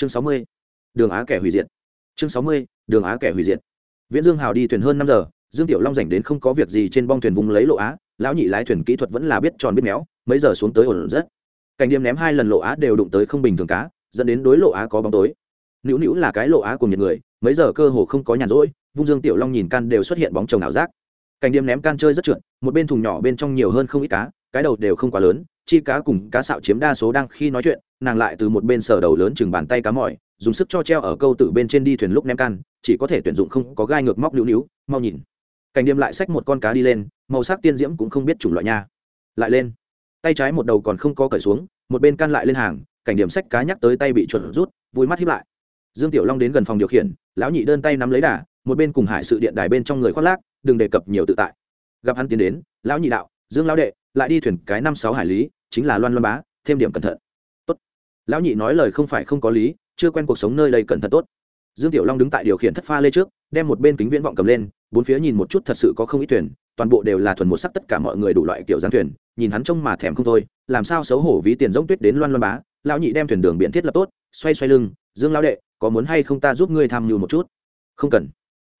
chương sáu mươi, đường á kẻ hủy diệt. Chương sáu mươi, đường á kẻ hủy diệt. Viễn dương hào đi thuyền hơn năm giờ, dương tiểu long dành đến không có việc gì trên bong thuyền vùng lấy lộ á, lão nhị lái thuyền kỹ thuật vẫn là biết tròn biết méo, mấy giờ xuống tới ổn rất. Cảnh điểm ném hai lần lộ á đều đụng tới không bình thường cá, dẫn đến đối lộ á có bóng tối. Nữu nữu là cái lộ á của nhiệt người, mấy giờ cơ hồ không có nhàn rỗi, vung dương tiểu long nhìn can đều xuất hiện bóng chồng ảo giác. Cảnh điểm ném can chơi rất trượt, một bên thùng nhỏ bên trong nhiều hơn không ít cá, cái đầu đều không quá lớn, chi cá cùng cá sạo chiếm đa số đang khi nói chuyện nàng lại từ một bên sở đầu lớn chừng bàn tay cá mỏi dùng sức cho treo ở câu từ bên trên đi thuyền lúc ném can, chỉ có thể tuyển dụng không có gai ngược móc nữu nữu mau nhìn. Cảnh đêm lại xách một con cá đi lên, màu sắc tiên diễm cũng không biết chủng loại nha. Lại lên. Tay trái một đầu còn không có cởi xuống, một bên can lại lên hàng, cảnh điểm sách cá nhắc tới tay bị chuẩn rút, vui mắt hiếp lại. Dương tiểu long đến gần phòng điều khiển, lão nhị đơn tay nắm lấy đà, một bên cùng hải sự điện đài bên trong người khoác lác, đừng đề cập nhiều tự tại. Gặp hắn tiến đến, lão nhị đạo, dương lão đệ, lại đi thuyền cái năm sáu hải lý, chính là loan loan bá, thêm điểm cẩn thận lão nhị nói lời không phải không có lý, chưa quen cuộc sống nơi đây cẩn thận tốt. Dương tiểu long đứng tại điều khiển thất pha lê trước, đem một bên kính viễn vọng cầm lên, bốn phía nhìn một chút thật sự có không ít thuyền, toàn bộ đều là thuần một sắc tất cả mọi người đủ loại kiểu dáng thuyền, nhìn hắn trông mà thèm không thôi, làm sao xấu hổ ví tiền giống tuyết đến loan loan bá. Lão nhị đem thuyền đường biển thiết lập tốt, xoay xoay lưng, dương lão đệ, có muốn hay không ta giúp ngươi tham mưu một chút? Không cần.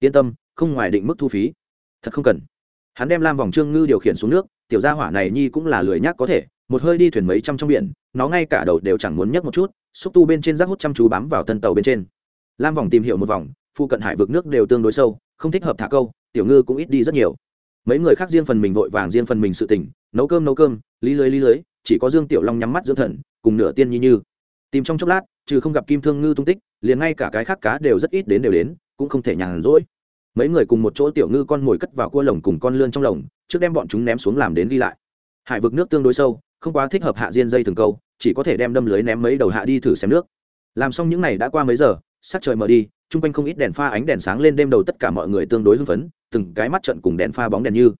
Yên tâm, không ngoài định mức thu phí. Thật không cần. Hắn đem lam vòng trương ngư điều khiển xuống nước, tiểu gia hỏa này nhi cũng là lười nhác có thể một hơi đi thuyền mấy trăm trong biển, nó ngay cả đầu đều chẳng muốn nhấc một chút, xúc tu bên trên rác hút chăm chú bám vào thân tàu bên trên. Lam vòng tìm hiểu một vòng phụ cận hải vực nước đều tương đối sâu, không thích hợp thả câu, tiểu ngư cũng ít đi rất nhiều. Mấy người khác riêng phần mình vội vàng, riêng phần mình sự tỉnh, nấu cơm nấu cơm, lý lưới lý lưới, chỉ có dương tiểu long nhắm mắt dưỡng thần, cùng nửa tiên nhi như. Tìm trong chốc lát, trừ không gặp kim thương ngư tung tích, liền ngay cả cái khác cá đều rất ít đến đều đến, cũng không thể nhàn rỗi. Mấy người cùng một chỗ tiểu ngư con mồi cất vào cua lồng cùng con lươn trong lồng, trước đem bọn chúng ném xuống làm đến đi lại. Hải vực nước tương đối sâu không quá thích hợp hạ diên dây từng câu, chỉ có thể đem đâm lưới ném mấy đầu hạ đi thử xem nước. Làm xong những n à y đã qua mấy giờ, sắc trời mở đi, chung quanh không ít đèn pha ánh đèn sáng lên đêm đầu tất cả mọi người tương đối hưng phấn, từng cái mắt trận cùng đèn pha bóng đèn như.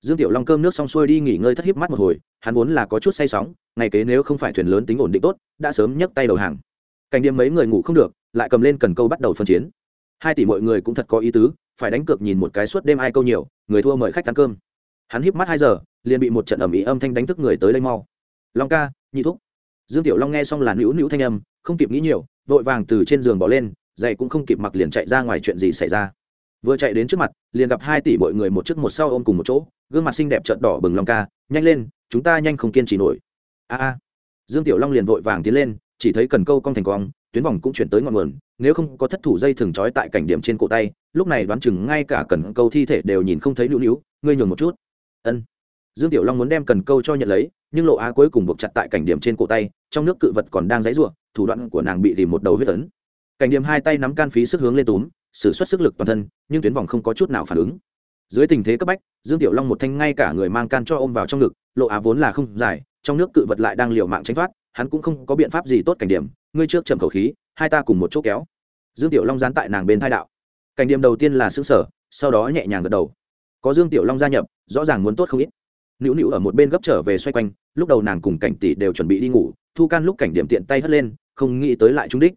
Dương tiểu long cơm nước xong xuôi đi nghỉ ngơi thất hiếp mắt một hồi, hắn vốn là có chút say sóng, ngày kế nếu không phải thuyền lớn tính ổn định tốt, đã sớm nhấc tay đầu hàng. Cảnh điểm mấy người ngủ không được, lại cầm lên cần câu bắt đầu phân chiến. Hai tỷ mọi người cũng thật có ý tứ, phải đánh cược nhìn một cái suốt đêm ai câu nhiều, người thua mời khách ăn cơm. Hắn híp mắt hai giờ, liền bị một trận ẩm ý âm thanh đánh thức người tới đây mau long ca, nhị thúc. Dương tiểu long nghe xong là nữu nữu thanh âm, không kịp nghĩ nhiều, vội vàng từ trên giường bỏ lên dậy cũng không kịp mặc liền chạy ra ngoài chuyện gì xảy ra. Vừa chạy đến trước mặt, liền gặp hai tỷ mọi người một trước một sau ôm cùng một chỗ, gương mặt xinh đẹp trợn đỏ bừng long ca, nhanh lên, chúng ta nhanh không kiên trì nổi. A a. Dương tiểu long liền vội vàng tiến lên, chỉ thấy cần câu cong thành cong, tuyến vòng cũng chuyển tới ngọn nguồn, nếu không có thất thủ dây thừng trói tại cảnh điểm trên cổ tay, lúc này đoán chừng ngay cả cần câu thi thể đều nhìn không thấy nữu nữu ngươi nhường một chút. Ân. Dương tiểu long muốn đem cần câu cho nhận lấy nhưng lộ á cuối cùng buộc chặt tại cảnh điểm trên cổ tay, trong nước cự vật còn đang dãy ruộng thủ đoạn của nàng bị tìm một đầu huyết tấn cảnh điểm hai tay nắm can phí sức hướng lên túm, sử xuất sức lực toàn thân, nhưng tuyến vòng không có chút nào phản ứng. Dưới tình thế cấp bách, dương tiểu long một thanh ngay cả người mang can cho ôm vào trong ngực, lộ á vốn là không dài trong nước cự vật lại đang liều mạng tránh thoát, hắn cũng không có biện pháp gì tốt cảnh điểm, ngươi trước chậm khẩu khí, hai ta cùng một chỗ kéo. Dương tiểu long dán tại nàng bên thai đạo. Cảnh điểm đầu tiên là xứ sở sau đó nhẹ nhàng gật đầu. Có dương tiểu long gia nhập, rõ ràng muốn tốt không ít. Nữu nữu ở một bên gấp trở về xoay quanh lúc đầu nàng cùng cảnh tỷ đều chuẩn bị đi ngủ, thu can lúc cảnh điểm tiện tay hất lên, không nghĩ tới lại trúng đích.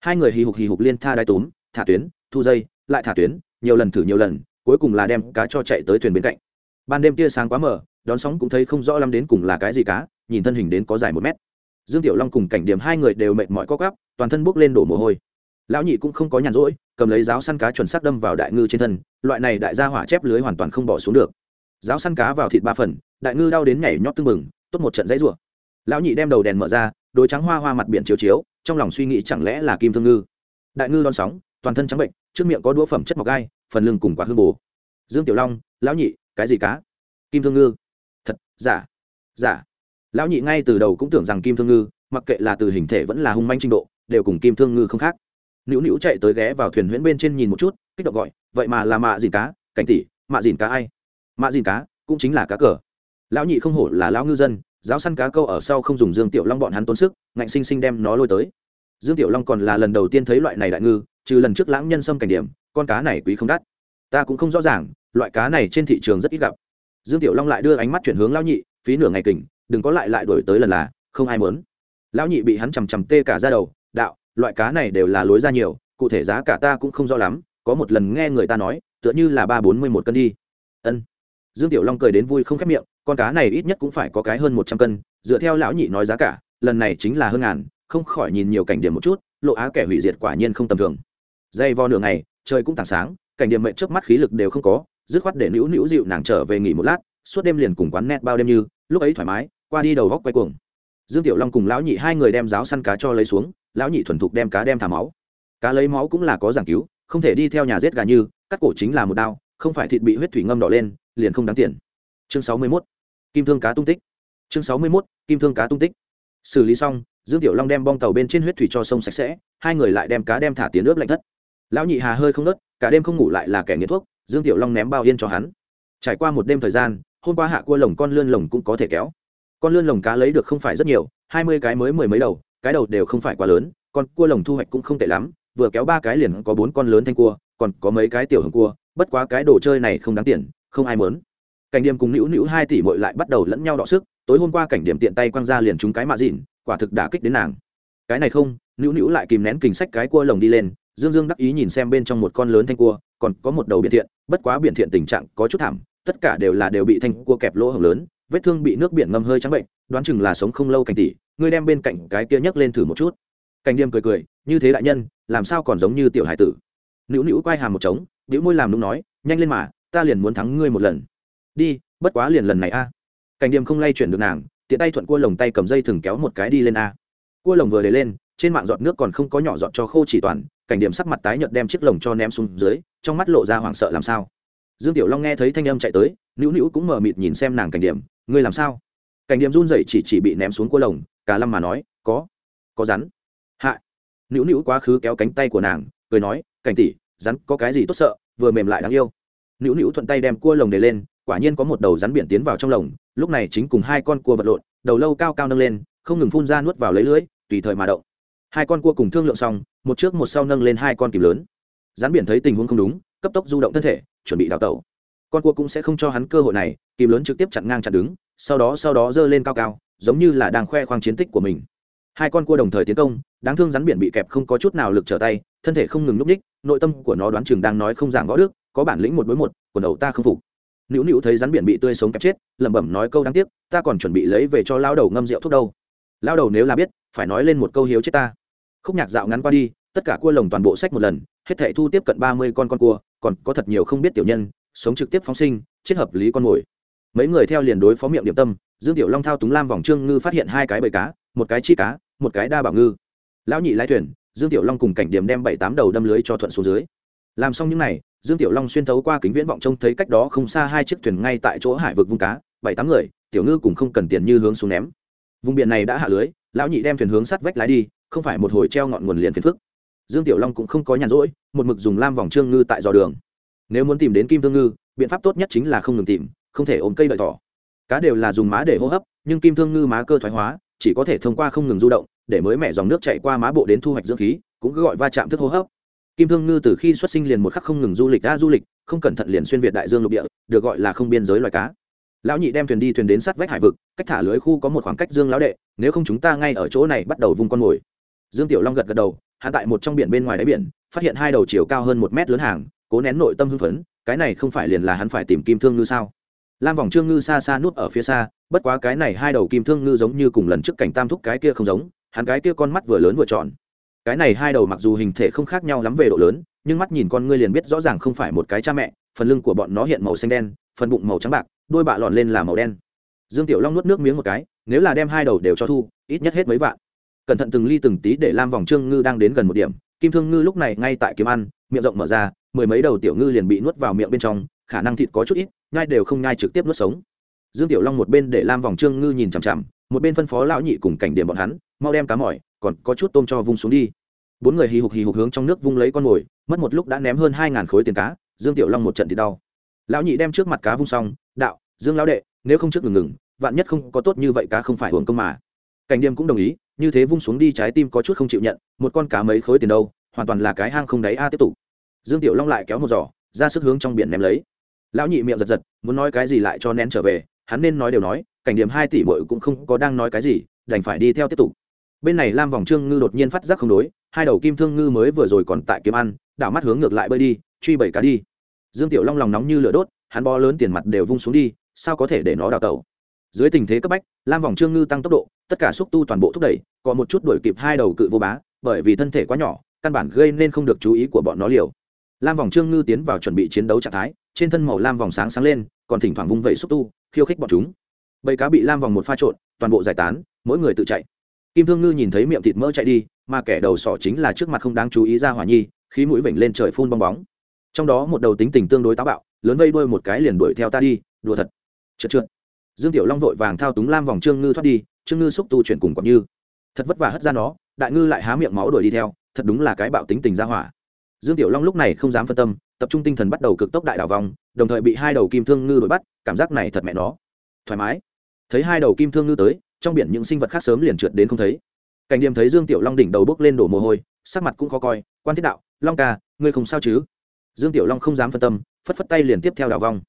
Hai người hì hục hì hục liên tha đai túm, thả tuyến, thu dây, lại thả tuyến, nhiều lần thử nhiều lần, cuối cùng là đem cá cho chạy tới thuyền bên cạnh. Ban đêm tia sáng quá mờ, đón sóng cũng thấy không rõ lắm đến cùng là cái gì cá, nhìn thân hình đến có dài một mét. Dương tiểu long cùng cảnh điểm hai người đều mệt mỏi co gắp toàn thân bốc lên đổ mồ hôi. Lão nhị cũng không có nhàn rỗi, cầm lấy giáo săn cá chuẩn xác đâm vào đại ngư trên thân, loại này đại gia hỏa chép lưới hoàn toàn không bỏ xuống được. Giáo săn cá vào thịt ba phần, đại ngư đau đến nhảy nhót tưng bừng tốt một trận dãy rủa. Lão nhị đem đầu đèn mở ra, đôi trắng hoa hoa mặt biển chiếu chiếu, trong lòng suy nghĩ chẳng lẽ là kim thương ngư. Đại ngư đón sóng, toàn thân trắng bệnh, trước miệng có đũa phẩm chất mọc gai, phần lưng cùng quả hương bồ. Dương tiểu long, lão nhị, cái gì cá? Kim thương ngư. Thật, giả giả. Lão nhị ngay từ đầu cũng tưởng rằng kim thương ngư, mặc kệ là từ hình thể vẫn là hung manh trình độ, đều cùng kim thương ngư không khác. Nữu nữu chạy tới ghé vào thuyền huyễn bên trên nhìn một chút, kích động gọi, vậy mà là mạ dìn cá, cảnh tỷ, mạ dìn cá ai? Mạ dìn cá, cũng chính là cá cờ. Lão nhị không hổ là lão ngư dân giáo săn cá câu ở sau không dùng dương tiểu long bọn hắn tốn sức, ngạnh sinh sinh đem nó lôi tới. Dương tiểu long còn là lần đầu tiên thấy loại này đại ngư, trừ lần trước lãng nhân xâm cảnh điểm, con cá này quý không đắt. Ta cũng không rõ ràng, loại cá này trên thị trường rất ít gặp. Dương tiểu long lại đưa ánh mắt chuyển hướng lão nhị, phí nửa ngày kình, đừng có lại lại đổi tới lần là, không ai muốn. Lão nhị bị hắn chằm chằm tê cả ra đầu, đạo, loại cá này đều là lối ra nhiều, cụ thể giá cả ta cũng không rõ lắm, có một lần nghe người ta nói, tựa như là ba bốn mươi một cân đi. Ân dương tiểu long cười đến vui không khép miệng, con cá này ít nhất cũng phải có cái hơn một trăm cân, dựa theo lão nhị nói giá cả, lần này chính là hơn ngàn, không khỏi nhìn nhiều cảnh điểm một chút, lộ á kẻ hủy diệt quả nhiên không tầm thường. Dây vo nửa ngày, trời cũng tảng sáng, cảnh điểm mệnh trước mắt khí lực đều không có, dứt khoát để nữu nữu dịu nàng trở về nghỉ một lát, suốt đêm liền cùng quán net bao đêm như, lúc ấy thoải mái, qua đi đầu góc quay cuồng. Dương tiểu long cùng lão nhị hai người đem giáo săn cá cho lấy xuống, lão nhị thuần thục đem cá đem thả máu. Cá lấy máu cũng là có giảng cứu, không thể đi theo nhà giết gà như, cắt cổ chính là một đao, không phải thịt bị huyết thủy ngâm đỏ lên liền không đáng tiền chương sáu mươi 61. kim thương cá tung tích chương sáu mươi 61. kim thương cá tung tích xử lý xong, dương tiểu long đem bong tàu bên trên huyết thủy cho sông sạch sẽ, hai người lại đem cá đem thả tiến ướp lạnh thất lão nhị hà hơi không nớt, cả đêm không ngủ lại là kẻ nghiện thuốc, dương tiểu long ném bao yên cho hắn trải qua một đêm thời gian, hôm qua hạ cua lồng con lươn lồng cũng có thể kéo con lươn lồng cá lấy được không phải rất nhiều, hai mươi cái mới mười mấy đầu, cái đầu đều không phải quá lớn, con cua lồng thu hoạch cũng không tệ lắm, vừa kéo ba cái liền có bốn con lớn thanh cua, còn có mấy cái tiểu hồng cua, bất quá cái đồ chơi này không đáng tiền không ai muốn. cảnh điểm cùng nữu nữu hai tỷ mội lại bắt đầu lẫn nhau đọ sức, tối hôm qua cảnh điểm tiện tay quăng ra liền trúng cái mạ dịn, quả thực đả kích đến nàng. Cái này không, nữu nữu lại kìm nén kình sách cái cua lồng đi lên, dương dương đắc ý nhìn xem bên trong một con lớn thanh cua, còn có một đầu biển thiện, bất quá biển thiện tình trạng có chút thảm, tất cả đều là đều bị thanh cua kẹp lỗ hồng lớn, vết thương bị nước biển ngâm hơi trắng bệnh, đoán chừng là sống không lâu cảnh tỷ, ngươi đem bên cạnh cái kia nhấc lên thử một chút. Cảnh điềm cười cười, như thế đại nhân, làm sao còn giống như tiểu hải tử. Nữu nữu quay hàm một trống nữu môi làm đúng nói, nhanh lên mà ta liền muốn thắng ngươi một lần. Đi, bất quá liền lần này a. Cảnh điềm không lay chuyển được nàng, tiện tay thuận cua lồng tay cầm dây thừng kéo một cái đi lên a. Cua lồng vừa để lên, trên mạng giọt nước còn không có nhỏ giọt cho khô chỉ toàn, cảnh điểm sắc mặt tái nhợt đem chiếc lồng cho ném xuống dưới, trong mắt lộ ra hoảng sợ làm sao. Dương tiểu long nghe thấy thanh âm chạy tới, nữu nữu cũng mờ mịt nhìn xem nàng cảnh điểm ngươi làm sao? Cảnh điểm run rẩy chỉ chỉ bị ném xuống cua lồng, cả lâm mà nói, có có rắn. Hạ, nữu nữu quá khứ kéo cánh tay của nàng, cười nói, cảnh tỷ, rắn có cái gì tốt sợ, vừa mềm lại đáng yêu nữu nữu thuận tay đem cua lồng để lên, quả nhiên có một đầu rắn biển tiến vào trong lồng, lúc này chính cùng hai con cua vật lộn, đầu lâu cao cao nâng lên, không ngừng phun ra nuốt vào lấy lưỡi tùy thời mà động. Hai con cua cùng thương lượng xong, một trước một sau nâng lên hai con kìm lớn. Rắn biển thấy tình huống không đúng, cấp tốc du động thân thể, chuẩn bị đào tẩu. Con cua cũng sẽ không cho hắn cơ hội này, kìm lớn trực tiếp chặn ngang chặn đứng, sau đó sau đó giơ lên cao cao, giống như là đang khoe khoang chiến tích của mình. Hai con cua đồng thời tiến công, đáng thương rắn biển bị kẹp không có chút nào lực trở tay, thân thể không ngừng núp ních, nội tâm của nó đoán chừng đang nói không giảng võ đức có bản lĩnh một đối một, quần đầu ta không phục. Nữu nữu thấy rắn biển bị tươi sống kẹp chết, lẩm bẩm nói câu đáng tiếc, ta còn chuẩn bị lấy về cho lao đầu ngâm rượu thuốc đâu. Lao đầu nếu là biết, phải nói lên một câu hiếu chết ta. Khúc nhạc dạo ngắn qua đi, tất cả cua lồng toàn bộ sách một lần, hết thảy thu tiếp cận ba mươi con con cua, còn có thật nhiều không biết tiểu nhân, sống trực tiếp phóng sinh, chết hợp lý con mồi. Mấy người theo liền đối phó miệng điểm tâm, dương tiểu long thao túng lam vòng trương ngư phát hiện hai cái bầy cá, một cái chi cá, một cái đa bảo ngư. Lão nhị lái thuyền, dương tiểu long cùng cảnh điểm đem bảy tám đầu đâm lưới cho thuận xuống dưới làm xong những n à y dương tiểu long xuyên thấu qua kính viễn vọng trông thấy cách đó không xa hai chiếc thuyền ngay tại chỗ hải vực vung cá, bảy tám người, tiểu ngư cùng không cần tiền như hướng xuống ném. Vùng biển này đã hạ lưới, lão nhị đem thuyền hướng sắt vách lái đi, không phải một hồi treo ngọn nguồn liền phiền phức. Dương tiểu long cũng không có nhàn rỗi, một mực dùng lam vòng trương ngư tại dò đường. Nếu muốn tìm đến kim thương ngư, biện pháp tốt nhất chính là không ngừng tìm, không thể ôm cây đợi thỏ. Cá đều là dùng má để hô hấp, nhưng kim thương ngư má cơ thoái hóa, chỉ có thể thông qua không ngừng du động, để mới mẹ dòng nước chạy qua má bộ đến thu hoạch dưỡng khí, cũng cứ gọi va chạm thức hô hấp kim thương ngư từ khi xuất sinh liền một khắc không ngừng du lịch, đã du lịch, không cẩn thận liền xuyên việt đại dương lục địa, được gọi là không biên giới loài cá. Lão nhị đem thuyền đi thuyền đến sát vách hải vực, cách thả lưới khu có một khoảng cách dương lão đệ, nếu không chúng ta ngay ở chỗ này bắt đầu vung con mồi. Dương tiểu long gật gật đầu hạ tại một trong biển bên ngoài đáy biển, phát hiện hai đầu chiều cao hơn một mét lớn hàng, cố nén nội tâm hưng phấn, cái này không phải liền là hắn phải tìm kim thương ngư sao? Lam vòng trương ngư xa xa nuốt ở phía xa, bất quá cái này hai đầu kim thương ngư giống như cùng lần trước cảnh tam thúc cái kia không giống, hắn cái kia con mắt vừa lớn vừa tròn cái này hai đầu mặc dù hình thể không khác nhau lắm về độ lớn, nhưng mắt nhìn con ngươi liền biết rõ ràng không phải một cái cha mẹ, phần lưng của bọn nó hiện màu xanh đen, phần bụng màu trắng bạc, đôi bạ lọn lên là màu đen. Dương tiểu long nuốt nước miếng một cái, nếu là đem hai đầu đều cho thu, ít nhất hết mấy vạn. Cẩn thận từng ly từng tí để lam vòng trương ngư đang đến gần một điểm, kim thương ngư lúc này ngay tại kiếm ăn, miệng rộng mở ra, mười mấy đầu tiểu ngư liền bị nuốt vào miệng bên trong, khả năng thịt có chút ít, nhai đều không nhai trực tiếp nuốt sống. Dương tiểu long một bên để lam vòng trương ngư nhìn chằm chằm, một bên phân phó lão nhị cùng cảnh điểm bọn hắn, mau đem cá mỏi còn có chút tôm cho vung xuống đi bốn người hì hục hì hục hướng trong nước vung lấy con mồi, mất một lúc đã ném hơn hai ngàn khối tiền cá, dương tiểu long một trận thì đau. Lão nhị đem trước mặt cá vung xong, đạo, dương lão đệ, nếu không trước ngừng ngừng, vạn nhất không có tốt như vậy cá không phải hưởng công mà. Cảnh điềm cũng đồng ý, như thế vung xuống đi trái tim có chút không chịu nhận, một con cá mấy khối tiền đâu, hoàn toàn là cái hang không đáy a tiếp tục. Dương tiểu long lại kéo một giỏ, ra sức hướng trong biển ném lấy. Lão nhị miệng giật giật, muốn nói cái gì lại cho nén trở về? Hắn nên nói đều nói, cảnh điểm hai tỷ bội cũng không có đang nói cái gì, đành phải đi theo tiếp tục bên này lam vòng trương ngư đột nhiên phát giác không đối, hai đầu kim thương ngư mới vừa rồi còn tại kiếm ăn, đảo mắt hướng ngược lại bơi đi, truy bảy cá đi. Dương tiểu long lòng nóng như lửa đốt, hắn bo lớn tiền mặt đều vung xuống đi, sao có thể để nó đào tẩu? Dưới tình thế cấp bách, lam vòng trương ngư tăng tốc độ, tất cả xúc tu toàn bộ thúc đẩy còn một chút đuổi kịp hai đầu cự vô bá, bởi vì thân thể quá nhỏ, căn bản gây nên không được chú ý của bọn nó liều. Lam vòng trương ngư tiến vào chuẩn bị chiến đấu trạng thái, trên thân màu lam vòng sáng sáng lên, còn thỉnh thoảng vung vẩy xúc tu, khiêu khích bọn chúng. Bầy cá bị lam vòng một pha trộn, toàn bộ giải tán, mỗi người tự chạy kim thương ngư nhìn thấy miệng thịt mỡ chạy đi, mà kẻ đầu sỏ chính là trước mặt không đáng chú ý ra hỏa nhi, khí mũi vểnh lên trời phun bong bóng. Trong đó một đầu tính tình tương đối táo bạo, lớn vây đuôi một cái liền đuổi theo ta đi, đùa thật. Trượt trượt. Dương tiểu long vội vàng thao túng lam vòng trương ngư thoát đi, trương ngư xúc tu chuyển cùng còn như. Thật vất vả hất ra nó, đại ngư lại há miệng máu đuổi đi theo, thật đúng là cái bạo tính tình ra hỏa. Dương tiểu long lúc này không dám phân tâm, tập trung tinh thần bắt đầu cực tốc đại đảo vòng, đồng thời bị hai đầu kim thương ngư đuổi bắt, cảm giác này thật mẹ nó. Thoải mái. Thấy hai đầu kim thương ngư tới trong biển những sinh vật khác sớm liền trượt đến không thấy. Cảnh điểm thấy dương tiểu long đỉnh đầu bốc lên đổ mồ hôi, sắc mặt cũng khó coi, quan thiết đạo, long ca, ngươi không sao chứ? Dương tiểu long không dám phân tâm, phất phất tay liền tiếp theo đảo vòng.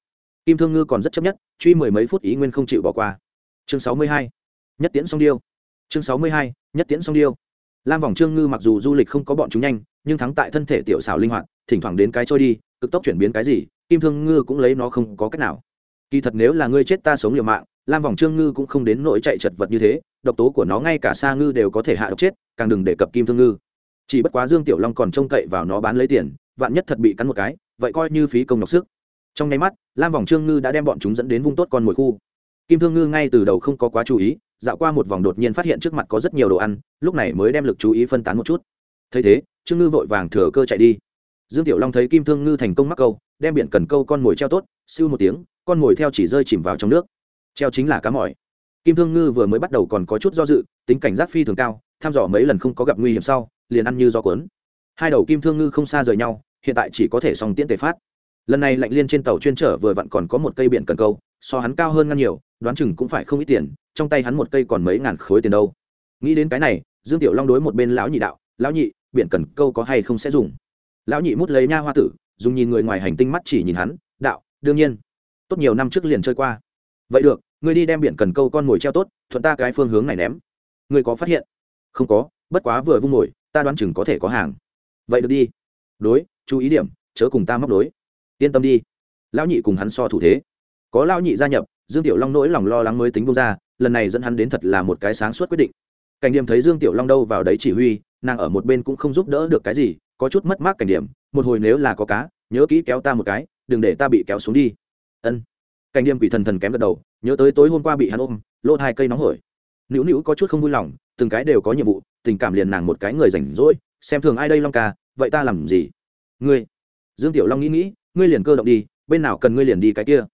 Kim thương ngư còn rất chấp nhất, truy mười mấy phút ý nguyên không chịu bỏ qua. Chương sáu mươi hai, nhất tiễn song điêu. Chương sáu mươi hai, nhất tiễn song điêu. Lam vòng trương ngư mặc dù du lịch không có bọn chúng nhanh, nhưng thắng tại thân thể tiểu xảo linh hoạt, thỉnh thoảng đến cái trôi đi, cực tốc chuyển biến cái gì, kim thương ngư cũng lấy nó không có cách nào. Kỳ thật nếu là ngươi chết ta sống liều mạng lam vòng trương ngư cũng không đến nỗi chạy chật vật như thế, độc tố của nó ngay cả xa ngư đều có thể hạ độc chết, càng đừng để cập kim thương ngư. Chỉ bất quá dương tiểu long còn trông cậy vào nó bán lấy tiền, vạn nhất thật bị cắn một cái, vậy coi như phí công nhọc sức. Trong nháy mắt, lam vòng trương ngư đã đem bọn chúng dẫn đến vung tốt con mồi khu. Kim thương ngư ngay từ đầu không có quá chú ý, dạo qua một vòng đột nhiên phát hiện trước mặt có rất nhiều đồ ăn, lúc này mới đem lực chú ý phân tán một chút. Thấy thế, trương ngư vội vàng thừa cơ chạy đi. Dương tiểu long thấy kim thương ngư thành công mắc câu, đem biển cần câu con mồi treo tốt, siêu một tiếng, con mồi theo chỉ rơi chìm vào trong nước treo chính là cá mỏi kim thương ngư vừa mới bắt đầu còn có chút do dự, tính cảnh giác phi thường cao, thăm dò mấy lần không có gặp nguy hiểm sau, liền ăn như do cuốn. Hai đầu kim thương ngư không xa rời nhau, hiện tại chỉ có thể song tiễn tề phát. Lần này lạnh liên trên tàu chuyên trở vừa vặn còn có một cây biển cần câu, so hắn cao hơn ngăn nhiều, đoán chừng cũng phải không ít tiền, trong tay hắn một cây còn mấy ngàn khối tiền đâu. Nghĩ đến cái này, dương tiểu long đối một bên lão nhị đạo, lão nhị, biển cần câu có hay không sẽ dùng? Lão nhị mút lấy nha hoa tử, dùng nhìn người ngoài hành tinh mắt chỉ nhìn hắn, đạo, đương nhiên. Tốt nhiều năm trước liền chơi qua. Vậy được ngươi đi đem biển cần câu con mồi treo tốt, thuận ta cái phương hướng này ném. Ngươi có phát hiện? Không có, bất quá vừa vung mồi, ta đoán chừng có thể có hàng. Vậy được đi. Đối, chú ý điểm, chớ cùng ta móc đối yên tâm đi. Lão nhị cùng hắn so thủ thế. Có lão nhị gia nhập, dương tiểu long nỗi lòng lo lắng mới tính bông ra, lần này dẫn hắn đến thật là một cái sáng suốt quyết định. Cảnh điểm thấy dương tiểu long đâu vào đấy chỉ huy, nàng ở một bên cũng không giúp đỡ được cái gì, có chút mất mát cảnh điểm, một hồi nếu là có cá, nhớ kỹ kéo ta một cái, đừng để ta bị kéo xuống đi. Ân cảnh điểm quỷ thần thần kém gật đầu, nhớ tới tối hôm qua bị hắn ôm lô hai cây nóng hổi. Nữu nữu có chút không vui lòng, từng cái đều có nhiệm vụ, tình cảm liền nàng một cái người rảnh rỗi, xem thường ai đây long ca, vậy ta làm gì? Ngươi, dương tiểu long nghĩ nghĩ, ngươi liền cơ động đi, bên nào cần ngươi liền đi cái kia.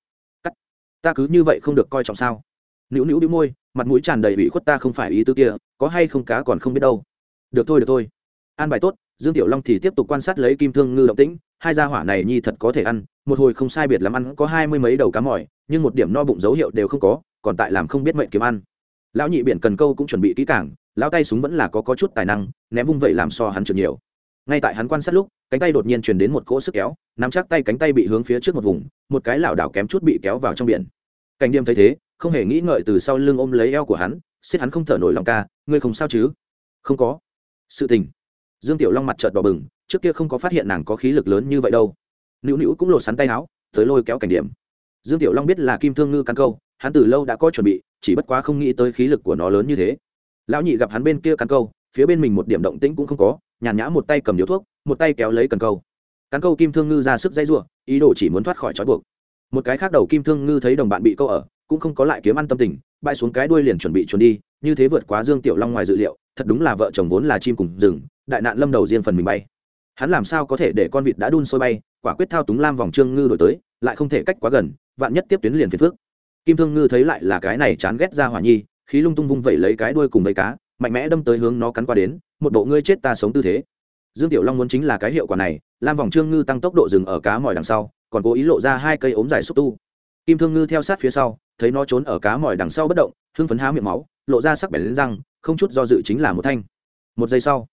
Cắt. Ta cứ như vậy không được coi trọng sao? Nữu nữu đĩu môi, mặt mũi tràn đầy ủy khuất ta không phải ý tư kia, có hay không cá còn không biết đâu. Được thôi được thôi. An bài tốt, dương tiểu long thì tiếp tục quan sát lấy kim thương ngư động tĩnh hai gia hỏa này nhi thật có thể ăn một hồi không sai biệt làm ăn có hai mươi mấy đầu cá mỏi nhưng một điểm no bụng dấu hiệu đều không có còn tại làm không biết mệnh kiếm ăn. Lão nhị biển cần câu cũng chuẩn bị kỹ cảng lão tay súng vẫn là có, có chút tài năng ném vung vậy làm so hắn trượt nhiều. Ngay tại hắn quan sát lúc cánh tay đột nhiên truyền đến một cỗ sức kéo nắm chắc tay cánh tay bị hướng phía trước một vùng một cái lảo đảo kém chút bị kéo vào trong biển. Cảnh đêm thấy thế không hề nghĩ ngợi từ sau lưng ôm lấy eo của hắn xiết hắn không thở nổi lòng ca ngươi không sao chứ? Không có. Sự tình. Dương tiểu long mặt trợt đỏ bừng trước kia không có phát hiện nàng có khí lực lớn như vậy đâu. Nữu nữu cũng lột sắn tay áo, tới lôi kéo cảnh điểm. Dương tiểu long biết là kim thương ngư cắn câu, hắn từ lâu đã có chuẩn bị, chỉ bất quá không nghĩ tới khí lực của nó lớn như thế. Lão nhị gặp hắn bên kia cắn câu, phía bên mình một điểm động tĩnh cũng không có, nhàn nhã một tay cầm điếu thuốc, một tay kéo lấy cần câu. Cắn câu kim thương ngư ra sức dây r ý đồ chỉ muốn thoát khỏi trói buộc. Một cái khác đầu kim thương ngư thấy đồng bạn bị câu ở, cũng không có lại kiếm ăn tâm tình bay xuống cái đuôi liền chuẩn bị trốn đi, như thế vượt quá dương tiểu long ngoài dự liệu, thật đúng là vợ chồng vốn là chim cùng rừng, đại nạn lâm đầu riêng phần mình bay hắn làm sao có thể để con vịt đã đun sôi bay, quả quyết thao túng lam vòng trương ngư đổi tới, lại không thể cách quá gần, vạn nhất tiếp tuyến liền phiền phước kim thương ngư thấy lại là cái này chán ghét ra hỏa nhi, khí lung tung vung vẩy lấy cái đuôi cùng vây cá, mạnh mẽ đâm tới hướng nó cắn qua đến, một bộ ngươi chết ta sống tư thế. Dương tiểu long muốn chính là cái hiệu quả này, lam vòng trương ngư tăng tốc độ dừng ở cá mỏi đằng sau, còn cố ý lộ ra hai cây ốm dài xúc tu. Kim thương ngư theo sát phía sau, thấy nó trốn ở cá mỏi đằng sau bất động, hưng phấn há miệng máu, lộ ra sắc bẻ lên răng, không chút do dự chính là một thanh. Một giây sau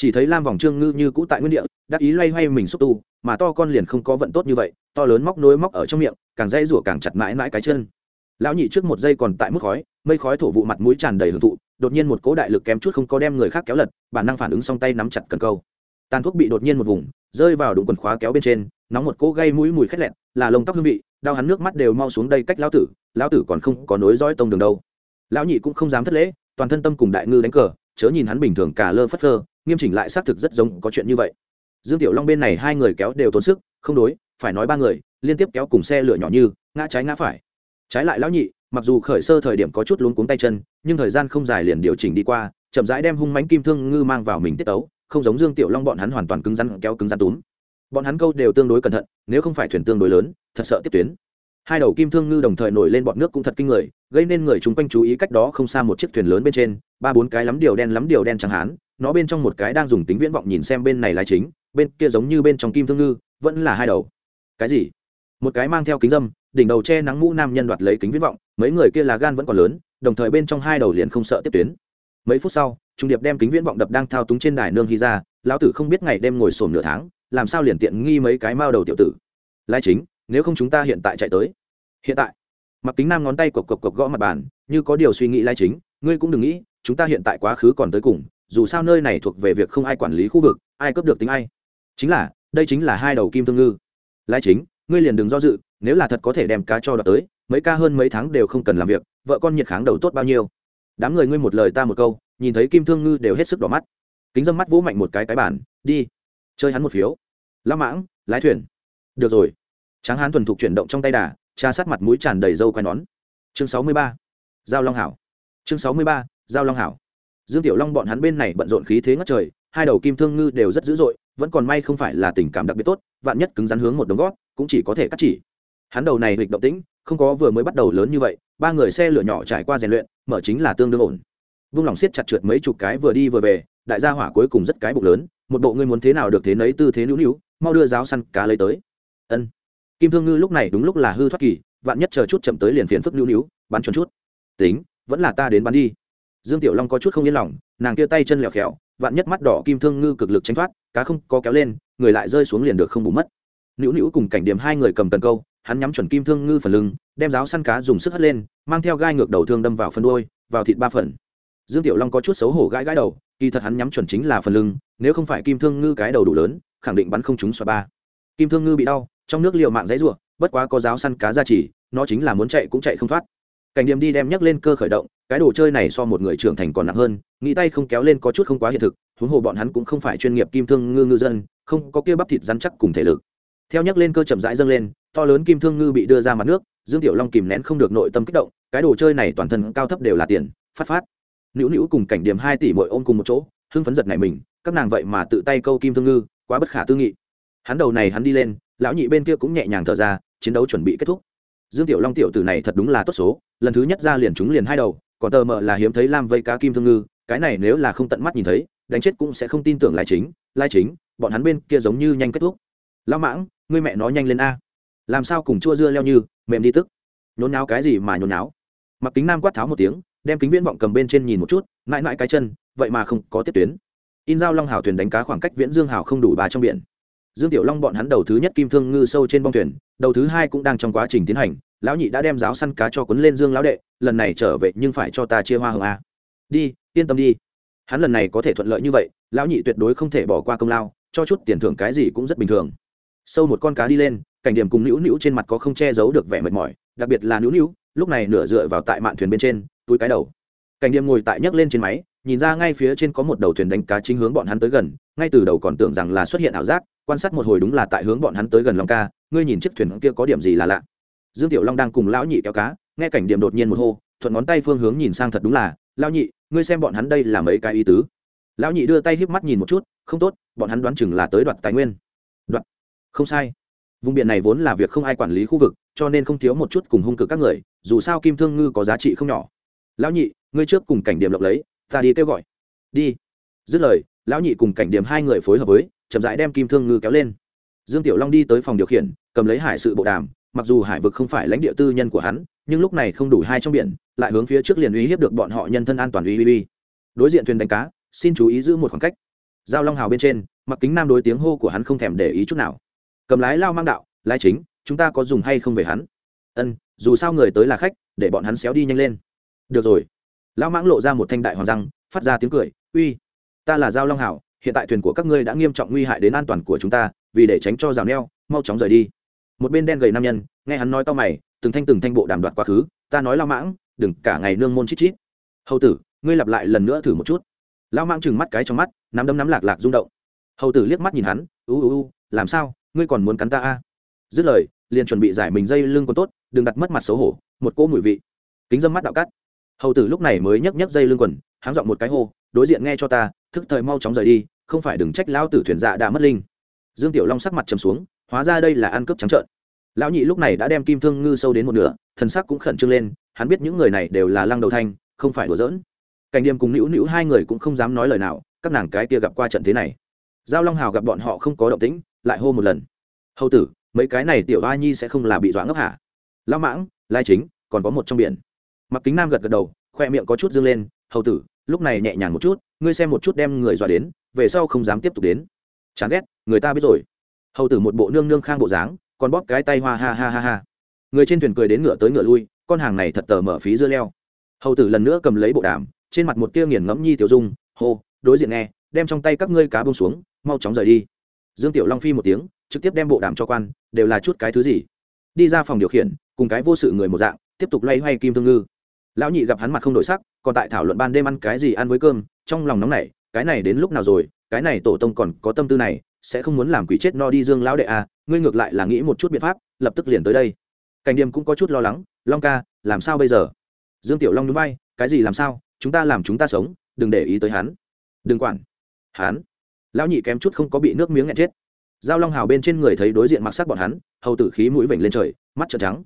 chỉ thấy lam vòng trương ngư như cũ tại nguyên địa, đắc ý loay hoay mình xúc tu, mà to con liền không có vận tốt như vậy, to lớn móc nối móc ở trong miệng, càng dây rủa càng chặt mãi mãi cái chân. Lão nhị trước một giây còn tại mức khói, mây khói thổ vụ mặt mũi tràn đầy hưởng thụ, đột nhiên một cỗ đại lực kém chút không có đem người khác kéo lật, bản năng phản ứng song tay nắm chặt cần câu. Tàn thuốc bị đột nhiên một vùng, rơi vào đụng quần khóa kéo bên trên, nóng một cỗ gây mũi mùi khét lẹn là lông tóc hương vị, đau hắn nước mắt đều mau xuống đây cách lão tử lão tử còn không có nối dõi tông đường đâu. Lão nhị cũng không dám thất lễ, toàn thân tâm cùng đại ngư đánh cờ, chớ nhìn hắn bình thường cả lơ phất lơ nghiêm chỉnh lại xác thực rất giống có chuyện như vậy. Dương tiểu long bên này hai người kéo đều tốn sức, không đối, phải nói ba người, liên tiếp kéo cùng xe lửa nhỏ như, ngã trái ngã phải. Trái lại lão nhị, mặc dù khởi sơ thời điểm có chút luống cuống tay chân, nhưng thời gian không dài liền điều chỉnh đi qua, chậm rãi đem hung mánh kim thương ngư mang vào mình tiết tấu, không giống dương tiểu long bọn hắn hoàn toàn cứng rắn kéo cứng rắn túm. Bọn hắn câu đều tương đối cẩn thận, nếu không phải thuyền tương đối lớn, thật sợ tiếp tuyến hai đầu kim thương ngư đồng thời nổi lên bọn nước cũng thật kinh người, gây nên người chung quanh chú ý cách đó không xa một chiếc thuyền lớn bên trên, ba bốn cái lắm điều đen lắm điều đen chẳng hán, nó bên trong một cái đang dùng tính viễn vọng nhìn xem bên này là chính, bên kia giống như bên trong kim thương ngư, vẫn là hai đầu. Cái gì? Một cái mang theo kính dâm, đỉnh đầu che nắng mũ nam nhân đoạt lấy kính viễn vọng, mấy người kia là gan vẫn còn lớn, đồng thời bên trong hai đầu liền không sợ tiếp tuyến. Mấy phút sau, trung điệp đem kính viễn vọng đập đang thao túng trên đài nương hy ra, lão tử không biết ngày đêm ngồi sổm nửa tháng, làm sao liền tiện nghi mấy cái mao đầu tiểu tử. Lai chính nếu không chúng ta hiện tại chạy tới. Hiện tại. Mặc kính nam ngón tay cộc cộc cộc gõ mặt bàn, như có điều suy nghĩ lai chính, ngươi cũng đừng nghĩ, chúng ta hiện tại quá khứ còn tới cùng, dù sao nơi này thuộc về việc không ai quản lý khu vực, ai cấp được tính ai. Chính là, đây chính là hai đầu kim thương ngư. Lai chính, ngươi liền đừng do dự, nếu là thật có thể đem cá cho đợt tới, mấy ca hơn mấy tháng đều không cần làm việc, vợ con nhiệt kháng đầu tốt bao nhiêu. Đám người ngươi một lời ta một câu, nhìn thấy kim thương ngư đều hết sức đỏ mắt. Kính dâm mắt vỗ mạnh một cái cái bản đi. Chơi hắn một phiếu. Lao mãng, lái thuyền. Được rồi tráng hán thuần thục chuyển động trong tay đà tra sát mặt mũi tràn đầy râu quai nón. Chương sáu mươi ba, giao long hảo. Chương sáu mươi ba, giao long hảo. Dương tiểu long bọn hắn bên này bận rộn khí thế ngất trời, hai đầu kim thương ngư đều rất dữ dội, vẫn còn may không phải là tình cảm đặc biệt tốt, vạn nhất cứng rắn hướng một đống gót, cũng chỉ có thể cắt chỉ. Hắn đầu này hịch động tĩnh, không có vừa mới bắt đầu lớn như vậy, ba người xe lửa nhỏ trải qua rèn luyện, mở chính là tương đương ổn. Vung lòng siết chặt trượt mấy chục cái vừa đi vừa về, đại gia hỏa cuối cùng rất cái bụng lớn, một bộ ngươi muốn thế nào được thế nấy tư thế nữu nữu, mau đưa giáo săn cá lấy tới. Ân kim thương ngư lúc này đúng lúc là hư thoát kỳ, vạn nhất chờ chút chậm tới liền phiền phức nữu nữu bắn chuẩn chút. Tính, vẫn là ta đến bắn đi. Dương tiểu long có chút không yên lòng, nàng kia tay chân lẹo khéo vạn nhất mắt đỏ kim thương ngư cực lực tránh thoát, cá không có kéo lên, người lại rơi xuống liền được không bù mất. Nữu nữu cùng cảnh điểm hai người cầm cần câu, hắn nhắm chuẩn kim thương ngư phần lưng, đem giáo săn cá dùng sức hất lên, mang theo gai ngược đầu thương đâm vào phần đôi vào thịt ba phần. Dương tiểu long có chút xấu hổ gãi gãi đầu, kỳ thật hắn nhắm chuẩn chính là phần lưng, nếu không phải kim thương ngư cái đầu đủ lớn, khẳng định bắn không trúng xoa ba. Kim thương ngư bị đau trong nước liệu mạng dãy rủa, bất quá có giáo săn cá ra chỉ nó chính là muốn chạy cũng chạy không thoát. Cảnh điểm đi đem nhấc lên cơ khởi động cái đồ chơi này so một người trưởng thành còn nặng hơn nghĩ tay không kéo lên có chút không quá hiện thực huống hồ bọn hắn cũng không phải chuyên nghiệp kim thương ngư ngư dân không có kia bắp thịt rắn chắc cùng thể lực. Theo nhấc lên cơ chậm rãi dâng lên to lớn kim thương ngư bị đưa ra mặt nước dương tiểu long kìm nén không được nội tâm kích động cái đồ chơi này toàn thân cao thấp đều là tiền phát phát. Nữu nữu cùng cảnh điểm hai tỷ mỗi ôm cùng một chỗ hưng phấn giật này mình các nàng vậy mà tự tay câu kim thương ngư quá bất khả tư nghị. Hắn đầu này hắn đi lên lão nhị bên kia cũng nhẹ nhàng thở ra, chiến đấu chuẩn bị kết thúc. Dương tiểu long tiểu tử này thật đúng là tốt số, lần thứ nhất ra liền chúng liền hai đầu, còn tờ mờ là hiếm thấy lam vây cá kim thương ngư, cái này nếu là không tận mắt nhìn thấy, đánh chết cũng sẽ không tin tưởng lai chính lai chính, bọn hắn bên kia giống như nhanh kết thúc. Lão mãng, ngươi mẹ nó nhanh lên a. Làm sao cùng chua dưa leo như, mềm đi tức. Nhốn náo cái gì mà nhốn náo mặc kính nam quát tháo một tiếng, đem kính viễn vọng cầm bên trên nhìn một chút, mãi mãi cái chân, vậy mà không có tiếp tuyến. In giao long hào thuyền đánh cá khoảng cách viễn dương hào không đủ ba trong biển dương tiểu long bọn hắn đầu thứ nhất kim thương ngư sâu trên bong thuyền, đầu thứ hai cũng đang trong quá trình tiến hành, lão nhị đã đem giáo săn cá cho cuốn lên dương lão đệ, lần này trở về nhưng phải cho ta chia hoa hồng a. Đi, yên tâm đi. Hắn lần này có thể thuận lợi như vậy, lão nhị tuyệt đối không thể bỏ qua công lao, cho chút tiền thưởng cái gì cũng rất bình thường. Sâu một con cá đi lên, cảnh điểm cùng nữu nữu trên mặt có không che giấu được vẻ mệt mỏi, đặc biệt là nữu nữu, lúc này nửa dựa vào tại mạn thuyền bên trên, túi cái đầu. Cảnh điểm ngồi tại nhấc lên trên máy nhìn ra ngay phía trên có một đầu thuyền đánh cá chính hướng bọn hắn tới gần, ngay từ đầu còn tưởng rằng là xuất hiện ảo giác, quan sát một hồi đúng là tại hướng bọn hắn tới gần long ca, ngươi nhìn chiếc thuyền kia có điểm gì là lạ. Dương tiểu long đang cùng lão nhị kéo cá, nghe cảnh điểm đột nhiên một hô, thuận ngón tay phương hướng nhìn sang thật đúng là, lão nhị, ngươi xem bọn hắn đây là mấy cái ý tứ? Lão nhị đưa tay híp mắt nhìn một chút, không tốt, bọn hắn đoán chừng là tới đoạt tài nguyên. Đoạt? Không sai. Vùng biển này vốn là việc không ai quản lý khu vực, cho nên không thiếu một chút cùng hung cực các người, dù sao kim thương ngư có giá trị không nhỏ. Lão nhị, ngươi trước cùng cảnh điểm lộng lấy ta đi kêu gọi. Đi. Dứt lời, lão nhị cùng cảnh điểm hai người phối hợp với, chậm rãi đem kim thương ngư kéo lên. Dương tiểu long đi tới phòng điều khiển, cầm lấy hải sự bộ đàm, mặc dù hải vực không phải lãnh địa tư nhân của hắn, nhưng lúc này không đủ hai trong biển, lại hướng phía trước liền uy hiếp được bọn họ nhân thân an toàn uy uy uy. Đối diện thuyền đánh cá, xin chú ý giữ một khoảng cách. Giao long hào bên trên, mặc kính nam đối tiếng hô của hắn không thèm để ý chút nào. Cầm lái lao mang đạo, lái chính, chúng ta có dùng hay không về hắn? Ân, dù sao người tới là khách, để bọn hắn xéo đi nhanh lên. Được rồi lão mãng lộ ra một thanh đại hoàng răng, phát ra tiếng cười, uy, ta là giao long hảo, hiện tại thuyền của các ngươi đã nghiêm trọng nguy hại đến an toàn của chúng ta, vì để tránh cho rào neo, mau chóng rời đi. Một bên đen gầy nam nhân, nghe hắn nói to mày, từng thanh từng thanh bộ đàm đoạt quá khứ, ta nói lao mãng, đừng cả ngày nương môn chít chít. Hầu tử, ngươi lặp lại lần nữa thử một chút. Lão mãng chừng mắt cái trong mắt, nắm đấm nắm lạc lạc rung động. Hầu tử liếc mắt nhìn hắn, u u u, làm sao? Ngươi còn muốn cắn ta a? Dứt lời, liền chuẩn bị giải mình dây lưng còn tốt, đừng đặt mất mặt xấu hổ, một cỗ mùi vị. Kính dâm mắt đạo cắt hầu tử lúc này mới nhấc nhấc dây lưng quần, háng dọn một cái hô, đối diện nghe cho ta, thức thời mau chóng rời đi, không phải đừng trách lão tử thuyền dạ đã mất linh. Dương tiểu long sắc mặt trầm xuống, hóa ra đây là ăn cướp trắng trợn. Lão nhị lúc này đã đem kim thương ngư sâu đến một nửa, thần sắc cũng khẩn trương lên, hắn biết những người này đều là lăng đầu thanh, không phải đùa giỡn. Cảnh điềm cùng nữu nữu hai người cũng không dám nói lời nào, các nàng cái kia gặp qua trận thế này. Giao long hào gặp bọn họ không có động tĩnh, lại hô một lần. Hầu tử, mấy cái này tiểu a nhi sẽ không là bị dọa ngốc hả? Lão mãng, lai chính, còn có một trong biển mặc kính nam gật gật đầu, khoe miệng có chút dương lên, hầu tử, lúc này nhẹ nhàng một chút, ngươi xem một chút đem người dọa đến, về sau không dám tiếp tục đến. Chán ghét, người ta biết rồi. Hầu tử một bộ nương nương khang bộ dáng, còn bóp cái tay hoa ha ha ha ha. Người trên thuyền cười đến ngựa tới ngựa lui, con hàng này thật tờ mở phí dưa leo. Hầu tử lần nữa cầm lấy bộ đàm, trên mặt một tia nghiền ngẫm nhi tiểu dung, hô, đối diện nghe, đem trong tay các ngươi cá bông xuống, mau chóng rời đi. Dương tiểu long phi một tiếng, trực tiếp đem bộ đàm cho quan, đều là chút cái thứ gì. Đi ra phòng điều khiển, cùng cái vô sự người một dạng, tiếp tục loay hoay kim thương ngư lão nhị gặp hắn mặt không đổi sắc, còn tại thảo luận ban đêm ăn cái gì ăn với cơm, trong lòng nóng này cái này đến lúc nào rồi, cái này tổ tông còn có tâm tư này, sẽ không muốn làm quỷ chết no đi dương lão đệ à ngươi ngược lại là nghĩ một chút biện pháp, lập tức liền tới đây. Cảnh điềm cũng có chút lo lắng, long ca, làm sao bây giờ? Dương tiểu long núi bay cái gì làm sao? Chúng ta làm chúng ta sống, đừng để ý tới hắn. Đừng quản hắn. Lão nhị kém chút không có bị nước miếng nghẹn chết. Giao long hào bên trên người thấy đối diện mặc sắc bọn hắn, hầu tử khí mũi vểnh lên trời, mắt trợn trắng.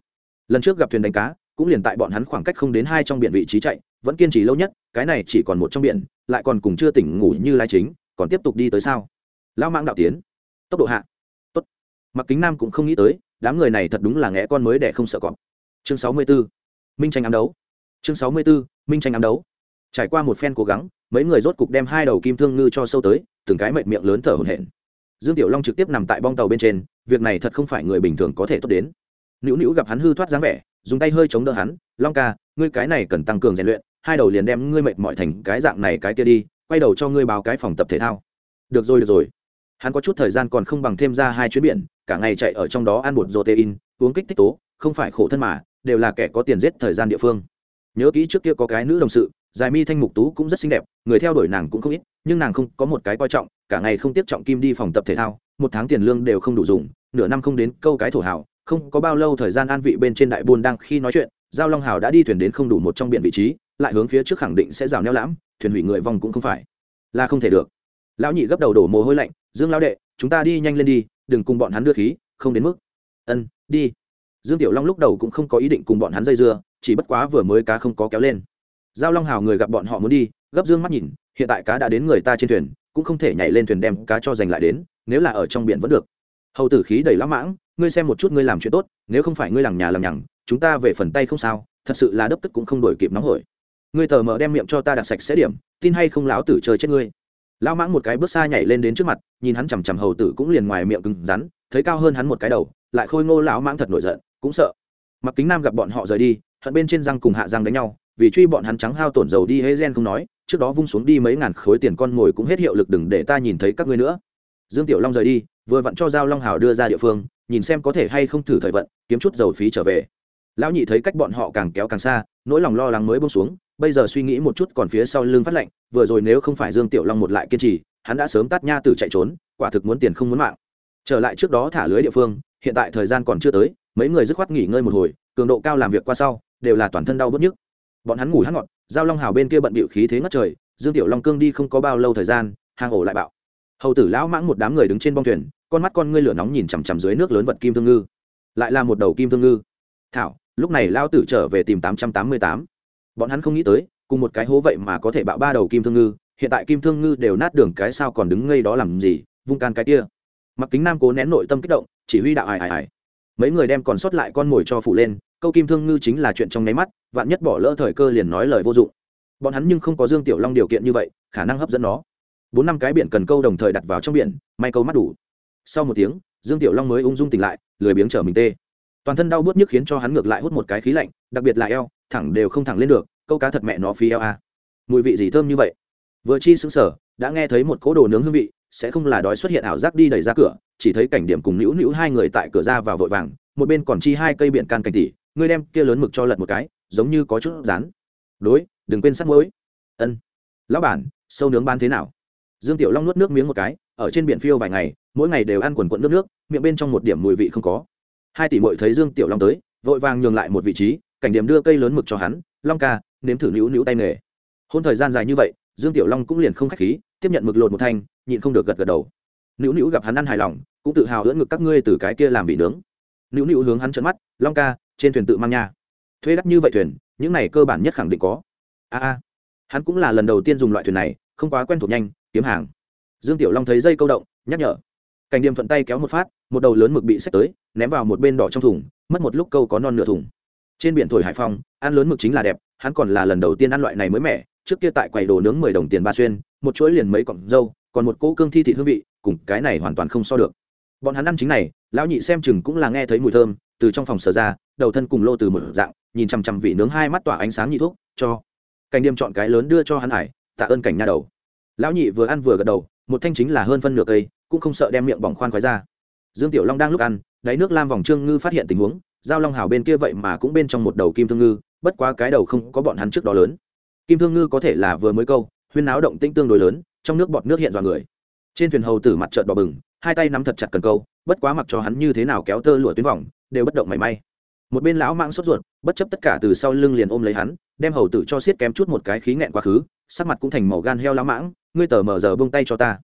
Lần trước gặp thuyền đánh cá cũng liền tại bọn hắn khoảng cách không đến hai trong biển vị trí chạy, vẫn kiên trì lâu nhất, cái này chỉ còn một trong biển, lại còn cùng chưa tỉnh ngủ như lai chính, còn tiếp tục đi tới sao? Lão mãng đạo tiến. Tốc độ hạ. Tốt. Mặc kính nam cũng không nghĩ tới, đám người này thật đúng là nghẽ con mới để không sợ cọp. Chương sáu mươi 64. minh tranh ám đấu. Chương sáu mươi 64. minh tranh ám đấu. Trải qua một phen cố gắng, mấy người rốt cục đem hai đầu kim thương ngư cho sâu tới, từng cái mệt miệng lớn thở hổn hển. Dương tiểu long trực tiếp nằm tại bong tàu bên trên, việc này thật không phải người bình thường có thể tốt đến. Nữu nữu gặp hắn hư thoát dáng vẻ dùng tay hơi chống đỡ hắn, long ca, ngươi cái này cần tăng cường rèn luyện, hai đầu liền đem ngươi mệt mỏi thành cái dạng này cái kia đi, quay đầu cho ngươi báo cái phòng tập thể thao. Được rồi được rồi. Hắn có chút thời gian còn không bằng thêm ra hai chuyến biển, cả ngày chạy ở trong đó ăn bột protein, uống kích thích tố, không phải khổ thân mà, đều là kẻ có tiền giết thời gian địa phương. Nhớ kỹ trước kia có cái nữ đồng sự dài mi thanh mục tú cũng rất xinh đẹp, người theo đuổi nàng cũng không ít, nhưng nàng không có một cái coi trọng, cả ngày không tiếp trọng kim đi phòng tập thể thao, một tháng tiền lương đều không đủ dùng, nửa năm không đến câu cái thổ hào không có bao lâu thời gian an vị bên trên đại buôn đang khi nói chuyện, giao long hào đã đi thuyền đến không đủ một trong biển vị trí, lại hướng phía trước khẳng định sẽ rào neo lãm, thuyền hủy người vong cũng không phải. Là không thể được. Lão nhị gấp đầu đổ mồ hôi lạnh, dương lão đệ, chúng ta đi nhanh lên đi, đừng cùng bọn hắn đưa khí, không đến mức. Ân, đi. Dương tiểu long lúc đầu cũng không có ý định cùng bọn hắn dây dưa, chỉ bất quá vừa mới cá không có kéo lên. Giao long hào người gặp bọn họ muốn đi, gấp dương mắt nhìn, hiện tại cá đã đến người ta trên thuyền, cũng không thể nhảy lên thuyền đem cá cho giành lại đến, nếu là ở trong biển vẫn được. Hầu tử khí đầy lãng mãng ngươi xem một chút ngươi làm chuyện tốt, nếu không phải ngươi lằng nhà lằng nhằng, chúng ta về phần tay không sao, thật sự là đấp tức cũng không đổi kịp nóng hổi. Ngươi tờ mờ đem miệng cho ta đặt sạch sẽ điểm, tin hay không láo tử chơi chết ngươi. Lão mãng một cái bước xa nhảy lên đến trước mặt, nhìn hắn chằm chằm hầu tử cũng liền ngoài miệng cứng rắn, thấy cao hơn hắn một cái đầu, lại khôi ngô lão mãng thật nổi giận, cũng sợ. Mặc kính nam gặp bọn họ rời đi, hận bên trên răng cùng hạ răng đánh nhau, vì truy bọn hắn trắng hao tổn dầu đi hễ gen không nói, trước đó vung xuống đi mấy ngàn khối tiền con ngồi cũng hết hiệu lực đừng để ta nhìn thấy các ngươi nữa. Dương tiểu long rời đi, vừa vặn cho giao long hào đưa ra địa phương nhìn xem có thể hay không thử thời vận, kiếm chút dầu phí trở về. Lão nhị thấy cách bọn họ càng kéo càng xa, nỗi lòng lo lắng mới bông xuống, bây giờ suy nghĩ một chút còn phía sau lưng phát lệnh, vừa rồi nếu không phải dương tiểu long một lại kiên trì, hắn đã sớm tắt nha tử chạy trốn, quả thực muốn tiền không muốn mạng. Trở lại trước đó thả lưới địa phương, hiện tại thời gian còn chưa tới, mấy người dứt khoát nghỉ ngơi một hồi, cường độ cao làm việc qua sau, đều là toàn thân đau bớt nhức. Bọn hắn ngủ hắt ngọt, giao long hào bên kia bận bịu khí thế ngất trời, dương tiểu long cương đi không có bao lâu thời gian hàng ổ lại bạo hầu tử lão mãng một đám người đứng trên bong thuyền con mắt con ngươi lửa nóng nhìn chằm chằm dưới nước lớn vật kim thương ngư. Lại là một đầu kim thương ngư. Thảo, lúc này lao tử trở về tìm tám trăm tám mươi tám. Bọn hắn không nghĩ tới, cùng một cái hố vậy mà có thể bạo ba đầu kim thương ngư. Hiện tại kim thương ngư đều nát đường cái sao còn đứng ngây đó làm gì, vung can cái kia. Mặc kính nam cố nén nội tâm kích động, chỉ huy đạo ải ải ải mấy người đem còn sót lại con mồi cho phụ lên, câu kim thương ngư chính là chuyện trong nháy mắt, vạn nhất bỏ lỡ thời cơ liền nói lời vô dụng. Bọn hắn nhưng không có dương tiểu long điều kiện như vậy, khả năng hấp dẫn nó. Bốn năm cái biển cần câu đồng thời đặt vào trong biển, may câu mắt đủ sau một tiếng, dương tiểu long mới ung dung tỉnh lại, lười biếng trở mình tê. Toàn thân đau bớt nhức khiến cho hắn ngược lại hút một cái khí lạnh, đặc biệt là eo, thẳng đều không thẳng lên được, câu cá thật mẹ nó phi eo a mùi vị gì thơm như vậy? Vừa chi xứng sở đã nghe thấy một cỗ đồ nướng hương vị, sẽ không là đói xuất hiện ảo giác đi đẩy ra cửa, chỉ thấy cảnh điểm cùng nữu nữu hai người tại cửa ra vào vội vàng, một bên còn chi hai cây biển can cảnh tỉ ngươi đem kia lớn mực cho lật một cái, giống như có chút rán. Đối, đừng quên sắt muối. Ân. Lão bản, sâu nướng bán thế nào? Dương tiểu long nuốt nước miếng một cái ở trên biển phiêu vài ngày, mỗi ngày đều ăn quần quận nước nước, miệng bên trong một điểm mùi vị không có. Hai tỷ mội thấy dương tiểu long tới, vội vàng nhường lại một vị trí, cảnh điểm đưa cây lớn mực cho hắn, long ca, nếm thử nữu nữu tay nghề. Hôn thời gian dài như vậy, dương tiểu long cũng liền không k h á c h khí, tiếp nhận mực lột một thanh, nhịn không được gật gật đầu. Nữu nữu gặp hắn ăn hài lòng, cũng tự hào ưỡn ngực các ngươi từ cái kia làm vị nướng. Nữu nữu hướng hắn trận mắt, long ca, trên thuyền tự mang nha. Thuê đắt như vậy thuyền, những này cơ bản nhất khẳng định có. A a, hắn cũng là lần đầu tiên dùng loại thuyền này, không quá quen thuộc nhanh, kiếm hàng dương tiểu long thấy dây câu động, nhắc nhở. Cảnh điềm thuận tay kéo một phát, một đầu lớn mực bị xách tới, ném vào một bên đỏ trong thùng, mất một lúc câu có non nửa thùng. Trên biển thổi hải phòng, ăn lớn mực chính là đẹp, hắn còn là lần đầu tiên ăn loại này mới mẻ, trước kia tại quầy đồ nướng mười đồng tiền ba xuyên, một chuỗi liền mấy cọng dâu, còn một cỗ cương thi thị hương vị, cùng cái này hoàn toàn không so được. Bọn hắn ăn chính này, lão nhị xem chừng cũng là nghe thấy mùi thơm, từ trong phòng sở ra, đầu thân cùng lô từ một dạng, nhìn chằm chằm vị nướng hai mắt tỏa ánh sáng nhị thuốc, cho. Cảnh điềm chọn cái lớn đưa cho hắn hải tạ ơn cảnh nha đầu. Lão nhị vừa ăn vừa gật đầu một thanh chính là hơn phân nửa cây, cũng không sợ đem miệng bỏng khoan khoái ra. Dương tiểu long đang lúc ăn, đáy nước lam vòng trương ngư phát hiện tình huống, giao long hào bên kia vậy mà cũng bên trong một đầu kim thương ngư, bất quá cái đầu không có bọn hắn trước đó lớn. Kim thương ngư có thể là vừa mới câu, huyên náo động tĩnh tương đối lớn, trong nước bọt nước hiện vào người. Trên thuyền hầu tử mặt trợn đỏ bừng, hai tay nắm thật chặt cần câu, bất quá mặc cho hắn như thế nào kéo tơ lụa tuyến vòng, đều bất động mảy may. Một bên lão mạng sốt ruột, bất chấp tất cả từ sau lưng liền ôm lấy hắn, đem hầu tử cho xiết kém chút một cái khí nghẹn quá khứ sắc mặt cũng thành màu gan heo lá mãng, ngươi tờ mở giờ buông tay cho ta.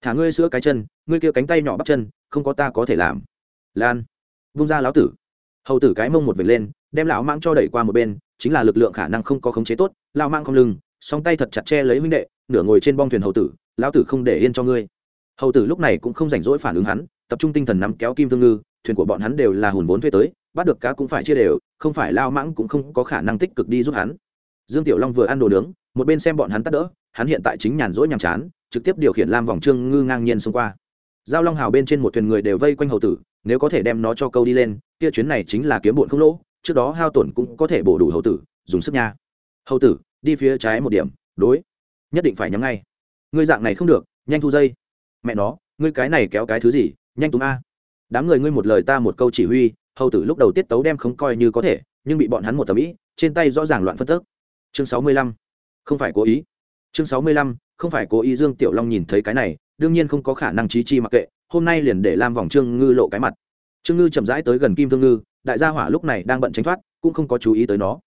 Thả ngươi sữa cái chân, ngươi kia cánh tay nhỏ bắp chân, không có ta có thể làm. Lan. Vung ra lão tử. Hầu tử cái mông một vệt lên, đem lão mãng cho đẩy qua một bên, chính là lực lượng khả năng không có khống chế tốt, lão mãng không lưng, song tay thật chặt che lấy huynh đệ, nửa ngồi trên bong thuyền hầu tử, lão tử không để yên cho ngươi. Hầu tử lúc này cũng không rảnh rỗi phản ứng hắn, tập trung tinh thần nắm kéo kim thương ngư, thuyền của bọn hắn đều là hùn vốn thuê tới, bắt được cá cũng phải chia đều, không phải lao mãng cũng không có khả năng tích cực đi giúp hắn dương tiểu long vừa ăn đồ nướng, một bên xem bọn hắn tắt đỡ, hắn hiện tại chính nhàn rỗi nhàm chán, trực tiếp điều khiển lam vòng trương ngư ngang nhiên xông qua. Giao long hào bên trên một thuyền người đều vây quanh hầu tử, nếu có thể đem nó cho câu đi lên, kia chuyến này chính là kiếm bụn không lỗ, trước đó hao tổn cũng có thể bổ đủ hầu tử, dùng sức nha. Hầu tử, đi phía trái một điểm, đối. Nhất định phải nhắm ngay. Ngươi dạng này không được, nhanh thu dây. Mẹ nó, ngươi cái này kéo cái thứ gì, nhanh túm a. Đám người ngươi một lời ta một câu chỉ huy, hầu tử lúc đầu tiết tấu đem không coi như có thể, nhưng bị bọn hắn một tầm ý, trên tay rõ ràng loạn phân tức chương sáu mươi lăm. Không phải cố ý. Chương sáu mươi lăm, không phải cố ý, dương tiểu long nhìn thấy cái này, đương nhiên không có khả năng trí chi mặc kệ, hôm nay liền để lam vòng trương ngư lộ cái mặt. Trương ngư chậm rãi tới gần kim thương ngư, đại gia hỏa lúc này đang bận tránh thoát, cũng không có chú ý tới nó.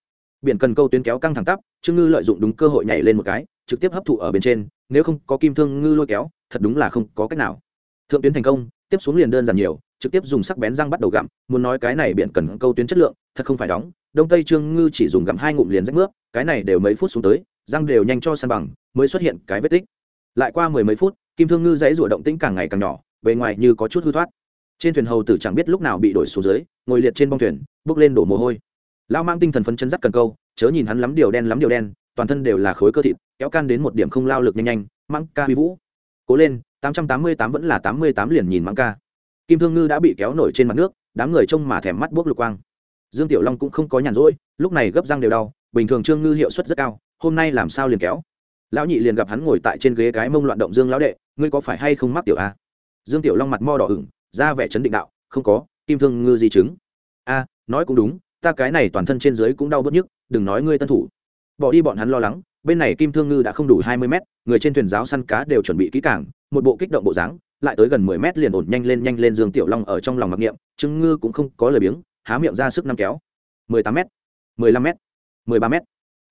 Biển cần câu tuyến kéo căng thẳng tắp, trương ngư lợi dụng đúng cơ hội nhảy lên một cái, trực tiếp hấp thụ ở bên trên, nếu không có kim thương ngư lôi kéo, thật đúng là không có cách nào. Thượng tuyến thành công, tiếp xuống liền đơn giản nhiều, trực tiếp dùng sắc bén răng bắt đầu gặm, muốn nói cái này biển cần câu tuyến chất lượng, thật không phải đóng đông tây trương ngư chỉ dùng gặm hai ngụm liền rách nước, cái này đều mấy phút xuống tới, răng đều nhanh cho san bằng, mới xuất hiện cái vết tích. Lại qua mười mấy phút, kim thương ngư dãy rủa động tĩnh càng ngày càng nhỏ, bề ngoài như có chút hư thoát. Trên thuyền hầu tử chẳng biết lúc nào bị đổi xuống dưới, ngồi liệt trên bông thuyền, bước lên đổ mồ hôi. Lao mang tinh thần phấn chấn dắt cần câu, chớ nhìn hắn lắm điều đen lắm điều đen, toàn thân đều là khối cơ thịt, kéo can đến một điểm không lao lực nhanh nhanh, mãng ca huy vũ. Cố lên, tám trăm tám mươi tám vẫn là tám mươi tám liền nhìn mãng ca. Kim thương ngư đã bị kéo nổi trên mặt nước, đám người trông mà thèm mắt bốc lục quang dương tiểu long cũng không có nhàn rỗi, lúc này gấp răng đều đau, bình thường trương ngư hiệu suất rất cao, hôm nay làm sao liền kéo? Lão nhị liền gặp hắn ngồi tại trên ghế cái mông loạn động dương lão đệ, ngươi có phải hay không mắc tiểu a? Dương tiểu long mặt mo đỏ ửng, ra vẻ chấn định đạo, không có, kim thương ngư di chứng. A, nói cũng đúng, ta cái này toàn thân trên dưới cũng đau bớt nhức, đừng nói ngươi tân thủ. Bỏ đi bọn hắn lo lắng, bên này kim thương ngư đã không đủ hai mươi mét, người trên thuyền giáo săn cá đều chuẩn bị kỹ cảng một bộ kích động bộ dáng, lại tới gần mười mét liền ổn nhanh lên nhanh lên dương tiểu long ở trong lòng mặc niệm, trương ngư cũng không có lời biếng há miệng ra sức năm kéo. mười tám m mười lăm m mười ba m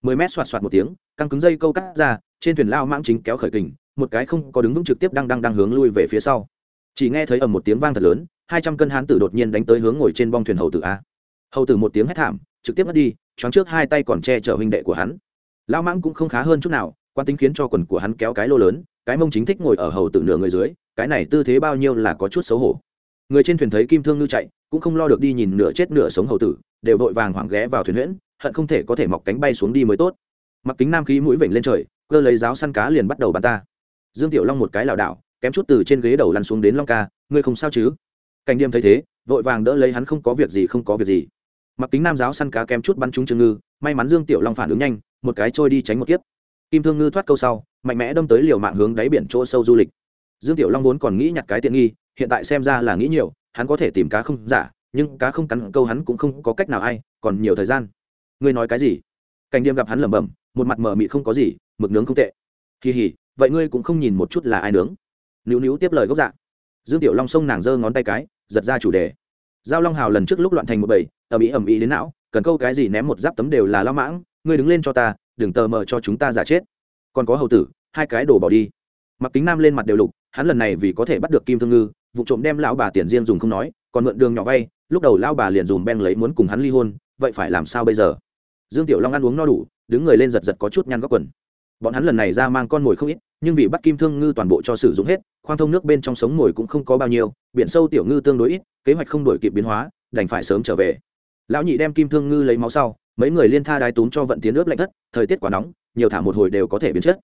mười m xoạt xoạt một tiếng, căng cứng dây câu cắt ra, trên thuyền lao mãng chính kéo khởi kình, một cái không có đứng vững trực tiếp đang đang đang hướng lui về phía sau. Chỉ nghe thấy ầm một tiếng vang thật lớn, hai trăm cân hán tử đột nhiên đánh tới hướng ngồi trên bong thuyền hầu tử a. Hầu tử một tiếng hét thảm, trực tiếp mất đi, choáng trước hai tay còn che chở huynh đệ của hắn. Lao mãng cũng không khá hơn chút nào, quan tính khiến cho quần của hắn kéo cái lô lớn, cái mông chính thích ngồi ở hầu tử nửa người dưới, cái này tư thế bao nhiêu là có chút xấu hổ. Người trên thuyền thấy kim thương ngư chạy cũng không lo được đi nhìn nửa chết nửa sống hầu tử, đều vội vàng hoảng ghé vào thuyền huyễn, hận không thể có thể mọc cánh bay xuống đi mới tốt. Mặc kính nam khí mũi vểnh lên trời, cơ lấy giáo săn cá liền bắt đầu bắn ta. Dương tiểu long một cái lảo đảo, kém chút từ trên ghế đầu lăn xuống đến long ca, ngươi không sao chứ? Cảnh điềm thấy thế, vội vàng đỡ lấy hắn không có việc gì, không có việc gì. Mặc kính nam giáo săn cá kém chút bắn trúng trương ngư, may mắn dương tiểu long phản ứng nhanh, một cái trôi đi tránh một kiếp. Kim thương ngư thoát câu sau, mạnh mẽ đâm tới liều mạng hướng đáy biển chỗ sâu du lịch. Dương tiểu long vốn còn nghĩ nhặt cái tiện nghi, hiện tại xem ra là nghĩ nhiều hắn có thể tìm cá không giả, nhưng cá không cắn câu hắn cũng không có cách nào ai, còn nhiều thời gian. Ngươi nói cái gì? Cảnh điềm gặp hắn lẩm bẩm, một mặt mờ mị không có gì, mực nướng không tệ. Kỳ hỉ, vậy ngươi cũng không nhìn một chút là ai nướng? Níu níu tiếp lời gốc dạ. Dương tiểu long sông nàng giơ ngón tay cái, giật ra chủ đề. Giao long hào lần trước lúc loạn thành một bầy, ầm ĩ ầm ĩ đến não, cần câu cái gì ném một giáp tấm đều là lao mãng, ngươi đứng lên cho ta, đừng tờ mờ cho chúng ta giả chết. Còn có hầu tử, hai cái đổ bỏ đi. Mặc kính nam lên mặt đều lục, hắn lần này vì có thể bắt được kim thương ngư vụ trộm đem lão bà tiền riêng dùng không nói, còn mượn đường nhỏ vay, lúc đầu lão bà liền dùng beng lấy muốn cùng hắn ly hôn, vậy phải làm sao bây giờ? Dương tiểu long ăn uống no đủ, đứng người lên giật giật có chút nhăn góc quần. Bọn hắn lần này ra mang con mồi không ít, nhưng vì bắt kim thương ngư toàn bộ cho sử dụng hết, khoang thông nước bên trong sống mồi cũng không có bao nhiêu, biển sâu tiểu ngư tương đối ít, kế hoạch không đổi kịp biến hóa, đành phải sớm trở về. Lão nhị đem kim thương ngư lấy máu sau, mấy người liên tha đai túm cho vận tiến nước lạnh thất, thời tiết quá nóng, nhiều thả một hồi đều có thể biến chất.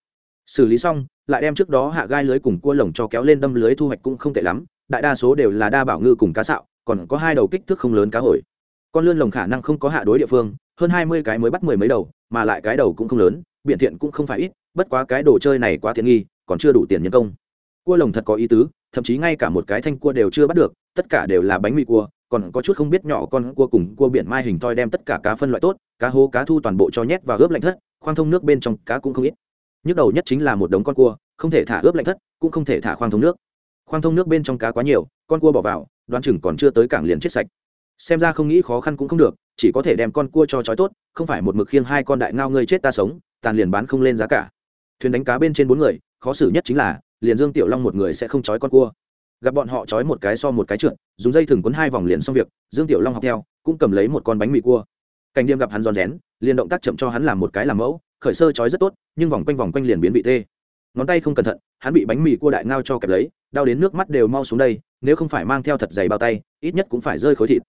Xử lý xong, lại đem trước đó hạ gai lưới cùng cua lồng cho kéo lên đâm lưới thu hoạch cũng không tệ lắm đại đa số đều là đa bảo ngư cùng cá sạo, còn có hai đầu kích thước không lớn cá hồi. Con lươn lồng khả năng không có hạ đối địa phương, hơn hai mươi cái mới bắt mười mấy đầu, mà lại cái đầu cũng không lớn biện thiện cũng không phải ít, bất quá cái đồ chơi này quá thiện nghi, còn chưa đủ tiền nhân công. Cua lồng thật có ý tứ, thậm chí ngay cả một cái thanh cua đều chưa bắt được, tất cả đều là bánh mì cua, còn có chút không biết nhỏ con cua cùng cua biển mai hình thoi đem tất cả cá phân loại tốt, cá hố, cá thu toàn bộ cho nhét và ướp lạnh thất, khoang thông nước bên trong cá cũng không ít. Nhức đầu nhất chính là một đống con cua, không thể thả ướp lạnh thất, cũng không thể thả khoang thông nước khoang thông nước bên trong cá quá nhiều, con cua bỏ vào, đoán chừng còn chưa tới cảng liền chết sạch. Xem ra không nghĩ khó khăn cũng không được, chỉ có thể đem con cua cho trói tốt, không phải một mực khiêng hai con đại ngao ngươi chết ta sống, tàn liền bán không lên giá cả. Thuyền đánh cá bên trên bốn người, khó xử nhất chính là, liền dương tiểu long một người sẽ không trói con cua. Gặp bọn họ trói một cái so một cái trượt, dùng dây thừng quấn hai vòng liền xong việc, dương tiểu long học theo, cũng cầm lấy một con bánh mì cua. Cảnh đêm gặp hắn giòn rén, liền động tác chậm cho hắn làm một cái làm mẫu, khởi sơ trói rất tốt, nhưng vòng quanh vòng quanh liền biến vị tê ngón tay không cẩn thận, hắn bị bánh mì cua đại ngao cho kẹp lấy, đau đến nước mắt đều mau xuống đây, nếu không phải mang theo thật dày bao tay, ít nhất cũng phải rơi khối thịt.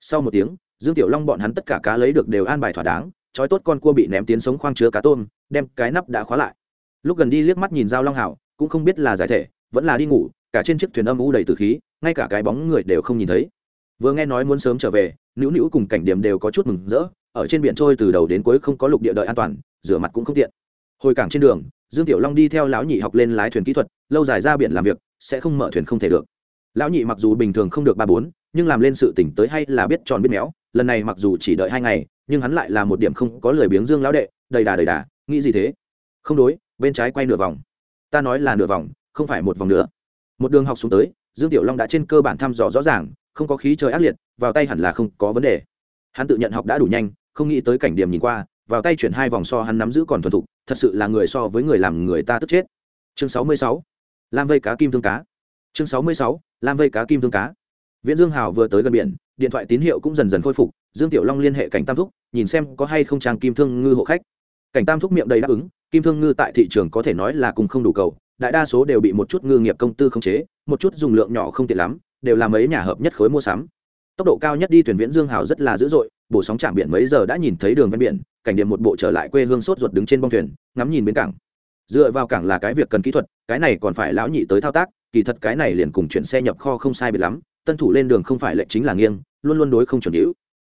Sau một tiếng, dương tiểu long bọn hắn tất cả cá lấy được đều an bài thỏa đáng, trói tốt con cua bị ném tiến sống khoang chứa cá tôm, đem cái nắp đã khóa lại. Lúc gần đi liếc mắt nhìn dao long hảo, cũng không biết là giải thể, vẫn là đi ngủ, cả trên chiếc thuyền âm u đầy từ khí, ngay cả cái bóng người đều không nhìn thấy. Vừa nghe nói muốn sớm trở về, nữu nữu cùng cảnh điểm đều có chút mừng rỡ, ở trên biển trôi từ đầu đến cuối không có lục địa đợi an toàn, rửa mặt cũng không tiện. Hồi cảng trên đường dương tiểu long đi theo lão nhị học lên lái thuyền kỹ thuật, lâu dài ra biển làm việc, sẽ không mở thuyền không thể được. Lão nhị mặc dù bình thường không được ba bốn, nhưng làm lên sự tỉnh tới hay là biết tròn biết méo, lần này mặc dù chỉ đợi hai ngày, nhưng hắn lại là một điểm không có lời biếng dương lão đệ, đầy đà đầy đà, nghĩ gì thế? Không đối, bên trái quay nửa vòng. Ta nói là nửa vòng, không phải một vòng nữa. Một đường học xuống tới, dương tiểu long đã trên cơ bản thăm dò rõ ràng, không có khí trời ác liệt, vào tay hẳn là không có vấn đề. Hắn tự nhận học đã đủ nhanh, không nghĩ tới cảnh điểm nhìn qua vào tay chuyển hai vòng so hắn nắm giữ còn thuần thục, thật sự là người so với người làm người ta tức chết. Chương sáu mươi sáu. Lam vây cá kim thương cá. Chương sáu mươi sáu. Lam vây cá kim thương cá. Viễn dương hào vừa tới gần biển, điện thoại tín hiệu cũng dần dần khôi phục, dương tiểu long liên hệ cảnh tam thúc, nhìn xem có hay không trang kim thương ngư hộ khách. Cảnh tam thúc miệng đầy đáp ứng, kim thương ngư tại thị trường có thể nói là cùng không đủ cầu, đại đa số đều bị một chút ngư nghiệp công tư khống chế, một chút dùng lượng nhỏ không tiện lắm, đều là mấy nhà hợp nhất khối mua sắm. Tốc độ cao nhất đi thuyền viễn dương hào rất là dữ dội bổ sóng chạm biển mấy giờ đã nhìn thấy đường ven biển, cảnh điểm một bộ trở lại quê hương sốt ruột đứng trên bông thuyền, ngắm nhìn bên cảng. Dựa vào cảng là cái việc cần kỹ thuật, cái này còn phải lão nhị tới thao tác, kỳ thật cái này liền cùng chuyển xe nhập kho không sai biệt lắm, tân thủ lên đường không phải lệnh chính là nghiêng, luôn luôn đối không chuẩn hữu.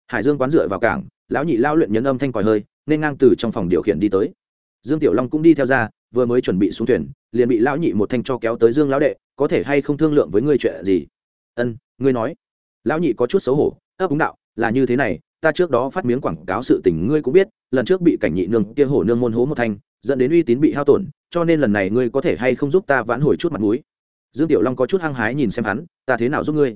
Hải dương quán dựa vào cảng, lão nhị lao luyện nhấn âm thanh còi hơi, nên ngang từ trong phòng điều khiển đi tới. Dương tiểu long cũng đi theo ra, vừa mới chuẩn bị xuống thuyền, liền bị lão nhị một thanh cho kéo tới dương lão đệ, có thể hay không thương lượng với ngươi chuyện gì? Ân, ngươi nói. Lão nhị có chút xấu hổ, ấp úng đạo, là như thế này ta trước đó phát miếng quảng cáo sự tình ngươi cũng biết, lần trước bị cảnh nhị nương kia hổ nương môn hố một thanh, dẫn đến uy tín bị hao tổn, cho nên lần này ngươi có thể hay không giúp ta vãn hồi chút mặt mũi. Dương tiểu long có chút hăng hái nhìn xem hắn, ta thế nào giúp ngươi?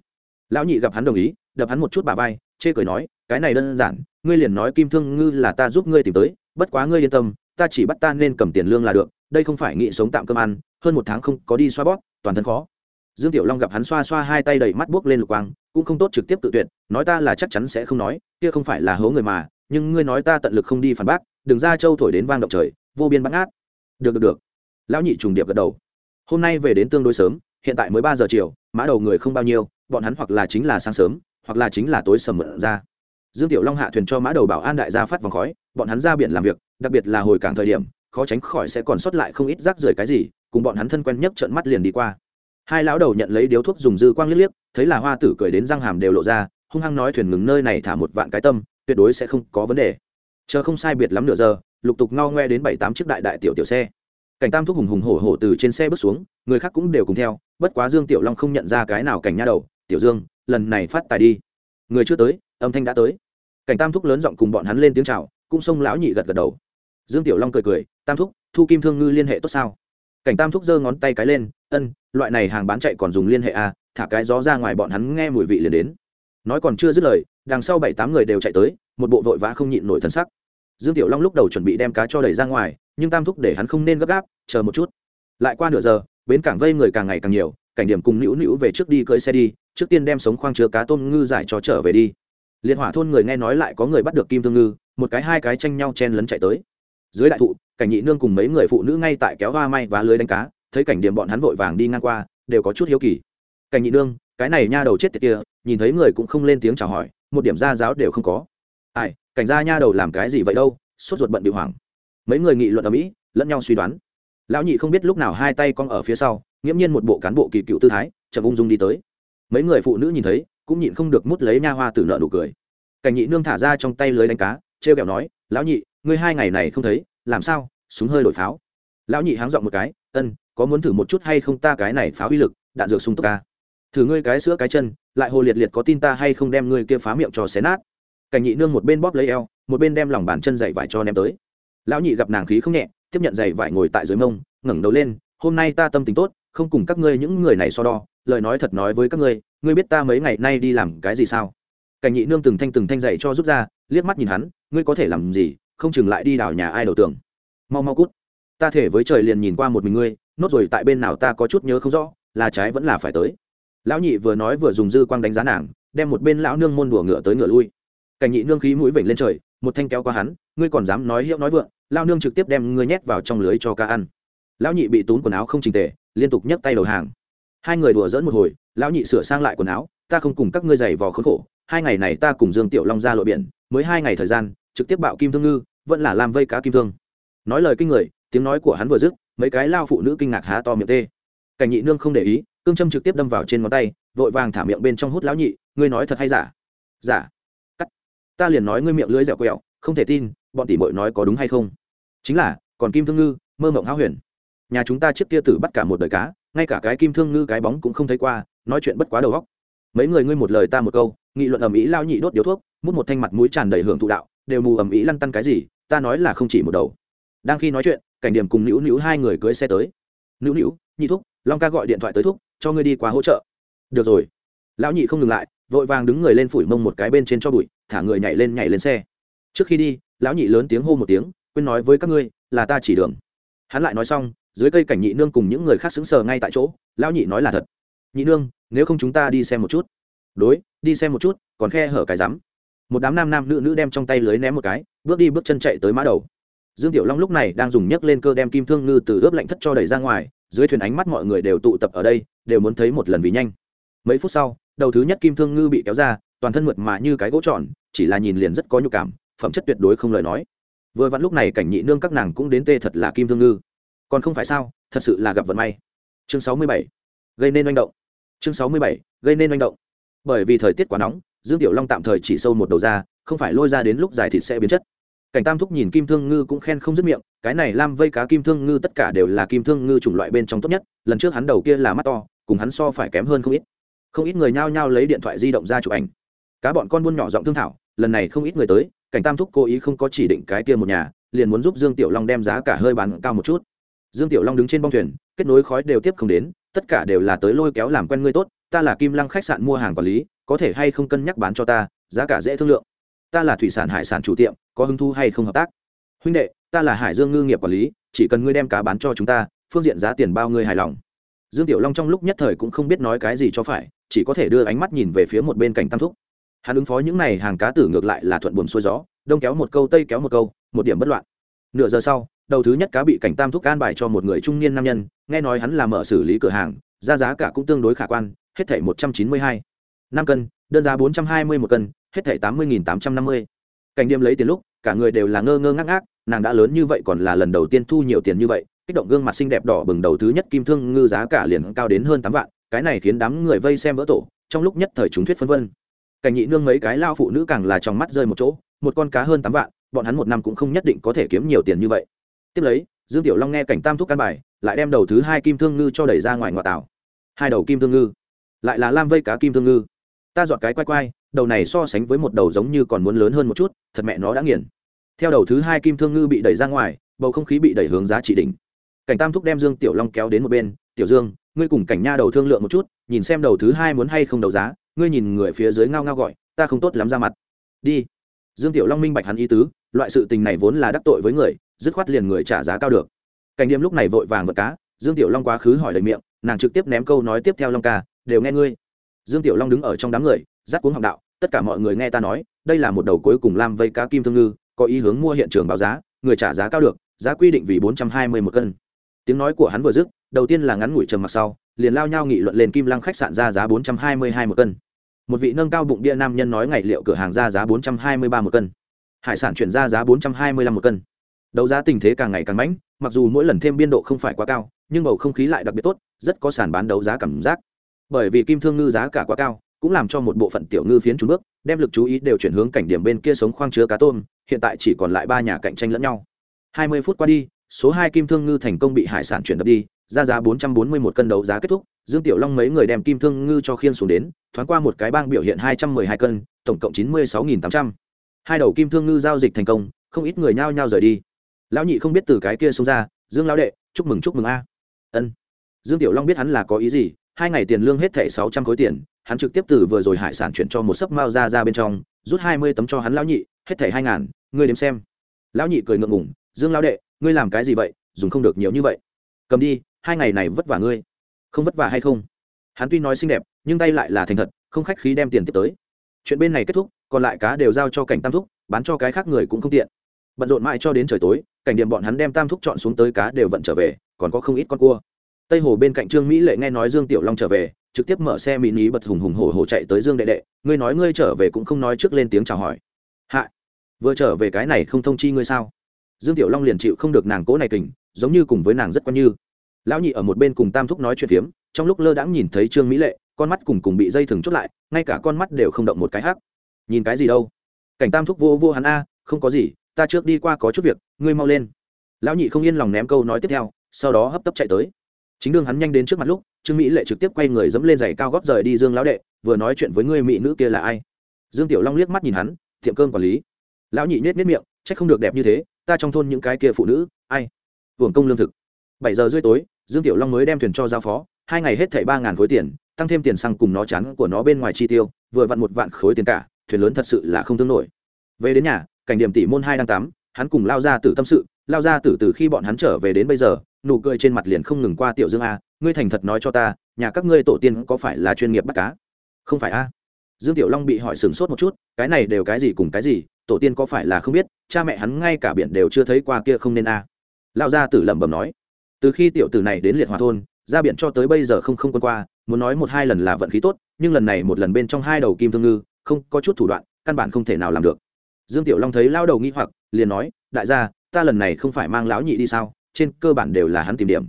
Lão nhị gặp hắn đồng ý, đập hắn một chút bà vai, chê cười nói, cái này đơn giản, ngươi liền nói kim thương ngư là ta giúp ngươi tìm tới, bất quá ngươi yên tâm, ta chỉ bắt ta nên cầm tiền lương là được, đây không phải nghị sống tạm cơm ăn, hơn một tháng không có đi xoa bóp, toàn thân khó. Dương tiểu long gặp hắn xoa xoa hai tay đầy mắt buốc lên lục quang cũng không tốt trực tiếp tự tuyệt, nói ta là chắc chắn sẽ không nói, kia không phải là hố người mà, nhưng ngươi nói ta tận lực không đi phản bác, đừng ra châu thổi đến vang động trời, vô biên bắn át được được được. Lão nhị trùng điệp gật đầu. Hôm nay về đến tương đối sớm, hiện tại mới ba giờ chiều, mã đầu người không bao nhiêu, bọn hắn hoặc là chính là sáng sớm, hoặc là chính là tối sầm mượn ra. Dương tiểu long hạ thuyền cho mã đầu bảo an đại gia phát vòng khói, bọn hắn ra biển làm việc, đặc biệt là hồi cảng thời điểm, khó tránh khỏi sẽ còn sót lại không ít rác rưởi cái gì, cùng bọn hắn thân quen nhất trợn mắt liền đi qua. Hai lão đầu nhận lấy điếu thuốc dùng dư quang liếc liếc thấy là hoa tử cười đến răng hàm đều lộ ra, hung hăng nói thuyền ngừng nơi này thả một vạn cái tâm, tuyệt đối sẽ không có vấn đề. Chờ không sai biệt lắm nửa giờ, lục tục ngao ngoe đến bảy tám chiếc đại đại tiểu tiểu xe. Cảnh tam thúc hùng hùng hổ hổ từ trên xe bước xuống, người khác cũng đều cùng theo, bất quá dương tiểu long không nhận ra cái nào cảnh nha đầu, tiểu dương, lần này phát tài đi. Người chưa tới, âm thanh đã tới. Cảnh tam thúc lớn giọng cùng bọn hắn lên tiếng chào, cũng xông lão nhị gật gật đầu. Dương tiểu long cười cười, tam thúc, thu kim thương ngư liên hệ tốt sao? Cảnh tam thúc giơ ngón tay cái lên, ân, loại này hàng bán chạy còn dùng liên hệ à thả cái gió ra ngoài bọn hắn nghe mùi vị liền đến. Nói còn chưa dứt lời, đằng sau bảy tám người đều chạy tới, một bộ vội vã không nhịn nổi thân sắc. Dương tiểu long lúc đầu chuẩn bị đem cá cho đẩy ra ngoài, nhưng tam thúc để hắn không nên gấp gáp, chờ một chút. Lại qua nửa giờ, bến cảng vây người càng ngày càng nhiều, cảnh điểm cùng nữu nữu về trước đi cưới xe đi, trước tiên đem sống khoang chứa cá tôm ngư giải cho trở về đi. Liệt hỏa thôn người nghe nói lại có người bắt được kim thương ngư, một cái hai cái tranh nhau chen lấn chạy tới. Dưới đại thụ, cảnh nhị nương cùng mấy người phụ nữ ngay tại kéo hoa may và lưới đánh cá, thấy cảnh điểm bọn hắn vội vàng đi ngang qua, đều có chút hiếu kỳ cảnh nhị nương, cái này nha đầu chết tiệt kia, nhìn thấy người cũng không lên tiếng chào hỏi, một điểm ra giáo đều không có. Ai, cảnh gia nha đầu làm cái gì vậy đâu, sốt ruột bận bị hoảng. Mấy người nghị luận ở mỹ, lẫn nhau suy đoán. Lão nhị không biết lúc nào hai tay cong ở phía sau, nghiễm nhiên một bộ cán bộ kỳ cựu tư thái, chậm ung dung đi tới. Mấy người phụ nữ nhìn thấy, cũng nhịn không được mút lấy nha hoa từ nợ nụ cười. Cảnh nhị nương thả ra trong tay lưới đánh cá, trêu kẹo nói, lão nhị, ngươi hai ngày này không thấy, làm sao, súng hơi đổi pháo. Lão nhị háng giọng một cái, ân, có muốn thử một chút hay không ta cái này pháo uy lực, đạn dược súng tốc ca thử ngươi cái sữa cái chân, lại hồ liệt liệt có tin ta hay không đem ngươi kia phá miệng cho xé nát. Cảnh nhị nương một bên bóp lấy eo, một bên đem lòng bàn chân dày vải cho ném tới. Lão nhị gặp nàng khí không nhẹ, tiếp nhận giày vải ngồi tại dưới mông, ngẩng đầu lên, hôm nay ta tâm tình tốt, không cùng các ngươi những người này so đo, lời nói thật nói với các ngươi ngươi biết ta mấy ngày nay đi làm cái gì sao? Cảnh nhị nương từng thanh từng thanh dày cho rút ra, liếc mắt nhìn hắn, ngươi có thể làm gì, không chừng lại đi đào nhà ai đầu tưởng. mau mau cút, ta thể với trời liền nhìn qua một mình ngươi, nốt rồi tại bên nào ta có chút nhớ không rõ, là trái vẫn là phải tới lão nhị vừa nói vừa dùng dư quang đánh giá nàng, đem một bên lão nương môn đùa ngựa tới ngựa lui. Cảnh nhị nương khí mũi vểnh lên trời, một thanh kéo qua hắn, ngươi còn dám nói hiệu nói vượng lao nương trực tiếp đem ngươi nhét vào trong lưới cho cá ăn. Lão nhị bị tốn quần áo không trình tề, liên tục nhấc tay đầu hàng. Hai người đùa dỡn một hồi, lão nhị sửa sang lại quần áo, ta không cùng các ngươi giày vò khốn khổ, hai ngày này ta cùng dương tiểu long ra lội biển, mới hai ngày thời gian, trực tiếp bạo kim thương ngư, vẫn là làm vây cá kim thương. Nói lời kinh người, tiếng nói của hắn vừa dứt, mấy cái lao phụ nữ kinh ngạc há to miệng tê. Cảnh nhị nương không để ý cương châm trực tiếp đâm vào trên ngón tay, vội vàng thả miệng bên trong hút lão nhị, ngươi nói thật hay giả? Giả. Cắt. Ta liền nói ngươi miệng lưỡi dẻo quẹo, không thể tin, bọn tỷ mội nói có đúng hay không? Chính là, còn kim thương ngư, mơ mộng háo huyền. Nhà chúng ta trước kia tử bắt cả một đời cá, ngay cả cái kim thương ngư cái bóng cũng không thấy qua, nói chuyện bất quá đầu góc mấy người ngươi một lời ta một câu, nghị luận ầm ĩ lao nhị đốt điếu thuốc, mút một thanh mặt mũi tràn đầy hưởng thụ đạo, đều mù ầm ĩ lăn tăn cái gì, ta nói là không chỉ một đầu. Đang khi nói chuyện, cảnh điểm cùng nữu nữu hai người cưới xe tới. Nữu nữu, nhị thúc, long ca gọi điện thoại tới thúc cho ngươi đi qua hỗ trợ. Được rồi. Lão nhị không ngừng lại, vội vàng đứng người lên phủi mông một cái bên trên cho bụi, thả người nhảy lên nhảy lên xe. Trước khi đi, lão nhị lớn tiếng hô một tiếng, quên nói với các ngươi, là ta chỉ đường. Hắn lại nói xong, dưới cây cảnh nhị nương cùng những người khác xứng sờ ngay tại chỗ, lão nhị nói là thật. Nhị nương, nếu không chúng ta đi xem một chút. Đối, đi xem một chút, còn khe hở cái rắm. Một đám nam nam nữ nữ đem trong tay lưới ném một cái, bước đi bước chân chạy tới mã đầu dương tiểu long lúc này đang dùng nhấc lên cơ đem kim thương ngư từ ướp lạnh thất cho đẩy ra ngoài, dưới thuyền ánh mắt mọi người đều tụ tập ở đây, đều muốn thấy một lần vì nhanh. Mấy phút sau, đầu thứ nhất kim thương ngư bị kéo ra, toàn thân mượt mà như cái gỗ tròn, chỉ là nhìn liền rất có nhục cảm, phẩm chất tuyệt đối không lời nói. Vừa vặn lúc này cảnh nhị nương các nàng cũng đến tê thật là kim thương ngư. Còn không phải sao, thật sự là gặp vận may. Chương sáu mươi bảy, gây nên manh động. Chương sáu mươi bảy, gây nên manh động. Bởi vì thời tiết quá nóng, dương tiểu long tạm thời chỉ sâu một đầu ra, không phải lôi ra đến lúc dài thịt sẽ biến chất cảnh tam thúc nhìn kim thương ngư cũng khen không dứt miệng, cái này lam vây cá kim thương ngư tất cả đều là kim thương ngư chủng loại bên trong tốt nhất, lần trước hắn đầu kia là mắt to, cùng hắn so phải kém hơn không ít. Không ít người nhao nhao lấy điện thoại di động ra chụp ảnh. Cá bọn con buôn nhỏ giọng thương thảo, lần này không ít người tới, cảnh tam thúc cố ý không có chỉ định cái kia một nhà, liền muốn giúp dương tiểu long đem giá cả hơi bán cao một chút. Dương tiểu long đứng trên bong thuyền, kết nối khói đều tiếp không đến, tất cả đều là tới lôi kéo làm quen ngươi tốt, ta là kim lăng khách sạn mua hàng quản lý, có thể hay không cân nhắc bán cho ta, giá cả dễ thương lượng. Ta là thủy sản hải sản chủ tiệm có hứng thu hay không hợp tác. Huynh đệ, ta là hải dương ngư nghiệp quản lý, chỉ cần ngươi đem cá bán cho chúng ta, phương diện giá tiền bao ngươi hài lòng. Dương tiểu long trong lúc nhất thời cũng không biết nói cái gì cho phải, chỉ có thể đưa ánh mắt nhìn về phía một bên cảnh tam thúc. Hắn ứng phó những n à y hàng cá tử ngược lại là thuận buồn xuôi gió, đông kéo một câu, tây kéo một câu, một điểm bất loạn. Nửa giờ sau, đầu thứ nhất cá bị cảnh tam thúc can bài cho một người trung niên nam nhân, nghe nói hắn là mở xử lý cửa hàng, ra giá cả cũng tương đối khả quan, hết thảy một trăm chín mươi hai. Năm cân, đơn giá bốn trăm hai mươi một cân, hết thảy tám mươi nghìn tám trăm năm mươi. Cảnh điềm lấy tiền lúc cả người đều là ngơ ngơ ngác ngác, nàng đã lớn như vậy còn là lần đầu tiên thu nhiều tiền như vậy, kích động gương mặt xinh đẹp đỏ bừng đầu thứ nhất kim thương ngư giá cả liền cao đến hơn tám vạn, cái này khiến đám người vây xem vỡ tổ, trong lúc nhất thời chúng thuyết phân vân. Cảnh nhị nương mấy cái lao phụ nữ càng là trong mắt rơi một chỗ, một con cá hơn tám vạn, bọn hắn một năm cũng không nhất định có thể kiếm nhiều tiền như vậy. Tiếp lấy, dương tiểu long nghe cảnh tam thúc căn bài, lại đem đầu thứ hai kim thương ngư cho đẩy ra ngoài ngoại tảo. Hai đầu kim thương ngư, lại là lam vây cá kim thương ngư ta dọn cái quay quay, đầu này so sánh với một đầu giống như còn muốn lớn hơn một chút, thật mẹ nó đã nghiền. Theo đầu thứ hai kim thương ngư bị đẩy ra ngoài, bầu không khí bị đẩy hướng giá trị đỉnh. Cảnh tam thúc đem dương tiểu long kéo đến một bên, tiểu dương, ngươi cùng cảnh nha đầu thương lượng một chút, nhìn xem đầu thứ hai muốn hay không đấu giá, ngươi nhìn người phía dưới ngao ngao gọi, ta không tốt lắm ra mặt. Đi. Dương tiểu long minh bạch hắn ý tứ, loại sự tình này vốn là đắc tội với người, dứt khoát liền người trả giá cao được. Cảnh điểm lúc này vội vàng vật cá, dương tiểu long quá khứ hỏi đầy miệng, nàng trực tiếp ném câu nói tiếp theo long ca, đều nghe ngươi dương tiểu long đứng ở trong đám người rát cuống học đạo, tất cả mọi người nghe ta nói, đây là một đầu cuối cùng lam vây cá kim thương ngư, có ý hướng mua hiện trường báo giá, người trả giá cao được, giá quy định vì bốn trăm hai mươi một cân. Tiếng nói của hắn vừa dứt, đầu tiên là ngắn ngủi trầm mặc sau, liền lao nhau nghị luận lên kim lăng khách sạn ra giá bốn trăm hai mươi hai một cân. Một vị nâng cao bụng bia nam nhân nói ngày liệu cửa hàng ra giá bốn trăm hai mươi ba một cân. Hải sản chuyển ra giá bốn trăm hai mươi lăm một cân. Đấu giá tình thế càng ngày càng mãnh, mặc dù mỗi lần thêm biên độ không phải quá cao, nhưng bầu không khí lại đặc biệt tốt, rất có sàn bán đấu giá cảm giác bởi vì kim thương ngư giá cả quá cao, cũng làm cho một bộ phận tiểu ngư phiến trúng bước, đem lực chú ý đều chuyển hướng cảnh điểm bên kia sống khoang chứa cá tôm, hiện tại chỉ còn lại ba nhà cạnh tranh lẫn nhau. Hai mươi phút qua đi, số hai kim thương ngư thành công bị hải sản chuyển đập đi, ra giá bốn trăm bốn mươi một cân đấu giá kết thúc, dương tiểu long mấy người đem kim thương ngư cho khiên xuống đến, thoáng qua một cái bang biểu hiện hai trăm mười hai cân, tổng cộng chín mươi sáu nghìn tám trăm. Hai đầu kim thương ngư giao dịch thành công, không ít người nhao nhao rời đi. Lão nhị không biết từ cái kia xông ra, dương lão đệ, chúc mừng chúc mừng a. Ân. Dương tiểu long biết hắn là có ý gì hai ngày tiền lương hết thẻ sáu trăm khối tiền, hắn trực tiếp từ vừa rồi hải sản chuyển cho một sấp mao ra ra bên trong, rút hai mươi tấm cho hắn lão nhị, hết thẻ hai ngàn, ngươi đếm xem. Lão nhị cười ngượng ngủng dương lão đệ, ngươi làm cái gì vậy? Dùng không được nhiều như vậy. Cầm đi, hai ngày này vất vả ngươi. Không vất vả hay không? Hắn tuy nói xinh đẹp, nhưng tay lại là thành thật, không khách khí đem tiền tiếp tới. Chuyện bên này kết thúc, còn lại cá đều giao cho cảnh tam thúc, bán cho cái khác người cũng không tiện. Bận rộn mãi cho đến trời tối, cảnh điểm bọn hắn đem tam thúc chọn xuống tới cá đều vận trở về, còn có không ít con cua tây hồ bên cạnh trương mỹ lệ nghe nói dương tiểu long trở về, trực tiếp mở xe mini bật hùng hùng hổ hổ chạy tới dương đệ đệ. Ngươi nói ngươi trở về cũng không nói trước lên tiếng chào hỏi. Hạ, vừa trở về cái này không thông chi ngươi sao? Dương tiểu long liền chịu không được nàng cố này kình, giống như cùng với nàng rất quan như. Lão nhị ở một bên cùng tam thúc nói chuyện phiếm, trong lúc lơ đãng nhìn thấy trương mỹ lệ, con mắt cùng cùng bị dây thừng chốt lại, ngay cả con mắt đều không động một cái hắc. Nhìn cái gì đâu? Cảnh tam thúc vô vô hắn a, không có gì, ta trước đi qua có chút việc, ngươi mau lên. Lão nhị không yên lòng ném câu nói tiếp theo, sau đó hấp tấp chạy tới chính đương hắn nhanh đến trước mặt lúc, trương mỹ lệ trực tiếp quay người dẫm lên giày cao góp rời đi dương lão đệ, vừa nói chuyện với người mỹ nữ kia là ai? Dương tiểu long liếc mắt nhìn hắn, tiệm cơm quản lý. Lão nhị nhét nhét miệng c không được đẹp như thế, ta trong thôn những cái kia phụ nữ, ai? Hưởng công lương thực. Bảy giờ rưỡi tối, dương tiểu long mới đem thuyền cho giao phó, hai ngày hết thảy ba ngàn khối tiền, tăng thêm tiền xăng cùng nó chán của nó bên ngoài chi tiêu, vừa vặn một vạn khối tiền cả, thuyền lớn thật sự là không tương nổi. Về đến nhà, cảnh điểm tỷ môn hai đang tắm, hắn cùng lao ra từ tâm sự, lao ra từ từ khi bọn hắn trở về đến bây giờ nụ cười trên mặt liền không ngừng qua tiểu dương a, ngươi thành thật nói cho ta, nhà các ngươi tổ tiên có phải là chuyên nghiệp bắt cá? Không phải a. Dương tiểu long bị hỏi sửng sốt một chút, cái này đều cái gì cùng cái gì, tổ tiên có phải là không biết, cha mẹ hắn ngay cả biển đều chưa thấy qua kia không nên a. Lão gia tử lẩm bẩm nói. Từ khi tiểu tử này đến liệt hòa thôn, ra biển cho tới bây giờ không không quân qua, muốn nói một hai lần là vận khí tốt, nhưng lần này một lần bên trong hai đầu kim thương ngư, không có chút thủ đoạn, căn bản không thể nào làm được. Dương tiểu long thấy lao đầu nghi hoặc, liền nói, đại gia, ta lần này không phải mang lão nhị đi sao? Trên cơ bản đều là hắn tìm điểm.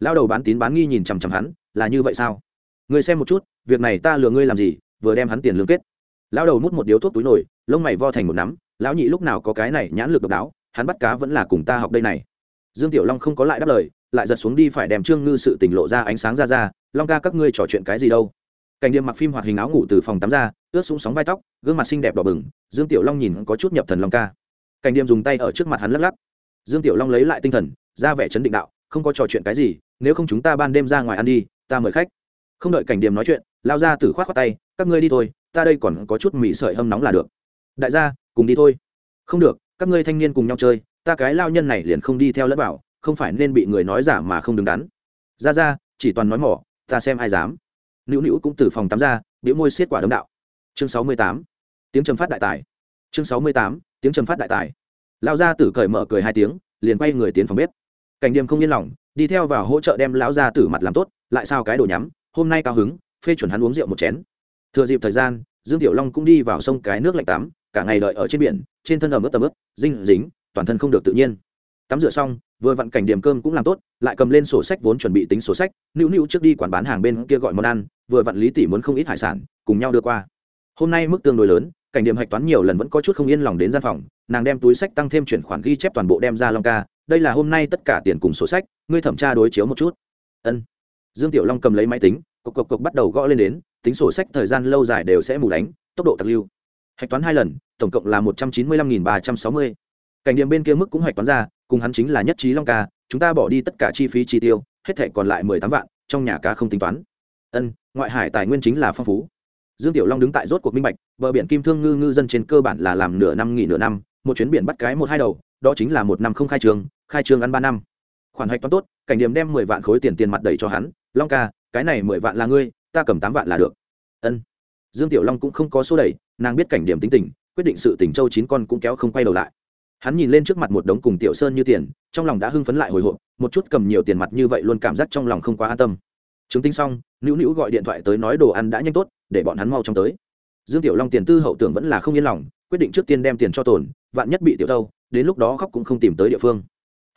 Lao đầu bán tín bán nghi nhìn chằm chằm hắn, là như vậy sao? Người xem một chút, việc này ta lừa ngươi làm gì, vừa đem hắn tiền lương kết. Lao đầu mút một điếu thuốc túi nổi lông mày vo thành một nắm, lão nhị lúc nào có cái này nhãn lực độc đáo, hắn bắt cá vẫn là cùng ta học đây này. Dương tiểu long không có lại đáp lời, lại giật xuống đi phải đem trương ngư sự tỉnh lộ ra ánh sáng ra ra, long ca, các ngươi trò chuyện cái gì đâu? Cảnh điểm mặc phim hoạt hình áo ngủ từ phòng tắm ra, ướt súng sóng vai tóc, gương mặt xinh đẹp đỏ bừng, dương tiểu long nhìn có chút nhập thần long ca. Cảnh điểm dùng tay ở trước mặt hắn lắc lắc. Dương tiểu long lấy lại tinh thần ra vẻ chấn định đạo, không có trò chuyện cái gì, nếu không chúng ta ban đêm ra ngoài ăn đi, ta mời khách. Không đợi cảnh điểm nói chuyện lao ra tử khoát khoát tay, các ngươi đi thôi, ta đây còn có chút mì sợi hâm nóng là được. Đại gia, cùng đi thôi. Không được, các ngươi thanh niên cùng nhau chơi, ta cái lao nhân này liền không đi theo lẫn bảo không phải nên bị người nói giả mà không đứng đắn. Ra ra, chỉ toàn nói mỏ, ta xem ai dám. Nữu nữu cũng từ phòng tắm ra đĩu môi xiết quả đấm đạo. Chương sáu mươi tám, tiếng trầm phát đại tài. Chương sáu mươi tám, tiếng trầm phát đại tài. Lao ra tử cởi mở cười hai tiếng, liền quay người tiến phòng bếp cảnh điềm không yên lòng, đi theo vào hỗ trợ đem lão ra tử mặt làm tốt, lại sao cái đồ nhắm, hôm nay cao hứng, phê chuẩn hắn uống rượu một chén. Thừa dịp thời gian, dương tiểu long cũng đi vào sông cái nước lạnh tắm, cả ngày đợi ở trên biển, trên thân ẩm ướt tầm ướt, dinh dính, toàn thân không được tự nhiên. Tắm rửa xong, vừa vặn cảnh điểm cơm cũng làm tốt, lại cầm lên sổ sách vốn chuẩn bị tính sổ sách, nữu nữu trước đi quản bán hàng bên kia gọi món ăn, vừa vặn lý tỷ muốn không ít hải sản, cùng nhau đưa qua. Hôm nay mức tương đối lớn, cảnh điểm hạch toán nhiều lần vẫn có chút không yên lòng đến gian phòng, nàng đem túi sách tăng thêm chuyển khoản ghi chép toàn bộ đem ra long ca đây là hôm nay tất cả tiền cùng sổ sách, ngươi thẩm tra đối chiếu một chút. Ân. Dương tiểu long cầm lấy máy tính, cộc cộc cộc bắt đầu gõ lên đến, tính sổ sách thời gian lâu dài đều sẽ mù đánh, tốc độ tặc lưu. Hạch toán hai lần, tổng cộng là một trăm chín mươi lăm nghìn ba trăm sáu mươi. Cảnh điểm bên kia mức cũng hạch toán ra, cùng hắn chính là nhất trí long ca, chúng ta bỏ đi tất cả chi phí chi tiêu, hết thẻ còn lại mười tám vạn, trong nhà cá không tính toán. Ân, ngoại hải tài nguyên chính là phong phú. Dương tiểu long đứng tại rốt cuộc minh bạch, bờ biển kim thương ngư ngư dân trên cơ bản là làm nửa năm nghỉ nửa năm, một chuyến biển bắt cái một hai đầu, đó chính là một năm không khai trường khai trương ăn ba năm. Khoản hạch toán tốt, cảnh điểm đem mười vạn khối tiền tiền mặt đẩy cho hắn. Long ca, cái này mười vạn là ngươi, ta cầm tám vạn là được. Ân. Dương tiểu long cũng không có số đẩy, nàng biết cảnh điểm tính tình, quyết định sự tỉnh châu chín con cũng kéo không quay đầu lại. Hắn nhìn lên trước mặt một đống cùng tiểu sơn như tiền, trong lòng đã hưng phấn lại hồi hộp, một chút cầm nhiều tiền mặt như vậy luôn cảm giác trong lòng không quá an tâm. Chứng tinh xong, nữu nữu gọi điện thoại tới nói đồ ăn đã nhanh tốt, để bọn hắn mau chóng tới. Dương tiểu long tiền tư hậu tưởng vẫn là không yên lòng, quyết định trước tiên đem tiền cho tồn, vạn nhất bị tiểu đâu đến lúc đó khóc cũng không tìm tới địa phương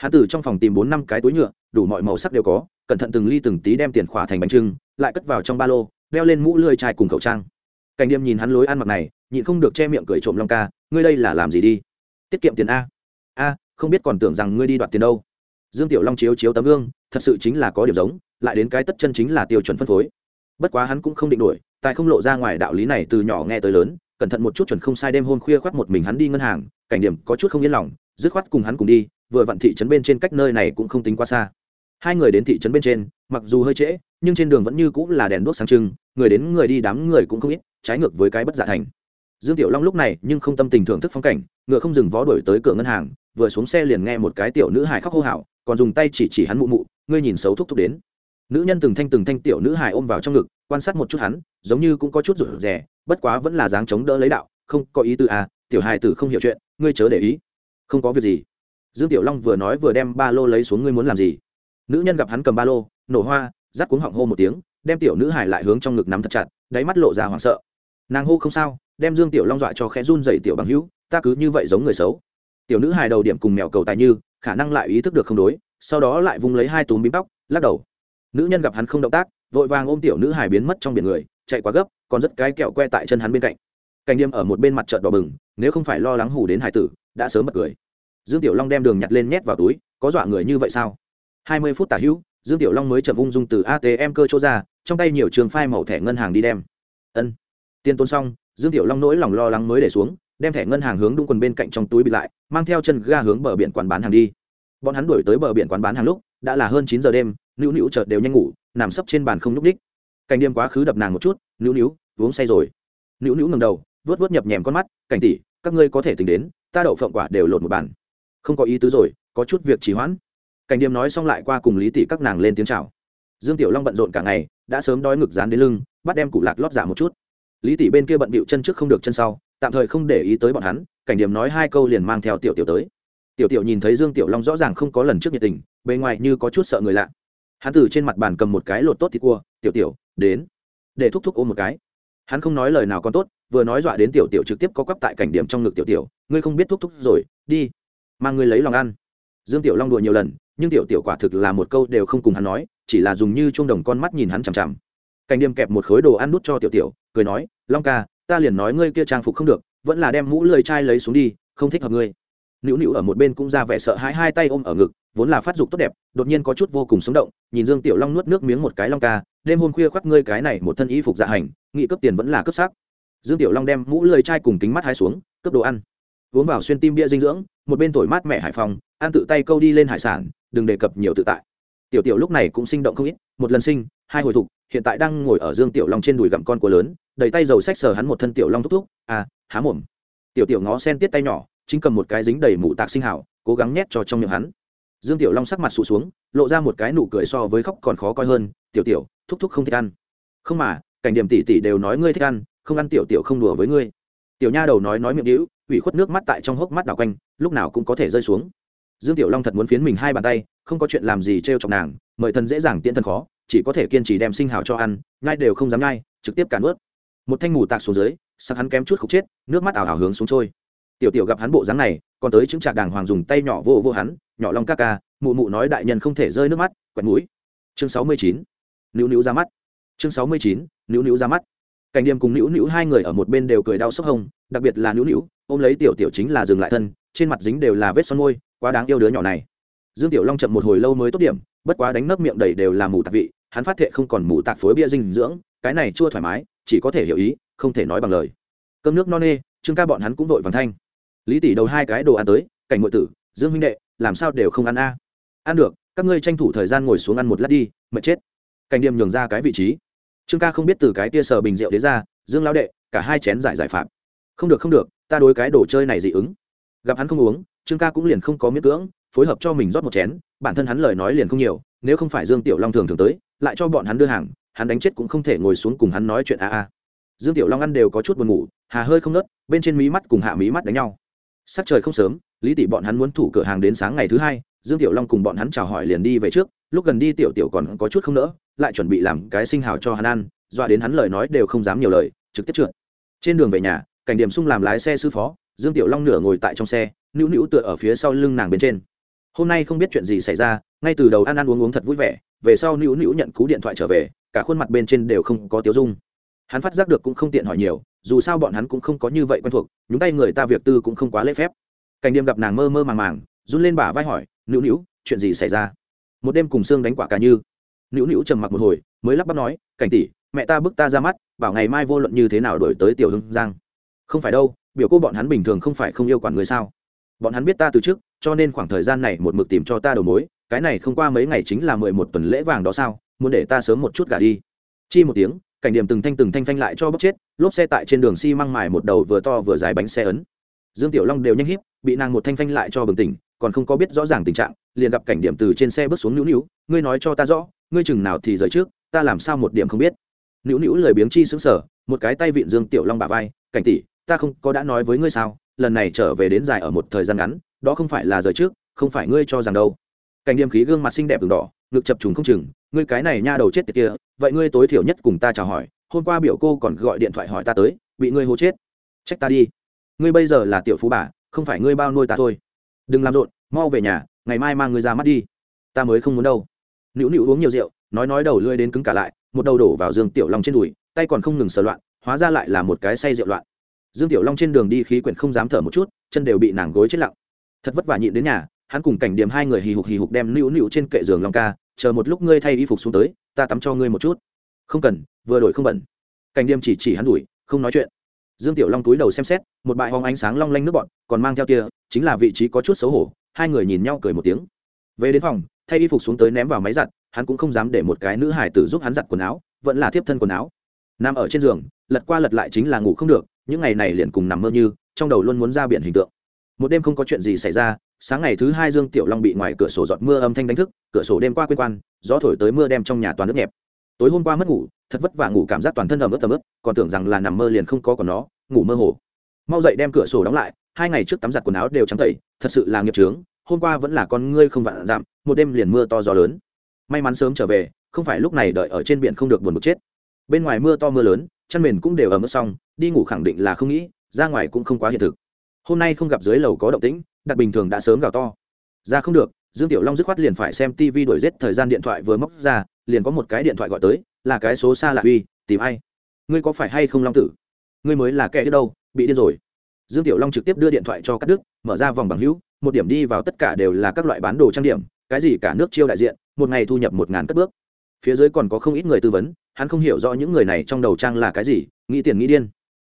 hắn từ trong phòng tìm bốn năm cái túi nhựa, đủ mọi màu sắc đều có, cẩn thận từng ly từng tí đem tiền khỏa thành bánh trưng, lại cất vào trong ba lô, đeo lên mũ lươi chai cùng khẩu trang. Cảnh điềm nhìn hắn lối ăn mặc này, nhịn không được che miệng cười trộm long ca, ngươi đây là làm gì đi? Tiết kiệm tiền a? A, không biết còn tưởng rằng ngươi đi đoạt tiền đâu. Dương tiểu long chiếu chiếu tấm gương, thật sự chính là có điểm giống, lại đến cái tất chân chính là tiêu chuẩn phân phối. Bất quá hắn cũng không định đuổi tại không lộ ra ngoài đạo lý này từ nhỏ nghe tới lớn, cẩn thận một chút chuẩn không sai đêm hôm khuya khoác một mình hắn đi ngân hàng, cảnh điểm có chút không yên lòng, dứt khoát cùng hắn cùng đi vừa vặn thị trấn bên trên cách nơi này cũng không tính quá xa. Hai người đến thị trấn bên trên, mặc dù hơi trễ, nhưng trên đường vẫn như cũng là đèn đuốc sáng trưng, người đến người đi đám người cũng không ít, trái ngược với cái bất giả thành. Dương tiểu long lúc này nhưng không tâm tình thưởng thức phong cảnh, ngựa không dừng vó đổi tới cửa ngân hàng, vừa xuống xe liền nghe một cái tiểu nữ hài khóc hô hào, còn dùng tay chỉ chỉ hắn mụ mụ, ngươi nhìn xấu thúc thúc đến. Nữ nhân từng thanh từng thanh tiểu nữ hài ôm vào trong ngực, quan sát một chút hắn, giống như cũng có chút rụt rè, bất quá vẫn là dáng chống đỡ lấy đạo, không có ý tư à tiểu hài tử không hiểu chuyện, ngươi chớ để ý. Không có việc gì dương tiểu long vừa nói vừa đem ba lô lấy xuống, ngươi muốn làm gì? Nữ nhân gặp hắn cầm ba lô, nổ hoa rắt cuống họng hô một tiếng, đem tiểu nữ hải lại hướng trong ngực nắm thật chặt, đáy mắt lộ ra hoảng sợ. Nàng hô không sao, đem dương tiểu long dọa cho khẽ run dậy tiểu bằng hữu, ta cứ như vậy giống người xấu. Tiểu nữ hài đầu điểm cùng mèo cầu tài như, khả năng lại ý thức được không đối, sau đó lại vung lấy hai túm bím tóc, lắc đầu. Nữ nhân gặp hắn không động tác, vội vàng ôm tiểu nữ hài biến mất trong biển người, chạy quá gấp, còn rất cái kẹo que tại chân hắn bên cạnh. Cảnh đêm ở một bên mặt trợn đỏ bừng, nếu không phải lo lắng hủ đến hải tử, đã sớm bật cười dương tiểu long đem đường nhặt lên nhét vào túi, có dọa người như vậy sao? Hai mươi phút tả hữu, dương tiểu long mới chậm ung dung từ atm cơ chỗ ra, trong tay nhiều trường phai màu thẻ ngân hàng đi đem. Ân. Tiền tôn xong, dương tiểu long nỗi lòng lo lắng mới để xuống, đem thẻ ngân hàng hướng đúng quần bên cạnh trong túi bị lại, mang theo chân ga hướng bờ biển quán bán hàng đi. Bọn hắn đuổi tới bờ biển quán bán hàng lúc, đã là hơn chín giờ đêm, nữu nữu chợt đều nhanh ngủ, nằm sấp trên bàn không nhúc ních cảnh đêm quá khứ đập nàng một chút, nữu nữu, uống say rồi. Nữu nữu ngầm đầu vớt vớt nhập nhèm con mắt, cảnh tỷ, các ngươi có thể tính đến, ta đậu phộng quả đều lột một bàn không có ý tứ rồi, có chút việc trì hoãn. Cảnh điềm nói xong lại qua cùng lý tỷ các nàng lên tiếng chào. Dương tiểu long bận rộn cả ngày, đã sớm đói ngực dán đến lưng, bắt đem củ lạc lót giả một chút. Lý tỷ bên kia bận bịu chân trước không được chân sau, tạm thời không để ý tới bọn hắn, cảnh điểm nói hai câu liền mang theo tiểu tiểu tới. Tiểu tiểu nhìn thấy dương tiểu long rõ ràng không có lần trước nhiệt tình, bề ngoài như có chút sợ người lạ. Hắn từ trên mặt bàn cầm một cái lột tốt thịt cua, tiểu tiểu, đến. Để thúc thúc ôm một cái. Hắn không nói lời nào còn tốt, vừa nói dọa đến tiểu tiểu trực tiếp có quắp tại cảnh điểm trong ngực tiểu tiểu, ngươi không biết thúc thúc rồi, đi mang ngươi lấy lòng ăn. Dương tiểu long đùa nhiều lần, nhưng tiểu tiểu quả thực là một câu đều không cùng hắn nói, chỉ là dùng như chuông đồng con mắt nhìn hắn chằm chằm. Cảnh đêm kẹp một khối đồ ăn nút cho tiểu tiểu, cười nói, long ca, ta liền nói ngươi kia trang phục không được, vẫn là đem mũ lười chai lấy xuống đi, không thích hợp ngươi. Nữu nữu ở một bên cũng ra vẻ sợ hãi, hai tay ôm ở ngực, vốn là phát dục tốt đẹp, đột nhiên có chút vô cùng sống động, nhìn dương tiểu long nuốt nước miếng một cái, long ca, đêm hôm khuya khoác ngươi cái này một thân y phục dạ hành, nghị cấp tiền vẫn là cấp xác. Dương tiểu long đem mũ lười chai cùng kính mắt hai xuống cấp đồ ăn uống vào xuyên tim bia dinh dưỡng, một bên thổi mát mẹ hải phòng, ăn tự tay câu đi lên hải sản, đừng đề cập nhiều tự tại. Tiểu tiểu lúc này cũng sinh động không ít, một lần sinh, hai hồi thục, hiện tại đang ngồi ở dương tiểu long trên đùi gặm con của lớn, đầy tay dầu sách sờ hắn một thân tiểu long thúc thúc à há mồm. Tiểu tiểu ngó sen tiết tay nhỏ, chính cầm một cái dính đầy mụ tạc sinh hảo, cố gắng nhét cho trong miệng hắn. Dương tiểu long sắc mặt sụt xuống, lộ ra một cái nụ cười so với khóc còn khó coi hơn, tiểu tiểu, thúc thúc không thích ăn. Không mà, cảnh điểm tỷ tỷ đều nói ngươi thích ăn, không ăn tiểu tiểu không đùa với ngươi. Tiểu nha đầu nói nói miệng hữu ủy khuất nước mắt tại trong hốc mắt đảo quanh lúc nào cũng có thể rơi xuống. Dương tiểu long thật muốn phiến mình hai bàn tay không có chuyện làm gì t r e o chọc nàng mời thần dễ dàng tiễn thân khó chỉ có thể kiên trì đem sinh hào cho ăn ngay đều không dám ngay, trực tiếp cản ướt một thanh mù tạc xuống dưới sắc hắn kém chút khúc chết nước mắt ảo ảo hướng xuống trôi. Tiểu tiểu gặp hắn bộ dáng này còn tới chứng trạc đàng hoàng dùng tay nhỏ vô vô hắn nhỏ long ca ca mụ mụ nói đại nhân không thể rơi nước mắt quẹt mũi. Chương sáu mươi chín nữu nữu ra mắt. Chương sáu mươi chín nữu nữu ra mắt. Cảnh điềm cùng nữu nữu hai người ở một bên đều cười đau sốc hông đặc biệt là nữu nữu ôm lấy tiểu tiểu chính là dừng lại thân, trên mặt dính đều là vết son môi, quá đáng yêu đứa nhỏ này. Dương tiểu long chậm một hồi lâu mới tốt điểm, bất quá đánh nấc miệng đầy đều là mù tạc vị, hắn phát thệ không còn mù tạc phối bia dinh dưỡng, cái này chưa thoải mái, chỉ có thể hiểu ý, không thể nói bằng lời. Cơm nước no nê, trương ca bọn hắn cũng vội vàng thanh. Lý tỷ đầu hai cái đồ ăn tới, cảnh ngụy tử, dương huynh đệ, làm sao đều không ăn a? Ăn được, các ngươi tranh thủ thời gian ngồi xuống ăn một lát đi, mệt chết. Cảnh điểm nhường ra cái vị trí. Trương ca không biết từ cái tia sờ bình rượu đế ra, dương lão đệ, cả hai chén giải giải phạm không được không được, ta đối cái đồ chơi này dị ứng. Gặp hắn không uống, trương ca cũng liền không có miễn cưỡng, phối hợp cho mình rót một chén, bản thân hắn lời nói liền không nhiều, nếu không phải dương tiểu long thường thường tới, lại cho bọn hắn đưa hàng, hắn đánh chết cũng không thể ngồi xuống cùng hắn nói chuyện a a. Dương tiểu long ăn đều có chút buồn ngủ, hà hơi không nớt bên trên mí mắt cùng hạ mí mắt đánh nhau. Sắc trời không sớm, lý tỷ bọn hắn muốn thủ cửa hàng đến sáng ngày thứ hai, dương tiểu long cùng bọn hắn chào hỏi liền đi về trước, lúc gần đi tiểu tiểu còn có chút không nỡ, lại chuẩn bị làm cái sinh hào cho hắn ăn, dọa đến hắn lời nói đều không dám nhiều lời, trực tiếp trượt. Trên đường về nhà cảnh điểm sung làm lái xe sư phó, dương tiểu long nửa ngồi tại trong xe, nữu nữu tựa ở phía sau lưng nàng bên trên. Hôm nay không biết chuyện gì xảy ra, ngay từ đầu ăn ăn uống uống thật vui vẻ, về sau nữu nữu nhận cú điện thoại trở về, cả khuôn mặt bên trên đều không có tiếu dung. Hắn phát giác được cũng không tiện hỏi nhiều, dù sao bọn hắn cũng không có như vậy quen thuộc, nhúng tay người ta việc tư cũng không quá lễ phép. Cảnh điềm gặp nàng mơ mơ màng màng, run lên bả vai hỏi, nữu nữu, chuyện gì xảy ra? Một đêm cùng xương đánh quả cả như. Nữu nữu trầm mặc một hồi, mới lắp bắp nói, cảnh tỷ, mẹ ta bức ta ra mắt, bảo ngày mai vô luận như thế nào đổi tới tiểu hưng giang không phải đâu, biểu cô bọn hắn bình thường không phải không yêu quản người sao? Bọn hắn biết ta từ trước, cho nên khoảng thời gian này một mực tìm cho ta đầu mối, cái này không qua mấy ngày chính là mười một tuần lễ vàng đó sao? Muốn để ta sớm một chút gả đi. Chi một tiếng, cảnh điểm từng thanh từng thanh phanh lại cho bốc chết, lốp xe tại trên đường xi mài một đầu vừa to vừa dài bánh xe ấn. Dương tiểu long đều nhanh híp, bị nàng một thanh phanh lại cho bừng tỉnh, còn không có biết rõ ràng tình trạng, liền gặp cảnh điểm từ trên xe bước xuống nữu nữu, ngươi nói cho ta rõ, ngươi chừng nào thì rời trước, ta làm sao một điểm không biết? Nữu nữu lời biếng chi xứng sở một cái tay vịn dương tiểu long bà vai, cảnh tỷ ta không có đã nói với ngươi sao, lần này trở về đến dài ở một thời gian ngắn, đó không phải là rời trước, không phải ngươi cho rằng đâu. Cảnh điểm khí gương mặt xinh đẹp đường đỏ, ngực chập trùng không chừng, ngươi cái này nha đầu chết tiệt kia, vậy ngươi tối thiểu nhất cùng ta chào hỏi, hôm qua biểu cô còn gọi điện thoại hỏi ta tới, bị ngươi hô chết. Trách ta đi. Ngươi bây giờ là tiểu phú bà, không phải ngươi bao nuôi ta thôi. Đừng làm rộn, mau về nhà, ngày mai mang ngươi ra mắt đi. Ta mới không muốn đâu. Nữu nữu uống nhiều rượu, nói nói đầu lưỡi đến cứng cả lại, một đầu đổ vào giường tiểu long trên đùi, tay còn không ngừng sờ loạn, hóa ra lại là một cái say rượu loạn dương tiểu long trên đường đi khí quyển không dám thở một chút, chân đều bị nàng gối chết lặng. Thật vất vả nhịn đến nhà, hắn cùng cảnh điểm hai người hì hục hì hục đem nữu nữu trên kệ giường long ca, chờ một lúc ngươi thay y phục xuống tới, ta tắm cho ngươi một chút. Không cần, vừa đổi không bẩn. Cảnh điềm chỉ chỉ hắn đuổi, không nói chuyện. Dương tiểu long túi đầu xem xét, một bãi hóng ánh sáng long lanh nước bọn còn mang theo kia chính là vị trí có chút xấu hổ, hai người nhìn nhau cười một tiếng. Về đến phòng, thay y phục xuống tới ném vào máy giặt, hắn cũng không dám để một cái nữ hải tử giúp hắn giặt quần áo, vẫn là tiếp thân quần áo. Nằm ở trên giường, lật qua lật lại chính là ngủ không được những ngày này liền cùng nằm mơ như, trong đầu luôn muốn ra biển hình tượng. Một đêm không có chuyện gì xảy ra, sáng ngày thứ hai dương tiểu long bị ngoài cửa sổ giọt mưa âm thanh đánh thức, cửa sổ đêm qua quên quan, gió thổi tới mưa đem trong nhà toàn nước nhẹp. Tối hôm qua mất ngủ, thật vất vả ngủ cảm giác toàn thân ẩm ướt ẩm ướt, còn tưởng rằng là nằm mơ liền không có còn nó, ngủ mơ hồ. Mau dậy đem cửa sổ đóng lại, hai ngày trước tắm giặt quần áo đều trắng tẩy, thật sự là nghiệp trướng hôm qua vẫn là con ngươi không vạn dặm một đêm liền mưa to gió lớn. May mắn sớm trở về, không phải lúc này đợi ở trên biển không được buồn bực chết. Bên ngoài mưa to mưa lớn chăn mền cũng đều ẩm ướt xong đi ngủ khẳng định là không nghĩ, ra ngoài cũng không quá hiện thực. Hôm nay không gặp dưới lầu có động tĩnh đặc bình thường đã sớm gào to. Ra không được, dương tiểu long dứt khoát liền phải xem tv đổi giết thời gian điện thoại vừa móc ra, liền có một cái điện thoại gọi tới, là cái số xa lạ uy, tìm ai? Ngươi có phải hay không long tử? Ngươi mới là kẻ đứa đâu, bị điên rồi. Dương tiểu long trực tiếp đưa điện thoại cho các đức, mở ra vòng bằng hữu, một điểm đi vào tất cả đều là các loại bán đồ trang điểm, cái gì cả nước chiêu đại diện, một ngày thu nhập một ngàn cất bước. Phía dưới còn có không ít người tư vấn, hắn không hiểu rõ những người này trong đầu trang là cái gì, nghĩ tiền nghĩ điên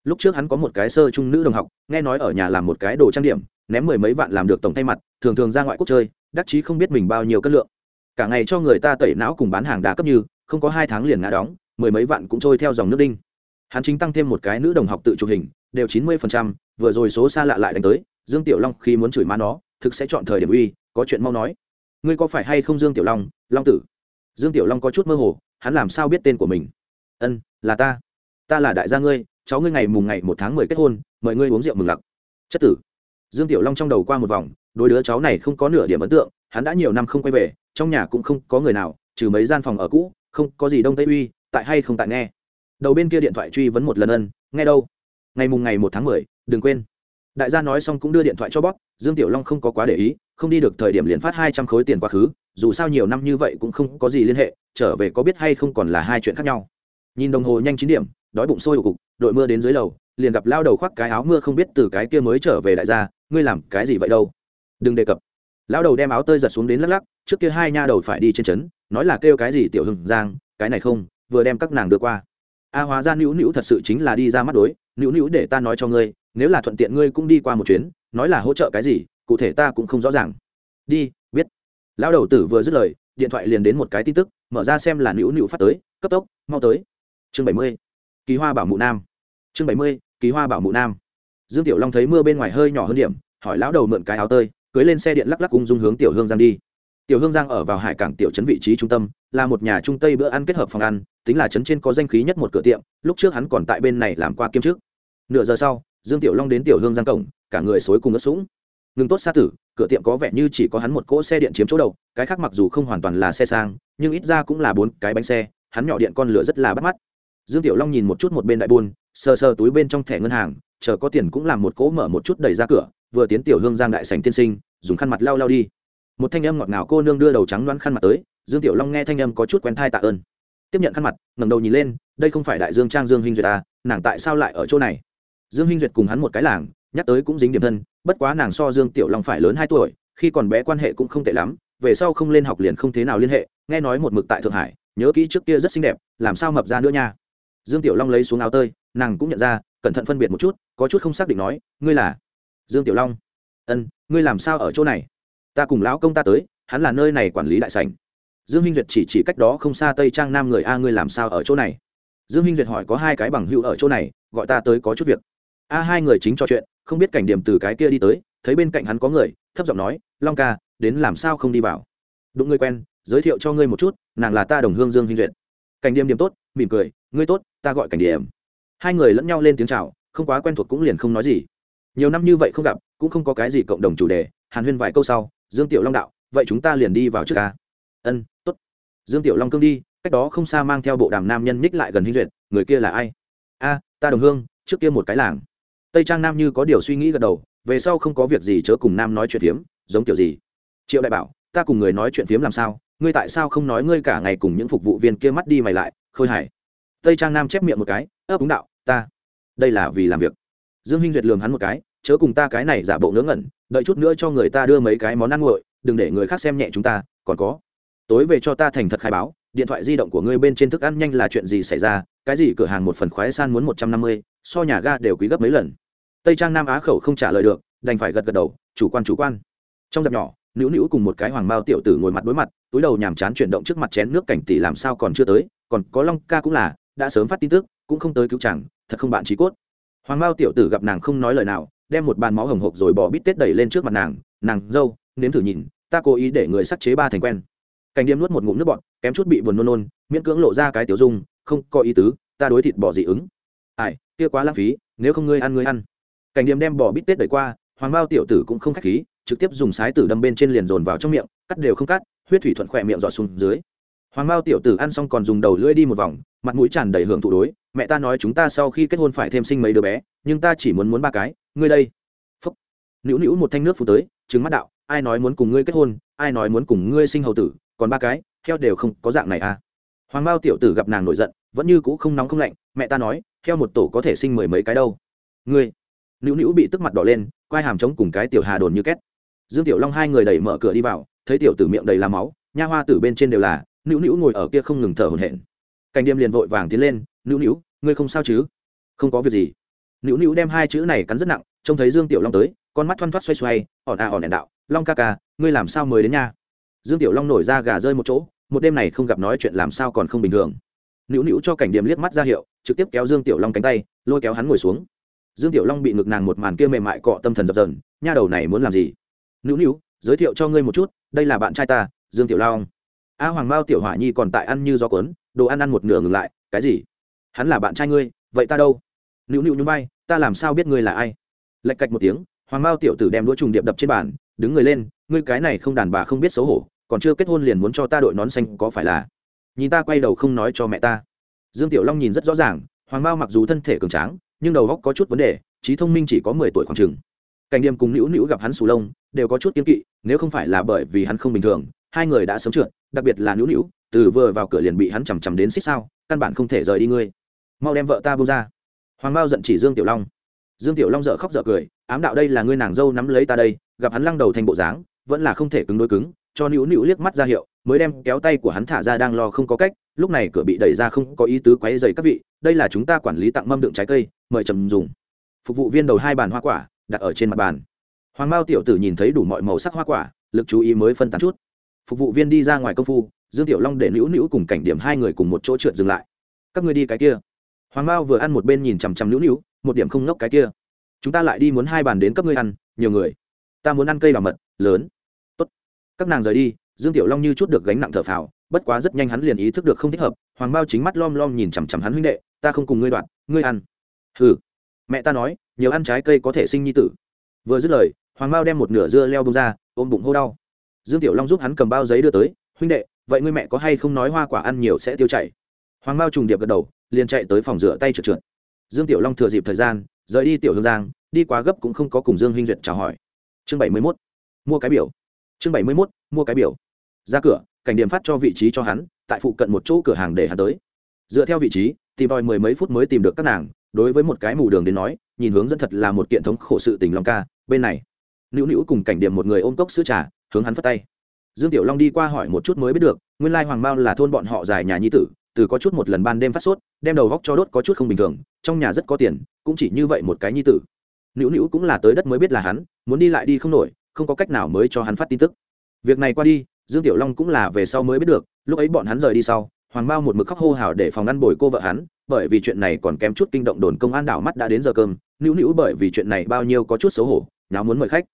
lúc trước hắn có một cái sơ trung nữ đồng học, nghe nói ở nhà làm một cái đồ trang điểm, ném mười mấy vạn làm được tổng thay mặt, thường thường ra ngoại quốc chơi, đắc chí không biết mình bao nhiêu cân lượng. Cả ngày cho người ta tẩy não cùng bán hàng đa cấp như, không có hai tháng liền ngã đóng, mười mấy vạn cũng trôi theo dòng nước đinh. Hắn chính tăng thêm một cái nữ đồng học tự chụp hình, đều chín mươi phần trăm, vừa rồi số xa lạ lại đánh tới, dương tiểu long khi muốn chửi má nó, thực sẽ chọn thời điểm uy, có chuyện mau nói. Ngươi có phải hay không dương tiểu long long tử? Dương tiểu long có chút mơ hồ, hắn làm sao biết tên của mình? Ân, là ta. Ta là đại gia ngươi cháu ngươi ngày mùng ngày một tháng mười kết hôn, mời ngươi uống rượu mừng lặc. Chất tử. Dương tiểu long trong đầu qua một vòng đôi đứa cháu này không có nửa điểm ấn tượng, hắn đã nhiều năm không quay về, trong nhà cũng không có người nào, trừ mấy gian phòng ở cũ, không có gì đông tây uy, tại hay không tại nghe. Đầu bên kia điện thoại truy vấn một lần ân, nghe đâu? Ngày mùng ngày một tháng mười, đừng quên. Đại gia nói xong cũng đưa điện thoại cho bóp, dương tiểu long không có quá để ý, không đi được thời điểm liền phát hai trăm khối tiền quá khứ, dù sao nhiều năm như vậy cũng không có gì liên hệ, trở về có biết hay không còn là hai chuyện khác nhau. Nhìn đồng hồ nhanh chín điểm đói bụng sôi ổ cục, đội mưa đến dưới lầu, liền gặp lao đầu khoác cái áo mưa không biết từ cái kia mới trở về đại gia, ngươi làm cái gì vậy đâu? Đừng đề cập. Lao đầu đem áo tơi giật xuống đến lắc lắc, trước kia hai nha đầu phải đi trên trấn, nói là kêu cái gì tiểu hưng, giang, cái này không, vừa đem các nàng đưa qua. A hóa ra nữu nữu thật sự chính là đi ra mắt đối, nữu nữu để ta nói cho ngươi, nếu là thuận tiện ngươi cũng đi qua một chuyến, nói là hỗ trợ cái gì, cụ thể ta cũng không rõ ràng. Đi, biết. Lão đầu tử vừa dứt lời, điện thoại liền đến một cái tin tức, mở ra xem là nữu nữu phát tới, cấp tốc, mau tới. Chương bảy mươi kỳ hoa bảo mụ nam. Chương bảy mươi, kỳ hoa bảo mụ nam. Dương tiểu long thấy mưa bên ngoài hơi nhỏ hơn điểm, hỏi lão đầu mượn cái áo tơi, cưới lên xe điện lắc lắc ung dung hướng tiểu hương giang đi. Tiểu hương giang ở vào hải cảng tiểu trấn vị trí trung tâm, là một nhà trung tây bữa ăn kết hợp phòng ăn, tính là trấn trên có danh khí nhất một cửa tiệm, lúc trước hắn còn tại bên này làm qua kiêm trước nửa giờ sau, dương tiểu long đến tiểu hương giang cổng, cả người xối cùng ớt sũng. Ngừng tốt xa tử, cửa tiệm có vẻ như chỉ có hắn một cỗ xe điện chiếm chỗ đầu, cái khác mặc dù không hoàn toàn là xe sang, nhưng ít ra cũng là bốn cái bánh xe, hắn nhỏ điện con lửa rất là bắt mắt dương tiểu long nhìn một chút một bên đại buôn, sờ sờ túi bên trong thẻ ngân hàng, chờ có tiền cũng làm một cỗ mở một chút đẩy ra cửa, vừa tiến tiểu hương giang đại sành tiên sinh, dùng khăn mặt lao lao đi. Một thanh âm ngọt ngào cô nương đưa đầu trắng đoán khăn mặt tới, dương tiểu long nghe thanh âm có chút quen thai tạ ơn. Tiếp nhận khăn mặt, ngẩng đầu nhìn lên, đây không phải đại dương trang dương huynh duyệt à nàng tại sao lại ở chỗ này? Dương huynh duyệt cùng hắn một cái làng, nhắc tới cũng dính điểm thân, bất quá nàng so dương tiểu long phải lớn hai tuổi, khi còn bé quan hệ cũng không tệ lắm, về sau không lên học liền không thế nào liên hệ, nghe nói một mực tại thượng hải, nhớ kỹ trước kia rất xinh đẹp, làm sao mập ra nữa nha dương tiểu long lấy xuống áo tơi, nàng cũng nhận ra, cẩn thận phân biệt một chút, có chút không xác định nói, ngươi là? Dương tiểu long. Ân, ngươi làm sao ở chỗ này? Ta cùng lão công ta tới, hắn là nơi này quản lý đại sảnh. Dương minh duyệt chỉ chỉ cách đó không xa tây trang nam người, a, ngươi làm sao ở chỗ này? Dương minh duyệt hỏi, có hai cái bằng hữu ở chỗ này, gọi ta tới có chút việc. A, hai người chính trò chuyện, không biết cảnh điểm từ cái kia đi tới, thấy bên cạnh hắn có người, thấp giọng nói, long ca, đến làm sao không đi vào? Đụng người quen, giới thiệu cho ngươi một chút, nàng là ta đồng hương dương minh duyệt. Cảnh điểm điểm tốt, mỉm cười ngươi tốt, ta gọi cảnh điểm. Hai người lẫn nhau lên tiếng chào, không quá quen thuộc cũng liền không nói gì. Nhiều năm như vậy không gặp, cũng không có cái gì cộng đồng chủ đề, hàn huyên vài câu sau, dương tiểu long đạo, vậy chúng ta liền đi vào trước ca. Ân t ố t dương tiểu long cương đi, cách đó không xa mang theo bộ đàm nam nhân ních lại gần hinh duyệt, người kia là ai? A, ta đồng hương, trước kia một cái làng. Tây trang nam như có điều suy nghĩ gật đầu, về sau không có việc gì chớ cùng nam nói chuyện phiếm, giống kiểu gì. Triệu đại bảo, ta cùng người nói chuyện phiếm làm sao? Ngươi tại sao không nói ngươi cả ngày cùng những phục vụ viên kia mắt đi mày lại, khôi hải tây trang nam chép miệng một cái, ấp úng đạo, ta, đây là vì làm việc. Dương hinh duyệt lường hắn một cái, chớ cùng ta cái này giả bộ ngớ ngẩn, đợi chút nữa cho người ta đưa mấy cái món ăn nguội, đừng để người khác xem nhẹ chúng ta, còn có, tối về cho ta thành thật khai báo, điện thoại di động của ngươi bên trên thức ăn nhanh là chuyện gì xảy ra, cái gì cửa hàng một phần khoái san muốn một trăm năm mươi, so nhà ga đều quý gấp mấy lần. Tây trang nam á khẩu không trả lời được, đành phải gật gật đầu, chủ quan chủ quan. Trong dạp nhỏ, nữu nữu cùng một cái hoàng bao tiểu tử ngồi mặt đối mặt, túi đầu nhàm chán chuyển động trước mặt chén nước cảnh tỷ làm sao còn chưa tới, còn có long ca cũng là đã sớm phát tin tức, cũng không tới cứu chẳng thật không bạn trí cốt. Hoàng bao tiểu tử gặp nàng không nói lời nào, đem một bàn máu hồng hộc rồi bỏ bít tết đẩy lên trước mặt nàng nàng, dâu, nếm thử nhìn, ta cố ý để người sắc chế ba thành quen. Cảnh điếm nuốt một ngụm nước bọt, kém chút bị buồn nôn nôn, miễn cưỡng lộ ra cái tiểu dung, không, có ý tứ, ta đối thịt bỏ dị ứng. Ai, kia quá lãng phí, nếu không ngươi ăn ngươi ăn. Cảnh điếm đem bỏ bít tết đẩy qua, hoàng bao tiểu tử cũng không khách khí, trực tiếp dùng sái tử đâm bên trên liền dồn vào trong miệng, cắt đều không cắt, huyết thủy thuận khỏe miệng dọa xuống dưới hoàng Mao tiểu tử ăn xong còn dùng đầu lưỡi đi một vòng, mặt mũi tràn đầy hưởng thụ đối. Mẹ ta nói chúng ta sau khi kết hôn phải thêm sinh mấy đứa bé, nhưng ta chỉ muốn muốn ba cái. Ngươi đây. Phúc. Nữu nữu một thanh nước phụ tới trứng mắt đạo, ai nói muốn cùng ngươi kết hôn, ai nói muốn cùng ngươi sinh hầu tử, còn ba cái, heo đều không có dạng này à. Hoàng Mao tiểu tử gặp nàng nổi giận, vẫn như cũ không nóng không lạnh, mẹ ta nói, heo một tổ có thể sinh mười mấy cái đâu. Ngươi. Nữu nữu bị tức mặt đỏ lên, quai hàm trống cùng cái tiểu hà đồn như két. Dương tiểu long hai người đẩy mở cửa đi vào, thấy tiểu tử miệng đầy là máu, nha hoa tử bên trên đều là nữu nữu ngồi ở kia không ngừng thở hổn hển. Cảnh điềm liền vội vàng tiến lên, nữu nữu, ngươi không sao chứ? Không có việc gì. Nữu nữu đem hai chữ này cắn rất nặng, trông thấy dương tiểu long tới, con mắt thoăn thoắt xoay xoay ỏn à ỏn đèn đạo, long ca ca, ngươi làm sao mới đến nha? Dương tiểu long nổi ra gà rơi một chỗ, một đêm này không gặp nói chuyện làm sao còn không bình thường. Nữu nữu cho cảnh điểm liếc mắt ra hiệu, trực tiếp kéo dương tiểu long cánh tay, lôi kéo hắn ngồi xuống. Dương tiểu long bị ngực nàng một màn kia mềm mại cọ tâm thần dập dờn, nha đầu này muốn làm gì? Nữu nữu, giới thiệu cho ngươi một chút, đây là bạn trai ta, dương tiểu long a hoàng mao tiểu hỏa nhi còn tại ăn như gió cuốn, đồ ăn ăn một nửa ngừng lại, cái gì? Hắn là bạn trai ngươi, vậy ta đâu? Nữu nữu nhún vai, ta làm sao biết ngươi là ai? Lạch cạch một tiếng, hoàng mao tiểu tử đem đũa trùng điệp đập trên bàn, đứng người lên, ngươi cái này không đàn bà không biết xấu hổ, còn chưa kết hôn liền muốn cho ta đội nón xanh có phải là? Nhìn ta quay đầu không nói cho mẹ ta. Dương tiểu long nhìn rất rõ ràng, hoàng mao mặc dù thân thể cường tráng, nhưng đầu óc có chút vấn đề, trí thông minh chỉ có mười tuổi khoảng chừng. Cảnh đêm cùng nữu nữu gặp hắn sù lông, đều có chút kiếm kỵ, nếu không phải là bởi vì hắn không bình thường hai người đã sớm trượt, đặc biệt là nữu nữu, từ vừa vào cửa liền bị hắn chằm chằm đến xích sao, căn bản không thể rời đi ngươi. Mau đem vợ ta bông ra. Hoàng mao giận chỉ dương tiểu long. Dương tiểu long dợ khóc dợ cười, ám đạo đây là ngươi nàng dâu nắm lấy ta đây, gặp hắn lăng đầu thành bộ dáng, vẫn là không thể cứng đối cứng, cho nữu nữu liếc mắt ra hiệu, mới đem kéo tay của hắn thả ra đang lo không có cách, lúc này cửa bị đẩy ra không có ý tứ quấy dày các vị, đây là chúng ta quản lý tặng mâm đựng trái cây, mời trầm dùng. Phục vụ viên đầu hai bàn hoa quả, đặt ở trên mặt bàn. Hoàng mao tiểu tử nhìn thấy đủ mọi màu sắc hoa quả, lực chú ý mới phân tán chút phục vụ viên đi ra ngoài công phu, dương tiểu long để nữu nữu cùng cảnh điểm hai người cùng một chỗ trượt dừng lại. Các ngươi đi cái kia. Hoàng mao vừa ăn một bên nhìn chằm chằm nữu nữu, một điểm không ngốc cái kia. Chúng ta lại đi muốn hai bàn đến cấp ngươi ăn, nhiều người. Ta muốn ăn cây đào mật, lớn. Tốt. Các nàng rời đi, dương tiểu long như chút được gánh nặng thở phào, bất quá rất nhanh hắn liền ý thức được không thích hợp, hoàng mao chính mắt lom lom nhìn chằm chằm hắn huynh đệ, ta không cùng ngươi đoạn, ngươi ăn. Hừ. Mẹ ta nói, nhiều ăn trái cây có thể sinh nhi tử. Vừa dứt lời, hoàng mao đem một nửa dưa leo bông ra, ôm bụng hô đau dương tiểu long giúp hắn cầm bao giấy đưa tới, huynh đệ, vậy ngươi mẹ có hay không nói hoa quả ăn nhiều sẽ tiêu chảy? Hoàng mao trùng điệp gật đầu, liền chạy tới phòng rửa tay trượt trượt. Dương tiểu long thừa dịp thời gian, rời đi tiểu hương giang, đi quá gấp cũng không có cùng dương huynh duyệt chào hỏi. Chương bảy mươi mốt, mua cái biểu. Chương bảy mươi mốt, mua cái biểu. Ra cửa, cảnh điểm phát cho vị trí cho hắn, tại phụ cận một chỗ cửa hàng để hắn tới. Dựa theo vị trí, tìm đòi mười mấy phút mới tìm được các nàng, đối với một cái mù đường đến nói, nhìn hướng dẫn thật là một kiện thống khổ sự tình long ca, bên này. Nữu nữu cùng cảnh điểm một người ôm cốc sữa trà hướng hắn phất tay. Dương tiểu long đi qua hỏi một chút mới biết được, nguyên lai hoàng mao là thôn bọn họ dài nhà nhi tử, từ có chút một lần ban đêm phát sốt, đem đầu góc cho đốt có chút không bình thường, trong nhà rất có tiền, cũng chỉ như vậy một cái nhi tử. Nữu nữu cũng là tới đất mới biết là hắn, muốn đi lại đi không nổi, không có cách nào mới cho hắn phát tin tức. Việc này qua đi, dương tiểu long cũng là về sau mới biết được, lúc ấy bọn hắn rời đi sau, hoàng mao một mực khóc hô hào để phòng ngăn bồi cô vợ hắn, bởi vì chuyện này còn kém chút kinh động đồn công an đảo mắt đã đến giờ cơm, nữu nữu bởi vì chuyện này bao nhiêu có chút xấu hổ, nháo muốn mời khách.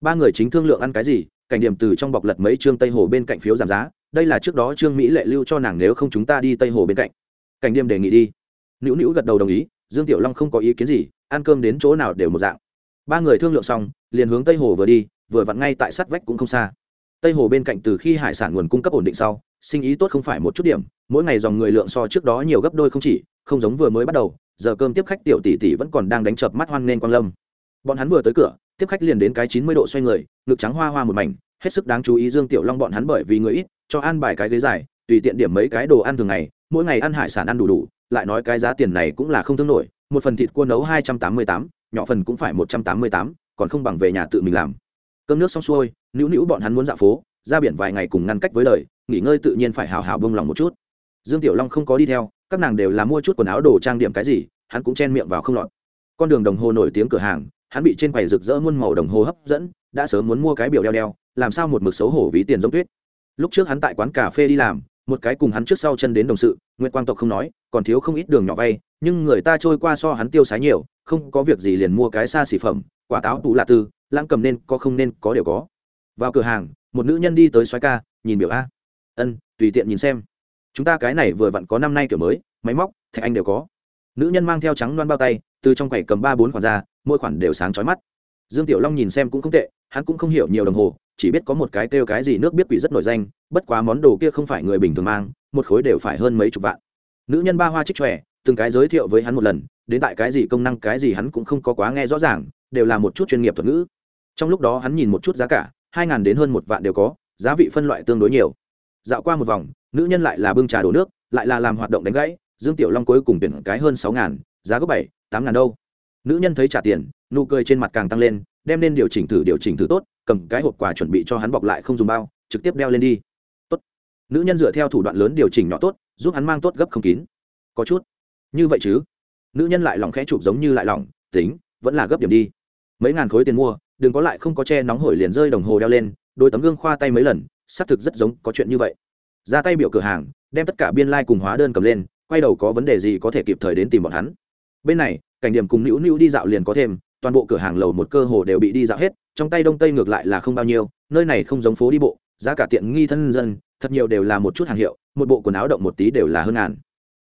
Ba người chính thương lượng ăn cái gì cảnh điểm từ trong bọc lật mấy trương tây hồ bên cạnh phiếu giảm giá, đây là trước đó trương mỹ lệ lưu cho nàng nếu không chúng ta đi tây hồ bên cạnh. Cảnh điểm đề nghị đi. Nữu nữu gật đầu đồng ý, dương tiểu long không có ý kiến gì, ăn cơm đến chỗ nào đều một dạng. Ba người thương lượng xong, liền hướng tây hồ vừa đi, vừa vặn ngay tại sát vách cũng không xa. Tây hồ bên cạnh từ khi hải sản nguồn cung cấp ổn định sau, sinh ý tốt không phải một chút điểm, mỗi ngày dòng người lượng so trước đó nhiều gấp đôi không chỉ, không giống vừa mới bắt đầu, giờ cơm tiếp khách tiểu tỷ tỷ vẫn còn đang đánh chợp mắt hoan nên quang lâm. Bọn hắn vừa tới cửa tiếp khách liền đến cái chín mươi độ xoay người, ngực trắng hoa hoa một mảnh, hết sức đáng chú ý dương tiểu long bọn hắn bởi vì người ít, cho ăn bài cái ghế dài, tùy tiện điểm mấy cái đồ ăn thường ngày, mỗi ngày ăn hải sản ăn đủ đủ, lại nói cái giá tiền này cũng là không thương nổi, một phần thịt cua nấu hai trăm tám mươi tám, nhỏ phần cũng phải một trăm tám mươi tám, còn không bằng về nhà tự mình làm. Cơm nước xong xuôi, nữu nữu bọn hắn muốn dạo phố, ra biển vài ngày cùng ngăn cách với đời, nghỉ ngơi tự nhiên phải hào hào bông lòng một chút. Dương tiểu long không có đi theo, các nàng đều là mua chút quần áo đồ trang điểm cái gì, hắn cũng chen miệng vào không lọt. Con đường đồng hồ nổi tiếng cửa hàng hắn bị trên quầy rực rỡ muôn màu đồng hồ hấp dẫn, đã sớm muốn mua cái biểu đeo đeo, làm sao một mực xấu hổ ví tiền giống tuyết. Lúc trước hắn tại quán cà phê đi làm, một cái cùng hắn trước sau chân đến đồng sự nguyễn quang tộc không nói, còn thiếu không ít đường nhỏ vay, nhưng người ta trôi qua so hắn tiêu sái nhiều, không có việc gì liền mua cái xa xỉ phẩm, quả táo tủ lạ tư, lãng cầm nên có không nên có đều có. Vào cửa hàng, một nữ nhân đi tới xoái ca, nhìn biểu a. Ân, tùy tiện nhìn xem. Chúng ta cái này vừa vặn có năm nay kiểu mới, máy móc thạch anh đều có. Nữ nhân mang theo trắng loan bao tay, từ trong quầy cầm ba bốn khoản ra mỗi khoản đều sáng chói mắt. Dương tiểu long nhìn xem cũng không tệ, hắn cũng không hiểu nhiều đồng hồ, chỉ biết có một cái kêu cái gì nước biết quỷ rất nổi danh, bất quá món đồ kia không phải người bình thường mang, một khối đều phải hơn mấy chục vạn. Nữ nhân ba hoa trích tròe từng cái giới thiệu với hắn một lần, đến tại cái gì công năng cái gì hắn cũng không có quá nghe rõ ràng, đều là một chút chuyên nghiệp thuật ngữ. Trong lúc đó hắn nhìn một chút giá cả, hai ngàn đến hơn một vạn đều có, giá vị phân loại tương đối nhiều. Dạo qua một vòng, nữ nhân lại là bưng trà đổ nước, lại là làm hoạt động đánh gãy, dương tiểu long cuối cùng tuyển cái hơn sáu ngàn, giá có bảy, tám ngàn đâu nữ nhân thấy trả tiền, nụ cười trên mặt càng tăng lên, đem nên điều chỉnh thử điều chỉnh thử tốt, cầm cái hộp quà chuẩn bị cho hắn bọc lại không dùng bao, trực tiếp đeo lên đi. Tốt. Nữ nhân dựa theo thủ đoạn lớn điều chỉnh nhỏ tốt, giúp hắn mang tốt gấp không kín. Có chút. Như vậy chứ? Nữ nhân lại lòng khẽ chụp giống như lại lòng, tính, vẫn là gấp điểm đi. Mấy ngàn khối tiền mua, đừng có lại không có che nóng hổi liền rơi đồng hồ đeo lên, đôi tấm gương khoa tay mấy lần, xác thực rất giống có chuyện như vậy. Ra tay biểu cửa hàng, đem tất cả biên lai、like、cùng hóa đơn cầm lên, quay đầu có vấn đề gì có thể kịp thời đến tìm bọn hắn. Bên này cảnh điểm cùng nữu nữu đi dạo liền có thêm, toàn bộ cửa hàng lầu một cơ hồ đều bị đi dạo hết, trong tay đông tây ngược lại là không bao nhiêu, nơi này không giống phố đi bộ, giá cả tiện nghi thân dân, thật nhiều đều là một chút hàng hiệu, một bộ quần áo động một tí đều là hơn ngàn.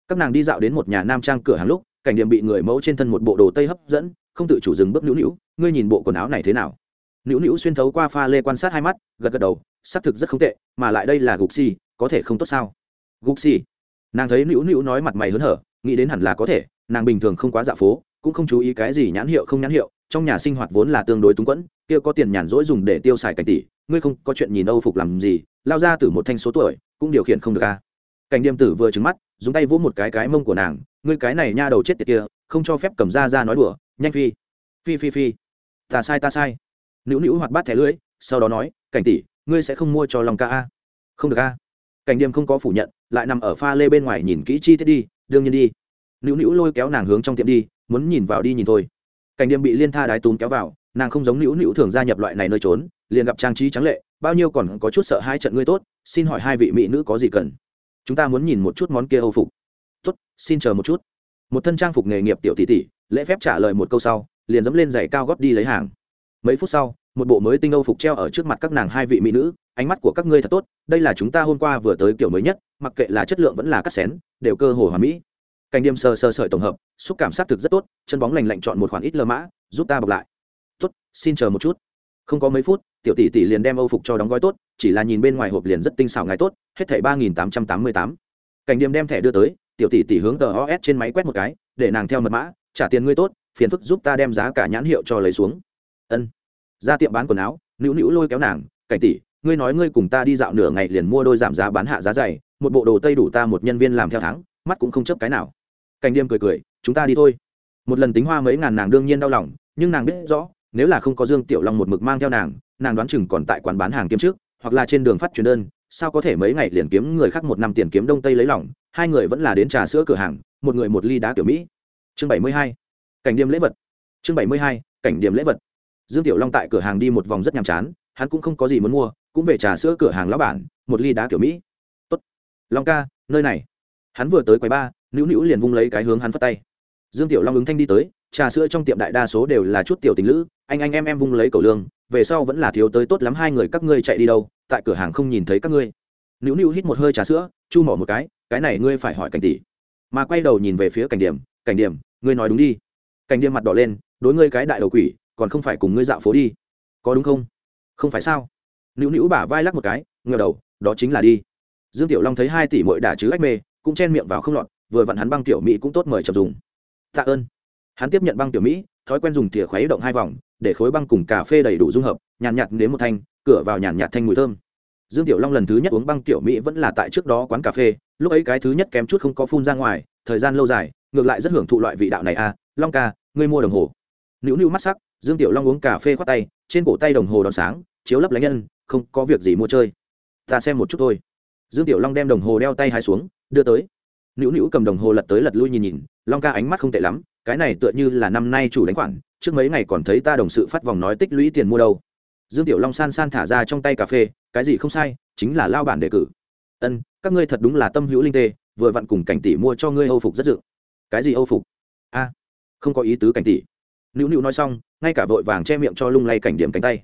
Các nàng đi dạo đến một nhà nam trang cửa hàng lúc, cảnh điểm bị người mẫu trên thân một bộ đồ tây hấp dẫn, không tự chủ dừng bước nữu nữu, ngươi nhìn bộ quần áo này thế nào? Nữu nữu xuyên thấu qua pha lê quan sát hai mắt, gật gật đầu xác thực rất không tệ, mà lại đây là gục xi có thể không tốt sao? Gục xi nàng thấy nữu nữu nói mặt mày hớn hở, nghĩ đến hẳn là có thể, nàng bình thường không quá dạ phố cũng không chú ý cái gì nhãn hiệu không nhãn hiệu, trong nhà sinh hoạt vốn là tương đối túng quẫn, kia có tiền nhàn rỗi dùng để tiêu xài cảnh tỷ, ngươi không có chuyện nhìn âu phục làm gì, lao ra từ một thanh số tuổi, cũng điều khiển không được a. Cảnh điềm tử vừa trứng mắt, dùng tay vỗ một cái cái mông của nàng, ngươi cái này nha đầu chết tiệt kia, không cho phép cầm ra ra nói đùa, nhanh phi. Phi phi phi. Ta sai ta sai. Nữu nữu hoạt bát thẻ lưỡi, sau đó nói, cảnh tỷ, ngươi sẽ không mua cho lòng ca a. Không được a. Cảnh điềm không có phủ nhận, lại nằm ở pha lê bên ngoài nhìn kỹ chi tiết đi, đương nhiên đi. Nữu nữu lôi kéo nàng hướng trong tiệm đi muốn nhìn vào đi nhìn thôi. Cảnh điềm bị liên tha đái túm kéo vào, nàng không giống nữu nữu thường gia nhập loại này nơi trốn, liền gặp trang trí trắng lệ, bao nhiêu còn có chút sợ hai trận ngươi tốt, xin hỏi hai vị mỹ nữ có gì cần? Chúng ta muốn nhìn một chút món kia âu phục. Tốt, xin chờ một chút. Một thân trang phục nghề nghiệp tiểu tỷ tỷ, lễ phép trả lời một câu sau, liền dẫm lên giày cao góp đi lấy hàng. Mấy phút sau, một bộ mới tinh âu phục treo ở trước mặt các nàng hai vị mỹ nữ, ánh mắt của các ngươi thật tốt, đây là chúng ta hôm qua vừa tới kiểu mới nhất, mặc kệ là chất lượng vẫn là cắt xén, đều cơ hồ hòa mỹ cảnh điểm sờ sờ sợi tổng hợp, xúc cảm xác thực rất tốt, chân bóng lành lạnh chọn một khoản ít lơ mã, giúp ta bọc lại. Tốt, xin chờ một chút. Không có mấy phút, tiểu tỷ tỷ liền đem âu phục cho đóng gói tốt, chỉ là nhìn bên ngoài hộp liền rất tinh xảo ngài tốt, hết thảy ba nghìn tám trăm tám mươi tám. Cảnh điểm đem thẻ đưa tới, tiểu tỷ tỷ hướng tờ os trên máy quét một cái, để nàng theo mật mã, trả tiền ngươi tốt, phiền phức giúp ta đem giá cả nhãn hiệu cho lấy xuống. Ân. Ra tiệm bán quần áo, nữu nữu lôi kéo nàng, cảnh tỷ, ngươi nói ngươi cùng ta đi dạo nửa ngày liền mua đôi giảm giá bán hạ giá dày, một bộ đồ tây đủ ta một nhân viên làm theo tháng, mắt cũng không chấp cái nào cảnh điềm cười cười, chúng ta đi thôi. Một lần tính hoa mấy ngàn nàng đương nhiên đau lòng, nhưng nàng biết rõ, nếu là không có dương tiểu long một mực mang theo nàng nàng đoán chừng còn tại quán bán hàng kiếm trước, hoặc là trên đường phát truyền đơn, sao có thể mấy ngày liền kiếm người khác một năm tiền kiếm đông tây lấy lòng, hai người vẫn là đến trà sữa cửa hàng, một người một ly đá kiểu mỹ. Chương bảy mươi hai, cảnh điểm lễ vật. Chương bảy mươi hai, cảnh điểm lễ vật. Dương tiểu long tại cửa hàng đi một vòng rất nhàm chán, hắn cũng không có gì muốn mua, cũng về trà sữa cửa hàng lão bản, một ly đá kiểu mỹ. Tốt, long ca, nơi này. Hắn vừa tới quầy ba nữu nữu liền vung lấy cái hướng hắn phất tay. Dương tiểu long ứng thanh đi tới, trà sữa trong tiệm đại đa số đều là chút tiểu tình lữ, anh anh em em vung lấy cầu lương, về sau vẫn là thiếu tới tốt lắm hai người các ngươi chạy đi đâu, tại cửa hàng không nhìn thấy các ngươi. Nữu nữu hít một hơi trà sữa, chu mỏ một cái cái này ngươi phải hỏi cảnh tỷ. Mà quay đầu nhìn về phía cảnh điểm cảnh điểm, ngươi nói đúng đi. Cảnh điểm mặt đỏ lên, đối ngươi cái đại đầu quỷ, còn không phải cùng ngươi dạo phố đi. Có đúng không? Không phải sao? Nữu nữu bả vai lắc một cái ngờ đầu, đó chính là đi. Dương tiểu long thấy hai tỷ mội đả chứ ách mê, cũng chen miệng vào không lọt vừa vặn hắn băng tiểu mỹ cũng tốt mời chậm dùng. Tạ ơn. Hắn tiếp nhận băng tiểu mỹ, thói quen dùng thìa khuấy động hai vòng, để khối băng cùng cà phê đầy đủ dung hợp, nhàn nhạt đến một thanh, cửa vào nhàn nhạt thanh mùi thơm. Dương tiểu long lần thứ nhất uống băng tiểu mỹ vẫn là tại trước đó quán cà phê, lúc ấy cái thứ nhất kém chút không có phun ra ngoài, thời gian lâu dài, ngược lại rất hưởng thụ loại vị đạo này à long ca, ngươi mua đồng hồ. Nữu nữu mắt sắc, dương tiểu long uống cà phê khoát tay, trên cổ tay đồng hồ đòn sáng, chiếu lấp lánh nhân, không có việc gì mua chơi. Ta xem một chút thôi. Dương tiểu long đem đồng hồ đeo tay hai xuống, đưa tới nữu nữu cầm đồng hồ lật tới lật lui nhìn nhìn, long ca ánh mắt không tệ lắm, cái này tựa như là năm nay chủ đánh khoản, trước mấy ngày còn thấy ta đồng sự phát vòng nói tích lũy tiền mua đâu. Dương tiểu long san san thả ra trong tay cà phê, cái gì không sai, chính là lao bản đề cử. Ân, các ngươi thật đúng là tâm hữu linh tê, vừa vặn cùng cảnh tỷ mua cho ngươi âu phục rất dự cái gì âu phục? A, không có ý tứ cảnh tỷ. Nữu nữu nói xong, ngay cả vội vàng che miệng cho lung lay cảnh điểm cánh tay.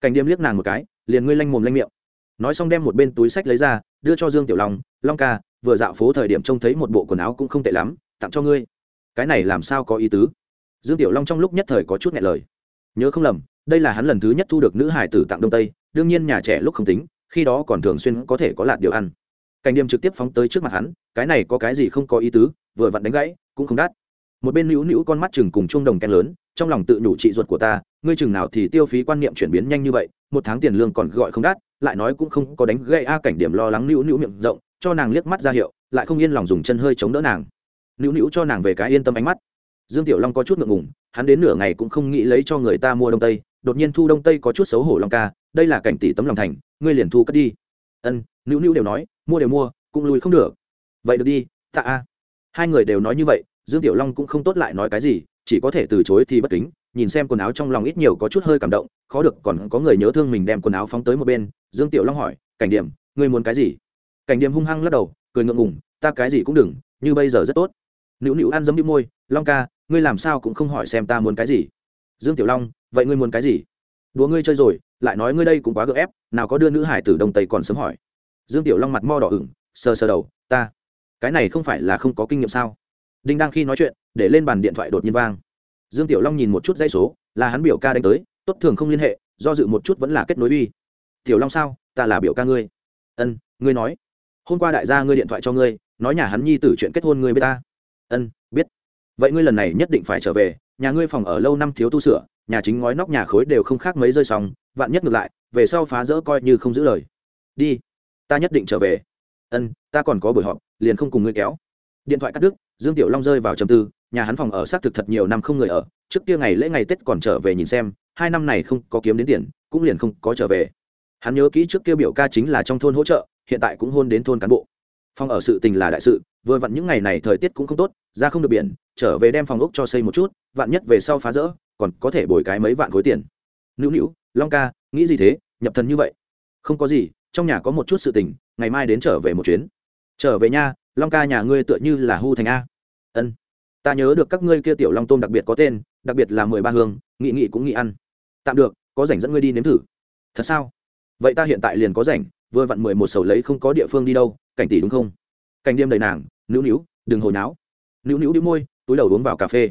Cảnh điểm liếc nàng một cái, liền ngươi lanh mồm lanh miệng. Nói xong đem một bên túi sách lấy ra, đưa cho dương tiểu long long ca vừa dạo phố thời điểm trông thấy một bộ quần áo cũng không tệ lắm, tặng cho ngươi. Cái này làm sao có ý tứ? Dương tiểu long trong lúc nhất thời có chút nhẹ lời. Nhớ không lầm, đây là hắn lần thứ nhất thu được nữ hải tử tặng đông tây, đương nhiên nhà trẻ lúc không tính, khi đó còn thường xuyên có thể có lạt điều ăn. Cảnh điểm trực tiếp phóng tới trước mặt hắn, cái này có cái gì không có ý tứ, vừa vặn đánh gãy, cũng không đắt. Một bên nữu nữu con mắt chừng cùng chuông đồng ken lớn, trong lòng tự nhủ trị ruột của ta, ngươi chừng nào thì tiêu phí quan niệm chuyển biến nhanh như vậy, một tháng tiền lương còn gọi không đắt, lại nói cũng không có đánh gây a, cảnh điểm lo lắng nữu nữu miệng rộng cho nàng liếc mắt ra hiệu, lại không yên lòng dùng chân hơi chống đỡ nàng. Nữu nữu cho nàng về cái yên tâm ánh mắt. Dương tiểu long có chút ngượng ngùng, hắn đến nửa ngày cũng không nghĩ lấy cho người ta mua đông tây, đột nhiên thu đông tây có chút xấu hổ long ca, đây là cảnh tỷ tấm lòng thành, ngươi liền thu cất đi. Ân, nữu nữu đều nói, mua đều mua, cũng lùi không được. Vậy được đi, tạ a. Hai người đều nói như vậy, dương tiểu long cũng không tốt lại nói cái gì, chỉ có thể từ chối thì bất kính, nhìn xem quần áo trong lòng ít nhiều có chút hơi cảm động, khó được còn có người nhớ thương mình đem quần áo phóng tới một bên. Dương tiểu long hỏi, cảnh điểm, ngươi muốn cái gì? Cảnh điểm hung hăng lắc đầu, cười ngượng ngùng, ta cái gì cũng đừng, như bây giờ rất tốt. Nữu nữu ăn giấm đi môi, long ca, ngươi làm sao cũng không hỏi xem ta muốn cái gì. Dương tiểu long, vậy ngươi muốn cái gì? Đùa ngươi chơi rồi, lại nói ngươi đây cũng quá gợ ép, nào có đưa nữ hải tử đông tây còn sớm hỏi. Dương tiểu long mặt mo đỏ ửng, sờ sờ đầu, ta, cái này không phải là không có kinh nghiệm sao? Đinh đang khi nói chuyện, để lên bàn điện thoại đột nhiên vang. Dương tiểu long nhìn một chút dãy số, là hắn biểu ca đánh tới, tốt, thường không liên hệ, do dự một chút vẫn là kết nối uy. Tiểu long sao? Ta là biểu ca ngươi. Ân, ngươi nói hôm qua đại gia ngươi điện thoại cho ngươi, nói nhà hắn nhi tử chuyện kết hôn ngươi với ta. Ân, biết. Vậy ngươi lần này nhất định phải trở về, nhà ngươi phòng ở lâu năm thiếu tu sửa, nhà chính ngói nóc nhà khối đều không khác mấy rơi xong, vạn nhất ngược lại, về sau phá rỡ coi như không giữ lời. Đi, ta nhất định trở về. Ân, ta còn có buổi họp, liền không cùng ngươi kéo. Điện thoại cắt đứt, dương tiểu long rơi vào trầm tư, nhà hắn phòng ở xác thực thật nhiều năm không người ở, trước kia ngày lễ ngày tết còn trở về nhìn xem, hai năm này không có kiếm đến tiền, cũng liền không có trở về. Hắn nhớ kỹ trước kia biểu ca chính là trong thôn hỗ trợ hiện tại cũng hôn đến thôn cán bộ. Phòng ở sự tình là đại sự, vừa vặn những ngày này thời tiết cũng không tốt, ra không được biển, trở về đem phòng ốc cho xây một chút, vạn nhất về sau phá rỡ, còn có thể bồi cái mấy vạn khối tiền. Nữu nữu, long ca, nghĩ gì thế? Nhập thần như vậy? Không có gì, trong nhà có một chút sự tình, ngày mai đến trở về một chuyến. Trở về nha, long ca nhà ngươi tựa như là hu thành a. Ân. Ta nhớ được các ngươi kia tiểu long tôm đặc biệt có tên, đặc biệt là mười ba hương, nghị nghị cũng nghị ăn. Tạm được, có rảnh dẫn ngươi đi nếm thử. Thật sao? Vậy ta hiện tại liền có rảnh vừa vặn mười một sầu lấy không có địa phương đi đâu, cảnh tỷ đúng không? Cảnh đêm đầy nàng, nữu nữu, đừng hồi náo nữu nữu đi môi, túi đầu uống vào cà phê.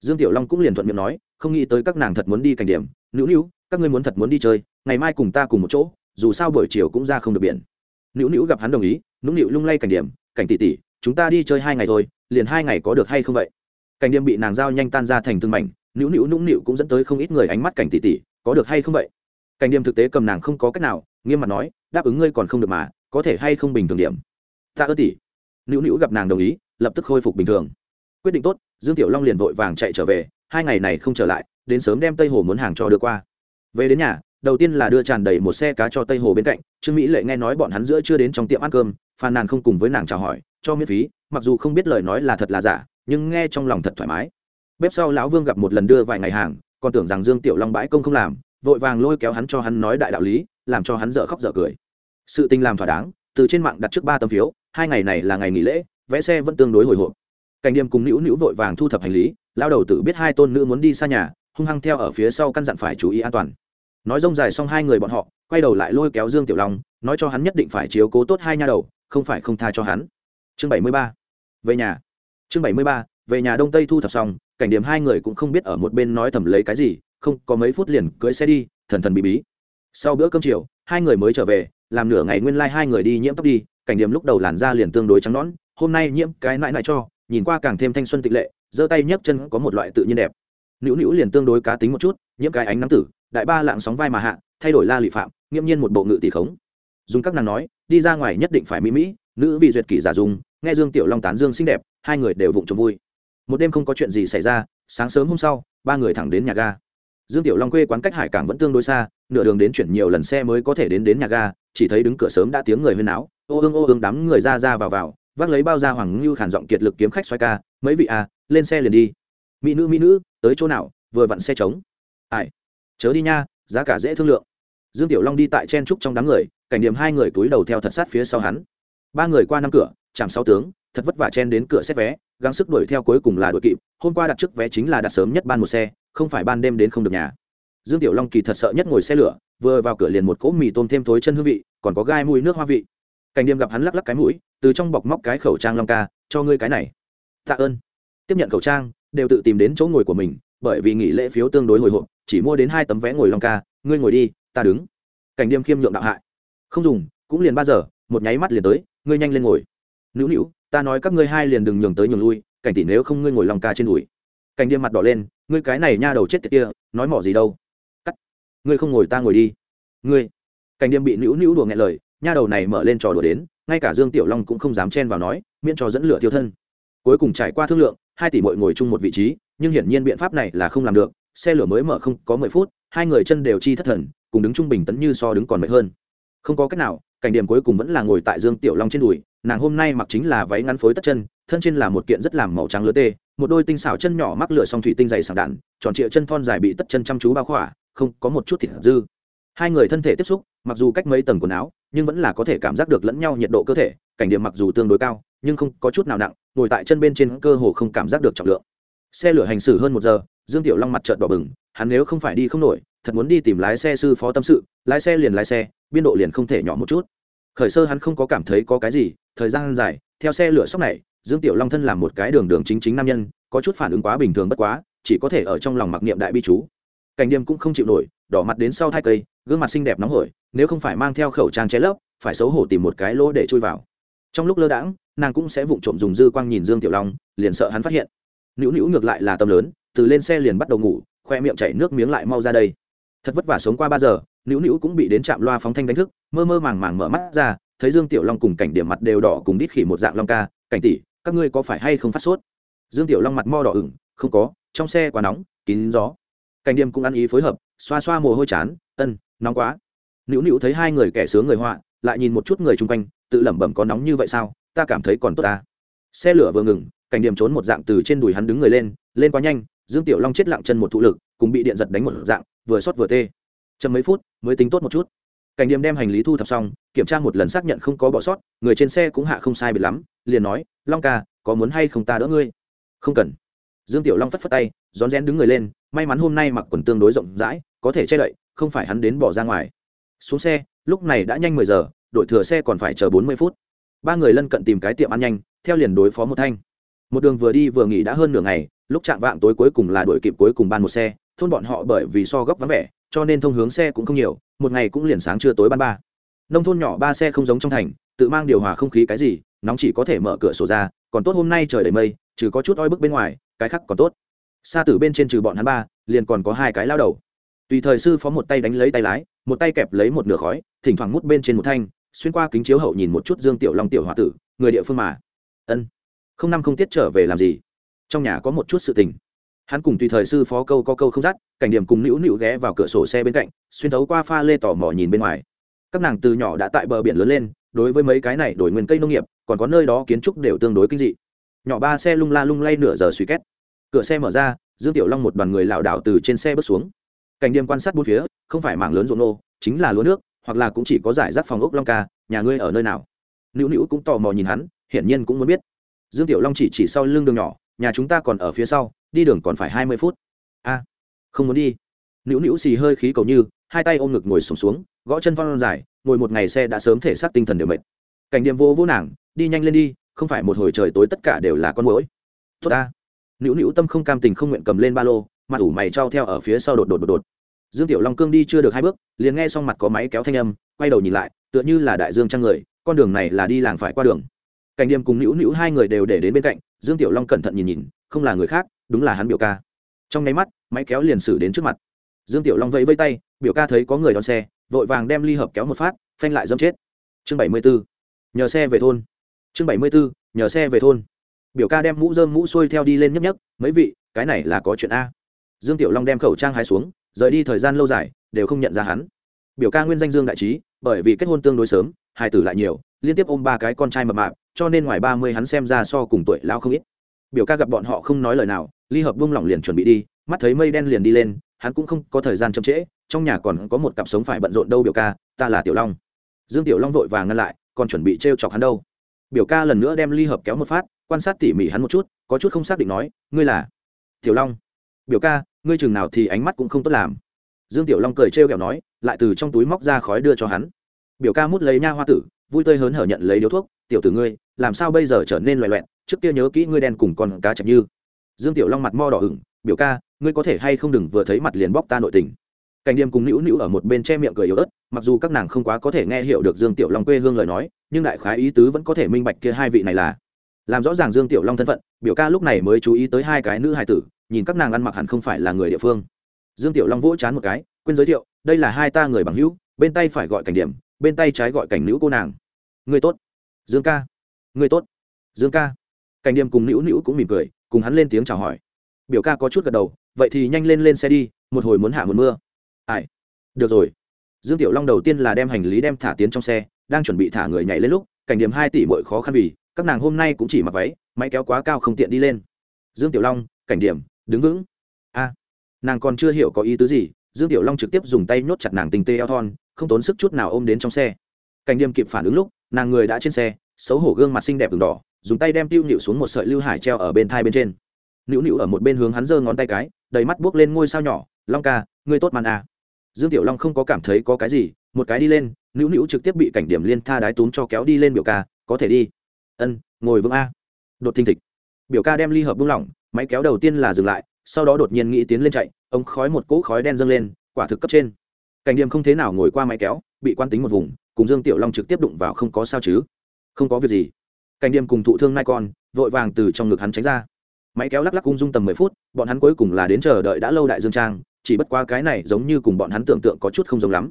Dương tiểu long cũng liền thuận miệng nói, không nghĩ tới các nàng thật muốn đi cảnh điểm nữu nữu, các ngươi muốn thật muốn đi chơi, ngày mai cùng ta cùng một chỗ, dù sao buổi chiều cũng ra không được biển. Nữu nữu gặp hắn đồng ý nũng nịu lung lay cảnh điểm cảnh tỷ tỷ, chúng ta đi chơi hai ngày thôi, liền hai ngày có được hay không vậy? Cảnh điểm bị nàng giao nhanh tan ra thành từng mảnh, nữu nữu nũng nịu cũng dẫn tới không ít người ánh mắt cảnh tỷ tỷ, có được hay không vậy? Cảnh điểm thực tế cầm nàng không có cách nào, nghiêm mặt nói đáp ứng ngươi còn không được mà, có thể hay không bình thường điểm? Ta ơn tỷ. Nữu nữu gặp nàng đồng ý, lập tức khôi phục bình thường. Quyết định tốt, dương tiểu long liền vội vàng chạy trở về, hai ngày này không trở lại, đến sớm đem tây hồ muốn hàng cho đưa qua. Về đến nhà, đầu tiên là đưa tràn đầy một xe cá cho tây hồ bên cạnh, trương mỹ lệ nghe nói bọn hắn giữa chưa đến trong tiệm ăn cơm, phàn nàn không cùng với nàng chào hỏi, cho miễn phí, mặc dù không biết lời nói là thật là giả, nhưng nghe trong lòng thật thoải mái. Bếp sau lão vương gặp một lần đưa vài ngày hàng, còn tưởng rằng dương tiểu long bãi công không làm, vội vàng lôi kéo hắn cho hắn nói đại đạo lý, làm cho hắn dở khóc dở cười sự tình làm thỏa đáng, từ trên mạng đặt trước ba tấm phiếu, hai ngày này là ngày nghỉ lễ vẽ xe vẫn tương đối hồi hộp. Cảnh điềm cùng nữu nữu vội vàng thu thập hành lý, lao đầu tự biết hai tôn nữ muốn đi xa nhà, hung hăng theo ở phía sau căn dặn phải chú ý an toàn. Nói rông dài xong hai người bọn họ, quay đầu lại lôi kéo dương tiểu long, nói cho hắn nhất định phải chiếu cố tốt hai nha đầu, không phải không tha cho hắn. Chương bảy mươi ba. Về nhà. Chương bảy mươi ba, về nhà đông tây thu thập xong, cảnh điểm hai người cũng không biết ở một bên nói thầm lấy cái gì, không, có mấy phút liền cưỡi xe đi, thần thần bí bí. Sau bữa cơm chiều, hai người mới trở về làm nửa ngày nguyên lai、like、hai người đi nhiễm tóc đi, cảnh điểm lúc đầu làn da liền tương đối trắng nõn, hôm nay nhiễm cái nãi nãi cho, nhìn qua càng thêm thanh xuân tịch lệ, giơ tay nhấc chân có một loại tự nhiên đẹp. Nữu nữu liền tương đối cá tính một chút, nhiễm cái ánh nắng tử, đại ba lạng sóng vai mà hạ, thay đổi la lụy phạm, nghiễm nhiên một bộ ngự tỷ khống. Dùng các nàng nói, đi ra ngoài nhất định phải mỹ mỹ, nữ vị duyệt kỷ giả dùng nghe dương tiểu long tán dương xinh đẹp, hai người đều vụng trộm vui. Một đêm không có chuyện gì xảy ra, sáng sớm hôm sau, ba người thẳng đến nhà ga. Dương tiểu long quê quán cách hải cảng vẫn tương đối xa, nửa đường đến chuyển nhiều lần xe mới có thể đến đến nhà ga chỉ thấy đứng cửa sớm đã tiếng người huyên náo, ô ương ô ương đám người ra ra vào vào, vác lấy bao da hoàng ngưu khản giọng kiệt lực kiếm khách xoay ca, mấy vị à lên xe liền đi. Mỹ nữ mỹ nữ, tới chỗ nào, vừa vặn xe trống. Ai, chớ đi nha, giá cả dễ thương lượng. Dương tiểu long đi tại chen trúc trong đám người, cảnh điểm hai người túi đầu theo thật sát phía sau hắn. Ba người qua năm cửa, chạm sáu tướng, thật vất vả chen đến cửa xét vé, gắng sức đuổi theo cuối cùng là đuổi kịp, hôm qua đặt trước vé chính là đặt sớm nhất ban một xe, không phải ban đêm đến không được nhà. Dương tiểu long kỳ thật sợ nhất ngồi xe lửa vừa vào cửa liền một cỗ mì tôm thêm thối chân hương vị, còn có gai mùi nước hoa vị. Cảnh điềm gặp hắn lắc lắc cái mũi, từ trong bọc móc cái khẩu trang long ca, cho ngươi cái này. Tạ ơn. Tiếp nhận khẩu trang, đều tự tìm đến chỗ ngồi của mình, bởi vì nghỉ lễ phiếu tương đối hồi hộp, chỉ mua đến hai tấm vé ngồi long ca, ngươi ngồi đi, ta đứng. Cảnh điềm khiêm nhượng đạo hại. Không dùng, cũng liền ba giờ, một nháy mắt liền tới, ngươi nhanh lên ngồi. Nữu nữu, ta nói các ngươi hai liền đừng nhường tới nhường lui, cảnh tỷ nếu không ngươi ngồi long ca trên đùi. Cảnh điềm mặt đỏ lên, ngươi cái này nha đầu chết tiệt kia, nói mỏ gì đâu ngươi không ngồi ta ngồi đi. Ngươi, cảnh điềm bị nữu nữu đùa nghẹn lời, nha đầu này mở lên trò đùa đến, ngay cả dương tiểu long cũng không dám chen vào nói, miễn cho dẫn lửa thiêu thân. Cuối cùng trải qua thương lượng, hai tỷ mội ngồi chung một vị trí, nhưng hiển nhiên biện pháp này là không làm được, xe lửa mới mở không có mười phút, hai người chân đều chi thất thần, cùng đứng trung bình tấn như so đứng còn mệt hơn. Không có cách nào, cảnh điểm cuối cùng vẫn là ngồi tại dương tiểu long trên đùi, nàng hôm nay mặc chính là váy ngắn phối tất chân, thân trên là một kiện rất làm màu trắng lứa tê, một đôi tinh xảo chân nhỏ mắc lửa song thủy tinh dày sảng đạn, tròn trịa chân thon dài bị tất chân chăm chú bao khỏa không có một chút thịt dư. Hai người thân thể tiếp xúc, mặc dù cách mấy tầng quần áo, nhưng vẫn là có thể cảm giác được lẫn nhau nhiệt độ cơ thể, cảnh điểm mặc dù tương đối cao, nhưng không có chút nào nặng, ngồi tại chân bên trên cơ hồ không cảm giác được trọng lượng. Xe lửa hành xử hơn một giờ, dương tiểu long mặt trợt đỏ bừng, hắn nếu không phải đi không nổi, thật muốn đi tìm lái xe sư phó tâm sự, lái xe liền lái xe, biên độ liền không thể nhỏ một chút. Khởi sơ hắn không có cảm thấy có cái gì, thời gian dài, theo xe lửa sóc này, dương tiểu long thân làm một cái đường đường chính chính nam nhân, có chút phản ứng quá bình thường bất quá, chỉ có thể ở trong lòng mặc niệm đại bi chú cảnh điềm cũng không chịu nổi, đỏ mặt đến sau thai cây, gương mặt xinh đẹp nóng hổi, nếu không phải mang theo khẩu trang che lấp, phải xấu hổ tìm một cái lỗ để chui vào. Trong lúc lơ đãng, nàng cũng sẽ vụng trộm dùng dư quang nhìn dương tiểu long, liền sợ hắn phát hiện. Nữu nữu ngược lại là tâm lớn, từ lên xe liền bắt đầu ngủ, khoe miệng chảy nước miếng lại mau ra đây. Thật vất vả sống qua ba giờ, nữu nữu cũng bị đến trạm loa phóng thanh đánh thức, mơ mơ màng màng mở mắt ra, thấy dương tiểu long cùng cảnh điểm mặt đều đỏ cùng đít khỉ một dạng long ca, cảnh tỷ, các ngươi có phải hay không phát sốt? Dương tiểu long mặt mo đỏ ửng, không có, trong xe quá nóng, kín gió cảnh điểm cũng ăn ý phối hợp, xoa xoa mồ hôi chán, ân, nóng quá. Nữu nữu thấy hai người kẻ sướng người họa, lại nhìn một chút người chung quanh, tự lẩm bẩm có nóng như vậy sao? Ta cảm thấy còn tốt ta. Xe lửa vừa ngừng, cảnh điểm trốn một dạng từ trên đùi hắn đứng người lên lên quá nhanh, dương tiểu long chết lặng chân một thụ lực, cùng bị điện giật đánh một dạng, vừa xót vừa tê. Chậm mấy phút, mới tính tốt một chút. Cảnh điểm đem hành lý thu thập xong, kiểm tra một lần xác nhận không có bỏ sót, người trên xe cũng hạ không sai biệt lắm, liền nói, long ca, có muốn hay không ta đỡ ngươi? Không cần. Dương tiểu long phất phất tay, rón rén đứng người lên may mắn hôm nay mặc quần tương đối rộng rãi, có thể che đậy, không phải hắn đến bỏ ra ngoài. Xuống xe, lúc này đã nhanh mười giờ, đội thừa xe còn phải chờ bốn mươi phút. Ba người lân cận tìm cái tiệm ăn nhanh, theo liền đối phó một thanh. Một đường vừa đi vừa nghỉ đã hơn nửa ngày, lúc chạm vạng tối cuối cùng là đội kịp cuối cùng ban một xe, thôn bọn họ bởi vì so góc vắng vẻ, cho nên thông hướng xe cũng không nhiều, một ngày cũng liền sáng trưa tối ban ba. Nông thôn nhỏ ba xe không giống trong thành, tự mang điều hòa không khí cái gì, nóng chỉ có thể mở cửa sổ ra, còn tốt hôm nay trời đầy mây, trừ có chút oi bức bên ngoài, cái khác còn tốt xa tử bên trên trừ bọn hắn ba, liền còn có hai cái lao đầu. Tùy thời sư phó một tay đánh lấy tay lái, một tay kẹp lấy một nửa khói, thỉnh thoảng mút bên trên một thanh, xuyên qua kính chiếu hậu nhìn một chút dương tiểu long tiểu h o a tử, người địa phương mà. Ân. Không năm không tiết trở về làm gì? Trong nhà có một chút sự tình. Hắn cùng tùy thời sư phó câu có câu không dắt, cảnh điểm cùng nữu nữu ghé vào cửa sổ xe bên cạnh, xuyên thấu qua pha lê tỏ mò nhìn bên ngoài. Các nàng từ nhỏ đã tại bờ biển lớn lên, đối với mấy cái này đổi nguyên cây nông nghiệp, còn có nơi đó kiến trúc đều tương đối kinh dị. Nhỏ ba xe lung la lung lay nửa giờ suy két cửa xe mở ra dương tiểu long một đoàn người lảo đảo từ trên xe bước xuống. Cảnh đêm quan sát bốn phía không phải mảng lớn ruộng nô chính là lúa nước hoặc là cũng chỉ có giải rác phòng ốc long ca nhà ngươi ở nơi nào? Nữu nữu cũng tò mò nhìn hắn hiển nhiên cũng muốn biết. Dương tiểu long chỉ chỉ sau lưng đường nhỏ nhà chúng ta còn ở phía sau đi đường còn phải hai mươi phút. A không muốn đi. Nữu nữu xì hơi khí cầu như hai tay ôm ngực ngồi sùng xuống, xuống gõ chân phong dài ngồi một ngày xe đã sớm thể xác tinh thần đều mệt. Cảnh điểm vô vô nàng đi nhanh lên đi không phải một hồi trời tối tất cả đều là con mũi tốt ta nữu nữu tâm không cam tình không nguyện cầm lên ba lô, mặt ủ mày trao theo ở phía sau đột đột đột đột. Dương tiểu long cương đi chưa được hai bước, liền nghe xong mặt có máy kéo thanh âm, quay đầu nhìn lại, tựa như là đại dương trang người, con đường này là đi làng phải qua đường. Cảnh điềm cùng nữu nữu hai người đều để đến bên cạnh, dương tiểu long cẩn thận nhìn nhìn, không là người khác, đúng là hắn biểu ca. Trong nháy mắt, máy kéo liền xử đến trước mặt. Dương tiểu long vẫy vây tay, biểu ca thấy có người đón xe, vội vàng đem ly hợp kéo một phát, phanh lại dâm chết. Chương bảy mươi b ố nhờ xe về thôn. Chương bảy mươi b ố nhờ xe về thôn biểu ca đem mũ dơm mũ xuôi theo đi lên nhấp nhấp mấy vị, cái này là có chuyện a. Dương tiểu long đem khẩu trang hai xuống, rời đi thời gian lâu dài, đều không nhận ra hắn. Biểu ca nguyên danh dương đại trí, bởi vì kết hôn tương đối sớm hai tử lại nhiều, liên tiếp ôm ba cái con trai mập mạp, cho nên ngoài ba mươi hắn xem ra so cùng tuổi lao không ít. Biểu ca gặp bọn họ không nói lời nào, ly hợp vung lỏng liền chuẩn bị đi, mắt thấy mây đen liền đi lên, hắn cũng không có thời gian chậm trễ, trong nhà còn có một cặp sống phải bận rộn đâu biểu ca, ta là tiểu long. Dương tiểu long vội vàng ngăn lại, còn chuẩn bị t chọc hắn đâu. Biểu ca lần nữa đem ly hợp kéo một phát quan sát tỉ mỉ hắn một chút có chút không xác định nói ngươi là tiểu long. Biểu ca ngươi chừng nào thì ánh mắt cũng không tốt làm. Dương tiểu long cười trêu kẹo nói lại từ trong túi móc ra khói đưa cho hắn. Biểu ca mút lấy nha hoa tử vui tươi hớn hở nhận lấy điếu thuốc tiểu tử ngươi làm sao bây giờ trở nên loẹ loẹn trước kia nhớ kỹ ngươi đen cùng con cá chạch như. Dương tiểu long mặt mo đỏ hửng, biểu ca ngươi có thể hay không đừng vừa thấy mặt liền bóc ta nội tình. Cảnh điềm cùng nữu nữu ở một bên che miệng cười yếu ớt mặc dù các nàng không quá có thể nghe hiểu được dương tiểu long quê hương lời nói nhưng đại khái ý tứ vẫn có thể minh bạch kia hai vị này là làm rõ ràng dương tiểu long thân phận, biểu ca lúc này mới chú ý tới hai cái nữ hài tử, nhìn các nàng ăn mặc hẳn không phải là người địa phương. Dương tiểu long vỗ chán một cái, quên giới thiệu, đây là hai ta người bằng hữu, bên tay phải gọi cảnh điểm, bên tay trái gọi cảnh nữ cô nàng. Người tốt. Dương ca. Người tốt. Dương ca. Cảnh điểm cùng nữ nữ cũng mỉm cười, cùng hắn lên tiếng chào hỏi. Biểu ca có chút gật đầu, vậy thì nhanh lên lên xe đi, một hồi muốn hạ một mưa. Ai? Được rồi. Dương tiểu long đầu tiên là đem hành lý đem thả tiến trong xe, đang chuẩn bị thả người nhảy lên lúc, cảnh điểm hai tỷ bội khó khăn vì các nàng hôm nay cũng chỉ mặc váy, máy kéo quá cao không tiện đi lên. Dương tiểu long, cảnh điểm, đứng vững. A. Nàng còn chưa hiểu có ý tứ gì, dương tiểu long trực tiếp dùng tay nhốt chặt nàng tình tê eo thon, không tốn sức chút nào ôm đến trong xe. Cảnh điểm kịp phản ứng lúc, nàng người đã trên xe, xấu hổ gương mặt xinh đẹp v đỏ, dùng tay đem tiêu nhịu xuống một sợi lưu hải treo ở bên thai bên trên. Nữu nữu ở một bên hướng hắn giơ ngón tay cái, đầy mắt buốc lên ngôi sao nhỏ, long ca, ngươi tốt màn à. dương tiểu long không có cảm thấy có cái gì, một cái đi lên, nữu nữu trực tiếp bị cảnh điểm liên tha đái túm cho kéo đi lên biểu ca, có thể đi ân, ngồi vững a. Đột thình thịch. Biểu ca đem ly hợp buông lỏng, máy kéo đầu tiên là dừng lại, sau đó đột nhiên nghĩ tiến lên chạy, ống khói một cỗ khói đen dâng lên, quả thực cấp trên. Cảnh điểm không thế nào ngồi qua máy kéo, bị quan tính một vùng, cùng dương tiểu long trực tiếp đụng vào không có sao chứ. Không có việc gì. Cảnh điểm cùng thụ thương nai con, vội vàng từ trong ngực hắn tránh ra. Máy kéo lắc lắc cung dung tầm mười phút, bọn hắn cuối cùng là đến chờ đợi đã lâu đại dương trang, chỉ bất qua cái này giống như cùng bọn hắn tưởng tượng có chút không giống lắm.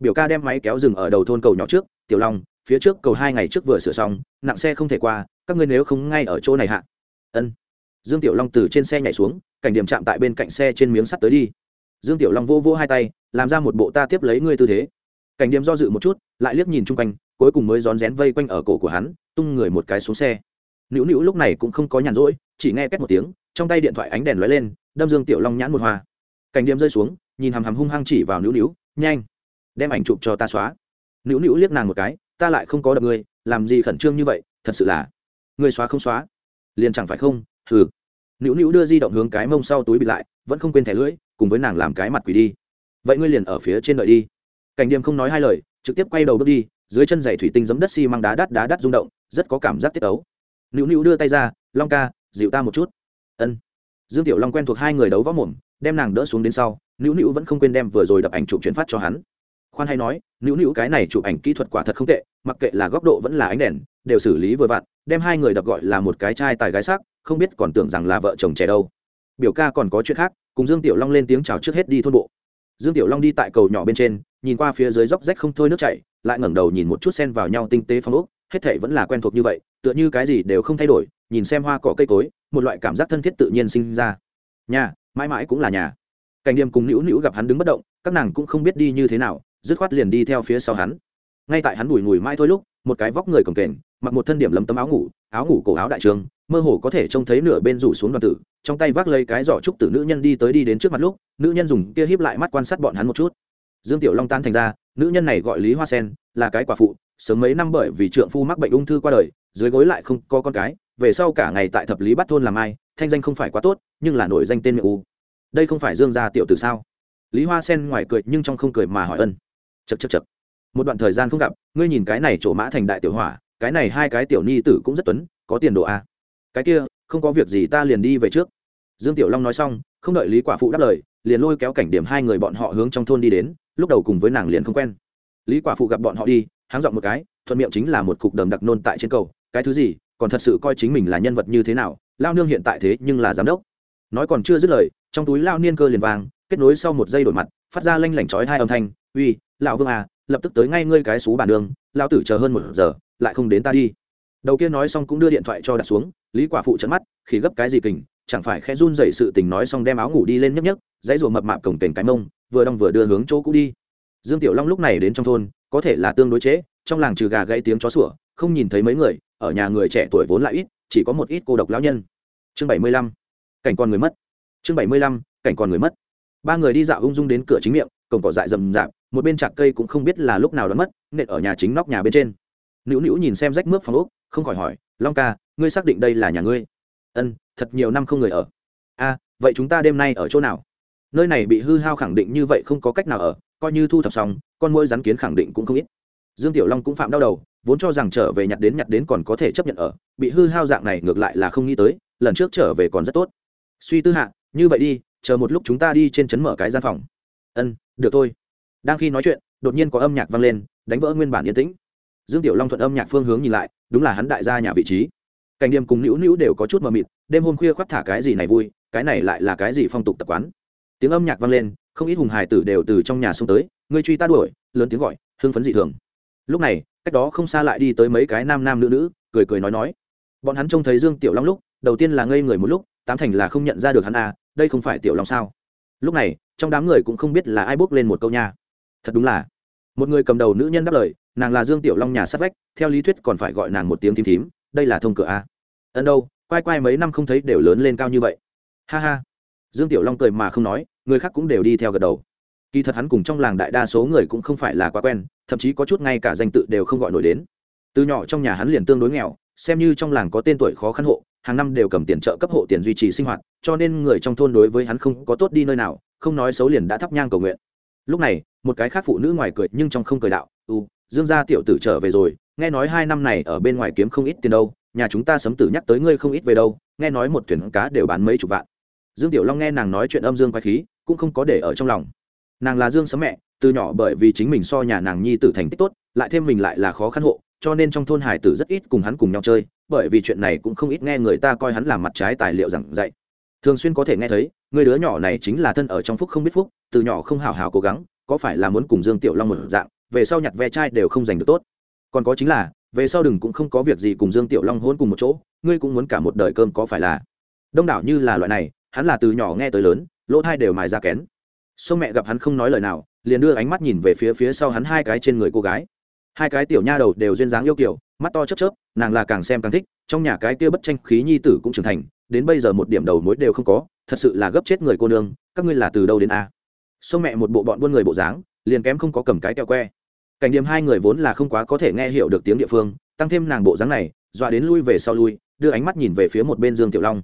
Biểu ca đem máy kéo dừng ở đầu thôn cầu nhỏ trước, tiểu long phía trước cầu hai ngày trước vừa sửa xong, nặng xe không thể qua, các ngươi nếu không ngay ở chỗ này hạ. Ân. Dương tiểu long từ trên xe nhảy xuống, cảnh điểm chạm tại bên cạnh xe trên miếng sắt tới đi. Dương tiểu long vô vô hai tay, làm ra một bộ ta tiếp lấy ngươi tư thế. Cảnh điểm do dự một chút, lại liếc nhìn chung quanh, cuối cùng mới rón rén vây quanh ở cổ của hắn, tung người một cái xuống xe. Nữu nữu lúc này cũng không có nhàn rỗi, chỉ nghe két một tiếng, trong tay điện thoại ánh đèn lóe lên, đâm dương tiểu long nhãn một hoa. Cảnh điểm rơi xuống, nhìn hàm hàm hung hăng chỉ vào nữu nữu, nhanh, đem ảnh chụp cho ta xóa. Nữu nữu liếc nàng một cái ta lại không có đập ngươi, làm gì khẩn trương như vậy, thật sự là, ngươi xóa không xóa. Liền chẳng phải không? Hừ. Nữu nữu đưa di động hướng cái mông sau túi bịt lại, vẫn không quên thẻ lưỡi, cùng với nàng làm cái mặt quỷ đi. Vậy ngươi liền ở phía trên đợi đi. Cảnh điểm không nói hai lời, trực tiếp quay đầu bước đi, dưới chân giày thủy tinh giấm đất xi、si、măng đá đắt đá đắt rung động, rất có cảm giác tiết ấu. Nữu nữu đưa tay ra, long ca, dịu ta một chút. Ân. Dương tiểu long quen thuộc hai người đấu võ mồm, đem nàng đỡ xuống đến sau, nữu nữu vẫn không quên đem vừa rồi đập ảnh chụp chuyển phát cho hắn khoan hay nói, nữu nữu cái này chụp ảnh kỹ thuật quả thật không tệ, mặc kệ là góc độ vẫn là ánh đèn, đều xử lý vừa vặn, đem hai người đập gọi là một cái trai tài gái sắc, không biết còn tưởng rằng là vợ chồng trẻ đâu. Biểu ca còn có chuyện khác, cùng dương tiểu long lên tiếng chào trước hết đi thôn bộ. Dương tiểu long đi tại cầu nhỏ bên trên, nhìn qua phía dưới dốc rách không thôi nước chảy, lại ngẩng đầu nhìn một chút sen vào nhau tinh tế phong ốc, hết thảy vẫn là quen thuộc như vậy, tựa như cái gì đều không thay đổi, nhìn xem hoa cỏ cây cối, một loại cảm giác thân thiết tự nhiên sinh ra. Nhà, mãi mãi cũng là nhà. Cảnh đêm cùng nữu nữu gặp hắn đứng bất động, các nàng cũng không biết đi như thế nào dứt khoát liền đi theo phía sau hắn. Ngay tại hắn bùi ngùi mãi thôi lúc, một cái vóc người cồng kềnh, mặc một thân điểm lấm tấm áo ngủ áo ngủ cổ áo đại trường, mơ hồ có thể trông thấy nửa bên rủ xuống đoàn tử, trong tay vác lấy cái giỏ trúc tử nữ nhân đi tới đi đến trước mặt lúc, nữ nhân dùng kia híp lại mắt quan sát bọn hắn một chút. Dương tiểu long tan thành ra, nữ nhân này gọi lý hoa sen, là cái quả phụ, sớm mấy năm bởi vì trượng phu mắc bệnh ung thư qua đời, dưới gối lại không có con cái, về sau cả ngày tại thập lý bắt thôn làm ai, thanh danh không phải quá tốt, nhưng là nổi danh tên miệng u. Đây không phải dương gia tiểu tử sao? Lý hoa sen ngoài cười nhưng trong không cười mà hỏi ân chật chật chật một đoạn thời gian không gặp, ngươi nhìn cái này trổ mã thành đại tiểu hỏa, cái này hai cái tiểu ni tử cũng rất tuấn, có tiền đồ a cái kia, không có việc gì ta liền đi về trước. Dương tiểu long nói xong, không đợi lý quả phụ đáp lời, liền lôi kéo cảnh điểm hai người bọn họ hướng trong thôn đi đến, lúc đầu cùng với nàng liền không quen. Lý quả phụ gặp bọn họ đi, háng dọn một cái, thuận miệng chính là một cục đầm đặc nôn tại trên cầu, cái thứ gì, còn thật sự coi chính mình là nhân vật như thế nào, lao nương hiện tại thế nhưng là giám đốc. Nói còn chưa dứt lời, trong túi lao niên cơ liền vàng, kết nối sau một giây đổi mặt, phát ra lanh lảnh chói hai âm thanh, uy lão vương à lập tức tới ngay ngươi cái xú bản đường, Lão tử chờ hơn một giờ, lại không đến ta đi. Đầu kia nói xong cũng đưa điện thoại cho đặt xuống, lý quả phụ trận mắt khi gấp cái gì kình, chẳng phải khẽ run dậy sự tình nói xong đem áo ngủ đi lên nhấp nhấp dãy rùa mập mạp cổng kềnh cái mông, vừa đong vừa đưa hướng chỗ cũ đi. Dương tiểu long lúc này đến trong thôn, có thể là tương đối chế trong làng trừ gà gãy tiếng chó sủa, không nhìn thấy mấy người, ở nhà người trẻ tuổi vốn lại ít, chỉ có một ít cô độc lão nhân. Chương bảy mươi lăm, cảnh con người mất. Chương bảy mươi lăm, cảnh con người mất. Ba người đi dạo ung dung đến cửa chính miệng, cổng cỏ dại rầm rạp một bên chạc cây cũng không biết là lúc nào đã mất, nện ở nhà chính nóc nhà bên trên. Nữu nữu nhìn xem rách mướp phòng úc không khỏi hỏi, long ca, ngươi xác định đây là nhà ngươi? Ân, thật nhiều năm không người ở. A, vậy chúng ta đêm nay ở chỗ nào? Nơi này bị hư hao khẳng định như vậy không có cách nào ở, coi như thu thập xong, con môi rắn kiến khẳng định cũng không ít. Dương tiểu long cũng phạm đau đầu, vốn cho rằng trở về nhặt đến nhặt đến còn có thể chấp nhận ở, bị hư hao dạng này ngược lại là không nghĩ tới, lần trước trở về còn rất tốt. Suy tư hạ, như vậy đi, chờ một lúc chúng ta đi trên trấn mở cái gian phòng. Ân, được thôi đang khi nói chuyện, đột nhiên có âm nhạc vang lên, đánh vỡ nguyên bản yên tĩnh. Dương tiểu long thuận âm nhạc phương hướng nhìn lại, đúng là hắn đại gia nhà vị trí. Cảnh điềm cùng nữu nữu đều có chút mờ mịt, đêm hôm khuya khoác thả cái gì này vui, cái này lại là cái gì phong tục tập quán. Tiếng âm nhạc vang lên, không ít hùng hài tử đều từ trong nhà xông tới người truy ta đuổi, lớn tiếng gọi, hưng phấn dị thường. Lúc này, cách đó không xa lại đi tới mấy cái nam nam nữ nữ, cười cười nói nói. Bọn hắn trông thấy dương tiểu long lúc, đầu tiên là ngây người một lúc, tám thành là không nhận ra được hắn à đây không phải tiểu long sao? Lúc này, trong đám người cũng không biết là ai bốc lên một câu nha thật đúng là. Một người cầm đầu nữ nhân đáp lời, nàng là dương tiểu long nhà sát vách, theo lý thuyết còn phải gọi nàng một tiếng thím thím đây là thông cửa a. Ân đâu, quay quay mấy năm không thấy đều lớn lên cao như vậy. Ha ha. Dương tiểu long cười mà không nói, người khác cũng đều đi theo gật đầu. Kỳ thật hắn cùng trong làng đại đa số người cũng không phải là quá quen, thậm chí có chút ngay cả danh tự đều không gọi nổi đến. Từ nhỏ trong nhà hắn liền tương đối nghèo, xem như trong làng có tên tuổi khó khăn hộ, hàng năm đều cầm tiền trợ cấp hộ tiền duy trì sinh hoạt, cho nên người trong thôn đối với hắn không có tốt đi nơi nào, không nói xấu liền đã thắp nhang cầu nguyện lúc này, một cái khác phụ nữ ngoài cười nhưng trong không cười đạo, u, dương gia tiểu tử trở về rồi, nghe nói hai năm này ở bên ngoài kiếm không ít tiền đâu, nhà chúng ta sấm tử nhắc tới ngươi không ít về đâu, nghe nói một thuyền cá đều bán mấy chục vạn. Dương tiểu long nghe nàng nói chuyện âm dương quái khí, cũng không có để ở trong lòng. Nàng là dương sấm mẹ, từ nhỏ bởi vì chính mình so nhà nàng nhi tử thành tích tốt, lại thêm mình lại là khó khăn hộ, cho nên trong thôn hải tử rất ít cùng hắn cùng nhau chơi, bởi vì chuyện này cũng không ít nghe người ta coi hắn làm mặt trái tài liệu giảng dạy. Thường xuyên có thể nghe thấy người đứa nhỏ này chính là thân ở trong phúc không biết phúc, từ nhỏ không hào hào cố gắng, có phải là muốn cùng dương tiểu long một dạng, về sau nhặt ve chai đều không giành được tốt. Còn có chính là, về sau đừng cũng không có việc gì cùng dương tiểu long hôn cùng một chỗ, ngươi cũng muốn cả một đời cơm có phải là? Đông đảo như là loại này, hắn là từ nhỏ nghe tới lớn, lỗ thai đều mài ra kén. Sông mẹ gặp hắn không nói lời nào, liền đưa ánh mắt nhìn về phía phía sau hắn hai cái trên người cô gái. Hai cái tiểu nha đầu đều duyên dáng yêu kiểu mắt to chớp chớp, nàng là càng xem càng thích, trong nhà cái kia bất tranh khí nhi tử cũng trưởng thành đến bây giờ một điểm đầu mối đều không có, thật sự là gấp chết người cô nương, các ngươi là từ đâu đến a? Sông mẹ một bộ bọn buôn người bộ dáng, liền kém không có cầm cái kẹo que. Cảnh điểm hai người vốn là không quá có thể nghe hiểu được tiếng địa phương, tăng thêm nàng bộ dáng này, dọa đến lui về sau lui, đưa ánh mắt nhìn về phía một bên dương tiểu long.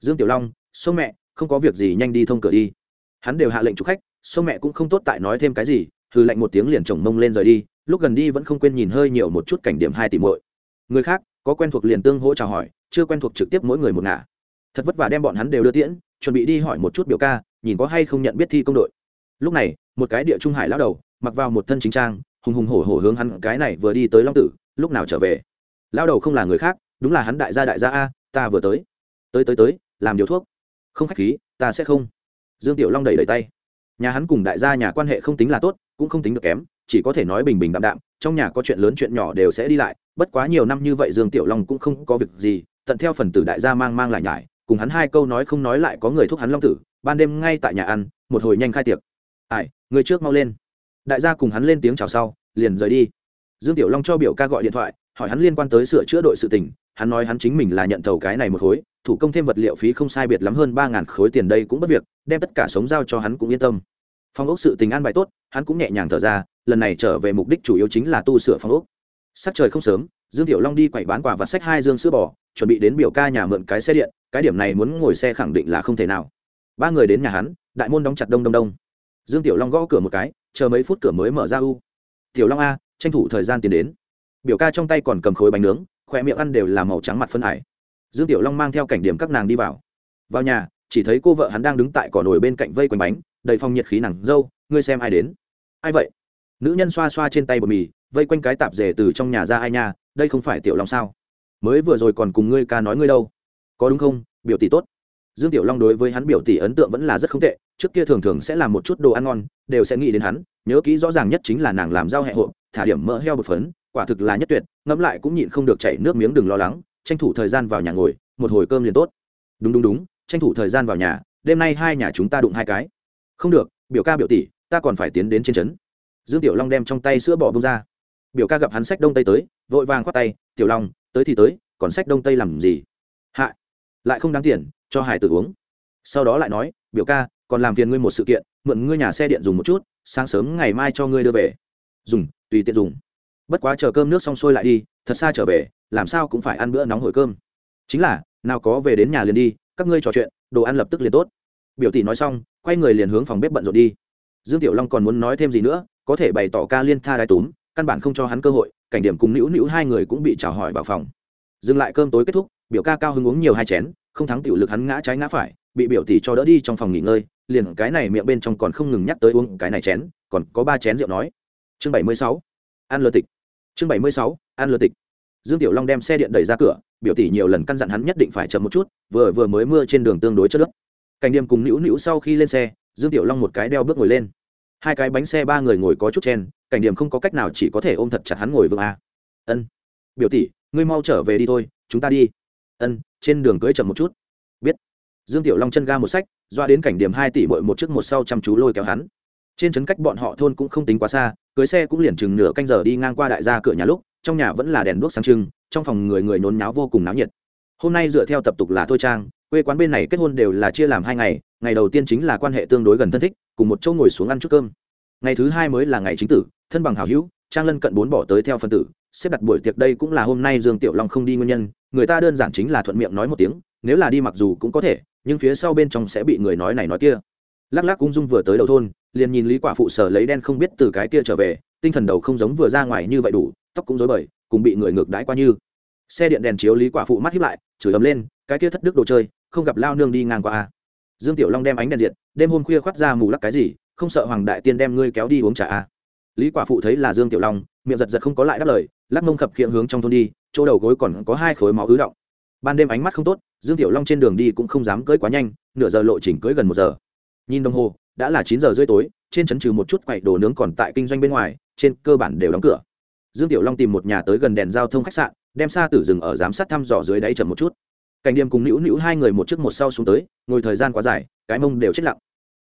Dương tiểu long sông mẹ, không có việc gì nhanh đi thông cửa đi. Hắn đều hạ lệnh chụp khách sông mẹ cũng không tốt tại nói thêm cái gì hư lệnh một tiếng liền chồng mông lên rời đi, lúc gần đi vẫn không quên nhìn hơi nhiều một chút cảnh điểm hai tỷ muội. Người khác, có quen thuộc liền tương hỗ chào hỏi, chưa quen thuộc trực tiếp mỗi người một ngả thật vất vả đem bọn hắn đều đưa tiễn, chuẩn bị đi hỏi một chút biểu ca, nhìn có hay không nhận biết thi công đội. Lúc này, một cái địa trung hải lão đầu, mặc vào một thân chính trang, hùng hùng hổ hổ hướng hắn cái này vừa đi tới long tử, lúc nào trở về? Lão đầu không là người khác, đúng là hắn đại gia đại gia a, ta vừa tới. Tới tới tới, làm điều thuốc. Không khách khí, ta sẽ không. Dương tiểu long đẩy đẩy tay. Nhà hắn cùng đại gia nhà quan hệ không tính là tốt, cũng không tính được kém, chỉ có thể nói bình bình đạm đạm, trong nhà có chuyện lớn chuyện nhỏ đều sẽ đi lại, bất quá nhiều năm như vậy dương tiểu long cũng không có việc gì, tận theo phần tử đại gia mang mang lại nhải cùng hắn hai câu nói không nói lại có người thúc hắn long tử, ban đêm ngay tại nhà ăn, một hồi nhanh khai tiệc. Ải người trước mau lên. Đại gia cùng hắn lên tiếng chào sau, liền rời đi. Dương tiểu long cho biểu ca gọi điện thoại, hỏi hắn liên quan tới sửa chữa đội sự tình, hắn nói hắn chính mình là nhận thầu cái này một khối, thủ công thêm vật liệu phí không sai biệt lắm hơn ba ngàn khối tiền đây cũng bất việc, đem tất cả sống giao cho hắn cũng yên tâm. Phong ốc sự tình an bài tốt, hắn cũng nhẹ nhàng thở ra, lần này trở về mục đích chủ yếu chính là tu sửa phong ốc. Sắc trời không sớm, dương tiểu long đi quậy bán quả vặt sách hai dương sữa bò, chuẩn bị đến biểu ca nhà mượn cái xe điện cái điểm này muốn ngồi xe khẳng định là không thể nào. Ba người đến nhà hắn, đại môn đóng chặt đông đông đông. Dương tiểu long gõ cửa một cái, chờ mấy phút cửa mới mở ra u. Tiểu long a, tranh thủ thời gian tiến đến. Biểu ca trong tay còn cầm khối bánh nướng, khoe miệng ăn đều là màu trắng mặt phân ải dương tiểu long mang theo cảnh điểm các nàng đi vào. Vào nhà, chỉ thấy cô vợ hắn đang đứng tại cỏ nồi bên cạnh vây quanh bánh, đầy phong nhiệt khí nàng dâu, ngươi xem ai đến? Ai vậy? Nữ nhân xoa xoa trên tay bột mì, vây quanh cái tạp rể từ trong nhà ra, ai nha, đây không phải tiểu long sao? Mới vừa rồi còn cùng ngươi ca nói ngươi đâu có đúng không? Biểu tỷ tốt. Dương tiểu long đối với hắn biểu tỷ ấn tượng vẫn là rất không tệ, trước kia thường thường sẽ làm một chút đồ ăn ngon, đều sẽ nghĩ đến hắn, nhớ kỹ rõ ràng nhất chính là nàng làm rau hẹ hộp, thả điểm mỡ heo bột phấn, quả thực là nhất tuyệt, ngẫm lại cũng nhịn không được chảy nước miếng đừng lo lắng, tranh thủ thời gian vào nhà ngồi, một hồi cơm liền tốt. Đúng đúng đúng, tranh thủ thời gian vào nhà, đêm nay hai nhà chúng ta đụng hai cái. Không được, biểu ca biểu tỷ, ta còn phải tiến đến trên trấn. Dương tiểu long đem trong tay sữa bỏ bông ra. Biểu ca gặp hắn sách đông tây tới, vội vàng khoát tay, tiểu long, tới thì tới, còn sách đông tây làm gì? Hạ lại không đáng tiền, cho hải tử uống. Sau đó lại nói, biểu ca, còn làm phiền ngươi một sự kiện, mượn ngươi nhà xe điện dùng một chút, sáng sớm ngày mai cho ngươi đưa về. Dùng, tùy tiện dùng. Bất quá chờ cơm nước xong sôi lại đi, thật xa trở về, làm sao cũng phải ăn bữa nóng hổi cơm. Chính là, nào có về đến nhà liền đi, các ngươi trò chuyện, đồ ăn lập tức liền tốt. Biểu tỷ nói xong, quay người liền hướng phòng bếp bận rộn đi. Dương tiểu long còn muốn nói thêm gì nữa, có thể bày tỏ ca liên tha đái túm, căn bản không cho hắn cơ hội, cảnh điểm cùng nữu nữu hai người cũng bị chào hỏi vào phòng. Dừng lại cơm tối kết thúc biểu ca cao hứng uống nhiều hai chén, không thắng tiểu lực hắn ngã trái ngã phải, bị biểu tỷ cho đỡ đi trong phòng nghỉ ngơi, liền cái này miệng bên trong còn không ngừng nhắc tới uống cái này chén, còn có ba chén rượu nói. Chương bảy mươi sáu, ăn lơ tịch. Chương bảy mươi sáu, ăn lơ tịch. Dương tiểu long đem xe điện đẩy ra cửa, biểu tỷ nhiều lần căn dặn hắn nhất định phải chậm một chút, vừa vừa mới mưa trên đường tương đối chất nước cảnh điểm cùng nữu nữu sau khi lên xe, dương tiểu long một cái đeo bước ngồi lên. Hai cái bánh xe ba người ngồi có chút chen, cảnh điểm không có cách nào chỉ có thể ôm thật chặt hắn ngồi vững a ân, biểu tỷ, ngươi mau trở về đi thôi, chúng ta đi ân, trên đường cưới chậm một chút. Biết. Dương tiểu long chân ga một sách, doa đến cảnh điểm hai tỷ bội một chiếc một sau chăm chú lôi kéo hắn. Trên trấn cách bọn họ thôn cũng không tính quá xa, cưới xe cũng liền chừng nửa canh giờ đi ngang qua đại gia cửa nhà lúc, trong nhà vẫn là đèn đuốc sáng trưng, trong phòng người người nôn náo vô cùng náo nhiệt. Hôm nay dựa theo tập tục là thôi trang, quê quán bên này kết hôn đều là chia làm hai ngày ngày đầu tiên chính là quan hệ tương đối gần thân thích, cùng một chỗ ngồi xuống ăn chút cơm. Ngày thứ hai mới là ngày chính tử, thân bằng hào hữu, trang lân cận bốn bỏ tới theo phân tử xếp đặt buổi tiệc đây cũng là hôm nay dương tiểu long không đi nguyên nhân, người ta đơn giản chính là thuận miệng nói một tiếng, nếu là đi mặc dù cũng có thể, nhưng phía sau bên trong sẽ bị người nói này nói kia. Lắc lắc ung dung vừa tới đầu thôn, liền nhìn lý quả phụ sở lấy đen không biết từ cái kia trở về, tinh thần đầu không giống vừa ra ngoài như vậy đủ, tóc cũng rối bời, cùng bị người ngược đãi qua như. Xe điện đèn chiếu lý quả phụ mắt hiếp lại, chửi ấm lên, cái kia thất đức đồ chơi, không gặp lao nương đi ngang qua a dương tiểu long đem ánh đèn diệt, đêm hôm khuya khoác ra mù lắc cái gì, không sợ hoàng đại tiên đem ngươi kéo đi uống trà a lý quả phụ thấy là dương tiểu long miệng giật giật không có lại đáp lời, lắc mông khập khiễng hướng trong thôn đi, chỗ đầu gối còn có hai khối máu ứ động. Ban đêm ánh mắt không tốt, dương tiểu long trên đường đi cũng không dám cưỡi quá nhanh, nửa giờ lộ trình cưỡi gần một giờ. Nhìn đồng hồ, đã là chín giờ rưỡi tối, trên trấn trừ một chút quậy đồ nướng còn tại kinh doanh bên ngoài, trên cơ bản đều đóng cửa. Dương tiểu long tìm một nhà tới gần đèn giao thông khách sạn, đem xa tử dừng ở giám sát thăm dò dưới đáy chậm một chút. Cảnh điểm cùng nữu nữu hai người một trước một sau xuống tới, ngồi thời gian quá dài, cái mông đều chết lặng.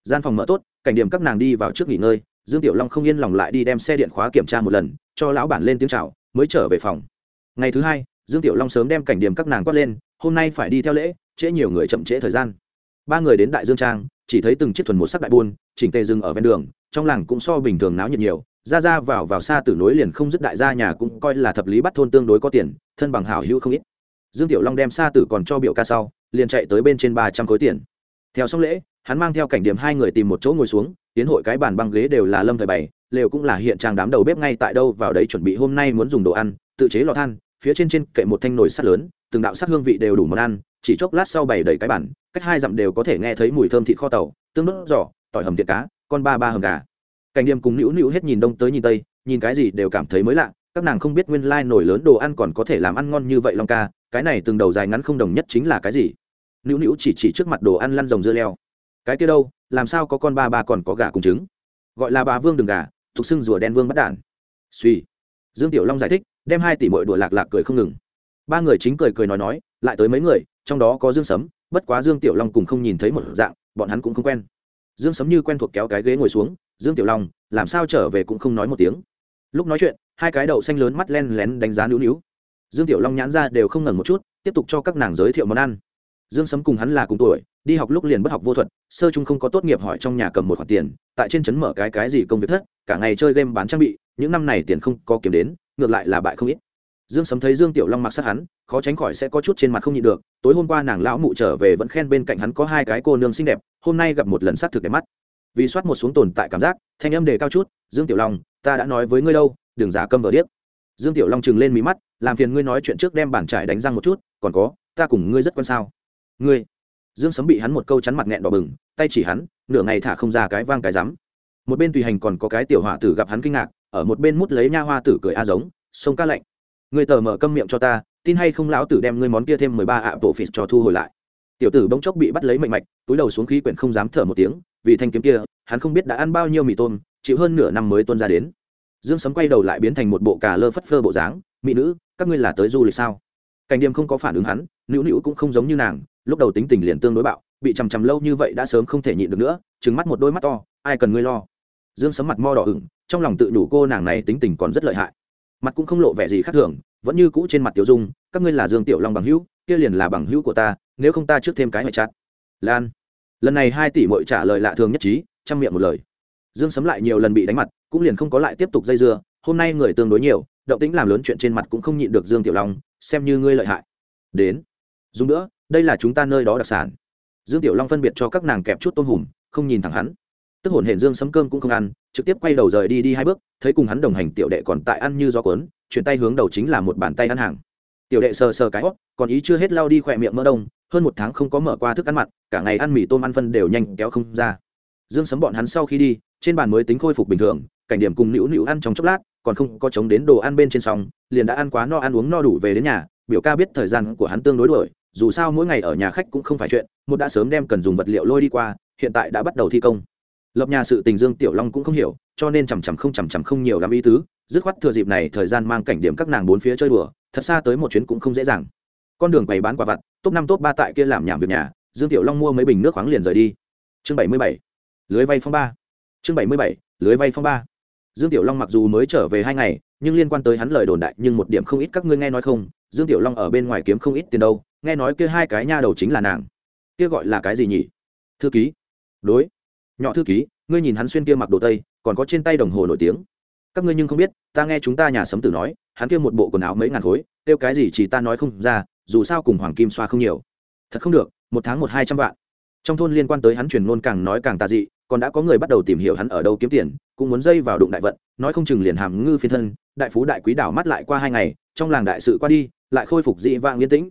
Gian phòng mở tốt, cảnh điểm các nàng đi vào trước nghỉ ngơi, dương tiểu long không yên lòng lại đi đem xe điện khóa kiểm tra một lần cho lão bản lên tiếng chào, mới trở về phòng. Ngày thứ hai, dương tiểu long sớm đem cảnh điểm các nàng quát lên, hôm nay phải đi theo lễ, trễ nhiều người chậm trễ thời gian. Ba người đến đại dương trang, chỉ thấy từng chiếc thuần một sắc đại buôn, chỉnh tề dừng ở ven đường, trong làng cũng so bình thường náo nhiệt nhiều, ra ra vào vào xa từ nối liền không dứt đại gia nhà cũng coi là thập lý bắt thôn tương đối có tiền, thân bằng hảo hữu không ít. Dương tiểu long đem xa tử còn cho biểu ca sau, liền chạy tới bên trên ba trăm khối tiền. Theo xong lễ, hắn mang theo cảnh điểm hai người tìm một chỗ ngồi xuống, tiến hội cái bàn băng ghế đều là lâm thời bày lều cũng là hiện trang đám đầu bếp ngay tại đâu vào đấy chuẩn bị hôm nay muốn dùng đồ ăn, tự chế lò than, phía trên trên kệ một thanh nồi sắt lớn, từng đạo sắc hương vị đều đủ món ăn, chỉ chốc lát sau bày đầy cái bản cách hai dặm đều có thể nghe thấy mùi thơm thịt kho tàu, tương đốt giỏ tỏi hầm thịt cá, con ba ba hầm gà. Cảnh điểm cùng nữu nữu hết nhìn đông tới nhìn tây, nhìn cái gì đều cảm thấy mới lạ, các nàng không biết nguyên lai nổi lớn đồ ăn còn có thể làm ăn ngon như vậy long ca, cái này từng đầu dài ngắn không đồng nhất chính là cái gì? Nữu nữu chỉ chỉ trước mặt đồ ăn lăn rồng dưa leo. Cái kia đâu, làm sao có con ba ba còn có gà cùng trứng? Gọi là bà vương đừng gà thuộc xưng rùa đen vương bắt đản. Suy. Dương tiểu long giải thích, đem hai tỷ mội đùa lạc lạc cười không ngừng. Ba người chính cười cười nói nói, lại tới mấy người, trong đó có dương sấm, bất quá dương tiểu long cùng không nhìn thấy một dạng, bọn hắn cũng không quen. Dương sấm như quen thuộc kéo cái ghế ngồi xuống, dương tiểu long, làm sao trở về cũng không nói một tiếng. Lúc nói chuyện, hai cái đậu xanh lớn mắt len lén đánh giá nữu nữu dương tiểu long nhãn ra đều không ngẩn một chút, tiếp tục cho các nàng giới thiệu món ăn. Dương sấm cùng hắn là cùng tuổi đi học lúc liền bất học vô thuật, sơ chung không có tốt nghiệp hỏi trong nhà cầm một khoản tiền, tại trên trấn mở cái cái gì công việc thất, cả ngày chơi game bán trang bị, những năm này tiền không có kiếm đến, ngược lại là bại không ít. Dương sấm thấy dương tiểu long mặc sát hắn, khó tránh khỏi sẽ có chút trên mặt không nhịn được, tối hôm qua nàng lão mụ trở về vẫn khen bên cạnh hắn có hai cái cô nương xinh đẹp, hôm nay gặp một lần sát thực đẹp mắt. Vì soát một xuống tồn tại cảm giác, thanh âm đề cao chút, dương tiểu long, ta đã nói với ngươi đâu, đừng giả câm vờ điếc. Dương tiểu long chừng lên mí mắt, làm phiền ngươi nói chuyện trước đem bản trải đánh răng một chút, còn có, ta cùng ngươi rất quan sao? Ngươi? Dương sấm bị hắn một câu chắn mặt nghẹn đỏ bừng, tay chỉ hắn, nửa ngày thả không ra cái vang cái rắm. Một bên tùy hành còn có cái tiểu họa tử gặp hắn kinh ngạc, ở một bên mút lấy nha hoa tử cười a giống, sông ca lạnh. Người tờ mở câm miệng cho ta, tin hay không lão tử đem ngươi món kia thêm mười ba ạ bộ phì cho thu hồi lại. Tiểu tử bỗng chốc bị bắt lấy mạnh mạch, túi đầu xuống khí quyển không dám thở một tiếng, vì thanh kiếm kia, hắn không biết đã ăn bao nhiêu mì tôm, chịu hơn nửa năm mới tuân ra đến. Dương sấm quay đầu lại biến thành một bộ cà lơ phất phơ bộ dáng, mỹ nữ, các ngươi là tới du lịch sao? Cảnh điềm không có phản ứng hắn, nữu nữu cũng không giống như nàng lúc đầu tính tình liền tương đối bạo, bị chằm chằm lâu như vậy đã sớm không thể nhịn được nữa, trừng mắt một đôi mắt to, ai cần ngươi lo. Dương sấm mặt mo đỏ ửng, trong lòng tự đủ cô nàng này tính tình còn rất lợi hại. Mặt cũng không lộ vẻ gì khác thường, vẫn như cũ trên mặt tiểu dung, các ngươi là dương tiểu long bằng hữu, kia liền là bằng hữu của ta, nếu không ta trước thêm cái ngoại chặt lan. Lần này hai tỷ mội trả lời lạ thường nhất trí, chăm miệng một lời. Dương sấm lại nhiều lần bị đánh mặt, cũng liền không có lại tiếp tục dây dưa, hôm nay người tương đối nhiều, động tĩnh làm lớn chuyện trên mặt cũng không nhịn được dương tiểu long, xem như ngươi lợi hại. Đến. Dùng nữa đây là chúng ta nơi đó đặc sản. Dương tiểu long phân biệt cho các nàng kẹp chút tôm hùm, không nhìn thẳng hắn. Tức hồn hển dương sấm cơm cũng không ăn, trực tiếp quay đầu rời đi đi hai bước, thấy cùng hắn đồng hành tiểu đệ còn tại ăn như gió cuốn, chuyển tay hướng đầu chính là một bàn tay ăn hàng. Tiểu đệ sờ sờ cái hót còn ý chưa hết lao đi khỏe miệng mỡ đông, hơn một tháng không có mở qua thức ăn mặn, cả ngày ăn mì tôm ăn phân đều nhanh kéo không ra. Dương sấm bọn hắn sau khi đi, trên bàn mới tính khôi phục bình thường, cảnh điểm cùng nữu nữu ăn trong chốc lát, còn không có chống đến đồ ăn bên trên sòng liền đã ăn quá no ăn uống no đủ về đến nhà, biểu ca biết thời gian của hắn tương đối đuổi dù sao mỗi ngày ở nhà khách cũng không phải chuyện, một đã sớm đem cần dùng vật liệu lôi đi qua, hiện tại đã bắt đầu thi công. Lập nhà sự tình dương tiểu long cũng không hiểu, cho nên chằm chằm không chằm chằm không nhiều lắm ý tứ, dứt khoát thừa dịp này thời gian mang cảnh điểm các nàng bốn phía chơi đùa, thật xa tới một chuyến cũng không dễ dàng. Con đường bày bán quả vặt, top năm top ba tại kia làm nhảm việc nhà, dương tiểu long mua mấy bình nước khoáng liền rời đi. Chương bảy mươi bảy, lưới vay phong ba. Chương bảy mươi bảy, lưới vay phong ba. Dương tiểu long mặc dù mới trở về hai ngày, nhưng liên quan tới hắn lời đồn đại, nhưng một điểm không ít các ngươi nghe nói không dương tiểu long ở bên ngoài kiếm không ít tiền đâu, nghe nói kia hai cái nha đầu chính là nàng. Kia gọi là cái gì nhỉ? Thư ký. Đối. Nhỏ thư ký, ngươi nhìn hắn xuyên kia mặc đồ tây, còn có trên tay đồng hồ nổi tiếng. Các ngươi nhưng không biết, ta nghe chúng ta nhà sấm tử nói, hắn kia một bộ quần áo mấy ngàn khối tiêu cái gì chỉ ta nói không ra, dù sao cùng hoàng kim xoa không nhiều. Thật không được, một tháng một hai trăm vạn. Trong thôn liên quan tới hắn truyền ngôn càng nói càng tà dị, còn đã có người bắt đầu tìm hiểu hắn ở đâu kiếm tiền, cũng muốn dây vào đụng đại vận, nói không chừng liền hàm ngư phiên thân, đại phú đại quý đảo mắt lại qua hai ngày, trong làng đại sự qua đi lại khôi phục dị vang yên tĩnh.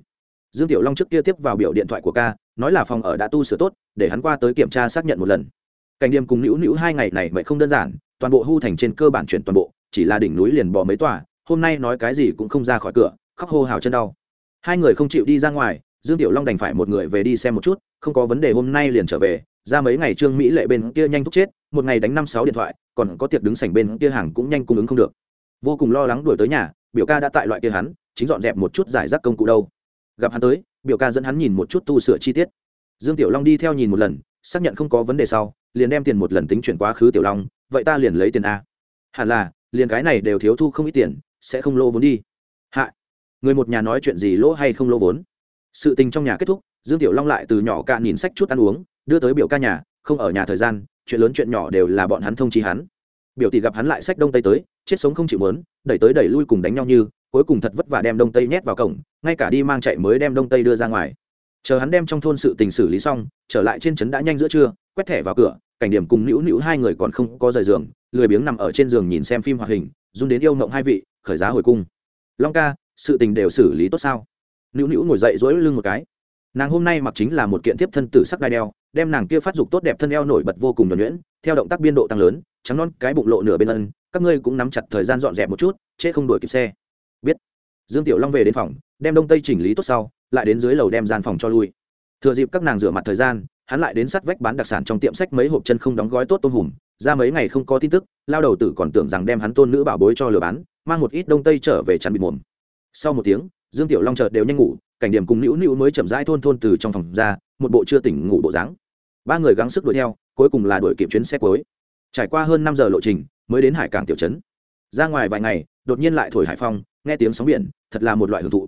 Dương tiểu long trước kia tiếp vào biểu điện thoại của ca, nói là phòng ở đã tu sửa tốt, để hắn qua tới kiểm tra xác nhận một lần. Cảnh điềm cùng nữu nữu hai ngày này mệt không đơn giản, toàn bộ hưu thành trên cơ bản chuyển toàn bộ, chỉ là đỉnh núi liền bỏ mấy tòa, hôm nay nói cái gì cũng không ra khỏi cửa, khóc hô hào chân đau. Hai người không chịu đi ra ngoài, dương tiểu long đành phải một người về đi xem một chút, không có vấn đề hôm nay liền trở về, ra mấy ngày trương mỹ lệ bên kia nhanh thúc chết, một ngày đánh năm sáu điện thoại, còn có tiệc đứng sảnh bên kia hàng cũng nhanh cung ứng không được. Vô cùng lo lắng đuổi tới nhà, biểu ca đã tại loại kia hắn chính dọn dẹp một chút giải rác công cụ đâu. Gặp hắn tới, biểu ca dẫn hắn nhìn một chút tu sửa chi tiết. Dương tiểu long đi theo nhìn một lần, xác nhận không có vấn đề sau, liền đem tiền một lần tính chuyển quá khứ tiểu long, vậy ta liền lấy tiền a. Hẳn là, liền cái này đều thiếu thu không ít tiền, sẽ không lô vốn đi. Hạ, người một nhà nói chuyện gì lỗ hay không lô vốn? Sự tình trong nhà kết thúc, dương tiểu long lại từ nhỏ ca nhìn sách chút ăn uống, đưa tới biểu ca nhà, không ở nhà thời gian, chuyện lớn chuyện nhỏ đều là bọn hắn thông chi hắn. Biểu tỷ gặp hắn lại sách đông tây tới, chết sống không chịu mớn, đẩy tới đẩy lui cùng đánh nhau như cuối cùng thật vất vả đem đông tây nhét vào cổng, ngay cả đi mang chạy mới đem đông tây đưa ra ngoài. Chờ hắn đem trong thôn sự tình xử lý xong, trở lại trên trấn đã nhanh giữa trưa, quét thẻ vào cửa, cảnh điểm cùng nữu nữu hai người còn không có rời giường, lười biếng nằm ở trên giường nhìn xem phim hoạt hình, run đến yêu mộng hai vị, khởi giá hồi cung. Long ca, sự tình đều xử lý tốt sao? Nữu nữu ngồi dậy dỗi lưng một cái. Nàng hôm nay mặc chính là một kiện tiếp thân tử sắc đai đeo, đem nàng kia phát dục tốt đẹp thân eo nổi bật vô cùng nhuẩn nhuyễn, theo động tác biên độ tăng lớn, trắng non cái bụng lộ nửa bên ân, các ngươi cũng nắm chặt thời gian dọn dẹp một chút chết không đuổi kịp xe biết. Dương tiểu long về đến phòng, đem đông tây chỉnh lý tốt sau, lại đến dưới lầu đem gian phòng cho lui. Thừa dịp các nàng rửa mặt thời gian, hắn lại đến sắt vách bán đặc sản trong tiệm sách mấy hộp chân không đóng gói tốt tôm hùm. Ra mấy ngày không có tin tức, lao đầu tử còn tưởng rằng đem hắn tôn nữ bảo bối cho lừa bán, mang một ít đông tây trở về chắn bị mồm. Sau một tiếng, dương tiểu long chợt đều nhanh ngủ, cảnh điểm cùng nữu nữu mới chậm rãi thôn thôn từ trong phòng ra, một bộ chưa tỉnh ngủ bộ dáng. Ba người gắng sức đuổi theo, cuối cùng là đuổi kịp chuyến xe cuối. Trải qua hơn năm giờ lộ trình, mới đến hải cảng tiểu trấn ra ngoài vài ngày, đột nhiên lại thổi hải phong, nghe tiếng sóng biển, thật là một loại hưởng thụ.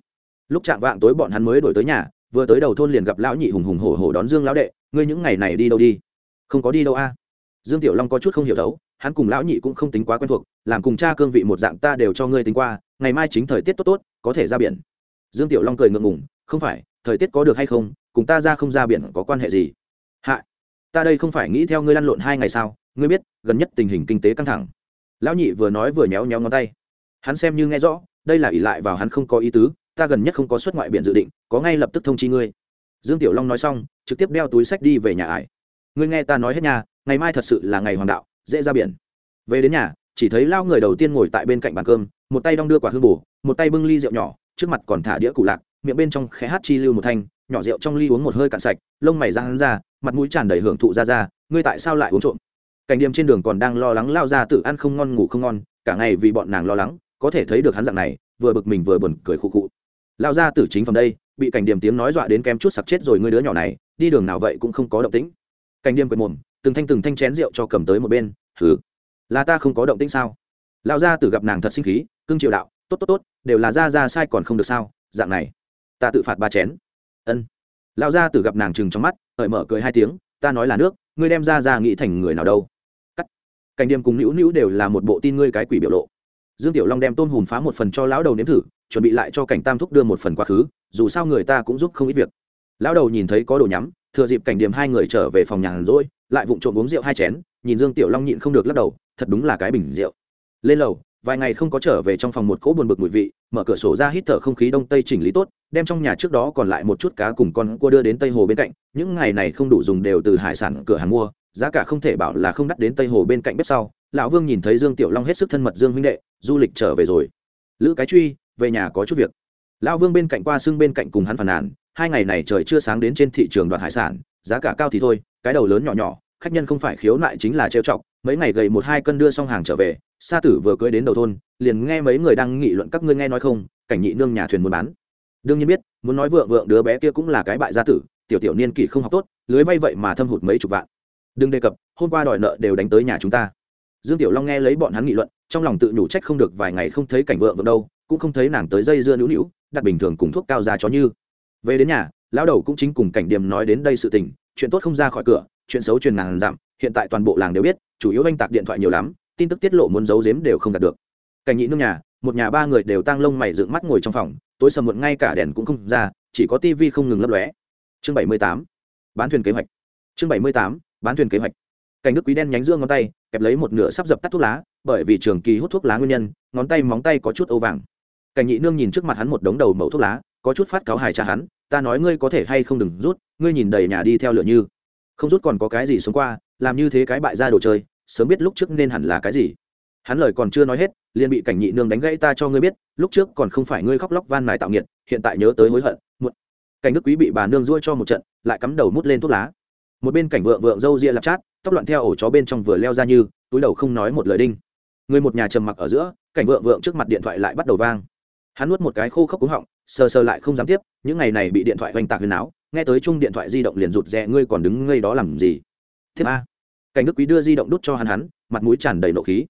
Lúc chạm vạng tối bọn hắn mới đổi tới nhà, vừa tới đầu thôn liền gặp lão nhị hùng hùng hổ hổ đón dương lão đệ, ngươi những ngày này đi đâu đi? Không có đi đâu a. Dương tiểu long có chút không hiểu đấu hắn cùng lão nhị cũng không tính quá quen thuộc, làm cùng cha cương vị một dạng ta đều cho ngươi tính qua, ngày mai chính thời tiết tốt tốt, có thể ra biển. Dương tiểu long cười ngượng ngùng, không phải, thời tiết có được hay không, cùng ta ra không ra biển có quan hệ gì? Hạ, ta đây không phải nghĩ theo ngươi lăn lộn hai ngày sao? Ngươi biết, gần nhất tình hình kinh tế căng thẳng lão nhị vừa nói vừa nhéo nhéo ngón tay. Hắn xem như nghe rõ, đây là ỷ lại vào hắn không có ý tứ, ta gần nhất không có xuất ngoại biển dự định, có ngay lập tức thông chi ngươi. Dương tiểu long nói xong, trực tiếp đeo túi sách đi về nhà ải. Ngươi nghe ta nói hết nhà ngày mai thật sự là ngày hoàng đạo, dễ ra biển. Về đến nhà, chỉ thấy lao người đầu tiên ngồi tại bên cạnh bàn cơm, một tay đong đưa quả hương bù một tay bưng ly rượu nhỏ, trước mặt còn thả đĩa cụ lạc, miệng bên trong khẽ hát chi lưu một thanh, nhỏ rượu trong ly uống một hơi cạn sạch, lông mày ra hắn ra, mặt mũi tràn đầy hưởng thụ ra ra, ngươi tại sao lại uống trộm? Cảnh điểm trên đường còn đang lo lắng lao ra tự ăn không ngon, ngủ không ngon, cả ngày vì bọn nàng lo lắng, có thể thấy được hắn dạng này, vừa bực mình vừa buồn cười khụ khụ. Lao ra tử chính phẩm đây, bị cảnh điểm tiếng nói dọa đến kém chút sặc chết rồi, ngươi đứa nhỏ này, đi đường nào vậy cũng không có động tĩnh. Cảnh điểm quệt mồm, từng thanh từng thanh chén rượu cho cầm tới một bên thử là ta không có động tĩnh sao? Lao ra tử gặp nàng thật sinh khí, cưng chịu đạo, tốt tốt tốt, đều là ra ra sai còn không được sao, dạng này, ta tự phạt ba chén. Ân. Lao ra tử gặp nàng chừng trong mắt hởi mở cười hai tiếng, ta nói là nước, ngươi đem ra ra nghĩ thành người nào đâu cảnh điểm cùng nữu nữu đều là một bộ tin ngươi cái quỷ biểu lộ. Dương tiểu long đem tôm hùm phá một phần cho lão đầu nếm thử, chuẩn bị lại cho cảnh tam thúc đưa một phần quá khứ, dù sao người ta cũng giúp không ít việc. Lão đầu nhìn thấy có đồ nhắm, thừa dịp cảnh điểm hai người trở về phòng nhàn rỗi, lại vụng trộm uống rượu hai chén, nhìn dương tiểu long nhịn không được lắc đầu, thật đúng là cái bình rượu. Lên lầu, vài ngày không có trở về trong phòng một cỗ buồn bực mùi vị, mở cửa sổ ra hít thở không khí đông tây chỉnh lý tốt, đem trong nhà trước đó còn lại một chút cá cùng con cua đưa đến tây hồ bên cạnh, những ngày này không đủ dùng đều từ hải sản cửa hàng mua giá cả không thể bảo là không đắt đến tây hồ bên cạnh bếp sau, lão vương nhìn thấy dương tiểu long hết sức thân mật dương huynh đệ, du lịch trở về rồi. Lữ cái truy, về nhà có chút việc. Lão vương bên cạnh qua xương bên cạnh cùng hắn phàn nàn, hai ngày này trời chưa sáng đến trên thị trường đoạt hải sản, giá cả cao thì thôi, cái đầu lớn nhỏ nhỏ, khách nhân không phải khiếu nại chính là trêu chọc, mấy ngày gầy một hai cân đưa xong hàng trở về, sa tử vừa cưới đến đầu thôn, liền nghe mấy người đang nghị luận các ngươi nghe nói không, cảnh nhị nương nhà thuyền muốn bán. Đương nhiên biết, muốn nói vượng vượng đứa bé kia cũng là cái bại gia tử, tiểu tiểu niên kỷ không học tốt, lưới vay vậy mà thâm hụt mấy chục vạn đừng đề cập, hôm qua đòi nợ đều đánh tới nhà chúng ta. Dương tiểu long nghe lấy bọn hắn nghị luận, trong lòng tự nhủ trách không được vài ngày không thấy cảnh vợ vợ đâu, cũng không thấy nàng tới dây dưa nữu nữu, đặt bình thường cùng thuốc cao ra chó như. Về đến nhà, lão đầu cũng chính cùng cảnh điểm nói đến đây sự tình, chuyện tốt không ra khỏi cửa, chuyện xấu truyền ngàn dặm, hiện tại toàn bộ làng đều biết, chủ yếu anh tạc điện thoại nhiều lắm, tin tức tiết lộ muốn giấu giếm đều không đạt được. Cảnh nhị nước nhà, một nhà ba người đều tăng lông mày dựng mắt ngồi trong phòng, tối sầm muộn ngay cả đèn cũng không ra, chỉ có tivi không ngừng lấp lóe. Chương bảy mươi tám, bán thuyền kế hoạch. Chương bảy mươi tám bán thuyền kế hoạch. Cảnh đức quý đen nhánh dương ngón tay, kẹp lấy một nửa sắp dập tắt thuốc lá, bởi vì trường kỳ hút thuốc lá nguyên nhân, ngón tay móng tay có chút âu vàng. Cảnh nhị nương nhìn trước mặt hắn một đống đầu mẫu thuốc lá, có chút phát cáo hài trả hắn, ta nói ngươi có thể hay không đừng rút, ngươi nhìn đầy nhà đi theo lửa như. Không rút còn có cái gì xuống qua, làm như thế cái bại ra đồ chơi, sớm biết lúc trước nên hẳn là cái gì. Hắn lời còn chưa nói hết, liền bị cảnh nhị nương đánh gãy ta cho ngươi biết, lúc trước còn không phải ngươi khóc lóc van mài tạo nghiệt, hiện tại nhớ tới hối hận một cảnh đức quý bị bà nương ruôi cho một trận, lại cắm đầu mút lên thuốc lá một bên cảnh vượng vượng râu ria lạp chát, tóc loạn theo ổ chó bên trong vừa leo ra như, túi đầu không nói một lời đinh. Người một nhà trầm mặc ở giữa, cảnh vượng vượng trước mặt điện thoại lại bắt đầu vang. Hắn nuốt một cái khô khốc cúng họng, sờ sờ lại không dám tiếp, những ngày này bị điện thoại oanh tạc huyền áo, nghe tới chung điện thoại di động liền rụt rè, ngươi còn đứng ngây đó làm gì? Tiếp a. Cảnh đức quý đưa di động đút cho hắn hắn, mặt mũi tràn đầy nộ khí.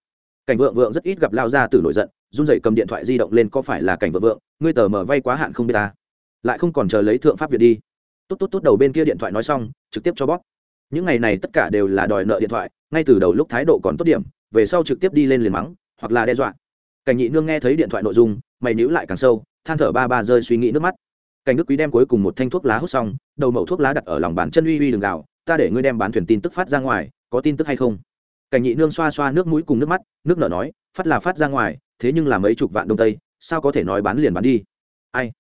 Cảnh vượng vượng rất ít gặp lao ra từ nổi giận, run rẩy cầm điện thoại di động lên, có phải là cảnh vượng vượng? Ngươi tờ mở vay quá hạn không biết ta. Lại không còn chờ lấy thượng pháp việt đi. Tốt tốt tốt đầu bên kia điện thoại nói xong trực tiếp cho bóp. Những ngày này tất cả đều là đòi nợ điện thoại, ngay từ đầu lúc thái độ còn tốt điểm, về sau trực tiếp đi lên liền mắng, hoặc là đe dọa. Cảnh nhị nương nghe thấy điện thoại nội dung, mày nhữ lại càng sâu, than thở ba ba rơi suy nghĩ nước mắt. Cảnh đức quý đem cuối cùng một thanh thuốc lá hút xong, đầu mẩu thuốc lá đặt ở lòng bàn chân uy uy đường gạo ta để ngươi đem bán thuyền tin tức phát ra ngoài, có tin tức hay không? Cảnh nhị nương xoa xoa nước mũi cùng nước mắt, nước nở nói, phát là phát ra ngoài, thế nhưng là mấy chục vạn đông tây, sao có thể nói bán liền bán đi? Ai?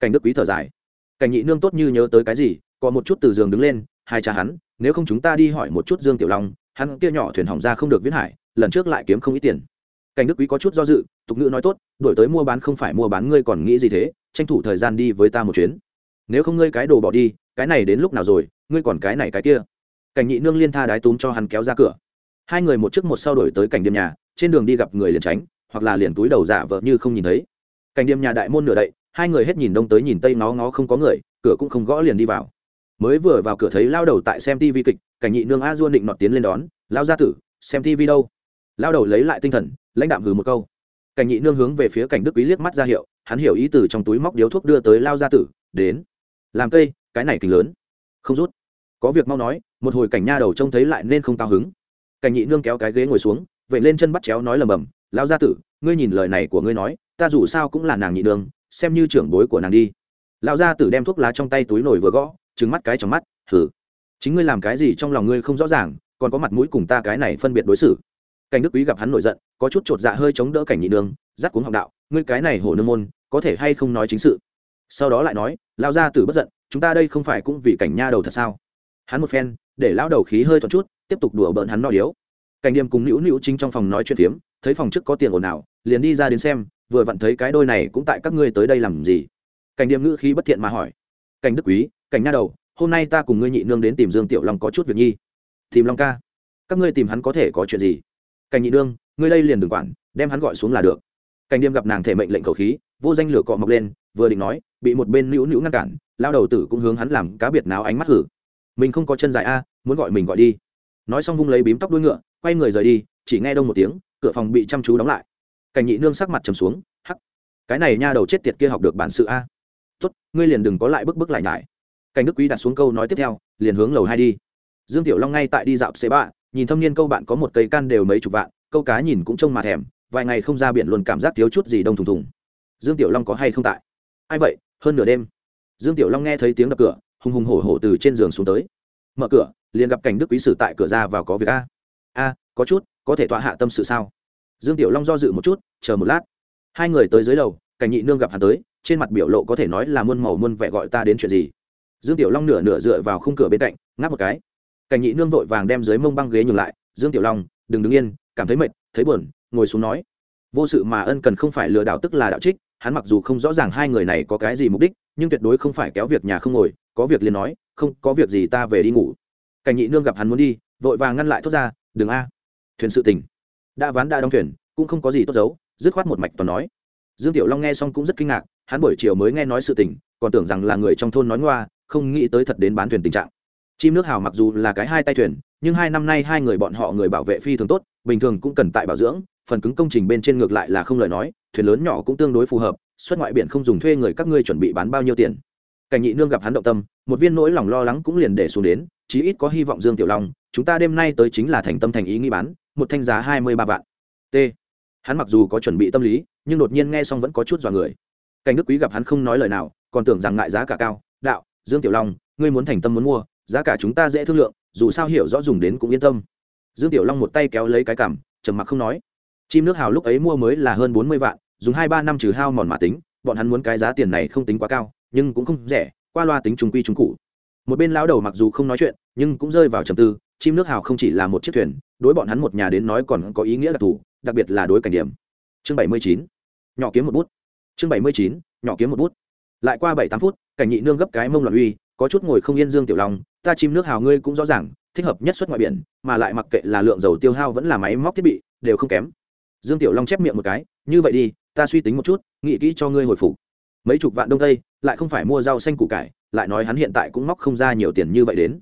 Cảnh đức quý thở dài. Cảnh nhị nương tốt như nhớ tới cái gì, có một chút từ giường đứng lên hai cha hắn, nếu không chúng ta đi hỏi một chút dương tiểu long, hắn kia nhỏ thuyền hỏng ra không được viễn hải, lần trước lại kiếm không ít tiền. Cảnh đức quý có chút do dự, tục ngữ nói tốt đổi tới mua bán không phải mua bán ngươi còn nghĩ gì thế, tranh thủ thời gian đi với ta một chuyến. Nếu không ngươi cái đồ bỏ đi, cái này đến lúc nào rồi, ngươi còn cái này cái kia. Cảnh nhị nương liên tha đái túm cho hắn kéo ra cửa. Hai người một trước một sau đổi tới cảnh đêm nhà, trên đường đi gặp người liền tránh, hoặc là liền túi đầu giả vợ như không nhìn thấy. Cảnh đêm nhà đại môn nửa đậy, hai người hết nhìn đông tới nhìn tây nó ngó không có người, cửa cũng không gõ liền đi vào mới vừa vào cửa thấy lao đầu tại xem tivi kịch, cảnh nhị nương a duôn định nọt tiến lên đón, lao gia tử, xem tivi đâu? Lao đầu lấy lại tinh thần, lãnh đạm hừ một câu. Cảnh nhị nương hướng về phía cảnh đức quý liếc mắt ra hiệu, hắn hiểu ý từ trong túi móc điếu thuốc đưa tới lao gia tử, đến. Làm cây, cái này kính lớn. Không rút. Có việc mau nói, một hồi cảnh nha đầu trông thấy lại nên không cao hứng. Cảnh nhị nương kéo cái ghế ngồi xuống vậy lên chân bắt chéo nói lầm bầm, lao gia tử, ngươi nhìn lời này của ngươi nói, ta dù sao cũng là nàng nhị nương, xem như trưởng bối của nàng đi. Lão gia tử đem thuốc lá trong tay túi nổi vừa gõ trừng mắt cái trong mắt hử chính ngươi làm cái gì trong lòng ngươi không rõ ràng, còn có mặt mũi cùng ta cái này phân biệt đối xử. Cảnh đức quý gặp hắn nổi giận, có chút chột dạ hơi chống đỡ cảnh nhị nương dắt cuống học đạo, ngươi cái này hổ nương môn, có thể hay không nói chính sự? Sau đó lại nói lao ra tử bất giận, chúng ta đây không phải cũng vì cảnh nha đầu thật sao? Hắn một phen, để lão đầu khí hơi thoát chút, tiếp tục đùa bỡn hắn no điếu. Cảnh điềm cùng nữu nữu chính trong phòng nói chuyện phiếm, thấy phòng trước có tiền ồn ào, liền đi ra đến xem, vừa vặn thấy cái đôi này cũng tại các ngươi tới đây làm gì? Cảnh điềm ngữ khí bất thiện mà hỏi. Cảnh đức quý cảnh nha đầu, hôm nay ta cùng ngươi nhị nương đến tìm dương tiểu long có chút việc nhi. Tìm long ca. Các ngươi tìm hắn có thể có chuyện gì? Cảnh nhị nương, ngươi đây liền đừng quản, đem hắn gọi xuống là được. Cảnh điềm gặp nàng thể mệnh lệnh khẩu khí, vô danh lửa cọ mọc lên, vừa định nói, bị một bên nữu nữu ngăn cản lao đầu tử cũng hướng hắn làm cá biệt nào ánh mắt hử. Mình không có chân dài a, muốn gọi mình gọi đi. Nói xong vung lấy bím tóc đuôi ngựa, quay người rời đi, chỉ nghe đông một tiếng, cửa phòng bị chăm chú đóng lại. Cảnh nhị nương sắc mặt trầm xuống, hắc. Cái này nha đầu chết tiệt kia học được bản sự a. Tốt, ngươi liền đừng có lại bức bức lại nhải cảnh đức quý đặt xuống câu nói tiếp theo, liền hướng lầu hai đi. Dương tiểu long ngay tại đi dạo xế bạ nhìn thâm niên câu bạn có một cây can đều mấy chục vạn, câu cá nhìn cũng trông mà thèm, vài ngày không ra biển luôn cảm giác thiếu chút gì đông thùng thùng. Dương tiểu long có hay không tại? Ai vậy? Hơn nửa đêm. Dương tiểu long nghe thấy tiếng đập cửa, hùng hùng hổ hổ từ trên giường xuống tới. Mở cửa, liền gặp cảnh đức quý sử tại cửa ra vào có việc a. A, có chút, có thể tọa hạ tâm sự sao? Dương tiểu long do dự một chút, chờ một lát. Hai người tới dưới lầu, cảnh nhị nương gặp hắn tới, trên mặt biểu lộ có thể nói là muôn màu muôn vẻ gọi ta đến chuyện gì dương tiểu long nửa nửa dựa vào khung cửa bên cạnh, ngáp một cái. Cảnh nhị nương vội vàng đem dưới mông băng ghế nhường lại. Dương tiểu long, đừng đứng yên, cảm thấy mệt, thấy buồn, ngồi xuống nói. Vô sự mà ân cần không phải lừa đảo tức là đạo trích, hắn mặc dù không rõ ràng hai người này có cái gì mục đích, nhưng tuyệt đối không phải kéo việc nhà không ngồi, có việc liền nói, không, có việc gì ta về đi ngủ. Cảnh nhị nương gặp hắn muốn đi, vội vàng ngăn lại thốt ra, đừng a, thuyền sự tình. Đã ván đã đóng thuyền, cũng không có gì tốt giấu, dứt khoát một mạch toàn nói. Dương tiểu long nghe xong cũng rất kinh ngạc, hắn buổi chiều mới nghe nói sự tình, còn tưởng rằng là người trong thôn nói ngoa không nghĩ tới thật đến bán thuyền tình trạng. Chim nước hào mặc dù là cái hai tay thuyền, nhưng hai năm nay hai người bọn họ người bảo vệ phi thường tốt, bình thường cũng cần tại bảo dưỡng, phần cứng công trình bên trên ngược lại là không lời nói, thuyền lớn nhỏ cũng tương đối phù hợp, xuất ngoại biển không dùng thuê người các ngươi chuẩn bị bán bao nhiêu tiền. Cảnh nhị nương gặp hắn động tâm, một viên nỗi lòng lo lắng cũng liền để xuống đến, chí ít có hy vọng dương tiểu long, chúng ta đêm nay tới chính là thành tâm thành ý nghĩ bán, một thanh giá hai mươi ba vạn. T. Hắn mặc dù có chuẩn bị tâm lý, nhưng đột nhiên nghe xong vẫn có chút dọa người. Cảnh đức quý gặp hắn không nói lời nào, còn tưởng rằng ngại giá cả cao, đạo dương tiểu long, ngươi muốn thành tâm muốn mua, giá cả chúng ta dễ thương lượng, dù sao hiểu rõ dùng đến cũng yên tâm. Dương tiểu long một tay kéo lấy cái cảm trầm mặc không nói. Chim nước hào lúc ấy mua mới là hơn bốn mươi vạn, dùng hai ba năm trừ hao mòn mà tính, bọn hắn muốn cái giá tiền này không tính quá cao, nhưng cũng không rẻ, qua loa tính trung quy trung cụ. Một bên lão đầu mặc dù không nói chuyện, nhưng cũng rơi vào trầm tư, chim nước hào không chỉ là một chiếc thuyền, đối bọn hắn một nhà đến nói còn có ý nghĩa đặc thù, đặc biệt là đối cảnh điểm. Chương bảy mươi chín, nhỏ kiếm một bút. Chương bảy mươi chín, nhỏ kiếm một bút. Lại qua bảy tám phút cảnh nhị nương gấp cái mông loạn uy, có chút ngồi không yên dương tiểu long, ta chim nước hào ngươi cũng rõ ràng, thích hợp nhất xuất ngoại biển, mà lại mặc kệ là lượng dầu tiêu hao vẫn là máy móc thiết bị, đều không kém. Dương tiểu long chép miệng một cái, như vậy đi, ta suy tính một chút, nghĩ kỹ cho ngươi hồi phục. Mấy chục vạn đông tây, lại không phải mua rau xanh củ cải, lại nói hắn hiện tại cũng móc không ra nhiều tiền như vậy đến.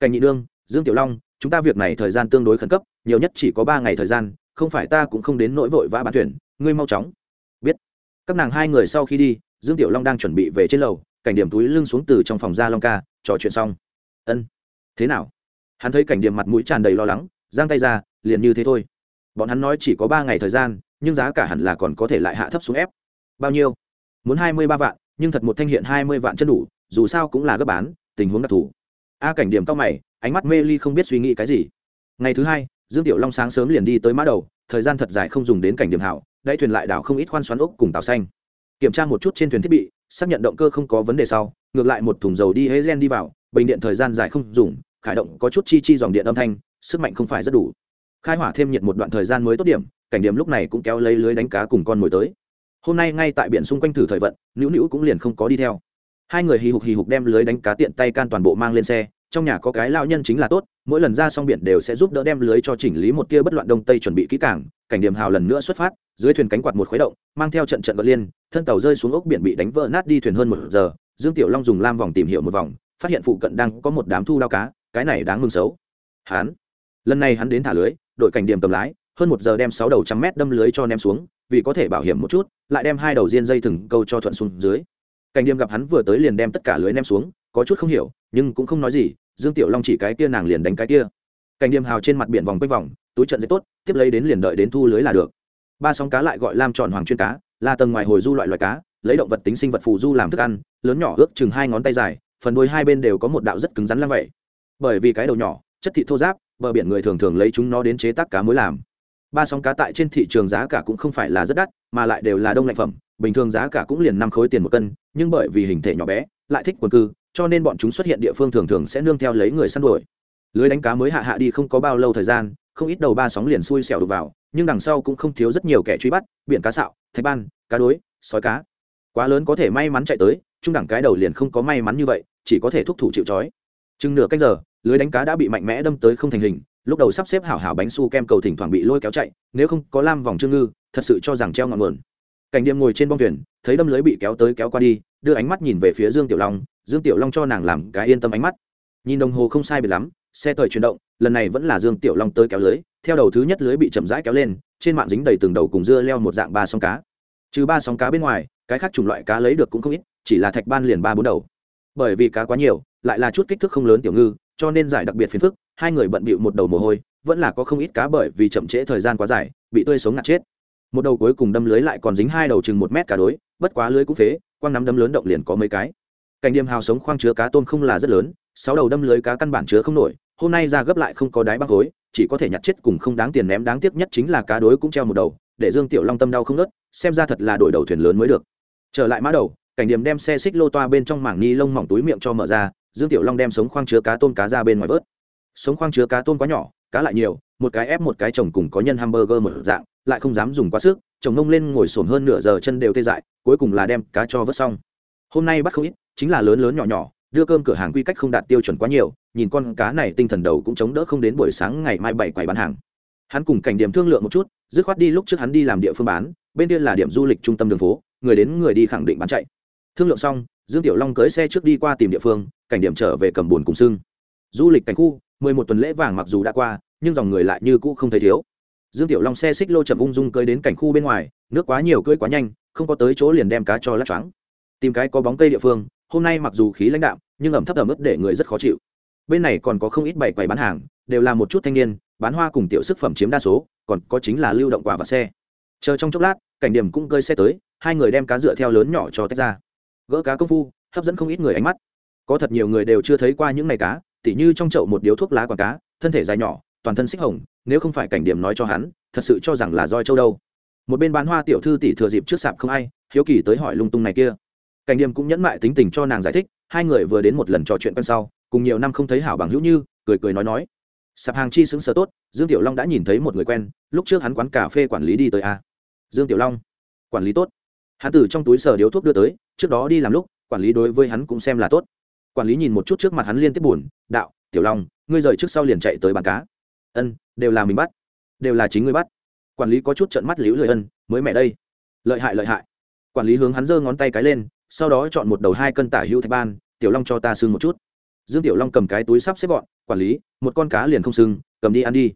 Cảnh nhị nương, dương tiểu long, chúng ta việc này thời gian tương đối khẩn cấp, nhiều nhất chỉ có ba ngày thời gian, không phải ta cũng không đến nỗi vội vã bán thuyền, ngươi mau chóng. Biết. Các nàng hai người sau khi đi, dương tiểu long đang chuẩn bị về trên lầu cảnh điểm túi lưng xuống từ trong phòng ra long ca, trò chuyện xong. Ân, thế nào? Hắn thấy cảnh điểm mặt mũi tràn đầy lo lắng, giang tay ra, liền như thế thôi. Bọn hắn nói chỉ có ba ngày thời gian, nhưng giá cả hẳn là còn có thể lại hạ thấp xuống ép. Bao nhiêu? Muốn hai mươi ba vạn, nhưng thật một thanh hiện hai mươi vạn chân đủ, dù sao cũng là gấp bán, tình huống đặc thù. A cảnh điểm cao mày, ánh mắt mê ly không biết suy nghĩ cái gì. Ngày thứ hai, dương tiểu long sáng sớm liền đi tới mã đầu, thời gian thật dài không dùng đến cảnh điểm hảo, đáy thuyền lại đảo không ít khoan xoắn ốc cùng tàu xanh. Kiểm tra một chút trên thuyền thiết bị xác nhận động cơ không có vấn đề sau, ngược lại một thùng dầu đi hế gen đi vào, bình điện thời gian dài không dùng, khải động có chút chi chi dòng điện âm thanh, sức mạnh không phải rất đủ. Khai hỏa thêm nhiệt một đoạn thời gian mới tốt điểm, cảnh điểm lúc này cũng kéo lấy lưới đánh cá cùng con mồi tới. Hôm nay ngay tại biển xung quanh thử thời vận, nữu nữu cũng liền không có đi theo. Hai người hì hục hì hục đem lưới đánh cá tiện tay can toàn bộ mang lên xe, trong nhà có cái lao nhân chính là tốt, mỗi lần ra xong biển đều sẽ giúp đỡ đem lưới cho chỉnh lý một tia bất loạn đông tây chuẩn bị kỹ cảng cảnh điểm hào lần nữa xuất phát dưới thuyền cánh quạt một khuấy động, mang theo trận trận gợn liên, thân tàu rơi xuống ốc biển bị đánh vỡ nát đi thuyền hơn một giờ, dương tiểu long dùng lam vòng tìm hiểu một vòng, phát hiện phụ cận đang có một đám thu đao cá, cái này đáng mừng xấu. Hắn, lần này hắn đến thả lưới, đội cảnh điểm cầm lái, hơn một giờ đem sáu đầu trăm mét đâm lưới cho ném xuống, vì có thể bảo hiểm một chút, lại đem hai đầu diên dây thừng câu cho thuận xuống dưới. Cảnh điểm gặp hắn vừa tới liền đem tất cả lưới ném xuống, có chút không hiểu, nhưng cũng không nói gì, dương tiểu long chỉ cái kia nàng liền đánh cái kia. Cảnh điểm hào trên mặt biển vòng quanh vòng, túi trận dây tốt, tiếp lấy đến liền đợi đến thu lưới là được ba sóng cá lại gọi lam tròn hoàng chuyên cá, là tầng ngoài hồi du loại loài cá, lấy động vật tính sinh vật phù du làm thức ăn, lớn nhỏ ước chừng hai ngón tay dài, phần đuôi hai bên đều có một đạo rất cứng rắn lăng vậy. Bởi vì cái đầu nhỏ, chất thịt thô giáp bờ biển người thường thường lấy chúng nó đến chế tác cá muối làm. Ba sóng cá tại trên thị trường giá cả cũng không phải là rất đắt, mà lại đều là đông lạnh phẩm, bình thường giá cả cũng liền năm khối tiền một cân, nhưng bởi vì hình thể nhỏ bé, lại thích quần cư, cho nên bọn chúng xuất hiện địa phương thường thường sẽ nương theo lấy người săn đuổi. Lưới đánh cá mới hạ hạ đi không có bao lâu thời gian, không ít đầu ba sóng liền xui xẻo đục vào nhưng đằng sau cũng không thiếu rất nhiều kẻ truy bắt, biển cá sạo thạch ban, cá đối, sói cá. Quá lớn có thể may mắn chạy tới, trung đẳng cái đầu liền không có may mắn như vậy, chỉ có thể thúc thủ chịu trói. Chừng nửa cách giờ, lưới đánh cá đã bị mạnh mẽ đâm tới không thành hình, lúc đầu sắp xếp hảo hảo bánh su kem cầu thỉnh thoảng bị lôi kéo chạy, nếu không có lam vòng trương ngư, thật sự cho rằng treo ngọn nguồn. Cảnh điềm ngồi trên bong thuyền, thấy đâm lưới bị kéo tới kéo qua đi, đưa ánh mắt nhìn về phía dương tiểu long, dương tiểu long cho nàng làm cái yên tâm ánh mắt. Nhìn đồng hồ không sai biệt lắm, xe tời chuyển động, lần này vẫn là dương tiểu long tới kéo lưới theo đầu thứ nhất lưới bị chậm rãi kéo lên, trên mạng dính đầy từng đầu cùng dưa leo một dạng ba sóng cá. Trừ ba sóng cá bên ngoài, cái khác chủng loại cá lấy được cũng không ít, chỉ là thạch ban liền ba bốn đầu. Bởi vì cá quá nhiều, lại là chút kích thước không lớn tiểu ngư, cho nên giải đặc biệt phiền phức, hai người bận bịu một đầu mồ hôi, vẫn là có không ít cá bởi vì chậm trễ thời gian quá dài, bị tươi sống ngạt chết. Một đầu cuối cùng đâm lưới lại còn dính hai đầu chừng một mét cả đối, bất quá lưới cũng phế quăng nắm đâm lớn động liền có mấy cái. Cảnh điểm hào sống khoang chứa cá tôm không là rất lớn, sáu đầu đâm lưới cá căn bản chứa không nổi hôm nay ra gấp lại không có đáy băng khối chỉ có thể nhặt chết cùng không đáng tiền ném. Đáng tiếc nhất chính là cá đối cũng treo một đầu, để dương tiểu long tâm đau không nớt xem ra thật là đổi đầu thuyền lớn mới được. Trở lại mã đầu, cảnh điểm đem xe xích lô toa bên trong mảng ni lông mỏng túi miệng cho mở ra, dương tiểu long đem sống khoang chứa cá tôm cá ra bên ngoài vớt. Sống khoang chứa cá tôm quá nhỏ, cá lại nhiều, một cái ép một cái chồng cùng có nhân hamburger một dạng, lại không dám dùng quá sức, chồng ngông lên ngồi xổm hơn nửa giờ chân đều tê dại, cuối cùng là đem cá cho vớt xong. Hôm nay bắt không ít, chính là lớn lớn nhỏ nhỏ đưa cơm cửa hàng quy cách không đạt tiêu chuẩn quá nhiều, nhìn con cá này tinh thần đầu cũng chống đỡ không đến buổi sáng ngày mai bảy quầy bán hàng. Hắn cùng cảnh điểm thương lượng một chút, dứt khoát đi lúc trước hắn đi làm địa phương bán, bên kia là điểm du lịch trung tâm đường phố, người đến người đi khẳng định bán chạy. Thương lượng xong, dương tiểu long cưới xe trước đi qua tìm địa phương, cảnh điểm trở về cầm bồn cùng sưng. Du lịch cảnh khu, mười một tuần lễ vàng mặc dù đã qua, nhưng dòng người lại như cũ không thấy thiếu. Dương tiểu long xe xích lô chậm ung dung cưới đến cảnh khu bên ngoài, nước quá nhiều cưới quá nhanh, không có tới chỗ liền đem cá cho lát choáng. Tìm cái có bóng cây địa phương hôm nay mặc dù khí lãnh đạm, nhưng ẩm thấp ẩm ướt để người rất khó chịu. Bên này còn có không ít bảy quầy bán hàng, đều là một chút thanh niên, bán hoa cùng tiểu sức phẩm chiếm đa số, còn có chính là lưu động quả và xe. Chờ trong chốc lát, cảnh điểm cũng cơi xe tới, hai người đem cá dựa theo lớn nhỏ cho tách ra. Gỡ cá công phu, hấp dẫn không ít người ánh mắt. Có thật nhiều người đều chưa thấy qua những ngày cá, tỉ như trong chậu một điếu thuốc lá quảng cá, thân thể dài nhỏ, toàn thân xích hồng, nếu không phải cảnh điểm nói cho hắn, thật sự cho rằng là roi châu đâu. Một bên bán hoa tiểu thư tỷ thừa dịp trước sạp không ai, hiếu kỳ tới hỏi lung tung này kia cảnh điểm cũng nhẫn mại tính tình cho nàng giải thích, hai người vừa đến một lần trò chuyện quen sau, cùng nhiều năm không thấy hảo bằng hữu như, cười cười nói nói. Sạp hàng chi xứng sở tốt, dương tiểu long đã nhìn thấy một người quen, lúc trước hắn quán cà phê quản lý đi tới a. Dương tiểu long, quản lý tốt. Hắn từ trong túi sở điếu thuốc đưa tới, trước đó đi làm lúc, quản lý đối với hắn cũng xem là tốt. Quản lý nhìn một chút trước mặt hắn liên tiếp buồn, đạo, tiểu long, ngươi rời trước sau liền chạy tới bàn cá. Ân, đều là mình bắt, đều là chính ngươi bắt. Quản lý có chút trận mắt liễu lời ân, mới mẹ đây. Lợi hại lợi hại. Quản lý hướng hắn giơ ngón tay cái lên sau đó chọn một đầu hai cân tả hữu thạch ban, tiểu long cho ta sưng một chút. Dương tiểu long cầm cái túi sắp xếp gọn, quản lý, một con cá liền không sưng, cầm đi ăn đi.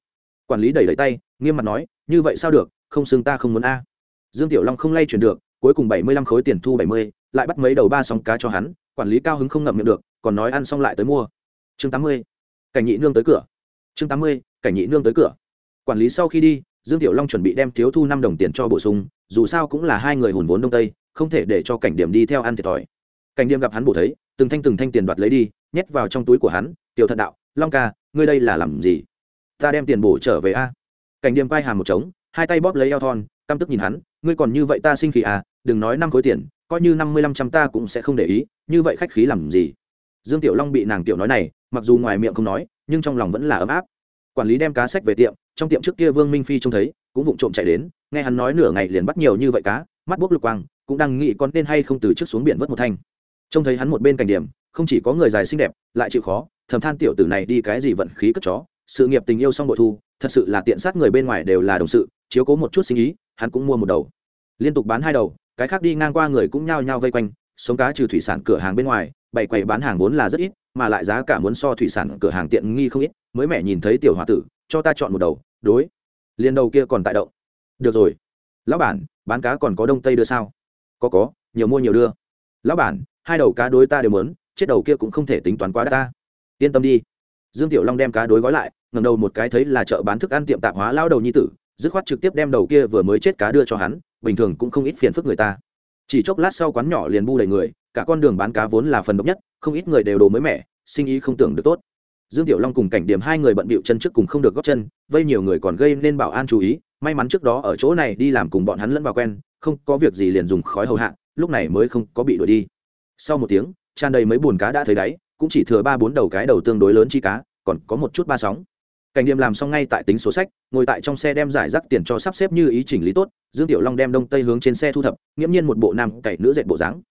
Quản lý đẩy đẩy tay, nghiêm mặt nói, như vậy sao được, không sưng ta không muốn a. Dương tiểu long không lay chuyển được, cuối cùng bảy mươi lăm khối tiền thu bảy mươi, lại bắt mấy đầu ba sóng cá cho hắn, quản lý cao hứng không ngậm miệng được, còn nói ăn xong lại tới mua. Chương tám mươi, cảnh nhị nương tới cửa. Chương tám mươi, cảnh nhị nương tới cửa. Quản lý sau khi đi, dương tiểu long chuẩn bị đem thiếu thu năm đồng tiền cho bổ sung, dù sao cũng là hai người hùn vốn đông tây không thể để cho cảnh điểm đi theo ăn thiệt thòi. Cảnh điểm gặp hắn bổ thấy, từng thanh từng thanh tiền đoạt lấy đi, nhét vào trong túi của hắn, tiểu thận đạo, long ca, ngươi đây là làm gì? Ta đem tiền bổ trở về a. Cảnh điểm quay hàm một trống, hai tay bóp lấy eo thon, căm tức nhìn hắn, ngươi còn như vậy ta sinh khí à đừng nói năm khối tiền, coi như năm mươi lăm trăm ta cũng sẽ không để ý, như vậy khách khí làm gì? Dương tiểu long bị nàng tiểu nói này, mặc dù ngoài miệng không nói, nhưng trong lòng vẫn là ấm áp. Quản lý đem cá sách về tiệm, trong tiệm trước kia vương minh phi trông thấy, cũng vụng trộm chạy đến, nghe hắn nói nửa ngày liền bắt nhiều như vậy cá, mắt bốc lục quang cũng đang nghĩ con nên hay không từ trước xuống biển vớt một thanh. Trông thấy hắn một bên cảnh điểm, không chỉ có người dài xinh đẹp, lại chịu khó, thầm than tiểu tử này đi cái gì vận khí cất chó. Sự nghiệp tình yêu xong bội thu, thật sự là tiện sát người bên ngoài đều là đồng sự, chiếu cố một chút sinh ý, hắn cũng mua một đầu. Liên tục bán hai đầu, cái khác đi ngang qua người cũng nhao nhao vây quanh, sống cá trừ thủy sản cửa hàng bên ngoài bày quầy bán hàng vốn là rất ít, mà lại giá cả muốn so thủy sản cửa hàng tiện nghi không ít, mới mẹ nhìn thấy tiểu h o a tử, cho ta chọn một đầu, đối. Liên đầu kia còn tại động. Được rồi. Lão bản, bán cá còn có đông tây đưa sao? Có có, nhiều mua nhiều đưa. Lão bản, hai đầu cá đối ta đều mớn chết đầu kia cũng không thể tính toán quá đắt ta. Yên tâm đi. Dương tiểu long đem cá đối gói lại ngầm đầu một cái thấy là chợ bán thức ăn tiệm tạp hóa lao đầu nhi tử, dứt khoát trực tiếp đem đầu kia vừa mới chết cá đưa cho hắn, bình thường cũng không ít phiền phức người ta. Chỉ chốc lát sau quán nhỏ liền bu đầy người, cả con đường bán cá vốn là phần độc nhất, không ít người đều đồ mới mẻ, sinh ý không tưởng được tốt. Dương tiểu long cùng cảnh điểm hai người bận bịu chân trước cùng không được góp chân, vây nhiều người còn gây nên bảo an chú ý, may mắn trước đó ở chỗ này đi làm cùng bọn hắn lẫn vào quen không có việc gì liền dùng khói hầu hạ, lúc này mới không có bị đuổi đi. Sau một tiếng, tràn đầy mấy bùn cá đã thấy đáy, cũng chỉ thừa ba bốn đầu cái đầu tương đối lớn chi cá, còn có một chút ba sóng. Cảnh điểm làm xong ngay tại tính số sách, ngồi tại trong xe đem giải rác tiền cho sắp xếp như ý chỉnh lý tốt, dương tiểu long đem đông tây hướng trên xe thu thập, nghiễm nhiên một bộ nam cậy nữ dệt bộ dáng.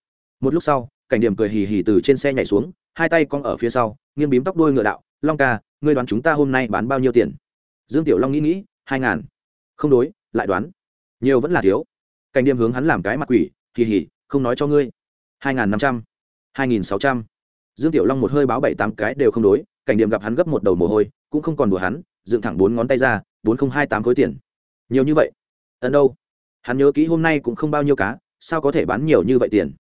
Một lúc sau, cảnh điểm cười hì hì từ trên xe nhảy xuống, hai tay cong ở phía sau, nghiêng bím tóc đuôi ngựa đạo, long ca, ngươi đoán chúng ta hôm nay bán bao nhiêu tiền? Dương tiểu long nghĩ nghĩ, hai ngàn. Không đối, lại đoán. Nhiều vẫn là thiếu cảnh điểm hướng hắn làm cái mặt quỷ kỳ hỉ, không nói cho ngươi. hai ngàn năm trăm hai nghìn sáu trăm. Dương tiểu long một hơi báo bảy tám cái đều không đối cảnh điểm gặp hắn gấp một đầu mồ hôi cũng không còn đùa hắn dựng thẳng bốn ngón tay ra bốn không hai tám khối tiền. Nhiều như vậy? Ẩn đâu? Hắn nhớ kỹ hôm nay cũng không bao nhiêu cá sao có thể bán nhiều như vậy tiền?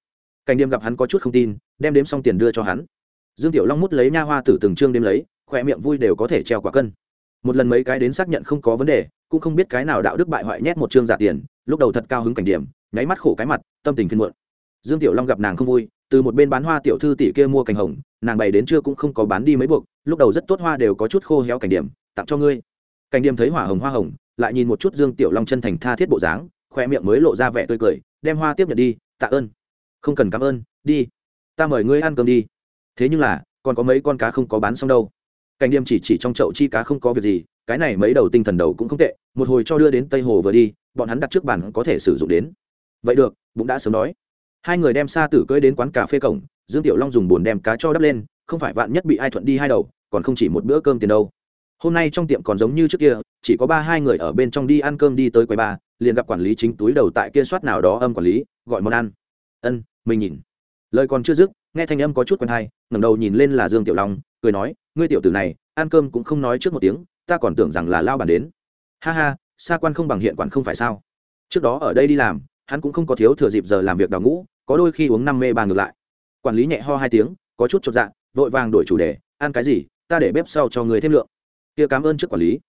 Cảnh điểm gặp hắn có chút không tin đem đếm xong tiền đưa cho hắn. Dương tiểu long mút lấy nha hoa tử từng trương đêm lấy khỏe miệng vui đều có thể treo quả cân. Một lần mấy cái đến xác nhận không có vấn đề cũng không biết cái nào đạo đức bại hoại nhét một trương giả tiền lúc đầu thật cao hứng cảnh điểm, nháy mắt khổ cái mặt, tâm tình phiên muộn. Dương tiểu long gặp nàng không vui, từ một bên bán hoa tiểu thư tỷ kia mua cành hồng, nàng bày đến trưa cũng không có bán đi mấy buộc, lúc đầu rất tốt hoa đều có chút khô héo cảnh điểm, tặng cho ngươi. Cảnh điểm thấy hỏa hồng hoa hồng, lại nhìn một chút dương tiểu long chân thành tha thiết bộ dáng, khoe miệng mới lộ ra vẻ tươi cười, đem hoa tiếp nhận đi, tạ ơn. Không cần cảm ơn, đi. Ta mời ngươi ăn cơm đi. Thế nhưng là, còn có mấy con cá không có bán xong đâu. Cảnh điểm chỉ chỉ trong chậu chi cá không có việc gì cái này mấy đầu tinh thần đầu cũng không tệ, một hồi cho đưa đến tây hồ vừa đi, bọn hắn đặt trước bàn có thể sử dụng đến. Vậy được, bụng đã sớm đói. Hai người đem xa tử cưỡi đến quán cà phê cổng, dương tiểu long dùng bồn đem cá cho đắp lên, không phải vạn nhất bị ai thuận đi hai đầu, còn không chỉ một bữa cơm tiền đâu. Hôm nay trong tiệm còn giống như trước kia, chỉ có ba hai người ở bên trong đi ăn cơm đi tới quầy ba, liền gặp quản lý chính túi đầu tại kia soát nào đó âm quản lý, gọi món ăn. Ân, mình nhìn. Lời còn chưa dứt, nghe thanh âm có chút quen hay, ngẩng đầu nhìn lên là dương tiểu long, cười nói, ngươi tiểu tử này, ăn cơm cũng không nói trước một tiếng ta còn tưởng rằng là lao bản đến. Ha ha xa quan không bằng hiện quản không phải sao? Trước đó ở đây đi làm, hắn cũng không có thiếu thừa dịp giờ làm việc đào ngũ, có đôi khi uống năm mê bàn ngược lại. Quản lý nhẹ ho hai tiếng, có chút chột dạ vội vàng đổi chủ đề, ăn cái gì, ta để bếp sau cho người thêm lượng. Kia cảm ơn trước quản lý.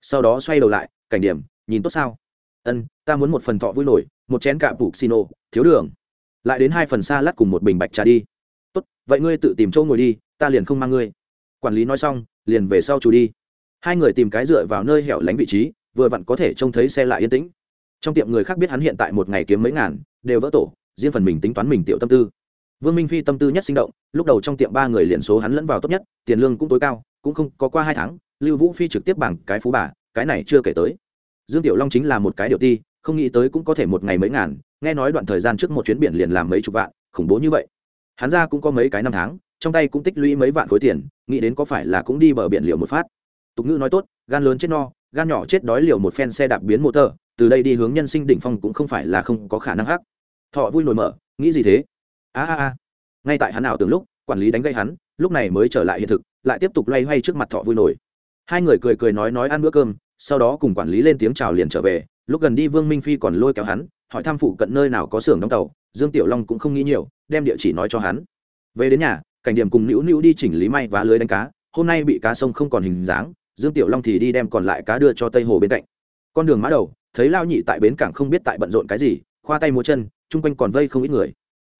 Sau đó xoay đầu lại, cảnh điểm, nhìn tốt sao? Ân, ta muốn một phần thọ vui nổi, một chén cạ bục xino thiếu đường. Lại đến hai phần xa lát cùng một bình bạch trà đi. Tốt, vậy ngươi tự tìm chỗ ngồi đi, ta liền không mang ngươi. Quản lý nói xong, liền về sau chủ đi hai người tìm cái dựa vào nơi hẻo lánh vị trí, vừa vặn có thể trông thấy xe lại yên tĩnh. Trong tiệm người khác biết hắn hiện tại một ngày kiếm mấy ngàn, đều vỡ tổ, riêng phần mình tính toán mình tiểu tâm tư. Vương minh phi tâm tư nhất sinh động, lúc đầu trong tiệm ba người liền số hắn lẫn vào tốt nhất, tiền lương cũng tối cao, cũng không có qua hai tháng, lưu vũ phi trực tiếp bằng cái phú bà, cái này chưa kể tới. Dương tiểu long chính là một cái điều ti, không nghĩ tới cũng có thể một ngày mấy ngàn, nghe nói đoạn thời gian trước một chuyến biển liền làm mấy chục vạn, khủng bố như vậy. Hắn ra cũng có mấy cái năm tháng, trong tay cũng tích lũy mấy vạn khối tiền, nghĩ đến có phải là cũng đi bờ biển liều một phát tục ngữ nói tốt, gan lớn chết no, gan nhỏ chết đói liều một phen xe đạp biến motor, từ đây đi hướng nhân sinh đỉnh phong cũng không phải là không có khả năng hắc thọ vui nổi mở, nghĩ gì thế? A a a. Ngay tại hắn ảo tưởng lúc, quản lý đánh gây hắn, lúc này mới trở lại hiện thực, lại tiếp tục loay hoay trước mặt thọ vui nổi. Hai người cười cười nói nói ăn bữa cơm, sau đó cùng quản lý lên tiếng chào liền trở về, lúc gần đi vương minh phi còn lôi kéo hắn, hỏi tham phụ cận nơi nào có xưởng đóng tàu, dương tiểu long cũng không nghĩ nhiều, đem địa chỉ nói cho hắn. Về đến nhà, cảnh điểm cùng nữu nữu đi chỉnh lý may và lưới đánh cá, hôm nay bị cá sông không còn hình dáng dương tiểu long thì đi đem còn lại cá đưa cho tây hồ bên cạnh. Con đường mã đầu, thấy lao nhị tại bến cảng không biết tại bận rộn cái gì, khoa tay múa chân, chung quanh còn vây không ít người.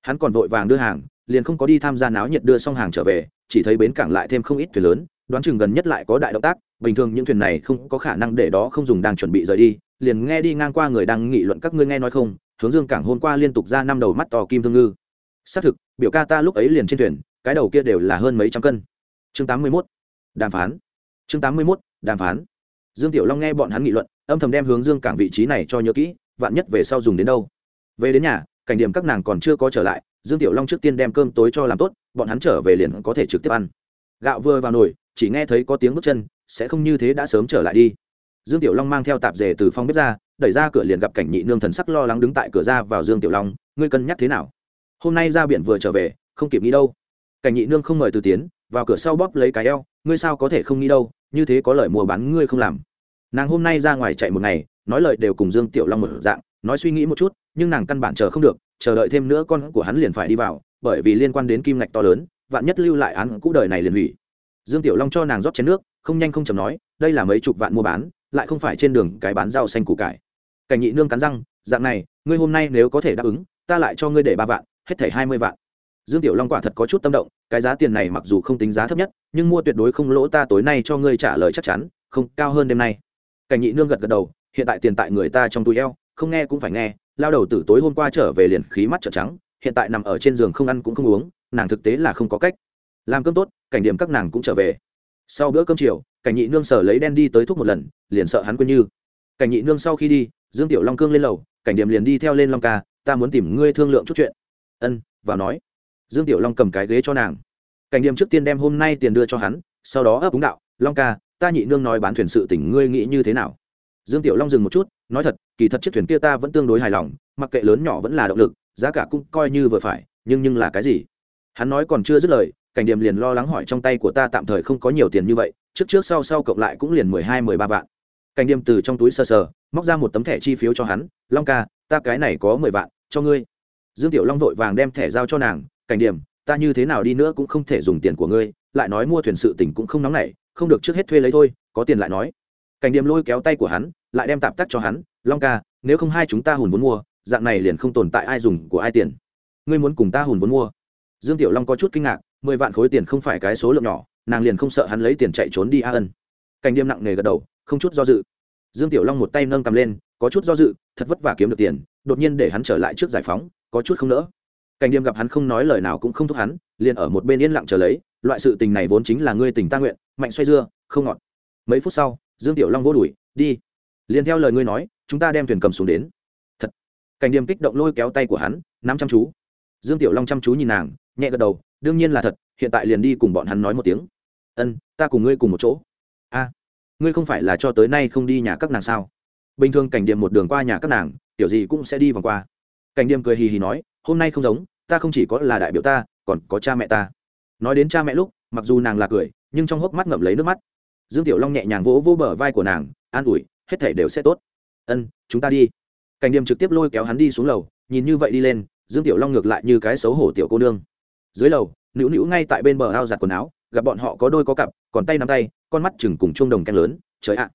Hắn còn vội vàng đưa hàng, liền không có đi tham gia náo nhiệt đưa xong hàng trở về, chỉ thấy bến cảng lại thêm không ít thuyền lớn, đoán chừng gần nhất lại có đại động tác, bình thường những thuyền này không có khả năng để đó không dùng đang chuẩn bị rời đi, liền nghe đi ngang qua người đang nghị luận các ngươi nghe nói không, hướng dương cảng hôm qua liên tục ra năm đầu mắt to kim thương ngư. Xác thực, biểu ca ta lúc ấy liền trên thuyền, cái đầu kia đều là hơn mấy trăm cân. Chương tám mươi 81. đàm phán chương tám mươi 81. đàm phán. Dương tiểu long nghe bọn hắn nghị luận, âm thầm đem hướng dương cảng vị trí này cho nhớ kỹ, vạn nhất về sau dùng đến đâu. Về đến nhà, cảnh điểm các nàng còn chưa có trở lại, dương tiểu long trước tiên đem cơm tối cho làm tốt, bọn hắn trở về liền có thể trực tiếp ăn. Gạo vừa vào nồi, chỉ nghe thấy có tiếng bước chân, sẽ không như thế đã sớm trở lại đi. Dương tiểu long mang theo tạp dề từ phòng bếp ra, đẩy ra cửa liền gặp cảnh nhị nương thần sắc lo lắng đứng tại cửa ra vào dương tiểu long, ngươi cân nhắc thế nào? Hôm nay ra biển vừa trở về, không kịp nghĩ đâu. Cảnh nhị nương không mời từ tiến, vào cửa sau bóp lấy cái eo, ngươi sao có thể không nghĩ đâu? Như thế có lời mua bán ngươi không làm. Nàng hôm nay ra ngoài chạy một ngày, nói lời đều cùng dương tiểu long một dạng, nói suy nghĩ một chút, nhưng nàng căn bản chờ không được, chờ đợi thêm nữa con của hắn liền phải đi vào, bởi vì liên quan đến kim ngạch to lớn, vạn nhất lưu lại án cũ đời này liền hủy. Dương tiểu long cho nàng rót chén nước, không nhanh không chầm nói, đây là mấy chục vạn mua bán, lại không phải trên đường cái bán rau xanh củ cải. Cảnh nhị nương cắn răng, dạng này, ngươi hôm nay nếu có thể đáp ứng, ta lại cho ngươi để ba vạn, hết thảy hai mươi vạn dương tiểu long quả thật có chút tâm động, cái giá tiền này mặc dù không tính giá thấp nhất, nhưng mua tuyệt đối không lỗ ta tối nay cho ngươi trả lời chắc chắn, không, cao hơn đêm nay. Cảnh nhị nương gật gật đầu, hiện tại tiền tại người ta trong túi eo, không nghe cũng phải nghe, lao đầu từ tối hôm qua trở về liền khí mắt trợn trắng, hiện tại nằm ở trên giường không ăn cũng không uống, nàng thực tế là không có cách. Làm cơm tốt, cảnh điểm các nàng cũng trở về. Sau bữa cơm chiều, cảnh nhị nương sở lấy đen đi tới thuốc một lần, liền sợ hắn quên như. Cảnh nhị nương sau khi đi, dương tiểu long cương lên lầu, cảnh điểm liền đi theo lên long ca, ta muốn tìm ngươi thương lượng chút chuyện. Ân, vào nói dương tiểu long cầm cái ghế cho nàng. Cảnh điểm trước tiên đem hôm nay tiền đưa cho hắn, sau đó ấp úng đạo, long ca, ta nhị nương nói bán thuyền sự tỉnh ngươi nghĩ như thế nào? Dương tiểu long dừng một chút, nói thật, kỳ thật chiếc thuyền kia ta vẫn tương đối hài lòng, mặc kệ lớn nhỏ vẫn là động lực, giá cả cũng coi như vừa phải, nhưng nhưng là cái gì? Hắn nói còn chưa dứt lời, cảnh điểm liền lo lắng hỏi trong tay của ta tạm thời không có nhiều tiền như vậy, trước trước sau sau cộng lại cũng liền mười hai, mười ba vạn. Cảnh điểm từ trong túi sờ sờ, móc ra một tấm thẻ chi phiếu cho hắn, long ca, ta cái này có mười vạn, cho ngươi. Dương tiểu long vội vàng đem thẻ giao cho nàng cảnh điểm, ta như thế nào đi nữa cũng không thể dùng tiền của ngươi, lại nói mua thuyền sự tỉnh cũng không nóng nảy, không được trước hết thuê lấy thôi, có tiền lại nói. Cảnh điểm lôi kéo tay của hắn, lại đem tạp tắc cho hắn, long ca, nếu không hai chúng ta hùn vốn mua, dạng này liền không tồn tại ai dùng của ai tiền. Ngươi muốn cùng ta hùn vốn mua? Dương tiểu long có chút kinh ngạc, mười vạn khối tiền không phải cái số lượng nhỏ, nàng liền không sợ hắn lấy tiền chạy trốn đi a ân. Cảnh điềm nặng nề gật đầu, không chút do dự. Dương tiểu long một tay nâng cầm lên, có chút do dự, thật vất vả kiếm được tiền, đột nhiên để hắn trở lại trước giải phóng, có chút không nỡ cảnh điềm gặp hắn không nói lời nào cũng không thúc hắn, liền ở một bên yên lặng chờ lấy, loại sự tình này vốn chính là ngươi tình ta nguyện, mạnh xoay dưa, không ngọt. Mấy phút sau, dương tiểu long vô đuổi, đi. Liền theo lời ngươi nói, chúng ta đem thuyền cầm xuống đến. Thật. Cảnh điềm kích động lôi kéo tay của hắn, nắm chăm chú. Dương tiểu long chăm chú nhìn nàng, nhẹ gật đầu, đương nhiên là thật, hiện tại liền đi cùng bọn hắn nói một tiếng. Ân, ta cùng ngươi cùng một chỗ. A, ngươi không phải là cho tới nay không đi nhà các nàng sao? Bình thường cảnh điểm một đường qua nhà các nàng, tiểu gì cũng sẽ đi vòng qua. Cảnh điểm cười hì hì nói hôm nay không giống, ta không chỉ có là đại biểu ta, còn có cha mẹ ta. Nói đến cha mẹ lúc, mặc dù nàng là cười, nhưng trong hốc mắt ngậm lấy nước mắt. Dương tiểu long nhẹ nhàng vỗ vỗ bờ vai của nàng, an ủi, hết thể đều sẽ tốt. Ân, chúng ta đi. Cảnh điểm trực tiếp lôi kéo hắn đi xuống lầu, nhìn như vậy đi lên, dương tiểu long ngược lại như cái xấu hổ tiểu cô nương. Dưới lầu, nữu nữu ngay tại bên bờ ao giặt quần áo, gặp bọn họ có đôi có cặp, còn tay nắm tay, con mắt chừng cùng chuông đồng canh lớn, trời ạ,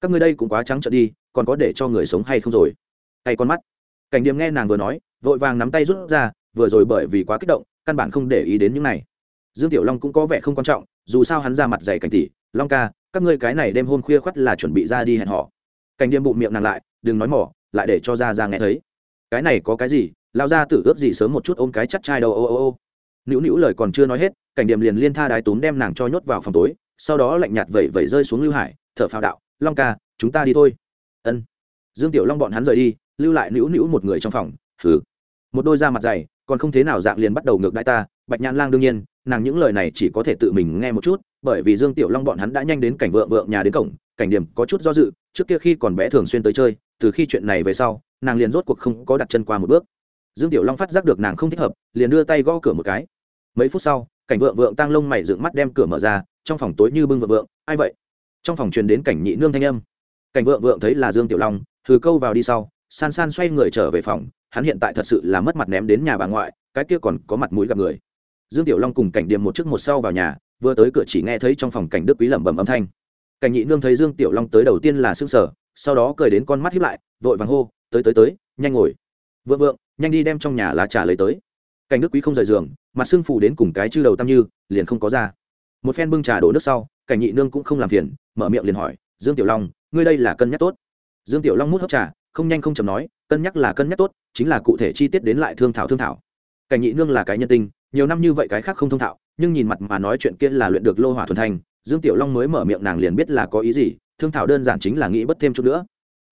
các ngươi đây cũng quá trắng trợn đi, còn có để cho người sống hay không rồi? Tay con mắt. Cảnh điềm nghe nàng vừa nói vội vàng nắm tay rút ra, vừa rồi bởi vì quá kích động, căn bản không để ý đến những này. Dương tiểu long cũng có vẻ không quan trọng, dù sao hắn ra mặt dày cảnh tỷ, long ca, các ngươi cái này đêm hôm khuya khoắt là chuẩn bị ra đi hẹn họ. Cảnh điềm bụng miệng nàng lại, đừng nói mỏ, lại để cho ra ra nghe thấy. Cái này có cái gì? Lao ra tử ướp gì sớm một chút ôm cái chắc chai đâu, ô ô ô. Nữu nữu lời còn chưa nói hết, cảnh điểm liền liên tha đái túm đem nàng cho nhốt vào phòng tối, sau đó lạnh nhạt vẩy vẩy rơi xuống lưu hải, thở phào đạo, long ca, chúng ta đi thôi. Ân. Dương tiểu long bọn hắn rời đi, lưu lại nữu nữu một người trong phòng hừ. Một đôi da mặt dày, còn không thế nào dạng liền bắt đầu ngược đại ta, bạch nhãn lang đương nhiên, nàng những lời này chỉ có thể tự mình nghe một chút, bởi vì dương tiểu long bọn hắn đã nhanh đến cảnh vợ vợ nhà đến cổng, cảnh điểm có chút do dự, trước kia khi còn bé thường xuyên tới chơi, từ khi chuyện này về sau, nàng liền rốt cuộc không có đặt chân qua một bước. Dương tiểu long phát giác được nàng không thích hợp, liền đưa tay gõ cửa một cái. Mấy phút sau, cảnh vợ vợ tăng lông mày dựng mắt đem cửa mở ra, trong phòng tối như bưng vợ vợ. ai vậy? Trong phòng truyền đến cảnh nhị nương thanh âm. Cảnh vợ vợ thấy là dương tiểu long thử câu vào đi sau san san xoay người trở về phòng, hắn hiện tại thật sự là mất mặt ném đến nhà bà ngoại, cái kia còn có mặt mũi gặp người. Dương tiểu long cùng cảnh điềm một trước một sau vào nhà, vừa tới cửa chỉ nghe thấy trong phòng cảnh đức quý lẩm bẩm âm thanh. Cảnh nhị nương thấy dương tiểu long tới đầu tiên là s ư n g sở sau đó cười đến con mắt hiếp lại, vội vàng hô, tới tới tới, nhanh ngồi. Vượng vượng, nhanh đi đem trong nhà lá trà lấy tới. Cảnh đức quý không rời giường, mặt sưng phủ đến cùng cái chư đầu tam như, liền không có ra. Một phen bưng trà đổ nước sau, cảnh nhị nương cũng không làm phiền, mở miệng liền hỏi, dương tiểu long, ngươi đây là cân nhắc tốt? Dương tiểu long mút hấp trà không nhanh không chầm nói, cân nhắc là cân nhắc tốt, chính là cụ thể chi tiết đến lại thương thảo thương thảo. Cảnh nhị nương là cái nhân tinh nhiều năm như vậy cái khác không thông thạo, nhưng nhìn mặt mà nói chuyện kia là luyện được lô hỏa thuần thành, dương tiểu long mới mở miệng nàng liền biết là có ý gì, thương thảo đơn giản chính là nghĩ bất thêm chút nữa.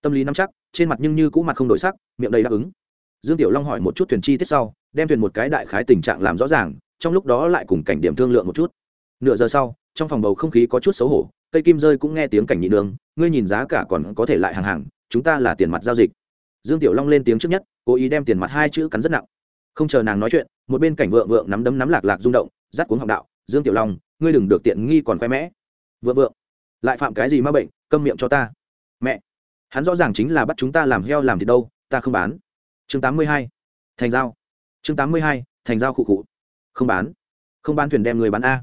Tâm lý nắm chắc, trên mặt nhưng như cũ mặt không đổi sắc, miệng đầy đáp ứng. Dương tiểu long hỏi một chút thuyền chi tiết sau, đem thuyền một cái đại khái tình trạng làm rõ ràng, trong lúc đó lại cùng cảnh điểm thương lượng một chút. Nửa giờ sau, trong phòng bầu không khí có chút xấu hổ, cây kim rơi cũng nghe tiếng cảnh nhị nương, ngươi nhìn giá cả còn có thể lại hàng hàng chúng ta là tiền mặt giao dịch. Dương tiểu long lên tiếng trước nhất, cố ý đem tiền mặt hai chữ cắn rất nặng. Không chờ nàng nói chuyện, một bên cảnh vượng vượng nắm đấm nắm lạc lạc rung động rắt cuống học đạo, dương tiểu long, ngươi đừng được tiện nghi còn khoe mẽ. Vượng vượng, lại phạm cái gì ma bệnh, câm miệng cho ta. Mẹ, hắn rõ ràng chính là bắt chúng ta làm heo làm thì đâu, ta không bán. Chương tám mươi hai, thành giao. Chương tám mươi hai, thành giao khụ khụ. Không bán. Không bán thuyền đem người bán a.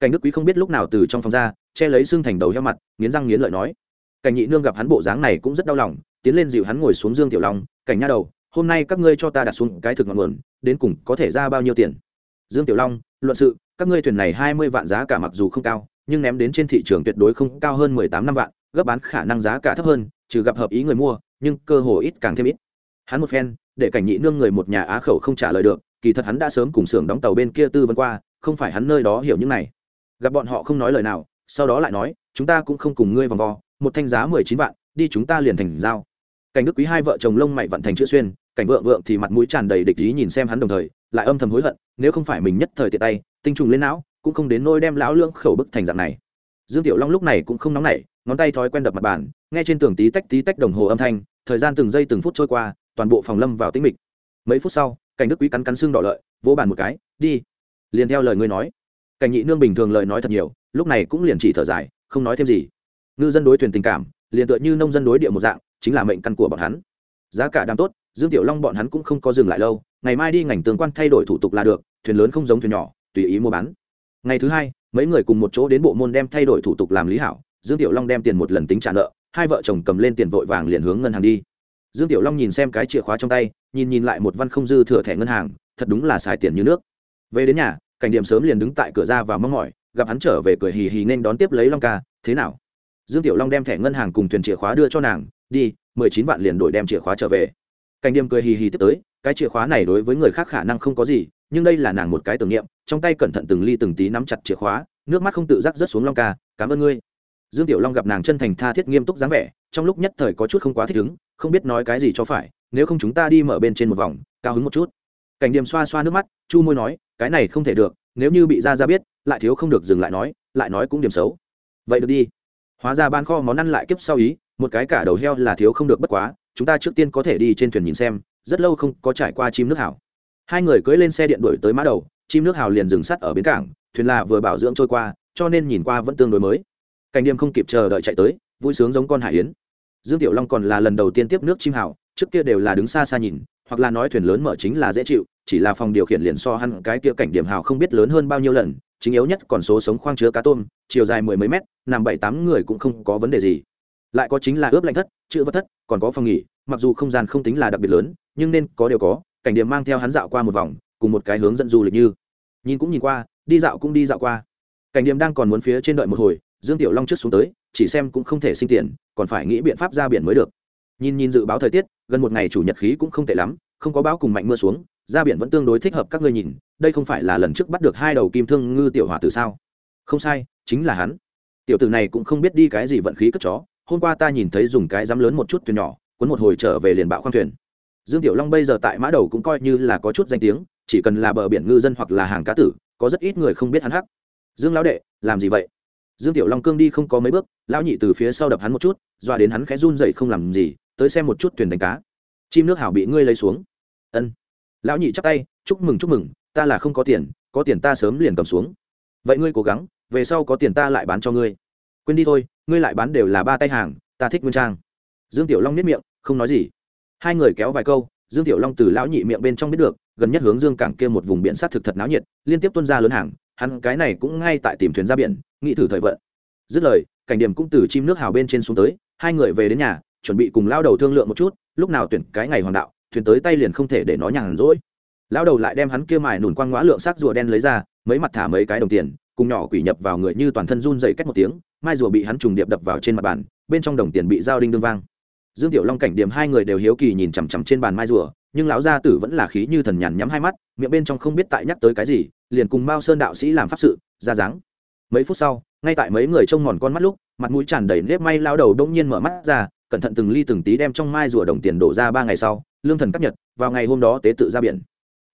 Cảnh đức quý không biết lúc nào từ trong phòng ra, che lấy xương thành đầu heo mặt, nghiến răng nghiến lợi nói cảnh nhị nương gặp hắn bộ dáng này cũng rất đau lòng, tiến lên dịu hắn ngồi xuống dương tiểu long, cảnh nha đầu, hôm nay các ngươi cho ta đặt xuống cái thực ngọn nguồn, đến cùng có thể ra bao nhiêu tiền? Dương tiểu long, luận sự, các ngươi thuyền này hai mươi vạn giá cả mặc dù không cao, nhưng ném đến trên thị trường tuyệt đối không cao hơn mười tám năm vạn, gấp bán khả năng giá cả thấp hơn, trừ gặp hợp ý người mua, nhưng cơ hồ ít càng thêm ít. Hắn một phen, để cảnh nhị nương người một nhà á khẩu không trả lời được, kỳ thật hắn đã sớm cùng xưởng đóng tàu bên kia tư vấn qua, không phải hắn nơi đó hiểu những này. Gặp bọn họ không nói lời nào, sau đó lại nói, chúng ta cũng không cùng ngươi vòng vo một thanh giá mười chín vạn, đi chúng ta liền thành giao. Cảnh đức quý hai vợ chồng lông mày vận thành chữ xuyên, cảnh vượng vượng thì mặt mũi tràn đầy địch ý nhìn xem hắn đồng thời, lại âm thầm hối hận, nếu không phải mình nhất thời tiện tay, tinh trùng lên não, cũng không đến nôi đem lão lưỡng khẩu bức thành dạng này. Dương tiểu long lúc này cũng không nóng nảy, ngón tay thói quen đập mặt bàn, nghe trên tường tí tách tí tách đồng hồ âm thanh, thời gian từng giây từng phút trôi qua, toàn bộ phòng lâm vào tĩnh mịch. Mấy phút sau, cảnh đức quý cắn cắn xương đỏ lợi, vỗ bàn một cái, đi. Liền theo lời ngươi nói. Cảnh nhị nương bình thường lời nói thật nhiều, lúc này cũng liền chỉ thở dài, không nói thêm gì ngư dân đối thuyền tình cảm, liền tựa như nông dân đối địa một dạng, chính là mệnh căn của bọn hắn. Giá cả đang tốt, dương tiểu long bọn hắn cũng không có dừng lại lâu, ngày mai đi ngành tương quan thay đổi thủ tục là được, thuyền lớn không giống thuyền nhỏ, tùy ý mua bán. Ngày thứ hai, mấy người cùng một chỗ đến bộ môn đem thay đổi thủ tục làm lý hảo, dương tiểu long đem tiền một lần tính trả nợ, hai vợ chồng cầm lên tiền vội vàng liền hướng ngân hàng đi. Dương tiểu long nhìn xem cái chìa khóa trong tay, nhìn nhìn lại một văn không dư thừa thẻ ngân hàng, thật đúng là xài tiền như nước. Về đến nhà, cảnh điểm sớm liền đứng tại cửa ra và mong mỏi, gặp hắn trở về cười hì hì nên đón tiếp lấy long ca, thế nào? Dương tiểu long đem thẻ ngân hàng cùng thuyền chìa khóa đưa cho nàng, đi, mười chín vạn liền đổi đem chìa khóa trở về. Cảnh Điềm cười hì hì tiếp tới, cái chìa khóa này đối với người khác khả năng không có gì, nhưng đây là nàng một cái tưởng niệm, trong tay cẩn thận từng ly từng tí nắm chặt chìa khóa, nước mắt không tự giác rớt xuống long ca, cảm ơn ngươi. Dương tiểu long gặp nàng chân thành tha thiết nghiêm túc dáng vẻ, trong lúc nhất thời có chút không quá thích ứng, không biết nói cái gì cho phải, nếu không chúng ta đi mở bên trên một vòng, cao hứng một chút. Cảnh điểm xoa xoa nước mắt, chu môi nói, cái này không thể được, nếu như bị ra ra biết, lại thiếu không được dừng lại nói lại nói cũng điểm xấu. Vậy được đi hóa ra ban kho món ăn lại kiếp sau ý, một cái cả đầu heo là thiếu không được bất quá, chúng ta trước tiên có thể đi trên thuyền nhìn xem, rất lâu không có trải qua chim nước hảo hai người cưỡi lên xe điện đuổi tới mã đầu, chim nước hào liền dừng sắt ở bến cảng, thuyền là vừa bảo dưỡng trôi qua, cho nên nhìn qua vẫn tương đối mới. Cảnh điềm không kịp chờ đợi chạy tới, vui sướng giống con hải yến. Dương tiểu long còn là lần đầu tiên tiếp nước chim hào, trước kia đều là đứng xa xa nhìn, hoặc là nói thuyền lớn mở chính là dễ chịu, chỉ là phòng điều khiển liền so hẳn cái kia cảnh điểm hào không biết lớn hơn bao nhiêu lần chính yếu nhất còn số sống khoang chứa cá tôm, chiều dài mười mấy mét, nằm bảy tám người cũng không có vấn đề gì. Lại có chính là ướp lạnh thất, chữ vật thất, còn có phòng nghỉ, mặc dù không gian không tính là đặc biệt lớn, nhưng nên có đều có, cảnh điểm mang theo hắn dạo qua một vòng, cùng một cái hướng dẫn du lịch như. Nhìn cũng nhìn qua, đi dạo cũng đi dạo qua. Cảnh điểm đang còn muốn phía trên đợi một hồi, dương tiểu long trước xuống tới, chỉ xem cũng không thể sinh tiền, còn phải nghĩ biện pháp ra biển mới được. Nhìn nhìn dự báo thời tiết, gần một ngày chủ nhật khí cũng không tệ lắm, không có bão cùng mạnh mưa xuống, ra biển vẫn tương đối thích hợp các ngươi nhìn đây không phải là lần trước bắt được hai đầu kim thương ngư tiểu hỏa từ sao? Không sai, chính là hắn. Tiểu tử này cũng không biết đi cái gì vận khí cất chó. Hôm qua ta nhìn thấy dùng cái dám lớn một chút thuyền nhỏ, cuốn một hồi trở về liền bạo khoang thuyền. Dương tiểu long bây giờ tại mã đầu cũng coi như là có chút danh tiếng, chỉ cần là bờ biển ngư dân hoặc là hàng cá tử, có rất ít người không biết hắn hắc. Dương lão đệ, làm gì vậy? Dương tiểu long cương đi không có mấy bước, lão nhị từ phía sau đập hắn một chút, doa đến hắn khẽ run dậy không làm gì, tới xem một chút thuyền đánh cá. Chim nước hảo bị ngươi lấy xuống. Ân. Lão nhị chắp tay, chúc mừng chúc mừng ta là không có tiền có tiền ta sớm liền cầm xuống. Vậy ngươi cố gắng, về sau có tiền ta lại bán cho ngươi. Quên đi thôi, ngươi lại bán đều là ba tay hàng, ta thích nguyên trang. Dương tiểu long nếp miệng, không nói gì. Hai người kéo vài câu, dương tiểu long từ lão nhị miệng bên trong biết được, gần nhất hướng dương cảng kia một vùng biển sát thực thật náo nhiệt, liên tiếp tuân ra lớn hàng, hắn cái này cũng ngay tại tìm thuyền ra biển, nghĩ thử thời vận. Dứt lời, cảnh điểm cũng từ chim nước hào bên trên xuống tới, hai người về đến nhà, chuẩn bị cùng lao đầu thương lượng một chút, lúc nào tuyển cái ngày hoàng đạo, thuyền tới tay liền không thể để nó nhàn rỗi lão đầu lại đem hắn kia mài nùn quang ngõ lượng sắc rùa đen lấy ra, mấy mặt thả mấy cái đồng tiền, cùng nhỏ quỷ nhập vào người như toàn thân run dày cách một tiếng, mai rùa bị hắn trùng điệp đập vào trên mặt bàn, bên trong đồng tiền bị dao đinh đương vang. Dương tiểu long cảnh điểm hai người đều hiếu kỳ nhìn chằm chằm trên bàn mai rùa, nhưng lão gia tử vẫn là khí như thần nhàn nhắm hai mắt, miệng bên trong không biết tại nhắc tới cái gì, liền cùng mao sơn đạo sĩ làm pháp sự, ra dáng. Mấy phút sau, ngay tại mấy người trông mòn con mắt lúc, mặt mũi tràn đầy nếp may lao đầu đông nhiên mở mắt ra, cẩn thận từng ly từng tí đem trong mai rùa đồng tiền đổ ra ba ngày sau, lương thần cắt nhật, vào ngày hôm đó tế tự ra biển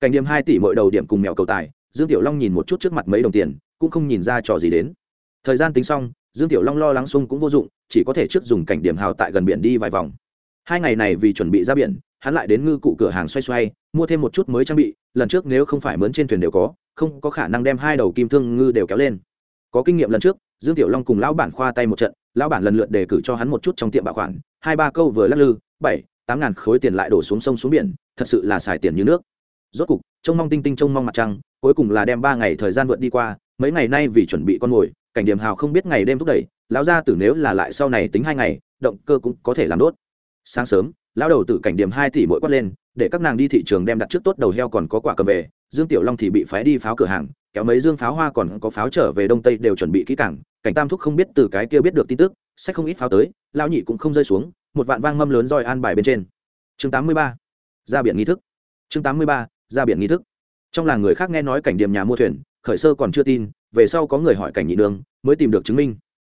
cảnh điểm hai tỷ mỗi đầu điểm cùng mèo cầu tài, dương tiểu long nhìn một chút trước mặt mấy đồng tiền, cũng không nhìn ra trò gì đến. Thời gian tính xong, dương tiểu long lo lắng sung cũng vô dụng, chỉ có thể trước dùng cảnh điểm hào tại gần biển đi vài vòng. Hai ngày này vì chuẩn bị ra biển, hắn lại đến ngư cụ cửa hàng xoay xoay, mua thêm một chút mới trang bị, lần trước nếu không phải mướn trên thuyền đều có, không có khả năng đem hai đầu kim thương ngư đều kéo lên. Có kinh nghiệm lần trước, dương tiểu long cùng lão bản khoa tay một trận, lão bản lần lượt đề cử cho hắn một chút trong tiệm bảo khoản hai ba câu vừa lắc lư, bảy, tám ngàn khối tiền lại đổ xuống sông xuống biển, thật sự là xài tiền như nước rốt cục, trông mong tinh tinh trông mong mặt trăng, cuối cùng là đem ba ngày thời gian vượt đi qua, mấy ngày nay vì chuẩn bị con mồi, cảnh điểm hào không biết ngày đêm thúc đẩy, lão gia tử nếu là lại sau này tính hai ngày, động cơ cũng có thể làm đốt. Sáng sớm, lão đầu tử cảnh điểm hai tỷ mỗi quát lên, để các nàng đi thị trường đem đặt trước tốt đầu heo còn có quả cầm về, dương tiểu long thì bị phái đi pháo cửa hàng, kéo mấy dương pháo hoa còn có pháo trở về đông tây đều chuẩn bị kỹ càng, cảnh tam thúc không biết từ cái kia biết được tin tức, sẽ không ít pháo tới, lão nhị cũng không rơi xuống, một vạn vang mâm lớn roi an bài bên trên. Chương tám mươi ba, ra biển nghi thức. Chương tám mươi ba ra biển nghi thức. Trong làng người khác nghe nói cảnh điểm nhà mua thuyền, khởi sơ còn chưa tin, về sau có người hỏi cảnh nhị nương mới tìm được chứng minh.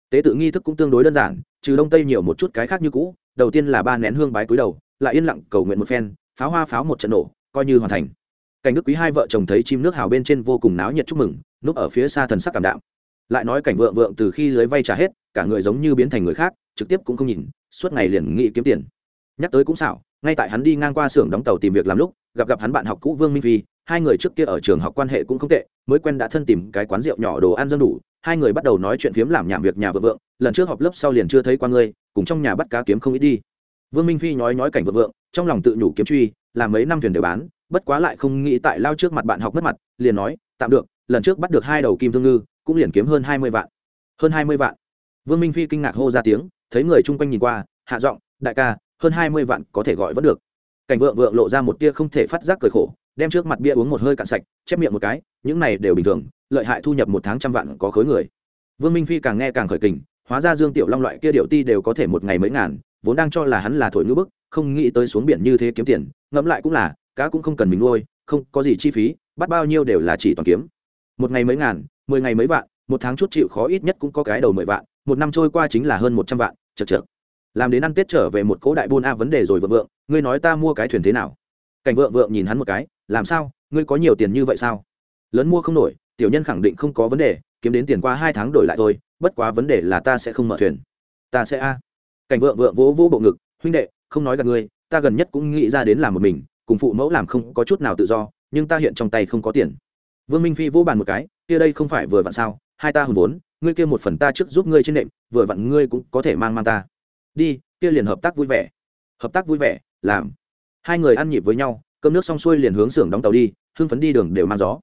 Tế tự nghi thức cũng tương đối đơn giản, trừ đông tây nhiều một chút cái khác như cũ, đầu tiên là ba nén hương bái cúi đầu, lại yên lặng cầu nguyện một phen, pháo hoa pháo một trận nổ, coi như hoàn thành. Cảnh đức quý hai vợ chồng thấy chim nước hào bên trên vô cùng náo nhiệt chúc mừng, núp ở phía xa thần sắc cảm đạm. Lại nói cảnh vượng vượng từ khi lưới vay trả hết, cả người giống như biến thành người khác, trực tiếp cũng không nhìn, suốt ngày liền nghĩ kiếm tiền. Nhắc tới cũng xảo, ngay tại hắn đi ngang qua xưởng đóng tàu tìm việc làm lúc gặp gặp hắn bạn học cũ vương minh phi, hai người trước kia ở trường học quan hệ cũng không tệ, mới quen đã thân tìm cái quán rượu nhỏ đồ ăn dân đủ, hai người bắt đầu nói chuyện phiếm làm nhảm việc nhà vợ vượng, lần trước họp lớp sau liền chưa thấy qua ngươi, cùng trong nhà bắt cá kiếm không ít đi. Vương minh phi nói nói cảnh vợ vượng, trong lòng tự nhủ kiếm truy làm mấy năm thuyền đều bán, bất quá lại không nghĩ tại lao trước mặt bạn học mất mặt, liền nói, tạm được, lần trước bắt được hai đầu kim thương ngư, cũng liền kiếm hơn hai mươi vạn. Hơn hai mươi vạn. Vương minh phi kinh ngạc hô ra tiếng, thấy người chung quanh nhìn qua, hạ giọng, đại ca, hơn hai mươi vạn có thể gọi vẫn được cảnh vượng vượng lộ ra một tia không thể phát giác cười khổ, đem trước mặt bia uống một hơi cạn sạch, chép miệng một cái, những này đều bình thường, lợi hại thu nhập một tháng trăm vạn có khối người. Vương minh phi càng nghe càng khởi kình, hóa ra dương tiểu long loại kia điệu ti đều có thể một ngày mấy ngàn, vốn đang cho là hắn là thổi ngữ bức, không nghĩ tới xuống biển như thế kiếm tiền, ngẫm lại cũng là, cá cũng không cần mình nuôi, không có gì chi phí, bắt bao nhiêu đều là chỉ toàn kiếm. Một ngày mấy ngàn, mười ngày mấy vạn, một tháng chút chịu khó ít nhất cũng có cái đầu mười vạn, một năm trôi qua chính là hơn một trăm vạn chật chật làm đến ăn tết trở về một cỗ đại buôn a vấn đề rồi vợ vượng, ngươi nói ta mua cái thuyền thế nào? Cảnh vợ vượng nhìn hắn một cái, làm sao? Ngươi có nhiều tiền như vậy sao? Lớn mua không nổi, tiểu nhân khẳng định không có vấn đề, kiếm đến tiền qua hai tháng đổi lại thôi, bất quá vấn đề là ta sẽ không mở thuyền. Ta sẽ a. Cảnh vợ vợ vỗ vỗ bộ ngực, huynh đệ, không nói gặp ngươi, ta gần nhất cũng nghĩ ra đến làm một mình, cùng phụ mẫu làm không có chút nào tự do, nhưng ta hiện trong tay không có tiền. Vương minh phi vỗ bàn một cái, kia đây không phải vừa vặn sao? Hai ta hùn vốn, ngươi kia một phần ta trước giúp ngươi trên nệm, vừa vặn ngươi cũng có thể mang mang ta đi, kia liền hợp tác vui vẻ. Hợp tác vui vẻ, làm. Hai người ăn nhịp với nhau, cơm nước xong xuôi liền hướng xưởng đóng tàu đi, hưng phấn đi đường đều mang gió.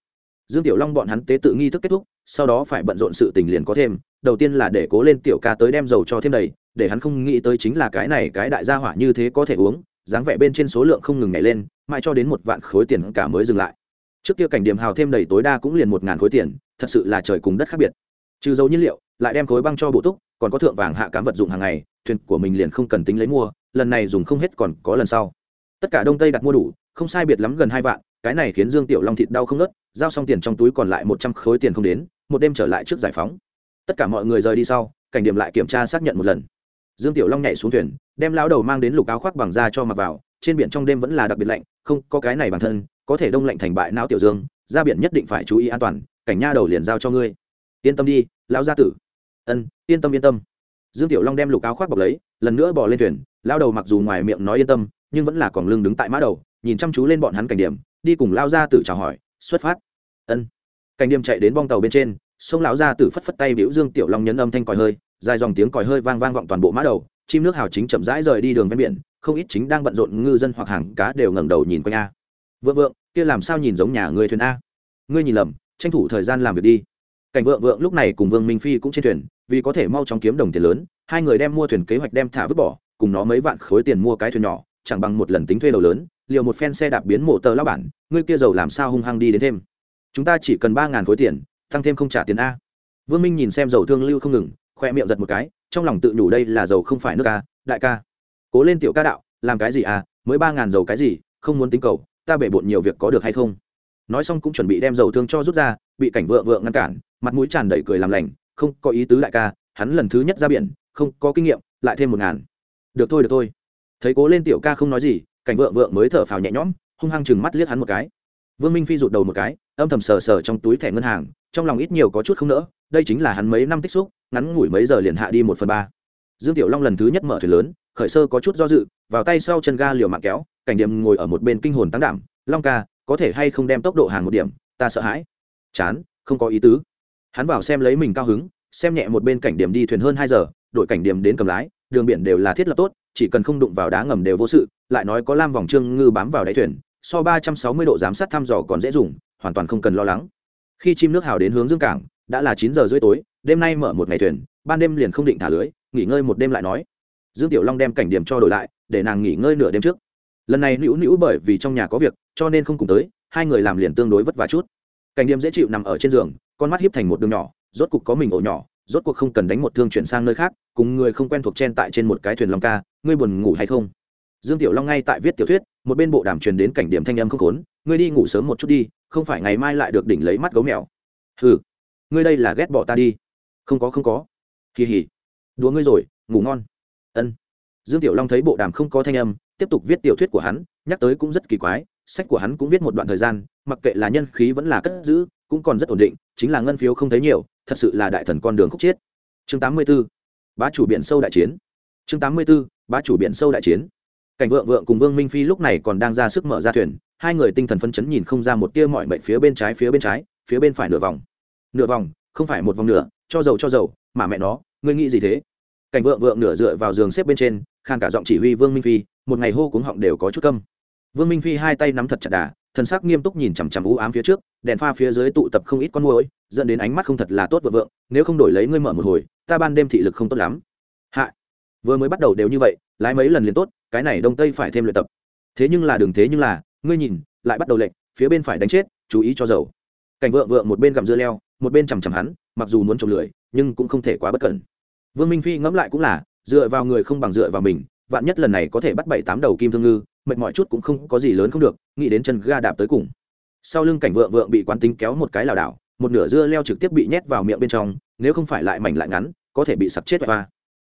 Dương tiểu long bọn hắn tế tự nghi thức kết thúc, sau đó phải bận rộn sự tình liền có thêm, đầu tiên là để cố lên tiểu ca tới đem dầu cho thêm đầy, để hắn không nghĩ tới chính là cái này cái đại gia hỏa như thế có thể uống, dáng vẻ bên trên số lượng không ngừng nhảy lên, mãi cho đến một vạn khối tiền cả mới dừng lại. Trước kia cảnh điểm hào thêm đầy tối đa cũng liền một ngàn khối tiền, thật sự là trời cùng đất khác biệt. Trừ dầu nhiên liệu, lại đem khối băng cho bộ túc còn có thượng vàng hạ cám vật dụng hàng ngày, thuyền của mình liền không cần tính lấy mua, lần này dùng không hết còn có lần sau. Tất cả đông tây đặt mua đủ, không sai biệt lắm gần hai vạn, cái này khiến dương tiểu long thịt đau không nớt giao xong tiền trong túi còn lại một trăm khối tiền không đến, một đêm trở lại trước giải phóng. Tất cả mọi người rời đi sau, cảnh điểm lại kiểm tra xác nhận một lần. Dương tiểu long nhảy xuống thuyền, đem lao đầu mang đến lục áo khoác bằng da cho mặc vào, trên biển trong đêm vẫn là đặc biệt lạnh, không có cái này bản thân, có thể đông lạnh thành bại não tiểu dương, ra biển nhất định phải chú ý an toàn, cảnh nha đầu liền giao cho ngươi. Yên tâm đi, lão gia tử ân, yên tâm yên tâm. Dương tiểu long đem lục áo khoác bọc lấy, lần nữa bỏ lên thuyền, lao đầu mặc dù ngoài miệng nói yên tâm, nhưng vẫn là còn lưng đứng tại mã đầu, nhìn chăm chú lên bọn hắn cảnh điểm, đi cùng lao ra tử chào hỏi, xuất phát. Ân. Cảnh điểm chạy đến bong tàu bên trên, sông lão ra tử phất phất tay biểu dương tiểu long nhấn âm thanh còi hơi, dài dòng tiếng còi hơi vang vang vọng toàn bộ mã đầu, chim nước hào chính chậm rãi rời đi đường ven biển, không ít chính đang bận rộn ngư dân hoặc hàng cá đều ngẩng đầu nhìn quanh a. Vượng vượng, kia làm sao nhìn giống nhà người thuyền a? Ngươi nhìn lầm, tranh thủ thời gian làm việc đi cảnh vượng vượng lúc này cùng vương minh phi cũng trên thuyền, vì có thể mau chóng kiếm đồng tiền lớn, hai người đem mua thuyền kế hoạch đem thả vứt bỏ, cùng nó mấy vạn khối tiền mua cái thuyền nhỏ, chẳng bằng một lần tính thuê đầu lớn, liều một phen xe đạp biến mộ tờ lao bản, ngươi kia giàu làm sao hung hăng đi đến thêm. Chúng ta chỉ cần ba ngàn khối tiền, tăng thêm không trả tiền a. Vương minh nhìn xem dầu thương lưu không ngừng, khoe miệng giật một cái, trong lòng tự nhủ đây là dầu không phải nước ca đại ca. Cố lên tiểu ca đạo, làm cái gì à mới ba ngàn dầu cái gì, không muốn tính cầu, ta bể bộn nhiều việc có được hay không? Nói xong cũng chuẩn bị đem dầu thương cho rút ra, bị cảnh vợ vợ ngăn cản mặt mũi tràn đầy cười làm lành, không có ý tứ đại ca, hắn lần thứ nhất ra biển, không có kinh nghiệm, lại thêm một ngàn. Được thôi được thôi. Thấy cố lên tiểu ca không nói gì, cảnh vợ vợ mới thở phào nhẹ nhõm, hung hăng chừng mắt liếc hắn một cái. Vương minh phi rụt đầu một cái, âm thầm sờ sờ trong túi thẻ ngân hàng, trong lòng ít nhiều có chút không nỡ, đây chính là hắn mấy năm tích xúc, ngắn ngủi mấy giờ liền hạ đi một phần ba. Dương tiểu long lần thứ nhất mở thuyền lớn, khởi sơ có chút do dự, vào tay sau chân ga liều mạng kéo, cảnh điểm ngồi ở một bên kinh hồn tăng đảm, long ca, có thể hay không đem tốc độ hàng một điểm, ta sợ hãi. Chán, không có ý tứ hắn vào xem lấy mình cao hứng, xem nhẹ một bên cảnh điểm đi thuyền hơn hai giờ, đội cảnh điểm đến cầm lái, đường biển đều là thiết lập tốt, chỉ cần không đụng vào đá ngầm đều vô sự, lại nói có lam vòng trương ngư bám vào đáy thuyền, so ba trăm sáu mươi độ giám sát thăm dò còn dễ dùng, hoàn toàn không cần lo lắng. Khi chim nước hào đến hướng dương cảng, đã là chín giờ rưỡi tối, đêm nay mở một ngày thuyền, ban đêm liền không định thả lưới, nghỉ ngơi một đêm lại nói. Dương tiểu long đem cảnh điểm cho đổi lại, để nàng nghỉ ngơi nửa đêm trước. Lần này nữu nữu bởi vì trong nhà có việc, cho nên không cùng tới, hai người làm liền tương đối vất vả chút cảnh điểm dễ chịu nằm ở trên giường, con mắt hiếp thành một đường nhỏ, rốt cục có mình ổ nhỏ, rốt cuộc không cần đánh một thương chuyển sang nơi khác, cùng người không quen thuộc chen tại trên một cái thuyền long ca, ngươi buồn ngủ hay không? Dương tiểu long ngay tại viết tiểu thuyết, một bên bộ đàm truyền đến cảnh điểm thanh âm không khốn, ngươi đi ngủ sớm một chút đi, không phải ngày mai lại được đỉnh lấy mắt gấu mèo. Hừ, ngươi đây là ghét bỏ ta đi. Không có không có. Kỳ hỉ. Đùa ngươi rồi, ngủ ngon. Ân. Dương tiểu long thấy bộ đàm không có thanh âm, tiếp tục viết tiểu thuyết của hắn, nhắc tới cũng rất kỳ quái sách của hắn cũng viết một đoạn thời gian, mặc kệ là nhân khí vẫn là cất giữ, cũng còn rất ổn định, chính là ngân phiếu không thấy nhiều, thật sự là đại thần con đường khúc chiết chương 84. bá chủ biển sâu đại chiến chương 84. bá chủ biển sâu đại chiến cảnh vượng vượng cùng vương minh phi lúc này còn đang ra sức mở ra thuyền, hai người tinh thần phấn chấn nhìn không ra một tia mọi mệnh phía bên trái phía bên trái, phía bên phải nửa vòng nửa vòng, không phải một vòng nửa, cho dầu cho dầu, mà mẹ nó, ngươi nghĩ gì thế cảnh vượng vượng nửa dựa vào giường xếp bên trên, khan cả giọng chỉ huy vương minh phi, một ngày hô cuống họng đều có chút câm vương minh phi hai tay nắm thật chặt đà, thần sắc nghiêm túc nhìn chằm chằm u ám phía trước, đèn pha phía dưới tụ tập không ít con môi dẫn đến ánh mắt không thật là tốt vợ vượng, nếu không đổi lấy ngươi mở một hồi, ta ban đêm thị lực không tốt lắm. Hạ, vừa mới bắt đầu đều như vậy, lái mấy lần liền tốt, cái này đông tây phải thêm luyện tập. Thế nhưng là đường thế nhưng là, ngươi nhìn, lại bắt đầu lệnh phía bên phải đánh chết, chú ý cho dầu. Cảnh vợ vợ một bên gặm dưa leo, một bên chằm chằm hắn, mặc dù muốn trồng lười, nhưng cũng không thể quá bất cẩn. Vương minh phi ngẫm lại cũng là, dựa vào người không bằng dựa vào mình, vạn nhất lần này có thể bắt bảy tám đầu kim thương ngư mệt mỏi chút cũng không có gì lớn không được, nghĩ đến chân ga đạp tới cùng. Sau lưng cảnh vợ vợ bị quán tính kéo một cái lảo đảo, một nửa dưa leo trực tiếp bị nhét vào miệng bên trong, nếu không phải lại mảnh lại ngắn, có thể bị sặc chết và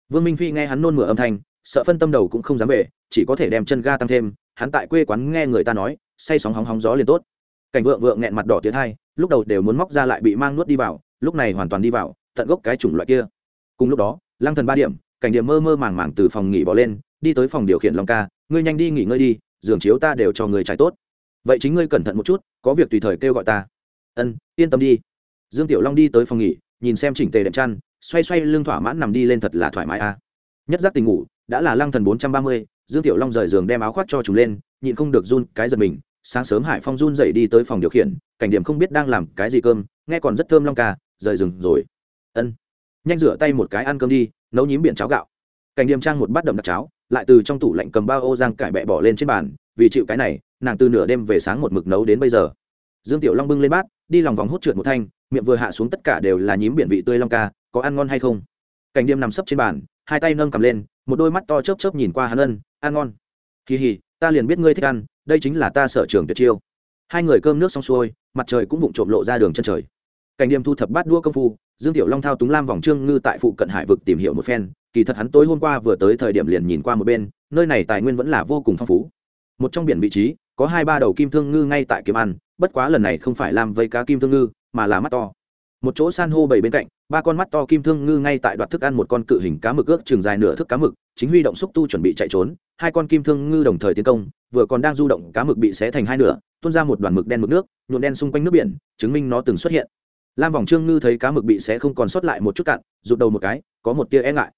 vương minh phi nghe hắn nôn mửa âm thanh, sợ phân tâm đầu cũng không dám về, chỉ có thể đem chân ga tăng thêm, hắn tại quê quán nghe người ta nói, say sóng hóng hóng gió liền tốt. Cảnh vợ vợ nghẹn mặt đỏ tiến hai lúc đầu đều muốn móc ra lại bị mang nuốt đi vào, lúc này hoàn toàn đi vào, tận gốc cái chủng loại kia. Cùng lúc đó, lăng thần ba điểm, cảnh điểm mơ mơ màng màng từ phòng nghỉ bỏ lên, đi tới phòng điều khiển long ca ngươi nhanh đi nghỉ ngơi đi, giường chiếu ta đều cho người trải tốt. Vậy chính ngươi cẩn thận một chút, có việc tùy thời kêu gọi ta. Ân, yên tâm đi. Dương tiểu long đi tới phòng nghỉ, nhìn xem chỉnh tề đệm chăn, xoay xoay lưng thỏa mãn nằm đi lên thật là thoải mái a. À. Nhất giác tình ngủ, đã là lăng thần bốn trăm ba mươi, dương tiểu long rời giường đem áo khoác cho chúng lên, nhịn không được run cái giật mình, sáng sớm hải phong run dậy đi tới phòng điều khiển, cảnh điểm không biết đang làm cái gì cơm, nghe còn rất thơm long ca, rời rừng rồi. Ân, nhanh rửa tay một cái ăn cơm đi, nấu nhím biển cháo gạo. Cảnh điểm trang một bát đậm đặc cháo lại từ trong tủ lạnh cầm bao ô giang cải bẹ bỏ lên trên bàn, vì chịu cái này, nàng từ nửa đêm về sáng một mực nấu đến bây giờ. Dương tiểu long bưng lên bát, đi lòng vòng hút trượt một thanh, miệng vừa hạ xuống tất cả đều là nhím biển vị tươi long ca, có ăn ngon hay không? Cảnh điềm nằm sấp trên bàn, hai tay nâng cầm lên, một đôi mắt to chớp chớp nhìn qua hắn ân, ăn ngon. Kỳ hì, ta liền biết ngươi thích ăn, đây chính là ta sở trường tuyệt chiêu. Hai người cơm nước xong xuôi, mặt trời cũng vụng trộm lộ ra đường chân trời. Cảnh điềm thu thập bát đua công phu, dương tiểu long thao túng lam vòng trương ngư tại phụ cận hải vực tìm hiểu một phen kỳ thật hắn tối hôm qua vừa tới thời điểm liền nhìn qua một bên, nơi này tài nguyên vẫn là vô cùng phong phú. Một trong biển vị trí, có hai ba đầu kim thương ngư ngay tại kiếm ăn, bất quá lần này không phải làm vây cá kim thương ngư, mà là mắt to. Một chỗ san hô bảy bên cạnh, ba con mắt to kim thương ngư ngay tại đoạt thức ăn một con cự hình cá mực ước chừng dài nửa thước cá mực, chính huy động xúc tu chuẩn bị chạy trốn, hai con kim thương ngư đồng thời tiến công, vừa còn đang du động cá mực bị xé thành hai nửa, tuôn ra một đoàn mực đen mực nước, nhuộm đen xung quanh nước biển, chứng minh nó từng xuất hiện. Lam vòng trương ngư thấy cá mực bị xé không còn sót lại một chút cạn, rụt đầu một cái, có một tia e ngại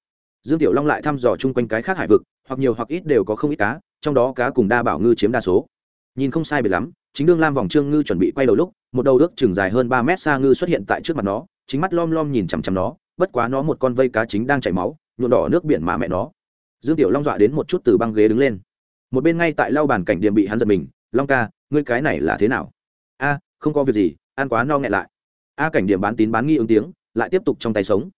dương tiểu long lại thăm dò chung quanh cái khác hải vực, hoặc nhiều hoặc ít đều có không ít cá, trong đó cá cùng đa bảo ngư chiếm đa số. Nhìn không sai biệt lắm, chính đương lam vòng trương ngư chuẩn bị quay đầu lúc, một đầu ước chừng dài hơn ba mét xa ngư xuất hiện tại trước mặt nó, chính mắt lom lom nhìn chằm chằm nó, bất quá nó một con vây cá chính đang chảy máu, nhuộm đỏ nước biển mà mẹ nó. Dương tiểu long dọa đến một chút từ băng ghế đứng lên. Một bên ngay tại lau bàn cảnh điểm bị hắn giật mình, long ca, ngươi cái này là thế nào? A, không có việc gì, ăn quá no nghẹn lại. A cảnh điểm bán tín bán nghi ứng tiếng, lại tiếp tục trong tay sống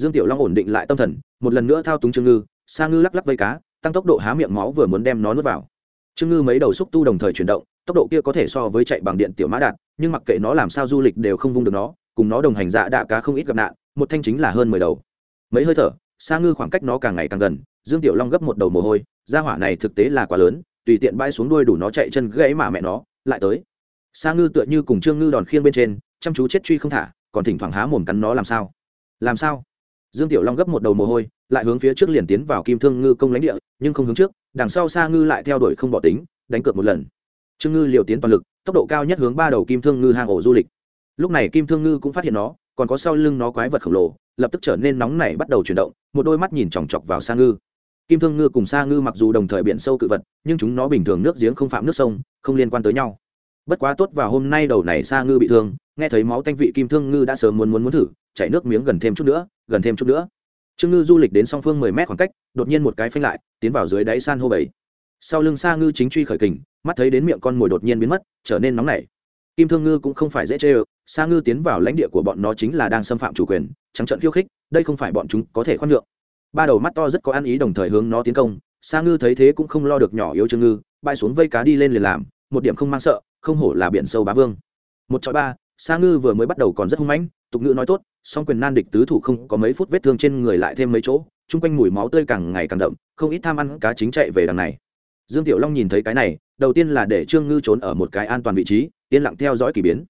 dương tiểu long ổn định lại tâm thần, một lần nữa thao túng trương ngư, sa ngư lắc lắc vây cá, tăng tốc độ há miệng máu vừa muốn đem nó nuốt vào. Trương ngư mấy đầu xúc tu đồng thời chuyển động, tốc độ kia có thể so với chạy bằng điện tiểu mã đạt, nhưng mặc kệ nó làm sao du lịch đều không vung được nó, cùng nó đồng hành dạ đạ cá không ít gặp nạn, một thanh chính là hơn mười đầu. Mấy hơi thở, sa ngư khoảng cách nó càng ngày càng gần, dương tiểu long gấp một đầu mồ hôi, gia hỏa này thực tế là quá lớn, tùy tiện bay xuống đuôi đủ nó chạy chân gãy mà mẹ nó, lại tới. Sa ngư tựa như cùng trương ngư đòn khiêng bên trên, chăm chú chết truy không thả, còn thỉnh thoảng há mồm cắn nó làm sao? Làm sao? Dương tiểu long gấp một đầu mồ hôi, lại hướng phía trước liền tiến vào kim thương ngư công lãnh địa, nhưng không hướng trước, đằng sau sa ngư lại theo đuổi không bỏ tính, đánh cược một lần. Trương ngư liều tiến toàn lực, tốc độ cao nhất hướng ba đầu kim thương ngư hang ổ du lịch. Lúc này kim thương ngư cũng phát hiện nó, còn có sau lưng nó quái vật khổng lồ, lập tức trở nên nóng nảy bắt đầu chuyển động, một đôi mắt nhìn chòng chọc vào sa ngư. Kim thương ngư cùng sa ngư mặc dù đồng thời biển sâu cự vật, nhưng chúng nó bình thường nước giếng không phạm nước sông, không liên quan tới nhau. Bất quá tốt vào hôm nay đầu này sa ngư bị thương, nghe thấy máu tanh vị kim thương ngư đã sớm muốn muốn muốn thử chảy nước miếng gần thêm chút nữa, gần thêm chút nữa. Trương ngư du lịch đến song phương mười mét khoảng cách, đột nhiên một cái phanh lại, tiến vào dưới đáy san hô bảy. Sau lưng sa ngư chính truy khởi kình, mắt thấy đến miệng con mồi đột nhiên biến mất, trở nên nóng nảy. Kim thương ngư cũng không phải dễ chê ơ sa ngư tiến vào lãnh địa của bọn nó chính là đang xâm phạm chủ quyền, trắng trận khiêu khích, đây không phải bọn chúng có thể khoan nhượng. Ba đầu mắt to rất có ăn ý đồng thời hướng nó tiến công, sa ngư thấy thế cũng không lo được nhỏ yếu trương ngư, bay xuống vây cá đi lên liền làm, một điểm không mang sợ, không hổ là biển sâu bá vương. Một chọi ba sa ngư vừa mới bắt đầu còn rất hung mãnh, tục ngữ nói tốt, song quyền nan địch tứ thủ không có mấy phút vết thương trên người lại thêm mấy chỗ, chung quanh mùi máu tươi càng ngày càng đậm, không ít tham ăn cá chính chạy về đằng này. Dương tiểu long nhìn thấy cái này, đầu tiên là để trương ngư trốn ở một cái an toàn vị trí, yên lặng theo dõi k ỳ biến.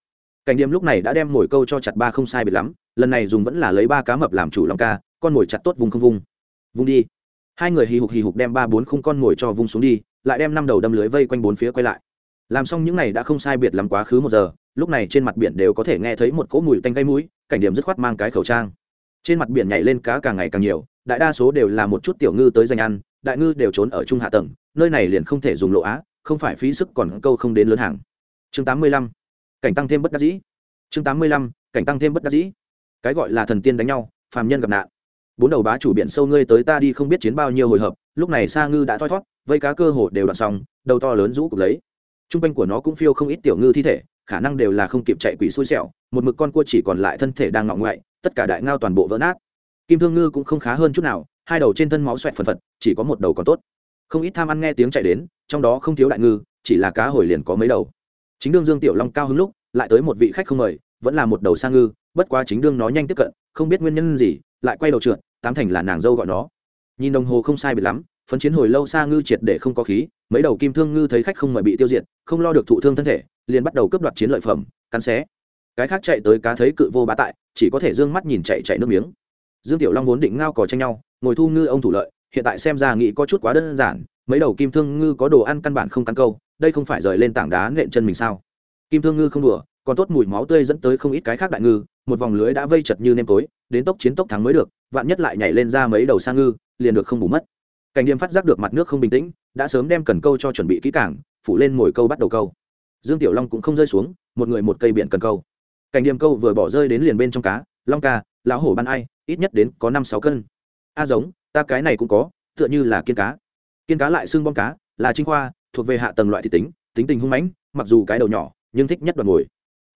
Cảnh điểm lúc này đã đem mồi câu cho chặt ba không sai biệt lắm, lần này dùng vẫn là lấy ba cá mập làm chủ long ca, con mồi chặt tốt vùng không vung vung đi. Hai người hì hục hì hục đem ba bốn không con mồi cho vung xuống đi, lại đem năm đầu đâm lưới vây quanh bốn phía quay lại. Làm xong những này đã không sai biệt lắm quá khứ một giờ lúc này trên mặt biển đều có thể nghe thấy một cỗ mùi tanh gây mũi, cảnh điểm dứt khoát mang cái khẩu trang. Trên mặt biển nhảy lên cá càng ngày càng nhiều, đại đa số đều là một chút tiểu ngư tới danh ăn, đại ngư đều trốn ở trung hạ tầng, nơi này liền không thể dùng lộ á, không phải phí sức còn câu không đến lớn hàng. Chương tám mươi lăm, cảnh tăng thêm bất đắc dĩ. Chương tám mươi lăm, cảnh tăng thêm bất đắc dĩ. Cái gọi là thần tiên đánh nhau, phàm nhân gặp nạn. Bốn đầu bá chủ biển sâu ngươi tới ta đi không biết chiến bao nhiêu hồi hợp, lúc này sa ngư đã thoi thót, vây cá cơ hồ đều đoạn xong, đầu to lớn rũ cục lấy. T r u n g quanh của nó cũng phiêu không ít tiểu ngư thi thể khả năng đều là không kịp chạy quỷ xui xẻo, một mực con cua chỉ còn lại thân thể đang ngọng ngoại, tất cả đại ngao toàn bộ vỡ nát. Kim thương ngư cũng không khá hơn chút nào, hai đầu trên thân máu xoẹt phần phật, chỉ có một đầu còn tốt. Không ít tham ăn nghe tiếng chạy đến, trong đó không thiếu đại ngư, chỉ là cá hồi liền có mấy đầu. Chính đương dương tiểu long cao hứng lúc, lại tới một vị khách không mời, vẫn là một đầu sang ngư, bất quá chính đương nó nhanh tiếp cận, không biết nguyên nhân gì, lại quay đầu trượt, tám thành là nàng dâu gọi nó. Nhìn đồng hồ không sai biệt lắm, phấn chiến hồi lâu xa ngư triệt để không có khí, mấy đầu kim thương ngư thấy khách không mời bị tiêu diệt, không lo được thụ thương thân thể liền bắt đầu cướp đoạt chiến lợi phẩm, cắn xé. Cái khác chạy tới cá thấy cự vô bá tại, chỉ có thể d ư ơ n g mắt nhìn chạy chạy nước miếng. Dương tiểu long vốn định ngao cò tranh nhau, ngồi thu ngư ông thủ lợi, hiện tại xem ra nghĩ có chút quá đơn giản, mấy đầu kim thương ngư có đồ ăn căn bản không căn câu, đây không phải rời lên tảng đá nện chân mình sao? Kim thương ngư không đùa, còn tốt mùi máu tươi dẫn tới không ít cái khác đại ngư, một vòng lưới đã vây chật như nêm tối, đến tốc chiến tốc thắng mới được, vạn nhất lại nhảy lên ra mấy đầu sang ngư, liền được không bù mất. Cảnh điềm phát giác được mặt nước không bình tĩnh, đã sớm đem cần câu cho chuẩn bị kỹ cảng phủ lên mồi câu bắt đầu câu dương tiểu long cũng không rơi xuống, một người một cây biển cần câu. Cảnh điềm câu vừa bỏ rơi đến liền bên trong cá, long ca, lão hổ ban ai, ít nhất đến có năm sáu cân. A à giống, ta cái này cũng có, tựa như là kiên cá. Kiên cá lại xương bom cá, là trinh khoa, thuộc về hạ tầng loại thị tính tính tình hung mãnh, mặc dù cái đầu nhỏ, nhưng thích nhất đoàn ngồi.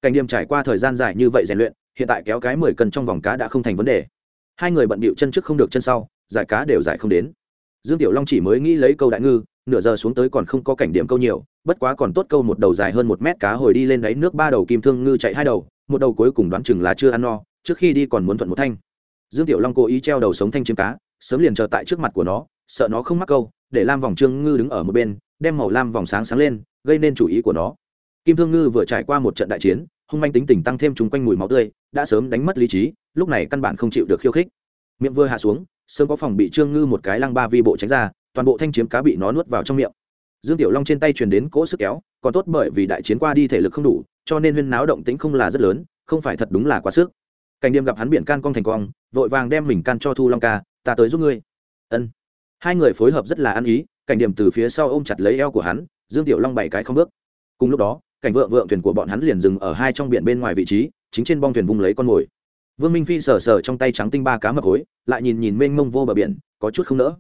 Cảnh điềm trải qua thời gian dài như vậy rèn luyện, hiện tại kéo cái mười cân trong vòng cá đã không thành vấn đề. Hai người bận bịu chân trước không được chân sau, giải cá đều giải không đến. Dương tiểu long chỉ mới nghĩ lấy câu đại ngư nửa giờ xuống tới còn không có cảnh điểm câu nhiều, bất quá còn tốt câu một đầu dài hơn một mét cá hồi đi lên đáy nước ba đầu kim thương ngư chạy hai đầu, một đầu cuối cùng đoán chừng là chưa ăn no, trước khi đi còn muốn thuận một thanh. Dương tiểu long cố ý treo đầu sống thanh chiếm cá, sớm liền chờ tại trước mặt của nó, sợ nó không mắc câu, để lam vòng trương ngư đứng ở một bên, đem màu lam vòng sáng sáng lên, gây nên chủ ý của nó. Kim thương ngư vừa trải qua một trận đại chiến, hung manh tính tình tăng thêm chúng quanh mùi máu tươi, đã sớm đánh mất lý trí, lúc này căn bản không chịu được khiêu khích. Miệng vừa hạ xuống, sớm có phòng bị trương ngư một cái lăng ba vi bộ tránh ra toàn bộ thanh chiếm cá bị nó nuốt vào trong miệng. Dương tiểu long trên tay truyền đến cỗ sức kéo, còn tốt bởi vì đại chiến qua đi thể lực không đủ, cho nên huyên náo động tĩnh không là rất lớn, không phải thật đúng là quá sức. Cảnh điềm gặp hắn biển can cong thành cong, vội vàng đem mình can cho thu long ca, ta tới giúp ngươi. Ân. Hai người phối hợp rất là ăn ý, cảnh điềm từ phía sau ôm chặt lấy eo của hắn, dương tiểu long bảy cái không bước. Cùng lúc đó, cảnh vợ vợ thuyền của bọn hắn liền dừng ở hai trong biển bên ngoài vị trí, chính trên bong thuyền vung lấy con mồi. Vương minh phi sờ sờ trong tay trắng tinh ba cá mập khối lại nhìn nhìn mênh mông vô bờ biển, có chút không nỡ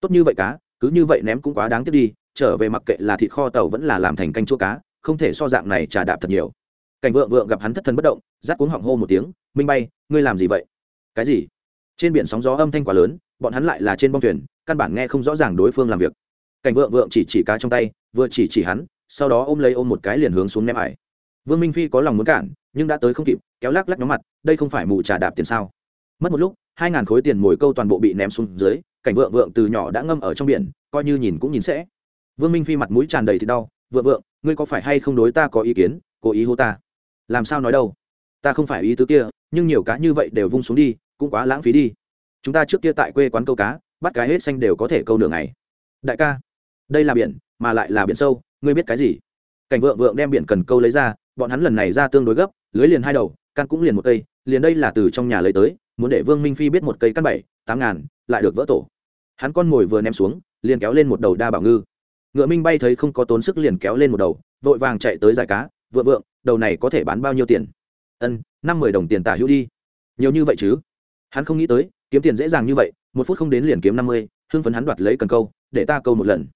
tốt như vậy cá, cứ như vậy ném cũng quá đáng tiếc đi, trở về mặc kệ là thịt kho tàu vẫn là làm thành canh chua cá, không thể so dạng này trà đạp thật nhiều. Cảnh vượng vượng gặp hắn thất thần bất động, rát cuống họng hô một tiếng, minh bay, ngươi làm gì vậy? Cái gì? Trên biển sóng gió âm thanh quá lớn, bọn hắn lại là trên bong thuyền, căn bản nghe không rõ ràng đối phương làm việc. Cảnh vượng vượng chỉ chỉ cá trong tay, vừa chỉ chỉ hắn, sau đó ôm lấy ôm một cái liền hướng xuống ném ải. Vương minh phi có lòng muốn cản, nhưng đã tới không kịp, kéo lắc lắc nhóm mặt, đây không phải mù trà đạp tiền sao? Mất một lúc, hai ngàn khối tiền mồi câu toàn bộ bị ném xuống dưới cảnh vượng vượng từ nhỏ đã ngâm ở trong biển, coi như nhìn cũng nhìn sẽ. Vương minh phi mặt mũi tràn đầy thì đau, vượng vượng, ngươi có phải hay không đối ta có ý kiến, cố ý hô ta? Làm sao nói đâu? Ta không phải ý tứ kia, nhưng nhiều cá như vậy đều vung xuống đi, cũng quá lãng phí đi. Chúng ta trước kia tại quê quán câu cá, bắt cái hết xanh đều có thể câu nửa ngày. Đại ca, đây là biển, mà lại là biển sâu, ngươi biết cái gì? Cảnh vượng vượng đem biển cần câu lấy ra, bọn hắn lần này ra tương đối gấp, lưới liền hai đầu, căn cũng liền một cây, liền đây là từ trong nhà lấy tới, muốn để vương minh phi biết một cây căn bảy, tám ngàn, lại được vỡ tổ hắn con mồi vừa ném xuống, liền kéo lên một đầu đa bảo ngư. Ngựa minh bay thấy không có tốn sức liền kéo lên một đầu, vội vàng chạy tới giải cá vượng vượng, đầu này có thể bán bao nhiêu tiền? Ân, năm mười đồng tiền tả hữu đi. Nhiều như vậy chứ? Hắn không nghĩ tới, kiếm tiền dễ dàng như vậy, một phút không đến liền kiếm năm mươi, hưng phấn hắn đoạt lấy cần câu, để ta câu một lần.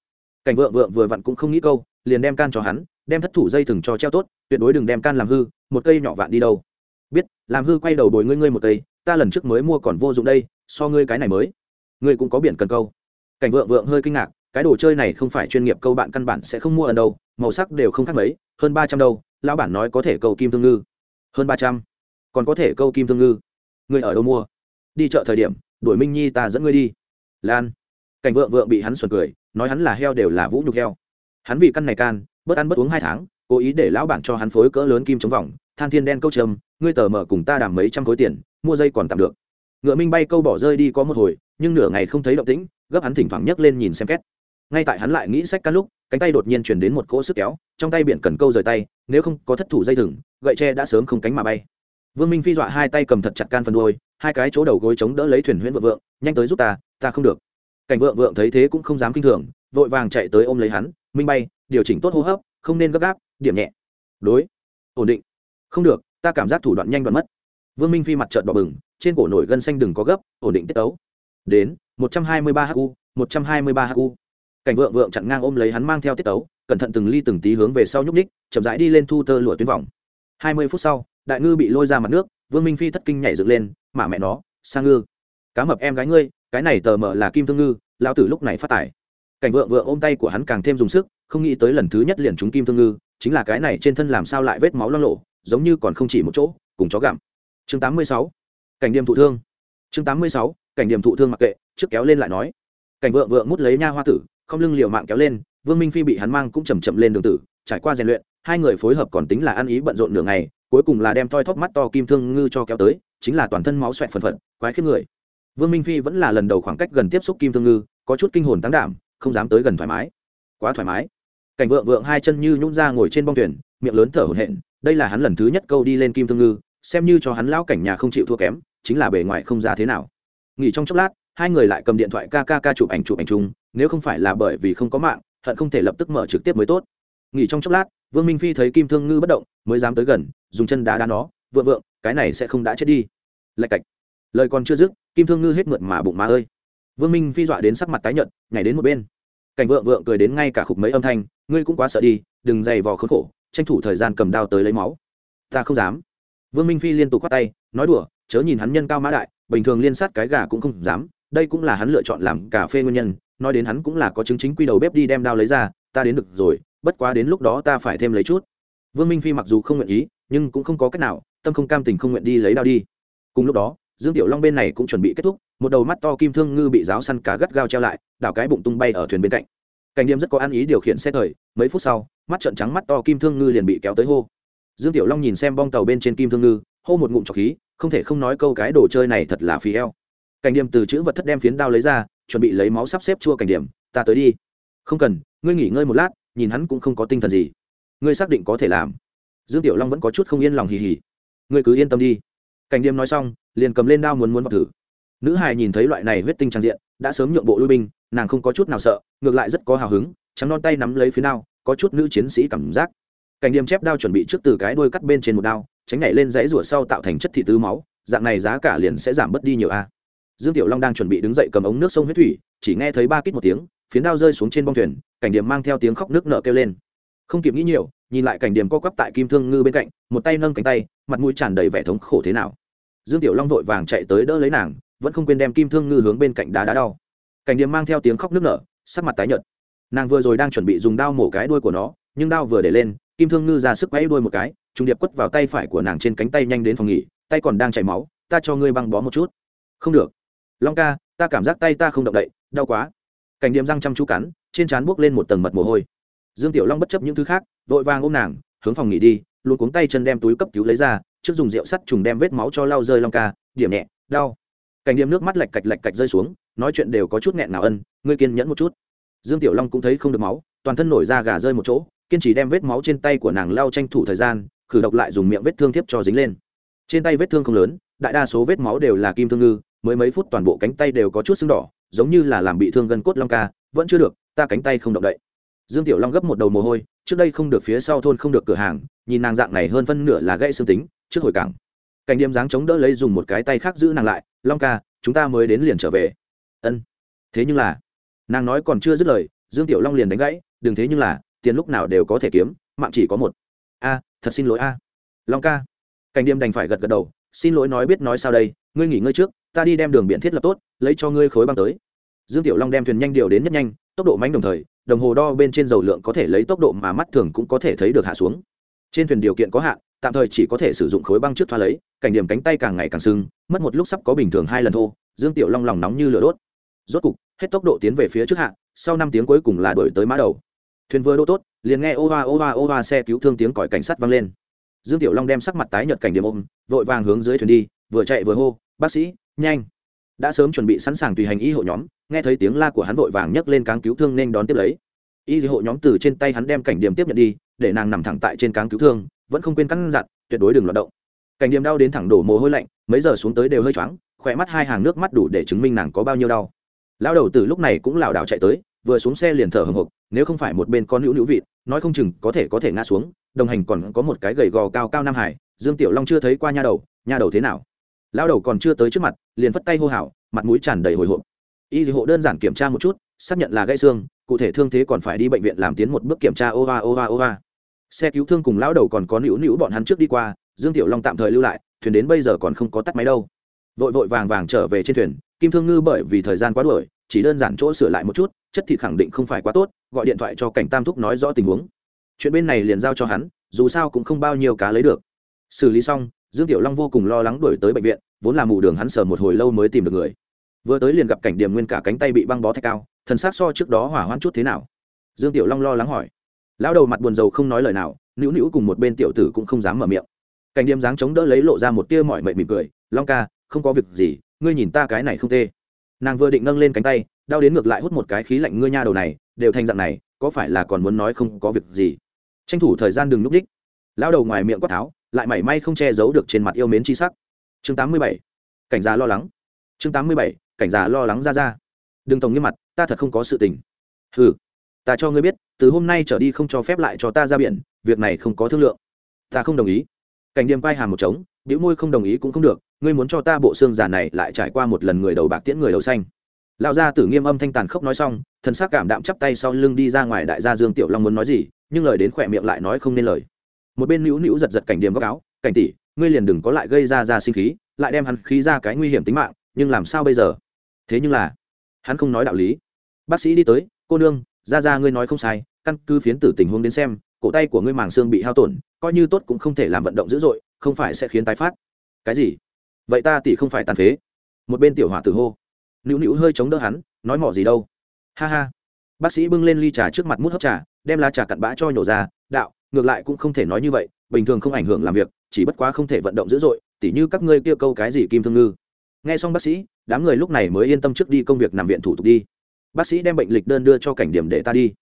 Cảnh vượng vượng vừa vặn cũng không nghĩ câu, liền đem can cho hắn, đem thất thủ dây thừng cho treo tốt, tuyệt đối đừng đem can làm hư, một cây nhỏ vạn đi đâu. Biết, làm hư quay đầu bồi ngươi ngươi một cây, ta lần trước mới mua còn vô dụng đây, so ngươi cái này mới ngươi cũng có biển cần câu. Cảnh vượng vượng hơi kinh ngạc, cái đồ chơi này không phải chuyên nghiệp câu bạn căn bản sẽ không mua ở đâu, màu sắc đều không khác mấy, hơn ba trăm đâu, lão bản nói có thể câu kim thương ngư. Hơn ba trăm. Còn có thể câu kim thương ngư. Ngươi ở đâu mua? Đi chợ thời điểm, đuổi minh nhi ta dẫn ngươi đi. Lan. Cảnh vượng vượng bị hắn xuẩn cười, nói hắn là heo đều là vũ nhục heo. Hắn vì căn này can, bớt ăn bớt uống hai tháng, cố ý để lão bản cho hắn phối cỡ lớn kim chống vòng, than thiên đen câu trầm, ngươi tờ mở cùng ta đàm mấy trăm khối tiền, mua dây còn tạm được. Ngựa minh bay câu bỏ rơi đi có một hồi nhưng nửa ngày không thấy động tĩnh, gấp hắn thỉnh thoảng nhấc lên nhìn xem két. Ngay tại hắn lại nghĩ sách căn lúc, cánh tay đột nhiên chuyển đến một cỗ sức kéo, trong tay biển cần câu rời tay, nếu không có thất thủ dây thừng, gậy tre đã sớm không cánh mà bay. Vương minh phi dọa hai tay cầm thật chặt can phần đuôi, hai cái chỗ đầu gối chống đỡ lấy thuyền huyễn vượng vượng, nhanh tới giúp ta ta không được. Cảnh vượng vượng thấy thế cũng không dám kinh thường, vội vàng chạy tới ôm lấy hắn, minh bay, điều chỉnh tốt hô hấp, không nên gấp gáp, điểm nhẹ. Đối. Ổn định. Không được, ta cảm giác thủ đoạn nhanh đoạn mất. Vương minh phi mặt trợn đỏ bừng, trên cổ nổi gân xanh đừng có gấp, ổn định tiết tấu đến, một trăm hai mươi ba hu một trăm hai mươi ba hu cảnh vượng vượng chặn ngang ôm lấy hắn mang theo tiết tấu, cẩn thận từng ly từng tí hướng về sau nhúc ních chậm rãi đi lên thu tơ lụa tuyến vòng. hai mươi phút sau, đại ngư bị lôi ra mặt nước, vương minh phi thất kinh nhảy dựng lên mà mẹ nó sang ngư, cá mập em gái ngươi, cái này tờ mờ là kim thương ngư, lão tử lúc này phát tải cảnh vượng vượng ôm tay của hắn càng thêm dùng sức, không nghĩ tới lần thứ nhất liền trúng kim thương ngư, chính là cái này trên thân làm sao lại vết máu lo lộ giống như còn không chỉ một chỗ, cùng chó gặm. Chương tám mươi sáu, cảnh điểm thụ thương. Chương tám mươi sáu cảnh điểm thụ thương mặc kệ, trước kéo lên lại nói. Cảnh vượng vượng mút lấy nha hoa tử, không lưng liều mạng kéo lên, vương minh phi bị hắn mang cũng chầm chậm lên đường tử, trải qua rèn luyện, hai người phối hợp còn tính là ăn ý bận rộn nửa ngày, cuối cùng là đem toi thóp mắt to kim thương ngư cho kéo tới, chính là toàn thân máu xoẹt phần phận quái khiếp người. Vương minh phi vẫn là lần đầu khoảng cách gần tiếp xúc kim thương ngư, có chút kinh hồn tăng đảm, không dám tới gần thoải mái. Quá thoải mái. Cảnh vượng vượng hai chân như nhún ra ngồi trên bong thuyền, miệng lớn thở hổn hển, đây là hắn lần thứ nhất câu đi lên kim thương ngư, xem như cho hắn lão cảnh nhà không chịu thua kém, chính là bề ngoài không ra thế nào nghỉ trong chốc lát, hai người lại cầm điện thoại kkk chụp ảnh chụp ảnh chung, nếu không phải là bởi vì không có mạng, hận không thể lập tức mở trực tiếp mới tốt. Nghỉ trong chốc lát, vương minh phi thấy kim thương ngư bất động, mới dám tới gần, dùng chân đá đá nó, vượng vượng, cái này sẽ không đã chết đi. Lạch cạch. Lời còn chưa dứt, kim thương ngư hết mượn mà bụng má ơi. Vương minh phi dọa đến sắc mặt tái nhợt, nhảy đến một bên. Cảnh vượng vượng cười đến ngay cả khục mấy âm thanh, ngươi cũng quá sợ đi, đừng dày vò khốn khổ, tranh thủ thời gian cầm đao tới lấy máu. Ta không dám. Vương minh phi liên tục khoát tay, nói đùa chớ nhìn hắn nhân cao mã đại, bình thường liên sát cái gà cũng không dám, đây cũng là hắn lựa chọn làm cà phê nguyên nhân, nói đến hắn cũng là có chứng chính quy đầu bếp đi đem đao lấy ra, ta đến được rồi, bất quá đến lúc đó ta phải thêm lấy chút. Vương minh phi mặc dù không nguyện ý, nhưng cũng không có cách nào, tâm không cam tình không nguyện đi lấy đao đi. Cùng lúc đó, dương tiểu long bên này cũng chuẩn bị kết thúc, một đầu mắt to kim thương ngư bị giáo săn cá gắt gao treo lại, đảo cái bụng tung bay ở thuyền bên cạnh. Cảnh đêm rất có ăn ý điều khiển xe thời, mấy phút sau, mắt trợn trắng mắt to kim thương ngư liền bị kéo tới hô. Dương tiểu long nhìn xem bong tàu bên trên kim thương ngư, hô một ngụm trọc khí không thể không nói câu cái đồ chơi này thật là phí eo. Cảnh điểm từ chữ vật thất đem phiến đao lấy ra, chuẩn bị lấy máu sắp xếp chua cảnh điểm, ta tới đi. Không cần, ngươi nghỉ ngơi một lát, nhìn hắn cũng không có tinh thần gì. Ngươi xác định có thể làm. Dương tiểu long vẫn có chút không yên lòng hì hì. Ngươi cứ yên tâm đi. Cảnh điểm nói xong, liền cầm lên đao muốn muốn vào thử. Nữ hài nhìn thấy loại này huyết tinh trang diện, đã sớm nhượng bộ lui binh, nàng không có chút nào sợ, ngược lại rất có hào hứng, trắng non tay nắm lấy phía đao, có chút nữ chiến sĩ cảm giác. Cảnh điểm chép đao chuẩn bị trước từ cái đuôi cắt bên trên một đao tránh nhảy lên dãy rủa sau tạo thành chất thị tứ máu, dạng này giá cả liền sẽ giảm bớt đi nhiều a. Dương tiểu long đang chuẩn bị đứng dậy cầm ống nước sông huyết thủy, chỉ nghe thấy ba kít một tiếng, phiến đao rơi xuống trên bong thuyền, cảnh điểm mang theo tiếng khóc nước nợ kêu lên. Không kịp nghĩ nhiều, nhìn lại cảnh điểm co quắp tại kim thương ngư bên cạnh, một tay nâng cánh tay, mặt mũi tràn đầy vẻ thống khổ thế nào. Dương tiểu long vội vàng chạy tới đỡ lấy nàng, vẫn không quên đem kim thương ngư hướng bên cạnh đá đá đau. Cảnh điểm mang theo tiếng khóc nước nở, sắc mặt tái nhợt. Nàng vừa rồi đang chuẩn bị dùng đao mổ cái đuôi của nó, nhưng đao vừa để lên, kim thương ngư ra sức quay đuôi một cái trung điệp quất vào tay phải của nàng trên cánh tay nhanh đến phòng nghỉ, tay còn đang chảy máu, ta cho ngươi băng bó một chút. Không được. Long ca, ta cảm giác tay ta không động đậy, đau quá. Cảnh điểm răng chăm chú cắn, trên trán buốc lên một tầng mật mồ hôi. Dương tiểu long bất chấp những thứ khác, vội vàng ôm nàng, hướng phòng nghỉ đi, luôn cuống tay chân đem túi cấp cứu lấy ra, trước dùng rượu sắt trùng đem vết máu cho lau rơi long ca, điểm nhẹ, đau. Cảnh điểm nước mắt lạch cạch lạch cạch rơi xuống, nói chuyện đều có chút nghẹn nào ân, ngươi kiên nhẫn một chút. Dương tiểu long cũng thấy không được máu, toàn thân nổi ra gà rơi một chỗ, kiên trì đem vết máu trên tay của nàng lau tranh thủ thời gian khử độc lại dùng miệng vết thương tiếp cho dính lên. Trên tay vết thương không lớn, đại đa số vết máu đều là kim thương ngư, mới mấy phút toàn bộ cánh tay đều có chút sưng đỏ, giống như là làm bị thương gân cốt long ca, vẫn chưa được, ta cánh tay không động đậy. Dương tiểu long gấp một đầu mồ hôi, trước đây không được phía sau thôn không được cửa hàng, nhìn nàng dạng này hơn phân nửa là gãy xương tính, trước hồi cảng. Cảnh điểm dáng chống đỡ lấy dùng một cái tay khác giữ nàng lại, long ca, chúng ta mới đến liền trở về. Ân. Thế nhưng là, nàng nói còn chưa dứt lời, dương tiểu long liền đánh gãy, đừng thế nhưng là, tiền lúc nào đều có thể kiếm, mạng chỉ có một thật xin lỗi a. Long ca. Cảnh đêm đành phải gật gật đầu, xin lỗi nói biết nói sao đây, ngươi nghỉ ngơi trước, ta đi đem đường biển thiết lập tốt, lấy cho ngươi khối băng tới. Dương tiểu long đem thuyền nhanh điều đến nhất nhanh, tốc độ mánh đồng thời, đồng hồ đo bên trên dầu lượng có thể lấy tốc độ mà mắt thường cũng có thể thấy được hạ xuống. Trên thuyền điều kiện có hạn, tạm thời chỉ có thể sử dụng khối băng trước thoa lấy, cảnh điểm cánh tay càng ngày càng sưng, mất một lúc sắp có bình thường hai lần thô, dương tiểu long lòng nóng như lửa đốt. Rốt cục, hết tốc độ tiến về phía trước hạ, sau năm tiếng cuối cùng là đổi tới mã đầu thuyền vừa đỗ tốt, liền nghe ô va ô va ô va xe cứu thương tiếng còi cảnh sát vang lên. Dương tiểu long đem sắc mặt tái nhợt cảnh điểm ôm, vội vàng hướng dưới thuyền đi, vừa chạy vừa hô, bác sĩ, nhanh! Đã sớm chuẩn bị sẵn sàng tùy hành y hộ nhóm, nghe thấy tiếng la của hắn vội vàng nhấc lên cáng cứu thương nên đón tiếp lấy. Y hộ nhóm từ trên tay hắn đem cảnh điểm tiếp nhận đi, để nàng nằm thẳng tại trên cáng cứu thương, vẫn không quên căn dặn tuyệt đối đừng loạt động. Cảnh điểm đau đến thẳng đổ mồ hôi lạnh, mấy giờ xuống tới đều hơi choáng, khỏe mắt hai hàng nước mắt đủ để chứng minh nàng có bao nhiêu đau. Lão đầu từ lúc này cũng lảo đảo chạy tới, vừa xuống xe liền thở hồng hộc nếu không phải một bên con hữu hữu vịt, nói không chừng có thể có thể ngã xuống, đồng hành còn có một cái gầy gò cao cao nam hải, dương tiểu long chưa thấy qua nha đầu nha đầu thế nào? Lão đầu còn chưa tới trước mặt, liền phất tay hô hào, mặt mũi tràn đầy hồi hộp. Y dị hộ đơn giản kiểm tra một chút, xác nhận là gãy xương, cụ thể thương thế còn phải đi bệnh viện làm tiến một bước kiểm tra, ô va ô va ô va xe cứu thương cùng lão đầu còn có nữu nữu bọn hắn trước đi qua, dương tiểu long tạm thời lưu lại, thuyền đến bây giờ còn không có tắt máy đâu. Vội vội vàng vàng trở về trên thuyền, kim thương ngư bởi vì thời gian quá đuổi chỉ đơn giản chỗ sửa lại một chút, chất thịt khẳng định không phải quá tốt, gọi điện thoại cho cảnh tam thúc nói rõ tình huống. Chuyện bên này liền giao cho hắn, dù sao cũng không bao nhiêu cá lấy được. Xử lý xong, dương tiểu long vô cùng lo lắng đuổi tới bệnh viện, vốn là mù đường hắn sờ một hồi lâu mới tìm được người. Vừa tới liền gặp cảnh điểm nguyên cả cánh tay bị băng bó thạch cao, thần xác so trước đó hỏa hoãn chút thế nào? Dương tiểu long lo lắng hỏi. Lão đầu mặt buồn rầu không nói lời nào nữu nữu cùng một bên tiểu tử cũng không dám mở miệng. Cảnh điểm dáng chống đỡ lấy lộ ra một tia mọi mệnh mỉm cười. Long ca, không có việc gì, ngươi nhìn ta cái này không tê nàng vừa định nâng lên cánh tay, đau đến ngược lại hút một cái khí lạnh ngươi nha đầu này, đều thành dạng này, có phải là còn muốn nói không có việc gì? Tranh thủ thời gian đừng núp đích. Lao đầu ngoài miệng quát tháo, lại mảy may không che giấu được trên mặt yêu mến chi sắc. Chương tám mươi bảy, cảnh già lo lắng. Chương tám mươi bảy, cảnh già lo lắng ra ra. Đừng tổng nghiêm mặt, ta thật không có sự tình. Ừ ta cho ngươi biết, từ hôm nay trở đi không cho phép lại cho ta ra biển, việc này không có thương lượng. Ta không đồng ý. Cảnh điềm vai hàm một trống biểu môi không đồng ý cũng không được ngươi muốn cho ta bộ xương giả này lại trải qua một lần người đầu bạc tiễn người đầu xanh. Lão gia tử nghiêm âm thanh tàn khốc nói xong, thần sắc cảm đạm chắp tay sau lưng đi ra ngoài đại gia dương tiểu long muốn nói gì, nhưng lời đến khỏe miệng lại nói không nên lời. Một bên nữu nữu giật giật cảnh điểm góc áo, cảnh tỷ, ngươi liền đừng có lại gây ra ra sinh khí, lại đem hắn khí ra cái nguy hiểm tính mạng, nhưng làm sao bây giờ? Thế nhưng là, hắn không nói đạo lý. Bác sĩ đi tới, cô nương, ra ra ngươi nói không sai, căn cứ phiến tử tình huống đến xem, cổ tay của ngươi màng xương bị hao tổn, coi như tốt cũng không thể làm vận động dữ dội, không phải sẽ khiến tái phát. Cái gì? Vậy ta tỷ không phải tàn phế. Một bên tiểu hỏa tử hô. Nữu nữu hơi chống đỡ hắn, nói mỏ gì đâu. Ha ha. Bác sĩ bưng lên ly trà trước mặt mút hấp trà, đem lá trà cặn bã cho nhổ ra. Đạo, ngược lại cũng không thể nói như vậy, bình thường không ảnh hưởng làm việc, chỉ bất quá không thể vận động dữ dội, tỉ như các ngươi kia câu cái gì kim thương ngư. Nghe xong bác sĩ, đám người lúc này mới yên tâm trước đi công việc nằm viện thủ tục đi. Bác sĩ đem bệnh lịch đơn đưa cho cảnh điểm để ta đi.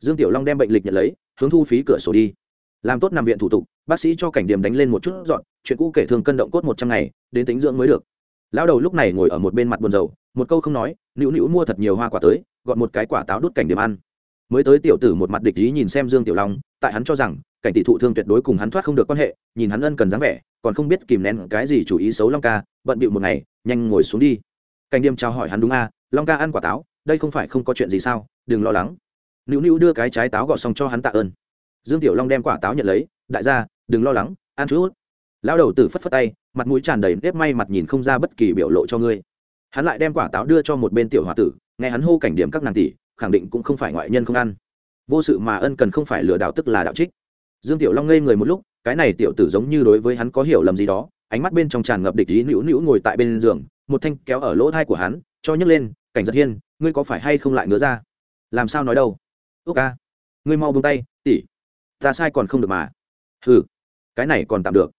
Dương tiểu long đem bệnh lịch nhận lấy, hướng thu phí cửa sổ đi làm tốt nằm viện thủ tục, bác sĩ cho cảnh điểm đánh lên một chút dọn, chuyện cũ kể thường cân động cốt một trăm ngày, đến tính dưỡng mới được. Lão đầu lúc này ngồi ở một bên mặt buồn rầu, một câu không nói, nữu nữu mua thật nhiều hoa quả tới gọn một cái quả táo đút cảnh điểm ăn. Mới tới tiểu tử một mặt địch ý nhìn xem dương tiểu long, tại hắn cho rằng, cảnh tỷ thụ thương tuyệt đối cùng hắn thoát không được quan hệ, nhìn hắn ân cần dáng vẻ, còn không biết kìm nén cái gì chủ ý xấu long ca, bận bịu một ngày, nhanh ngồi xuống đi. Cảnh điềm chào hỏi hắn đúng a, long ca ăn quả táo, đây không phải không có chuyện gì sao, đừng lo lắng. Nữu nữu đưa cái trái táo gọt xong cho hắn tạ ơn dương tiểu long đem quả táo nhận lấy, đại gia, đừng lo lắng, ăn chút. Lão đầu tử phất phất tay, mặt mũi tràn đầy nếp may mặt nhìn không ra bất kỳ biểu lộ cho ngươi. Hắn lại đem quả táo đưa cho một bên tiểu h o a tử, nghe hắn hô cảnh điểm các nàng tỷ, khẳng định cũng không phải ngoại nhân không ăn. Vô sự mà ân cần không phải lừa đảo tức là đạo trích. Dương tiểu long ngây người một lúc, cái này tiểu tử giống như đối với hắn có hiểu lầm gì đó, ánh mắt bên trong tràn ngập địch ý nữu nữu ngồi tại bên giường, một thanh kéo ở lỗ thai của hắn, cho nhấc lên, cảnh giật hiên, ngươi có phải hay không lại ngứa ra? Làm sao nói đâu? Ước ca, ngươi mau buông tay tỉ ta sai còn không được mà. Hừ, cái này còn tạm được.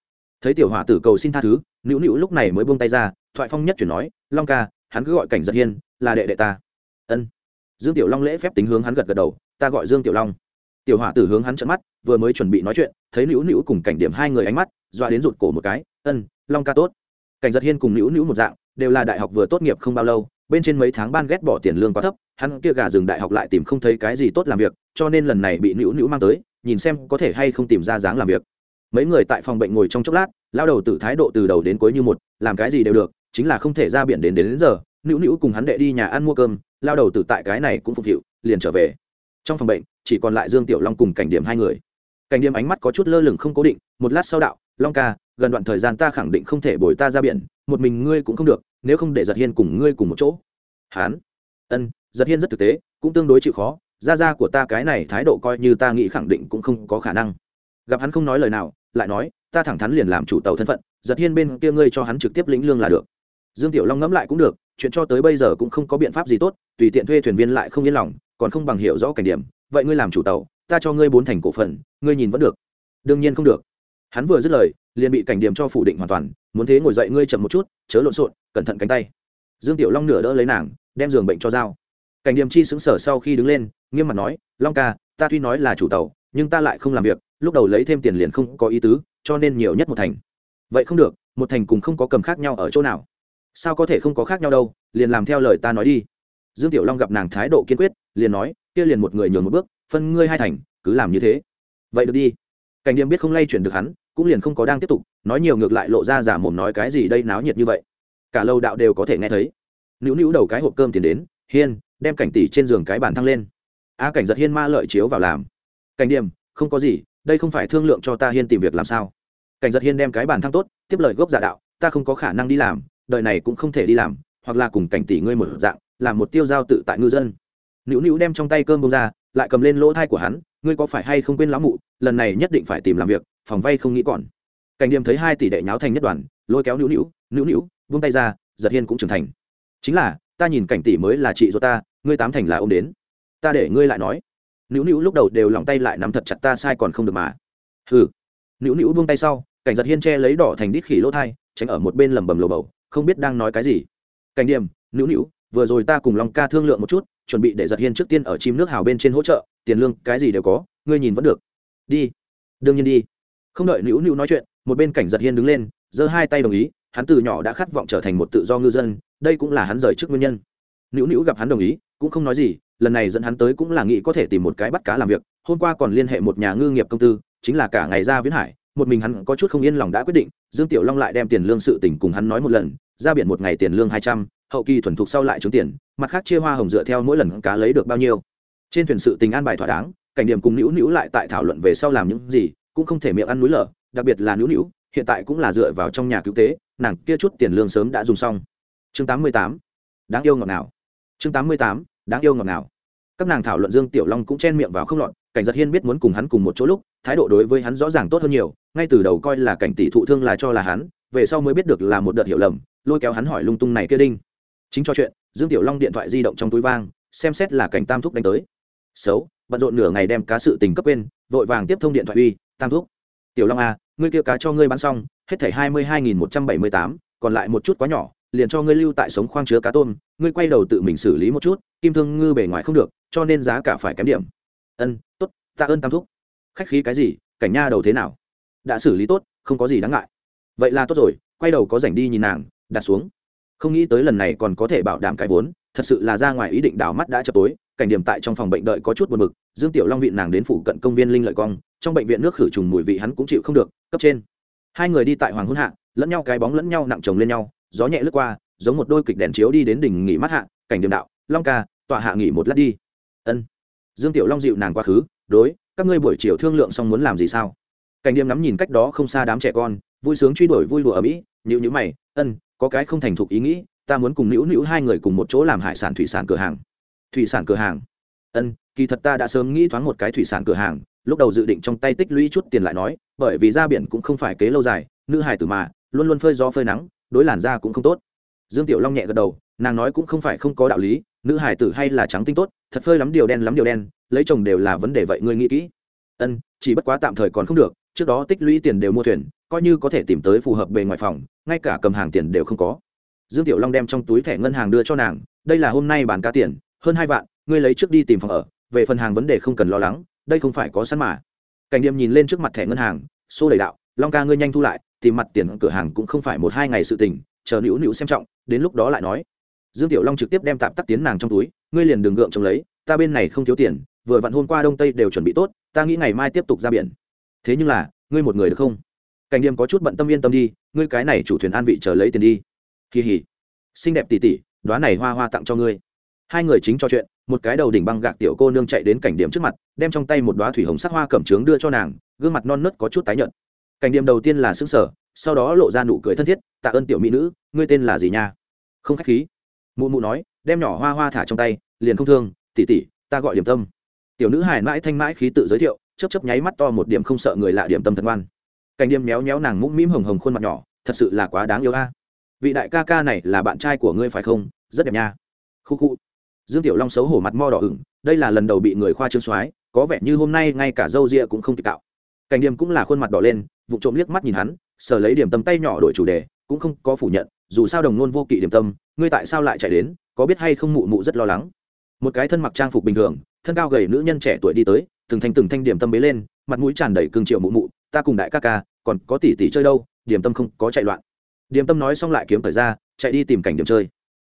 Thấy tiểu hỏa tử cầu xin tha thứ nữu nữu lúc này mới buông tay ra thoại phong nhất chuyển nói long ca hắn cứ gọi cảnh giật hiên là đệ đệ ta. Ân. Dương tiểu long lễ phép tính hướng hắn gật gật đầu ta gọi dương tiểu long. Tiểu hỏa tử hướng hắn trận mắt vừa mới chuẩn bị nói chuyện thấy nữu nữu cùng cảnh điểm hai người ánh mắt dọa đến rụt cổ một cái ân long ca tốt. Cảnh giật hiên cùng nữu nữu một dạng đều là đại học vừa tốt nghiệp không bao lâu bên trên mấy tháng ban ghét bỏ tiền lương quá thấp hắn kia gà rừng đại học lại tìm không thấy cái gì tốt làm việc cho nên lần này bị nữu nữu mang tới nhìn xem có thể hay không tìm ra dáng làm việc. Mấy người tại phòng bệnh ngồi trong chốc lát lao đầu từ thái độ từ đầu đến cuối như một làm cái gì đều được chính là không thể ra biển đến đến, đến giờ nữu nữu cùng hắn đệ đi nhà ăn mua cơm lao đầu từ tại cái này cũng phục vụ liền trở về. Trong phòng bệnh chỉ còn lại dương tiểu long cùng cảnh điểm hai người. Cảnh điểm ánh mắt có chút lơ lửng không cố định một lát sau đạo long ca gần đoạn thời gian ta khẳng định không thể bồi ta ra biển một mình ngươi cũng không được nếu không để giật hiên cùng ngươi cùng một chỗ. Hán. Ân giật hiên rất thực tế cũng tương đối chịu khó ra ra của ta cái này thái độ coi như ta nghĩ khẳng định cũng không có khả năng. Gặp hắn không nói lời nào, lại nói, ta thẳng thắn liền làm chủ tàu thân phận, giật hiên bên kia ngươi cho hắn trực tiếp lĩnh lương là được. Dương tiểu long ngẫm lại cũng được, chuyện cho tới bây giờ cũng không có biện pháp gì tốt, tùy tiện thuê thuyền viên lại không yên lòng, còn không bằng hiểu rõ cảnh điểm, vậy ngươi làm chủ tàu, ta cho ngươi bốn thành cổ phần, ngươi nhìn vẫn được. Đương nhiên không được. Hắn vừa dứt lời, liền bị cảnh điểm cho phủ định hoàn toàn, muốn thế ngồi dậy ngươi chậm một chút, chớ lộn xộn, cẩn thận cánh tay. Dương tiểu long nửa đỡ lấy nàng, đem giường bệnh cho dao cảnh điểm chi xứng sở sau khi đứng lên nghiêm mặt nói, long ca, ta tuy nói là chủ tàu, nhưng ta lại không làm việc, lúc đầu lấy thêm tiền liền không có ý tứ, cho nên nhiều nhất một thành. Vậy không được, một thành cùng không có cầm khác nhau ở chỗ nào? Sao có thể không có khác nhau đâu, liền làm theo lời ta nói đi. Dương tiểu long gặp nàng thái độ kiên quyết, liền nói, kia liền một người nhường một bước, phân ngươi hai thành, cứ làm như thế. Vậy được đi. Cảnh điểm biết không lay chuyển được hắn, cũng liền không có đang tiếp tục, nói nhiều ngược lại lộ ra giả mồm nói cái gì đây náo nhiệt như vậy. Cả lâu đạo đều có thể nghe thấy. Nữu nữu đầu cái hộp cơm tiền đến, hiên, đem cảnh tỷ trên giường cái bàn thăng lên a cảnh giật hiên ma lợi chiếu vào làm. Cảnh điềm không có gì, đây không phải thương lượng cho ta hiên tìm việc làm sao. Cảnh giật hiên đem cái bàn thăng tốt, tiếp lời gốc giả đạo, ta không có khả năng đi làm, đời này cũng không thể đi làm, hoặc là cùng cảnh tỷ ngươi một dạng, làm một tiêu giao tự tại ngư dân. Nữu nữu đem trong tay cơm bông ra, lại cầm lên lỗ thai của hắn, ngươi có phải hay không quên lão mụ, lần này nhất định phải tìm làm việc, phòng vay không nghĩ còn. Cảnh điềm thấy hai tỷ đệ nháo thành nhất đoàn, lôi kéo nữu nữu nữu nữu vung tay ra, giật hiên cũng trưởng thành. Chính là, ta nhìn cảnh tỷ mới là chị do ta, ngươi tám thành là ông đến ta để ngươi lại nói. Nữu nữu lúc đầu đều lòng tay lại nắm thật chặt ta sai còn không được mà. Hừ. Nữu nữu buông tay sau, cảnh giật hiên che lấy đỏ thành đít khỉ lỗ thai, tránh ở một bên lầm bầm lồ bầu, không biết đang nói cái gì. Cảnh điểm, nữu nữu, vừa rồi ta cùng long ca thương lượng một chút, chuẩn bị để giật hiên trước tiên ở chim nước hào bên trên hỗ trợ, tiền lương cái gì đều có, ngươi nhìn vẫn được. Đi. Đương nhiên đi. Không đợi nữu nữu nói chuyện, một bên cảnh giật hiên đứng lên, giơ hai tay đồng ý, hắn từ nhỏ đã khát vọng trở thành một tự do ngư dân, đây cũng là hắn rời trước nguyên nhân. Nữu nữu gặp hắn đồng ý, cũng không nói gì lần này dẫn hắn tới cũng là nghĩ có thể tìm một cái bắt cá làm việc, hôm qua còn liên hệ một nhà ngư nghiệp công tư, chính là cả ngày ra viễn hải, một mình hắn có chút không yên lòng đã quyết định, dương tiểu long lại đem tiền lương sự tỉnh cùng hắn nói một lần, ra biển một ngày tiền lương hai trăm, hậu kỳ thuần thục sau lại trúng tiền, mặt khác chia hoa hồng dựa theo mỗi lần cá lấy được bao nhiêu. Trên thuyền sự tình an bài thỏa đáng, cảnh điểm cùng nữu nữu lại tại thảo luận về sau làm những gì, cũng không thể miệng ăn núi lở, đặc biệt là nữu nữu, hiện tại cũng là dựa vào trong nhà cứu tế, nàng kia chút tiền lương sớm đã dùng xong. Chương tám mươi tám, đáng yêu ngọt nào chương tám mươi tám đáng yêu ngọt ngào. các nàng thảo luận dương tiểu long cũng chen miệng vào không lọt cảnh giật hiên biết muốn cùng hắn cùng một chỗ lúc thái độ đối với hắn rõ ràng tốt hơn nhiều ngay từ đầu coi là cảnh tỷ thụ thương là cho là hắn về sau mới biết được là một đợt hiểu lầm lôi kéo hắn hỏi lung tung này kia đinh. Chính cho chuyện dương tiểu long điện thoại di động trong túi vang xem xét là cảnh tam thúc đánh tới. Xấu bận rộn nửa ngày đem cá sự tình cấp quên vội vàng tiếp thông điện thoại uy tam thúc. Tiểu long a à, ngươi kia cá cho ngươi bán xong hết thảy hai mươi hai nghìn một trăm bảy mươi tám còn lại một chút quá nhỏ liền cho ngươi lưu tại sống khoang chứa cá tôm ngươi quay đầu tự mình xử lý một chút kim thương ngư bề ngoài không được, cho nên giá cả phải kém điểm. Ân, tốt, tạ ơn tam thúc. Khách khí cái gì, cảnh nha đầu thế nào? Đã xử lý tốt, không có gì đáng ngại. Vậy là tốt rồi, quay đầu có rảnh đi nhìn nàng, đặt xuống. Không nghĩ tới lần này còn có thể bảo đảm cái vốn, thật sự là ra ngoài ý định đảo mắt đã chập tối, cảnh điểm tại trong phòng bệnh đợi có chút buồn mực dương tiểu long viện nàng đến phủ cận công viên linh lợi cong, trong bệnh viện nước khử trùng mùi vị hắn cũng chịu không được, cấp trên. Hai người đi tại hoàng hôn hạ, lẫn nhau cái bóng lẫn nhau nặng chồng lên nhau, gió nhẹ lướt qua, giống một đôi kịch đèn chiếu đi đến đỉnh nghỉ mắt hạ, cảnh điểm đạo, long ca tọa hạ nghỉ một lát đi. Ân. Dương tiểu long dịu nàng quá khứ, đối, các ngươi buổi chiều thương lượng xong muốn làm gì sao? Cảnh điểm ngắm nhìn cách đó không xa đám trẻ con, vui sướng truy đuổi vui đùa ở mỹ nhữ nhữ mày, ân, có cái không thành thục ý nghĩ, ta muốn cùng nữu nữu hai người cùng một chỗ làm hải sản thủy sản cửa hàng. Thủy sản cửa hàng? Ân, kỳ thật ta đã sớm nghĩ thoáng một cái thủy sản cửa hàng, lúc đầu dự định trong tay tích lũy chút tiền lại nói, bởi vì ra biển cũng không phải kế lâu dài, nữ hải tử mà, luôn luôn phơi gió phơi nắng, đối làn da cũng không tốt. Dương tiểu long nhẹ gật đầu, nàng nói cũng không phải không có đạo lý nữ hải tử hay là trắng tinh tốt, thật phơi lắm điều đen lắm điều đen, lấy chồng đều là vấn đề vậy ngươi nghĩ kỹ. Ân, chỉ bất quá tạm thời còn không được, trước đó tích lũy tiền đều mua thuyền, coi như có thể tìm tới phù hợp bề ngoài phòng, ngay cả cầm hàng tiền đều không có. Dương tiểu long đem trong túi thẻ ngân hàng đưa cho nàng, đây là hôm nay bàn cá tiền, hơn hai vạn, ngươi lấy trước đi tìm phòng ở, về phần hàng vấn đề không cần lo lắng, đây không phải có sẵn mà. Cảnh điểm nhìn lên trước mặt thẻ ngân hàng, xô đầy đạo, long ca ngươi nhanh thu lại, tìm mặt tiền cửa hàng cũng không phải một hai ngày sự tình, chờ nữu nữu xem trọng, đến lúc đó lại nói dương tiểu long trực tiếp đem tạm tắc tiến nàng trong túi, ngươi liền đường gượng trông lấy, ta bên này không thiếu tiền, vừa vặn hôm qua đông tây đều chuẩn bị tốt, ta nghĩ ngày mai tiếp tục ra biển. Thế nhưng là, ngươi một người được không? Cảnh điềm có chút bận tâm yên tâm đi, ngươi cái này chủ thuyền an vị chờ lấy tiền đi. Kỳ hỉ, xinh đẹp tỉ tỉ đoá này hoa hoa tặng cho ngươi. Hai người chính trò chuyện, một cái đầu đỉnh băng gạc tiểu cô nương chạy đến cảnh điểm trước mặt, đem trong tay một đoá thủy hồng sắc hoa cẩm trướng đưa cho nàng, gương mặt non nớt có chút tái nhợt. Cảnh điểm đầu tiên là sững sở sau đó lộ ra nụ cười thân thiết, tạ ơn tiểu mỹ nữ, ngươi tên là gì nha? Không khách khí mụ mụ nói, đem nhỏ hoa hoa thả trong tay, liền không thương, tỉ tỉ, ta gọi điểm tâm. Tiểu nữ hài mãi thanh mãi khí tự giới thiệu chấp chấp nháy mắt to một điểm không sợ người lạ điểm tâm thật ngoan. Cảnh điểm méo méo nàng mũm mĩm hồng hồng khuôn mặt nhỏ, thật sự là quá đáng yêu a. Vị đại ca ca này là bạn trai của ngươi phải không? Rất đẹp nha. Khu khu. Dương tiểu long xấu hổ mặt mo đỏ ửng, đây là lần đầu bị người khoa trương soái, có vẻ như hôm nay ngay cả râu ria cũng không kịp tạo cảnh điểm cũng là khuôn mặt đỏ lên, vụ trộm liếc mắt nhìn hắn, sờ lấy điểm tâm tay nhỏ đổi chủ đề, cũng không có phủ nhận dù sao đồng nôn vô kỵ điểm tâm, ngươi tại sao lại chạy đến, có biết hay không mụ mụ rất lo lắng. Một cái thân mặc trang phục bình thường, thân cao gầy nữ nhân trẻ tuổi đi tới, từng thanh từng thanh điểm tâm bế lên, mặt mũi tràn đầy cương triệu mụ mụ, ta cùng đại ca ca, còn có tỷ tỷ chơi đâu, điểm tâm không có chạy loạn. Điểm tâm nói xong lại kiếm thời ra, chạy đi tìm cảnh điểm chơi.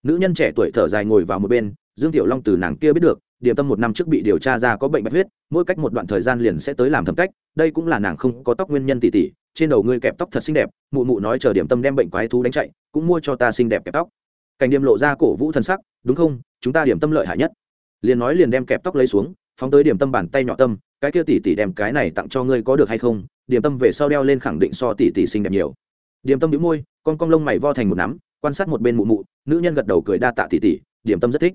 Nữ nhân trẻ tuổi thở dài ngồi vào một bên, dương tiểu long từ nàng kia biết được, điểm tâm một năm trước bị điều tra ra có bệnh bạch huyết, mỗi cách một đoạn thời gian liền sẽ tới làm thẩm cách, đây cũng là nàng không có tóc nguyên nhân tỷ tỷ trên đầu ngươi kẹp tóc thật xinh đẹp, mụ mụ nói chờ điểm tâm đem bệnh quái thú đánh chạy, cũng mua cho ta xinh đẹp kẹp tóc. Cảnh điểm lộ ra cổ vũ thân sắc, đúng không? Chúng ta điểm tâm lợi hại nhất. Liền nói liền đem kẹp tóc lấy xuống, phóng tới điểm tâm bàn tay nhỏ tâm, cái kia tỷ tỷ đem cái này tặng cho ngươi có được hay không? Điểm tâm về sau đeo lên khẳng định so tỷ tỷ xinh đẹp nhiều. Điểm tâm đĩu môi, con cong lông mày vo thành một nắm, quan sát một bên mụ mụ, nữ nhân gật đầu cười đa tạ tỷ tỷ, điểm tâm rất thích.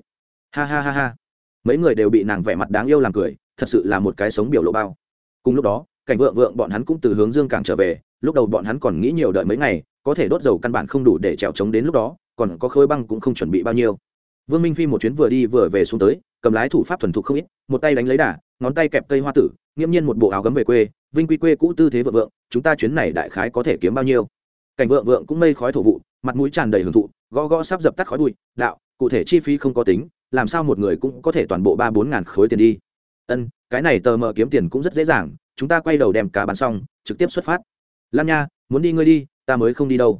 Ha ha ha ha. Mấy người đều bị nàng vẻ mặt đáng yêu làm cười, thật sự là một cái sống biểu lộ bao. Cùng lúc đó cảnh vượng vượng bọn hắn cũng từ hướng dương cảng trở về, lúc đầu bọn hắn còn nghĩ nhiều đợi mấy ngày, có thể đốt dầu căn bản không đủ để trèo trống đến lúc đó, còn có khối băng cũng không chuẩn bị bao nhiêu. Vương minh phi một chuyến vừa đi vừa về xuống tới, cầm lái thủ pháp thuần thục không ít, một tay đánh lấy đà, ngón tay kẹp cây hoa tử, nghiễm nhiên một bộ áo gấm về quê, vinh quy quê cũ tư thế vượng vượng, chúng ta chuyến này đại khái có thể kiếm bao nhiêu? Cảnh vượng vượng cũng mây khói thổ vụ, mặt mũi tràn đầy hưởng thụ, gõ gõ sắp dập tắt khói bụi, đạo, cụ thể chi phí không có tính, làm sao một người cũng có thể toàn bộ ba bốn ngàn khối tiền đi? Ân, cái này tờ mờ kiếm tiền cũng rất dễ dàng chúng ta quay đầu đem cá bán xong, trực tiếp xuất phát. Lan nha, muốn đi ngươi đi, ta mới không đi đâu.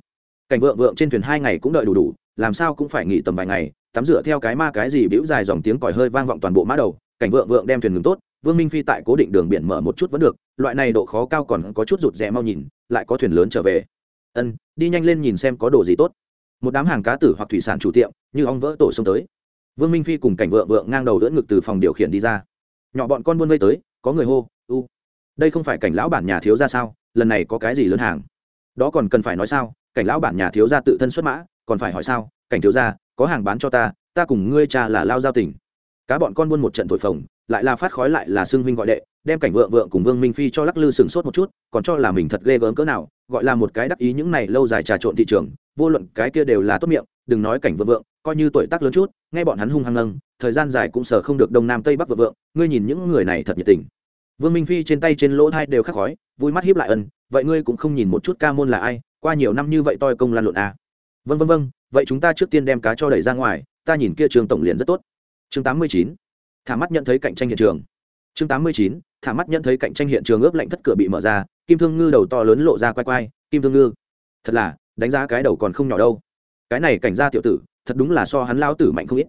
Cảnh vượng vượng trên thuyền hai ngày cũng đợi đủ đủ, làm sao cũng phải nghỉ tầm vài ngày, tắm rửa theo cái ma cái gì bĩu dài dòng tiếng còi hơi vang vọng toàn bộ mã đầu. Cảnh vượng vượng đem thuyền ngừng tốt, vương minh phi tại cố định đường biển mở một chút vẫn được, loại này độ khó cao còn có chút rụt rè mau nhìn, lại có thuyền lớn trở về. Ân, đi nhanh lên nhìn xem có đồ gì tốt. Một đám hàng cá tử hoặc thủy sản chủ tiệm, như ong vỡ tổ xông tới. Vương minh phi cùng cảnh vợ vợ ngang đầu đỡ ngực từ phòng điều khiển đi ra. Nhỏ bọn con buôn vây tới, có người hô, u đây không phải cảnh lão bản nhà thiếu ra sao? Lần này có cái gì lớn hàng? Đó còn cần phải nói sao? Cảnh lão bản nhà thiếu ra tự thân xuất mã, còn phải hỏi sao? Cảnh thiếu ra có hàng bán cho ta ta cùng ngươi cha là lao giao tình. Cá bọn con buôn một trận thổi phồng, lại là phát khói lại là xưng huynh gọi đệ, đem cảnh vợ vợ cùng vương minh phi cho lắc lư sừng sốt một chút, còn cho là mình thật ghê gớm cỡ nào, gọi là một cái đắc ý những này lâu dài trà trộn thị trường, vô luận cái kia đều là tốt miệng, đừng nói cảnh vợ vợ coi như tuổi tác lớn chút, nghe bọn hắn hung hăng nâng thời gian dài cũng sờ không được đông nam tây bắc vợ vợ ngươi nhìn những người này thật nhiệt tình vương minh phi trên tay trên lỗ thai đều khắc khói, vui mắt hiếp lại ân, vậy ngươi cũng không nhìn một chút ca môn là ai, qua nhiều năm như vậy toi công lan lộn à. vân vân vân vậy chúng ta trước tiên đem cá cho đẩy ra ngoài, ta nhìn kia trường tổng liền rất tốt. Chương tám mươi chín, thả mắt nhận thấy cạnh tranh hiện trường. Chương tám mươi chín, thả mắt nhận thấy cạnh tranh hiện trường ướp lạnh thất cửa bị mở ra, kim thương ngư đầu to lớn lộ ra quay quay kim thương ngư, thật là, đánh giá cái đầu còn không nhỏ đâu. Cái này cảnh gia tiểu tử, thật đúng là so hắn lao tử mạnh không ít.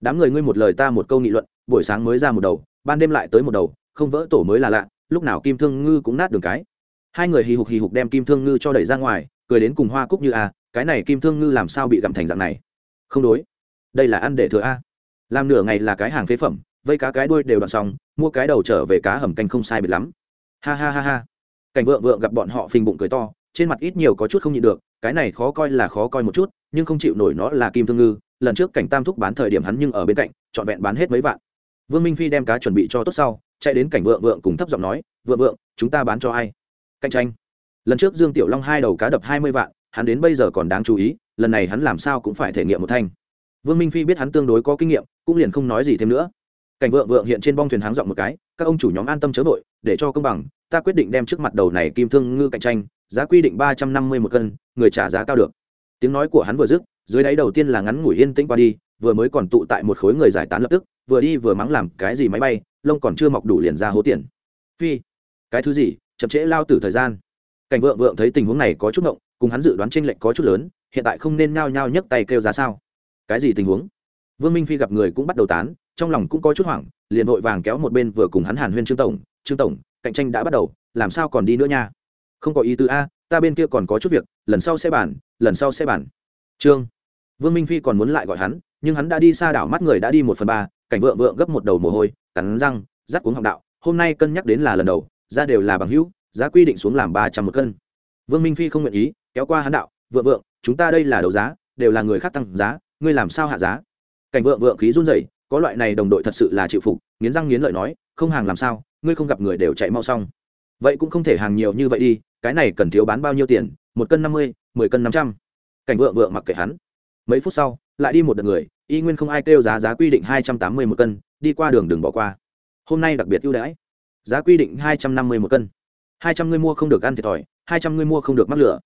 Đám người ngươi một lời ta một câu nghị luận, buổi sáng mới ra một đầu, ban đêm lại tới một đầu không vỡ tổ mới là lạ, lúc nào kim thương ngư cũng nát đường cái. Hai người hì hục hì hục đem kim thương ngư cho đẩy ra ngoài, cười đến cùng hoa cúc như a, cái này kim thương ngư làm sao bị gặm thành dạng này? Không đối. Đây là ăn để thừa a. Làm nửa ngày là cái hàng phế phẩm, vây cá cái đuôi đều đoạn xong, mua cái đầu trở về cá hầm canh không sai biệt lắm. Ha ha ha ha. Cảnh vượng vượng gặp bọn họ phình bụng cười to, trên mặt ít nhiều có chút không nhịn được, cái này khó coi là khó coi một chút, nhưng không chịu nổi nó là kim thương ngư, lần trước cảnh tam thúc bán thời điểm hắn nhưng ở bên cạnh, trọn vẹn bán hết mấy vạn. Vương minh phi đem cá chuẩn bị cho tốt sau chạy đến cảnh vượng vượng cùng thấp giọng nói, vượng vượng, chúng ta bán cho ai? Cạnh tranh. Lần trước dương tiểu long hai đầu cá đập hai mươi vạn, hắn đến bây giờ còn đáng chú ý, lần này hắn làm sao cũng phải thể nghiệm một thanh. Vương minh phi biết hắn tương đối có kinh nghiệm, cũng liền không nói gì thêm nữa. Cảnh vượng vượng hiện trên bong thuyền háng giọng một cái, các ông chủ nhóm an tâm chớ vội, để cho công bằng, ta quyết định đem trước mặt đầu này kim thương ngư cạnh tranh, giá quy định ba trăm năm mươi một cân, người trả giá cao được. Tiếng nói của hắn vừa dứt, dưới đáy đầu tiên là ngắn ngủi yên tĩnh qua đi, vừa mới còn tụ tại một khối người giải tán lập tức vừa đi vừa mắng làm cái gì máy bay, lông còn chưa mọc đủ liền ra hố tiền. Phi, cái thứ gì, chậm trễ lao tử thời gian. Cảnh vượng vượng thấy tình huống này có chút ngộng, cùng hắn dự đoán tranh lệch có chút lớn, hiện tại không nên nhao nhao nhấc tay kêu giá sao. Cái gì tình huống? Vương minh phi gặp người cũng bắt đầu tán, trong lòng cũng có chút hoảng, liền vội vàng kéo một bên vừa cùng hắn hàn huyên trương tổng trương tổng, cạnh tranh đã bắt đầu, làm sao còn đi nữa nha? Không có ý tứ a, ta bên kia còn có chút việc, lần sau sẽ bàn, lần sau sẽ bàn. Trương. Vương minh phi còn muốn lại gọi hắn nhưng hắn đã đi xa đảo mắt người đã đi một phần ba, cảnh vượng vượng gấp một đầu mồ hôi, cắn răng rắt cuống họng đạo, hôm nay cân nhắc đến là lần đầu ra đều là bằng hữu, giá quy định xuống làm ba trăm một cân. Vương minh phi không nguyện ý, kéo qua hắn đạo vượng vượng chúng ta đây là đấu giá, đều là người khác tăng giá, ngươi làm sao hạ giá? Cảnh vượng vượng khí run rẩy, có loại này đồng đội thật sự là chịu phục, nghiến răng nghiến lợi nói, không hàng làm sao, ngươi không gặp người đều chạy mau xong. Vậy cũng không thể hàng nhiều như vậy đi, cái này cần thiếu bán bao nhiêu tiền, một cân năm mươi, mười cân năm trăm. Cảnh vượng vượng mặc kệ hắn. Mấy phút sau lại đi một đợt người, y nguyên không ai kêu giá giá quy định hai trăm tám mươi một cân, đi qua đường đừng bỏ qua. Hôm nay đặc biệt ưu đãi. Giá quy định hai trăm năm mươi một cân. hai trăm người mua không được ăn thiệt thòi, hai trăm người mua không được mắc lửa.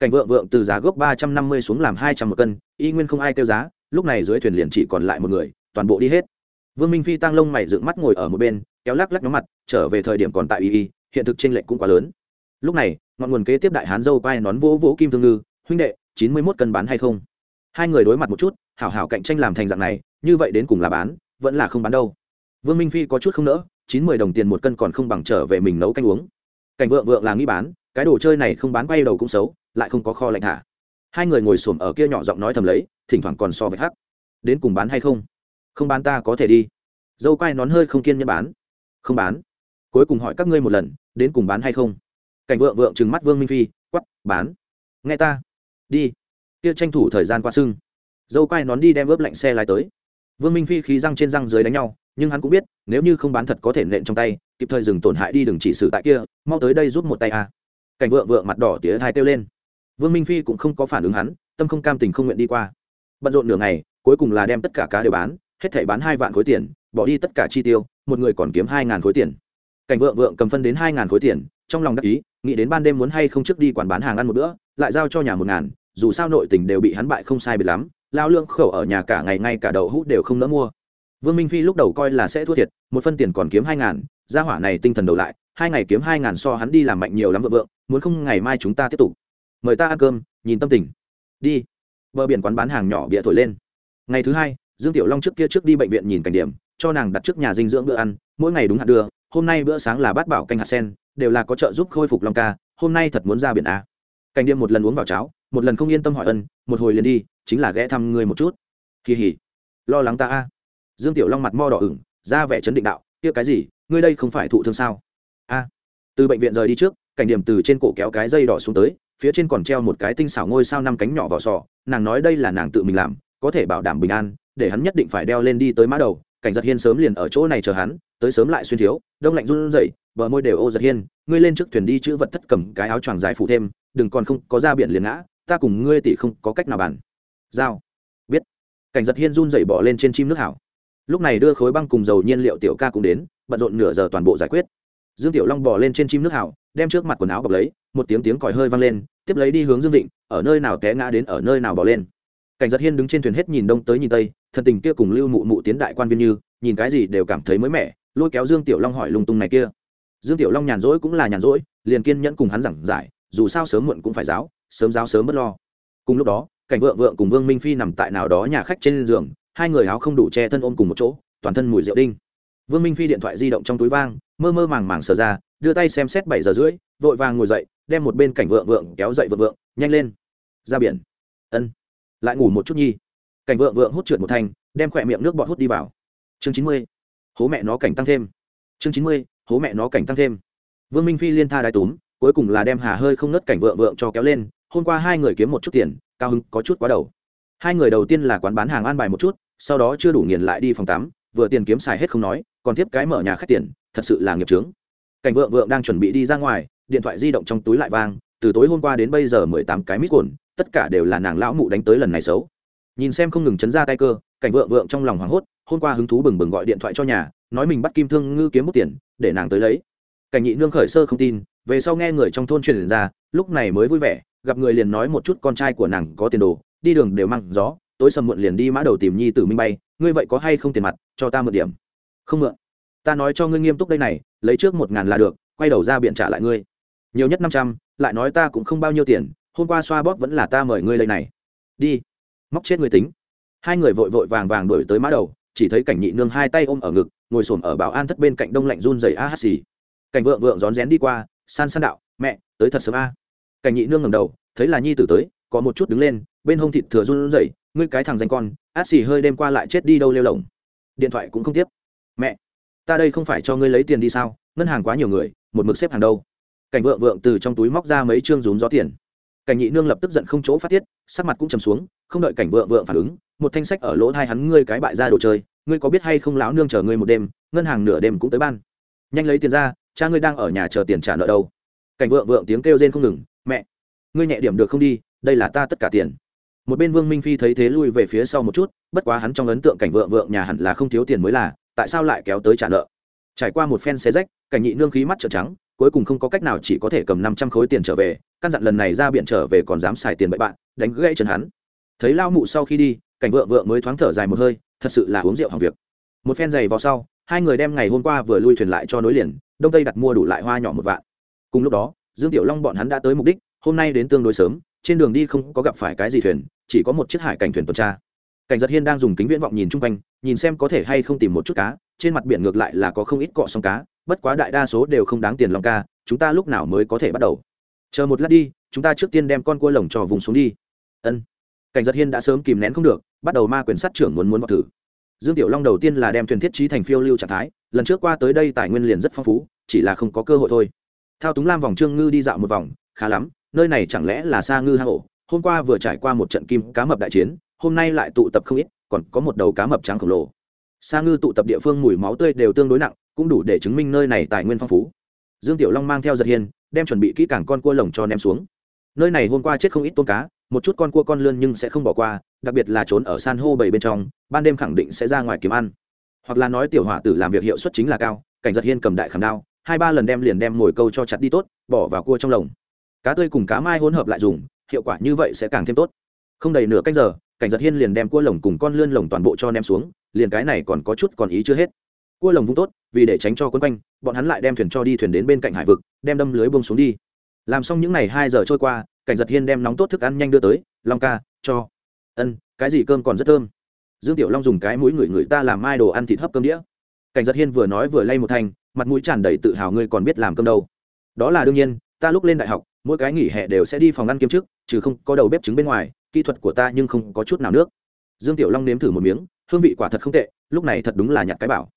Cảnh vượng vượng từ giá gốc ba trăm năm mươi xuống làm hai trăm một cân, y nguyên không ai kêu giá, lúc này dưới thuyền liền chỉ còn lại một người, toàn bộ đi hết. Vương minh phi tăng lông mày dựng mắt ngồi ở một bên, kéo lắc lắc nhóm mặt, trở về thời điểm còn tại y y, hiện thực tranh lệch cũng quá lớn. Lúc này, ngọn nguồn kế tiếp đại hán dâu quai nón vỗ vỗ kim thương ngư, huynh đệ, chín mươi mốt cân bán hay không? Hai người đối mặt một chút, hảo hảo cạnh tranh làm thành dạng này, như vậy đến cùng là bán, vẫn là không bán đâu. Vương minh phi có chút không nỡ, chín mươi đồng tiền một cân còn không bằng trở về mình nấu canh uống. Cảnh vượng vượng là nghĩ bán, cái đồ chơi này không bán quay đầu cũng xấu, lại không có kho lạnh thả hai người ngồi xổm ở kia nhỏ giọng nói thầm lấy, thỉnh thoảng còn so với hắc đến cùng bán hay không? Không bán ta có thể đi. Dâu quai nón hơi không kiên nhẫn bán. Không bán. Cuối cùng hỏi các ngươi một lần, đến cùng bán hay không? Cảnh vượng vượng trừng mắt vương minh phi quắp bán. Nghe ta. Đi kia tranh thủ thời gian qua sưng. Dâu quai nón đi đem ướp lạnh xe lái tới. Vương minh phi khí răng trên răng dưới đánh nhau, nhưng hắn cũng biết, nếu như không bán thật có thể nện trong tay, kịp thời dừng tổn hại đi đừng chỉ xử tại kia, mau tới đây giúp một tay a. Cảnh vợ vợ mặt đỏ tía hai kêu lên. Vương minh phi cũng không có phản ứng hắn, tâm không cam tình không nguyện đi qua. Bận rộn nửa ngày, cuối cùng là đem tất cả cá đều bán, hết thảy bán hai vạn khối tiền, bỏ đi tất cả chi tiêu, một người còn kiếm hai ngàn khối tiền. Cảnh vợ vợ cầm phân đến hai ngàn khối tiền, trong lòng đắc ý, nghĩ đến ban đêm muốn hay không trước đi quản bán hàng ăn một bữa, lại giao cho nhà một ngàn dù sao nội tình đều bị hắn bại không sai biệt lắm, lao lương khẩu ở nhà cả ngày ngay cả đậu hũ đều không nỡ mua. Vương minh phi lúc đầu coi là sẽ thua thiệt, một phân tiền còn kiếm hai ngàn, gia hỏa này tinh thần đầu lại, hai ngày kiếm hai ngàn so hắn đi làm mạnh nhiều lắm vợ vượng muốn không ngày mai chúng ta tiếp tục. Mời ta ăn cơm, nhìn tâm tình. Đi. Bờ biển quán bán hàng nhỏ bịa thổi lên. Ngày thứ hai, dương tiểu long trước kia trước đi bệnh viện nhìn cảnh điểm, cho nàng đặt trước nhà dinh dưỡng bữa ăn, mỗi ngày đúng hạn đưa, hôm nay bữa sáng là bát bảo canh hạt sen, đều là có trợ giúp khôi phục long ca, hôm nay thật muốn ra biển a. Cảnh điểm một lần uống vào cháo một lần không yên tâm hỏi ân, một hồi liền đi, chính là ghé thăm ngươi một chút. Kỳ hỉ. Lo lắng ta a. Dương tiểu long mặt mo đỏ ửng, ra vẻ chấn định đạo, kia cái gì, ngươi đây không phải thụ thương sao? A. Từ bệnh viện rời đi trước, cảnh điểm từ trên cổ kéo cái dây đỏ xuống tới, phía trên còn treo một cái tinh xảo ngôi sao năm cánh nhỏ vào sọ nàng nói đây là nàng tự mình làm, có thể bảo đảm bình an, để hắn nhất định phải đeo lên đi tới mã đầu, cảnh giật hiên sớm liền ở chỗ này chờ hắn, tới sớm lại xuyên thiếu, đông lạnh run rẩy, bờ môi đều ô giật hiên, ngươi lên trước thuyền đi chữ vật thất cầm cái áo choàng dài phủ thêm, đừng còn không có ra biển liền ngã ta cùng ngươi tỷ không có cách nào bàn. Giao. Biết. Cảnh giật hiên run dậy bỏ lên trên chim nước hảo. Lúc này đưa khối băng cùng dầu nhiên liệu tiểu ca cũng đến, bận rộn nửa giờ toàn bộ giải quyết. Dương tiểu long bỏ lên trên chim nước hảo, đem trước mặt quần áo bọc lấy, một tiếng tiếng còi hơi vang lên, tiếp lấy đi hướng dương vịnh, ở nơi nào té ngã đến ở nơi nào bỏ lên. Cảnh giật hiên đứng trên thuyền hết nhìn đông tới nhìn tây thần tình kia cùng lưu mụ mụ tiến đại quan viên như, nhìn cái gì đều cảm thấy mới mẻ, lôi kéo dương tiểu long hỏi lung tung này kia. Dương tiểu long nhàn rỗi cũng là nhàn rỗi, liền kiên nhẫn cùng hắn giảng giải, dù sao sớm muộn cũng phải giáo sớm giáo sớm bất lo. Cùng lúc đó, cảnh vượng vượng cùng vương minh phi nằm tại nào đó nhà khách trên giường, hai người áo không đủ che thân ôm cùng một chỗ, toàn thân mùi rượu đinh. Vương minh phi điện thoại di động trong túi vang, mơ mơ màng màng sờ ra, đưa tay xem xét bảy giờ rưỡi, vội vàng ngồi dậy, đem một bên cảnh vượng vượng kéo dậy vượng vượng, nhanh lên. Ra biển. Ân. Lại ngủ một chút nhi. Cảnh vượng vượng hút trượt một thanh, đem khỏe miệng nước bọt hút đi vào. Chương chín mươi. Hố mẹ nó cảnh tăng thêm. Chương chín mươi. Hố mẹ nó cảnh tăng thêm. Vương minh phi liên tha đái túm, cuối cùng là đem hà hơi không nớt cảnh vợ vượng cho kéo lên hôm qua hai người kiếm một chút tiền, cao hứng, có chút quá đầu. Hai người đầu tiên là quán bán hàng an bài một chút, sau đó chưa đủ nghiền lại đi phòng tắm, vừa tiền kiếm xài hết không nói, còn tiếp cái mở nhà khách tiền, thật sự là nghiệp trướng cảnh vợ vượng đang chuẩn bị đi ra ngoài, điện thoại di động trong túi lại vang, từ tối hôm qua đến bây giờ mười tám cái mít cồn tất cả đều là nàng lão mụ đánh tới lần này xấu. Nhìn xem không ngừng chấn ra tay cơ, cảnh vợ vượng trong lòng hoảng hốt, hôm qua hứng thú bừng bừng gọi điện thoại cho nhà, nói mình bắt kim thương ngư kiếm một tiền, để nàng tới lấy. Cảnh nhị nương khởi sơ không tin, về sau nghe người trong thôn truyền ra, lúc này mới vui vẻ gặp người liền nói một chút con trai của nàng có tiền đồ, đi đường đều mang gió, tối sầm muộn liền đi mã đầu tìm nhi tử minh bay, ngươi vậy có hay không tiền mặt, cho ta một điểm? Không mượn. Ta nói cho ngươi nghiêm túc đây này, lấy trước một ngàn là được, quay đầu ra biện trả lại ngươi. Nhiều nhất năm trăm, lại nói ta cũng không bao nhiêu tiền, hôm qua xoa bóp vẫn là ta mời ngươi lấy này. Đi. Móc chết người tính. Hai người vội vội vàng vàng đổi tới mã đầu, chỉ thấy cảnh nhị nương hai tay ôm ở ngực, ngồi xổm ở bảo an thất bên cạnh đông lạnh run rẩy a hát xì. Cảnh vượng vượng rón rén đi qua, san san đạo, mẹ, tới thật sớm a cảnh nhị nương ngầm đầu, thấy là nhi tử tới, có một chút đứng lên, bên hông thịt thừa run rẩy, ngươi cái thằng danh con, át xì hơi đêm qua lại chết đi đâu lêu lồng điện thoại cũng không tiếp. Mẹ, ta đây không phải cho ngươi lấy tiền đi sao? Ngân hàng quá nhiều người, một mực xếp hàng đâu? Cảnh vượng vượng từ trong túi móc ra mấy chương rúm gió tiền. Cảnh nhị nương lập tức giận không chỗ phát tiết, sắc mặt cũng trầm xuống, không đợi cảnh vượng vượng phản ứng, một thanh sách ở lỗ thai hắn, ngươi cái bại ra đồ chơi, ngươi có biết hay không lão nương chờ ngươi một đêm, ngân hàng nửa đêm cũng tới ban. Nhanh lấy tiền ra, cha ngươi đang ở nhà chờ tiền trả nợ đâu. Cảnh vượng vượng tiếng kêu rên không ngừng ngươi nhẹ điểm được không đi, đây là ta tất cả tiền. Một bên vương minh phi thấy thế lui về phía sau một chút, bất quá hắn trong ấn tượng cảnh vượng vượng nhà hẳn là không thiếu tiền mới là, tại sao lại kéo tới trả nợ? Trải qua một phen xé rách, cảnh nhị nương khí mắt trợn trắng, cuối cùng không có cách nào chỉ có thể cầm năm trăm khối tiền trở về, căn dặn lần này ra biển trở về còn dám xài tiền bậy bạn, đánh gãy chân hắn. Thấy lao mụ sau khi đi, cảnh vợ vợ mới thoáng thở dài một hơi, thật sự là uống rượu hàng việc. Một phen giày vào sau, hai người đem ngày hôm qua vừa lui thuyền lại cho nối liền, đông tây đặt mua đủ lại hoa nhỏ một vạn. Cùng lúc đó, dương tiểu long bọn hắn đã tới mục đích hôm nay đến tương đối sớm, trên đường đi không có gặp phải cái gì thuyền, chỉ có một chiếc hải cảnh thuyền tuần tra. Cảnh giật hiên đang dùng kính viễn vọng nhìn chung quanh, nhìn xem có thể hay không tìm một chút cá, trên mặt biển ngược lại là có không ít cọ sóng cá, bất quá đại đa số đều không đáng tiền lòng ca, chúng ta lúc nào mới có thể bắt đầu? Chờ một lát đi, chúng ta trước tiên đem con cua lồng trò vùng xuống đi. Ân. Cảnh giật hiên đã sớm kìm nén không được, bắt đầu ma quyền sát trưởng muốn muốn vào thử. Dương tiểu long đầu tiên là đem thuyền thiết trí thành phiêu lưu trạng thái, lần trước qua tới đây tài nguyên liền rất phong phú, chỉ là không có cơ hội thôi. Thao túng lam vòng trương ngư đi dạo một vòng, khá lắm nơi này chẳng lẽ là xa ngư hang ổ? Hôm qua vừa trải qua một trận kim cá mập đại chiến, hôm nay lại tụ tập không ít, còn có một đầu cá mập trắng khổng lồ. Xa ngư tụ tập địa phương mùi máu tươi đều tương đối nặng, cũng đủ để chứng minh nơi này tài nguyên phong phú. Dương tiểu long mang theo giật hiên, đem chuẩn bị kỹ càng con cua lồng cho ném xuống. Nơi này hôm qua chết không ít tôm cá, một chút con cua con lươn nhưng sẽ không bỏ qua, đặc biệt là trốn ở san hô bảy bên trong, ban đêm khẳng định sẽ ra ngoài kiếm ăn. Hoặc là nói tiểu hỏa tử làm việc hiệu suất chính là cao, cảnh giật hiên cầm đại khảm đao, hai ba lần đem liền đem mồi câu cho chặt đi tốt, bỏ vào cua trong lồng cá tươi cùng cá mai hỗn hợp lại dùng hiệu quả như vậy sẽ càng thêm tốt. Không đầy nửa cách giờ cảnh giật hiên liền đem cua lồng cùng con lươn lồng toàn bộ cho ném xuống liền cái này còn có chút còn ý chưa hết. Cua lồng vung tốt vì để tránh cho quân quanh bọn hắn lại đem thuyền cho đi thuyền đến bên cạnh hải vực đem đâm lưới bông xuống đi. Làm xong những n à y hai giờ trôi qua cảnh giật hiên đem nóng tốt thức ăn nhanh đưa tới long ca cho. Ân cái gì cơm còn rất thơm. Dương tiểu long dùng cái mũi người người ta làm mai đồ ăn thịt hấp cơm đĩa. Cảnh giật hiên vừa nói vừa lay một thành, mặt mũi tràn đầy tự hào ngươi còn biết làm cơm đâu? Đó là đương nhiên ta lúc lên đại học, mỗi cái nghỉ hè đều sẽ đi phòng ăn kiếm chức, trừ không có đầu bếp trứng bên ngoài, kỹ thuật của ta nhưng không có chút nào nước. Dương tiểu long nếm thử một miếng, hương vị quả thật không tệ, lúc này thật đúng là nhặt cái bảo.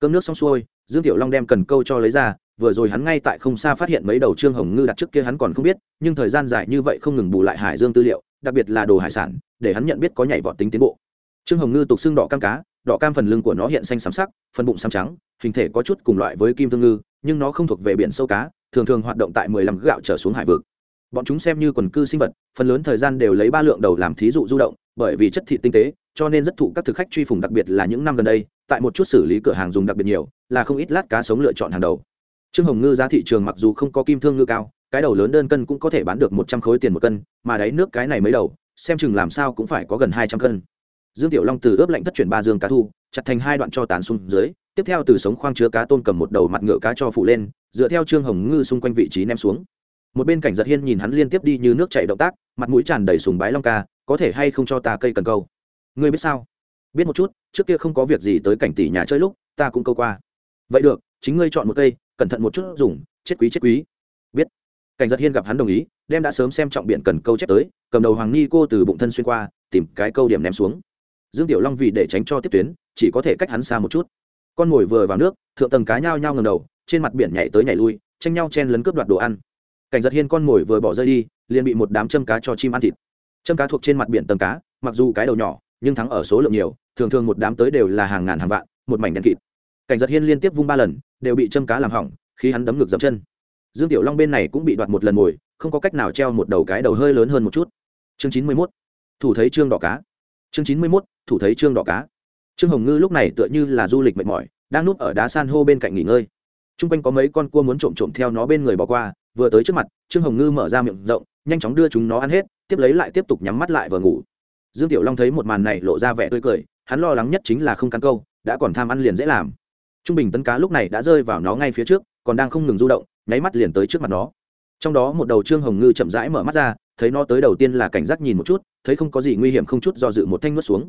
Cơm nước xong xuôi, dương tiểu long đem cần câu cho lấy ra, vừa rồi hắn ngay tại không xa phát hiện mấy đầu trương hồng ngư đặt trước kia hắn còn không biết, nhưng thời gian dài như vậy không ngừng bù lại hải dương tư liệu, đặc biệt là đồ hải sản, để hắn nhận biết có nhảy vọt tính tiến bộ. Trương hồng ngư tục xương đỏ cam cá, đỏ cam phần lưng của nó hiện xanh xám sắc, phần bụng xám trắng, hình thể có chút cùng loại với kim thương ngư, nhưng nó không thuộc về biển sâu cá thường thường hoạt động tại mười lăm gạo trở xuống hải vực. Bọn chúng xem như quần cư sinh vật, phần lớn thời gian đều lấy ba lượng đầu làm thí dụ du động, bởi vì chất thịt tinh tế, cho nên rất thụ các thực khách truy phùng đặc biệt là những năm gần đây, tại một chút xử lý cửa hàng dùng đặc biệt nhiều, là không ít lát cá sống lựa chọn hàng đầu. Trương hồng ngư giá thị trường mặc dù không có kim thương ngư cao, cái đầu lớn đơn cân cũng có thể bán được một trăm khối tiền một cân, mà đáy nước cái này mới đầu, xem chừng làm sao cũng phải có gần hai trăm cân. Dương tiểu long từ ướp lạnh thất chuyển ba dương cá thu, chặt thành hai đoạn cho tán xuống dưới, tiếp theo từ sống khoang chứa cá tôm cầm một đầu mặt ngựa cá cho phụ lên dựa theo trương hồng ngư xung quanh vị trí ném xuống. Một bên cảnh giật hiên nhìn hắn liên tiếp đi như nước chảy động tác, mặt mũi tràn đầy sùng bái long ca, có thể hay không cho ta cây cần câu? Ngươi biết sao? Biết một chút, trước kia không có việc gì tới cảnh tỷ nhà chơi lúc, ta cũng câu qua. Vậy được, chính ngươi chọn một cây, cẩn thận một chút dùng, chết quý chết quý. Biết. Cảnh giật hiên gặp hắn đồng ý, đem đã sớm xem trọng biện cần câu chép tới, cầm đầu hoàng ni cô từ bụng thân xuyên qua, tìm cái câu điểm ném xuống. Dương tiểu long vì để tránh cho tiếp tuyến, chỉ có thể cách hắn xa một chút. Con mồi vừa vào nước, thượng tầng cá nhao nhao ngầm đầu trên mặt biển nhảy tới nhảy lui, tranh nhau chen lấn cướp đoạt đồ ăn. Cảnh giật hiên con mồi vừa bỏ rơi đi, liền bị một đám châm cá cho chim ăn thịt. Châm cá thuộc trên mặt biển tầng cá, mặc dù cái đầu nhỏ, nhưng thắng ở số lượng nhiều, thường thường một đám tới đều là hàng ngàn hàng vạn, một mảnh đen kịt. Cảnh giật hiên liên tiếp vung ba lần, đều bị châm cá làm hỏng, khi hắn đấm ngược dập chân. Dương tiểu long bên này cũng bị đoạt một lần mồi, không có cách nào treo một đầu cái đầu hơi lớn hơn một chút. Chương chín mươi mốt, thủ thấy trương đỏ cá. Chương chín mươi mốt, thủ thấy trương đỏ cá. Trương hồng ngư lúc này tựa như là du lịch mệt mỏi, đang núp ở đá san hô bên cạnh nghỉ ngơi t r u n g quanh có mấy con cua muốn trộm trộm theo nó bên người bỏ qua, vừa tới trước mặt, trương hồng ngư mở ra miệng rộng, nhanh chóng đưa chúng nó ăn hết, tiếp lấy lại tiếp tục nhắm mắt lại vừa ngủ. Dương tiểu long thấy một màn này lộ ra vẻ tươi cười, hắn lo lắng nhất chính là không cắn câu, đã còn tham ăn liền dễ làm. Trung bình tấn cá lúc này đã rơi vào nó ngay phía trước, còn đang không ngừng du động, nháy mắt liền tới trước mặt nó. Trong đó một đầu trương hồng ngư chậm rãi mở mắt ra, thấy nó tới đầu tiên là cảnh giác nhìn một chút, thấy không có gì nguy hiểm không chút do dự một thanh nuốt xuống.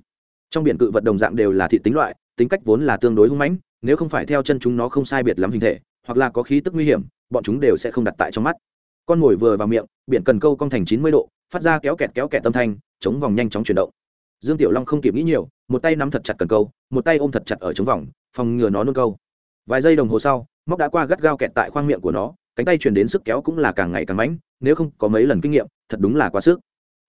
Trong biển cự vật đồng dạng đều là thị tính loại, tính cách vốn là tương đối hung mãnh nếu không phải theo chân chúng nó không sai biệt lắm hình thể, hoặc là có khí tức nguy hiểm, bọn chúng đều sẽ không đặt tại trong mắt. Con mồi vừa vào miệng, biển cần câu cong thành chín mươi độ, phát ra kéo kẹt kéo kẹt tâm thanh, chống vòng nhanh chóng chuyển động. Dương tiểu long không kịp nghĩ nhiều, một tay nắm thật chặt cần câu, một tay ôm thật chặt ở chống vòng, phòng ngừa nó nôn câu. Vài giây đồng hồ sau, móc đã qua gắt gao kẹt tại khoang miệng của nó, cánh tay truyền đến sức kéo cũng là càng ngày càng mãnh, nếu không có mấy lần kinh nghiệm, thật đúng là quá sức.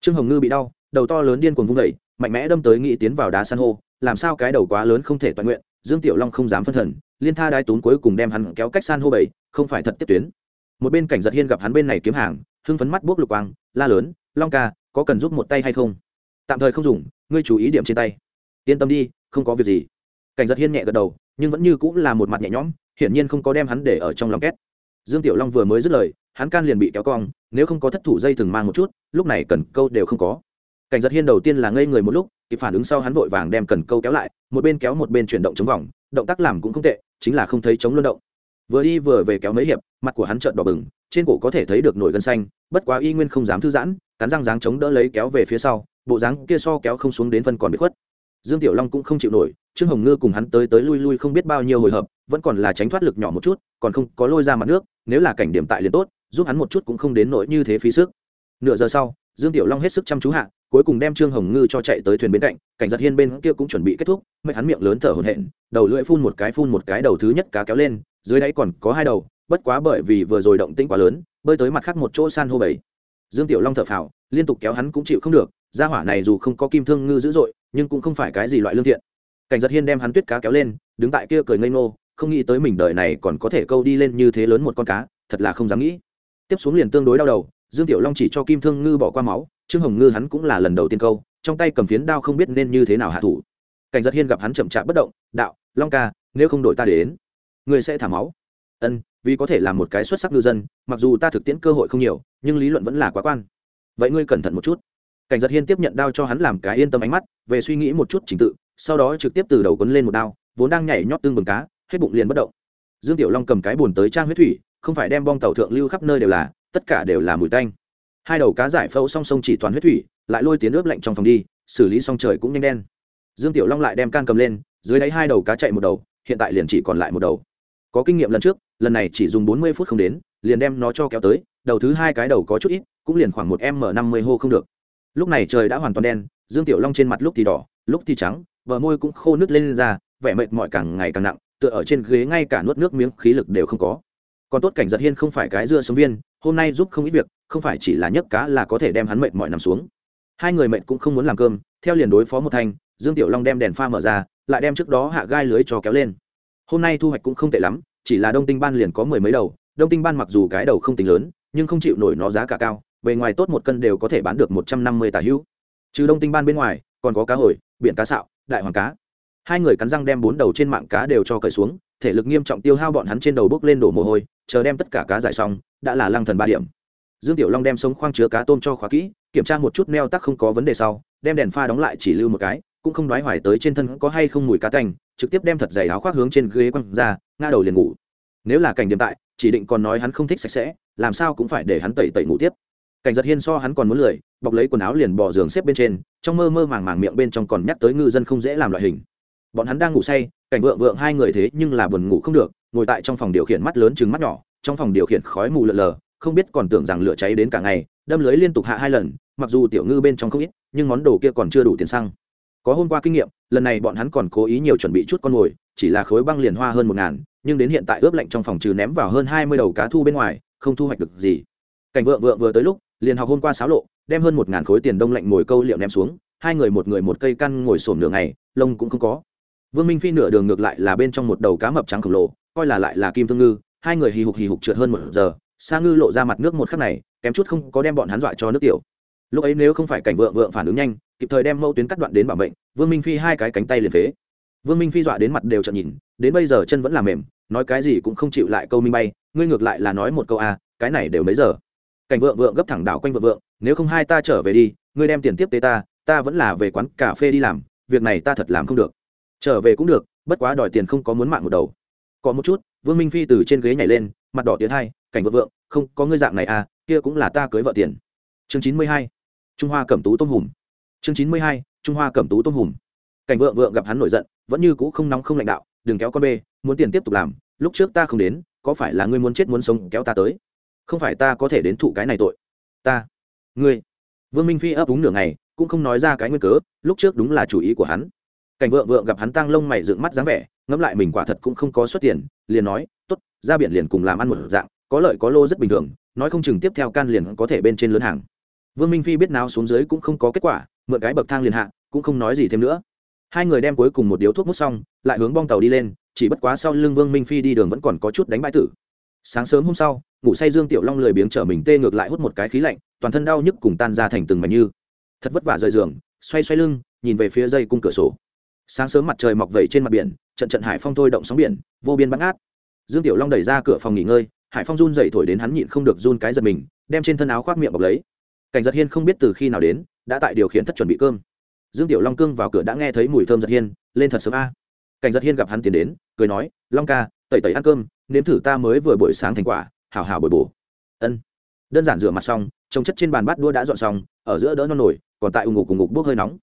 Trương hồng ngư bị đau, đầu to lớn điên cuồng vung vẩy mạnh mẽ đâm tới nghĩ tiến vào đá san hô, làm sao cái đầu quá lớn không thể toàn nguyện dương tiểu long không dám phân thần, liên tha đai tún cuối cùng đem hắn kéo cách san hô bảy, không phải thật tiếp tuyến. Một bên cảnh giật hiên gặp hắn bên này kiếm hàng, hưng phấn mắt buốc lục quang, la lớn, long ca, có cần giúp một tay hay không? Tạm thời không dùng, ngươi chú ý điểm trên tay. Yên tâm đi, không có việc gì. Cảnh giật hiên nhẹ gật đầu, nhưng vẫn như cũng là một mặt nhẹ nhõm, hiển nhiên không có đem hắn để ở trong lòng két. Dương tiểu long vừa mới dứt lời, hắn can liền bị kéo cong, nếu không có thất thủ dây thừng mang một chút, lúc này cần câu đều không có. Cảnh giật hiên đầu tiên là ngây người một lúc kịp phản ứng sau hắn vội vàng đem cần câu kéo lại, một bên kéo một bên chuyển động chống vòng, động tác làm cũng không tệ, chính là không thấy chống luân động. Vừa đi vừa về kéo mấy hiệp, mặt của hắn trợn đỏ bừng, trên cổ có thể thấy được nổi gân xanh, bất quá y nguyên không dám thư giãn, cắn răng dáng chống đỡ lấy kéo về phía sau, bộ dáng kia so kéo không xuống đến phân còn bị khuất. Dương tiểu long cũng không chịu nổi, trương hồng ngư cùng hắn tới tới lui lui không biết bao nhiêu hồi hợp vẫn còn là tránh thoát lực nhỏ một chút, còn không có lôi ra mặt nước, nếu là cảnh điểm tại liền tốt, giúp hắn một chút cũng không đến nỗi như thế phí sức. Nửa giờ sau dương tiểu long hết sức chăm chú hạ, cuối cùng đem trương hồng ngư cho chạy tới thuyền bên cạnh, cảnh giật hiên bên kia cũng chuẩn bị kết thúc, mệt hắn miệng lớn thở hổn hển, đầu lưỡi phun một cái phun một cái đầu thứ nhất cá kéo lên, dưới đáy còn có hai đầu, bất quá bởi vì vừa rồi động tĩnh quá lớn, bơi tới mặt khác một chỗ san hô bảy. Dương tiểu long thở phào, liên tục kéo hắn cũng chịu không được, gia hỏa này dù không có kim thương ngư dữ dội, nhưng cũng không phải cái gì loại lương thiện. Cảnh giật hiên đem hắn tuyết cá kéo lên, đứng tại kia cười ngây ngô, không nghĩ tới mình đời này còn có thể câu đi lên như thế lớn một con cá, thật là không dám nghĩ. Tiếp xuống liền tương đối đau đầu dương tiểu long chỉ cho kim thương ngư bỏ qua máu, trương hồng ngư hắn cũng là lần đầu tiên câu, trong tay cầm phiến đao không biết nên như thế nào hạ thủ. Cảnh giật hiên gặp hắn chậm chạp bất động, đạo, long ca, nếu không đổi ta đến người sẽ thả máu. Ân, vì có thể làm một cái xuất sắc ngư dân, mặc dù ta thực tiễn cơ hội không nhiều, nhưng lý luận vẫn là quá quan. Vậy ngươi cẩn thận một chút. Cảnh giật hiên tiếp nhận đao cho hắn làm cái yên tâm ánh mắt, về suy nghĩ một chút trình tự, sau đó trực tiếp từ đầu quấn lên một đao, vốn đang nhảy nhót tương bừng cá, hết bụng liền bất động. Dương tiểu long cầm cái bùn tới trang huyết thủy, không phải đem bong tàu thượng lưu khắp nơi đều là tất cả đều là mùi tanh. Hai đầu cá giải phẫu song song chỉ toàn huyết thủy lại lôi tiến ướp lạnh trong phòng đi xử lý xong trời cũng nhanh đen. Dương tiểu long lại đem can cầm lên dưới đáy hai đầu cá chạy một đầu hiện tại liền chỉ còn lại một đầu. Có kinh nghiệm lần trước lần này chỉ dùng bốn mươi phút không đến liền đem nó cho kéo tới đầu thứ hai cái đầu có chút ít cũng liền khoảng một m năm mươi hô không được. Lúc này trời đã hoàn toàn đen dương tiểu long trên mặt lúc thì đỏ lúc thì trắng vợ môi cũng khô nứt lên, lên ra vẻ mệt mỏi càng ngày càng nặng tựa ở trên ghế ngay cả nuốt nước miếng khí lực đều không có. Còn tốt cảnh giật hiên không phải cái dưa sống viên hôm nay giúp không ít việc, không phải chỉ là nhấc cá là có thể đem hắn mệt mọi nằm xuống. Hai người mệt cũng không muốn làm cơm, theo liền đối phó một thành dương tiểu long đem đèn pha mở ra, lại đem trước đó hạ gai lưới cho kéo lên. Hôm nay thu hoạch cũng không tệ lắm, chỉ là đông tinh ban liền có mười mấy đầu, đông tinh ban mặc dù cái đầu không tính lớn, nhưng không chịu nổi nó giá cả cao, bề ngoài tốt một cân đều có thể bán được một trăm năm mươi tà hữu trừ đông tinh ban bên ngoài, còn có cá hồi, biển cá sạo, đại hoàng cá. Hai người cắn răng đem bốn đầu trên mạng cá đều cho cởi xuống thể lực nghiêm trọng tiêu hao bọn hắn trên đầu bước lên đổ mồ hôi, chờ đem tất cả cá giải xong, đã là lăng thần ba điểm. Dương tiểu long đem sống khoang chứa cá tôm cho khóa kỹ, kiểm tra một chút neo tắc không có vấn đề sau, đem đèn pha đóng lại chỉ lưu một cái, cũng không đoái hoài tới trên thân có hay không mùi cá tanh trực tiếp đem thật dày áo khoác hướng trên ghế quăng ra, ngã đầu liền ngủ. Nếu là cảnh điểm tại, chỉ định còn nói hắn không thích sạch sẽ, làm sao cũng phải để hắn tẩy tẩy ngủ tiếp. Cảnh giật hiên so hắn còn muốn lười, bọc lấy quần áo liền bỏ giường xếp bên trên, trong mơ mơ màng màng miệng bên trong còn nhắc tới ngư dân không dễ làm loại hình. Bọn hắn đang ngủ say cảnh vượng vượng hai người thế nhưng là buồn ngủ không được, ngồi tại trong phòng điều khiển mắt lớn chừng mắt nhỏ, trong phòng điều khiển khói mù lợn lờ, không biết còn tưởng rằng lửa cháy đến cả ngày, đâm lưới liên tục hạ hai lần, mặc dù tiểu ngư bên trong không ít, nhưng món đồ kia còn chưa đủ tiền xăng. Có hôm qua kinh nghiệm, lần này bọn hắn còn cố ý nhiều chuẩn bị chút con mồi, chỉ là khối băng liền hoa hơn một ngàn, nhưng đến hiện tại ướp lạnh trong phòng trừ ném vào hơn hai mươi đầu cá thu bên ngoài, không thu hoạch được gì. Cảnh vượng vượng vừa tới lúc, liền học hôm qua sáo lộ, đem hơn một ngàn khối tiền đông lạnh ngồi câu liệu ném xuống, hai người một người một cây căn ngồi sổm nửa ngày, lông cũng không có vương minh phi nửa đường ngược lại là bên trong một đầu cá mập trắng khổng lồ, coi là lại là kim thương ngư, hai người hì hục hì hục trượt hơn một giờ, sa ngư lộ ra mặt nước một khắc này, kém chút không có đem bọn hắn dọa cho nước tiểu. Lúc ấy nếu không phải cảnh vượng vượng phản ứng nhanh, kịp thời đem mâu tuyến cắt đoạn đến bảo mệnh, vương minh phi hai cái cánh tay liền phế. Vương minh phi dọa đến mặt đều trợn nhìn, đến bây giờ chân vẫn là mềm, nói cái gì cũng không chịu lại câu minh bay, ngươi ngược lại là nói một câu a cái này đều mấy giờ? Cảnh vượng vượng gấp thẳng đảo quanh vượng vượng, nếu không hai ta trở về đi, ngươi đem tiền tiếp tế ta ta vẫn là về quán cà phê đi làm, việc này ta thật làm không được trở về cũng được, bất quá đòi tiền không có muốn mạng một đầu. Có một chút, vương minh phi từ trên ghế nhảy lên, mặt đỏ tiến hai, cảnh vợ vượng, không, có ngươi dạng này à kia cũng là ta cưới vợ tiền. Chương chín mươi hai, trung hoa cẩm tú tôm hùm. Chương chín mươi hai, trung hoa cẩm tú tôm hùm. Cảnh vợ vượng gặp hắn nổi giận, vẫn như cũ không nóng không lãnh đạo, đừng kéo con bê, muốn tiền tiếp tục làm, lúc trước ta không đến, có phải là ngươi muốn chết muốn sống kéo ta tới? Không phải ta có thể đến thụ cái này tội. Ta, ngươi. Vương minh phi ấp úng nửa ngày, cũng không nói ra cái nguyên cớ, lúc trước đúng là chủ ý của hắn cảnh vượng vượng gặp hắn tăng lông mày dựng mắt dáng vẻ, ngẫm lại mình quả thật cũng không có xuất tiền, liền nói t ố t ra biển liền cùng làm ăn một dạng, có lợi có lô rất bình thường, nói không chừng tiếp theo can liền có thể bên trên lớn hàng. Vương minh phi biết nào xuống dưới cũng không có kết quả, mượn cái bậc thang liền hạ, cũng không nói gì thêm nữa. Hai người đem cuối cùng một điếu thuốc mút xong, lại hướng bong tàu đi lên, chỉ bất quá sau lưng vương minh phi đi đường vẫn còn có chút đánh bãi tử. Sáng sớm hôm sau, ngủ say dương tiểu long lười biếng chở mình tê ngược lại hút một cái khí lạnh, toàn thân đau nhức cùng tan ra thành từng mảnh như. Thật vất vả rời giường, xoay xoay lưng, nhìn về phía dây cung cửa sổ sáng sớm mặt trời mọc vẩy trên mặt biển, trận trận hải phong thôi động sóng biển, vô biên bắn át dương tiểu long đẩy ra cửa phòng nghỉ ngơi, hải phong run dậy thổi đến hắn nhịn không được run cái giật mình, đem trên thân áo khoác miệng bọc lấy. Cảnh giật hiên không biết từ khi nào đến, đã tại điều khiển thất chuẩn bị cơm. Dương tiểu long cương vào cửa đã nghe thấy mùi thơm giật hiên, lên thật sớm a. Cảnh giật hiên gặp hắn tiến đến, cười nói, long ca, tẩy tẩy ăn cơm, nếm thử ta mới vừa buổi sáng thành quả hào hào bồi bổ. Ân. Đơn giản rửa mặt xong, trồng chất trên bàn bát đua đã dọn xong, ở giữa đỡ non nổi, còn tại ù ngục cùng ngục bốc hơi nóng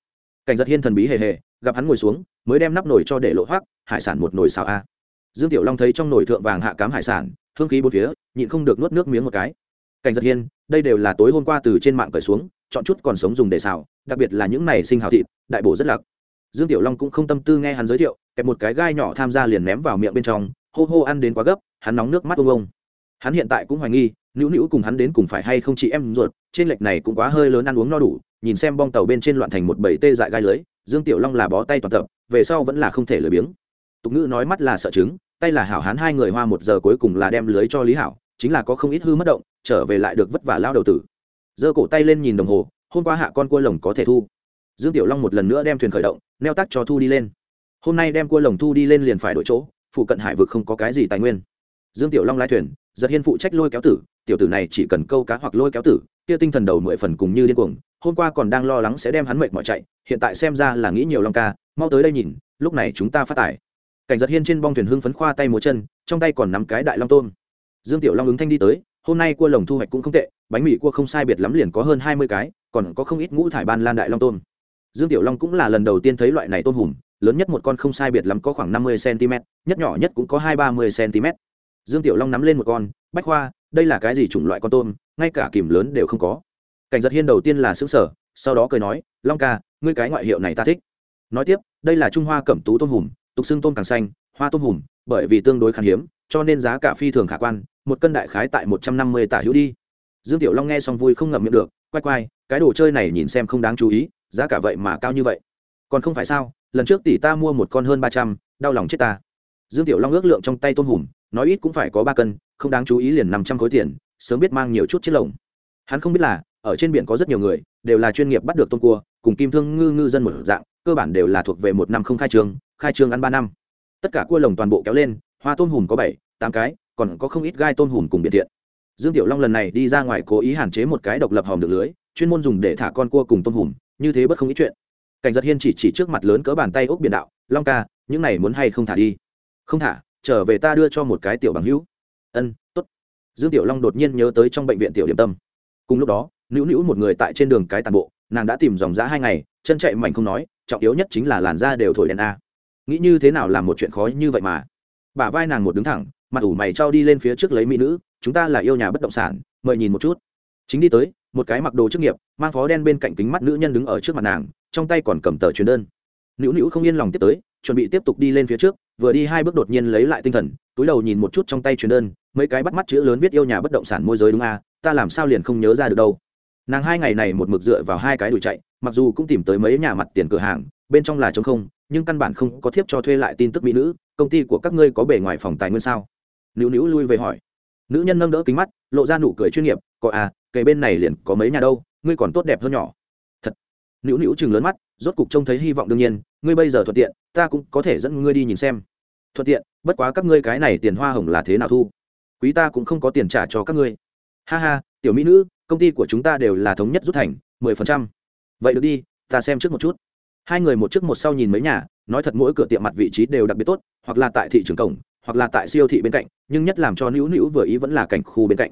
cảnh giật hiên thần bí hề hề, gặp hắn ngồi xuống, mới đem nắp nồi cho để lộ hoác, hải sản một nồi xào a. Dương tiểu long thấy trong nồi thượng vàng hạ cám hải sản, hương khí bốn phía, nhịn không được nuốt nước miếng một cái. Cảnh giật hiên, đây đều là tối hôm qua từ trên mạng cởi xuống, chọn chút còn sống dùng để xào, đặc biệt là những này sinh hào thịt, đại bổ rất lạc dương tiểu long cũng không tâm tư nghe hắn giới thiệu, kẹp một cái gai nhỏ tham gia liền ném vào miệng bên trong, hô hô ăn đến quá gấp, hắn nóng nước mắt ông ông. Hắn hiện tại cũng hoài nghi, nữu nữu cùng hắn đến cùng phải hay không chị em ruột, trên lệch này cũng quá hơi lớn ăn uống no đủ nhìn xem bong tàu bên trên loạn thành một bầy tê dại gai lưới, dương tiểu long là bó tay toàn tập, về sau vẫn là không thể lười biếng. Tục ngữ nói mắt là sợ chứng tay là hảo hán hai người hoa một giờ cuối cùng là đem lưới cho lý hảo, chính là có không ít hư mất động, trở về lại được vất vả lao đầu tử. Giơ cổ tay lên nhìn đồng hồ, hôm qua hạ con cua lồng có thể thu. Dương tiểu long một lần nữa đem thuyền khởi động, neo tắc cho thu đi lên. Hôm nay đem cua lồng thu đi lên liền phải đổi chỗ, phụ cận hải vực không có cái gì tài nguyên. Dương tiểu long lái thuyền, giật hiên phụ trách lôi kéo tử, tiểu tử này chỉ cần câu cá hoặc lôi kéo tử, kia tinh thần đầu mười phần cùng như điên cuồng hôm qua còn đang lo lắng sẽ đem hắn mệt mỏi chạy, hiện tại xem ra là nghĩ nhiều long ca, mau tới đây nhìn, lúc này chúng ta phát tải. Cảnh giật hiên trên bong thuyền hưng phấn khoa tay múa chân, trong tay còn nắm cái đại long tôm dương tiểu long ứng thanh đi tới, hôm nay cua lồng thu hoạch cũng không tệ, bánh mì cua không sai biệt lắm liền có hơn hai mươi cái, còn có không ít ngũ thải ban lan đại long tôm dương tiểu long cũng là lần đầu tiên thấy loại này tôm hùm, lớn nhất một con không sai biệt lắm có khoảng năm mươi cm nhất nhỏ nhất cũng có hai ba mươi cm dương tiểu long nắm lên một con, bách khoa, đây là cái gì chủng loại con tôm? Ngay cả kìm lớn đều không có cảnh giật hiên đầu tiên là xứng sở sau đó cười nói, long ca, ngươi cái ngoại hiệu này ta thích. Nói tiếp, đây là trung hoa cẩm tú tôm hùm, tục xưng tôm càng xanh, hoa tôm hùm, bởi vì tương đối khan hiếm, cho nên giá cả phi thường khả quan, một cân đại khái tại một trăm năm mươi tả hữu đi. Dương tiểu long nghe xong vui không ngậm miệng được quay quay cái đồ chơi này nhìn xem không đáng chú ý, giá cả vậy mà cao như vậy. Còn không phải sao, lần trước tỷ ta mua một con hơn ba trăm, đau lòng chết ta. Dương tiểu long ước lượng trong tay tôm hùm, nói ít cũng phải có ba cân, không đáng chú ý liền năm trăm khối tiền, sớm biết mang nhiều chút chiếc lồng. Hắn không biết là ở trên biển có rất nhiều người, đều là chuyên nghiệp bắt được tôm cua, cùng kim thương ngư ngư dân một dạng, cơ bản đều là thuộc về một năm không khai trương khai trương ăn ba năm. Tất cả cua lồng toàn bộ kéo lên, hoa tôm hùm có bảy, tám cái, còn có không ít gai tôm hùm cùng biệt thiện. Dương tiểu long lần này đi ra ngoài cố ý hạn chế một cái độc lập hòm được lưới, chuyên môn dùng để thả con cua cùng tôm hùm, như thế bất không ít chuyện. Cảnh giật hiên chỉ chỉ trước mặt lớn cỡ bàn tay ốc biển đạo, long ca, những này muốn hay không thả đi? Không thả, trở về ta đưa cho một cái tiểu bằng hữu. Ân t ố t dương tiểu long đột nhiên nhớ tới trong bệnh viện tiểu điểm tâm. Cùng lúc đó nữu nữu một người tại trên đường cái tàn bộ, nàng đã tìm dòng giã hai ngày, chân chạy mảnh không nói, trọng yếu nhất chính là làn da đều thổi đèn a. Nghĩ như thế nào làm một chuyện khó như vậy mà. Bả vai nàng một đứng thẳng, mặt ủ mày trao đi lên phía trước lấy mỹ nữ, chúng ta là yêu nhà bất động sản, mời nhìn một chút. Chính đi tới, một cái mặc đồ chức nghiệp, mang phó đen bên cạnh kính mắt nữ nhân đứng ở trước mặt nàng, trong tay còn cầm tờ truyền đơn. Nữu nữu không yên lòng tiếp tới, chuẩn bị tiếp tục đi lên phía trước, vừa đi hai bước đột nhiên lấy lại tinh thần, túi đầu nhìn một chút trong tay truyền đơn, mấy cái bắt mắt chữ lớn viết yêu nhà bất động sản môi giới đúng a, ta làm sao liền không nhớ ra được đâu nàng hai ngày này một mực dựa vào hai cái đuổi chạy, mặc dù cũng tìm tới mấy nhà mặt tiền cửa hàng, bên trong là trống không, nhưng căn bản không có thiếp cho thuê lại tin tức mỹ nữ, công ty của các ngươi có bề ngoài phòng tài nguyên sao? Nữu nữu lui về hỏi. Nữ nhân nâng đỡ kính mắt, lộ ra nụ cười chuyên nghiệp, có à kề bên này liền có mấy nhà đâu, ngươi còn tốt đẹp hơn nhỏ. Thật. Nữu nữu chừng lớn mắt, rốt cục trông thấy hy vọng đương nhiên, ngươi bây giờ thuận tiện, ta cũng có thể dẫn ngươi đi nhìn xem. Thuận tiện, bất quá các ngươi cái này tiền hoa hồng là thế nào thu? Quý ta cũng không có tiền trả cho các ngươi. Ha ha, tiểu mỹ nữ công ty của chúng ta đều là thống nhất rút thành, mười phần trăm. Vậy được đi, ta xem trước một chút. Hai người một trước một sau nhìn mấy nhà, nói thật mỗi cửa tiệm mặt vị trí đều đặc biệt tốt, hoặc là tại thị trường cổng, hoặc là tại siêu thị bên cạnh, nhưng nhất làm cho nữu nữu vừa ý vẫn là cảnh khu bên cạnh.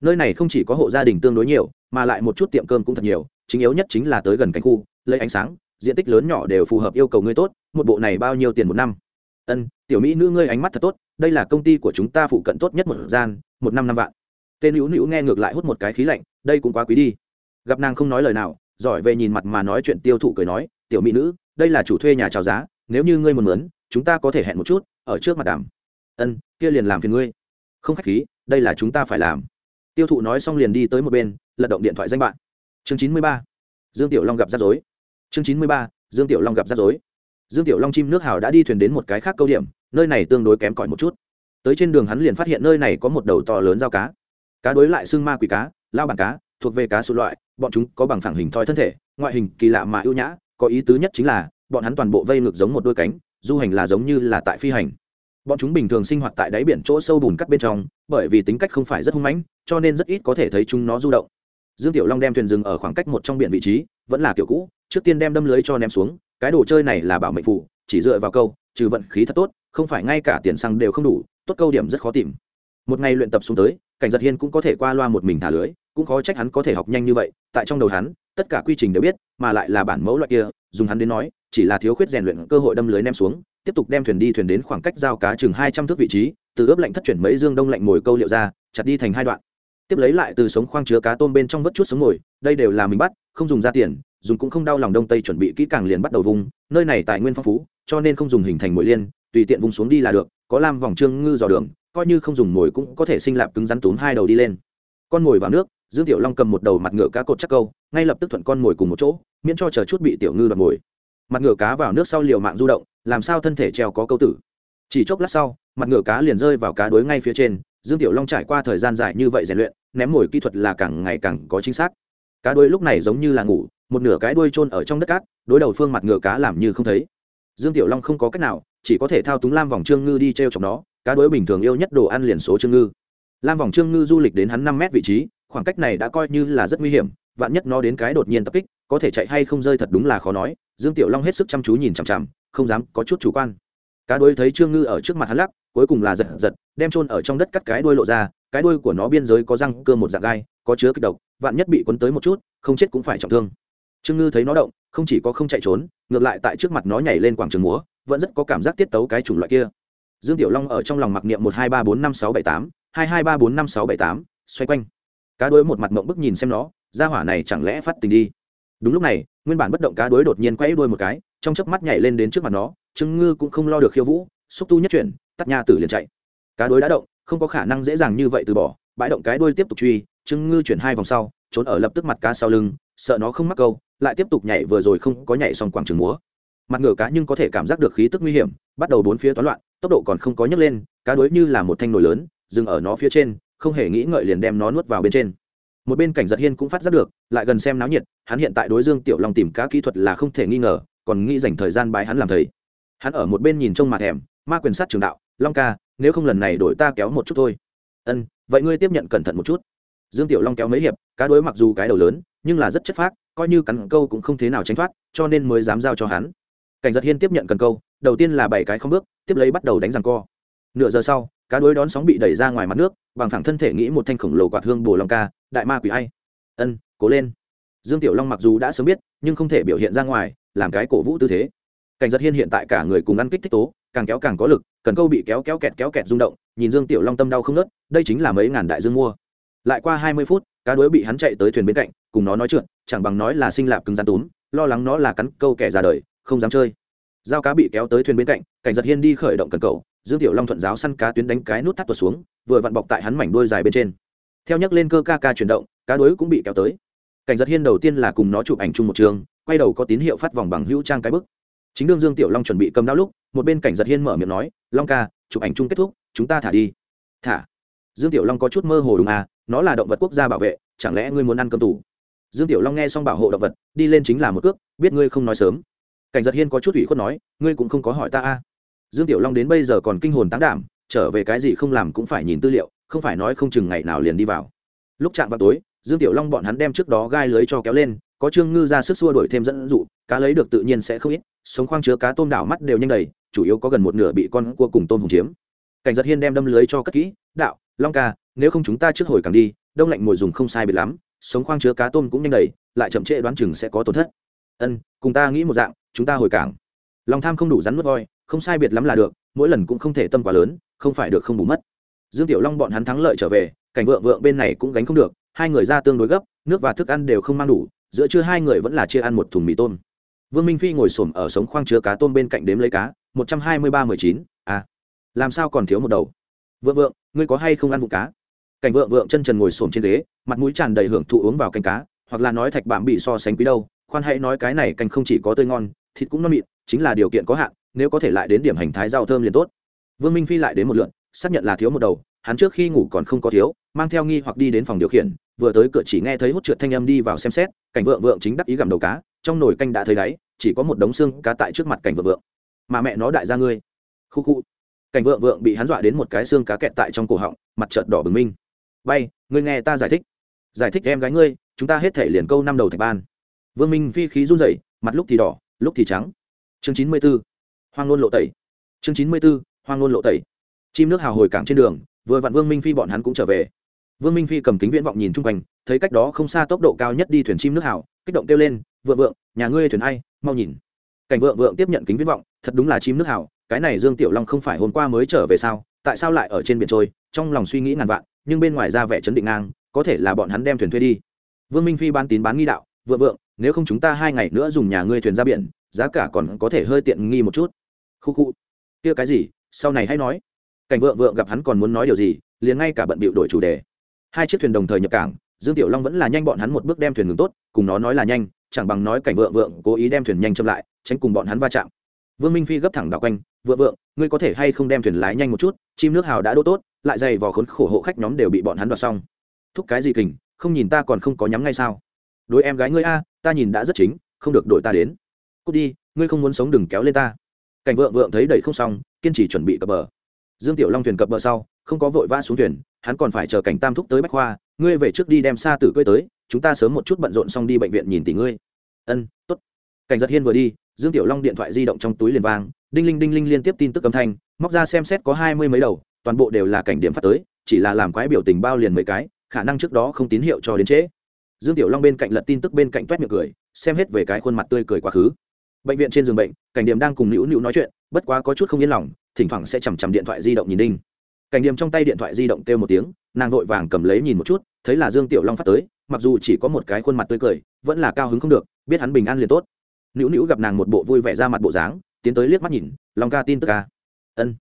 Nơi này không chỉ có hộ gia đình tương đối nhiều, mà lại một chút tiệm cơm cũng thật nhiều, chính yếu nhất chính là tới gần cảnh khu, lấy ánh sáng, diện tích lớn nhỏ đều phù hợp yêu cầu ngươi tốt, một bộ này bao nhiêu tiền một năm? Ân, tiểu mỹ nữ ngươi ánh mắt thật tốt, đây là công ty của chúng ta phụ cận tốt nhất một gian, một năm năm vạn tên hữu hữu nghe ngược lại hút một cái khí lạnh, đây cũng quá quý đi. Gặp nàng không nói lời nào, giỏi về nhìn mặt mà nói chuyện tiêu thụ cười nói, tiểu mỹ nữ, đây là chủ thuê nhà chào giá, nếu như ngươi muốn mướn, chúng ta có thể hẹn một chút, ở trước mặt đàm. Ân, kia liền làm phiền ngươi. Không khách khí, đây là chúng ta phải làm. Tiêu thụ nói xong liền đi tới một bên, lật động điện thoại danh bạn. Chương chín mươi ba, dương tiểu long gặp rắc rối. Chương chín mươi ba, dương tiểu long gặp rắc rối. Dương tiểu long chim nước hào đã đi thuyền đến một cái khác câu điểm, nơi này tương đối kém cỏi một chút. Tới trên đường hắn liền phát hiện nơi này có một đầu to lớn dao cá cá đối lại xương ma quỷ cá, lao bản cá, thuộc về cá số loại, bọn chúng có bằng phẳng hình thoi thân thể, ngoại hình kỳ lạ mà ưu nhã, có ý tứ nhất chính là, bọn hắn toàn bộ vây ngược giống một đôi cánh, du hành là giống như là tại phi hành. Bọn chúng bình thường sinh hoạt tại đáy biển chỗ sâu bùn cắt bên trong, bởi vì tính cách không phải rất hung mãnh, cho nên rất ít có thể thấy chúng nó du động. Dương tiểu long đem thuyền rừng ở khoảng cách một trong biển vị trí, vẫn là kiểu cũ, trước tiên đem đâm lưới cho ném xuống, cái đồ chơi này là bảo mệnh phụ, chỉ dựa vào câu, trừ vận khí thật tốt, không phải ngay cả tiền xăng đều không đủ, tốt câu điểm rất khó tìm. Một ngày luyện tập xuống tới cảnh giật hiên cũng có thể qua loa một mình thả lưới, cũng khó trách hắn có thể học nhanh như vậy, tại trong đầu hắn, tất cả quy trình đều biết, mà lại là bản mẫu loại kia, dùng hắn đến nói, chỉ là thiếu khuyết rèn luyện cơ hội đâm lưới ném xuống, tiếp tục đem thuyền đi thuyền đến khoảng cách giao cá chừng hai trăm thước vị trí, từ ướp lạnh thất chuyển mấy dương đông lạnh mồi câu liệu ra, chặt đi thành hai đoạn. Tiếp lấy lại từ sống khoang chứa cá tôm bên trong vớt chút sống mồi đây đều là mình bắt, không dùng ra tiền, dùng cũng không đau lòng đông tây chuẩn bị kỹ càng liền bắt đầu vùng, nơi này tài nguyên phong phú, cho nên không dùng hình thành mồi liên, tùy tiện vùng xuống đi là được, có lam vòng trương ngư dò đường coi như không dùng mồi cũng có thể sinh lạp cứng rắn túm hai đầu đi lên. Con mồi vào nước, dương tiểu long cầm một đầu mặt ngựa cá cột chắc câu, ngay lập tức thuận con mồi cùng một chỗ, miễn cho chờ chút bị tiểu ngư đoạt mồi. Mặt ngựa cá vào nước sau liều mạng du động, làm sao thân thể treo có câu tử. Chỉ chốc lát sau, mặt ngựa cá liền rơi vào cá đuối ngay phía trên, dương tiểu long trải qua thời gian dài như vậy rèn luyện, ném mồi kỹ thuật là càng ngày càng có chính xác. Cá đuôi lúc này giống như là ngủ, một nửa cái đuôi trôn ở trong đất cát, đối đầu phương mặt ngựa cá làm như không thấy dương tiểu long không có cách nào, chỉ có thể thao túng lam vòng trương ngư đi t r e o chọc nó, cá đuối bình thường yêu nhất đồ ăn liền số trương ngư. Lam vòng trương ngư du lịch đến hắn năm mét vị trí, khoảng cách này đã coi như là rất nguy hiểm, vạn nhất nó đến cái đột nhiên tập kích, có thể chạy hay không rơi thật đúng là khó nói, dương tiểu long hết sức chăm chú nhìn chằm chằm, không dám có chút chủ quan. Cá đuôi thấy trương ngư ở trước mặt hắn lắc, cuối cùng là giật giật, đem trôn ở trong đất cắt cái đuôi lộ ra, cái đuôi của nó biên giới có răng, cơ một dạng gai, có chứa kịch độc, vạn nhất bị quấn tới một chút, không chết cũng phải trọng thương. Trương ngư thấy nó động không chỉ có không chạy trốn, ngược lại tại trước mặt nó nhảy lên quảng trường múa, vẫn rất có cảm giác tiết tấu cái chủng loại kia. Dương tiểu long ở trong lòng mặc niệm một hai ba bốn năm sáu bảy tám, hai hai ba bốn năm sáu bảy tám, xoay quanh. Cá đuôi một mặt mộng bức nhìn xem nó ra hỏa này chẳng lẽ phát tình đi. Đúng lúc này, nguyên bản bất động cá đuôi đột nhiên quay đuôi một cái, trong chớp mắt nhảy lên đến trước mặt nó, trương ngư cũng không lo được khiêu vũ, xúc tu nhất chuyển, tắt nha tử liền chạy. Cá đuôi đã động, không có khả năng dễ dàng như vậy từ bỏ, bãi động cái đuôi tiếp tục truy, trương ngư chuyển hai vòng sau, trốn ở lập tức mặt cá sau lưng, sợ nó không mắc câu lại tiếp tục nhảy vừa rồi không có nhảy xong quảng trường múa. Mặt ngựa cá nhưng có thể cảm giác được khí tức nguy hiểm, bắt đầu bốn phía toán loạn, tốc độ còn không có nhấc lên, cá đuối như là một thanh nồi lớn, dừng ở nó phía trên, không hề nghĩ ngợi liền đem nó nuốt vào bên trên. Một bên cảnh giật hiên cũng phát giác được, lại gần xem náo nhiệt, hắn hiện tại đối dương tiểu long tìm cá kỹ thuật là không thể nghi ngờ, còn nghĩ dành thời gian bái hắn làm thầy. Hắn ở một bên nhìn trông mặt thèm ma quyền sát trường đạo, long ca, nếu không lần này đổi ta kéo một chút thôi. Ân, vậy ngươi tiếp nhận cẩn thận một chút. Dương tiểu long kéo mấy hiệp, cá đối mặc dù cái đầu lớn, nhưng là rất chất phác coi như cắn câu cũng không thế nào tránh thoát, cho nên mới dám giao cho hắn. Cảnh giật hiên tiếp nhận cần câu, đầu tiên là bảy cái không bước, tiếp lấy bắt đầu đánh răng co. Nửa giờ sau, cá đuối đón sóng bị đẩy ra ngoài mặt nước, bằng thẳng thân thể nghĩ một thanh khổng lồ quạt hương bồ long ca, đại ma quỷ hay ân, cố lên. Dương tiểu long mặc dù đã sớm biết, nhưng không thể biểu hiện ra ngoài, làm cái cổ vũ tư thế. Cảnh giật hiên hiện tại cả người cùng ăn kích thích tố, càng kéo càng có lực, cần câu bị kéo kéo kẹt kéo kẹt rung động, nhìn dương tiểu long tâm đau không nớt đây chính là mấy ngàn đại dương mua. Lại qua hai mươi phút, cá đuối bị hắn chạy tới thuyền bên cạnh, cùng nó nói chuyện chẳng bằng nói là sinh lạp cứng rắn túm, lo lắng nó là cắn câu kẻ ra đời, không dám chơi. Dao cá bị kéo tới thuyền bên cạnh, cảnh giật hiên đi khởi động cần cầu, dương tiểu long thuận giáo săn cá tuyến đánh cái nút thắt tuột xuống, vừa vặn bọc tại hắn mảnh đuôi dài bên trên. Theo nhắc lên cơ ca ca chuyển động, cá đuối cũng bị kéo tới. Cảnh giật hiên đầu tiên là cùng nó chụp ảnh chung một trường, quay đầu có tín hiệu phát vòng bằng hữu trang cái bức. Chính đương dương tiểu long chuẩn bị cầm đao lúc, một bên cảnh giật hiên mở miệng nói, long ca, chụp ảnh chung kết thúc, chúng ta thả đi. Thả? Dương tiểu long có chút mơ hồ đúng à nó là động vật quốc gia bảo vệ, chẳng lẽ ngươi muốn ăn cơm tủ? Dương tiểu long nghe xong bảo hộ động vật, đi lên chính là một cước, biết ngươi không nói sớm. Cảnh giật hiên có chút ủy khuất nói, ngươi cũng không có hỏi ta a. Dương tiểu long đến bây giờ còn kinh hồn tán đảm, trở về cái gì không làm cũng phải nhìn tư liệu, không phải nói không chừng ngày nào liền đi vào. Lúc chạm vào tối, dương tiểu long bọn hắn đem trước đó gai lưới cho kéo lên, có trương ngư ra sức xua đổi thêm dẫn dụ, cá lấy được tự nhiên sẽ không ít, sống khoang chứa cá tôm đảo mắt đều nhanh đầy, chủ yếu có gần một nửa bị con cua cùng tôm hùng chiếm. Cảnh giật hiên đem đâm lưới cho cất kỹ, đạo, long ca, nếu không chúng ta trước hồi càng đi, đông lạnh mồi dùng không sai biệt lắm sống khoang chứa cá tôm cũng nhanh đầy, lại chậm trễ đoán chừng sẽ có tổn thất. Ân, cùng ta nghĩ một dạng, chúng ta hồi cảng. Lòng tham không đủ rắn nuốt voi, không sai biệt lắm là được, mỗi lần cũng không thể tâm quá lớn, không phải được không bù mất. Dương tiểu long bọn hắn thắng lợi trở về, cảnh vượng vượng bên này cũng gánh không được, hai người ra tương đối gấp, nước và thức ăn đều không mang đủ, giữa trưa hai người vẫn là chia ăn một thùng mì tôm. Vương minh phi ngồi xổm ở sống khoang chứa cá tôm bên cạnh đếm lấy cá, một trăm hai mươi ba mười chín à làm sao còn thiếu một đầu? Vượng vượng, ngươi có hay không ăn vụ cá? Cảnh vượng vượng chân trần ngồi xổm trên ghế, mặt mũi tràn đầy hưởng thụ uống vào canh cá, hoặc là nói thạch bạm bị so sánh quý đâu, khoan hãy nói cái này canh không chỉ có tươi ngon, thịt cũng non mịn, chính là điều kiện có hạn, nếu có thể lại đến điểm hành thái rau thơm liền tốt. Vương minh phi lại đến một lượn, xác nhận là thiếu một đầu, hắn trước khi ngủ còn không có thiếu, mang theo nghi hoặc đi đến phòng điều khiển, vừa tới cửa chỉ nghe thấy hút trượt thanh âm đi vào xem xét, cảnh vượng vượng chính đắc ý gặm đầu cá, trong nồi canh đã thấy đáy, chỉ có một đống xương cá tại trước mặt cảnh vượng vượng. Mà mẹ nó đại gia ngươi. Khu khu. Cảnh vượng vượng bị hắn dọa đến một cái xương cá kẹt tại trong cổ họng, mặt trợt đỏ bừng minh bay, ngươi nghe ta giải thích. Giải thích em gái ngươi, chúng ta hết thể liền câu năm đầu thạch ban. Vương minh phi khí run rẩy, mặt lúc thì đỏ, lúc thì trắng. Chương chín mươi b ố hoang nôn lộ tẩy. Chương chín mươi b ố hoang nôn lộ tẩy. Chim nước hào hồi cảng trên đường, vừa vặn vương minh phi bọn hắn cũng trở về. Vương minh phi cầm kính viễn vọng nhìn chung quanh, thấy cách đó không xa tốc độ cao nhất đi thuyền chim nước hào, kích động kêu lên, vượng vượng, nhà ngươi thuyền ai? Mau nhìn. Cảnh vượng vượng tiếp nhận kính viễn vọng, thật đúng là chim nước hào, cái này dương tiểu long không phải hôm qua mới trở về sao? Tại sao lại ở trên biển trôi? Trong lòng suy nghĩ ngàn vạn nhưng bên ngoài ra vẻ chấn định ngang, có thể là bọn hắn đem thuyền thuê đi. Vương minh phi ban tín bán nghi đạo, vượng vượng, nếu không chúng ta hai ngày nữa dùng nhà ngươi thuyền ra biển, giá cả còn có thể hơi tiện nghi một chút. Khu khu. Kia cái gì? Sau này hãy nói. Cảnh vượng vượng gặp hắn còn muốn nói điều gì, liền ngay cả bận bịu đổi chủ đề. Hai chiếc thuyền đồng thời nhập cảng, dương tiểu long vẫn là nhanh bọn hắn một bước đem thuyền ngừng tốt, cùng nó nói là nhanh, chẳng bằng nói cảnh vượng vượng cố ý đem thuyền nhanh chậm lại, tránh cùng bọn hắn va chạm. Vương minh phi gấp thẳng đạo quanh vượng vượng ngươi có thể hay không đem thuyền lái nhanh một chút, chim nước hào đã đỗ tốt, lại dày vò khốn khổ hộ khách nhóm đều bị bọn hắn đoạt xong. Thúc cái gì kình, không nhìn ta còn không có nhắm ngay sao? Đối em gái ngươi a, ta nhìn đã rất chính, không được đội ta đến. Cút đi, ngươi không muốn sống đừng kéo lên ta. Cảnh vượng vượng thấy đẩy không xong, kiên trì chuẩn bị cập bờ. Dương tiểu long thuyền cập bờ sau, không có vội vã xuống thuyền, hắn còn phải chờ cảnh tam thúc tới bách khoa, ngươi về trước đi đem xa tử cưới tới, chúng ta sớm một chút bận rộn xong đi bệnh viện nhìn tỷ ngươi. Ân t ố t cảnh giật hiên vừa đi dương tiểu long điện thoại di động trong túi liền vang, đinh linh đinh linh liên tiếp tin tức âm thanh, móc ra xem xét có hai mươi mấy đầu, toàn bộ đều là cảnh điểm phát tới, chỉ là làm quái biểu tình bao liền mấy cái, khả năng trước đó không tín hiệu cho đến trễ. Dương tiểu long bên cạnh lật tin tức bên cạnh toét miệng cười, xem hết về cái khuôn mặt tươi cười quá khứ. Bệnh viện trên giường bệnh, cảnh điểm đang cùng nữu nữu nói chuyện, bất quá có chút không yên lòng, thỉnh thoảng sẽ chằm chằm điện thoại di động nhìn đinh. Cảnh điểm trong tay điện thoại di động kêu một tiếng, nàng vội vàng cầm lấy nhìn một chút, thấy là dương tiểu long phát tới, mặc dù chỉ có một cái khuôn mặt tươi cười, vẫn là cao hứng không được, biết hắn bình an liền tốt nữu nữu gặp nàng một bộ vui vẻ ra mặt bộ dáng, tiến tới liếc mắt nhìn, long ca tin tức ca. Ân.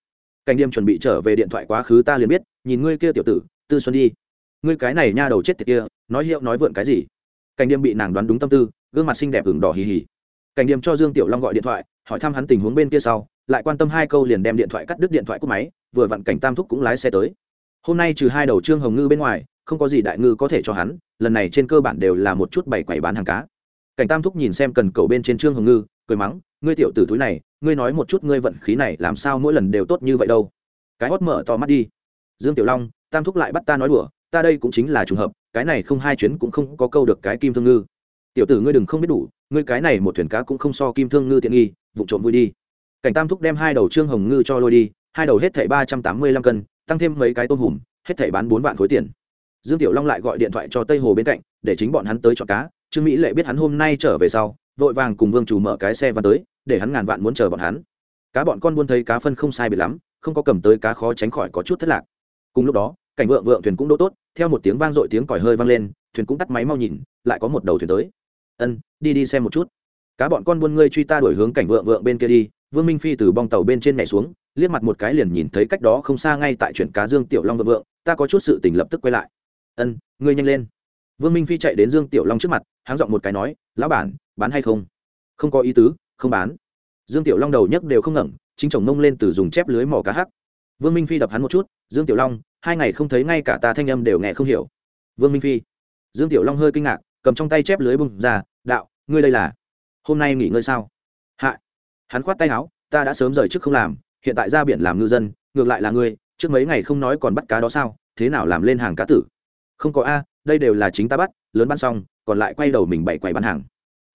Cảnh đêm chuẩn bị trở về điện thoại quá khứ ta liền biết, nhìn ngươi kia tiểu tử, tư xuân đi. Ngươi cái này nha đầu chết tiệt kia, nói hiệu nói vượn cái gì? Cảnh đêm bị nàng đoán đúng tâm tư, gương mặt xinh đẹp ửng đỏ hì hì. Cảnh đêm cho dương tiểu long gọi điện thoại, hỏi thăm hắn tình huống bên kia sau, lại quan tâm hai câu liền đem điện thoại cắt đứt điện thoại cúp máy, vừa vặn cảnh tam thúc cũng lái xe tới. Hôm nay trừ hai đầu trương hồng ngư bên ngoài, không có gì đại ngư có thể cho hắn, lần này trên cơ bản đều là một chút bày quầy bán hàng cá cảnh tam thúc nhìn xem cần cầu bên trên trương hồng ngư, cười mắng, ngươi tiểu tử túi này, ngươi nói một chút ngươi vận khí này làm sao mỗi lần đều tốt như vậy đâu? Cái hót mở to mắt đi. Dương tiểu long, tam thúc lại bắt ta nói đùa, ta đây cũng chính là trùng hợp, cái này không hai chuyến cũng không có câu được cái kim thương ngư. Tiểu tử ngươi đừng không biết đủ, ngươi cái này một thuyền cá cũng không so kim thương ngư tiện nghi vụ trộm vui đi. Cảnh tam thúc đem hai đầu trương hồng ngư cho lôi đi, hai đầu hết thảy ba trăm tám mươi lăm cân, tăng thêm mấy cái tôm hùm, hết thảy bán bốn vạn khối tiền. Dương tiểu long lại gọi điện thoại cho tây hồ bên cạnh, để chính bọn hắn tới chọn cá trương mỹ lệ biết hắn hôm nay trở về sau, vội vàng cùng vương chủ mở cái xe và tới, để hắn ngàn vạn muốn chờ bọn hắn. Cá bọn con buôn thấy cá phân không sai biệt lắm, không có cầm tới cá khó tránh khỏi có chút thất lạc. Cùng lúc đó, cảnh vượng vượng thuyền cũng đỗ tốt, theo một tiếng vang dội tiếng còi hơi vang lên, thuyền cũng tắt máy mau nhìn, lại có một đầu thuyền tới. Ân, đi đi xem một chút. Cá bọn con buôn ngươi truy ta đổi hướng cảnh vượng vượng bên kia đi, vương minh phi từ bong tàu bên trên nhảy xuống, liếc mặt một cái liền nhìn thấy cách đó không xa ngay tại chuyển cá dương tiểu long vợ vượng, ta có chút sự tình lập tức quay lại. Ân, ngươi nhanh lên vương minh phi chạy đến dương tiểu long trước mặt, háng giọng một cái nói, lão bản, bán hay không? Không có ý tứ, không bán. Dương tiểu long đầu nhấc đều không ngẩng, chính chồng nông lên từ dùng chép lưới mỏ cá hắc. Vương minh phi đập hắn một chút, dương tiểu long, hai ngày không thấy ngay cả ta thanh âm đều nghe không hiểu. Vương minh phi? Dương tiểu long hơi kinh ngạc, cầm trong tay chép lưới bung ra, đạo, ngươi đây là, hôm nay nghỉ ngơi sao? Hạ. Hắn khoát tay áo, ta đã sớm rời trước không làm, hiện tại ra biển làm ngư dân, ngược lại là ngươi, trước mấy ngày không nói còn bắt cá đó sao, thế nào làm lên hàng cá tử? Không có a đây đều là chính ta bắt, lớn bán xong, còn lại quay đầu mình bày quầy bán hàng.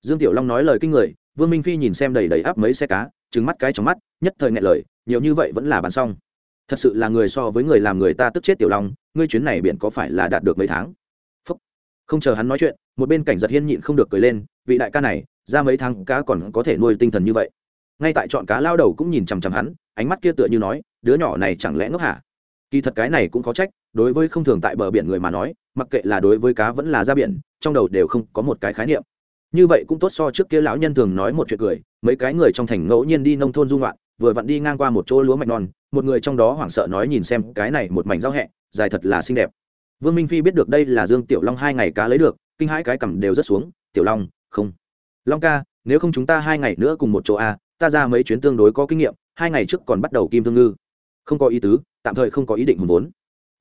Dương tiểu long nói lời kinh người, vương minh phi nhìn xem đầy đầy áp mấy xe cá trứng mắt cái trong mắt, nhất thời ngại lời, nhiều như vậy vẫn là bán xong. Thật sự là người so với người làm người ta tức chết tiểu long, ngươi chuyến này biển có phải là đạt được mấy tháng? Phúc. không chờ hắn nói chuyện, một bên cảnh giật hiên nhịn không được cười lên, vị đại ca này, ra mấy tháng cá còn có thể nuôi tinh thần như vậy. Ngay tại chọn cá lao đầu cũng nhìn chằm chằm hắn, ánh mắt kia tựa như nói, đứa nhỏ này chẳng lẽ ngốc hả? Kỳ thật cái này cũng có trách, đối với không thường tại bờ biển người mà nói mặc kệ là đối với cá vẫn là ra biển, trong đầu đều không có một cái khái niệm. Như vậy cũng tốt so trước kia lão nhân thường nói một chuyện cười, mấy cái người trong thành ngẫu nhiên đi nông thôn dung ngoạn, vừa vặn đi ngang qua một chỗ lúa mạch non, một người trong đó hoảng sợ nói nhìn xem cái này một mảnh rau hẹ, dài thật là xinh đẹp. Vương minh phi biết được đây là dương tiểu long hai ngày cá lấy được, kinh hãi cái cầm đều rất xuống, tiểu long, không. Long ca, nếu không chúng ta hai ngày nữa cùng một chỗ a ta ra mấy chuyến tương đối có kinh nghiệm, hai ngày trước còn bắt đầu kim thương ngư. Không có ý tứ, tạm thời không có ý định hùng vốn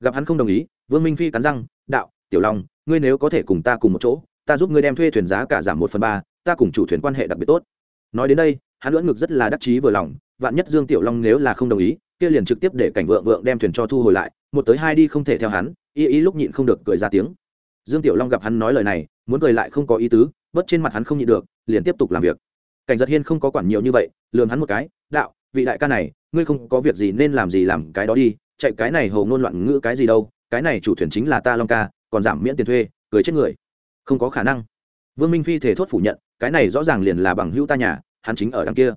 gặp hắn không đồng ý, vương minh phi cắn răng, đạo, tiểu long, ngươi nếu có thể cùng ta cùng một chỗ, ta giúp ngươi đem thuê thuyền giá cả giảm một phần ba, ta cùng chủ thuyền quan hệ đặc biệt tốt. Nói đến đây, hắn lưỡng ngực rất là đắc chí vừa lòng, vạn nhất dương tiểu long nếu là không đồng ý, kia liền trực tiếp để cảnh vượng vượng đem thuyền cho thu hồi lại, một tới hai đi không thể theo hắn, y ý lúc nhịn không được cười ra tiếng. Dương tiểu long gặp hắn nói lời này, muốn cười lại không có ý tứ, bớt trên mặt hắn không nhịn được, liền tiếp tục làm việc. Cảnh giật hiên không có quản nhiều như vậy lường hắn một cái, đạo, vị đại ca này, ngươi không có việc gì nên làm gì làm cái đó đi chạy cái này hầu ngôn loạn ngữ cái gì đâu, cái này chủ thuyền chính là ta long ca, còn giảm miễn tiền thuê, cười chết người. Không có khả năng. Vương minh phi thể thốt phủ nhận, cái này rõ ràng liền là bằng hữu ta nhà, hắn chính ở đằng kia.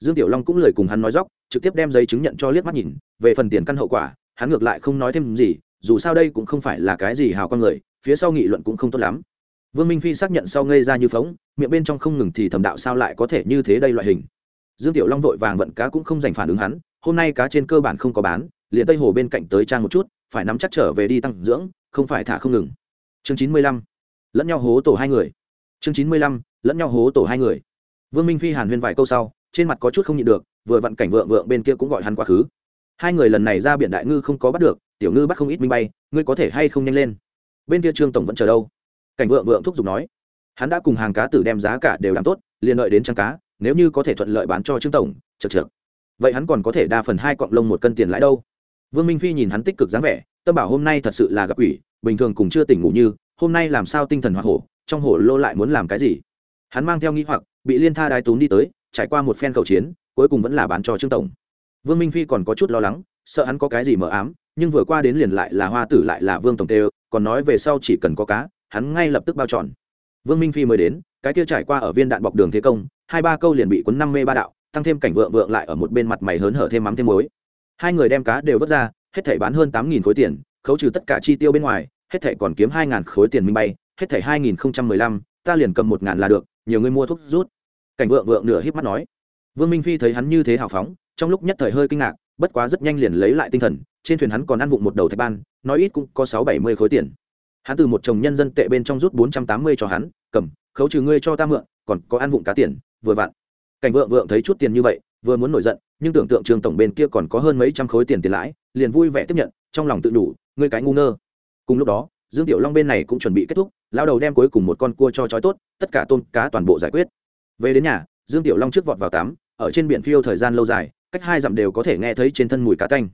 Dương tiểu long cũng lời cùng hắn nói dóc trực tiếp đem giấy chứng nhận cho liếc mắt nhìn, về phần tiền căn hậu quả, hắn ngược lại không nói thêm gì, dù sao đây cũng không phải là cái gì hào con người, phía sau nghị luận cũng không tốt lắm. Vương minh phi xác nhận sau ngây ra như phóng, miệng bên trong không ngừng thì thầm đạo sao lại có thể như thế đây loại hình. Dương tiểu long vội vàng vận cá cũng không dành phản ứng hắn, hôm nay cá trên cơ bản không có bán liền tây hồ bên cạnh tới trang một chút, phải nắm chắc trở về đi tăng dưỡng, không phải thả không ngừng. Chương chín mươi lăm, lẫn nhau hố tổ hai người. Chương chín mươi lăm, lẫn nhau hố tổ hai người. Vương minh phi hàn huyên vài câu sau, trên mặt có chút không nhịn được, vừa vặn cảnh vượng vượng bên kia cũng gọi hắn quá khứ. Hai người lần này ra biển đại ngư không có bắt được, tiểu ngư bắt không ít minh bay, ngươi có thể hay không nhanh lên? Bên kia trương tổng vẫn chờ đâu? Cảnh vượng vượng thúc giục nói. Hắn đã cùng hàng cá tử đem giá cả đều làm tốt, liền lợi đến trang cá, nếu như có thể thuận lợi bán cho trương tổng chật chược vậy hắn còn có thể đa phần hai cọng lông một cân tiền lãi đâu? Vương minh phi nhìn hắn tích cực dáng vẻ, tâm bảo hôm nay thật sự là gặp ủy bình thường cùng chưa tỉnh ngủ như, hôm nay làm sao tinh thần hoạt hổ, trong hổ lô lại muốn làm cái gì? Hắn mang theo nghĩ hoặc, bị liên tha đái túng đi tới, trải qua một phen cầu chiến, cuối cùng vẫn là bán cho trương tổng. Vương minh phi còn có chút lo lắng, sợ hắn có cái gì mờ ám, nhưng vừa qua đến liền lại là hoa tử lại là vương tổng tê còn nói về sau chỉ cần có cá, hắn ngay lập tức bao tròn vương minh phi mới đến, cái kia trải qua ở viên đạn bọc đường thế công, hai ba câu liền bị cuốn năm mê ba đạo, tăng thêm cảnh vượng vượng lại ở một bên mặt mày hớn hở thêm mắm thêm muối hai người đem cá đều vớt ra, hết thảy bán hơn tám nghìn khối tiền, khấu trừ tất cả chi tiêu bên ngoài, hết thảy còn kiếm hai ngàn khối tiền minh bay, hết thảy hai nghìn không trăm mười lăm, ta liền cầm một ngàn là được, nhiều người mua thuốc rút. Cảnh vượng vượng nửa híp mắt nói. Vương minh phi thấy hắn như thế hào phóng, trong lúc nhất thời hơi kinh ngạc, bất quá rất nhanh liền lấy lại tinh thần, trên thuyền hắn còn ăn vụng một đầu thạch ban, nói ít cũng có sáu bảy mươi khối tiền. Hắn từ một chồng nhân dân tệ bên trong rút bốn trăm tám mươi cho hắn, cầm, khấu trừ ngươi cho ta mượn, còn có ăn vụng cá tiền, vừa vặn. Cảnh vượng vượng thấy chút tiền như vậy, vừa muốn nổi giận nhưng tưởng tượng trường tổng bên kia còn có hơn mấy trăm khối tiền tiền lãi, liền vui vẻ tiếp nhận, trong lòng tự đủ ngươi cái ngu ngơ. Cùng lúc đó, dương tiểu long bên này cũng chuẩn bị kết thúc lao đầu đem cuối cùng một con cua cho trói tốt, tất cả tôm cá toàn bộ giải quyết. Về đến nhà, dương tiểu long trước vọt vào tắm, ở trên biển phiêu thời gian lâu dài, cách hai dặm đều có thể nghe thấy trên thân mùi cá tanh.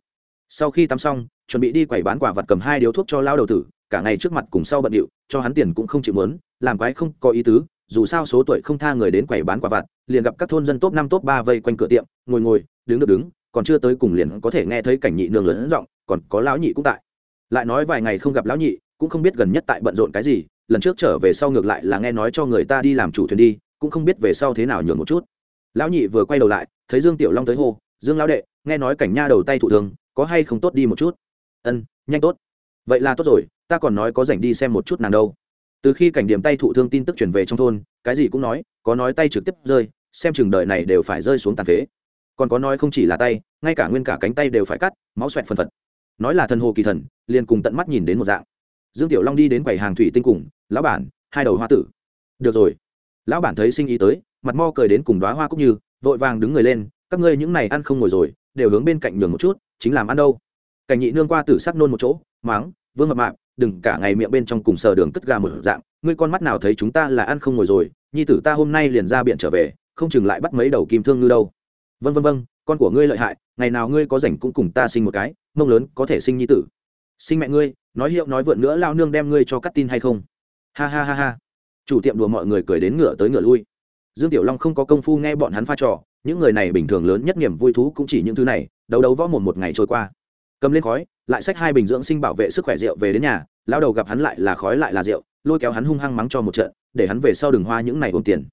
Sau khi tắm xong, chuẩn bị đi quầy bán quả vật cầm hai điếu thuốc cho lao đầu tử, cả ngày trước mặt cùng sau bận điệu, cho hắn tiền cũng không chịu mớn, làm quái không có ý tứ dù sao số tuổi không tha người đến quầy bán quả vặt, liền gặp các thôn dân top năm, top ba vây quanh cửa tiệm, ngồi ngồi, đứng được đứng, còn chưa tới cùng liền có thể nghe thấy cảnh nhị nương lớn giọng, còn có lão nhị cũng tại. Lại nói vài ngày không gặp lão nhị, cũng không biết gần nhất tại bận rộn cái gì, lần trước trở về sau ngược lại là nghe nói cho người ta đi làm chủ thuyền đi, cũng không biết về sau thế nào nhường một chút. Lão nhị vừa quay đầu lại, thấy dương tiểu long tới hô, dương lão đệ, nghe nói cảnh nha đầu tay thụ thương có hay không tốt đi một chút? Ân nhanh tốt. Vậy là tốt rồi, ta còn nói có rảnh đi xem một chút nàng đâu từ khi cảnh điểm tay thụ thương tin tức chuyển về trong thôn, cái gì cũng nói, có nói tay trực tiếp rơi, xem chừng đời này đều phải rơi xuống tàn phế. Còn có nói không chỉ là tay, ngay cả nguyên cả cánh tay đều phải cắt, máu xoẹt phần phật. Nói là thần hồ kỳ thần, liền cùng tận mắt nhìn đến một dạng. Dương tiểu long đi đến quầy hàng thủy tinh cùng, lão bản, hai đầu hoa tử. Được rồi. Lão bản thấy sinh ý tới, mặt mo cười đến cùng đoá hoa cũng như, vội vàng đứng người lên, các ngươi những này ăn không ngồi rồi, đều hướng bên cạnh nhường một chút, chính làm ăn đâu. Cảnh nhị nương qua tử sắc nôn một chỗ, máng, vương mập mạp đừng cả ngày miệng bên trong cùng sờ đường cất gà một dạng, ngươi con mắt nào thấy chúng ta là ăn không ngồi rồi, nhi tử ta hôm nay liền ra biển trở về, không chừng lại bắt mấy đầu kim thương ngư đâu. Vân vân vân con của ngươi lợi hại, ngày nào ngươi có rảnh cũng cùng ta sinh một cái, mông lớn có thể sinh nhi tử. Sinh mẹ ngươi, nói hiệu nói vượn nữa lao nương đem ngươi cho cắt tin hay không? Ha ha ha ha. Chủ tiệm đùa mọi người cười đến ngựa tới ngựa lui. Dương tiểu long không có công phu nghe bọn hắn pha trò, những người này bình thường lớn nhất niềm vui thú cũng chỉ những thứ này, đấu đấu võ mồm một ngày trôi qua cầm lên khói, lại xách hai bình dưỡng sinh bảo vệ sức khỏe rượu về đến nhà lao đầu gặp hắn lại là khói lại là rượu, lôi kéo hắn hung hăng mắng cho một trận, để hắn về sau đường hoa những ngày uống tiền.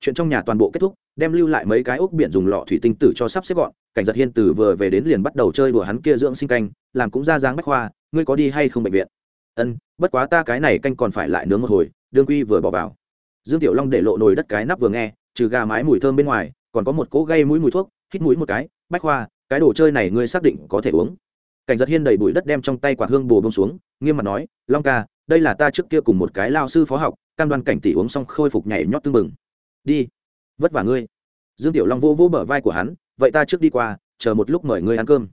Chuyện trong nhà toàn bộ kết thúc, đem lưu lại mấy cái ốc biển dùng lọ thủy tinh tử cho sắp xếp gọn, cảnh giật hiên tử vừa về đến liền bắt đầu chơi đùa hắn kia dưỡng sinh canh, làm cũng ra dáng bách khoa, ngươi có đi hay không bệnh viện? Ân, bất quá ta cái này canh còn phải lại nướng một hồi, đương quy vừa bỏ vào. Dương tiểu long để lộ nồi đất cái nắp vừa nghe, trừ gà mái mùi thơm bên ngoài, còn có một cỗ gây mũi mùi thuốc, hít mũi một cái, bách khoa, cái đồ chơi này ngươi xác định có thể uống cảnh giật hiên đầy bụi đất đem trong tay quả hương bồ bông xuống, nghiêm mặt nói, long ca, đây là ta trước kia cùng một cái lao sư phó học, cam đoan cảnh tỷ uống xong khôi phục nhảy nhót tưng bừng. Đi, vất vả ngươi. Dương tiểu long vô vô bờ vai của hắn, vậy ta trước đi qua, chờ một lúc mời ngươi ăn cơm.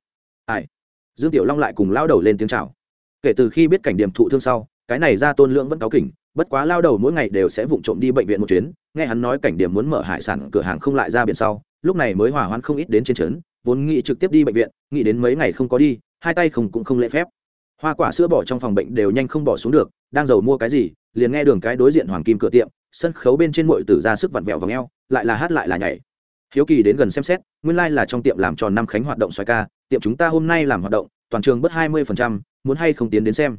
Ai? Dương tiểu long lại cùng lao đầu lên tiếng chào. Kể từ khi biết cảnh điểm thụ thương sau, cái này ra tôn lượng vẫn cáo kỉnh, bất quá lao đầu mỗi ngày đều sẽ vụng trộm đi bệnh viện một chuyến, nghe hắn nói cảnh điểm muốn mở hải sản cửa hàng không lại ra biển sau, lúc này mới hỏa hoãn không ít đến trên trấn, vốn nghĩ trực tiếp đi bệnh viện, nghĩ đến mấy ngày không có đi hai tay không cũng không lễ phép. Hoa quả sữa bỏ trong phòng bệnh đều nhanh không bỏ xuống được, đang giàu mua cái gì, liền nghe đường cái đối diện hoàng kim cửa tiệm, sân khấu bên trên muội tử ra sức vặn vẹo và ngheo lại là hát lại là nhảy. Hiếu kỳ đến gần xem xét, nguyên lai、like、là trong tiệm làm tròn năm khánh hoạt động xoài ca, tiệm chúng ta hôm nay làm hoạt động, toàn trường bớt hai mươi muốn hay không tiến đến xem.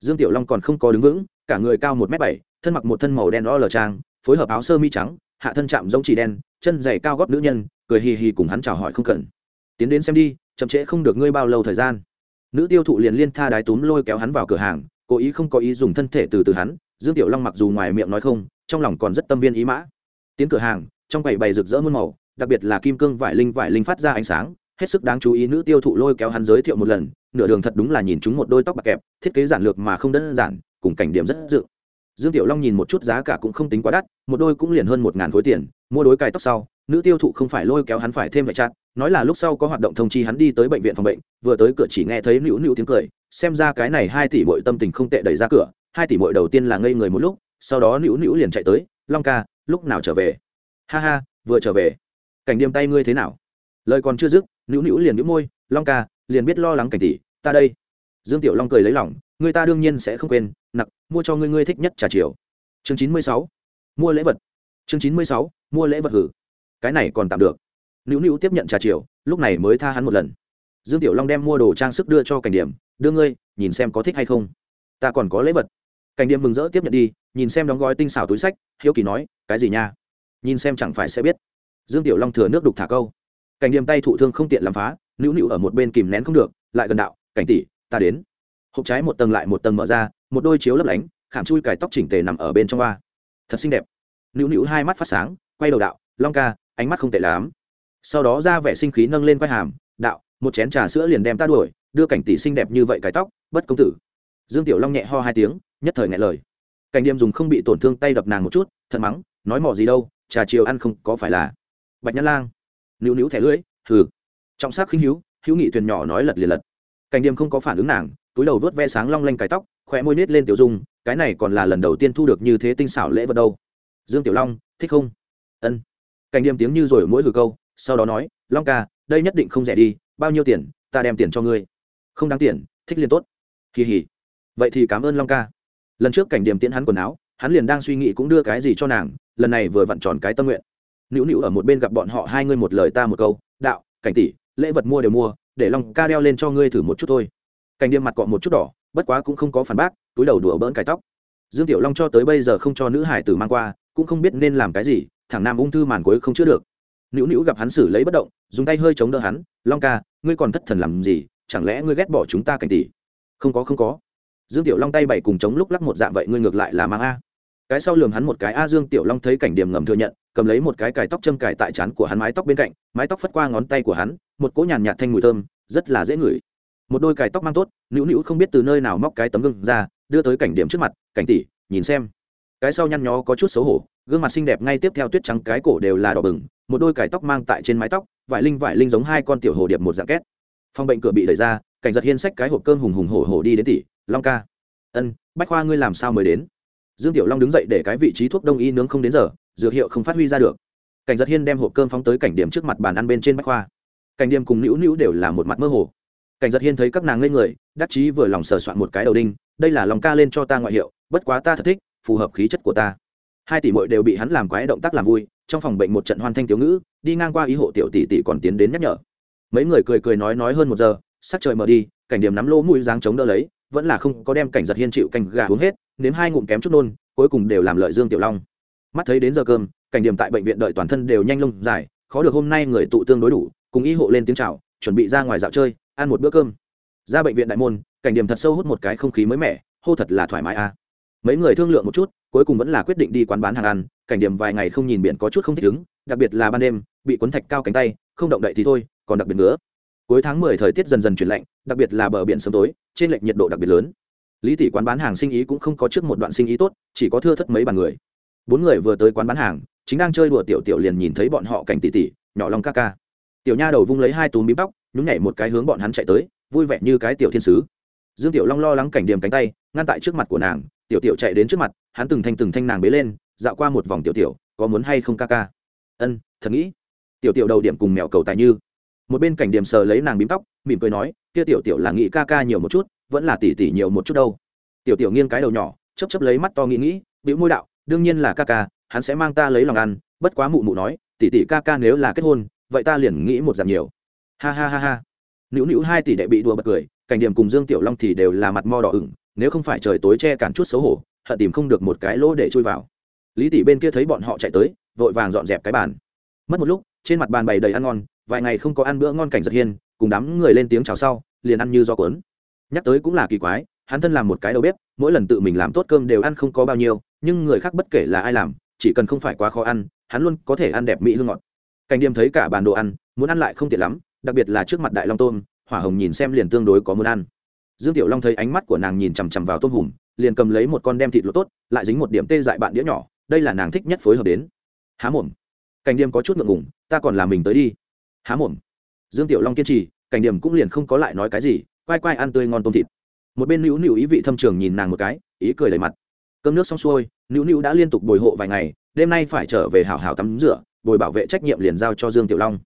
Dương tiểu long còn không có đứng vững, cả người cao một m bảy, thân mặc một thân màu đen o lờ trang, phối hợp áo sơ mi trắng, hạ thân chạm giống chỉ đen, chân dày cao gót nữ nhân, cười hì hì cùng hắn chào hỏi không cần. Tiến đến xem đi chậm trễ không được ngươi bao lâu thời gian. Nữ tiêu thụ liền liên tha đái túm lôi kéo hắn vào cửa hàng, cố ý không có ý dùng thân thể từ từ hắn, dương tiểu long mặc dù ngoài miệng nói không, trong lòng còn rất tâm viên ý mã. Tiến cửa hàng, trong quầy bày rực rỡ muôn màu, đặc biệt là kim cương vải linh vải linh phát ra ánh sáng, hết sức đáng chú ý nữ tiêu thụ lôi kéo hắn giới thiệu một lần, nửa đường thật đúng là nhìn chúng một đôi tóc bạc kẹp, thiết kế giản lược mà không đơn giản, cùng cảnh điểm rất dự. Dương tiểu long nhìn một chút giá cả cũng không tính quá đắt, một đôi cũng liền hơn một ngàn khối tiền, mua đối cài tóc sau, nữ tiêu thụ không phải lôi kéo hắn phải thêm vệ chặt nói là lúc sau có hoạt động thông chi hắn đi tới bệnh viện phòng bệnh, vừa tới cửa chỉ nghe thấy nữu nữu tiếng cười, xem ra cái này hai tỷ bội tâm tình không tệ đẩy ra cửa, hai tỷ bội đầu tiên là ngây người một lúc, sau đó nữu nữu liền chạy tới, long ca, lúc nào trở về? Ha ha, vừa trở về. Cảnh điềm tay ngươi thế nào? Lời còn chưa dứt, nữu nữu liền nhũ môi, long ca, liền biết lo lắng cảnh tỷ, ta đây. Dương tiểu long cười lấy lòng, người ta đương nhiên sẽ không quên, nặc, mua cho ngươi ngươi thích nhất trà chiều. Chương chín mươi sáu, mua lễ vật. Chương chín mươi sáu, mua lễ vật hử. Cái này còn tạm được nữu nữu tiếp nhận trà chiều lúc này mới tha hắn một lần. Dương tiểu long đem mua đồ trang sức đưa cho cảnh điểm đưa ngươi nhìn xem có thích hay không. Ta còn có lễ vật. Cảnh điểm mừng rỡ tiếp nhận đi nhìn xem đóng gói tinh xảo túi sách hiếu kỳ nói cái gì nha? Nhìn xem chẳng phải sẽ biết. Dương tiểu long thừa nước đục thả câu. Cảnh điểm tay thụ thương không tiện làm phá nữu nữu ở một bên kìm nén không được lại gần đạo cảnh tỷ ta đến. Hộp trái một tầng lại một tầng mở ra một đôi chiếu lấp lánh khảm chui cài tóc chỉnh tề nằm ở bên trong hoa, thật xinh đẹp. Nữu nữu hai mắt phát sáng quay đầu đạo long ca ánh mắt không tệ lắm sau đó ra vẻ sinh khí nâng lên quai hàm, đạo, một chén trà sữa liền đem ta đuổi, đưa cảnh tỷ xinh đẹp như vậy cái tóc, bất công tử. Dương tiểu long nhẹ ho hai tiếng, nhất thời ngại lời. Cảnh điềm dùng không bị tổn thương tay đập nàng một chút thật mắng, nói mỏ gì đâu, trà chiều ăn không có phải là bạch nhã lang. Nữu nữu thẻ lưỡi, hừ. Trọng sắc khinh hữu hữu nghị thuyền nhỏ nói lật liền lật. Cảnh điềm không có phản ứng nàng, túi đầu vớt ve sáng long lanh cái tóc khỏe môi nết lên tiểu dung, cái này còn là lần đầu tiên thu được như thế tinh xảo lễ vật đâu. Dương tiểu long, thích không? Ân. Cảnh điềm tiếng như rồi mỗi hừ câu sau đó nói, long ca, đây nhất định không rẻ đi, bao nhiêu tiền, ta đem tiền cho ngươi. Không đáng tiền, thích liền tốt. Kỳ hỉ. Vậy thì cảm ơn long ca. Lần trước cảnh điểm tiễn hắn quần áo, hắn liền đang suy nghĩ cũng đưa cái gì cho nàng, lần này vừa vặn tròn cái tâm nguyện. Nữu nữu ở một bên gặp bọn họ hai ngươi một lời ta một câu, đạo, cảnh tỷ, lễ vật mua đều mua, để long ca đeo lên cho ngươi thử một chút thôi. Cảnh điểm mặt cọ một chút đỏ, bất quá cũng không có phản bác, túi đầu đùa bỡn cải tóc. Dương tiểu long cho tới bây giờ không cho nữ hải tử mang qua, cũng không biết nên làm cái gì, thằng nam ung thư màn cuối không chữa được nữu nữu gặp hắn xử lấy bất động, dùng tay hơi chống đỡ hắn, long ca, ngươi còn thất thần làm gì? Chẳng lẽ ngươi ghét bỏ chúng ta cảnh tỷ? Không có không có. Dương tiểu long tay bảy cùng chống lúc lắc một dạng vậy ngươi ngược lại là mang a. Cái sau lường hắn một cái a dương tiểu long thấy cảnh điểm ngầm thừa nhận, cầm lấy một cái cài tóc châm cài tại trán của hắn mái tóc bên cạnh, mái tóc phất qua ngón tay của hắn, một cỗ nhàn nhạt thanh mùi thơm, rất là dễ ngửi. Một đôi cài tóc mang tốt, nữu nữu không biết từ nơi nào móc cái tấm gương ra, đưa tới cảnh điểm trước mặt, cảnh tỷ, nhìn xem. Cái sau nhăn nhó có chút xấu hổ, gương mặt xinh đẹp ngay tiếp theo tuyết trắng cái cổ đều là đỏ bừng một đôi cài tóc mang tại trên mái tóc, vải linh vải linh giống hai con tiểu hồ điệp một dạng két. Phòng bệnh cửa bị đẩy ra, cảnh giật hiên xách cái hộp cơm hùng hùng hổ hổ đi đến tỷ, long ca. Ân, bách khoa ngươi làm sao mới đến? Dương tiểu long đứng dậy để cái vị trí thuốc đông y nướng không đến giờ, dược hiệu không phát huy ra được. Cảnh giật hiên đem hộp cơm phóng tới cảnh điểm trước mặt bàn ăn bên trên bách khoa. Cảnh điểm cùng nữu nữu đều là một mặt mơ hồ. Cảnh giật hiên thấy các nàng ngây người, đắc chí vừa lòng sờ soạn một cái đầu đinh, đây là lòng ca lên cho ta ngoại hiệu, bất quá ta thật thích, phù hợp khí chất của ta. Hai tỷ mội đều bị hắn làm quái động tác làm vui trong phòng bệnh một trận hoan thanh thiếu ngữ, đi ngang qua ý hộ tiểu tỷ tỷ còn tiến đến nhắc nhở. Mấy người cười cười nói nói hơn một giờ, sắc trời mở đi, cảnh điểm nắm lỗ mũi dáng chống đỡ lấy, vẫn là không có đem cảnh giật hiên chịu canh gà uống hết, nếm hai ngụm kém chút nôn, cuối cùng đều làm lợi dương tiểu long. Mắt thấy đến giờ cơm, cảnh điểm tại bệnh viện đợi toàn thân đều nhanh lông dài, khó được hôm nay người tụ tương đối đủ, cùng y hộ lên tiếng chào, chuẩn bị ra ngoài dạo chơi, ăn một bữa cơm. Ra bệnh viện đại môn, cảnh điểm thật sâu hút một cái không khí mới mẻ, hô thật là thoải mái a à mấy người thương lượng một chút cuối cùng vẫn là quyết định đi quán bán hàng ăn cảnh điểm vài ngày không nhìn biển có chút không thích ứng đặc biệt là ban đêm bị cuốn thạch cao cánh tay không động đậy thì thôi còn đặc biệt nữa. Cuối tháng mười thời tiết dần dần chuyển lạnh đặc biệt là bờ biển sớm tối trên lệch nhiệt độ đặc biệt lớn. Lý tỷ quán bán hàng sinh ý cũng không có trước một đoạn sinh ý tốt chỉ có thưa thất mấy bàn người. Bốn người vừa tới quán bán hàng chính đang chơi đùa tiểu tiểu liền nhìn thấy bọn họ cảnh tỷ tỷ nhỏ long ca ca. Tiểu nha đầu vung lấy hai túm bím bóc, nhún nhảy một cái hướng bọn hắn chạy tới vui vẻ như cái tiểu thiên sứ. Dương tiểu long lo lắng cảnh điểm cánh tay ngăn tại trước mặt của nàng tiểu tiểu chạy đến trước mặt, hắn từng thanh từng thanh nàng bế lên, dạo qua một vòng tiểu tiểu, có muốn hay không ca ca? Ân, thật nghĩ. Tiểu tiểu đầu điểm cùng mèo cầu tài như. Một bên cảnh điểm sờ lấy nàng bím tóc, mỉm cười nói, kia tiểu tiểu là nghĩ ca ca nhiều một chút, vẫn là tỷ tỷ nhiều một chút đâu. Tiểu tiểu nghiêng cái đầu nhỏ chấp chấp lấy mắt to nghĩ nghĩ, bĩu môi đạo, đương nhiên là ca ca, hắn sẽ mang ta lấy lòng ăn, bất quá mụ mụ nói tỷ tỷ ca ca nếu là kết hôn, vậy ta liền nghĩ một giảm nhiều. Ha ha ha ha. Nữu nữu hai tỷ đệ bị đùa bật cười, cảnh điểm cùng dương tiểu long thì đều là mặt mo đỏ ửng nếu không phải trời tối che cản chút xấu hổ, hận tìm không được một cái lỗ để chui vào. Lý tỷ bên kia thấy bọn họ chạy tới, vội vàng dọn dẹp cái bàn. Mất một lúc, trên mặt bàn bày đầy ăn ngon, vài ngày không có ăn bữa ngon cảnh giật hiên, cùng đám người lên tiếng chào sau, liền ăn như do cuốn. Nhắc tới cũng là kỳ quái, hắn thân làm một cái đầu bếp, mỗi lần tự mình làm tốt cơm đều ăn không có bao nhiêu, nhưng người khác bất kể là ai làm, chỉ cần không phải quá khó ăn, hắn luôn có thể ăn đẹp mỹ hương ngọt. Cảnh điềm thấy cả bàn đồ ăn, muốn ăn lại không tiện lắm, đặc biệt là trước mặt đại long tôm, hỏa hồng nhìn xem liền tương đối có muốn ăn dương tiểu long thấy ánh mắt của nàng nhìn chằm chằm vào tôm hùm, liền cầm lấy một con đem thịt lột tốt, lại dính một điểm tê dại bạn đĩa nhỏ, đây là nàng thích nhất phối hợp đến. Há mồm. Cảnh điềm có chút ngượng ngùng, ta còn làm mình tới đi. Há mồm. Dương tiểu long kiên trì, cảnh điểm cũng liền không có lại nói cái gì, quay quay ăn tươi ngon tôm thịt. Một bên nữu nữu ý vị thâm trường nhìn nàng một cái, ý cười đầy mặt. Cơm nước xong xuôi, nữu nữu đã liên tục bồi hộ vài ngày, đêm nay phải trở về hào hào tắm rửa, bồi bảo vệ trách nhiệm liền giao cho dương tiểu long.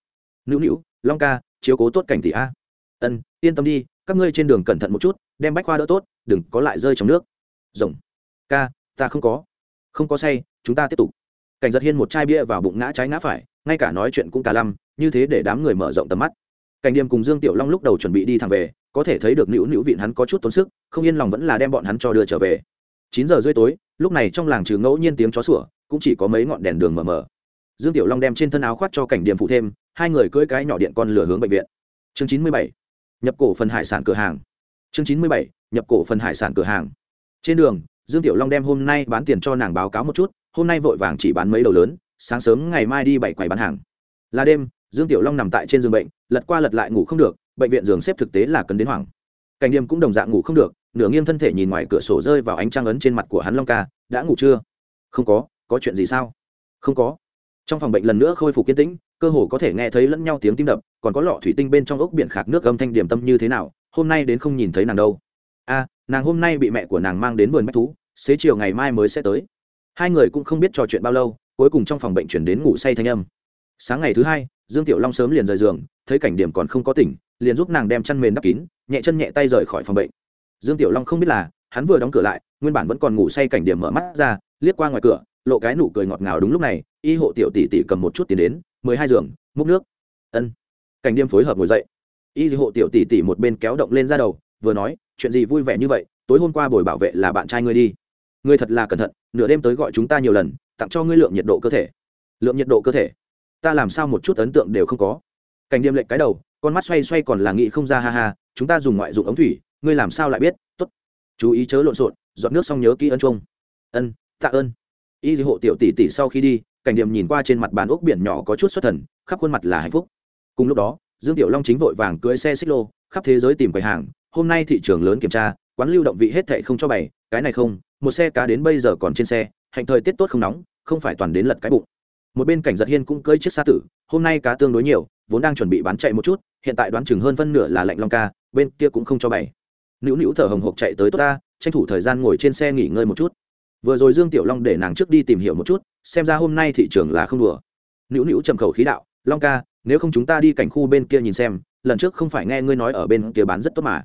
Nữu nữu, long ca, chiếu cố tốt cảnh tỷ a. Ân, yên tâm đi các ngươi trên đường cẩn thận một chút, đem bách khoa đỡ tốt, đừng có lại rơi trong nước. Rồng. Ca, ta không có. Không có say, chúng ta tiếp tục. Cảnh giật hiên một chai bia vào bụng ngã trái ngã phải, ngay cả nói chuyện cũng cả lăm, như thế để đám người mở rộng tầm mắt. Cảnh điềm cùng dương tiểu long lúc đầu chuẩn bị đi thẳng về, có thể thấy được nữu nữu vịn hắn có chút tốn sức, không yên lòng vẫn là đem bọn hắn cho đưa trở về. Chín giờ rưỡi tối, lúc này trong làng trừ ngẫu nhiên tiếng chó sủa, cũng chỉ có mấy ngọn đèn đường mờ mờ. Dương tiểu long đem trên thân áo khoác cho cảnh điềm phụ thêm, hai người cưỡi cái nhỏ điện con lửa hướng bệnh viện. Chương chín mươi bảy nhập cổ phần hải sản cửa hàng. Chương chín mươi bảy, nhập cổ phần hải sản cửa hàng. Trên đường, dương tiểu long đem hôm nay bán tiền cho nàng báo cáo một chút, hôm nay vội vàng chỉ bán mấy đầu lớn, sáng sớm ngày mai đi bảy quầy bán hàng. Là đêm, dương tiểu long nằm tại trên giường bệnh, lật qua lật lại ngủ không được, bệnh viện giường xếp thực tế là cần đến hoảng. Cảnh đêm cũng đồng dạng ngủ không được, nửa nghiêng thân thể nhìn ngoài cửa sổ rơi vào ánh trăng ấn trên mặt của hắn long ca, đã ngủ chưa? Không có có chuyện gì sao? Không có trong phòng bệnh lần nữa khôi phục kiên tĩnh, cơ hồ có thể nghe thấy lẫn nhau tiếng tim đập, còn có lọ thủy tinh bên trong ốc biển khạc nước âm thanh điểm tâm như thế nào, hôm nay đến không nhìn thấy nàng đâu. A nàng hôm nay bị mẹ của nàng mang đến vườn bách thú, xế chiều ngày mai mới sẽ tới. Hai người cũng không biết trò chuyện bao lâu, cuối cùng trong phòng bệnh chuyển đến ngủ say thanh âm. Sáng ngày thứ hai, dương tiểu long sớm liền rời giường, thấy cảnh điểm còn không có tỉnh, liền giúp nàng đem chăn mền đắp kín, nhẹ chân nhẹ tay rời khỏi phòng bệnh. Dương tiểu long không biết là, hắn vừa đóng cửa lại, nguyên bản vẫn còn ngủ say cảnh điểm mở mắt ra, liếc qua ngoài cửa lộ cái nụ cười ngọt ngào đúng lúc này, y hộ tiểu tỷ tỷ cầm một chút tiền đến, mười hai giường, múc nước. Ân. Cảnh đêm phối hợp ngồi dậy. Y hộ tiểu tỷ tỷ một bên kéo động lên ra đầu, vừa nói, chuyện gì vui vẻ như vậy? Tối hôm qua buổi bảo vệ là bạn trai ngươi đi. Ngươi thật là cẩn thận, nửa đêm tới gọi chúng ta nhiều lần, tặng cho ngươi lượng nhiệt độ cơ thể. Lượng nhiệt độ cơ thể? Ta làm sao một chút ấn tượng đều không có? Cảnh đêm lệnh cái đầu, con mắt xoay xoay còn là nghĩ không ra, ha ha, chúng ta dùng ngoại dụng ống thủy, ngươi làm sao lại biết? Tốt. Chú ý chớ lộn xộn, dọn nước xong nhớ kỹ ân chuông. Ân, tạ ơn y hộ tiểu tỷ tỷ sau khi đi, cảnh điểm nhìn qua trên mặt bàn ốc biển nhỏ có chút xuất thần, khắp khuôn mặt là hạnh phúc. Cùng lúc đó, dương tiểu long chính vội vàng cưới xe xích lô, khắp thế giới tìm quầy hàng, hôm nay thị trường lớn kiểm tra, quán lưu động vị hết thệ không cho bày, cái này không, một xe cá đến bây giờ còn trên xe, hạnh thời tiết tốt không nóng, không phải toàn đến lật cái bụng. Một bên cảnh giật hiên cũng cưỡi chiếc xa tử, hôm nay cá tương đối nhiều, vốn đang chuẩn bị bán chạy một chút, hiện tại đoán chừng hơn phân nửa là lạnh long ca, bên kia cũng không cho bày. Nữu nữu thở hồng hộc chạy tới tốt ta, tranh thủ thời gian ngồi trên xe nghỉ ngơi một chút vừa rồi dương tiểu long để nàng trước đi tìm hiểu một chút, xem ra hôm nay thị trường là không đùa. Nữu nữu trầm khẩu khí đạo, long ca, nếu không chúng ta đi cảnh khu bên kia nhìn xem, lần trước không phải nghe ngươi nói ở bên kia bán rất tốt mà.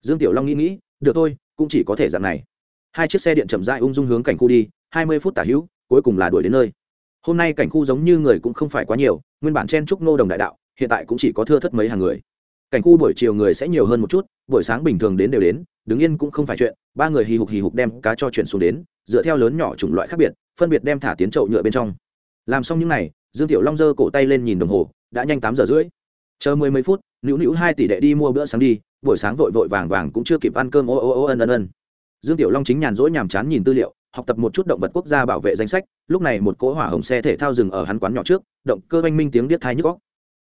Dương tiểu long nghĩ nghĩ, được thôi, cũng chỉ có thể dạng này. Hai chiếc xe điện chậm rãi ung dung hướng cảnh khu đi, hai mươi phút tả hữu, cuối cùng là đuổi đến nơi. Hôm nay cảnh khu giống như người cũng không phải quá nhiều, nguyên bản chen trúc nô đồng đại đạo, hiện tại cũng chỉ có thưa thất mấy hàng người cảnh khu buổi chiều người sẽ nhiều hơn một chút, buổi sáng bình thường đến đều đến, đứng yên cũng không phải chuyện, ba người hì hục hì hục đem cá cho chuyển xuống đến, dựa theo lớn nhỏ chủng loại khác biệt, phân biệt đem thả tiến chậu nhựa bên trong. Làm xong những n à y dương tiểu long giơ cổ tay lên nhìn đồng hồ, đã nhanh tám giờ rưỡi. Chờ mười mấy phút, nữu nữu hai tỷ đệ đi mua bữa sáng đi, buổi sáng vội vội vàng vàng cũng chưa kịp ăn cơm, ô ô ô, ân ân ân. Dương tiểu long chính nhàn rỗi nhàm chán nhìn tư liệu, học tập một chút động vật quốc gia bảo vệ danh sách, lúc này một cỗ hỏa hồng xe thể thao dừng ở hắn quán nhỏ trước, động cơ oanh minh tiếng điếc thai nhức góc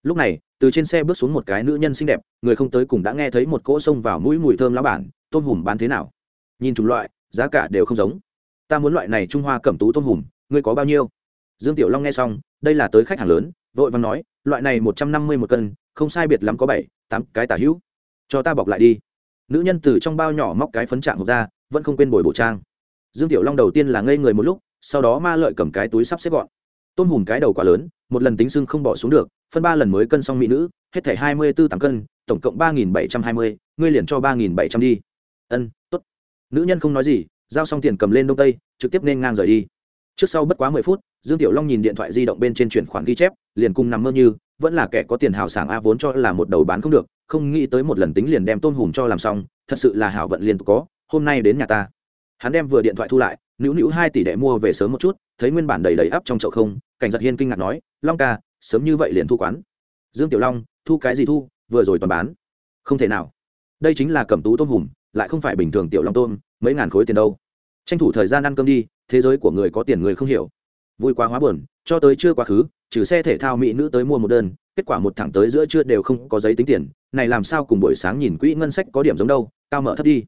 lúc này từ trên xe bước xuống một cái nữ nhân xinh đẹp, người không tới cùng đã nghe thấy một cỗ xông vào mũi mùi thơm lá bản, tôm hùm bán thế nào? Nhìn chủng loại, giá cả đều không giống. Ta muốn loại này trung hoa cẩm tú tôm hùm, ngươi có bao nhiêu? Dương tiểu long nghe xong, đây là tới khách hàng lớn, vội vàng nói, loại này một trăm năm mươi một cân, không sai biệt lắm có bảy, tám cái tả hữu. Cho ta bọc lại đi. Nữ nhân từ trong bao nhỏ móc cái phấn trạng hộp ra, vẫn không quên bồi bổ trang. Dương tiểu long đầu tiên là ngây người một lúc, sau đó ma lợi cầm cái túi sắp xếp gọn. Tôm hùm cái đầu quá lớn một lần tính xưng không bỏ xuống được, phân ba lần mới cân xong mỹ nữ, hết thảy hai mươi b ố tám cân, tổng cộng ba nghìn bảy trăm hai mươi, ngươi liền cho ba nghìn bảy trăm đi. Ân t ố t nữ nhân không nói gì, giao xong tiền cầm lên đông tây, trực tiếp nên ngang rời đi. Trước sau bất quá mười phút, dương tiểu long nhìn điện thoại di động bên trên chuyển khoản ghi chép, liền cùng nằm mơ như, vẫn là kẻ có tiền hào sảng a vốn cho là một đầu bán không được, không nghĩ tới một lần tính liền đem tôm hùm cho làm xong, thật sự là hảo vận liên tục có, hôm nay đến nhà ta. Hắn đem vừa điện thoại thu lại, nữu nữu hai tỷ đệ mua về sớm một chút, thấy nguyên bản đầy đầy ắp trong chậu không, cảnh giật hiên kinh ngạc nói long ca, sớm như vậy liền thu quán. Dương tiểu long, thu cái gì thu, vừa rồi toàn bán. Không thể nào. Đây chính là cầm tú tôm hùm, lại không phải bình thường tiểu long tôm, mấy ngàn khối tiền đâu. Tranh thủ thời gian ăn cơm đi, thế giới của người có tiền người không hiểu. Vui quá hóa buồn, cho tới chưa quá khứ, trừ xe thể thao mỹ nữ tới mua một đơn, kết quả một thẳng tới giữa trưa đều không có giấy tính tiền, này làm sao cùng buổi sáng nhìn quỹ ngân sách có điểm giống đâu, cao mở thấp đi.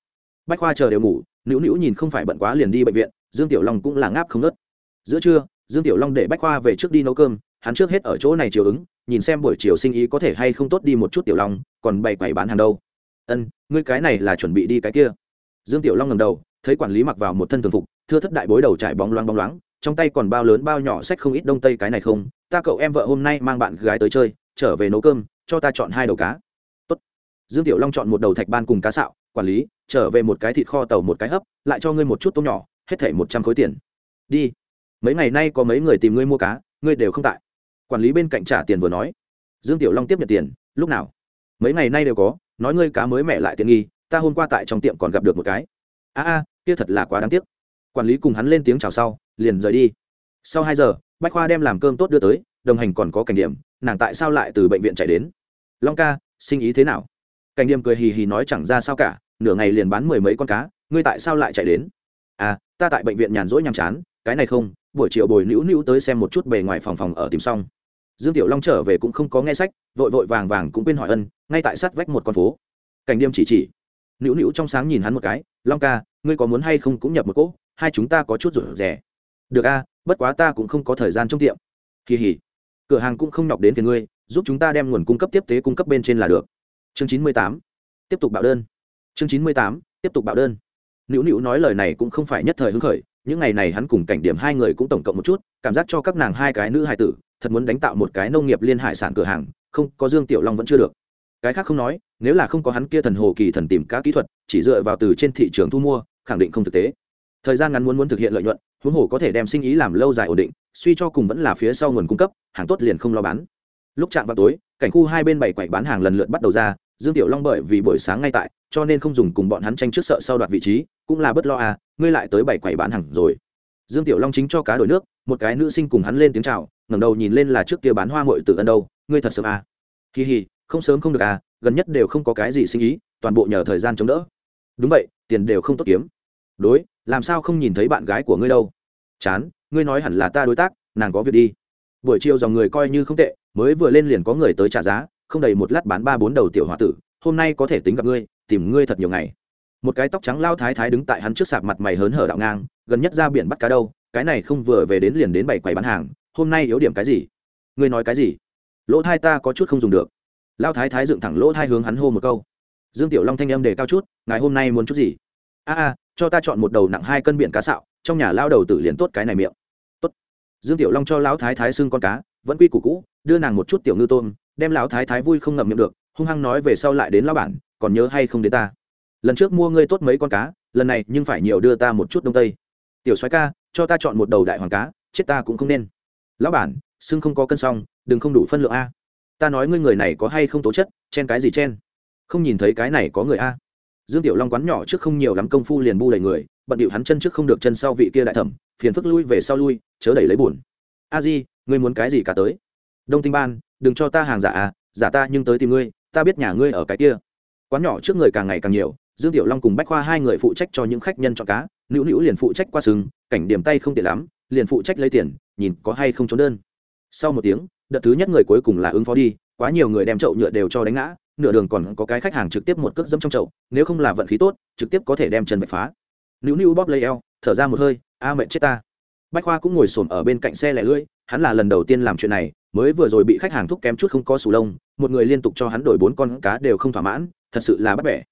Bách khoa chờ đều ngủ, nữu nữu nhìn không phải bận quá liền đi bệnh viện, dương tiểu long cũng là ngáp không nớt giữa trưa, dương tiểu long để bách khoa về trước đi nấu cơm hắn trước hết ở chỗ này chiều ứng, nhìn xem buổi chiều sinh ý có thể hay không tốt đi một chút tiểu long, còn bày quầy bán hàng đâu. Ân, ngươi cái này là chuẩn bị đi cái kia. Dương tiểu long ngầm đầu, thấy quản lý mặc vào một thân thường phục, thưa thất đại bối đầu trải bóng loáng bóng loáng, trong tay còn bao lớn bao nhỏ sách không ít đông tây cái này không, ta cậu em vợ hôm nay mang bạn gái tới chơi, trở về nấu cơm, cho ta chọn hai đầu cá. Tốt. dương tiểu long chọn một đầu thạch ban cùng cá sạo, quản lý, trở về một cái thịt kho tàu một cái hấp, lại cho ngươi một chút tôm nhỏ, hết thảy một trăm khối tiền. Đi. Mấy ngày nay có mấy người tìm ngươi mua cá, ngươi đều không tại quản lý bên cạnh trả tiền vừa nói. Dương tiểu long tiếp nhận tiền, lúc nào? Mấy ngày nay đều có, nói ngươi cá mới mẹ lại tiện nghi, ta hôm qua tại trong tiệm còn gặp được một cái. A a, kia thật là quá đáng tiếc. Quản lý cùng hắn lên tiếng chào sau, liền rời đi. Sau hai giờ, bách khoa đem làm cơm tốt đưa tới, đồng hành còn có cảnh điểm, nàng tại sao lại từ bệnh viện chạy đến? Long ca, sinh ý thế nào? Cảnh điểm cười hì hì nói chẳng ra sao cả, nửa ngày liền bán mười mấy con cá, ngươi tại sao lại chạy đến? À ta tại bệnh viện nhàn rỗi nhàm chán, cái này không buổi chiều bồi nữu nữu tới xem một chút bề ngoài phòng phòng ở tìm xong. Dương tiểu long trở về cũng không có nghe sách, vội vội vàng vàng cũng quên hỏi ân, ngay tại sát vách một con phố. Cảnh đêm chỉ chỉ. Nữu nữu trong sáng nhìn hắn một cái, long ca, ngươi có muốn hay không cũng nhập một cỗ, hai chúng ta có chút rủi rẻ được a, bất quá ta cũng không có thời gian trong tiệm. Kỳ hỉ cửa hàng cũng không nhọc đến tiền ngươi, giúp chúng ta đem nguồn cung cấp tiếp tế cung cấp bên trên là được. Chương chín mươi tám. Tiếp tục bạo đơn. Chương chín mươi tám, tiếp tục bạo đơn. Nữu nữu nói lời này cũng không phải nhất thời hứng khởi những ngày này hắn cùng cảnh điểm hai người cũng tổng cộng một chút, cảm giác cho các nàng hai cái nữ hai tử, thật muốn đánh tạo một cái nông nghiệp liên hải sản cửa hàng, không, có dương tiểu long vẫn chưa được. Cái khác không nói, nếu là không có hắn kia thần hồ kỳ thần tìm các kỹ thuật, chỉ dựa vào từ trên thị trường thu mua, khẳng định không thực tế. Thời gian ngắn muốn muốn thực hiện lợi nhuận, huống hồ có thể đem sinh ý làm lâu dài ổn định, suy cho cùng vẫn là phía sau nguồn cung cấp, hàng tốt liền không lo bán. Lúc chạm vào tối, cảnh khu hai bên bảy quầy bán hàng lần lượt bắt đầu ra dương tiểu long bởi vì buổi sáng ngay tại, cho nên không dùng cùng bọn hắn tranh trước sợ sau đoạt vị trí, cũng là bất lo à ngươi lại tới bảy quầy bán hàng rồi. Dương tiểu long chính cho cá đổi nước, một cái nữ sinh cùng hắn lên tiếng chào, ngẩng đầu nhìn lên là trước kia bán hoa muội từ ân đâu, ngươi thật sớm à. Kỳ hì không sớm không được à gần nhất đều không có cái gì sinh ý, toàn bộ nhờ thời gian chống đỡ. Đúng vậy, tiền đều không tốt kiếm. Đối, làm sao không nhìn thấy bạn gái của ngươi đâu? Chán, ngươi nói hẳn là ta đối tác, nàng có việc đi. Buổi chiều dòng người coi như không tệ, mới vừa lên liền có người tới trả giá không đầy một lát bán ba bốn đầu tiểu h o a tử, hôm nay có thể tính gặp ngươi, tìm ngươi thật nhiều ngày. Một cái tóc trắng lao thái thái đứng tại hắn trước sạp mặt mày hớn hở đạo ngang, gần nhất ra biển bắt cá đâu, cái này không vừa về đến liền đến bảy quầy bán hàng, hôm nay yếu điểm cái gì? Ngươi nói cái gì? Lỗ thai ta có chút không dùng được. Lao thái thái dựng thẳng lỗ thai hướng hắn hô một câu. Dương tiểu long thanh âm đề cao chút, ngài hôm nay muốn chút gì? A a, cho ta chọn một đầu nặng hai cân biển cá sạo trong nhà lao đầu tử liền tốt cái này miệng. Tốt. Dương tiểu long cho lão thái thái xưng con cá, vẫn quy củ cũ, đưa nàng một chút tiểu ngư tôm đem lão thái thái vui không ngậm miệng được, hung hăng nói về sau lại đến lão bản, còn nhớ hay không đến ta? Lần trước mua ngươi tốt mấy con cá, lần này nhưng phải nhiều đưa ta một chút đông tây. Tiểu soái ca, cho ta chọn một đầu đại hoàng cá, chết ta cũng không nên. Lão bản, xưng không có cân xong đừng không đủ phân lượng a. Ta nói ngươi người này có hay không tố chất, chen cái gì chen? Không nhìn thấy cái này có người a. Dương tiểu long quán nhỏ trước không nhiều lắm công phu liền bu đầy người, bận điệu hắn chân trước không được chân sau vị kia đại thẩm, phiền phức lui về sau lui, chớ đẩy lấy buồn. A di, ngươi muốn cái gì cả tới? Đông tinh ban, đừng cho ta hàng giả à giả ta nhưng tới tìm ngươi, ta biết nhà ngươi ở cái kia. Quán nhỏ trước người càng ngày càng nhiều, dương tiểu long cùng bách khoa hai người phụ trách cho những khách nhân chọn cá, nữu nữu liền phụ trách qua sừng, cảnh điểm tay không tiện lắm, liền phụ trách lấy tiền, nhìn có hay không trốn đơn. Sau một tiếng, đợt thứ nhất người cuối cùng là ứng phó đi, quá nhiều người đem chậu nhựa đều cho đánh ngã, nửa đường còn có cái khách hàng trực tiếp một cước dâm trong chậu, nếu không là vận khí tốt, trực tiếp có thể đem chân vạch phá. Nữu nữu bóp lấy eo, thở ra một hơi, a mệnh chết ta. Bách khoa cũng ngồi xổm ở bên cạnh xe lẻ lưỡi hắn là lần đầu tiên làm chuyện này, mới vừa rồi bị khách hàng thúc kém chút không có sù lông, một người liên tục cho hắn đổi bốn con cá đều không thỏa mãn, thật sự là bắt bẻ.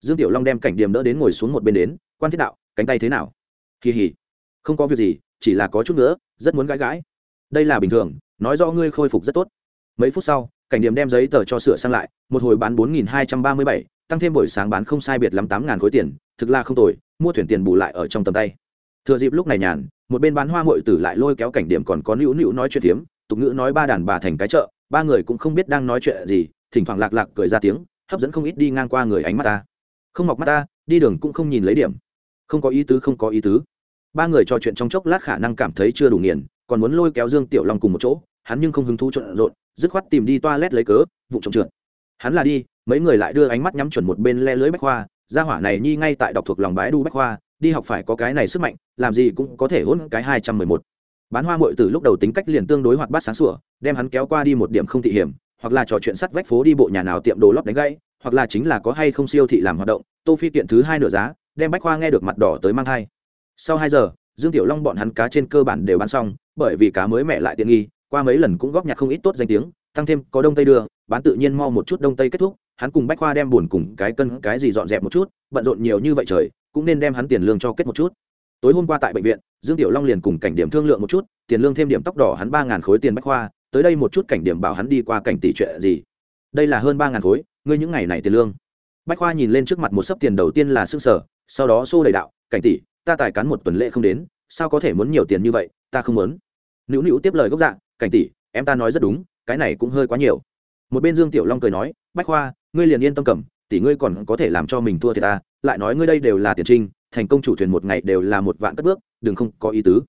Dương tiểu long đem cảnh điểm đỡ đến ngồi xuống một bên đến, quan thiết đạo, cánh tay thế nào? Kỳ hỉ không có việc gì, chỉ là có chút nữa, rất muốn gãi gãi. Đây là bình thường, nói do ngươi khôi phục rất tốt. Mấy phút sau, cảnh điểm đem giấy tờ cho sửa sang lại, một hồi bán bốn nghìn hai trăm ba mươi bảy, tăng thêm buổi sáng bán không sai biệt lắm tám ngàn khối tiền, thực là không tồi, mua thuyền tiền bù lại ở trong tầm tay. Thừa dịp lúc này nhàn một bên bán hoa mội tử lại lôi kéo cảnh điểm còn có nữu nữu nói chuyện tiếm, tục ngữ nói ba đàn bà thành cái chợ ba người cũng không biết đang nói chuyện gì thỉnh thoảng lạc lạc cười ra tiếng hấp dẫn không ít đi ngang qua người ánh mắt ta. Không mọc mắt ta đi đường cũng không nhìn lấy điểm. Không có ý tứ không có ý tứ. Ba người trò chuyện trong chốc lát khả năng cảm thấy chưa đủ nghiền còn muốn lôi kéo dương tiểu long cùng một chỗ hắn nhưng không hứng thú trộn rộn dứt khoát tìm đi toa lét lấy cớ vụ trộm trượt. Hắn là đi mấy người lại đưa ánh mắt nhắm chuẩn một bên le lưới bách khoa gia hỏa này nhi ngay tại đọc thuộc lòng bái đu bách khoa đi học phải có cái này sức mạnh, làm gì cũng có thể hôn cái hai trăm mười một. Bán hoa mội từ lúc đầu tính cách liền tương đối hoạt bát sáng sủa, đem hắn kéo qua đi một điểm không thị hiểm, hoặc là trò chuyện sắt vách phố đi bộ nhà nào tiệm đồ lót đánh gãy, hoặc là chính là có hay không siêu thị làm hoạt động, tô phi kiện thứ hai nửa giá, đem bách khoa nghe được mặt đỏ tới mang thai. Sau hai giờ, dương tiểu long bọn hắn cá trên cơ bản đều bán xong, bởi vì cá mới mẹ lại tiện nghi, qua mấy lần cũng góp nhặt không ít tốt danh tiếng, tăng thêm có đông tây đưa, bán tự nhiên mau một chút đông tây kết thúc, hắn cùng bách khoa đem buồn cùng cái cân cái gì dọn dẹp một chút, bận rộn nhiều như vậy trời cũng nên đem hắn tiền lương cho kết một chút. Tối hôm qua tại bệnh viện, dương tiểu long liền cùng cảnh điểm thương lượng một chút, tiền lương thêm điểm tóc đỏ hắn ba ngàn khối tiền bách khoa, tới đây một chút cảnh điểm bảo hắn đi qua cảnh tỷ chuyện gì. Đây là hơn ba ngàn khối, ngươi những ngày này tiền lương. Bách khoa nhìn lên trước mặt một sấp tiền đầu tiên là s ư sở, sau đó xô đầy đạo, cảnh tỷ, ta tài cán một tuần lễ không đến, sao có thể muốn nhiều tiền như vậy, ta không muốn. Nữu nữu tiếp lời gốc dạng, cảnh tỷ, em ta nói rất đúng, cái này cũng hơi quá nhiều. Một bên dương tiểu long cười nói, bách khoa, ngươi liền yên tâm cầm, tỷ ngươi còn có thể làm cho mình thua thiệt ta lại nói ngươi đây đều là tiền trinh, thành công chủ thuyền một ngày đều là một vạn cất bước, đừng không có ý tứ.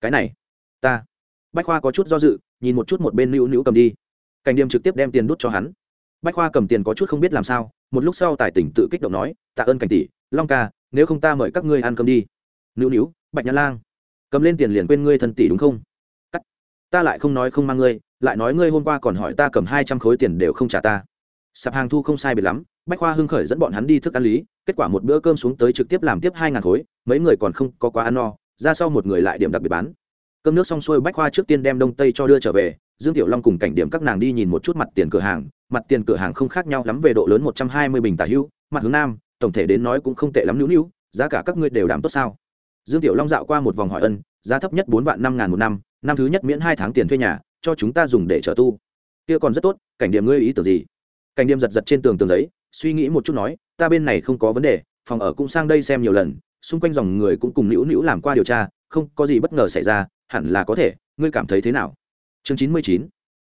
Cái này, ta. Bách khoa có chút do dự, nhìn một chút một bên nữu nữu cầm đi. Cảnh điềm trực tiếp đem tiền đút cho hắn. Bách khoa cầm tiền có chút không biết làm sao, một lúc sau tài tỉnh tự kích động nói, tạ ơn cảnh tỷ, long ca, nếu không ta mời các ngươi ăn cơm đi. Nữu nữu, bạch nhã lang. Cầm lên tiền liền quên ngươi thân tỷ đúng không? Cắt. Ta lại không nói không mang ngươi, lại nói ngươi hôm qua còn hỏi ta cầm hai trăm khối tiền đều không trả ta. Sạp hàng thu không sai biệt lắm, bách khoa hưng khởi dẫn bọn hắn đi thức ăn lý kết quả một bữa cơm xuống tới trực tiếp làm tiếp hai ngàn khối, mấy người còn không có quá ăn no, ra sau một người lại điểm đặc biệt bán. Cơm nước xong xuôi bách khoa trước tiên đem đông tây cho đưa trở về, dương tiểu long cùng cảnh điểm các nàng đi nhìn một chút mặt tiền cửa hàng, mặt tiền cửa hàng không khác nhau lắm về độ lớn một trăm hai mươi bình tả hữu mặt hướng nam, tổng thể đến nói cũng không tệ lắm nữu nữu, giá cả các ngươi đều đảm tốt sao? Dương tiểu long dạo qua một vòng hỏi ân, giá thấp nhất bốn vạn năm ngàn một năm năm thứ nhất miễn hai tháng tiền thuê nhà, cho chúng ta dùng để trở tu. Kia còn rất tốt, cảnh điểm ngươi ý tưởng gì? Cảnh điểm giật giật trên tường tường giấy, suy nghĩ một chút nói ta bên này không có vấn đề, phòng ở cũng sang đây xem nhiều lần, xung quanh dòng người cũng cùng nữu nữu làm qua điều tra, không có gì bất ngờ xảy ra, hẳn là có thể, ngươi cảm thấy thế nào? Chương chín mươi chín,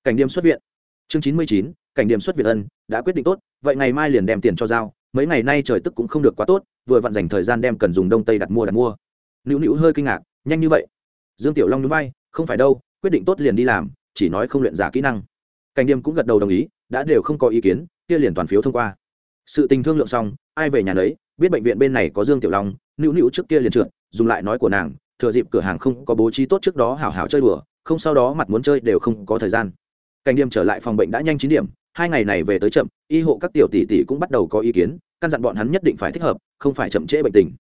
cảnh điểm xuất viện. Chương chín mươi chín, cảnh điểm xuất viện ân, đã quyết định tốt, vậy ngày mai liền đem tiền cho giao, mấy ngày nay trời tức cũng không được quá tốt, vừa vặn dành thời gian đem cần dùng đông tây đặt mua đặt mua. Nữu nữu hơi kinh ngạc, nhanh như vậy. Dương tiểu long núi bay không phải đâu, quyết định tốt liền đi làm, chỉ nói không luyện giả kỹ năng. Cảnh Điểm cũng gật đầu đồng ý, đã đều không có ý kiến, kia liền toàn phiếu thông qua sự tình thương lượng xong, ai về nhà đấy biết bệnh viện bên này có dương tiểu long, nữu nữu trước kia liền trượt, dùng lại nói của nàng, thừa dịp cửa hàng không có bố trí tốt trước đó hảo hảo chơi đùa, không sau đó mặt muốn chơi đều không có thời gian. Cảnh điểm trở lại phòng bệnh đã nhanh chín điểm, hai ngày này về tới chậm, y hộ các tiểu tỷ tỷ cũng bắt đầu có ý kiến, căn dặn bọn hắn nhất định phải thích hợp, không phải chậm trễ bệnh tình.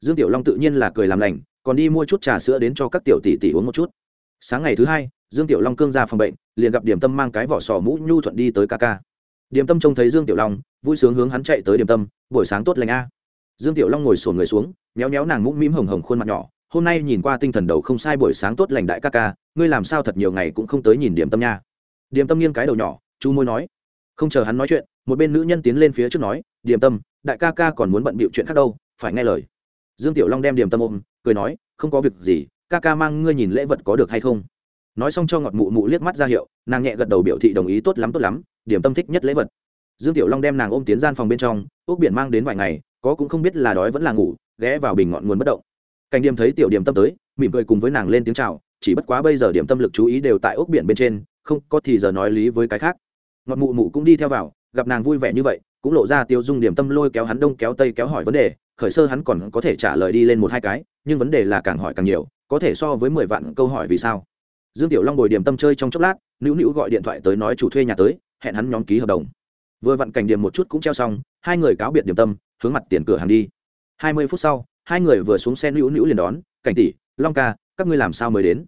Dương tiểu long tự nhiên là cười làm lành, còn đi mua chút trà sữa đến cho các tiểu tỷ tỷ uống một chút. Sáng ngày thứ hai, dương tiểu long cương ra phòng bệnh, liền gặp điểm tâm mang cái vỏ sò mũ nhu thuận đi tới ca ca điểm tâm trông thấy dương tiểu long, vui sướng hướng hắn chạy tới điểm tâm, buổi sáng tốt lành a. Dương tiểu long ngồi sổn người xuống, méo méo nàng mũm mĩm hồng hồng khuôn mặt nhỏ, hôm nay nhìn qua tinh thần đầu không sai, buổi sáng tốt lành đại ca ca, ngươi làm sao thật nhiều ngày cũng không tới nhìn điểm tâm nha. Điểm tâm nghiêng cái đầu nhỏ chú môi nói. Không chờ hắn nói chuyện, một bên nữ nhân tiến lên phía trước nói điểm tâm, đại ca ca còn muốn bận bịu chuyện khác đâu, phải nghe lời. Dương tiểu long đem điểm tâm ôm, cười nói, không có việc gì, ca ca mang ngươi nhìn lễ vật có được hay không? Nói xong cho ngọt mụ mụ liếc mắt ra hiệu, nàng nhẹ gật đầu biểu thị đồng ý, tốt lắm tốt lắm điểm tâm thích nhất lễ vật. Dương tiểu long đem nàng ôm tiến gian phòng bên trong ốc biển mang đến vài ngày, có cũng không biết là đói vẫn là ngủ, ghé vào bình ngọn nguồn bất động. Cảnh điểm thấy tiểu điểm tâm tới, mỉm cười cùng với nàng lên tiếng chào, chỉ bất quá bây giờ điểm tâm lực chú ý đều tại ốc biển bên trên, không có thì giờ nói lý với cái khác. Ngọt mụ mụ cũng đi theo vào, gặp nàng vui vẻ như vậy, cũng lộ ra tiêu dung điểm tâm lôi kéo hắn đông kéo tây kéo hỏi vấn đề, khởi sơ hắn còn có thể trả lời đi lên một hai cái, nhưng vấn đề là càng hỏi càng nhiều, có thể so với mười vạn câu hỏi vì sao. Dương tiểu long ngồi điểm tâm chơi trong chốc lát nữu nữu gọi điện thoại tới nói chủ thuê nhà tới hẹn hắn nhóm ký hợp đồng. Vừa vặn cảnh điểm một chút cũng treo xong, hai người cáo biệt điểm tâm, hướng mặt tiền cửa hàng đi. Hai mươi phút sau, hai người vừa xuống xe nữu nữu liền đón, cảnh tỷ, long ca, các ngươi làm sao mới đến?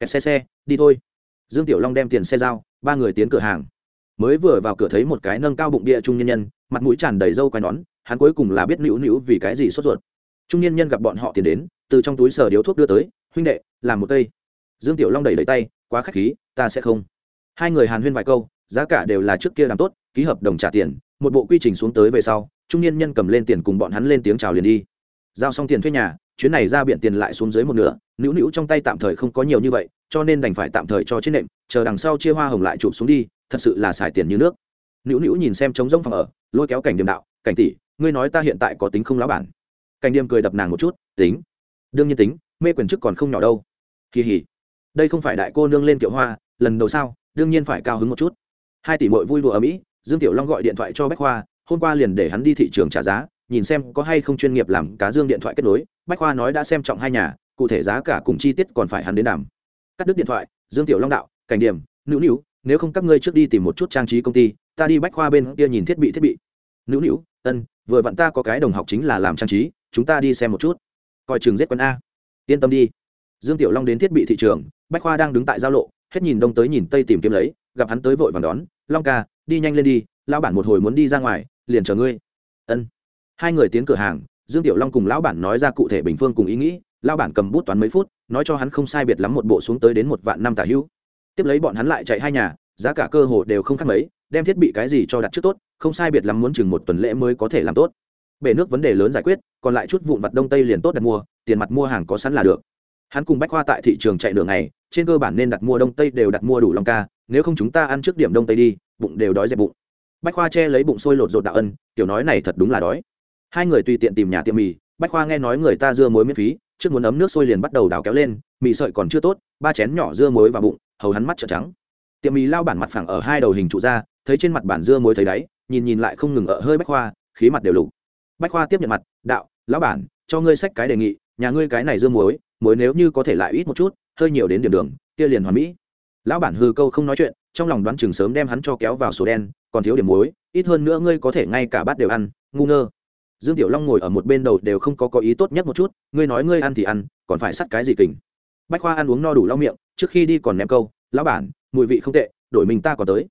Kẹt xe xe, đi thôi. Dương tiểu long đem tiền xe giao, ba người tiến cửa hàng. Mới vừa vào cửa thấy một cái nâng cao bụng địa trung nhân nhân, mặt mũi tràn đầy râu quai nón, hắn cuối cùng là biết nữu nữu vì cái gì sốt ruột. Trung nhân nhân gặp bọn họ tiền đến, từ trong túi sờ điếu thuốc đưa tới, huynh đệ, làm một cây. Dương tiểu long đẩy đẩy tay, quá khách khí, ta sẽ không. Hai người hàn huyên vài câu giá cả đều là trước kia làm tốt, ký hợp đồng trả tiền, một bộ quy trình xuống tới về sau, trung niên nhân cầm lên tiền cùng bọn hắn lên tiếng chào liền đi. Giao xong tiền thuê nhà, chuyến này ra biện tiền lại xuống dưới một nửa, nữu nữu trong tay tạm thời không có nhiều như vậy, cho nên đành phải tạm thời cho trên nệm, chờ đằng sau chia hoa hồng lại chụp xuống đi, thật sự là xài tiền như nước. Nữu nữu nhìn xem trống rông phòng ở, lôi kéo cảnh điểm đạo, cảnh tỷ, ngươi nói ta hiện tại có tính không lão bản? Cảnh điểm cười đập nàng một chút, tính. Đương nhiên tính, mê quyền chức còn không nhỏ đâu. Kỳ hỉ, đây không phải đại cô nương lên kiệu hoa, lần đầu sao, đương nhiên phải cao hứng một chút hai tỷ mội vui đùa ở mỹ, dương tiểu long gọi điện thoại cho bách khoa, hôm qua liền để hắn đi thị trường trả giá, nhìn xem có hay không chuyên nghiệp làm cá dương điện thoại kết nối. Bách khoa nói đã xem trọng hai nhà, cụ thể giá cả cùng chi tiết còn phải hắn đến đàm. Cắt đứt điện thoại, dương tiểu long đạo, cảnh điểm nữ nữ nếu không các ngươi trước đi tìm một chút trang trí công ty, ta đi bách khoa bên kia nhìn thiết bị thiết bị. Nữ nữ ân, vừa vặn ta có cái đồng học chính là làm trang trí, chúng ta đi xem một chút. Coi trường giết quân a. Yên tâm đi. Dương tiểu long đến thiết bị thị trường, bách khoa đang đứng tại giao lộ, hết nhìn đông tới nhìn tây tìm kiếm lấy gặp hắn tới vội vàng đón, long ca, đi nhanh lên đi, lão bản một hồi muốn đi ra ngoài, liền chờ ngươi. Ân. Hai người tiến cửa hàng, dương tiểu long cùng lão bản nói ra cụ thể bình phương cùng ý nghĩ, lão bản cầm bút toán mấy phút, nói cho hắn không sai biệt lắm một bộ xuống tới đến một vạn năm tả hữu. Tiếp lấy bọn hắn lại chạy hai nhà, giá cả cơ hồ đều không khác mấy, đem thiết bị cái gì cho đặt trước tốt, không sai biệt lắm muốn chừng một tuần lễ mới có thể làm tốt. Bể nước vấn đề lớn giải quyết, còn lại chút vụn vặt đông tây liền tốt đặt mua, tiền mặt mua hàng có sẵn là được. Hắn cùng bách khoa tại thị trường chạy đường này trên cơ bản nên đặt mua đông tây đều đặt mua đủ long ca nếu không chúng ta ăn trước điểm đông tây đi, bụng đều đói dẹp bụng. Bách khoa che lấy bụng sôi lột rột đạo ân, tiểu nói này thật đúng là đói. Hai người tùy tiện tìm nhà tiệm mì, bách khoa nghe nói người ta dưa muối miễn phí, trước muốn ấm nước sôi liền bắt đầu đào kéo lên, mì sợi còn chưa tốt, ba chén nhỏ dưa muối vào bụng, hầu hắn mắt trợn trắng. Tiệm mì lao bản mặt phẳng ở hai đầu hình trụ ra, thấy trên mặt bản dưa muối thấy đáy, nhìn nhìn lại không ngừng ở hơi bách khoa, khí mặt đều lục. Bách khoa tiếp nhận mặt, đạo, lão bản, cho ngươi sách cái đề nghị, nhà ngươi cái này dưa muối muối nếu như có thể lại ít một chút, hơi nhiều đến điểm đường, kia liền hoàn mỹ lão bản hư câu không nói chuyện, trong lòng đoán chừng sớm đem hắn cho kéo vào sổ đen, còn thiếu điểm muối, ít hơn nữa ngươi có thể ngay cả bát đều ăn, ngu ngơ. Dương tiểu long ngồi ở một bên đầu đều không có có ý tốt nhất một chút, ngươi nói ngươi ăn thì ăn, còn phải sắt cái gì kình? Bách khoa ăn uống no đủ lau miệng, trước khi đi còn ném câu, lão bản, mùi vị không tệ, đổi mình ta còn tới.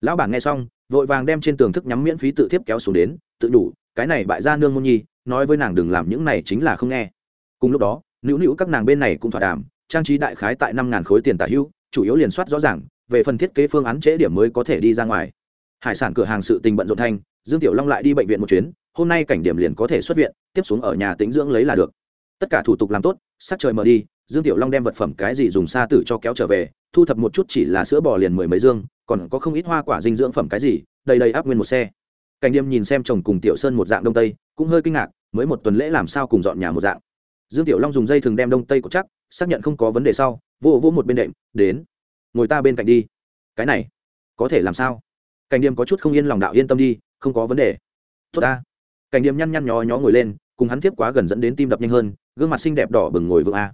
Lão bản nghe xong, vội vàng đem trên tường thức nhắm miễn phí tự thiếp kéo xuống đến, tự đủ, cái này bại ra nương môn nhi, nói với nàng đừng làm những này chính là không nghe. Cùng lúc đó, nữu nữu các nàng bên này cũng thỏa đàm, trang trí đại khái tại năm ngàn khối tiền tả hưu chủ yếu liền soát rõ ràng, về phần thiết kế phương án trễ điểm mới có thể đi ra ngoài. Hải sản cửa hàng sự tình bận rộn thanh, dương tiểu long lại đi bệnh viện một chuyến, hôm nay cảnh điểm liền có thể xuất viện, tiếp xuống ở nhà tính dưỡng lấy là được. Tất cả thủ tục làm tốt, sắc trời mở đi, dương tiểu long đem vật phẩm cái gì dùng xa tử cho kéo trở về, thu thập một chút chỉ là sữa bò liền mười mấy dương, còn có không ít hoa quả dinh dưỡng phẩm cái gì, đầy đầy áp nguyên một xe. Cảnh điểm nhìn xem chồng cùng tiểu sơn một dạng đông tây, cũng hơi kinh ngạc, mới một tuần lễ làm sao cùng dọn nhà một dạng. Dương tiểu long dùng dây thường đem đông tây cột chắc xác nhận không có vấn đề sau, vô vô một bên đệm, đến. Ngồi ta bên cạnh đi. Cái này, có thể làm sao? Cảnh điềm có chút không yên lòng đạo yên tâm đi, không có vấn đề. Tốt ta. Cảnh điềm nhăn nhăn nhó nhó ngồi lên, cùng hắn tiếp quá gần dẫn đến tim đập nhanh hơn, gương mặt xinh đẹp đỏ bừng ngồi vững a.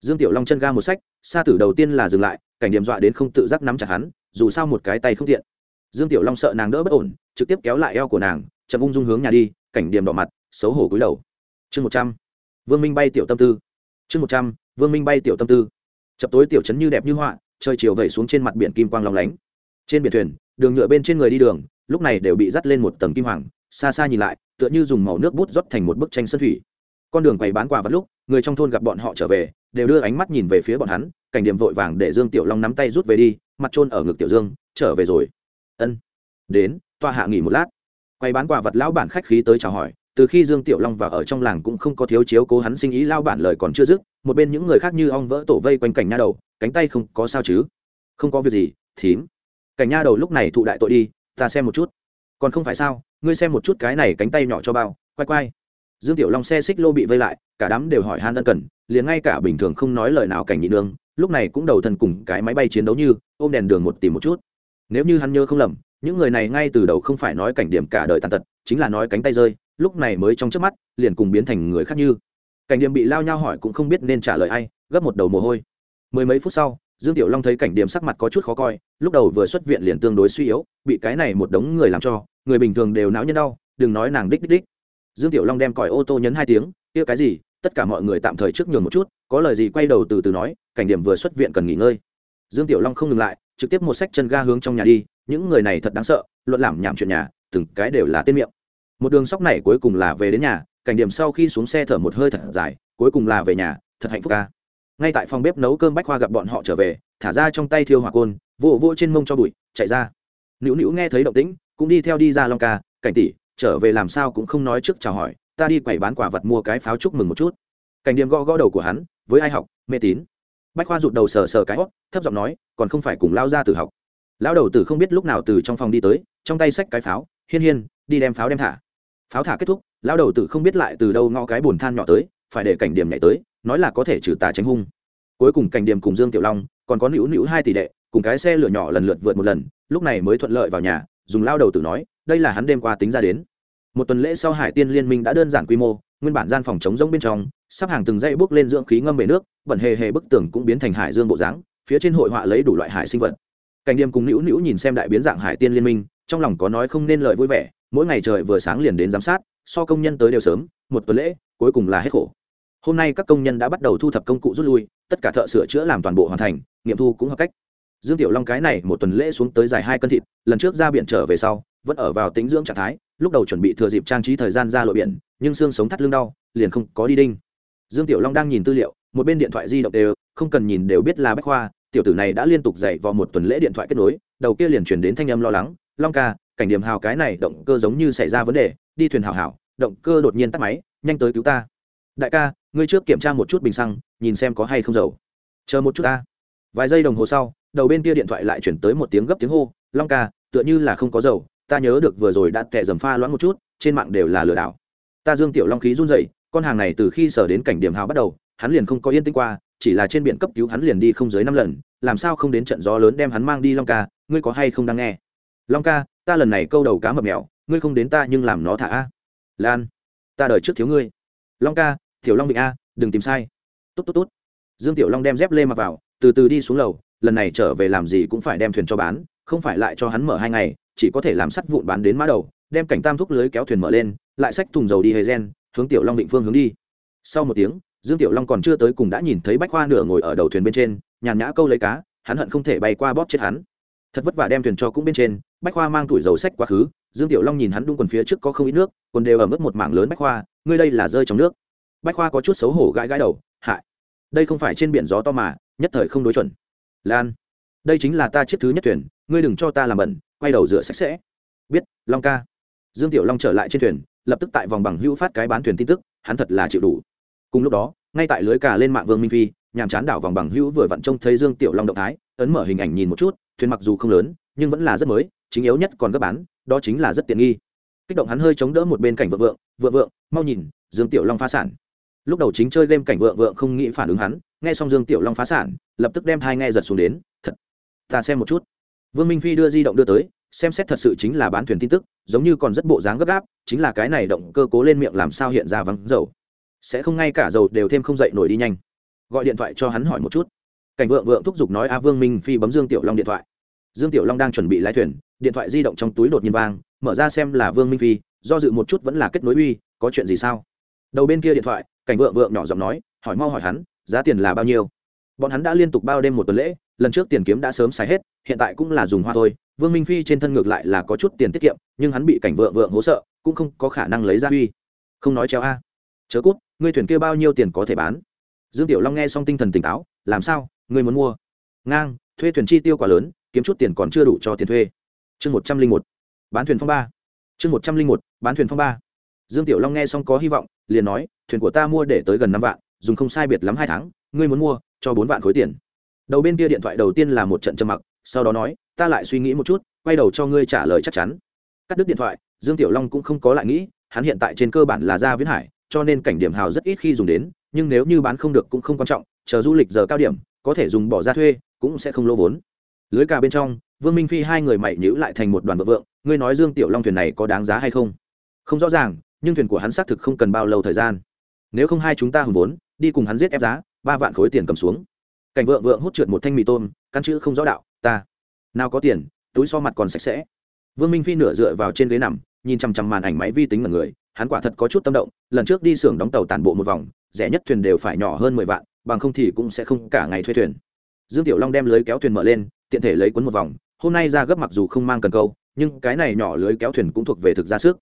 Dương tiểu long chân ga một sách xa tử đầu tiên là dừng lại, cảnh điểm dọa đến không tự giác nắm chặt hắn, dù sao một cái tay không tiện. Dương tiểu long sợ nàng đỡ bất ổn, trực tiếp kéo lại eo của nàng, chậm ung dung hướng nhà đi, cảnh điểm đỏ mặt, xấu hổ cúi đầu. Chương một trăm. Vương minh bay tiểu tâm tư chương một trăm, vương minh bay tiểu tâm tư. Chập tối tiểu trấn như đẹp như họa, trời chiều vẩy xuống trên mặt biển kim quang lòng lánh. Trên biển thuyền, đường nhựa bên trên người đi đường, lúc này đều bị dắt lên một tầng kim hoàng, xa xa nhìn lại, tựa như dùng màu nước bút rót thành một bức tranh sân thủy. Con đường quầy bán quà vật lúc, người trong thôn gặp bọn họ trở về, đều đưa ánh mắt nhìn về phía bọn hắn, cảnh điểm vội vàng để dương tiểu long nắm tay rút về đi, mặt trôn ở ngực tiểu dương, trở về rồi. Ân, đến toa hạ nghỉ một lát. Quầy bán quà vật lão bản khách khí tới chào hỏi từ khi dương tiểu long vào ở trong làng cũng không có thiếu chiếu cố hắn sinh ý lao bản lời còn chưa dứt, một bên những người khác như ong vỡ tổ vây quanh cảnh nha đầu, cánh tay không có sao chứ. Không có việc gì, thím. Cảnh nha đầu lúc này thụ đại tội đi, ta xem một chút. Còn không phải sao, ngươi xem một chút cái này cánh tay nhỏ cho bao, quay quay. Dương tiểu long xe xích lô bị vây lại, cả đám đều hỏi han ân cần, liền ngay cả bình thường không nói lời nào cảnh nhị nương, lúc này cũng đầu thần cùng cái máy bay chiến đấu như, ôm đèn đường một tìm một chút. Nếu như hắn nhớ không lầm, những người này ngay từ đầu không phải nói cảnh điểm cả đời tàn tật, chính là nói cánh tay rơi lúc này mới trong trước mắt, liền cùng biến thành người khác như. Cảnh điểm bị lao nhau hỏi cũng không biết nên trả lời ai, gấp một đầu mồ hôi. Mười mấy phút sau, dương tiểu long thấy cảnh điểm sắc mặt có chút khó coi, lúc đầu vừa xuất viện liền tương đối suy yếu, bị cái này một đống người làm cho, người bình thường đều não nhân đau, đừng nói nàng đích đích đích. Dương tiểu long đem còi ô tô nhấn hai tiếng, kia cái gì? Tất cả mọi người tạm thời trước nhường một chút, có lời gì quay đầu từ từ nói, cảnh điểm vừa xuất viện cần nghỉ ngơi. Dương tiểu long không ngừng lại, trực tiếp một sách chân ga hướng trong nhà đi, những người này thật đáng sợ, luận làm nhảm chuyện nhà, từng cái đều là tên miệng một đường sóc này cuối cùng là về đến nhà, cảnh điểm sau khi xuống xe thở một hơi thật dài, cuối cùng là về nhà, thật hạnh phúc ca. Ngay tại phòng bếp nấu cơm bách khoa gặp bọn họ trở về, thả ra trong tay thiêu hỏa côn, vỗ vỗ trên mông cho bụi, chạy ra. Nữu nữu nghe thấy động tĩnh, cũng đi theo đi ra long ca, cảnh tỷ, trở về làm sao cũng không nói trước chào hỏi, ta đi quẩy bán quả vật mua cái pháo chúc mừng một chút. Cảnh điểm gõ gõ đầu của hắn, với ai học, mê tín? Bách khoa rụt đầu sờ sờ cái hót thấp giọng nói, còn không phải cùng lao ra từ học. Lão đầu tử không biết lúc nào từ trong phòng đi tới, trong tay xách cái pháo, hiên hiên, đi đem pháo đem thả pháo thả kết thúc lao đầu tử không biết lại từ đâu ngõ cái bùn than nhỏ tới, phải để cảnh điểm nhảy tới, nói là có thể trừ tà tránh hung. Cuối cùng cảnh điểm cùng dương tiểu long, còn có nữu nữu hai tỷ đệ, cùng cái xe lửa nhỏ lần lượt vượt một lần, lúc này mới thuận lợi vào nhà, dùng lao đầu tử nói, đây là hắn đêm qua tính ra đến. Một tuần lễ sau hải tiên liên minh đã đơn giản quy mô, nguyên bản gian phòng chống rỗng bên trong, sắp hàng từng dãy bước lên dưỡng khí ngâm bể nước, bẩn hề hề bức tường cũng biến thành hải dương bộ dáng, phía trên hội họa lấy đủ loại hải sinh vật. Cảnh điềm cùng nữu nữu nhìn xem đại biến dạng hải tiên liên minh, trong lòng có nói không nên lời vui vẻ mỗi ngày trời vừa sáng liền đến giám sát, so công nhân tới đều sớm, một tuần lễ, cuối cùng là hết khổ. Hôm nay các công nhân đã bắt đầu thu thập công cụ rút lui, tất cả thợ sửa chữa làm toàn bộ hoàn thành, nghiệm thu cũng hợp cách. Dương tiểu long cái này một tuần lễ xuống tới dài hai cân thịt, lần trước ra biển trở về sau, vẫn ở vào tính dưỡng trạng thái, lúc đầu chuẩn bị thừa dịp trang trí thời gian ra lội biển, nhưng xương sống thắt lưng đau, liền không có đi đinh. Dương tiểu long đang nhìn tư liệu, một bên điện thoại di động đều, không cần nhìn đều biết là bách khoa, tiểu tử này đã liên tục dạy vào một tuần lễ điện thoại kết nối, đầu kia liền chuyển đến thanh âm lo lắng, long ca cảnh điểm hào cái này, động cơ giống như xảy ra vấn đề, đi thuyền hào hảo, động cơ đột nhiên tắt máy, nhanh tới cứu ta. Đại ca, ngươi trước kiểm tra một chút bình xăng, nhìn xem có hay không dầu. Chờ một chút ta. Vài giây đồng hồ sau, đầu bên kia điện thoại lại chuyển tới một tiếng gấp tiếng hô, long ca, tựa như là không có dầu, ta nhớ được vừa rồi đã tệ dầm pha loãng một chút, trên mạng đều là lừa đảo. Ta dương tiểu long khí run dậy con hàng này từ khi sở đến cảnh điểm hào bắt đầu, hắn liền không có yên tĩnh qua, chỉ là trên biển cấp cứu hắn liền đi không dưới năm lần, làm sao không đến trận gió lớn đem hắn mang đi, long ca, ngươi có hay không đang nghe? Long ca ta lần này câu đầu cá mập mèo, ngươi không đến ta nhưng làm nó thả a. Lan, ta đợi trước thiếu ngươi. Long ca, tiểu long vịnh a, đừng tìm sai. Tốt tốt tốt. Dương tiểu long đem dép lê mặc vào, từ từ đi xuống lầu, lần này trở về làm gì cũng phải đem thuyền cho bán, không phải lại cho hắn mở hai ngày, chỉ có thể làm sắt vụn bán đến mã đầu, đem cảnh tam thúc lưới kéo thuyền mở lên, lại xách thùng dầu đi hề gen, hướng tiểu long định phương hướng đi. Sau một tiếng, dương tiểu long còn chưa tới cùng đã nhìn thấy bách khoa nửa ngồi ở đầu thuyền bên trên, nhàn nhã câu lấy cá, hắn hận không thể bay qua bóp chết hắn. Thật vất vả đem thuyền cho cũng bên trên bách khoa mang tuổi dầu sách quá khứ, dương tiểu long nhìn hắn đung quần phía trước có không ít nước còn đều ở mức một mảng lớn bách khoa, ngươi đây là rơi trong nước. Bách khoa có chút xấu hổ gãi gãi đầu, hại. Đây không phải trên biển gió to mà, nhất thời không đối chuẩn. Lan, đây chính là ta chiếc thứ nhất thuyền, ngươi đừng cho ta làm bẩn, quay đầu rửa sạch sẽ. Biết, long ca. Dương tiểu long trở lại trên thuyền, lập tức tại vòng bằng hữu phát cái bán thuyền tin tức, hắn thật là chịu đủ. Cùng lúc đó, ngay tại lưới cà lên mạng vương minh phi, nhàm chán đảo vòng bằng hữu vừa vặn trông thấy dương tiểu long động thái, ấn mở hình ảnh nhìn một chút, thuyền mặc dù không lớn, nhưng vẫn là rất mới chính yếu nhất còn gấp bán, đó chính là rất tiện nghi. Kích động hắn hơi chống đỡ một bên cảnh vợ vượng vượng vượng, mau nhìn, dương tiểu long phá sản. Lúc đầu chính chơi game cảnh vợ vượng không nghĩ phản ứng hắn, nghe xong dương tiểu long phá sản, lập tức đem thai nghe giật xuống đến, thật, ta xem một chút. Vương minh phi đưa di động đưa tới, xem xét thật sự chính là bán thuyền tin tức, giống như còn rất bộ dáng gấp gáp, chính là cái này động cơ cố lên miệng làm sao hiện ra vắng dầu. Sẽ không ngay cả dầu đều thêm không dậy nổi đi nhanh. Gọi điện thoại cho hắn hỏi một chút. Cảnh vượng vượng thúc giục nói, a vương minh phi bấm dương tiểu long điện thoại. Dương tiểu long đang chuẩn bị lái thuyền điện thoại di động trong túi đột nhiên vang, mở ra xem là vương minh phi, do dự một chút vẫn là kết nối uy, có chuyện gì sao? Đầu bên kia điện thoại, cảnh vượng vượng nhỏ giọng nói, hỏi mau hỏi hắn, giá tiền là bao nhiêu? Bọn hắn đã liên tục bao đêm một tuần lễ, lần trước tiền kiếm đã sớm xài hết, hiện tại cũng là dùng hoa thôi. Vương minh phi trên thân ngược lại là có chút tiền tiết kiệm, nhưng hắn bị cảnh vượng vượng hố sợ, cũng không có khả năng lấy ra uy. Không nói treo a. Chớ cút, ngươi thuyền kia bao nhiêu tiền có thể bán? Dương tiểu long nghe xong tinh thần tỉnh táo, làm sao, ngươi muốn mua? Ngang, thuê thuyền chi tiêu quá lớn, kiếm chút tiền còn chưa đủ cho tiền thuê chương một trăm linh một, bán thuyền phong ba. Chương một trăm linh một, bán thuyền phong ba. Dương tiểu long nghe xong có hy vọng, liền nói, thuyền của ta mua để tới gần năm vạn, dùng không sai biệt lắm hai tháng, ngươi muốn mua, cho bốn vạn khối tiền. Đầu bên kia điện thoại đầu tiên là một trận trầm mặc, sau đó nói, ta lại suy nghĩ một chút, quay đầu cho ngươi trả lời chắc chắn. Cắt đứt điện thoại, dương tiểu long cũng không có lại nghĩ, hắn hiện tại trên cơ bản là ra viễn hải, cho nên cảnh điểm hào rất ít khi dùng đến, nhưng nếu như bán không được cũng không quan trọng, chờ du lịch giờ cao điểm, có thể dùng bỏ ra thuê, cũng sẽ không lỗ vốn. Lưới cà bên trong vương minh phi hai người mày nhữ lại thành một đoàn vợ vượng, ngươi nói dương tiểu long thuyền này có đáng giá hay không? Không rõ ràng, nhưng thuyền của hắn xác thực không cần bao lâu thời gian. Nếu không hai chúng ta hùng vốn, đi cùng hắn giết ép giá, ba vạn khối tiền cầm xuống. Cảnh vợ vượng hút trượt một thanh mì tôm, căn chữ không rõ đạo, ta, nào có tiền, túi so mặt còn sạch sẽ. Vương minh phi nửa dựa vào trên ghế nằm, nhìn chằm chằm màn ảnh máy vi tính ở người, hắn quả thật có chút tâm động, lần trước đi xưởng đóng tàu tản bộ một vòng, rẻ nhất thuyền đều phải nhỏ hơn mười vạn, bằng không thì cũng sẽ không cả ngày thuê thuyền. Dương tiểu long đem lưới kéo thuyền mở lên, tiện thể lấy cuốn một vòng hôm nay ra gấp mặc dù không mang cần câu, nhưng cái này nhỏ lưới kéo thuyền cũng thuộc về thực ra sức.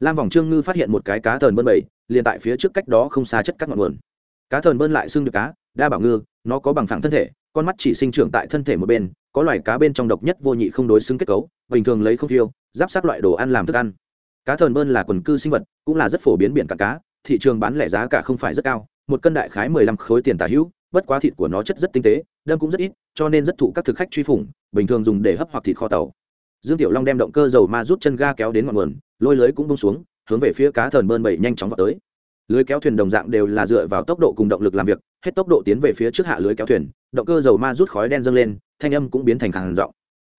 Lam vòng trương ngư phát hiện một cái cá thần bơn bầy liền tại phía trước cách đó không xa chất các ngọn nguồn. Cá thần bơn lại xưng được cá, đa bảo ngư, nó có bằng phẳng thân thể, con mắt chỉ sinh trưởng tại thân thể một bên, có loài cá bên trong độc nhất vô nhị không đối xứng kết cấu, bình thường lấy không phiêu, giáp sát loại đồ ăn làm thức ăn. Cá thần bơn là quần cư sinh vật, cũng là rất phổ biến biển cả cá, thị trường bán lẻ giá cả không phải rất cao, một cân đại khái mười lăm khối tiền tả hữu bất quá thịt của nó chất rất tinh tế, đâm cũng rất ít, cho nên rất thụ các thực khách truy phủng, bình thường dùng để hấp hoặc thịt kho tàu. Dương tiểu long đem động cơ dầu ma rút chân ga kéo đến ngọn nguồn, lôi lưới cũng bông xuống, hướng về phía cá thần bơn bẩy nhanh chóng vào tới. Lưới kéo thuyền đồng dạng đều là dựa vào tốc độ cùng động lực làm việc, hết tốc độ tiến về phía trước hạ lưới kéo thuyền, động cơ dầu ma rút khói đen dâng lên, thanh âm cũng biến thành khàn giọng.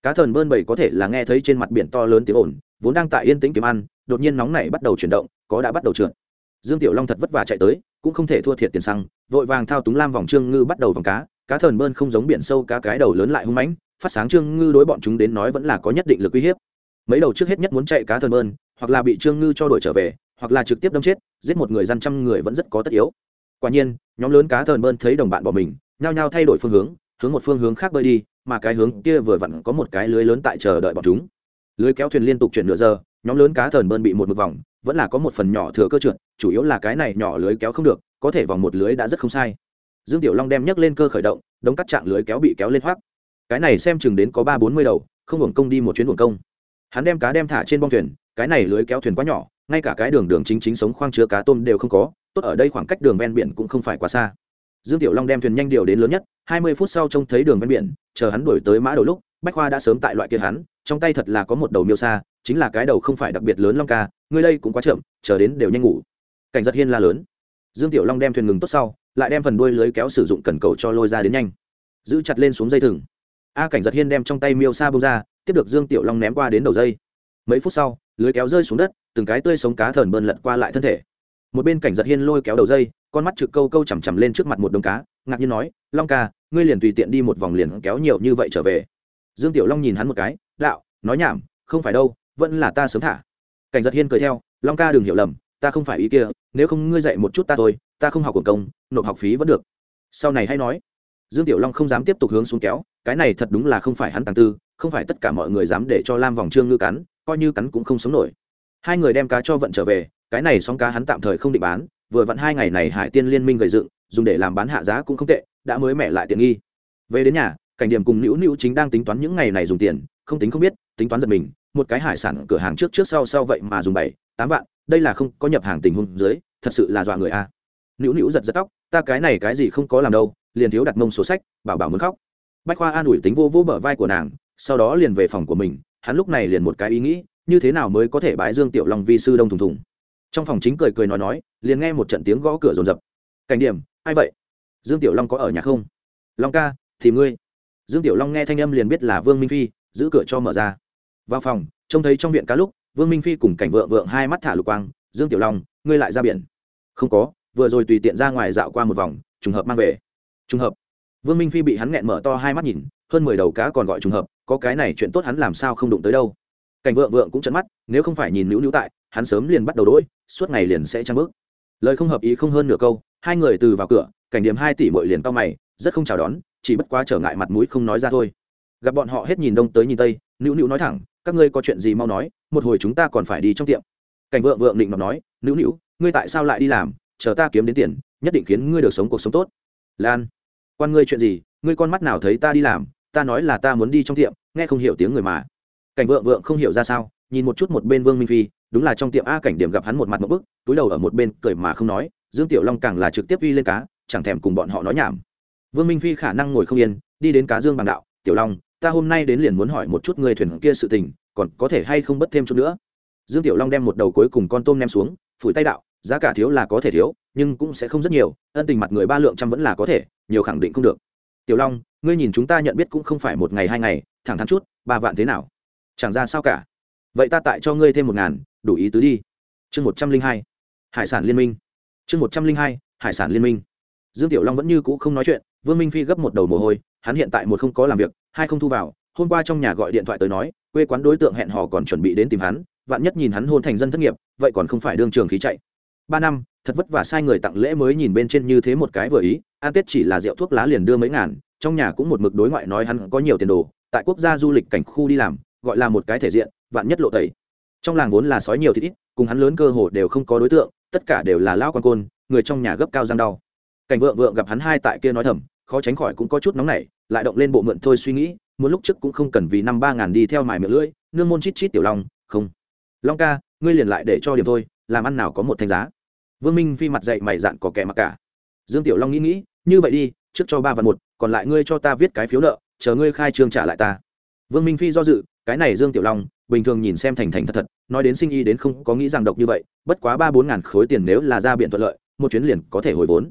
Cá thần bơn bẩy có thể là nghe thấy trên mặt biển to lớn tiếng ồn, vốn đang tại yên tĩnh kiếm ăn, đột nhiên nóng này bắt đầu chuyển động, có đã bắt đầu trượt. Dương tiểu long thật vất vả chạy tới, cũng không thể thua thiệt tiền xăng vội vàng thao túng lam vòng trương ngư bắt đầu vòng cá cá thần bơn không giống biển sâu cá cái đầu lớn lại hung mãnh, phát sáng trương ngư đối bọn chúng đến nói vẫn là có nhất định lực uy hiếp. Mấy đầu trước hết nhất muốn chạy cá thần bơn, hoặc là bị trương ngư cho đổi trở về, hoặc là trực tiếp đâm chết, giết một người dân trăm người vẫn rất có tất yếu. Quả nhiên, nhóm lớn cá thần bơn thấy đồng bạn bỏ mình, nhao nhao thay đổi phương hướng hướng một phương hướng khác bơi đi, mà cái hướng kia vừa vặn có một cái lưới lớn tại chờ đợi bọn chúng. Lưới kéo thuyền liên tục chuyển nửa giờ, nhóm lớn cá thần bơn bị một mực vòng, vẫn là có một phần nhỏ thừa cơ trượt, chủ yếu là cái này nhỏ lưới kéo không được có thể vòng một lưới đã rất không sai. Dương tiểu long đem nhấc lên cơ khởi động, đống cắt trạng lưới kéo bị kéo lên hoác. Cái này xem chừng đến có ba bốn mươi đầu, không hưởng công đi một chuyến hưởng công. Hắn đem cá đem thả trên bong thuyền, cái này lưới kéo thuyền quá nhỏ, ngay cả cái đường đường chính chính sống khoang chứa cá tôm đều không có, tốt ở đây khoảng cách đường ven biển cũng không phải quá xa. Dương tiểu long đem thuyền nhanh điều đến lớn nhất, hai mươi phút sau trông thấy đường ven biển, chờ hắn đuổi tới mã đầu lúc, bách khoa đã sớm tại loại kia hắn, trong tay thật là có một đầu miêu xa chính là cái đầu không phải đặc biệt lớn long ca ngươi đây cũng quá chậm, chờ đến đều nhanh ngủ. Cảnh giật hiên la lớn dương tiểu long đem thuyền ngừng tốt sau, lại đem phần đuôi lưới kéo sử dụng cần cầu cho lôi ra đến nhanh. Giữ chặt lên xuống dây thừng. A cảnh giật hiên đem trong tay miêu sa bông ra, tiếp được dương tiểu long ném qua đến đầu dây. Mấy phút sau, lưới kéo rơi xuống đất, từng cái tươi sống cá thần bơn lật qua lại thân thể. Một bên cảnh giật hiên lôi kéo đầu dây, con mắt trực câu câu chằm chằm lên trước mặt một đống cá, ngạc nhiên nói, long ca, ngươi liền tùy tiện đi một vòng liền kéo nhiều như vậy trở về. Dương tiểu long nhìn hắn một cái, đạo, nói nhảm, không phải đâu, vẫn là ta sớm thả. Cảnh giật hiên cười theo, long ca đừng hiểu lầm ta không phải ý kia, nếu không ngươi dạy một chút ta thôi, ta không học quần công, nộp học phí vẫn được. Sau này hay nói. Dương tiểu long không dám tiếp tục hướng xuống kéo, cái này thật đúng là không phải hắn tàng tư, không phải tất cả mọi người dám để cho lam vòng trương ngư cắn, coi như cắn cũng không sống nổi. Hai người đem cá cho vận trở về, cái này sóng cá hắn tạm thời không định bán, vừa vặn hai ngày này hải tiên liên minh gầy dựng, dùng để làm bán hạ giá cũng không tệ, đã mới mẻ lại tiện nghi. Về đến nhà, cảnh điểm cùng nữu nữu chính đang tính toán những ngày này dùng tiền, không tính không biết, tính toán giật mình, một cái hải sản cửa hàng trước trước sau sau vậy mà dùng bảy, tám vạn đây là không có nhập hàng tình huống dưới, thật sự là dọa người a. Nữu nữu giật giật tóc, ta cái này cái gì không có làm đâu, liền thiếu đặt mông sổ sách, bảo bảo muốn khóc. Bách khoa an ủi tính vô vô bờ vai của nàng, sau đó liền về phòng của mình, hắn lúc này liền một cái ý nghĩ, như thế nào mới có thể bái dương tiểu long vi sư đông thùng thùng. Trong phòng chính cười cười nói nói, liền nghe một trận tiếng gõ cửa rồn rập. Cảnh điểm, ai vậy? Dương tiểu long có ở nhà không? Long ca, thì ngươi. Dương tiểu long nghe thanh âm liền biết là vương minh phi, giữ cửa cho mở ra. Vào phòng, trông thấy trong viện cá lúc vương minh phi cùng cảnh vợ vượng hai mắt thả lục quang, dương tiểu long, ngươi lại ra biển. Không có, vừa rồi tùy tiện ra ngoài dạo qua một vòng, trùng hợp mang về. Trùng hợp? Vương minh phi bị hắn nghẹn mở to hai mắt nhìn, hơn mười đầu cá còn gọi trùng hợp, có cái này chuyện tốt hắn làm sao không đụng tới đâu. Cảnh vượng vượng cũng chấn mắt, nếu không phải nhìn nữu nữu tại, hắn sớm liền bắt đầu đỗi suốt ngày liền sẽ trăng bước. Lời không hợp ý không hơn nửa câu, hai người từ vào cửa, cảnh điểm hai tỷ mội liền to mày, rất không chào đón, chỉ bất quá trở ngại mặt mũi không nói ra thôi. Gặp bọn họ hết nhìn đông tới nhìn tây, nữu nữu nói thẳng các ngươi có chuyện gì mau nói, một hồi chúng ta còn phải đi trong tiệm. Cảnh vượng vượng định mà nói, nữu nữu, ngươi tại sao lại đi làm? Chờ ta kiếm đến tiền, nhất định khiến ngươi được sống cuộc sống tốt. Lan, quan ngươi chuyện gì? Ngươi con mắt nào thấy ta đi làm? Ta nói là ta muốn đi trong tiệm, nghe không hiểu tiếng người mà. Cảnh vượng vượng không hiểu ra sao, nhìn một chút một bên vương minh phi, đúng là trong tiệm a cảnh điểm gặp hắn một mặt một bức, túi đầu ở một bên cười mà không nói, dương tiểu long càng là trực tiếp uy lên cá, chẳng thèm cùng bọn họ nói nhảm. Vương minh phi khả năng ngồi không yên, đi đến cá dương bằng đạo, tiểu long ta hôm nay đến liền muốn hỏi một chút người thuyền kia sự tình, còn có thể hay không bất thêm chút nữa? Dương tiểu long đem một đầu cuối cùng con tôm nem xuống, phủi tay đạo, giá cả thiếu là có thể thiếu, nhưng cũng sẽ không rất nhiều, ân tình mặt người ba lượng trăm vẫn là có thể, nhiều khẳng định không được. Tiểu long, ngươi nhìn chúng ta nhận biết cũng không phải một ngày hai ngày, thẳng thắn chút, ba vạn thế nào? Chẳng ra sao cả. Vậy ta tại cho ngươi thêm một ngàn, đủ ý tứ đi. Chương một trăm linh hai, hải sản liên minh. Chương một trăm linh hai, hải sản liên minh. Dương tiểu long vẫn như cũ không nói chuyện, vương minh phi gấp một đầu mồ hôi, hắn hiện tại một không có làm việc hai không thu vào, hôm qua trong nhà gọi điện thoại tới nói, quê quán đối tượng hẹn hò còn chuẩn bị đến tìm hắn, vạn nhất nhìn hắn hôn thành dân thất nghiệp, vậy còn không phải đương trường khí chạy. Ba năm, thật vất vả sai người tặng lễ mới nhìn bên trên như thế một cái vừa ý an tết chỉ là rượu thuốc lá liền đưa mấy ngàn, trong nhà cũng một mực đối ngoại nói hắn có nhiều tiền đồ, tại quốc gia du lịch cảnh khu đi làm, gọi là một cái thể diện, vạn nhất lộ tẩy. Trong làng vốn là sói nhiều thịt ít, cùng hắn lớn cơ hồ đều không có đối tượng, tất cả đều là lao quan côn, người trong nhà gấp cao răng đau. Cảnh vượng vượng gặp hắn hai tại kia nói thầm, khó tránh khỏi cũng có chút nóng nảy lại động lên bộ mượn thôi suy nghĩ muốn lúc trước cũng không cần vì năm ba ngàn đi theo mài miệng lưỡi, nương môn chít chít tiểu long, không. Long ca, ngươi liền lại để cho điểm thôi, làm ăn nào có một thanh giá. Vương minh phi mặt dậy mày dạn có kẻ mặc cả. Dương tiểu long nghĩ nghĩ, như vậy đi, trước cho ba vạn một, còn lại ngươi cho ta viết cái phiếu nợ, chờ ngươi khai trương trả lại ta. Vương minh phi do dự, cái này dương tiểu long, bình thường nhìn xem thành thành thật thật, nói đến sinh y đến không có nghĩ rằng độc như vậy, bất quá ba bốn ngàn khối tiền nếu là ra biện thuận lợi, một chuyến liền có thể hồi vốn.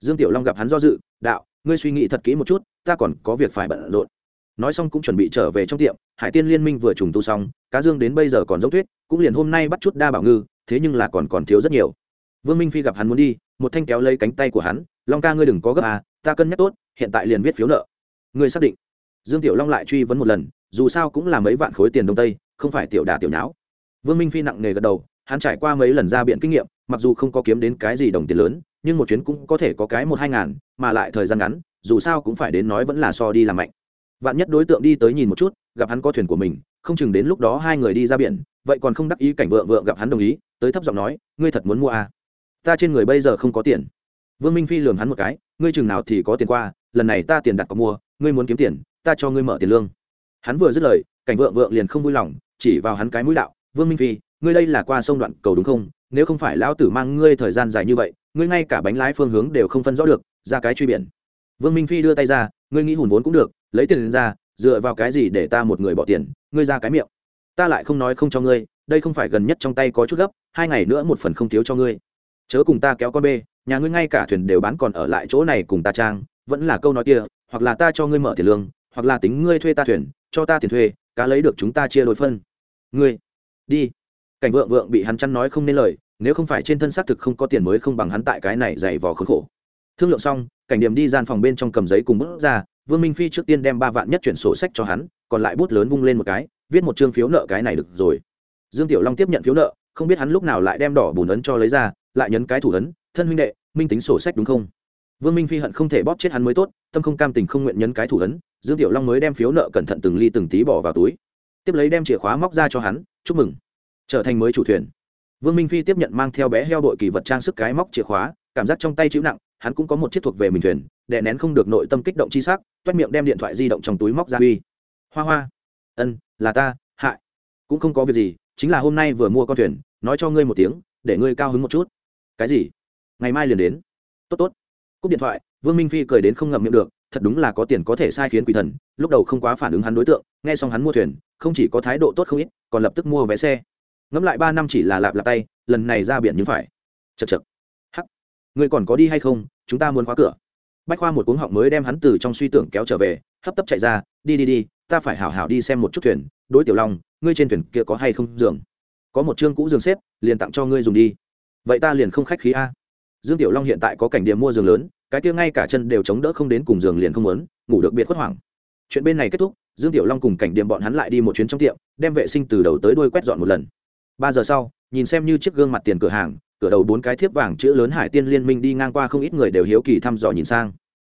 Dương tiểu long gặp hắn do dự, đạo ngươi suy nghĩ thật kỹ một chút, ta còn có việc phải bận rộn. Nói xong cũng chuẩn bị trở về trong tiệm, hải tiên liên minh vừa trùng tu xong, cá dương đến bây giờ còn giống tuyết, cũng liền hôm nay bắt chút đa bảo ngư, thế nhưng là còn còn thiếu rất nhiều. Vương minh phi gặp hắn muốn đi, một thanh kéo lấy cánh tay của hắn, long ca ngươi đừng có gấp à ta cân nhắc tốt, hiện tại liền viết phiếu nợ. Ngươi xác định? Dương tiểu long lại truy vấn một lần, dù sao cũng là mấy vạn khối tiền đông tây, không phải tiểu đà tiểu nháo. Vương minh phi nặng nề gật đầu hắn trải qua mấy lần ra biện kinh nghiệm, mặc dù không có kiếm đến cái gì đồng tiền lớn, nhưng một chuyến cũng có thể có cái một hai ngàn, mà lại thời gian ngắn, dù sao cũng phải đến nói vẫn là so đi làm mạnh. Vạn nhất đối tượng đi tới nhìn một chút, gặp hắn có thuyền của mình, không chừng đến lúc đó hai người đi ra biển, vậy còn không đắc ý cảnh vợ vợ gặp hắn đồng ý, tới thấp giọng nói, ngươi thật muốn mua à? ta trên người bây giờ không có tiền. Vương minh phi lường hắn một cái, ngươi chừng nào thì có tiền qua, lần này ta tiền đặt có mua, ngươi muốn kiếm tiền, ta cho ngươi mở tiền lương. Hắn vừa dứt lời, cảnh vợ vợ liền không vui lòng, chỉ vào hắn cái mũi đạo, vương minh phi ngươi đây là qua sông đoạn cầu đúng không? Nếu không phải lão tử mang ngươi thời gian dài như vậy, ngươi ngay cả bánh lái phương hướng đều không phân rõ được, ra cái truy biển. Vương minh phi đưa tay ra, ngươi nghĩ hùn vốn cũng được, lấy tiền ra, dựa vào cái gì để ta một người bỏ tiền, ngươi ra cái miệng. Ta lại không nói không cho ngươi, đây không phải gần nhất trong tay có chút gấp, hai ngày nữa một phần không thiếu cho ngươi. Chớ cùng ta kéo con bê, nhà ngươi ngay cả thuyền đều bán còn ở lại chỗ này cùng ta trang, vẫn là câu nói kia, hoặc là ta cho ngươi mở tiền lương, hoặc là tính ngươi thuê ta thuyền, cho ta tiền thuê, cá lấy được chúng ta chia đôi phân. Ngươi, đi cảnh vượng vượng bị hắn chăn nói không nên lời, nếu không phải trên thân xác thực không có tiền mới không bằng hắn tại cái này dày vò khốn khổ. Thương lượng xong, cảnh điểm đi gian phòng bên trong cầm giấy cùng bút ra, vương minh phi trước tiên đem ba vạn nhất chuyển sổ sách cho hắn, còn lại bút lớn vung lên một cái, viết một chương phiếu nợ cái này được rồi. Dương tiểu long tiếp nhận phiếu nợ, không biết hắn lúc nào lại đem đỏ bùn ấn cho lấy ra, lại nhấn cái thủ ấn, thân huynh đệ, minh tính sổ sách đúng không? Vương minh phi hận không thể bóp chết hắn mới tốt, tâm không cam tình không nguyện nhấn cái thủ ấn, dương tiểu long mới đem phiếu nợ cẩn thận từng ly từng tí bỏ vào túi. Tiếp lấy đem chìa khóa móc ra cho hắn, chúc mừng trở thành mới chủ thuyền. Vương minh phi tiếp nhận mang theo bé heo đội kỳ vật trang sức cái móc chìa khóa, cảm giác trong tay chịu nặng, hắn cũng có một chiếc thuộc về mình thuyền, đè nén không được nội tâm kích động chi sắc, toét miệng đem điện thoại di động trong túi móc ra uy. Hoa hoa. Ân, là ta, hại. Cũng không có việc gì, chính là hôm nay vừa mua con thuyền, nói cho ngươi một tiếng, để ngươi cao hứng một chút. Cái gì? Ngày mai liền đến. Tốt tốt. Cúp điện thoại, vương minh phi cười đến không ngậm miệng được, thật đúng là có tiền có thể sai khiến quỷ thần, lúc đầu không quá phản ứng hắn đối tượng, nghe xong hắn mua thuyền, không chỉ có thái độ tốt không ít, còn lập tức mua vé xe ngẫm lại ba năm chỉ là lạp lạp tay, lần này ra biển như phải. Chật chật hắc. Người còn có đi hay không? Chúng ta muốn khóa cửa. Bách khoa một cuống họng mới đem hắn từ trong suy tưởng kéo trở về, hấp tấp chạy ra, đi đi đi, ta phải hảo hảo đi xem một chút thuyền, đối tiểu long, ngươi trên thuyền kia có hay không giường? Có một chương cũ giường xếp, liền tặng cho ngươi dùng đi. Vậy ta liền không khách khí a. Dương tiểu long hiện tại có cảnh điểm mua giường lớn, cái kia ngay cả chân đều chống đỡ không đến cùng giường liền không muốn, ngủ được biệt khuất hoảng. Chuyện bên này kết thúc, dương tiểu long cùng cảnh điểm bọn hắn lại đi một chuyến trong tiệm, đem vệ sinh từ đầu tới đuôi quét dọn một lần ba giờ sau, nhìn xem như chiếc gương mặt tiền cửa hàng, cửa đầu bốn cái thiếp vàng chữ lớn hải tiên liên minh đi ngang qua không ít người đều hiếu kỳ thăm dò nhìn sang.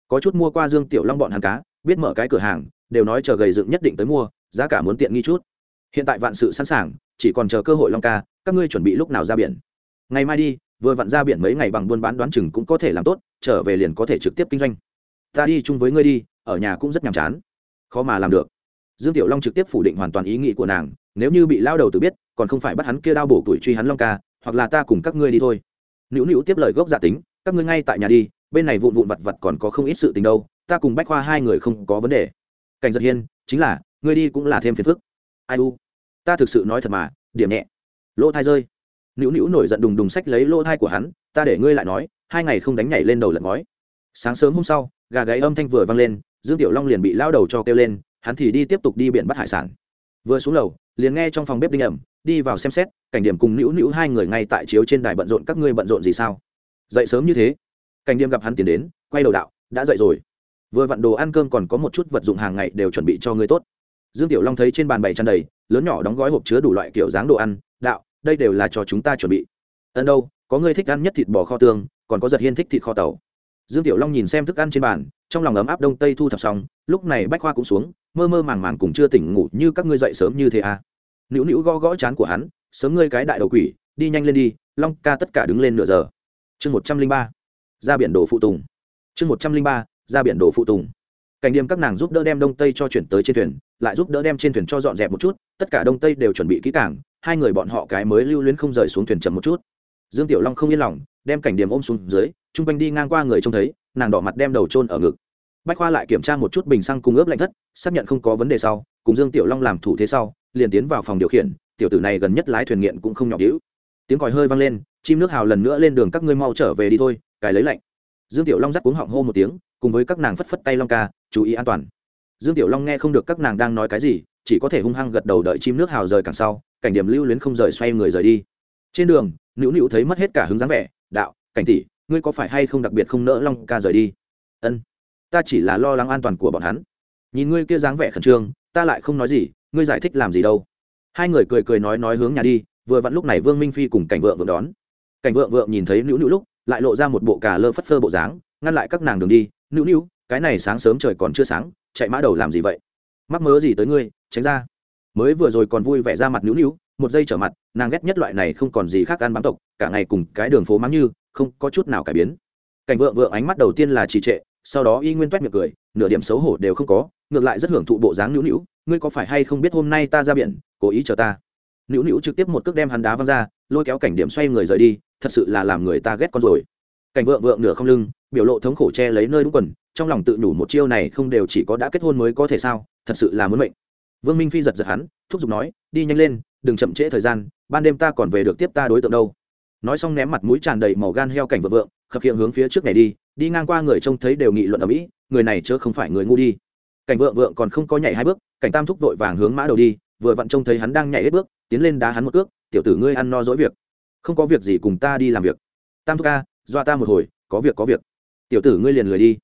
Có chút mua qua dương tiểu long bọn hàng cá, biết mở cái cửa hàng, đều nói chờ gầy dựng nhất định tới mua, giá cả muốn tiện nghi chút. Hiện tại vạn sự sẵn sàng, chỉ còn chờ cơ hội long ca, các ngươi chuẩn bị lúc nào ra biển? Ngày mai đi, vừa vặn ra biển mấy ngày bằng buôn bán đoán chừng cũng có thể làm tốt, trở về liền có thể trực tiếp kinh doanh. Ta đi chung với ngươi đi, ở nhà cũng rất nhàm chán. Khó mà làm được. Dương tiểu long trực tiếp phủ định hoàn toàn ý nghĩ của nàng, nếu như bị lao đầu từ biết còn không phải bắt hắn kia đao bổ tuổi truy hắn long ca, hoặc là ta cùng các ngươi đi thôi. Nữu nữu tiếp lời gốc giả tính, các ngươi ngay tại nhà đi, bên này vụn vụn vặt vặt còn có không ít sự tình đâu, ta cùng bách khoa hai người không có vấn đề. Cảnh giật hiên, chính là, ngươi đi cũng là thêm phiền phức. Ai u? Ta thực sự nói thật mà, điểm nhẹ. Lỗ thai rơi. Nữu nữu nổi giận đùng đùng sách lấy lỗ thai của hắn, ta để ngươi lại nói, hai ngày không đánh nhảy lên đầu lật ngói. Sáng sớm hôm sau, gà gáy âm thanh vừa vang lên, dương tiểu long liền bị lao đầu cho kêu lên, hắn thì đi tiếp tục đi biển bắt hải sản vừa xuống lầu, liền nghe trong phòng bếp đinh ẩm, đi vào xem xét, cảnh điểm cùng nữu nữu hai người ngay tại chiếu trên đài bận rộn các ngươi bận rộn gì sao? Dậy sớm như thế. Cảnh điểm gặp hắn tiến đến, quay đầu đạo, đã dậy rồi. Vừa vặn đồ ăn cơm còn có một chút vật dụng hàng ngày đều chuẩn bị cho ngươi tốt. Dương tiểu long thấy trên bàn bày tràn đầy, lớn nhỏ đóng gói hộp chứa đủ loại kiểu dáng đồ ăn, đạo, đây đều là cho chúng ta chuẩn bị. Ân đâu, có ngươi thích ăn nhất thịt bò kho tương, còn có giật hiên thích thịt kho tàu. Dương tiểu long nhìn xem thức ăn trên bàn trong lòng ấm áp đông tây thu thập xong, lúc này bách khoa cũng xuống, mơ mơ màng màng cùng chưa tỉnh ngủ như các ngươi dậy sớm như thế à. Nữu nữu gõ gõ chán của hắn, sớm ngươi cái đại đầu quỷ, đi nhanh lên đi, long ca tất cả đứng lên nửa giờ. Chương một trăm linh ba, ra biển đồ phụ tùng. Chương một trăm linh ba, ra biển đồ phụ tùng. Cảnh điểm các nàng giúp đỡ đem đông tây cho chuyển tới trên thuyền, lại giúp đỡ đem trên thuyền cho dọn dẹp một chút, tất cả đông tây đều chuẩn bị kỹ càng, hai người bọn họ cái mới lưu luyến không rời xuống thuyền chậm một chút. Dương tiểu long không yên lòng, đem cảnh điểm ôm xuống dưới chung quanh đi ngang qua người trông thấy nàng đỏ mặt đem đầu trôn ở ngực. Bách khoa lại kiểm tra một chút bình xăng cung ướp lạnh thất, xác nhận không có vấn đề sau, cùng dương tiểu long làm thủ thế sau, liền tiến vào phòng điều khiển, tiểu tử này gần nhất lái thuyền nghiện cũng không nhỏ đĩu tiếng còi hơi vang lên, chim nước hào lần nữa lên đường các ngươi mau trở về đi thôi cài lấy lạnh. Dương tiểu long dắt cuống họng hô một tiếng, cùng với các nàng phất phất tay long ca, chú ý an toàn. Dương tiểu long nghe không được các nàng đang nói cái gì, chỉ có thể hung hăng gật đầu đợi chim nước hào rời càng sau, cảnh điểm lưu luyến không rời xoay người rời đi. Trên đường, nữu nữu thấy mất hết cả hứng dáng vẻ, đạo, cảnh tỷ ngươi có phải hay không đặc biệt không nỡ long ca rời đi? Ân, ta chỉ là lo lắng an toàn của bọn hắn. Nhìn ngươi kia dáng vẻ khẩn trương, ta lại không nói gì, ngươi giải thích làm gì đâu. Hai người cười cười nói nói hướng nhà đi, vừa vặn lúc này vương minh phi cùng cảnh vợ vượng đón. Cảnh vợ vượng nhìn thấy nữu nữu lúc, lại lộ ra một bộ cà lơ phất phơ bộ dáng, ngăn lại các nàng đường đi. Nữu nữu, cái này sáng sớm trời còn chưa sáng, chạy mã đầu làm gì vậy? Mắc mớ gì tới ngươi, tránh ra. Mới vừa rồi còn vui vẻ ra mặt nữu nữu, một giây trở mặt, nàng ghét nhất loại này không còn gì khác ăn bám tộc, cả ngày cùng cái đường phố mắng như không có chút nào cải biến. Cảnh vợ vợ ánh mắt đầu tiên là trì trệ, sau đó y nguyên toét miệng cười, nửa điểm xấu hổ đều không có, ngược lại rất hưởng thụ bộ dáng nữu nữu, ngươi có phải hay không biết hôm nay ta ra biển, cố ý chờ ta. Nữu nữu trực tiếp một cước đem hắn đá văng ra, lôi kéo cảnh điểm xoay người rời đi, thật sự là làm người ta ghét con rồi. Cảnh vợ vợ nửa không lưng, biểu lộ thống khổ che lấy nơi đúng quần, trong lòng tự nhủ một chiêu này không đều chỉ có đã kết hôn mới có thể sao, thật sự là muốn mệnh. Vương minh phi giật giật hắn, thúc giục nói, đi nhanh lên, đừng chậm trễ thời gian, ban đêm ta còn về được tiếp ta đối tượng đâu nói xong ném mặt mũi tràn đầy màu gan heo cảnh vợ vượng, khập hiện hướng phía trước này đi đi ngang qua người trông thấy đều nghị luận ở mỹ, người này chớ không phải người ngu đi. Cảnh vợ vượng còn không có nhảy hai bước, cảnh tam thúc vội vàng hướng mã đầu đi, vừa vặn trông thấy hắn đang nhảy hết bước, tiến lên đá hắn một cước, tiểu tử ngươi ăn no dỗi việc. Không có việc gì cùng ta đi làm việc. Tam thúc ca dọa ta một hồi, có việc có việc. Tiểu tử ngươi liền lười đi.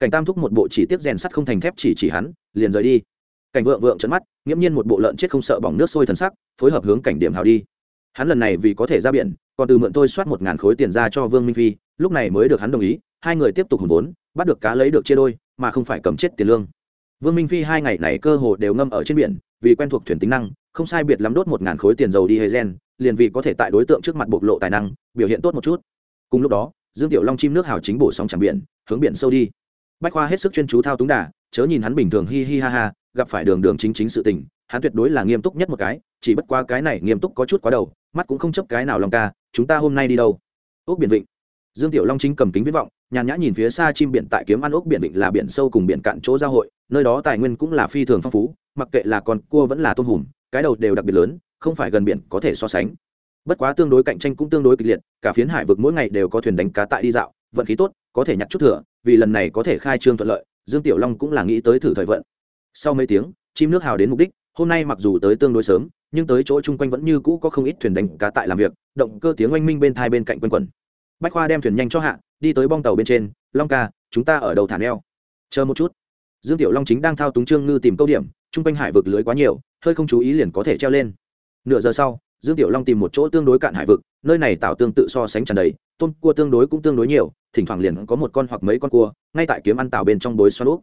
Cảnh tam thúc một bộ chỉ tiếp rèn sắt không thành thép chỉ chỉ hắn, liền rời đi. Cảnh vợ vượng trận mắt, nghiễm nhiên một bộ lợn chết không sợ bỏng nước sôi thần sắc, phối hợp hướng cảnh điểm hào đi hắn lần này vì có thể ra biển, còn từ mượn tôi soát một ngàn khối tiền ra cho vương minh phi, lúc này mới được hắn đồng ý, hai người tiếp tục hùn vốn, bắt được cá lấy được chia đôi, mà không phải cầm chết tiền lương. Vương minh phi hai ngày này cơ hồ đều ngâm ở trên biển, vì quen thuộc thuyền tính năng, không sai biệt lắm đốt một ngàn khối tiền dầu đi hay gen, liền vì có thể tại đối tượng trước mặt bộc lộ tài năng, biểu hiện tốt một chút. Cùng lúc đó, dương tiểu long chim nước hào chính bổ sóng chẳng biển, hướng biển sâu đi. Bách khoa hết sức chuyên chú thao túng đà, chớ nhìn hắn bình thường hi hi ha ha, gặp phải đường đường chính chính sự tình, hắn tuyệt đối là nghiêm túc nhất một cái chỉ bất qua cái này nghiêm túc có chút quá đầu mắt cũng không chấp cái nào lòng ca chúng ta hôm nay đi đâu? Ốc biển vịnh. Dương tiểu long chính cầm kính viết vọng nhàn nhã nhìn phía xa chim biển tại kiếm ăn ốc biển vịnh là biển sâu cùng biển cạn chỗ giao hội nơi đó tài nguyên cũng là phi thường phong phú mặc kệ là con cua vẫn là tôm hùm cái đầu đều đặc biệt lớn không phải gần biển có thể so sánh. Bất quá tương đối cạnh tranh cũng tương đối kịch liệt cả phiến hải vực mỗi ngày đều có thuyền đánh cá tại đi dạo vận khí tốt có thể nhặt chút thửa, vì lần này có thể khai trương thuận lợi dương tiểu long cũng là nghĩ tới thử thời vận. Sau mấy tiếng chim nước hào đến mục đích hôm nay mặc dù tới tương đối sớm nhưng tới chỗ chung quanh vẫn như cũ có không ít thuyền đánh cá tại làm việc, động cơ tiếng oanh minh bên thai bên cạnh quanh quẩn. Bách khoa đem thuyền nhanh cho hạ, đi tới bong tàu bên trên, long ca, chúng ta ở đầu thả neo. Chờ một chút. Dương tiểu long chính đang thao túng trương ngư tìm câu điểm, chung quanh hải vực lưới quá nhiều, hơi không chú ý liền có thể treo lên. Nửa giờ sau, dương tiểu long tìm một chỗ tương đối cạn hải vực, nơi này tạo tương tự so sánh tràn đầy, tôm cua tương đối cũng tương đối nhiều, thỉnh thoảng liền có một con hoặc mấy con cua, ngay tại kiếm ăn tàu bên trong bối xoan úp.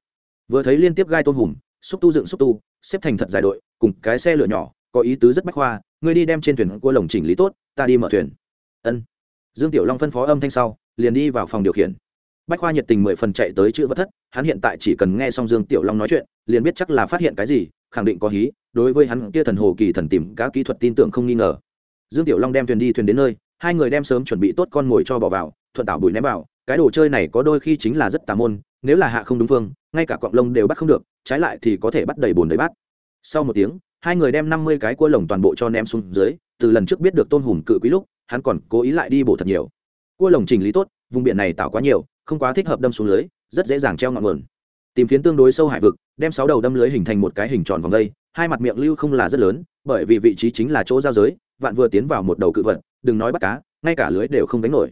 Vừa thấy liên tiếp gai tôm hùm, xúc tu dựng xúc tu, xếp thành thật dài đội, cùng cái xe lửa nhỏ có ý tứ rất bách khoa, ngươi đi đem trên thuyền cua lồng chỉnh lý tốt, ta đi mở thuyền. Ân. Dương tiểu long phân phó âm thanh sau, liền đi vào phòng điều khiển. Bách khoa nhiệt tình mười phần chạy tới chữ vật thất, hắn hiện tại chỉ cần nghe xong dương tiểu long nói chuyện, liền biết chắc là phát hiện cái gì, khẳng định có hí, đối với hắn kia thần hồ kỳ thần tìm các kỹ thuật tin tưởng không nghi ngờ. Dương tiểu long đem thuyền đi thuyền đến nơi, hai người đem sớm chuẩn bị tốt con mồi cho bỏ vào, thuận tảo bùi ném vào, cái đồ chơi này có đôi khi chính là rất tà môn, nếu là hạ không đúng phương, ngay cả cọng lông đều bắt không được, trái lại thì có thể bắt đầy bồn đầy bát. Sau một tiếng hai người đem năm mươi cái cua lồng toàn bộ cho ném xuống dưới, từ lần trước biết được tôn hùm cự quý lúc, hắn còn cố ý lại đi bổ thật nhiều. Cua lồng chỉnh lý tốt, vùng biển này tạo quá nhiều, không quá thích hợp đâm xuống lưới, rất dễ dàng treo ngọn nguồn. Tìm phiến tương đối sâu hải vực, đem sáu đầu đâm lưới hình thành một cái hình tròn vòng dây hai mặt miệng lưu không là rất lớn, bởi vì vị trí chính là chỗ giao giới, vạn vừa tiến vào một đầu cự vật, đừng nói bắt cá, ngay cả lưới đều không đánh nổi.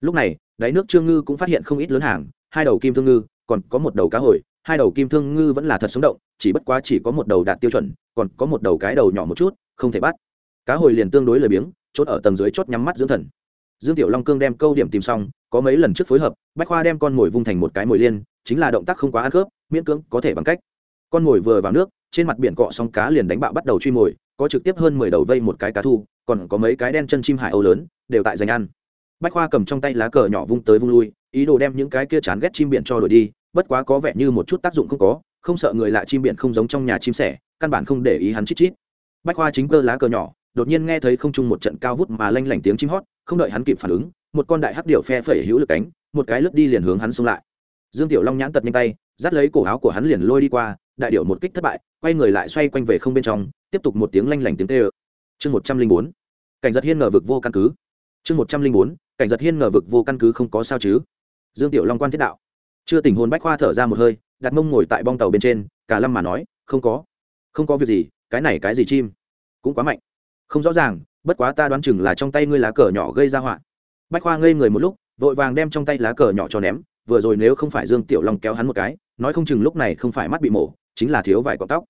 Lúc này, đáy nước trương ngư cũng phát hiện không ít lớn hàng, hai đầu kim thương ngư, còn có một đầu cá hồi, hai đầu kim thương ngư vẫn là thật sống động, chỉ bất quá chỉ có một đầu đạt tiêu chuẩn còn có một đầu cái đầu nhỏ một chút, không thể bắt. Cá hồi liền tương đối lười biếng, chốt ở tầng dưới chốt nhắm mắt dưỡng thần. Dương tiểu long cương đem câu điểm tìm xong, có mấy lần trước phối hợp, bách khoa đem con mồi vung thành một cái mồi liên, chính là động tác không quá ăn khớp, miễn cưỡng có thể bằng cách. Con mồi vừa vào nước, trên mặt biển cọ xong cá liền đánh bạo bắt đầu truy mồi, có trực tiếp hơn mười đầu vây một cái cá thu, còn có mấy cái đen chân chim hải âu lớn, đều tại dành ăn. Bách khoa cầm trong tay lá cờ nhỏ vung tới vung lui, ý đồ đem những cái kia chán ghét chim biển cho đổi đi, bất quá có vẻ như một chút tác dụng không có, không sợ người lạ chim biển không giống trong nhà chim sẻ căn bản không để ý hắn chít chít. Bách khoa chính cơ lá cờ nhỏ, đột nhiên nghe thấy không trung một trận cao vút mà lanh lảnh tiếng chim hót, không đợi hắn kịp phản ứng, một con đại hắc điểu phe phẩy hữu lực cánh, một cái lướt đi liền hướng hắn xông lại. Dương tiểu long nhãn tật nhanh tay, dắt lấy cổ áo của hắn liền lôi đi qua, đại điểu một kích thất bại, quay người lại xoay quanh về không bên trong, tiếp tục một tiếng lanh lảnh tiếng tê ơ chương một trăm linh bốn, cảnh giật hiên ngờ vực vô căn cứ. Chương một trăm linh bốn, cảnh giật hiên ngờ vực vô căn cứ không có sao chứ. Dương tiểu long quan thiết đạo. Chưa tình hồn bách khoa thở ra một hơi, đặt mông ngồi tại bong tàu bên trên, cả lâm mà nói, không có không có việc gì, cái này cái gì chim? Cũng quá mạnh. Không rõ ràng, bất quá ta đoán chừng là trong tay ngươi lá cờ nhỏ gây ra họa. Bách khoa ngây người một lúc, vội vàng đem trong tay lá cờ nhỏ cho ném, vừa rồi nếu không phải dương tiểu long kéo hắn một cái, nói không chừng lúc này không phải mắt bị mổ, chính là thiếu vài cọng tóc.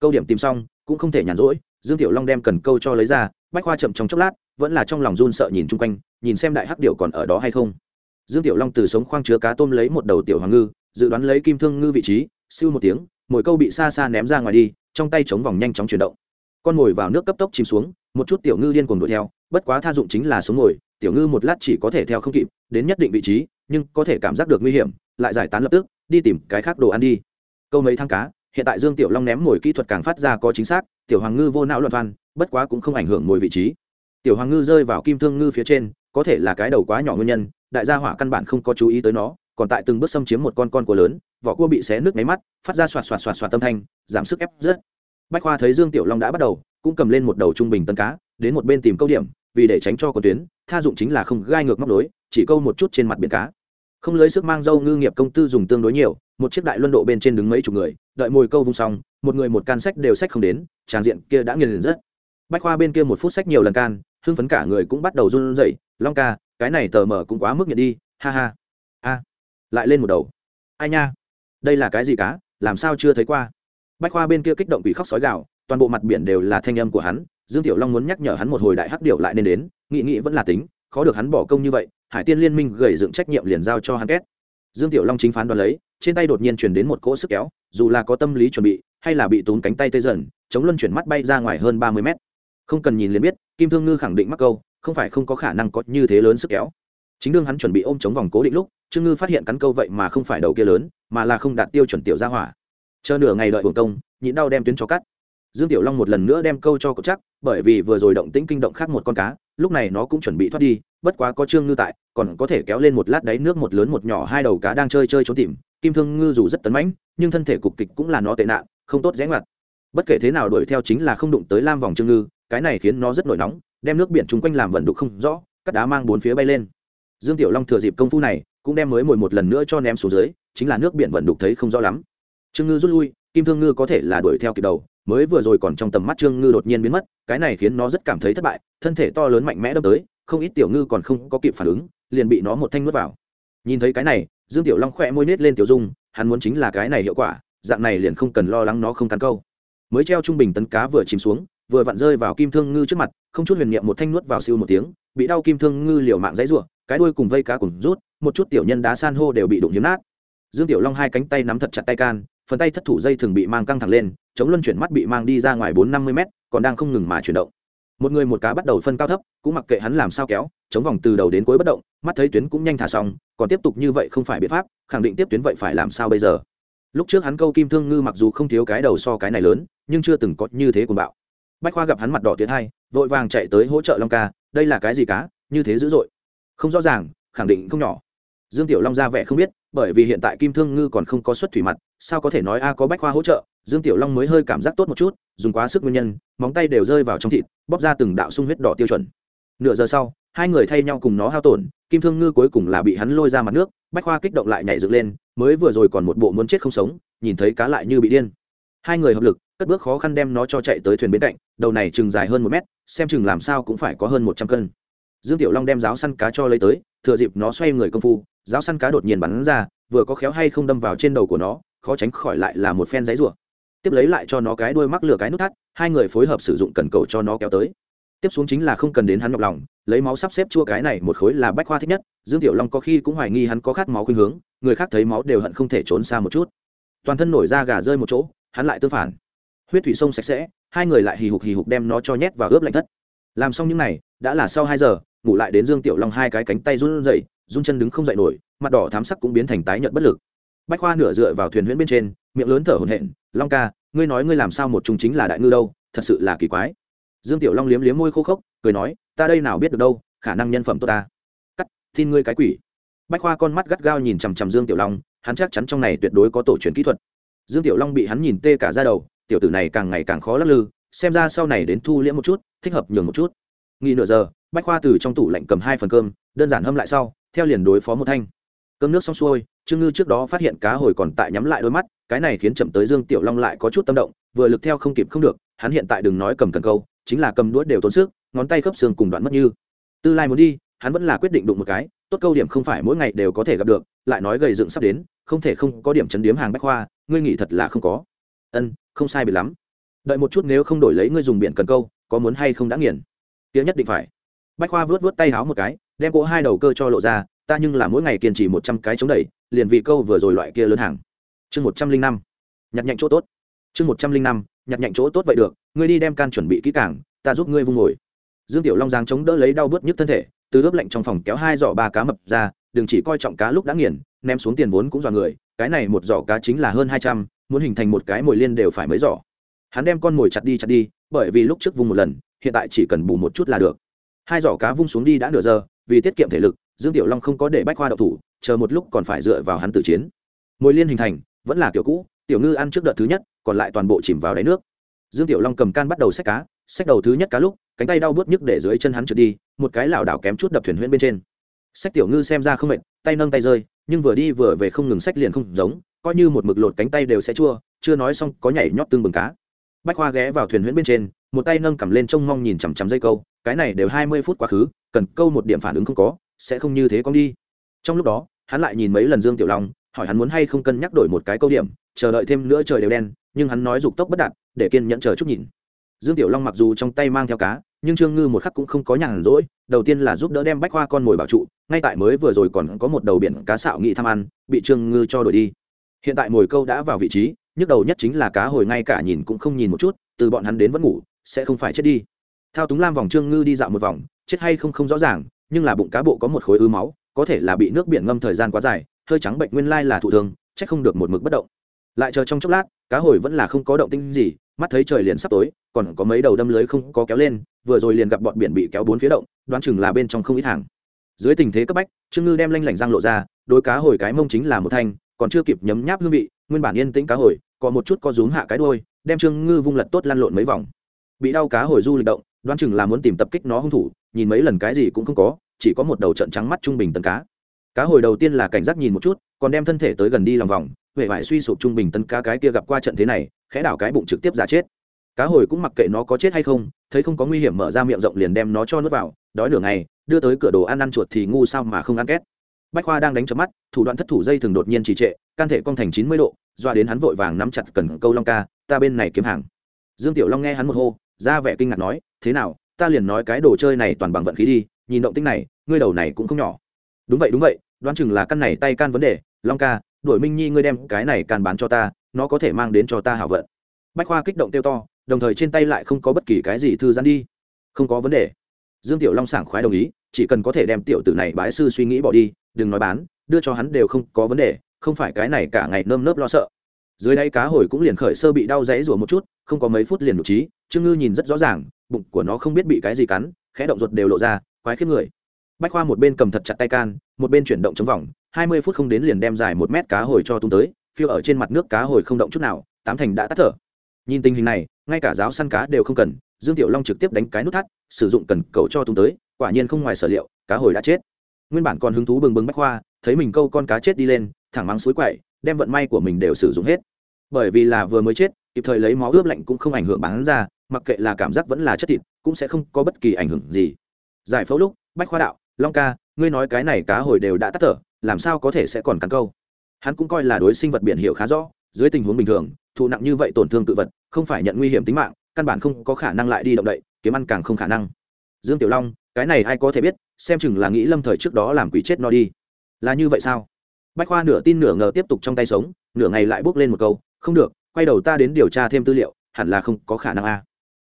Câu điểm tìm xong, cũng không thể nhàn rỗi, dương tiểu long đem cần câu cho lấy ra, bách khoa chậm trong chốc lát, vẫn là trong lòng run sợ nhìn chung quanh, nhìn xem đại hắc điệu còn ở đó hay không. Dương tiểu long từ sống khoang chứa cá tôm lấy một đầu tiểu hoàng ngư, dự đoán lấy kim thương ngư vị trí, siêu một tiếng mỗi câu bị xa xa ném ra ngoài đi trong tay chống vòng nhanh chóng chuyển động. Con mồi vào nước cấp tốc chìm xuống, một chút tiểu ngư điên cuồng đuổi theo, bất quá tha dụng chính là sống ngồi, tiểu ngư một lát chỉ có thể theo không kịp, đến nhất định vị trí, nhưng có thể cảm giác được nguy hiểm, lại giải tán lập tức, đi tìm cái khác đồ ăn đi. Câu mấy thang cá, hiện tại dương tiểu long ném mồi kỹ thuật càng phát ra có chính xác, tiểu hoàng ngư vô não loạn văn bất quá cũng không ảnh hưởng mồi vị trí. Tiểu hoàng ngư rơi vào kim thương ngư phía trên, có thể là cái đầu quá nhỏ nguyên nhân, đại gia hỏa căn bản không có chú ý tới nó, còn tại từng bước xâm chiếm một con con cua lớn, vỏ cua bị xé nước máy mắt, phát ra xoạt xoạt xoạt xoạt tâm thanh, giảm sức ép rất bách khoa thấy dương tiểu long đã bắt đầu, cũng cầm lên một đầu trung bình tân cá, đến một bên tìm câu điểm, vì để tránh cho con tuyến, tha dụng chính là không gai ngược móc đối chỉ câu một chút trên mặt biển cá. Không lấy sức mang dâu ngư nghiệp công tư dùng tương đối nhiều, một chiếc đại luân độ bên trên đứng mấy chục người, đợi mồi câu vung xong, một người một can sách đều sách không đến, tràng diện kia đã nghiền rất. Bách khoa bên kia một phút sách nhiều lần can, hưng phấn cả người cũng bắt đầu run rẩy, long ca, cái này tờ mở cũng quá mức nhiệt đi, ha ha. A. Lại lên một đầu. Ai nha, đây là cái gì cá, làm sao chưa thấy qua? Bách khoa bên kia kích động bị khóc sói gạo toàn bộ mặt biển đều là thanh âm của hắn, dương tiểu long muốn nhắc nhở hắn một hồi đại hắc điệu lại nên đến, nghị nghị vẫn là tính, khó được hắn bỏ công như vậy, hải tiên liên minh gầy dựng trách nhiệm liền giao cho hắn két. Dương tiểu long chính phán đoán lấy, trên tay đột nhiên chuyển đến một cỗ sức kéo, dù là có tâm lý chuẩn bị, hay là bị tốn cánh tay tê dần, chống luân chuyển mắt bay ra ngoài hơn ba mươi mét. Không cần nhìn liền biết, kim thương ngư khẳng định mắc câu, không phải không có khả năng có như thế lớn sức kéo. Chính đương hắn chuẩn bị ôm chống vòng cố định lúc, trương ngư phát hiện cắn câu vậy mà không phải đầu kia lớn, mà là không đạt tiêu chuẩn tiểu gia hỏa chờ nửa ngày đợi hưởng công, nhịn đau đem tuyến cho cắt. Dương tiểu long một lần nữa đem câu cho cậu chắc, bởi vì vừa rồi động tĩnh kinh động khác một con cá, lúc này nó cũng chuẩn bị thoát đi, bất quá có trương ngư tại, còn có thể kéo lên một lát đáy nước một lớn một nhỏ hai đầu cá đang chơi chơi trốn tìm. Kim thương ngư dù rất tấn mãnh, nhưng thân thể cục kịch cũng là nó tệ nạn, không tốt rẽ ngoặt. Bất kể thế nào đuổi theo chính là không đụng tới lam vòng trương ngư, cái này khiến nó rất nổi nóng, đem nước biển chung quanh làm vận đục không rõ, cắt đá mang bốn phía bay lên. Dương tiểu long thừa dịp công phu này, cũng đem mới mồi một lần nữa cho ném xuống dưới, chính là nước biển vận đục thấy không rõ lắm trương ngư rút lui, kim thương ngư có thể là đuổi theo kịp đầu, mới vừa rồi còn trong tầm mắt trương ngư đột nhiên biến mất, cái này khiến nó rất cảm thấy thất bại, thân thể to lớn mạnh mẽ đâm tới, không ít tiểu ngư còn không có kịp phản ứng, liền bị nó một thanh nuốt vào. Nhìn thấy cái này, dương tiểu long khỏe môi nết lên tiểu dung, hắn muốn chính là cái này hiệu quả, dạng này liền không cần lo lắng nó không cắn câu. Mới treo trung bình tấn cá vừa chìm xuống, vừa vặn rơi vào kim thương ngư trước mặt, không chút huyền niệm một thanh nuốt vào siêu một tiếng, bị đau kim thương ngư liều mạng dãy ruộng cái đuôi cùng vây cá cùng rút, một chút tiểu nhân đá san hô đều bị đụng hiếm nát. Dương tiểu long hai cánh tay nắm thật chặt tay can phần tay thất thủ dây thường bị mang căng thẳng lên, chống luân chuyển mắt bị mang đi ra ngoài bốn năm mươi mét, còn đang không ngừng mà chuyển động. Một người một cá bắt đầu phân cao thấp, cũng mặc kệ hắn làm sao kéo, chống vòng từ đầu đến cuối bất động, mắt thấy tuyến cũng nhanh thả xong, còn tiếp tục như vậy không phải biện pháp, khẳng định tiếp tuyến vậy phải làm sao bây giờ? Lúc trước hắn câu kim thương ngư mặc dù không thiếu cái đầu so cái này lớn, nhưng chưa từng có như thế của bạo. Bách khoa gặp hắn mặt đỏ tiến hai, vội vàng chạy tới hỗ trợ long ca, đây là cái gì cá, như thế dữ dội? Không rõ ràng, khẳng định không nhỏ. Dương tiểu long ra vẻ không biết, bởi vì hiện tại kim thương ngư còn không có xuất thủy mặt sao có thể nói a có bách khoa hỗ trợ? Dương tiểu long mới hơi cảm giác tốt một chút, dùng quá sức nguyên nhân, móng tay đều rơi vào trong thịt, bóp ra từng đạo sung huyết đỏ tiêu chuẩn. Nửa giờ sau, hai người thay nhau cùng nó hao tổn, kim thương ngư cuối cùng là bị hắn lôi ra mặt nước, bách khoa kích động lại nhảy dựng lên, mới vừa rồi còn một bộ muốn chết không sống, nhìn thấy cá lại như bị điên. Hai người hợp lực, cất bước khó khăn đem nó cho chạy tới thuyền bên cạnh, đầu này chừng dài hơn một mét, xem chừng làm sao cũng phải có hơn một trăm cân. Dương tiểu long đem giáo săn cá cho lấy tới, thừa dịp nó xoay người công phu, giáo săn cá đột nhiên bắn ra, vừa có khéo hay không đâm vào trên đầu của nó khó tránh khỏi lại là một phen giấy rủa. Tiếp lấy lại cho nó cái đuôi mắc lửa cái nút thắt, hai người phối hợp sử dụng cần cầu cho nó kéo tới. Tiếp xuống chính là không cần đến hắn nhọc lòng, lấy máu sắp xếp chua cái này một khối là bách khoa thích nhất, dương tiểu long có khi cũng hoài nghi hắn có khát máu khuynh hướng, người khác thấy máu đều hận không thể trốn xa một chút. Toàn thân nổi ra gà rơi một chỗ, hắn lại tương phản. Huyết thủy sông sạch sẽ, hai người lại hì hục hì hục đem nó cho nhét vào ướp lạnh thất. Làm xong những này, đã là sau hai giờ, ngủ lại đến dương tiểu long hai cái cánh tay run rẩy, run chân đứng không dậy nổi, mặt đỏ thám sắc cũng biến thành tái nhợt bất lực bách khoa nửa dựa vào thuyền huyễn bên trên, miệng lớn thở hổn hển, long ca, ngươi nói ngươi làm sao một chúng chính là đại ngư đâu, thật sự là kỳ quái. Dương tiểu long liếm liếm môi khô khốc, cười nói, ta đây nào biết được đâu, khả năng nhân phẩm tốt ta. Cắt, tin ngươi cái quỷ. Bách khoa con mắt gắt gao nhìn chằm chằm dương tiểu long, hắn chắc chắn trong này tuyệt đối có tổ truyền kỹ thuật. Dương tiểu long bị hắn nhìn tê cả ra đầu, tiểu tử này càng ngày càng khó lắc lư, xem ra sau này đến thu liễm một chút, thích hợp nhường một chút. Nghỉ nửa giờ, bách khoa từ trong tủ lạnh cầm hai phần cơm, đơn giản hâm lại sau, theo liền đối phó một thanh cơm nước xong xuôi, trương ngư trước đó phát hiện cá hồi còn tại nhắm lại đôi mắt, cái này khiến chậm tới dương tiểu long lại có chút tâm động, vừa lực theo không kịp không được, hắn hiện tại đừng nói cầm cần câu, chính là cầm đuốt đều tốn sức, ngón tay khớp xương cùng đoạn mất như. Tư lai muốn đi, hắn vẫn là quyết định đụng một cái, tốt câu điểm không phải mỗi ngày đều có thể gặp được, lại nói gầy dựng sắp đến, không thể không có điểm chấn điếm hàng bách khoa, ngươi nghĩ thật là không có. Ân, không sai biệt lắm. Đợi một chút nếu không đổi lấy ngươi dùng biển cần câu, có muốn hay không đã nghiền. Tiếng nhất định phải. Bách khoa vớt vớt tay háo một cái, đem cỗ hai đầu cơ cho lộ ra ta nhưng là mỗi ngày kiên trì một trăm cái chống đẩy, liền vì câu vừa rồi loại kia lớn hàng. Chương một trăm linh năm, nhặt nhạnh chỗ tốt. Chương một trăm linh năm, nhặt nhạnh chỗ tốt vậy được, ngươi đi đem can chuẩn bị kỹ càng. ta giúp ngươi vung ngồi. Dương tiểu long giang chống đỡ lấy đau bớt nhức thân thể, từ ướp lạnh trong phòng kéo hai giỏ ba cá mập ra, đừng chỉ coi trọng cá lúc đã nghiền, ném xuống tiền vốn cũng dọa người, cái này một giỏ cá chính là hơn hai trăm, muốn hình thành một cái mồi liên đều phải mấy giỏ. Hắn đem con mồi chặt đi chặt đi, bởi vì lúc trước vung một lần, hiện tại chỉ cần bù một chút là được. Hai giỏ cá vung xuống đi đã nửa giờ, vì tiết kiệm thể lực dương tiểu long không có để bách khoa đậu thủ, chờ một lúc còn phải dựa vào hắn tự chiến. Mồi liên hình thành, vẫn là kiểu cũ, tiểu ngư ăn trước đợt thứ nhất, còn lại toàn bộ chìm vào đáy nước. Dương tiểu long cầm can bắt đầu xách cá, xách đầu thứ nhất cá lúc, cánh tay đau bớt nhức để dưới chân hắn trượt đi, một cái lảo đảo kém chút đập thuyền huyễn bên trên. Xách tiểu ngư xem ra không mệt, tay nâng tay rơi, nhưng vừa đi vừa về không ngừng xách liền không giống, coi như một mực lột cánh tay đều sẽ chua, chưa nói xong có nhảy nhót tương bừng cá. Bách khoa ghé vào thuyền huyễn bên trên, một tay nâng cầm lên trông mong nhìn chằm chằm dây câu, cái này đều hai mươi phút quá khứ, cần câu một điểm phản ứng không có sẽ không như thế con đi. Trong lúc đó, hắn lại nhìn mấy lần dương tiểu long, hỏi hắn muốn hay không cân nhắc đổi một cái câu điểm, chờ đợi thêm nữa trời đều đen, nhưng hắn nói dục tốc bất đạt, để kiên nhẫn chờ chút nhìn. Dương tiểu long mặc dù trong tay mang theo cá, nhưng trương ngư một khắc cũng không có nhàn rỗi, đầu tiên là giúp đỡ đem bách khoa con mồi bảo trụ, ngay tại mới vừa rồi còn có một đầu biển cá xạo nghị tham ăn, bị trương ngư cho đổi đi. Hiện tại mồi câu đã vào vị trí, nhức đầu nhất chính là cá hồi ngay cả nhìn cũng không nhìn một chút, từ bọn hắn đến vẫn ngủ, sẽ không phải chết đi. Thao túng lam vòng trương ngư đi dạo một vòng, chết hay không không rõ ràng nhưng là bụng cá bộ có một khối ứ máu, có thể là bị nước biển ngâm thời gian quá dài, hơi trắng bệnh nguyên lai là thụ thường chắc không được một mực bất động. Lại chờ trong chốc lát, cá hồi vẫn là không có động tinh gì, mắt thấy trời liền sắp tối, còn có mấy đầu đâm lưới không có kéo lên, vừa rồi liền gặp bọn biển bị kéo bốn phía động, đoán chừng là bên trong không ít hàng. Dưới tình thế cấp bách, trương ngư đem lanh lảnh răng lộ ra đôi cá hồi cái mông chính là một thanh, còn chưa kịp nhấm nháp hương vị, nguyên bản yên tĩnh cá hồi, có một chút có rúm hạ cái đôi đem trương ngư vung lật tốt lăn lộn mấy vòng. Bị đau cá hồi du lịch động đoán chừng là muốn tìm tập kích nó hung thủ, nhìn mấy lần cái gì cũng không có, chỉ có một đầu trận trắng mắt trung bình tấn cá. Cá hồi đầu tiên là cảnh giác nhìn một chút, còn đem thân thể tới gần đi lòng vòng huệ vải suy sụp trung bình tấn cá cái kia gặp qua trận thế này, khẽ đảo cái bụng trực tiếp giả chết. Cá hồi cũng mặc kệ nó có chết hay không, thấy không có nguy hiểm mở ra miệng rộng liền đem nó cho nước vào, đói nửa ngày, đưa tới cửa đồ ăn ăn chuột thì ngu sao mà không ăn két. Bách khoa đang đánh chớp mắt, thủ đoạn thất thủ dây thường đột nhiên trì trệ, can thể cong thành chín mươi độ, doa đến hắn vội vàng nắm chặt cần câu long ca, ta bên này kiếm hàng. Dương tiểu long nghe hắn một hô, ra vẻ kinh ngạc nói thế nào, ta liền nói cái đồ chơi này toàn bằng vận khí đi, nhìn động tinh này, ngươi đầu này cũng không nhỏ. Đúng vậy đúng vậy, đoán chừng là căn này tay can vấn đề. Long ca đổi minh nhi ngươi đem cái này can bán cho ta, nó có thể mang đến cho ta hảo vận. Bách khoa kích động tiêu to, đồng thời trên tay lại không có bất kỳ cái gì thư giãn đi. Không có vấn đề. Dương tiểu long sảng khoái đồng ý, chỉ cần có thể đem tiểu tử này bái sư suy nghĩ bỏ đi, đừng nói bán, đưa cho hắn đều không có vấn đề, không phải cái này cả ngày nơm nớp lo sợ. Dưới đây cá hồi cũng liền khởi sơ bị đau dãy rủa một chút, không có mấy phút liền nhục trí trương ngư nhìn rất rõ ràng, bụng của nó không biết bị cái gì cắn, khẽ động ruột đều lộ ra, quái khiếp người. Bách khoa một bên cầm thật chặt tay can, một bên chuyển động chống vòng, hai mươi phút không đến liền đem dài một mét cá hồi cho tung tới, phiêu ở trên mặt nước cá hồi không động chút nào, tám thành đã tắt thở. Nhìn tình hình này, ngay cả giáo săn cá đều không cần, dương tiểu long trực tiếp đánh cái nút thắt, sử dụng cần cầu cho tung tới, quả nhiên không ngoài sở liệu, cá hồi đã chết. Nguyên bản còn hứng thú bừng bừng bách khoa, thấy mình câu con cá chết đi lên, thẳng mắng suối quậy, đem vận may của mình đều sử dụng hết. Bởi vì là vừa mới chết kịp thời lấy máu ướp lạnh cũng không ảnh hưởng bán ra, mặc kệ là cảm giác vẫn là chất thịt, cũng sẽ không có bất kỳ ảnh hưởng gì. Giải phẫu lúc, bách khoa đạo, long ca, ngươi nói cái này cá hồi đều đã tắt thở, làm sao có thể sẽ còn cắn câu? Hắn cũng coi là đối sinh vật biển hiểu khá rõ, dưới tình huống bình thường, thụ nặng như vậy tổn thương tự vật, không phải nhận nguy hiểm tính mạng, căn bản không có khả năng lại đi động đậy, kiếm ăn càng không khả năng. Dương tiểu long, cái này ai có thể biết, xem chừng là nghĩ lâm thời trước đó làm quỷ chết no đi. Là như vậy sao? Bách khoa nửa tin nửa ngờ tiếp tục trong tay sống, nửa ngày lại bước lên một câu, không được quay đầu ta đến điều tra thêm tư liệu, hẳn là không có khả năng a.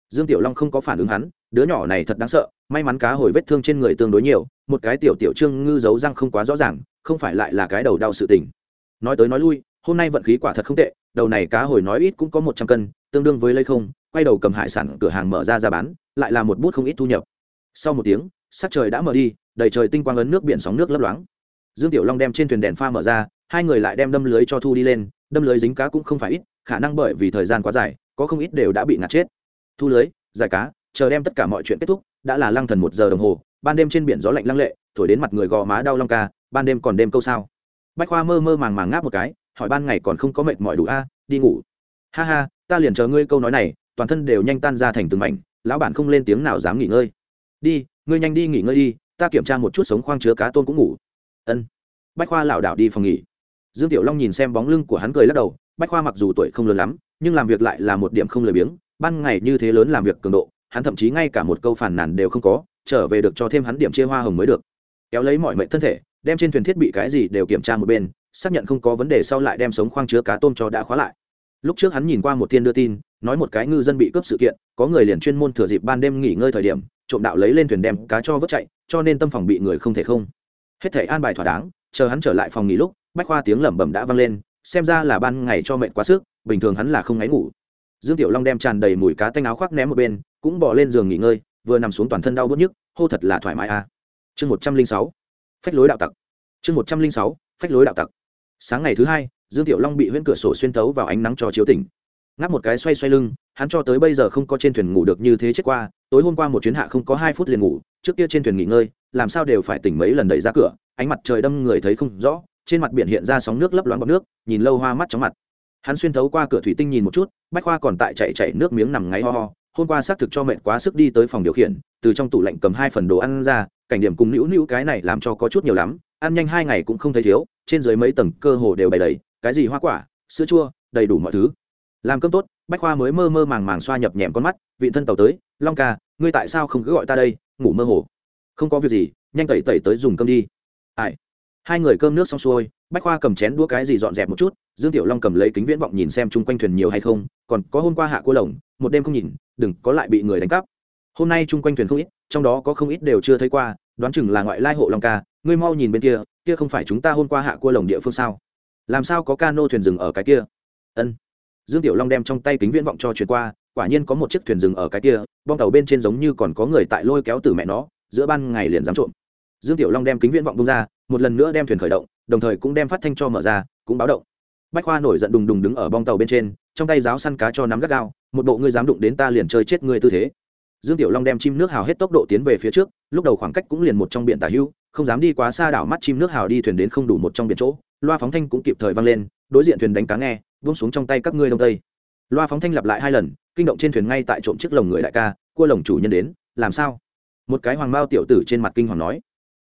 Dương tiểu long không có phản ứng hắn, đứa nhỏ này thật đáng sợ, may mắn cá hồi vết thương trên người tương đối nhiều, một cái tiểu tiểu trương ngư giấu răng không quá rõ ràng, không phải lại là cái đầu đau sự tình. Nói tới nói lui, hôm nay vận khí quả thật không tệ, đầu này cá hồi nói ít cũng có một trăm cân, tương đương với lấy không, quay đầu cầm hải sản cửa hàng mở ra ra bán, lại là một bút không ít thu nhập. Sau một tiếng, sắc trời đã mở đi, đầy trời tinh quang ấn nước biển sóng nước lấp loáng. Dương tiểu long đem trên thuyền đèn pha mở ra, hai người lại đem đâm lưới cho thu đi lên, đâm lưới dính cá cũng không phải ít khả năng bởi vì thời gian quá dài, có không ít đều đã bị ngạt chết. Thu lưới, giải cá, chờ đem tất cả mọi chuyện kết thúc, đã là lăng thần một giờ đồng hồ, ban đêm trên biển gió lạnh lăng lệ, thổi đến mặt người gò má đau long ca, ban đêm còn đêm câu sao. Bách khoa mơ mơ màng màng ngáp một cái, hỏi ban ngày còn không có mệt mỏi đủ a, đi ngủ. Ha ha, ta liền chờ ngươi câu nói này, toàn thân đều nhanh tan ra thành từng mảnh, lão bản không lên tiếng nào dám nghỉ ngơi. Đi, ngươi nhanh đi nghỉ ngơi đi, ta kiểm tra một chút sống khoang chứa cá tôm cũng ngủ. Ân. Bách khoa lảo đảo đi phòng nghỉ. Dương tiểu long nhìn xem bóng lưng của hắn cười lắc đầu bách khoa mặc dù tuổi không lớn lắm, nhưng làm việc lại là một điểm không lười biếng, ban ngày như thế lớn làm việc cường độ, hắn thậm chí ngay cả một câu phản nàn đều không có, trở về được cho thêm hắn điểm chia hoa hồng mới được. Kéo lấy mọi mệnh thân thể, đem trên thuyền thiết bị cái gì đều kiểm tra một bên, xác nhận không có vấn đề sau lại đem sống khoang chứa cá tôm cho đã khóa lại. Lúc trước hắn nhìn qua một thiên đưa tin, nói một cái ngư dân bị cướp sự kiện, có người liền chuyên môn thừa dịp ban đêm nghỉ ngơi thời điểm, trộm đạo lấy lên thuyền đem cá cho vớt chạy, cho nên tâm phòng bị người không thể không. Hết thể an bài thỏa đáng, chờ hắn trở lại phòng nghỉ lúc, bách khoa tiếng lẩm bẩm đã vang lên xem ra là ban ngày cho mệt quá sức, bình thường hắn là không ngáy ngủ. Dương tiểu long đem tràn đầy mùi cá tanh áo khoác ném một bên, cũng bỏ lên giường nghỉ ngơi, vừa nằm xuống toàn thân đau bớt nhức, hô thật là thoải mái a. Chương một trăm linh sáu, phách lối đạo tặc. Chương một trăm linh sáu, phách lối đạo tặc. Sáng ngày thứ hai, dương tiểu long bị huyễn cửa sổ xuyên tấu vào ánh nắng cho chiếu tỉnh. Ngáp một cái xoay xoay lưng, hắn cho tới bây giờ không có trên thuyền ngủ được như thế chết qua, tối hôm qua một chuyến hạ không có hai phút liền ngủ, trước kia trên thuyền nghỉ ngơi, làm sao đều phải tỉnh mấy lần đẩy ra cửa, ánh mặt trời đâm người thấy không rõ trên mặt biển hiện ra sóng nước lấp loáng bọc nước, nhìn lâu hoa mắt chóng mặt. Hắn xuyên thấu qua cửa thủy tinh nhìn một chút, bách khoa còn tại chạy chạy nước miếng nằm ngáy ho ho, hôm qua xác thực cho mệt quá sức đi tới phòng điều khiển, từ trong tủ lạnh cầm hai phần đồ ăn ra, cảnh điểm cùng nữu nữu cái này làm cho có chút nhiều lắm, ăn nhanh hai ngày cũng không thấy thiếu, trên dưới mấy tầng cơ hồ đều bày đầy, cái gì hoa quả, sữa chua, đầy đủ mọi thứ. Làm cơm tốt, bách khoa mới mơ mơ màng màng xoa nhập nhèm con mắt, vị thân tàu tới, long ca, ngươi tại sao không cứ gọi ta đây, ngủ mơ hồ? Không có việc gì, nhanh tẩy tẩy tới dùng cơm đi. Ai? Hai người cơm nước xong xuôi, bách khoa cầm chén đũa cái gì dọn dẹp một chút, dương tiểu long cầm lấy kính viễn vọng nhìn xem chung quanh thuyền nhiều hay không, còn có hôm qua hạ cua lồng, một đêm không nhìn, đừng, có lại bị người đánh cắp. Hôm nay chung quanh thuyền không ít, trong đó có không ít đều chưa thấy qua, đoán chừng là ngoại lai hộ long ca, ngươi mau nhìn bên kia kia không phải chúng ta hôm qua hạ cua lồng địa phương sao? Làm sao có cano thuyền rừng ở cái kia? Ân. Dương tiểu long đem trong tay kính viễn vọng cho chuyển qua, quả nhiên có một chiếc thuyền rừng ở cái kia, bong tàu bên trên giống như còn có người tại lôi kéo từ mẹ nó, giữa ban ngày liền dám trộm dương tiểu long đem kính viễn vọng bung ra, một lần nữa đem thuyền khởi động, đồng thời cũng đem phát thanh cho mở ra, cũng báo động. Bách khoa nổi giận đùng đùng đứng ở bong tàu bên trên, trong tay giáo săn cá cho nắm gắt gao, một bộ ngươi dám đụng đến ta liền chơi chết ngươi tư thế. Dương tiểu long đem chim nước hào hết tốc độ tiến về phía trước, lúc đầu khoảng cách cũng liền một trong biển tả hưu, không dám đi quá xa đảo mắt chim nước hào đi thuyền đến không đủ một trong biển chỗ. Loa phóng thanh cũng kịp thời vang lên, đối diện thuyền đánh cá nghe vung xuống trong tay các ngươi đông tây. Loa phóng thanh lặp lại hai lần, kinh động trên thuyền ngay tại trộm chiếc lồng người đại ca, cua lồng chủ nhân đến, làm sao? Một cái hoàng mao tiểu tử trên mặt kinh hoàng nói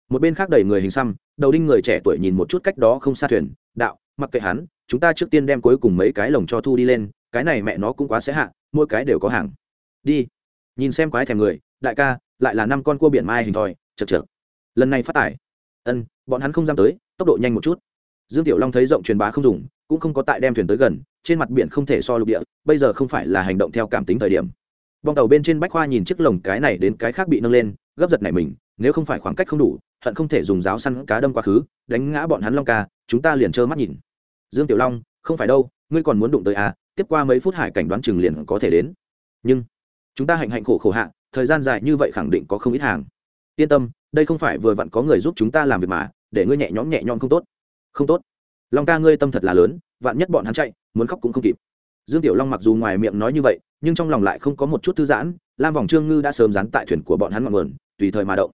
một bên khác đẩy người hình xăm, đầu đinh người trẻ tuổi nhìn một chút cách đó không xa thuyền, đạo, mặc kệ hắn, chúng ta trước tiên đem cuối cùng mấy cái lồng cho thu đi lên, cái này mẹ nó cũng quá sẽ hạ, mỗi cái đều có hàng. Đi. Nhìn xem quái thèm người, đại ca, lại là năm con cua biển mai hình thòi chật chật lần này phát tải. Ân, bọn hắn không dám tới, tốc độ nhanh một chút. Dương tiểu long thấy rộng truyền bá không dùng, cũng không có tại đem thuyền tới gần, trên mặt biển không thể so lục địa, bây giờ không phải là hành động theo cảm tính thời điểm. Bong tàu bên trên bách khoa nhìn chiếc lồng cái này đến cái khác bị nâng lên, gấp giật này mình nếu không phải khoảng cách không đủ, hận không thể dùng giáo săn cá đâm quá khứ, đánh ngã bọn hắn long ca, chúng ta liền trơ mắt nhìn. Dương tiểu long, không phải đâu, ngươi còn muốn đụng tới à tiếp qua mấy phút hải cảnh đoán chừng liền có thể đến. Nhưng, chúng ta hạnh hạnh khổ khổ hạ, thời gian dài như vậy khẳng định có không ít hàng. Yên tâm, đây không phải vừa vặn có người giúp chúng ta làm việc mà, để ngươi nhẹ nhõm nhẹ nhõm không tốt. Không tốt. Long ca ngươi tâm thật là lớn, vạn nhất bọn hắn chạy, muốn khóc cũng không kịp. Dương tiểu long mặc dù ngoài miệng nói như vậy, nhưng trong lòng lại không có một chút thư giãn, lam vòng trương ngư đã sớm dán tại thuyền của bọn hắn ngọn nguồn, tùy thời mà động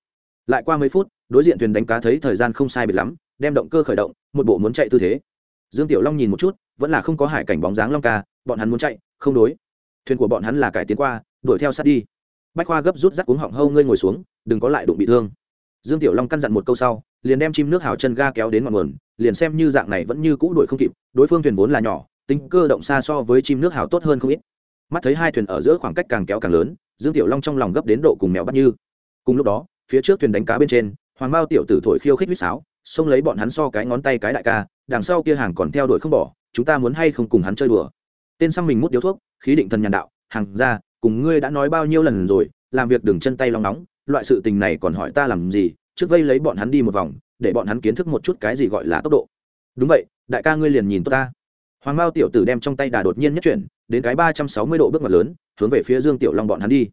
lại qua mấy phút, đối diện thuyền đánh cá thấy thời gian không sai biệt lắm, đem động cơ khởi động, một bộ muốn chạy tư thế. Dương tiểu long nhìn một chút, vẫn là không có hải cảnh bóng dáng long ca, bọn hắn muốn chạy, không đối. Thuyền của bọn hắn là cải tiến qua, đuổi theo sát đi. Bách khoa gấp rút rắc uống họng hâu ngươi ngồi xuống, đừng có lại đụng bị thương. Dương tiểu long căn dặn một câu sau, liền đem chim nước hào chân ga kéo đến ngọn nguồn, liền xem như dạng này vẫn như cũ đuổi không kịp, đối phương thuyền vốn là nhỏ, tính cơ động xa so với chim nước hào tốt hơn không ít. Mắt thấy hai thuyền ở giữa khoảng cách càng kéo càng lớn, dương tiểu long trong lòng gấp đến độ cùng mèo bắt như. Cùng lúc đó phía trước thuyền đánh cá bên trên, hoàng bao tiểu tử thổi khiêu khích huýt sáo, xông lấy bọn hắn so cái ngón tay cái đại ca, đằng sau kia hàng còn theo đuổi không bỏ, chúng ta muốn hay không cùng hắn chơi đùa. Tên xăm mình mút điếu thuốc, khí định thần nhàn đạo, hàng ra cùng ngươi đã nói bao nhiêu lần rồi, làm việc đừng chân tay long nóng, loại sự tình này còn hỏi ta làm gì, trước vây lấy bọn hắn đi một vòng, để bọn hắn kiến thức một chút cái gì gọi là tốc độ. Đúng vậy, đại ca ngươi liền nhìn tốt ta. Hoàng mao tiểu tử đem trong tay đà đột nhiên nhất chuyển, đến cái ba trăm sáu mươi độ bước ngoặt lớn, hướng về phía dương tiểu long bọn hắn đi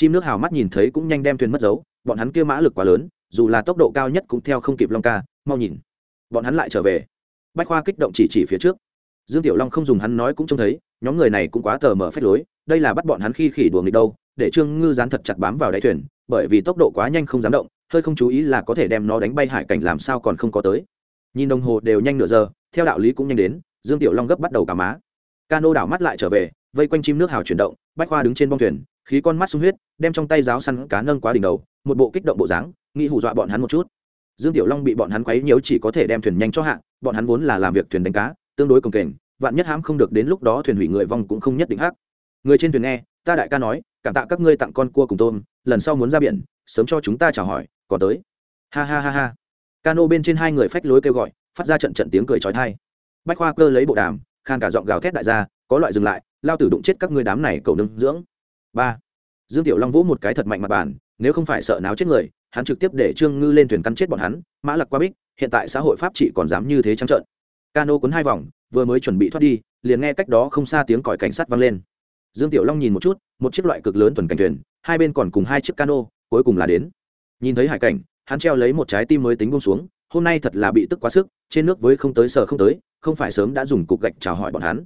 chim nước hào mắt nhìn thấy cũng nhanh đem thuyền mất dấu, bọn hắn kia mã lực quá lớn, dù là tốc độ cao nhất cũng theo không kịp long ca, mau nhìn. Bọn hắn lại trở về. Bách khoa kích động chỉ chỉ phía trước. Dương tiểu long không dùng hắn nói cũng trông thấy, nhóm người này cũng quá tờ mở phép lối, đây là bắt bọn hắn khi khỉ đùa nghịch đâu, để trương ngư dán thật chặt bám vào đáy thuyền, bởi vì tốc độ quá nhanh không dám động, hơi không chú ý là có thể đem nó đánh bay hải cảnh làm sao còn không có tới. Nhìn đồng hồ đều nhanh nửa giờ, theo đạo lý cũng nhanh đến, dương tiểu long gấp bắt đầu cà má. Cano đảo mắt lại trở về, vây quanh chim nước hào chuyển động, bách khoa đứng trên bong thuyền khí con mắt sung huyết, đem trong tay giáo săn cá nâng quá đỉnh đầu, một bộ kích động bộ dáng, nghĩ hù dọa bọn hắn một chút. Dương tiểu long bị bọn hắn quấy nhiễu chỉ có thể đem thuyền nhanh cho hạ, bọn hắn vốn là làm việc thuyền đánh cá, tương đối cồng kềnh, vạn nhất hãm không được đến lúc đó thuyền hủy người vong cũng không nhất định hắc. Người trên thuyền nghe, ta đại ca nói, cảm tạ các ngươi tặng con cua cùng tôm, lần sau muốn ra biển, sớm cho chúng ta chào hỏi, có tới. Ha ha ha ha. Cano bên trên hai người phách lối kêu gọi, phát ra trận trận tiếng cười trói thai bách khoa cơ lấy bộ đàm, khan cả giọng gào thét đại gia, có loại dừng lại, lao tử đụng chết các ngươi đám này cầu nương dưỡng ba dương tiểu long vỗ một cái thật mạnh mặt bàn nếu không phải sợ náo chết người hắn trực tiếp để trương ngư lên thuyền căn chết bọn hắn mã lặc qua bích hiện tại xã hội pháp trị còn dám như thế trắng trợn cano cuốn hai vòng vừa mới chuẩn bị thoát đi liền nghe cách đó không xa tiếng còi cảnh sát vang lên dương tiểu long nhìn một chút một chiếc loại cực lớn tuần cảnh thuyền hai bên còn cùng hai chiếc cano cuối cùng là đến nhìn thấy hải cảnh hắn treo lấy một trái tim mới tính bông xuống hôm nay thật là bị tức quá sức trên nước với không tới sờ không tới không phải sớm đã dùng cục gạch chào hỏi bọn hắn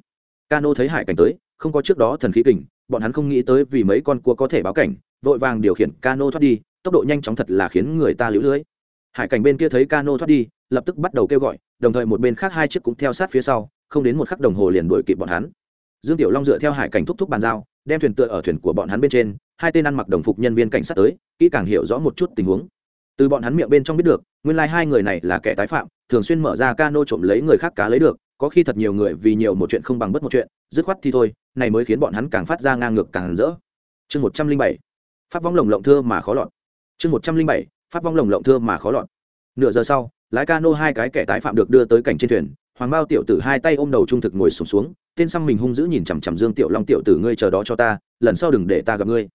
cano thấy hải cảnh tới không có trước đó thần khí kình bọn hắn không nghĩ tới vì mấy con cua có thể báo cảnh, vội vàng điều khiển cano thoát đi, tốc độ nhanh chóng thật là khiến người ta lũ lưới. Hải cảnh bên kia thấy cano thoát đi, lập tức bắt đầu kêu gọi, đồng thời một bên khác hai chiếc cũng theo sát phía sau, không đến một khắc đồng hồ liền đuổi kịp bọn hắn. Dương tiểu long dựa theo hải cảnh thúc thúc bàn giao, đem thuyền tựa ở thuyền của bọn hắn bên trên, hai tên ăn mặc đồng phục nhân viên cảnh sát tới, kỹ càng hiểu rõ một chút tình huống. Từ bọn hắn miệng bên trong biết được, nguyên lai hai người này là kẻ tái phạm, thường xuyên mở ra cano trộm lấy người khác cá lấy được có khi thật nhiều người vì nhiều một chuyện không bằng bất một chuyện dứt khoát thì thôi này mới khiến bọn hắn càng phát ra ngang ngược càng rỡ. Chương một trăm linh bảy pháp vong lồng lộng thưa mà khó lọt. Chương một trăm linh bảy pháp vong lồng lộng thưa mà khó lọt. Nửa giờ sau lái cano hai cái kẻ tái phạm được đưa tới cảnh trên thuyền hoàng bao tiểu tử hai tay ôm đầu trung thực ngồi sụp xuống, xuống tên xăm mình hung dữ nhìn chằm chằm dương tiểu long tiểu tử ngươi chờ đó cho ta lần sau đừng để ta gặp ngươi.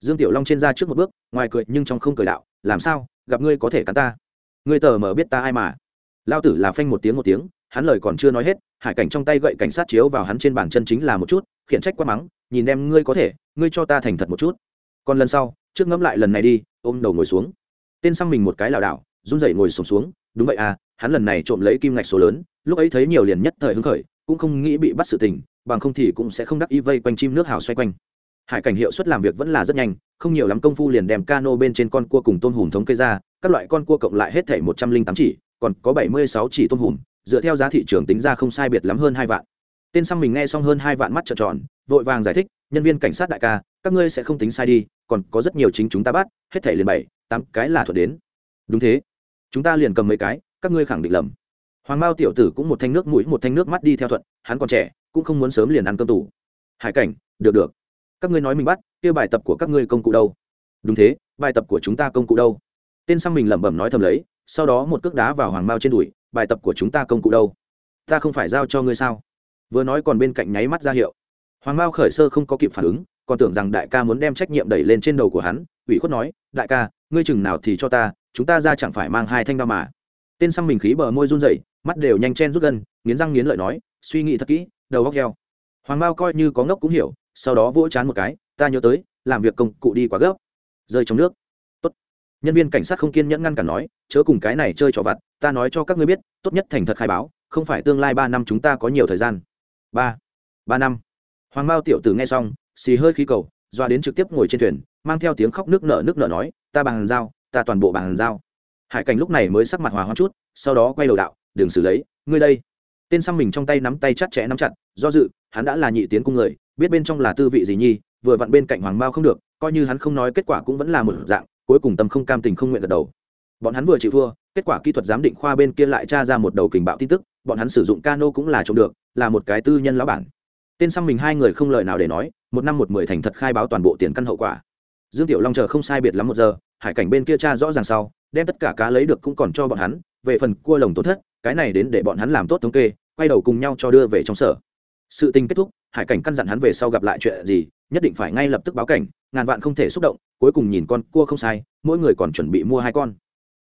Dương tiểu long trên ra trước một bước ngoài cười nhưng trong không cười đạo làm sao? Gặp ngươi có thể cắn ta. Ngươi tờ mở biết ta ai mà. Lao tử là phanh một tiếng một tiếng hắn lời còn chưa nói hết hải cảnh trong tay gậy cảnh sát chiếu vào hắn trên bàn chân chính là một chút khiển trách quá mắng nhìn em ngươi có thể ngươi cho ta thành thật một chút. Còn lần sau trước ngẫm lại lần này đi ôm đầu ngồi xuống. Tên xăm mình một cái lảo đảo run dậy ngồi sụp xuống, xuống đúng vậy à hắn lần này trộm lấy kim ngạch số lớn lúc ấy thấy nhiều liền nhất thời hứng khởi cũng không nghĩ bị bắt sự tình bằng không thì cũng sẽ không đắc y vây quanh chim nước hào xoay quanh. Hải cảnh hiệu suất làm việc vẫn là rất nhanh không nhiều lắm công phu liền đem cano bên trên con cua cùng tôm hùm thống kê ra các loại con cua cộng lại hết thể một trăm linh tám chỉ còn có bảy mươi sáu chỉ tôm hùm dựa theo giá thị trường tính ra không sai biệt lắm hơn hai vạn. Tên xăm mình nghe xong hơn hai vạn mắt trợn tròn, vội vàng giải thích, nhân viên cảnh sát đại ca, các ngươi sẽ không tính sai đi, còn có rất nhiều chính chúng ta bắt, hết thảy liền bảy, tám cái là thuật đến. Đúng thế. Chúng ta liền cầm mấy cái, các ngươi khẳng định lầm. Hoàng mao tiểu tử cũng một thanh nước mũi, một thanh nước mắt đi theo thuận, hắn còn trẻ, cũng không muốn sớm liền ăn cơm tủ hải cảnh, được được. Các ngươi nói mình bắt, kia bài tập của các ngươi công cụ đâu? Đúng thế, bài tập của chúng ta công cụ đâu? Tên xăm mình lẩm bẩm nói thầm lấy, sau đó một cước đá vào hoàng mao trên đùi bài tập của chúng ta công cụ đâu? Ta không phải giao cho ngươi sao? Vừa nói còn bên cạnh nháy mắt ra hiệu. Hoàng Mao khởi sơ không có kịp phản ứng, còn tưởng rằng đại ca muốn đem trách nhiệm đẩy lên trên đầu của hắn, ủy khuất nói, đại ca, ngươi chừng nào thì cho ta, chúng ta ra chẳng phải mang hai thanh đao mà. Tên xăm mình khí bờ môi run rẩy, mắt đều nhanh chen rút gân, nghiến răng nghiến lợi nói, suy nghĩ thật kỹ, đầu góc heo. Hoàng Mao coi như có ngốc cũng hiểu, sau đó vỗ chán một cái, ta nhớ tới, làm việc công cụ đi quá gấp. Rơi trong nước nhân viên cảnh sát không kiên nhẫn ngăn cản nói, chớ cùng cái này chơi trò vặt, ta nói cho các ngươi biết, tốt nhất thành thật khai báo, không phải tương lai ba năm chúng ta có nhiều thời gian. Ba ba năm. Hoàng bao tiểu tử nghe xong, xì hơi khí cầu, doa đến trực tiếp ngồi trên thuyền, mang theo tiếng khóc nước nở nước nở nói, ta bằng giao, ta toàn bộ bằng giao. Hải cảnh lúc này mới sắc mặt hòa hoa chút, sau đó quay đầu đạo đường xử lấy, ngươi đây. Tên xăm mình trong tay nắm tay chặt chẽ nắm chặt, do dự, hắn đã là nhị tiến cung người, biết bên trong là tư vị gì nhi, vừa vặn bên cạnh hoàng bao không được, coi như hắn không nói kết quả cũng vẫn là một dạng cuối cùng tâm không cam tình không nguyện gật đầu. Bọn hắn vừa chịu thua, kết quả kỹ thuật giám định khoa bên kia lại tra ra một đầu kình bạo tin tức, bọn hắn sử dụng cano cũng là trộm được, là một cái tư nhân lão bản. Tên xăm mình hai người không lời nào để nói, một năm một mười thành thật khai báo toàn bộ tiền căn hậu quả. Dương tiểu long chờ không sai biệt lắm một giờ, hải cảnh bên kia tra rõ ràng sau, đem tất cả cá lấy được cũng còn cho bọn hắn, về phần cua lồng tổn thất, cái này đến để bọn hắn làm tốt thống kê, quay đầu cùng nhau cho đưa về trong sở. Sự tình kết thúc, hải cảnh căn dặn hắn về sau gặp lại chuyện gì nhất định phải ngay lập tức báo cảnh, ngàn vạn không thể xúc động, cuối cùng nhìn con cua không sai, mỗi người còn chuẩn bị mua hai con.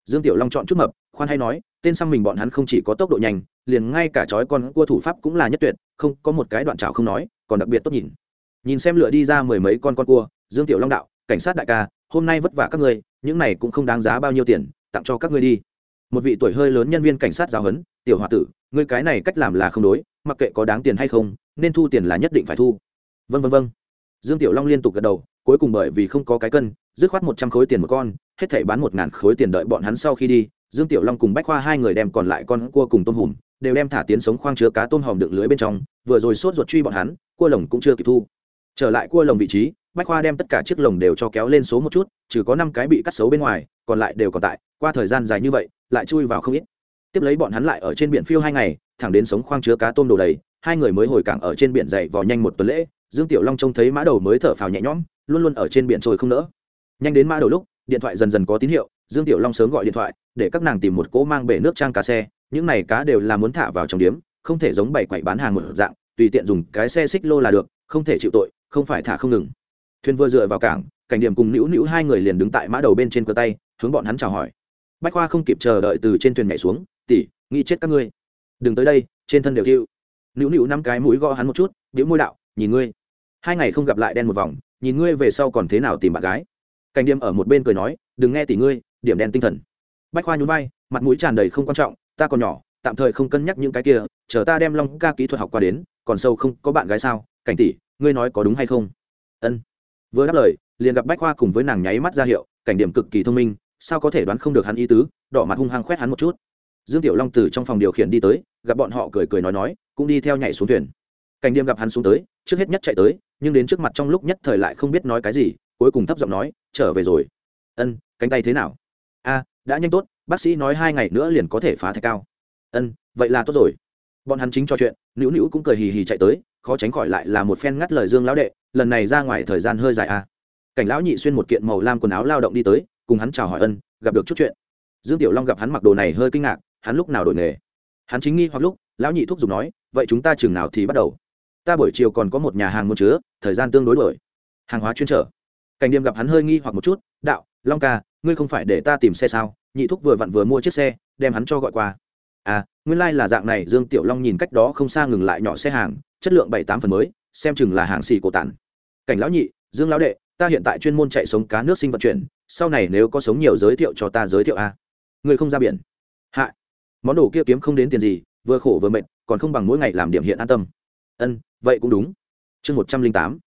Dương tiểu long chọn chút mập, khoan hay nói, tên xăm mình bọn hắn không chỉ có tốc độ nhanh, liền ngay cả chói con cua thủ pháp cũng là nhất tuyệt, không, có một cái đoạn trào không nói, còn đặc biệt tốt nhìn. Nhìn xem lựa đi ra mười mấy con con cua, dương tiểu long đạo, cảnh sát đại ca, hôm nay vất vả các ngươi, những này cũng không đáng giá bao nhiêu tiền, tặng cho các ngươi đi. Một vị tuổi hơi lớn nhân viên cảnh sát giáo huấn, tiểu h tử, ngươi cái này cách làm là không đối, mặc kệ có đáng tiền hay không, nên thu tiền là nhất định phải thu. Vân vân vân dương tiểu long liên tục gật đầu, cuối cùng bởi vì không có cái cân, dứt khoát một trăm khối tiền một con, hết thảy bán một ngàn khối tiền đợi bọn hắn sau khi đi, dương tiểu long cùng bách khoa hai người đem còn lại con cua cùng tôm hùm, đều đem thả tiến sống khoang chứa cá tôm hòm đựng lưới bên trong, vừa rồi sốt ruột truy bọn hắn, cua lồng cũng chưa kịp thu. Trở lại cua lồng vị trí, bách khoa đem tất cả chiếc lồng đều cho kéo lên số một chút, trừ có năm cái bị cắt xấu bên ngoài, còn lại đều còn tại, qua thời gian dài như vậy, lại chui vào không ít. Tiếp lấy bọn hắn lại ở trên biển phiêu hai ngày, thẳng đến sống khoang chứa cá tôm đồ đầy, hai người mới hồi cảng ở trên biển dậy vò nhanh một tuần lễ dương tiểu long trông thấy mã đầu mới thở phào nhẹ nhõm, luôn luôn ở trên biển trôi không nỡ. Nhanh đến mã đầu lúc, điện thoại dần dần có tín hiệu, dương tiểu long sớm gọi điện thoại, để các nàng tìm một cỗ mang bể nước trang cá xe, những này cá đều là muốn thả vào trong điếm, không thể giống bảy quậy bán hàng một dạng, tùy tiện dùng cái xe xích lô là được, không thể chịu tội, không phải thả không ngừng. Thuyền vừa dựa vào cảng, cảnh điểm cùng nữu nữu hai người liền đứng tại mã đầu bên trên cơ tay, hướng bọn hắn chào hỏi. Bách khoa không kịp chờ đợi từ trên thuyền nhảy xuống tỉ nghĩ chết các ngươi. Đừng tới đây, trên thân đều chịu. nữu nữu năm cái mũi gõ hắn một chút biểu môi đạo nhìn ngươi. Hai ngày không gặp lại đen một vòng, nhìn ngươi về sau còn thế nào tìm bạn gái. Cảnh điểm ở một bên cười nói, đừng nghe tỉ ngươi, điểm đen tinh thần. Bách khoa nhún vai, mặt mũi tràn đầy không quan trọng, ta còn nhỏ, tạm thời không cân nhắc những cái kia, chờ ta đem long ca kỹ thuật học qua đến, còn sâu không có bạn gái sao? Cảnh tỷ, ngươi nói có đúng hay không? Ân. Vừa đáp lời, liền gặp bách khoa cùng với nàng nháy mắt ra hiệu, cảnh điểm cực kỳ thông minh, sao có thể đoán không được hắn ý tứ, đỏ mặt hung hăng khoét hắn một chút. Dương tiểu long từ trong phòng điều khiển đi tới, gặp bọn họ cười cười nói nói, cũng đi theo nhảy xuống thuyền. Cảnh điểm gặp hắn xuống tới trước hết nhất chạy tới, nhưng đến trước mặt trong lúc nhất thời lại không biết nói cái gì, cuối cùng thấp giọng nói, trở về rồi. Ân, cánh tay thế nào? A, đã nhanh tốt, bác sĩ nói hai ngày nữa liền có thể phá thạch cao. Ân, vậy là tốt rồi. Bọn hắn chính trò chuyện, nữu nữu cũng cười hì hì chạy tới, khó tránh khỏi lại là một phen ngắt lời dương lão đệ, lần này ra ngoài thời gian hơi dài a cảnh lão nhị xuyên một kiện màu lam quần áo lao động đi tới, cùng hắn chào hỏi ân, gặp được chút chuyện. Dương tiểu long gặp hắn mặc đồ này hơi kinh ngạc, hắn lúc nào đổi nghề? Hắn chính nghi hoặc lúc, lão nhị thúc giục nói, vậy chúng ta chừng nào thì bắt đầu? Ta buổi chiều còn có một nhà hàng muốn chứa, thời gian tương đối đổi hàng hóa chuyên trở. Cảnh điềm gặp hắn hơi nghi hoặc một chút, đạo, long ca, ngươi không phải để ta tìm xe sao? Nhị thúc vừa vặn vừa mua chiếc xe, đem hắn cho gọi qua. À nguyên lai、like、là dạng này. Dương tiểu long nhìn cách đó không xa ngừng lại nhỏ xe hàng, chất lượng bảy tám phần mới, xem chừng là hàng xì cổ tản. Cảnh lão nhị, dương lão đệ, ta hiện tại chuyên môn chạy sống cá nước sinh vận chuyển, sau này nếu có sống nhiều giới thiệu cho ta giới thiệu a. À. người không ra biển. Hạ. Món đồ kia kiếm không đến tiền gì, vừa khổ vừa mệt, còn không bằng mỗi ngày làm điểm hiện an tâm. Ân vậy cũng đúng. Chương một trăm linh tám,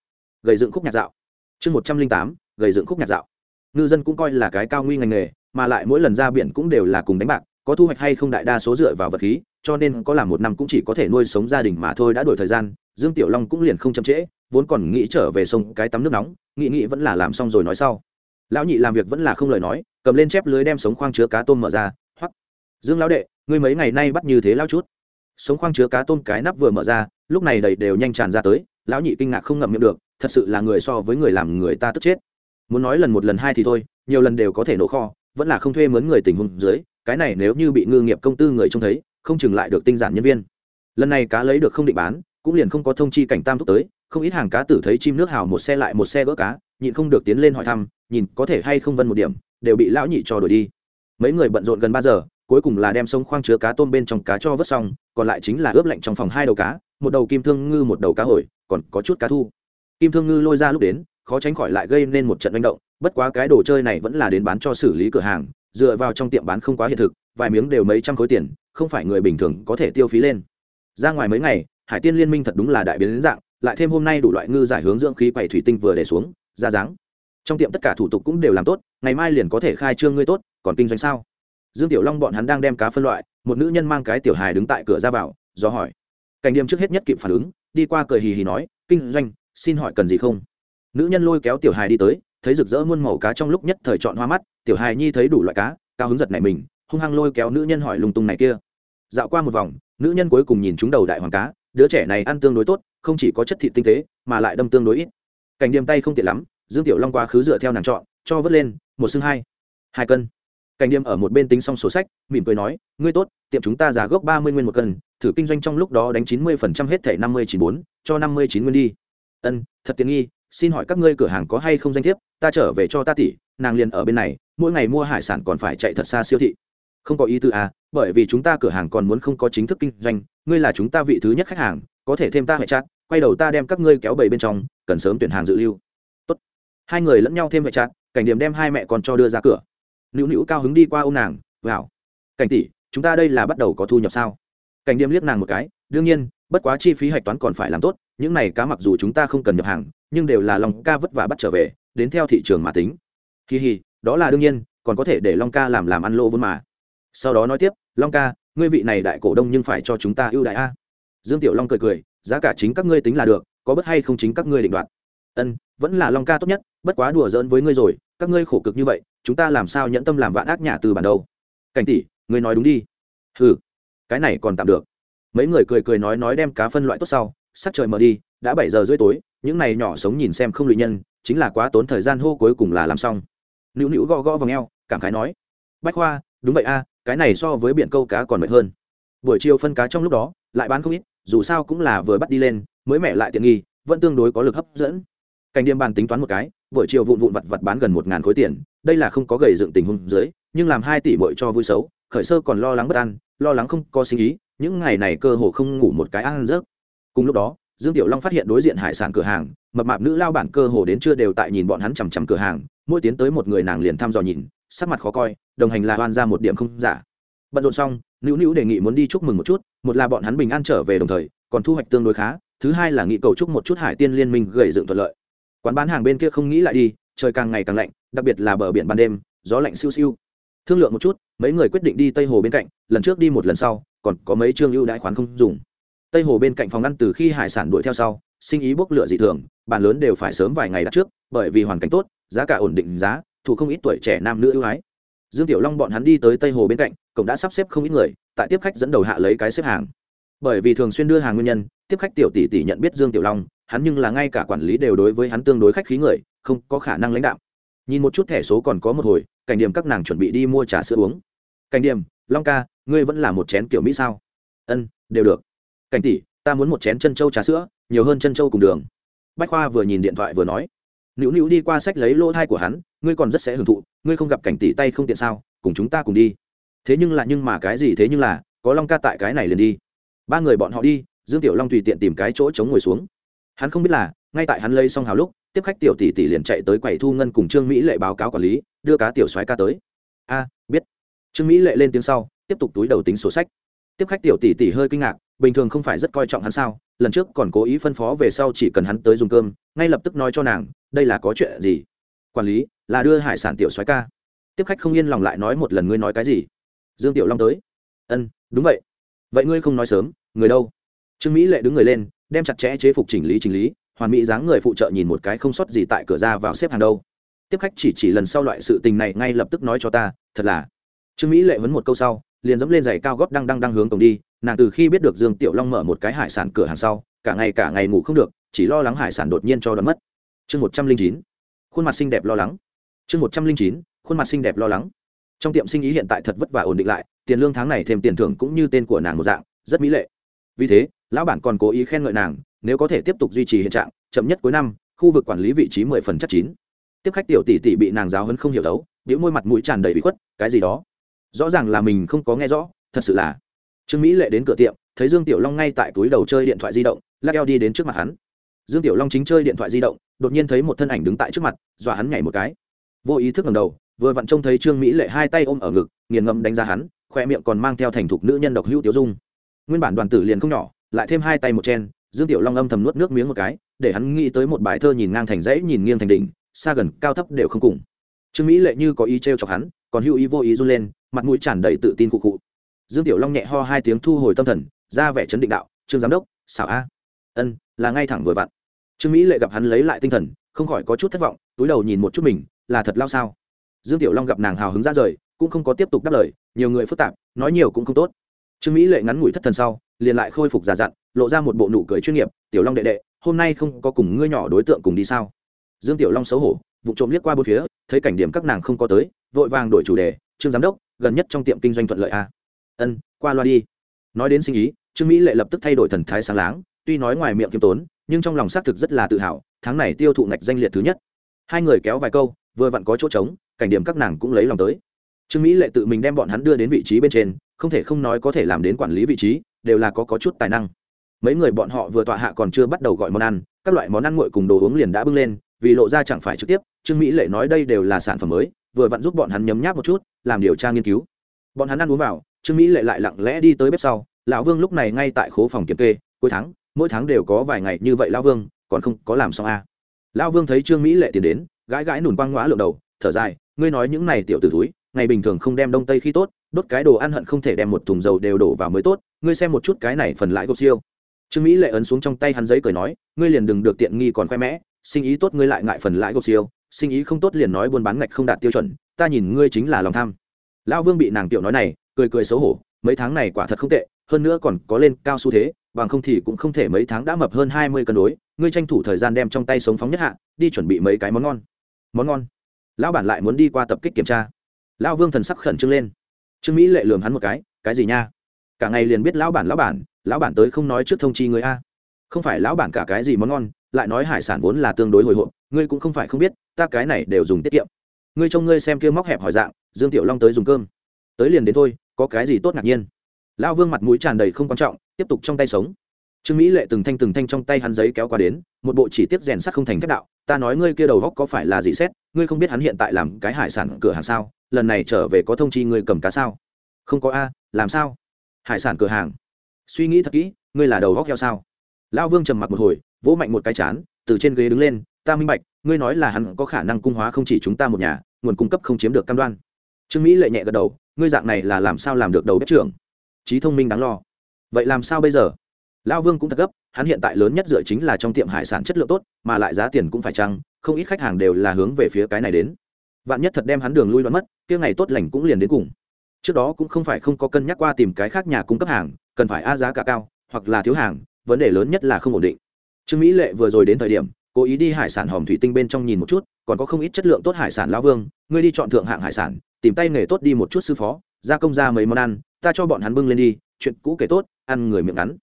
gầy dựng khúc nhạc dạo. Chương một trăm linh tám, gầy dựng khúc nhạc dạo. Ngư dân cũng coi là cái cao nguy ngành nghề, mà lại mỗi lần ra biển cũng đều là cùng đánh bạc, có thu hoạch hay không đại đa số dựa vào vật khí, cho nên có làm một năm cũng chỉ có thể nuôi sống gia đình mà thôi đã đổi thời gian, dương tiểu long cũng liền không chậm trễ, vốn còn nghĩ trở về sông cái tắm nước nóng nghị nghị vẫn là làm xong rồi nói sau. Lão nhị làm việc vẫn là không lời nói, cầm lên chép lưới đem sống khoang chứa cá tôm mở ra, hoắc. Dương lão đệ, ngươi mấy ngày nay bắt như thế lao chút? Sống khoang chứa cá tôm cái nắp vừa mở ra, lúc này đầy đều nhanh tràn ra tới, lão nhị kinh ngạc không ngậm miệng được, thật sự là người so với người làm người ta tức chết. Muốn nói lần một lần hai thì thôi, nhiều lần đều có thể nổ kho, vẫn là không thuê mướn người tình huống dưới, cái này nếu như bị ngư nghiệp công tư người trông thấy, không chừng lại được tinh giản nhân viên. Lần này cá lấy được không định bán, cũng liền không có thông chi cảnh tam thúc tới, không ít hàng cá tử thấy chim nước hào một xe lại một xe gỡ cá, nhịn không được tiến lên hỏi thăm, nhìn có thể hay không vân một điểm, đều bị lão nhị cho đổi đi. Mấy người bận rộn gần ba giờ cuối cùng là đem sông khoang chứa cá tôm bên trong cá cho vớt xong, còn lại chính là ướp lạnh trong phòng hai đầu cá, một đầu kim thương ngư, một đầu cá hồi, còn có chút cá thu. Kim thương ngư lôi ra lúc đến, khó tránh khỏi lại gây nên một trận manh động, bất quá cái đồ chơi này vẫn là đến bán cho xử lý cửa hàng, dựa vào trong tiệm bán không quá hiện thực, vài miếng đều mấy trăm khối tiền, không phải người bình thường có thể tiêu phí lên. Ra ngoài mấy ngày, hải tiên liên minh thật đúng là đại biến dạng, lại thêm hôm nay đủ loại ngư giải hướng dưỡng khí quầy thủy tinh vừa để xuống, ra dáng. Trong tiệm tất cả thủ tục cũng đều làm tốt, ngày mai liền có thể khai trương ngươi tốt, còn kinh doanh sao? Dương tiểu long bọn hắn đang đem cá phân loại, một nữ nhân mang cái tiểu hài đứng tại cửa ra vào, do hỏi. Cảnh điểm trước hết nhất kịp phản ứng, đi qua cười hì hì nói, kinh doanh, xin hỏi cần gì không? Nữ nhân lôi kéo tiểu hài đi tới, thấy rực rỡ muôn màu cá trong lúc nhất thời chọn hoa mắt, tiểu hài nhi thấy đủ loại cá, cao hứng giật này mình, hung hăng lôi kéo nữ nhân hỏi lung tung này kia. Dạo qua một vòng, nữ nhân cuối cùng nhìn chúng đầu đại hoàng cá, đứa trẻ này ăn tương đối tốt, không chỉ có chất thịt tinh tế, mà lại đâm tương đối ít. Cảnh điểm tay không tiện lắm, dương tiểu long quá khứ dựa theo nàng chọn, cho vớt lên, một xương hai. Hai cân cảnh điểm ở một bên tính xong sổ sách, mỉm cười nói, ngươi tốt, tiệm chúng ta giá gốc ba mươi nguyên một cân, thử kinh doanh trong lúc đó đánh chín mươi phần trăm hết thẻ năm mươi chín bốn, cho năm mươi chín nguyên đi. Ân, thật tiện nghi, xin hỏi các ngươi cửa hàng có hay không danh thiếp? Ta trở về cho ta tỷ, nàng liền ở bên này, mỗi ngày mua hải sản còn phải chạy thật xa siêu thị. Không có ý tư à bởi vì chúng ta cửa hàng còn muốn không có chính thức kinh doanh, ngươi là chúng ta vị thứ nhất khách hàng, có thể thêm ta hệ chặt quay đầu ta đem các ngươi kéo bầy bên trong, cần sớm tuyển hàng dự lưu. Tốt. hai người lẫn nhau thêm hệ chặt cảnh điểm đem hai mẹ con cho đưa ra cửa nữu nữu cao hứng đi qua ô nàng, vào. Cảnh tỷ, chúng ta đây là bắt đầu có thu nhập sao? Cảnh điềm liếc nàng một cái, đương nhiên, bất quá chi phí hạch toán còn phải làm tốt, những này cá mặc dù chúng ta không cần nhập hàng, nhưng đều là lòng ca vất vả bắt trở về, đến theo thị trường mà tính. Kỳ hì đó là đương nhiên, còn có thể để long ca làm làm ăn lô vốn mà. Sau đó nói tiếp, long ca, ngươi vị này đại cổ đông nhưng phải cho chúng ta ưu đại a. Dương tiểu long cười cười, giá cả chính các ngươi tính là được, có bất hay không chính các ngươi định đoạt. Ân, vẫn là long ca tốt nhất, bất quá đùa giỡn với ngươi rồi, các ngươi khổ cực như vậy chúng ta làm sao nhẫn tâm làm vạn ác nhà từ bản đâu? Cảnh tỷ, ngươi nói đúng đi. Ừ cái này còn tạm được. Mấy người cười cười nói nói đem cá phân loại tốt sau, sắc trời mở đi, đã bảy giờ rưỡi tối, những này nhỏ sống nhìn xem không lụy nhân, chính là quá tốn thời gian hô cuối cùng là làm xong. Nữu nữu gõ gõ vào ngheo cảm khái nói, bách khoa đúng vậy a, cái này so với biển câu cá còn mệt hơn. Buổi chiều phân cá trong lúc đó, lại bán không ít, dù sao cũng là vừa bắt đi lên, mới mẹ lại tiện nghi, vẫn tương đối có lực hấp dẫn. Cảnh điểm bàn tính toán một cái buổi chiều vụn vụn vặt vặt bán gần một ngàn khối tiền, đây là không có gầy dựng tình huống dưới, nhưng làm hai tỷ bội cho vui xấu, khởi sơ còn lo lắng bất an, lo lắng không có sinh ý, những ngày này cơ hồ không ngủ một cái ăn rớt cùng lúc đó, dương tiểu long phát hiện đối diện hải sản cửa hàng, mập mạp nữ lao bản cơ hồ đến chưa đều tại nhìn bọn hắn chằm chằm cửa hàng, mỗi tiến tới một người nàng liền thăm dò nhìn, sắc mặt khó coi, đồng hành là hoan ra một điểm không giả. Bận rộn xong, nữu nữu đề nghị muốn đi chúc mừng một chút, một là bọn hắn bình an trở về đồng thời, còn thu hoạch tương đối khá, thứ hai là nghị cầu chúc một chút hải tiên liên minh gầy dựng thuận lợi quán bán hàng bên kia không nghĩ lại đi, trời càng ngày càng lạnh, đặc biệt là bờ biển ban đêm, gió lạnh siêu siêu. Thương lượng một chút, mấy người quyết định đi tây hồ bên cạnh, lần trước đi một lần sau, còn có mấy chương ưu đãi khoán không dùng. Tây hồ bên cạnh phòng ngăn từ khi hải sản đuổi theo sau, sinh ý bốc lửa dị thường, bàn lớn đều phải sớm vài ngày đặt trước, bởi vì hoàn cảnh tốt, giá cả ổn định, giá, thủ không ít tuổi trẻ nam nữ ưu ái. Dương tiểu long bọn hắn đi tới tây hồ bên cạnh, cổng đã sắp xếp không ít người, tại tiếp khách dẫn đầu hạ lấy cái xếp hàng. Bởi vì thường xuyên đưa hàng nguyên nhân, tiếp khách tiểu tỷ tỷ nhận biết dương tiểu long hắn nhưng là ngay cả quản lý đều đối với hắn tương đối khách khí người, không có khả năng lãnh đạo nhìn một chút thẻ số còn có một hồi, cảnh điểm các nàng chuẩn bị đi mua trà sữa uống. Cảnh điểm, long ca, ngươi vẫn là một chén kiểu mỹ sao? Ân, đều được. Cảnh tỷ, ta muốn một chén chân trâu trà sữa, nhiều hơn chân trâu cùng đường. Bách khoa vừa nhìn điện thoại vừa nói. Nữu nữu đi qua sách lấy lỗ thai của hắn, ngươi còn rất sẽ hưởng thụ, ngươi không gặp cảnh tỷ tay không tiện sao, cùng chúng ta cùng đi. Thế nhưng là, nhưng mà cái gì thế nhưng là, có long ca tại cái này liền đi. Ba người bọn họ đi, dương tiểu long tùy tiện tìm cái chỗ chống ngồi xuống hắn không biết là, ngay tại hắn lấy xong hào lúc, tiếp khách tiểu tỷ tỷ liền chạy tới quầy thu ngân cùng trương mỹ lệ báo cáo quản lý, đưa cá tiểu soái ca tới. A, biết. Trương mỹ lệ lên tiếng sau, tiếp tục túi đầu tính sổ sách. Tiếp khách tiểu tỷ tỷ hơi kinh ngạc, bình thường không phải rất coi trọng hắn sao, lần trước còn cố ý phân phó về sau chỉ cần hắn tới dùng cơm, ngay lập tức nói cho nàng, đây là có chuyện gì? Quản lý, là đưa hải sản tiểu soái ca. Tiếp khách không yên lòng lại nói một lần ngươi nói cái gì? Dương tiểu long tới. Ân, đúng vậy. Vậy ngươi không nói sớm, người đâu? Trương mỹ lệ đứng người lên đem chặt chẽ chế phục chỉnh lý chỉnh lý, hoàn mỹ dáng người phụ trợ nhìn một cái không sót gì tại cửa ra vào xếp hàng đâu. Tiếp khách chỉ chỉ lần sau loại sự tình này ngay lập tức nói cho ta, thật là. Trương mỹ lệ vấn một câu sau, liền dẫm lên giày cao gót đang đang đang hướng cổng đi, nàng từ khi biết được dương tiểu long mở một cái hải sản cửa hàng sau, cả ngày cả ngày ngủ không được, chỉ lo lắng hải sản đột nhiên cho đoán mất. Chương một trăm linh chín, khuôn mặt xinh đẹp lo lắng. Chương một trăm linh chín, khuôn mặt xinh đẹp lo lắng. Trong tiệm sinh ý hiện tại thật vất vả ổn định lại, tiền lương tháng này thêm tiền thưởng cũng như tên của nàng một dạng, rất mỹ lệ. Vì thế lão bản còn cố ý khen ngợi nàng, nếu có thể tiếp tục duy trì hiện trạng, chậm nhất cuối năm, khu vực quản lý vị trí mười phần chắc chín. Tiếp khách tiểu tỷ tỷ bị nàng giáo hấn không hiểu đấu biểu môi mặt mũi tràn đầy bị khuất, cái gì đó? Rõ ràng là mình không có nghe rõ, thật sự là. Trương mỹ lệ đến cửa tiệm, thấy dương tiểu long ngay tại túi đầu chơi điện thoại di động, lắc eo đi đến trước mặt hắn. Dương tiểu long chính chơi điện thoại di động, đột nhiên thấy một thân ảnh đứng tại trước mặt, dọa hắn nhảy một cái. Vô ý thức ngầm đầu, vừa vặn trông thấy trương mỹ lệ hai tay ôm ở ngực, nghiền ngẫm đánh ra hắn, khoe miệng còn mang theo thành thục nữ nhân độc hữu tiểu dung. Nguyên bản đoàn tử liền không nhỏ lại thêm hai tay một chen, dương tiểu long âm thầm nuốt nước miếng một cái, để hắn nghĩ tới một bài thơ nhìn ngang thành dãy, nhìn nghiêng thành đỉnh, xa gần, cao thấp đều không cùng. Trương mỹ lệ như có ý t r e o chọc hắn, còn hữu ý vô ý run lên, mặt mũi tràn đầy tự tin cụ cụ dương tiểu long nhẹ ho hai tiếng thu hồi tâm thần, ra vẻ chấn định đạo, trương giám đốc, xảo a. Ân, là ngay thẳng vừa vặn. Trương mỹ lệ gặp hắn lấy lại tinh thần, không khỏi có chút thất vọng, túi đầu nhìn một chút mình, là thật lao sao? Dương tiểu long gặp nàng hào hứng ra rời, cũng không có tiếp tục đáp lời, nhiều người phức tạp, nói nhiều cũng không tốt. Trương mỹ lệ ngắn ngủi thất thần sau liền lại khôi phục giả dặn, lộ ra một bộ nụ cười chuyên nghiệp, tiểu long đệ đệ, hôm nay không có cùng ngươi nhỏ đối tượng cùng đi sao? Dương tiểu long xấu hổ, vụ trộm liếc qua bốn phía, thấy cảnh điểm các nàng không có tới, vội vàng đổi chủ đề, trương giám đốc, gần nhất trong tiệm kinh doanh thuận lợi a à? ân, qua loa đi. Nói đến sinh ý, trương mỹ lệ lập tức thay đổi thần thái sáng láng, tuy nói ngoài miệng kiêm tốn, nhưng trong lòng xác thực rất là tự hào, tháng này tiêu thụ ngạch danh liệt thứ nhất. Hai người kéo vài câu, vừa vặn có chỗ trống, cảnh điểm các nàng cũng lấy lòng tới. Trương mỹ lệ tự mình đem bọn hắn đưa đến vị trí bên trên không thể không nói có thể làm đến quản lý vị trí đều là có, có chút tài năng mấy người bọn họ vừa tọa hạ còn chưa bắt đầu gọi món ăn các loại món ăn nguội cùng đồ uống liền đã bưng lên vì lộ ra chẳng phải trực tiếp trương mỹ lệ nói đây đều là sản phẩm mới vừa vặn giúp bọn hắn nhấm nháp một chút làm điều tra nghiên cứu bọn hắn ăn uống vào trương mỹ lệ lại lặng lẽ đi tới bếp sau lão vương lúc này ngay tại khố phòng kiểm kê cuối tháng mỗi tháng đều có vài ngày như vậy lão vương còn không có làm xong a à. lão vương thấy trương mỹ lệ tiến đến gãi gãi nùn quang ngõa lượng đầu thở dài ngươi nói những này tiểu t ử túi ngày bình thường không đem đông tây khi tốt, đốt cái đồ ăn hận không thể đem một thùng dầu đều đổ vào mới tốt, ngươi xem một chút cái này phần lãi gộp siêu. Trương mỹ lệ ấn xuống trong tay hắn giấy cười nói, ngươi liền đừng được tiện nghi còn khoe mẽ, sinh ý tốt ngươi lại ngại phần lãi gộp siêu, sinh ý không tốt liền nói buôn bán ngạch không đạt tiêu chuẩn, ta nhìn ngươi chính là lòng tham. Lão vương bị nàng tiểu nói này, cười cười xấu hổ, mấy tháng này quả thật không tệ, hơn nữa còn có lên cao xu thế, bằng không thì cũng không thể mấy tháng đã mập hơn hai mươi cân đối, ngươi tranh thủ thời gian đem trong tay sống phóng nhất hạ, đi chuẩn bị mấy cái món ngon. Món ngon. Lão bản lại muốn đi qua tập kích kiểm tra lão vương thần sắc khẩn trương lên. Trương mỹ lệ lường hắn một cái cái gì nha? Cả ngày liền biết lão bản lão bản lão bản tới không nói trước thông chi người a. Không phải lão bản cả cái gì món ngon, lại nói hải sản vốn là tương đối hồi hộp, ngươi cũng không phải không biết, ta cái này đều dùng tiết kiệm. Ngươi trông ngươi xem kia móc hẹp hỏi dạng, dương tiểu long tới dùng cơm. Tới liền đến thôi, có cái gì tốt ngạc nhiên? Lão vương mặt mũi tràn đầy không quan trọng, tiếp tục trong tay sống. Trương mỹ lệ từng thanh từng thanh trong tay hắn giấy kéo qua đến, một bộ chỉ tiết rèn sắt không thành thép đạo, ta nói ngươi kia đầu góc có phải là gì xét, ngươi không biết hắn hiện tại làm cái hải sản cửa hàng sao? Lần này trở về có thông chi ngươi cầm cá sao? Không có a, làm sao? Hải sản cửa hàng. Suy nghĩ thật kỹ, ngươi là đầu góc heo sao? Lão vương trầm mặc một hồi, vỗ mạnh một cái chán, từ trên ghế đứng lên, ta minh bạch, ngươi nói là hắn có khả năng cung hóa không chỉ chúng ta một nhà, nguồn cung cấp không chiếm được cam đoan. Trương mỹ lệ nhẹ gật đầu, ngươi dạng này là làm sao làm được đầu bếp trưởng? Trí thông minh đáng lo. Vậy làm sao bây giờ? Lão vương cũng thật gấp, hắn hiện tại lớn nhất dựa chính là trong tiệm hải sản chất lượng tốt, mà lại giá tiền cũng phải chăng, không ít khách hàng đều là hướng về phía cái này đến vạn nhất thật đem hắn đường lui đoán mất, kia ngày tốt lành cũng liền đến cùng. Trước đó cũng không phải không có cân nhắc qua tìm cái khác nhà cung cấp hàng, cần phải a giá cả cao, hoặc là thiếu hàng, vấn đề lớn nhất là không ổn định. Trương mỹ lệ vừa rồi đến thời điểm, cố ý đi hải sản hòm thủy tinh bên trong nhìn một chút, còn có không ít chất lượng tốt hải sản lão vương, ngươi đi chọn thượng hạng hải sản, tìm tay nghề tốt đi một chút sư phó gia công ra mấy món ăn, ta cho bọn hắn bưng lên đi, chuyện cũ kể tốt, ăn người miệng ngắn.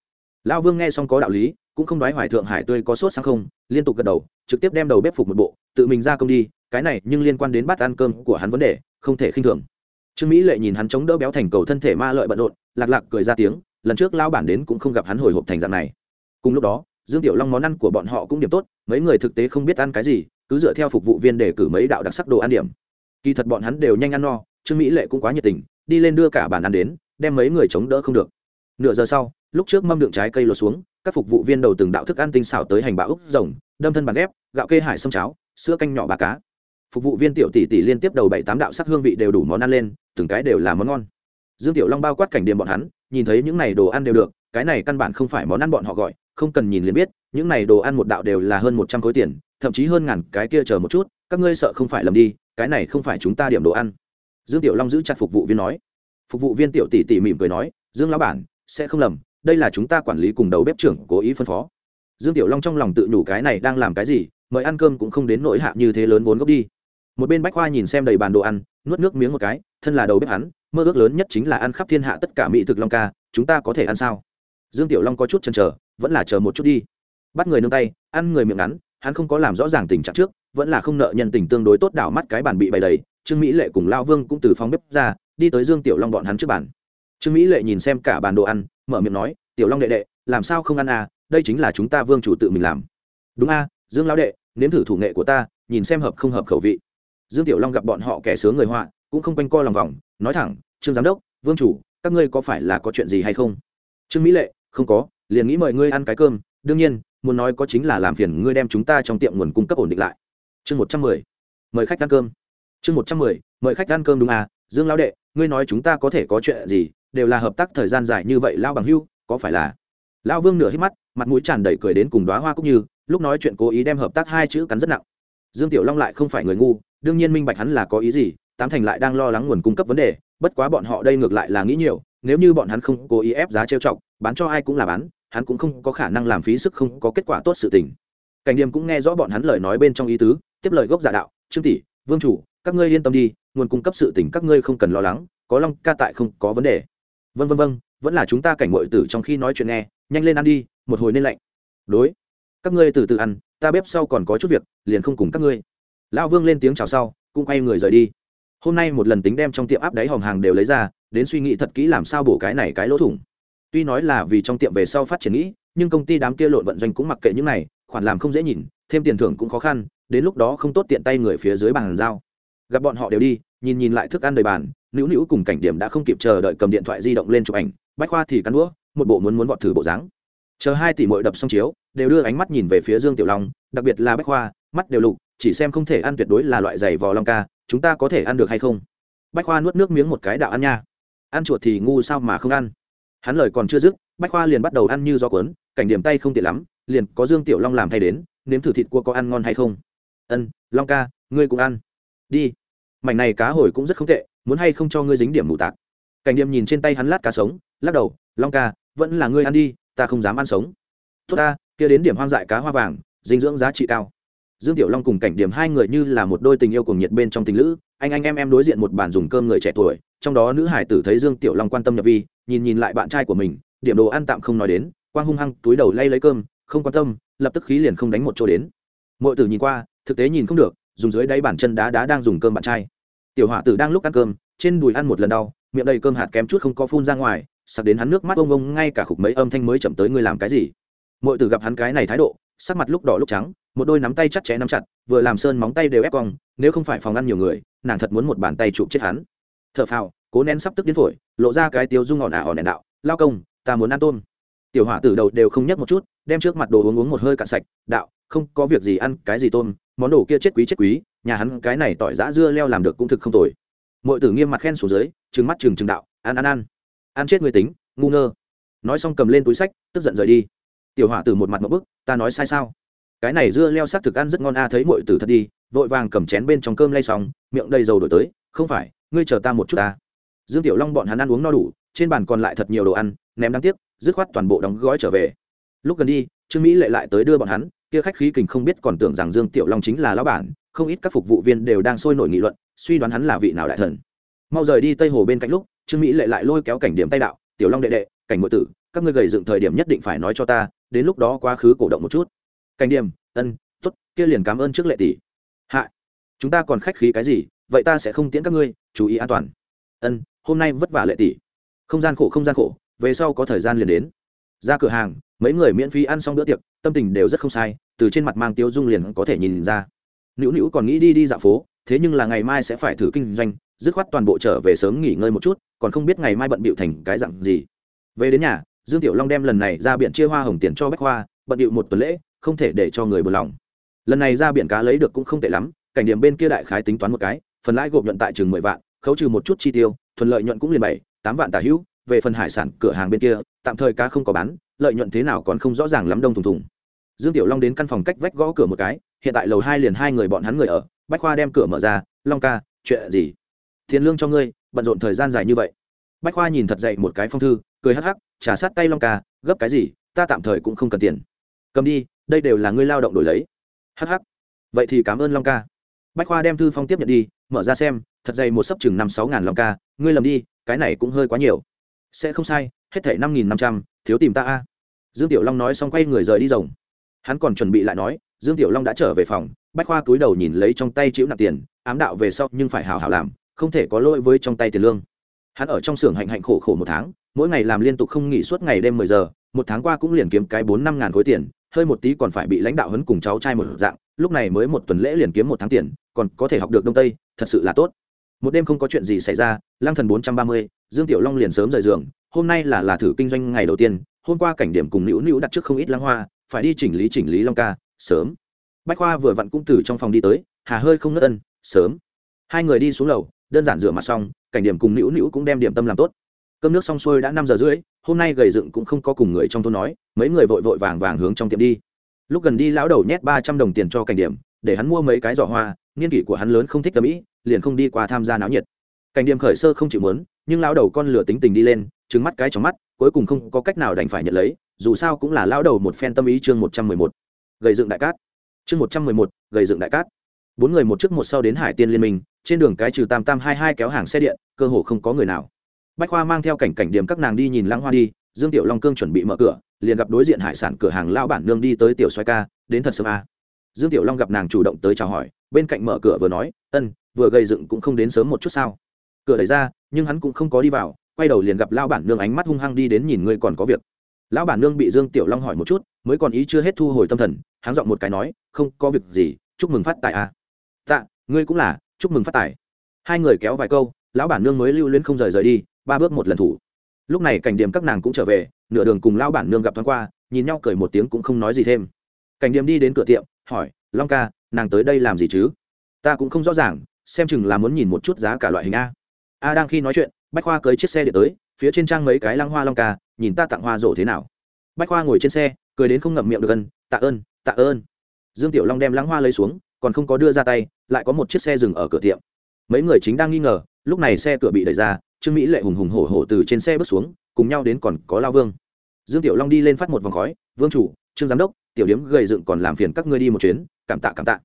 Lão vương nghe xong có đạo lý cũng không đoái hoài thượng hải tươi có sốt sang không, liên tục gật đầu, trực tiếp đem đầu bếp phục một bộ, tự mình ra công đi, cái này nhưng liên quan đến bát ăn cơm của hắn vấn đề, không thể khinh thường. Trương mỹ lệ nhìn hắn chống đỡ béo thành cầu thân thể ma lợi bận rộn, lạc lạc cười ra tiếng, lần trước lao bản đến cũng không gặp hắn hồi hộp thành dạng này. Cùng lúc đó, dương tiểu long món ăn của bọn họ cũng điểm tốt, mấy người thực tế không biết ăn cái gì, cứ dựa theo phục vụ viên để cử mấy đạo đặc sắc đồ ăn điểm. Kỳ thật bọn hắn đều nhanh ăn no, trương mỹ lệ cũng quá nhiệt tình, đi lên đưa cả bàn ăn đến, đem mấy người chống đỡ không được. Nửa giờ sau, lúc trước mâm đựng trái cây lột xuống các phục vụ viên đầu từng đạo thức ăn tinh xảo tới hành bạo úc rồng, đâm thân bàn ghép, gạo kê hải sông cháo, sữa canh nhỏ bà cá. Phục vụ viên tiểu tỷ tỷ liên tiếp đầu bảy tám đạo sắc hương vị đều đủ món ăn lên, từng cái đều là món ngon. Dương tiểu long bao quát cảnh điểm bọn hắn, nhìn thấy những này đồ ăn đều được, cái này căn bản không phải món ăn bọn họ gọi, không cần nhìn liền biết, những này đồ ăn một đạo đều là hơn một trăm khối tiền, thậm chí hơn ngàn cái kia chờ một chút, các ngươi sợ không phải lầm đi, cái này không phải chúng ta điểm đồ ăn. Dương tiểu long giữ chặt phục vụ viên nói. Phục vụ viên tiểu tỷ tỷ mỉm cười nói, dương lão bản, sẽ không lầm đây là chúng ta quản lý cùng đầu bếp trưởng cố ý phân phó. Dương tiểu long trong lòng tự nhủ cái này đang làm cái gì, mời ăn cơm cũng không đến nỗi hạ như thế lớn vốn gốc đi. Một bên bách khoa nhìn xem đầy bàn đồ ăn, nuốt nước miếng một cái, thân là đầu bếp hắn, mơ ước lớn nhất chính là ăn khắp thiên hạ tất cả mỹ thực long ca, chúng ta có thể ăn sao? Dương tiểu long có chút chần chờ, vẫn là chờ một chút đi. Bắt người nương tay, ăn người miệng ngắn, hắn không có làm rõ ràng tình trạng trước, vẫn là không nợ nhân tình tương đối tốt đảo mắt cái bàn bị bày đầy, trương mỹ lệ cùng lao vương cũng từ phòng bếp ra, đi tới dương tiểu long bọn hắn trước bàn. Trương mỹ lệ nhìn xem cả bàn đồ ăn mở miệng nói, tiểu long đệ đệ, làm sao không ăn à? Đây chính là chúng ta vương chủ tự mình làm. Đúng a, dương lão đệ, nếm thử thủ nghệ của ta, nhìn xem hợp không hợp khẩu vị. Dương tiểu long gặp bọn họ kẻ sướng người họa, cũng không quanh co lòng vòng, nói thẳng, trương giám đốc, vương chủ, các ngươi có phải là có chuyện gì hay không? Trương mỹ lệ, không có, liền nghĩ mời ngươi ăn cái cơm, đương nhiên, muốn nói có chính là làm phiền ngươi đem chúng ta trong tiệm nguồn cung cấp ổn định lại. Chương một trăm mười, mời khách ăn cơm. Chương một trăm mười, mời khách ăn cơm đúng à? Dương lão đệ, ngươi nói chúng ta có thể có chuyện gì đều là hợp tác thời gian dài như vậy lao bằng hưu, có phải là? Lao vương nửa hít mắt, mặt mũi tràn đầy cười đến cùng đoá hoa cũng như, lúc nói chuyện cố ý đem hợp tác hai chữ cắn rất nặng. Dương tiểu long lại không phải người ngu, đương nhiên minh bạch hắn là có ý gì, tám thành lại đang lo lắng nguồn cung cấp vấn đề, bất quá bọn họ đây ngược lại là nghĩ nhiều, nếu như bọn hắn không cố ý ép giá trêu chọc, bán cho ai cũng là bán, hắn cũng không có khả năng làm phí sức không có kết quả tốt sự tình. Cảnh điểm cũng nghe rõ bọn hắn lời nói bên trong ý tứ, tiếp lời gốc giả đạo, trương tỷ, vương chủ, các ngươi yên tâm đi, nguồn cung cấp sự tình các ngươi không cần lo lắng, có long ca tại không có vấn đề vân vân vân vẫn là chúng ta cảnh mội tử trong khi nói chuyện nghe, nhanh lên ăn đi, một hồi nên lạnh. Đối, các ngươi từ từ ăn, ta bếp sau còn có chút việc, liền không cùng các ngươi. Lão vương lên tiếng chào sau, cũng quay người rời đi. Hôm nay một lần tính đem trong tiệm áp đáy hòm hàng đều lấy ra, đến suy nghĩ thật kỹ làm sao bổ cái này cái lỗ thủng. Tuy nói là vì trong tiệm về sau phát triển nghĩ, nhưng công ty đám kia lộn vận doanh cũng mặc kệ những này, khoản làm không dễ nhìn, thêm tiền thưởng cũng khó khăn, đến lúc đó không tốt tiện tay người phía dưới bàn giao gặp bọn họ đều đi, nhìn nhìn lại thức ăn đầy bàn, nữu nữu cùng cảnh điểm đã không kịp chờ đợi cầm điện thoại di động lên chụp ảnh, bách khoa thì cắn đũa, một bộ muốn muốn vọt thử bộ dáng. Chờ hai tỷ mội đập xong chiếu, đều đưa ánh mắt nhìn về phía dương tiểu long, đặc biệt là bách khoa, mắt đều lục, chỉ xem không thể ăn tuyệt đối là loại giày vò long ca, chúng ta có thể ăn được hay không? Bách khoa nuốt nước miếng một cái đạo ăn nha. Ăn chuột thì ngu sao mà không ăn? Hắn lời còn chưa dứt, bách khoa liền bắt đầu ăn như do cuốn, cảnh điểm tay không tiện lắm, liền có dương tiểu long làm thay đến, nếm thử thịt cua có ăn ngon hay không? Ân, long ca, ngươi cũng ăn đi. Mảnh này cá hồi cũng rất không tệ, muốn hay không cho ngươi dính điểm mù tạc. Cảnh điểm nhìn trên tay hắn lát cá sống, lắc đầu, long ca, vẫn là ngươi ăn đi, ta không dám ăn sống. Tốt ta, kia đến điểm hoang dại cá hoa vàng, dinh dưỡng giá trị cao. Dương tiểu long cùng cảnh điểm hai người như là một đôi tình yêu cùng nhiệt bên trong tình lữ, anh anh em em đối diện một bàn dùng cơm người trẻ tuổi, trong đó nữ hải tử thấy dương tiểu long quan tâm nhập vi, nhìn nhìn lại bạn trai của mình, điểm đồ ăn tạm không nói đến, quang hung hăng túi đầu lay lấy cơm, không quan tâm, lập tức khí liền không đánh một chỗ đến. Mọi tử nhìn qua, thực tế nhìn không được dùng dưới đáy bàn chân đá đá đang dùng cơm bạn trai. Tiểu hỏa tử đang lúc ăn cơm, trên đùi ăn một lần đau, miệng đầy cơm hạt kém chút không có phun ra ngoài, sặc đến hắn nước mắt ông ông, ngay cả khục mấy âm thanh mới chậm tới ngươi làm cái gì? Mọi tử gặp hắn cái này thái độ, sắc mặt lúc đỏ lúc trắng, một đôi nắm tay chặt chẽ nắm chặt, vừa làm sơn móng tay đều ép cong, nếu không phải phòng ăn nhiều người, nàng thật muốn một bàn tay chụp chết hắn. T h ở phào, cố nén sắp tức đến phổi, lộ ra cái tiêu dung ngọn ả ỏn đèn đạo, lao công, ta muốn ăn tôm. Tiểu hỏa tử đầu đều không nhấc một chút, đem trước mặt đồ uống uống một hơi cạn sạch, đạo, không có việc gì ăn cái gì tôm món đồ kia chết quý chết quý, nhà hắn cái này tỏi giã dưa leo làm được cũng thực không tồi. Mọi tử nghiêm mặt khen xuống dưới, trừng mắt trừng trừng đạo, ăn ăn ăn. Ăn chết người tính, ngu ngơ. Nói xong cầm lên túi sách, tức giận rời đi. Tiểu hỏa tử một mặt một bức, ta nói sai sao? Cái này dưa leo xác thực ăn rất ngon a, thấy mọi tử thật đi. Vội vàng cầm chén bên trong cơm lay xong, miệng đầy dầu đổi tới, không phải, ngươi chờ ta một chút ta. Dương tiểu long bọn hắn ăn uống no đủ, trên bàn còn lại thật nhiều đồ ăn, ném đáng tiếc, dứt khoát toàn bộ đóng gói trở về. Lúc gần đi, trương mỹ lệ lại tới đưa bọn hắn kia khách khí kình không biết còn tưởng rằng dương tiểu long chính là lão bản, không ít các phục vụ viên đều đang sôi nổi nghị luận, suy đoán hắn là vị nào đại thần. Mau rời đi tây hồ bên cạnh lúc, trương mỹ lệ lại lôi kéo cảnh điểm tay đạo, tiểu long đệ đệ, cảnh muội tử, các ngươi gầy dựng thời điểm nhất định phải nói cho ta, đến lúc đó quá khứ cổ động một chút. Cảnh điểm, ân t ố t kia liền cảm ơn trước lệ tỷ. Hạ, chúng ta còn khách khí cái gì, vậy ta sẽ không tiễn các ngươi, chú ý an toàn. Ân, hôm nay vất vả lệ tỷ. Không gian khổ, không gian khổ, về sau có thời gian liền đến. Ra cửa hàng mấy người miễn phí ăn xong bữa tiệc, tâm tình đều rất không sai, từ trên mặt mang tiêu dung liền có thể nhìn ra. Nữu nữu còn nghĩ đi đi dạo phố, thế nhưng là ngày mai sẽ phải thử kinh doanh, dứt khoát toàn bộ trở về sớm nghỉ ngơi một chút, còn không biết ngày mai bận bịu thành cái dặn gì. Về đến nhà, dương tiểu long đem lần này ra biển chia hoa hồng tiền cho bách hoa bận bịu một tuần lễ, không thể để cho người buồn lòng. Lần này ra biển cá lấy được cũng không tệ lắm, cảnh điểm bên kia đại khái tính toán một cái, phần lãi gộp nhuận tại chừng mười vạn, khấu trừ một chút chi tiêu, thuận lợi nhuận cũng liền bảy, tám vạn tả hữu về phần hải sản cửa hàng bên kia, tạm thời cá không có bán, lợi nhuận thế nào còn không rõ ràng lắm đông thùng thùng. Dương tiểu long đến căn phòng cách vách gõ cửa một cái, hiện tại lầu hai liền hai người bọn hắn người ở, bách khoa đem cửa mở ra, long ca, chuyện gì? Tiền lương cho ngươi, bận rộn thời gian dài như vậy. Bách khoa nhìn thật dậy một cái phong thư, cười hắc hắc trả sát tay long ca, gấp cái gì, ta tạm thời cũng không cần tiền. Cầm đi, đây đều là ngươi lao động đổi lấy. Hắc hắc. Vậy thì cảm ơn long ca. Bách khoa đem thư phong tiếp nhận đi, mở ra xem, thật dày một sấp chừng năm sáu ngàn long ca, ngươi lầm đi, cái này cũng hơi quá nhiều sẽ không sai, hết thảy năm nghìn năm trăm, thiếu tìm ta a. Dương tiểu long nói xong quay người rời đi rồng. Hắn còn chuẩn bị lại nói, dương tiểu long đã trở về phòng, bách khoa cúi đầu nhìn lấy trong tay chịu nặng tiền, ám đạo về sau nhưng phải hào hào làm, không thể có lỗi với trong tay tiền lương. Hắn ở trong xưởng hạnh hạnh khổ khổ một tháng, mỗi ngày làm liên tục không nghỉ suốt ngày đêm mười giờ, một tháng qua cũng liền kiếm cái bốn năm ngàn khối tiền, hơi một tí còn phải bị lãnh đạo hấn cùng cháu trai một dạng, lúc này mới một tuần lễ liền kiếm một tháng tiền, còn có thể học được đông tây, thật sự là tốt. Một đêm không có chuyện gì xảy ra lang thần bốn trăm ba mươi dương tiểu long liền sớm rời giường, hôm nay là là thử kinh doanh ngày đầu tiên, hôm qua cảnh điểm cùng nữu nữu đặt trước không ít lăng hoa, phải đi chỉnh lý chỉnh lý long ca, sớm. Bách khoa vừa vặn cũng từ trong phòng đi tới, hà hơi không nớt ân, sớm. Hai người đi xuống lầu, đơn giản rửa mặt xong, cảnh điểm cùng nữu nữu cũng đem điểm tâm làm tốt. Cơm nước xong xuôi đã năm giờ rưỡi, hôm nay gầy dựng cũng không có cùng người trong thôn nói, mấy người vội vội vàng vàng hướng trong tiệm đi. Lúc gần đi lão đầu nhét ba trăm đồng tiền cho cảnh điểm, để hắn mua mấy cái giỏ hoa, niên kỷ của hắn lớn không thích tầm ĩ liền không đi qua tham gia náo nhiệt. Cảnh điểm khởi sơ không chịu muốn nhưng lão đầu con lửa tính tình đi lên trứng mắt cái trong mắt, cuối cùng không có cách nào đành phải nhận lấy, dù sao cũng là lão đầu một phen tâm ý chương một trăm mười một. Gầy dựng đại cát. Chương một trăm mười một, gầy dựng đại cát. Bốn người một trước một sau đến hải tiên liên minh, trên đường cái trừ tam tam hai hai kéo hàng xe điện, cơ hồ không có người nào. Bách khoa mang theo cảnh cảnh điểm các nàng đi nhìn lãng hoa đi, dương tiểu long cương chuẩn bị mở cửa, liền gặp đối diện hải sản cửa hàng lao bản nương đi tới tiểu xoay ca, đến thật sớm a à. dương tiểu long gặp nàng chủ động tới chào hỏi, bên cạnh mở cửa vừa nói, ân, vừa gây dựng cũng không đến sớm một chút sao? Cửa đẩy ra, nhưng hắn cũng không có đi vào, quay đầu liền gặp lão bản nương ánh mắt hung hăng đi đến nhìn ngươi còn có việc. Lão bản nương bị dương tiểu long hỏi một chút, mới còn ý chưa hết thu hồi tâm thần, hắn giọng một cái nói, không có việc gì, chúc mừng phát tài à. tạ, ngươi cũng là, chúc mừng phát tài. Hai người kéo vài câu, lão bản nương mới lưu luyến không rời rời đi, ba bước một lần thủ. Lúc này cảnh điểm các nàng cũng trở về, nửa đường cùng lão bản nương gặp thoáng qua, nhìn nhau cười một tiếng cũng không nói gì thêm. Cảnh điểm đi đến cửa tiệm, hỏi, long ca, nàng tới đây làm gì chứ? Ta cũng không rõ ràng, xem chừng là muốn nhìn một chút giá cả loại hình a a đang khi nói chuyện, bách khoa cưới chiếc xe điện tới, phía trên trang mấy cái lăng hoa long ca, nhìn ta tặng hoa rổ thế nào. Bách khoa ngồi trên xe, cười đến không ngậm miệng được ân, tạ ơn tạ ơn. Dương tiểu long đem lăng hoa lấy xuống, còn không có đưa ra tay, lại có một chiếc xe dừng ở cửa tiệm. Mấy người chính đang nghi ngờ, lúc này xe cửa bị đẩy ra, trương mỹ lệ hùng hùng hổ hổ từ trên xe bước xuống, cùng nhau đến còn có lao vương. Dương tiểu long đi lên phát một vòng khói, vương chủ, trương giám đốc, tiểu điếm gầy dựng còn làm phiền các ngươi đi một chuyến, cảm tạ cảm tạ.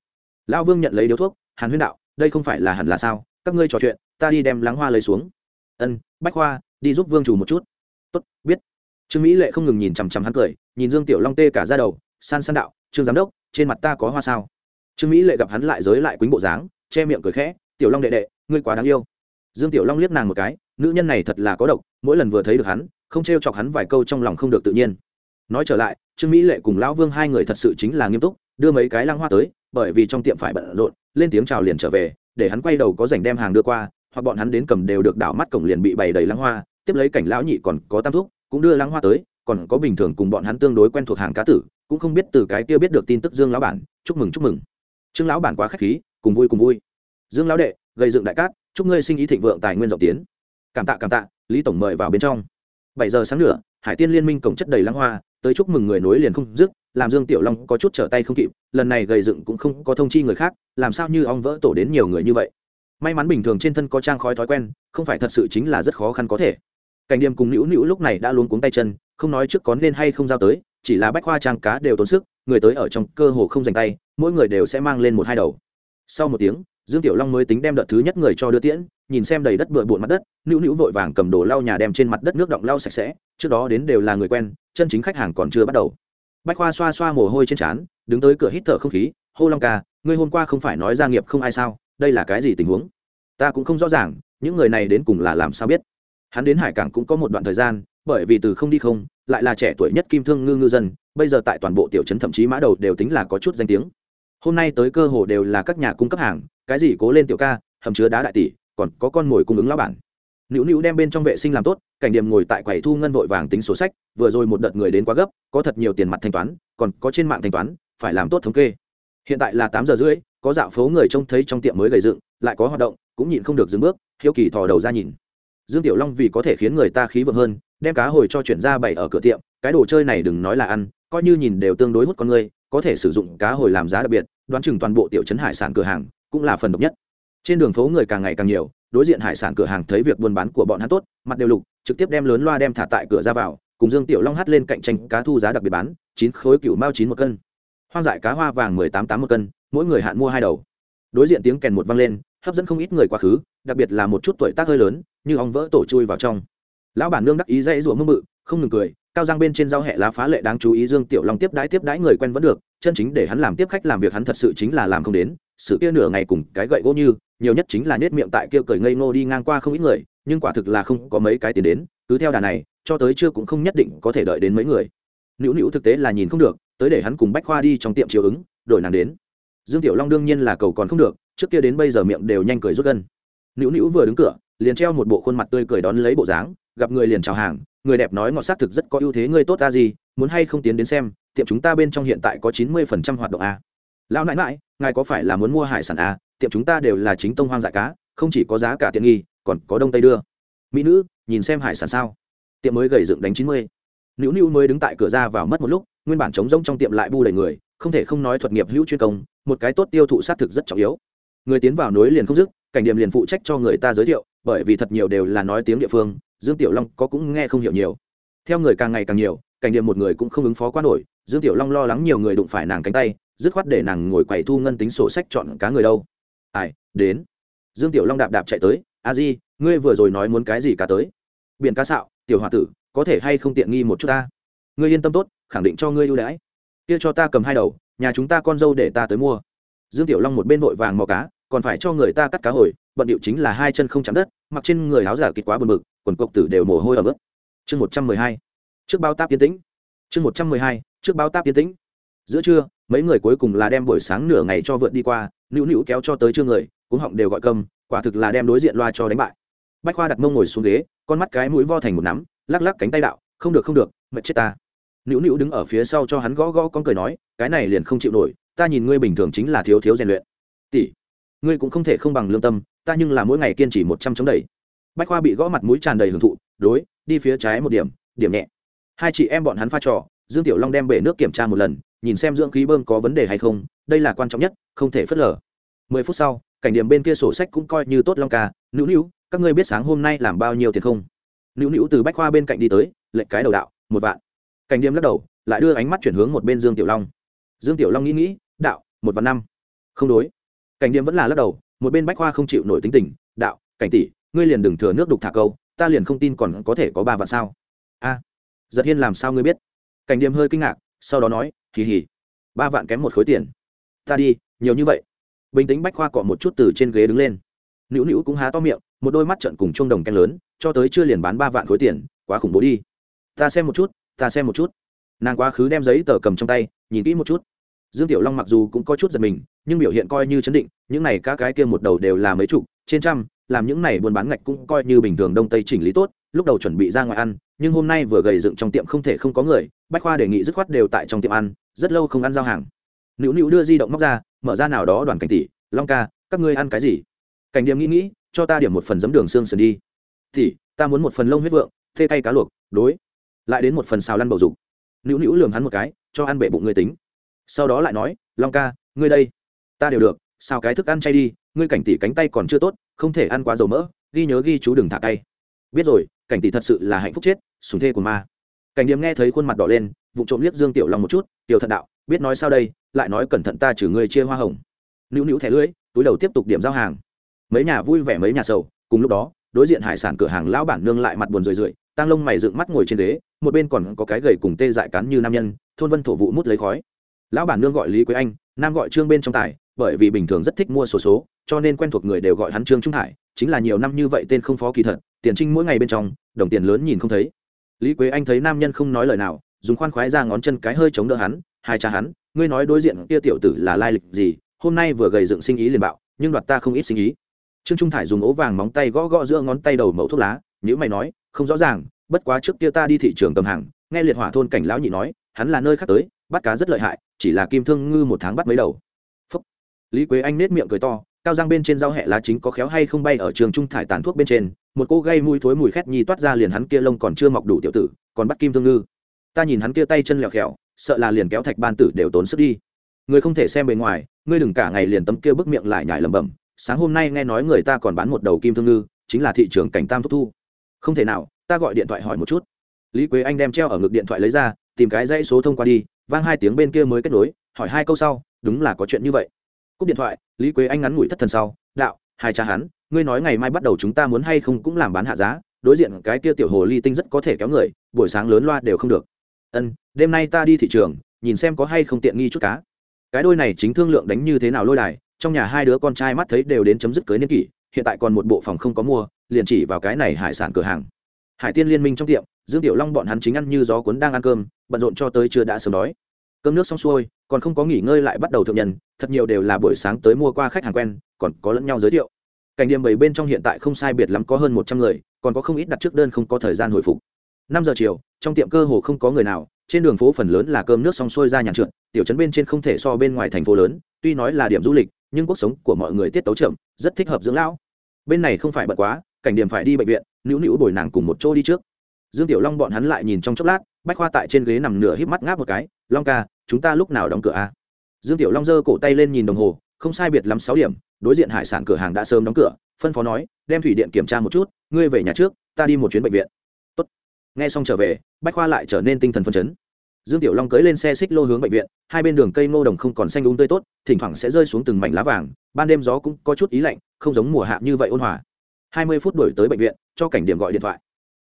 Lao vương nhận lấy điếu thuốc, hàn huyên đạo, đây không phải là hẳn là sao, các ngươi trò chuyện ta đi đem lắng hoa lấy xuống. Ân, bách hoa đi giúp vương chủ một chút. Tốt, biết. Trương mỹ lệ không ngừng nhìn chằm chằm hắn cười, nhìn dương tiểu long tê cả ra đầu, san san đạo, trương giám đốc, trên mặt ta có hoa sao? Trương mỹ lệ gặp hắn lại giới lại quýnh bộ dáng, che miệng cười khẽ, tiểu long đệ đệ, ngươi quá đáng yêu. Dương tiểu long liếc nàng một cái, nữ nhân này thật là có độc, mỗi lần vừa thấy được hắn, không t r e o chọc hắn vài câu trong lòng không được tự nhiên. Nói trở lại, trương mỹ lệ cùng lão vương hai người thật sự chính là nghiêm túc, đưa mấy cái lăng hoa tới, bởi vì trong tiệm phải bận rộn, lên tiếng chào liền trở về, để hắn quay đầu có dành đem hàng đưa qua hoặc bọn hắn đến cầm đều được đảo mắt cổng liền bị bày đầy lăng hoa, tiếp lấy cảnh lão nhị còn có tam thúc, cũng đưa lăng hoa tới, còn có bình thường cùng bọn hắn tương đối quen thuộc hàng cá tử, cũng không biết từ cái kia biết được tin tức dương lão bản, chúc mừng chúc mừng. Trương lão bản quá k h á c h khí, cùng vui cùng vui. Dương lão đệ, gây dựng đại cát, chúc ngươi sinh ý thịnh vượng, tài nguyên rộng tiến. Cảm tạ cảm tạ, lý tổng mời vào bên trong. Bảy giờ sáng nữa hải tiên liên minh cổng chất đầy lăng hoa, tới chúc mừng người nối liền không dứt, làm dương tiểu long có chút trở tay không kịp, lần này gầy dựng cũng không có thông chi người khác, làm sao như ong vỡ tổ đến nhiều người như vậy may mắn bình thường trên thân có trang khói thói quen, không phải thật sự chính là rất khó khăn có thể. Cảnh điềm cùng nữu nữu lúc này đã luôn cuống tay chân, không nói trước có nên hay không giao tới, chỉ là bách khoa trang cá đều tốn sức, người tới ở trong cơ hồ không dành tay, mỗi người đều sẽ mang lên một hai đầu. Sau một tiếng, dương tiểu long mới tính đem đợt thứ nhất người cho đưa tiễn, nhìn xem đầy đất bừa bộn mặt đất, nữu nữu vội vàng cầm đồ lau nhà đem trên mặt đất nước động lau sạch sẽ, trước đó đến đều là người quen, chân chính khách hàng còn chưa bắt đầu. Bách khoa xoa xoa mồ hôi trên trán, đứng tới cửa hít thở không khí, hô long ca, ngươi hôm qua không phải nói gia nghiệp không ai sao? Đây là cái gì tình huống? Ta cũng không rõ ràng, những người này đến cùng là làm sao biết? Hắn đến hải cảng cũng có một đoạn thời gian, bởi vì từ không đi không, lại là trẻ tuổi nhất kim thương ngư ngư dân, bây giờ tại toàn bộ tiểu trấn thậm chí mã đầu đều tính là có chút danh tiếng. Hôm nay tới cơ hồ đều là các nhà cung cấp hàng, cái gì cố lên tiểu ca, hầm chứa đá đại tỷ, còn có con mồi cung ứng lão bản. Nữu nữu đem bên trong vệ sinh làm tốt, cảnh điểm ngồi tại quầy thu ngân vội vàng tính sổ sách, vừa rồi một đợt người đến quá gấp, có thật nhiều tiền mặt thanh toán, còn có trên mạng thanh toán, phải làm tốt thống kê hiện tại là tám giờ rưỡi, có dạo phố người trông thấy trong tiệm mới gầy dựng, lại có hoạt động, cũng nhịn không được dừng bước, hiếu kỳ thò đầu ra nhìn. Dương tiểu long vì có thể khiến người ta khí vượng hơn, đem cá hồi cho chuyển ra bày ở cửa tiệm, cái đồ chơi này đừng nói là ăn, coi như nhìn đều tương đối hút con người, có thể sử dụng cá hồi làm giá đặc biệt, đoán chừng toàn bộ tiểu trấn hải sản cửa hàng cũng là phần độc nhất. Trên đường phố người càng ngày càng nhiều, đối diện hải sản cửa hàng thấy việc buôn bán của bọn hắn tốt, mặt đều lục, trực tiếp đem lớn loa đem thả tại cửa ra vào, cùng dương tiểu long hát lên cạnh tranh cá thu giá đặc biệt bán, chín khối cựu mao chín một cân hoang dại cá hoa vàng mười tám tám một cân, mỗi người hạn mua hai đầu. Đối diện tiếng kèn một vang lên, hấp dẫn không ít người quá khứ, đặc biệt là một chút tuổi tác hơi lớn, như ong vỡ tổ chui vào trong. Lão bản nương đắc ý dãy rủa mơ mự, không ngừng cười, cao giang bên trên rau hẹ lá phá lệ đáng chú ý dương tiểu long tiếp đãi tiếp đãi người quen vẫn được, chân chính để hắn làm tiếp khách làm việc hắn thật sự chính là làm không đến, sự kia nửa ngày cùng cái gậy gỗ như, nhiều nhất chính là nết miệng tại kia cười ngây ngô đi ngang qua không ít người, nhưng quả thực là không có mấy cái tiền đến, cứ theo đà này, cho tới chưa cũng không nhất định có thể đợi đến mấy người. Nữu nữu thực tế là nhìn không được tới để hắn cùng bách khoa đi trong tiệm chiều ứng, đổi nàng đến. Dương tiểu long đương nhiên là cầu còn không được, trước kia đến bây giờ miệng đều nhanh cười rút gân. Nữu nữu vừa đứng cửa, liền treo một bộ khuôn mặt tươi cười đón lấy bộ dáng, gặp người liền chào hàng, người đẹp nói ngọt xác thực rất có ưu thế, ngươi tốt ta gì, muốn hay không tiến đến xem, tiệm chúng ta bên trong hiện tại có chín mươi phần trăm hoạt động a. Lão nãi mãi ngài có phải là muốn mua hải sản a? Tiệm chúng ta đều là chính tông hoang dại cá, không chỉ có giá cả tiện nghi, còn có đông tây đưa. Mỹ nữ, nhìn xem hải sản sao? Tiệm mới gầy dựng đánh chín mươi. Nữu nữu mới đứng tại cửa ra vào mất một lúc nguyên bản trống rỗng trong tiệm lại bu đầy người, không thể không nói thuật nghiệp hữu chuyên công, một cái tốt tiêu thụ xác thực rất trọng yếu. Người tiến vào nối liền không dứt, cảnh điểm liền phụ trách cho người ta giới thiệu, bởi vì thật nhiều đều là nói tiếng địa phương, dương tiểu long có cũng nghe không hiểu nhiều. Theo người càng ngày càng nhiều, cảnh điểm một người cũng không ứng phó quá nổi, dương tiểu long lo lắng nhiều người đụng phải nàng cánh tay, dứt khoát để nàng ngồi quầy thu ngân tính sổ sách chọn cá người đâu. Ai, đến. Dương tiểu long đạp đạp chạy tới, a di, ngươi vừa rồi nói muốn cái gì cá tới? Biển cá sạo tiểu h o a tử, có thể hay không tiện nghi một chút ta? Ngươi yên tâm tốt, khẳng định cho ngươi ưu đãi. Kia cho ta cầm hai đầu, nhà chúng ta con dâu để ta tới mua. Dương tiểu long một bên vội vàng mò cá, còn phải cho người ta cắt cá hồi, bận điệu chính là hai chân không chạm đất, mặc trên người áo giả kịt quá bờ mực quần cộc tử đều mồ hôi ở bước chương một trăm mười hai. Trước bao táp tiến tĩnh. Chương một trăm mười hai. Trước bao táp tiến tĩnh. Giữa trưa, mấy người cuối cùng là đem buổi sáng nửa ngày cho vượt đi qua, nữu nữu kéo cho tới trưa người cũng họng đều gọi cầm, quả thực là đem đối diện loa cho đánh bại. Bách khoa đặt mông ngồi xuống ghế, con mắt cái mũi vo thành một nắm, lắc lắc cánh tay đạo, không được không được, mệt chết ta nữu nữu đứng ở phía sau cho hắn gõ gõ con cười nói, cái này liền không chịu nổi, ta nhìn ngươi bình thường chính là thiếu thiếu rèn luyện. Tỷ, ngươi cũng không thể không bằng lương tâm, ta nhưng là mỗi ngày kiên trì một trăm chống đẩy. Bách khoa bị gõ mặt mũi tràn đầy hưởng thụ, đối, đi phía trái một điểm điểm nhẹ. Hai chị em bọn hắn pha trò, dương tiểu long đem bể nước kiểm tra một lần, nhìn xem dưỡng khí bơm có vấn đề hay không, đây là quan trọng nhất, không thể phớt lờ. Mười phút sau, cảnh điểm bên kia sổ sách cũng coi như tốt long ca, nữu nữu, các ngươi biết sáng hôm nay làm bao nhiêu tiền không? Nữu nữu từ bách khoa bên cạnh đi tới, lệnh cái đầu đạo, một vạn cảnh điểm lắc đầu, lại đưa ánh mắt chuyển hướng một bên dương tiểu long. Dương tiểu long nghĩ nghĩ, đạo, một vạn năm. Không đối. Cảnh điểm vẫn là lắc đầu, một bên bách khoa không chịu nổi tính tình, đạo, cảnh tỷ, ngươi liền đừng thừa nước đục thả câu, ta liền không tin còn có thể có ba vạn sao. A, giật hiên làm sao ngươi biết? Cảnh điểm hơi kinh ngạc, sau đó nói, hì hì, ba vạn kém một khối tiền. Ta đi, nhiều như vậy. Bình tĩnh bách khoa cọ một chút từ trên ghế đứng lên. Nữu nữu cũng há to miệng, một đôi mắt trận cùng chuông đồng canh lớn, cho tới chưa liền bán ba vạn khối tiền, quá khủng bố đi. Ta xem một chút ta xem một chút. Nàng quá khứ đem giấy tờ cầm trong tay, nhìn kỹ một chút. Dương tiểu long mặc dù cũng có chút giật mình, nhưng biểu hiện coi như chấn định, những này các cái kia một đầu đều là mấy chục, trên trăm, làm những này buôn bán ngạch cũng coi như bình thường đông tây chỉnh lý tốt, lúc đầu chuẩn bị ra ngoài ăn, nhưng hôm nay vừa gầy dựng trong tiệm không thể không có người, bách khoa đề nghị dứt khoát đều tại trong tiệm ăn, rất lâu không ăn giao hàng. Nữu nữu đưa di động móc ra, mở ra nào đó đoàn cảnh tỷ, long ca, các ngươi ăn cái gì? Cảnh điểm nghĩ nghĩ, cho ta điểm một phần giấm đường xương sườn đi. Tỷ, ta muốn một phần lông huyết vượng, thê tay cá luộc, đối lại đến một phần xào lăn bầu dục. Nữu nữu lường hắn một cái, cho ăn bể bụng người tính. Sau đó lại nói, long ca, ngươi đây, ta đều được sao cái thức ăn chay đi, ngươi cảnh tỷ cánh tay còn chưa tốt, không thể ăn quá dầu mỡ, ghi nhớ ghi chú đừng thả tay biết rồi, cảnh tỷ thật sự là hạnh phúc chết sùng thê của ma. Cảnh điểm nghe thấy khuôn mặt đỏ lên vụ trộm liếc dương tiểu long một chút, tiểu thận đạo, biết nói sao đây, lại nói cẩn thận ta trừ ngươi chia hoa hồng. Nữu nữu thẻ lưỡi, túi đầu tiếp tục điểm giao hàng. Mấy nhà vui vẻ, mấy nhà sầu, cùng lúc đó, đối diện hải sản cửa hàng lão bản nương lại mặt buồn rười rượi tăng lông mày dựng mắt ngồi trên ghế, một bên còn có cái gầy cùng tê dại cắn như nam nhân, thôn vân thổ vụ mút lấy khói. Lão bản nương gọi lý quế anh, nam gọi trương bên trong tài, bởi vì bình thường rất thích mua số số, cho nên quen thuộc người đều gọi hắn trương trung hải, chính là nhiều năm như vậy tên không phó kỳ thật, tiền trinh mỗi ngày bên trong, đồng tiền lớn nhìn không thấy. Lý quế anh thấy nam nhân không nói lời nào, dùng khoan khoái ra ngón chân cái hơi chống đỡ hắn, hai cha hắn, ngươi nói đối diện kia tiểu tử là lai lịch gì, hôm nay vừa gầy dựng sinh ý liền bạo, nhưng đoạt ta không ít sinh ý. Trương trung thải dùng ố vàng móng tay gõ gõ giữa ngón tay đầu mẫu thuốc lá nhữ mày nói, không rõ ràng, bất quá trước kia ta đi thị trường cầm hàng, nghe liệt hỏa thôn cảnh lão nhị nói, hắn là nơi khác tới, bắt cá rất lợi hại, chỉ là kim thương ngư một tháng bắt mấy đầu. Phúc. lý quế anh nết miệng cười to, cao răng bên trên rau hẹ lá chính có khéo hay không bay ở trường trung thải tàn thuốc bên trên, một cô gây mùi thối mùi khét nhi toát ra liền hắn kia lông còn chưa mọc đủ tiểu tử, còn bắt kim thương ngư. Ta nhìn hắn kia tay chân lẹo khẹo, sợ là liền kéo thạch ban tử đều tốn sức đi. Người không thể xem bề ngoài, ngươi đừng cả ngày liền tấm kia bức miệng lại nhải lẩm bẩm, sáng hôm nay nghe nói người ta còn bán một đầu kim thương ngư, chính là thị trường cảnh tam thúc thu không thể nào, ta gọi điện thoại hỏi một chút. Lý quế anh đem treo ở ngực điện thoại lấy ra, tìm cái dãy số thông qua đi, vang hai tiếng bên kia mới kết nối, hỏi hai câu sau, đúng là có chuyện như vậy. Cúp điện thoại, lý quế anh ngắn ngủi thất thần sau, đạo, hai cha hắn, ngươi nói ngày mai bắt đầu chúng ta muốn hay không cũng làm bán hạ giá, đối diện cái kia tiểu hồ ly tinh rất có thể kéo người, buổi sáng lớn loa đều không được. Ân, đêm nay ta đi thị trường, nhìn xem có hay không tiện nghi chút cá. Cái đôi này chính thương lượng đánh như thế nào lôi đài, trong nhà hai đứa con trai mắt thấy đều đến chấm dứt cưới niên kỷ hiện tại còn một bộ phòng không có mua, liền chỉ vào cái này hải sản cửa hàng. Hải tiên liên minh trong tiệm, dương tiểu long bọn hắn chính ăn như gió cuốn đang ăn cơm, bận rộn cho tới chưa đã sớm đói. Cơm nước xong xuôi, còn không có nghỉ ngơi lại bắt đầu thượng nhân, thật nhiều đều là buổi sáng tới mua qua khách hàng quen, còn có lẫn nhau giới thiệu. Cảnh điểm bảy bên trong hiện tại không sai biệt lắm có hơn một trăm người, còn có không ít đặt trước đơn không có thời gian hồi phục. Năm giờ chiều, trong tiệm cơ hồ không có người nào, trên đường phố phần lớn là cơm nước xong xuôi ra nhàn trượt, tiểu trấn bên trên không thể so bên ngoài thành phố lớn, tuy nói là điểm du lịch nhưng cuộc sống của mọi người tiết tấu chậm, rất thích hợp dưỡng lão bên này không phải bận quá, cảnh điểm phải đi bệnh viện, nữu nữu bồi nàng cùng một chỗ đi trước dương tiểu long bọn hắn lại nhìn trong chốc lát, bách khoa tại trên ghế nằm nửa híp mắt ngáp một cái, long ca, chúng ta lúc nào đóng cửa a à? dương tiểu long giơ cổ tay lên nhìn đồng hồ, không sai biệt lắm sáu điểm, đối diện hải sản cửa hàng đã sớm đóng cửa, phân phó nói, đem thủy điện kiểm tra một chút, ngươi về nhà trước, ta đi một chuyến bệnh viện Tốt. nghe xong trở về, bách khoa lại trở nên tinh thần phân chấn dương tiểu long cưới lên xe xích lô hướng bệnh viện, hai bên đường cây ngô đồng không còn xanh đúng tươi tốt, thỉnh thoảng sẽ rơi xuống từng mảnh lá vàng, ban đêm gió cũng có chút ý lạnh, không giống mùa hạ như vậy ôn hòa. Hai mươi phút đổi tới bệnh viện, cho cảnh điểm gọi điện thoại.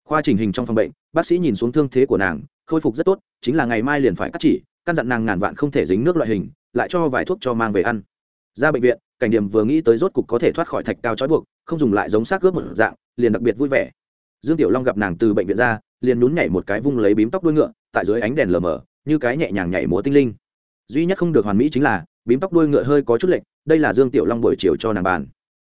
Khoa trình hình trong phòng bệnh, bác sĩ nhìn xuống thương thế của nàng, khôi phục rất tốt, chính là ngày mai liền phải cắt chỉ, căn dặn nàng ngàn vạn không thể dính nước loại hình, lại cho vài thuốc cho mang về ăn. Ra bệnh viện, cảnh điểm vừa nghĩ tới rốt cục có thể thoát khỏi thạch cao trói buộc, không dùng lại giống xác cướp một dạng, liền đặc biệt vui vẻ. Dương tiểu long gặp nàng từ bệnh viện ra liền nhún nhảy một cái vung lấy bím tóc đuôi ngựa, tại dưới ánh đèn lờ mờ, như cái nhẹ nhàng nhảy múa tinh linh. Duy nhất không được hoàn mỹ chính là, bím tóc đuôi ngựa hơi có chút lệch, đây là dương tiểu long buổi chiều cho nàng bàn.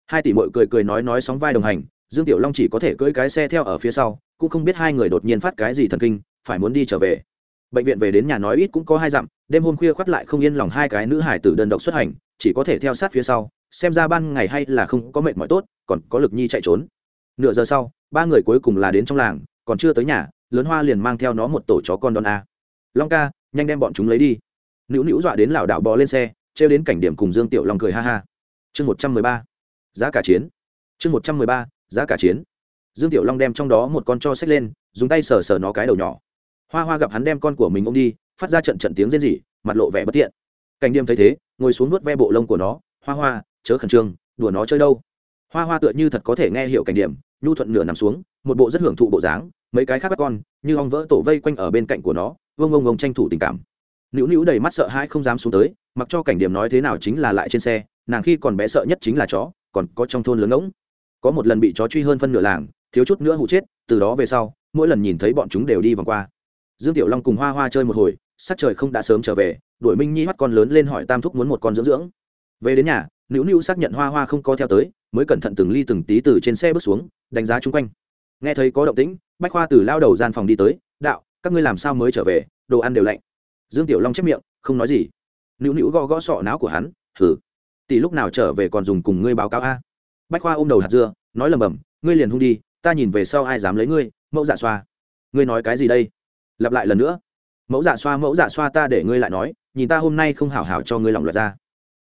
Hai tỷ mội cười cười nói nói sóng vai đồng hành, dương tiểu long chỉ có thể cưỡi cái xe theo ở phía sau, cũng không biết hai người đột nhiên phát cái gì thần kinh, phải muốn đi trở về. Bệnh viện về đến nhà nói ít cũng có hai dặm, đêm hôm khuya khoắt lại không yên lòng hai cái nữ hải tử đơn độc xuất hành, chỉ có thể theo sát phía sau, xem ra ban ngày hay là không có mệt mỏi tốt, còn có lực nhi chạy trốn. Nửa giờ sau, ba người cuối cùng là đến trong làng còn chưa tới nhà, lớn hoa liền mang theo nó một tổ chó con đón a. Long ca, nhanh đem bọn chúng lấy đi. Nữu nữu dọa đến lảo đảo bò lên xe, trêu đến cảnh điểm cùng dương tiểu long cười ha ha. Chương một trăm mười ba, giá cả chiến. Chương một trăm mười ba, giá cả chiến. Dương tiểu long đem trong đó một con cho xách lên, dùng tay sờ sờ nó cái đầu nhỏ. Hoa hoa gặp hắn đem con của mình ôm đi, phát ra trận trận tiếng rên rỉ, mặt lộ vẻ bất tiện. Cảnh điềm thấy thế, ngồi xuống nuốt ve bộ lông của nó. Hoa hoa, chớ khẩn trương, đùa nó chơi đâu. Hoa hoa tựa như thật có thể nghe hiểu cảnh điểm, nhu thuận nửa nằm xuống một bộ rất hưởng thụ bộ dáng, mấy cái khác bắt con, như ong vỡ tổ vây quanh ở bên cạnh của nó vông ông ông tranh thủ tình cảm. Nữu nữu đầy mắt sợ hãi không dám xuống tới, mặc cho cảnh điểm nói thế nào chính là lại trên xe, nàng khi còn bé sợ nhất chính là chó, còn có trong thôn lớn ngỗng. Có một lần bị chó truy hơn phân nửa làng, thiếu chút nữa hụ chết, từ đó về sau, mỗi lần nhìn thấy bọn chúng đều đi vòng qua. Dương tiểu long cùng hoa hoa chơi một hồi, sắc trời không đã sớm trở về, đuổi minh nhi hoắt con lớn lên hỏi tam thúc muốn một con dưỡng dưỡng. Về đến nhà, nữu nữu xác nhận hoa hoa không có theo tới, mới cẩn thận từng ly từng tí từ trên xe bước xuống, đánh giá chung quanh nghe thấy có động tĩnh, bách khoa từ lao đầu gian phòng đi tới, đạo, các ngươi làm sao mới trở về? Đồ ăn đều lạnh. Dương tiểu long chép miệng, không nói gì. Nữu nữu gõ gõ sọ não của hắn thử tỷ lúc nào trở về còn dùng cùng ngươi báo cáo a? Bách khoa ôm đầu hạt dưa, nói lầm bầm, ngươi liền hung đi, ta nhìn về sau ai dám lấy ngươi, mẫu dạ xoa. Ngươi nói cái gì đây? Lặp lại lần nữa. Mẫu dạ xoa, mẫu dạ xoa ta để ngươi lại nói, nhìn ta hôm nay không hảo hảo cho ngươi lòng loạt ra.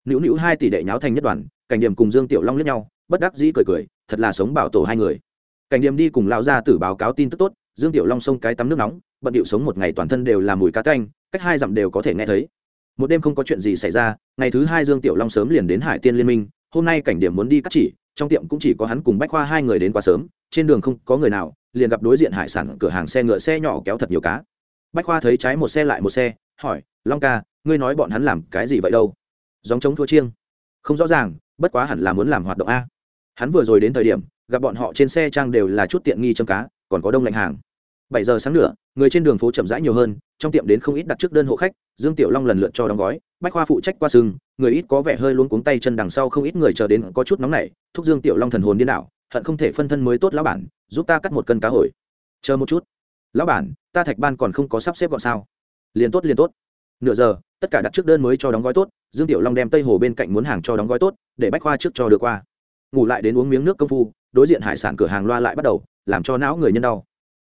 Nữu nữu hai tỷ đệ nháo thành nhất đoàn, cảnh điểm cùng dương tiểu long lướt nhau, bất đắc dĩ cười cười, thật là sống bảo tổ hai người cảnh điểm đi cùng lão gia tử báo cáo tin tức tốt, dương tiểu long xông cái tắm nước nóng, bận điệu sống một ngày toàn thân đều là mùi cá canh, cách hai dặm đều có thể nghe thấy. Một đêm không có chuyện gì xảy ra, ngày thứ hai dương tiểu long sớm liền đến hải tiên liên minh, hôm nay cảnh điểm muốn đi cắt chỉ, trong tiệm cũng chỉ có hắn cùng bách khoa hai người đến quá sớm, trên đường không có người nào, liền gặp đối diện hải sản cửa hàng xe ngựa xe nhỏ kéo thật nhiều cá. Bách khoa thấy trái một xe lại một xe, hỏi, long ca, ngươi nói bọn hắn làm cái gì vậy đâu? Dòng chống thua chiêng. Không rõ ràng, bất quá hẳn là muốn làm hoạt động a. Hắn vừa rồi đến thời điểm gặp bọn họ trên xe trang đều là chút tiện nghi châm cá, còn có đông lạnh hàng. Bảy giờ sáng nữa, người trên đường phố chậm rãi nhiều hơn, trong tiệm đến không ít đặt trước đơn hộ khách, dương tiểu long lần lượt cho đóng gói, bách khoa phụ trách qua sừng, người ít có vẻ hơi luống cuống tay chân đằng sau không ít người chờ đến có chút nóng nảy, thúc dương tiểu long thần hồn điên đảo, hận không thể phân thân mới tốt lão bản, giúp ta cắt một cân cá hồi. Chờ một chút. Lão bản, ta thạch ban còn không có sắp xếp gọn sao? Liền tốt liền tốt. Nửa giờ, tất cả đặt trước đơn mới cho đóng gói tốt, dương tiểu long đem tây hồ bên cạnh muốn hàng cho đóng gói tốt, để bách khoa trước cho được qua. Ngủ lại đến uống miếng nước công phu đối diện hải sản cửa hàng loa lại bắt đầu, làm cho não người nhân đau.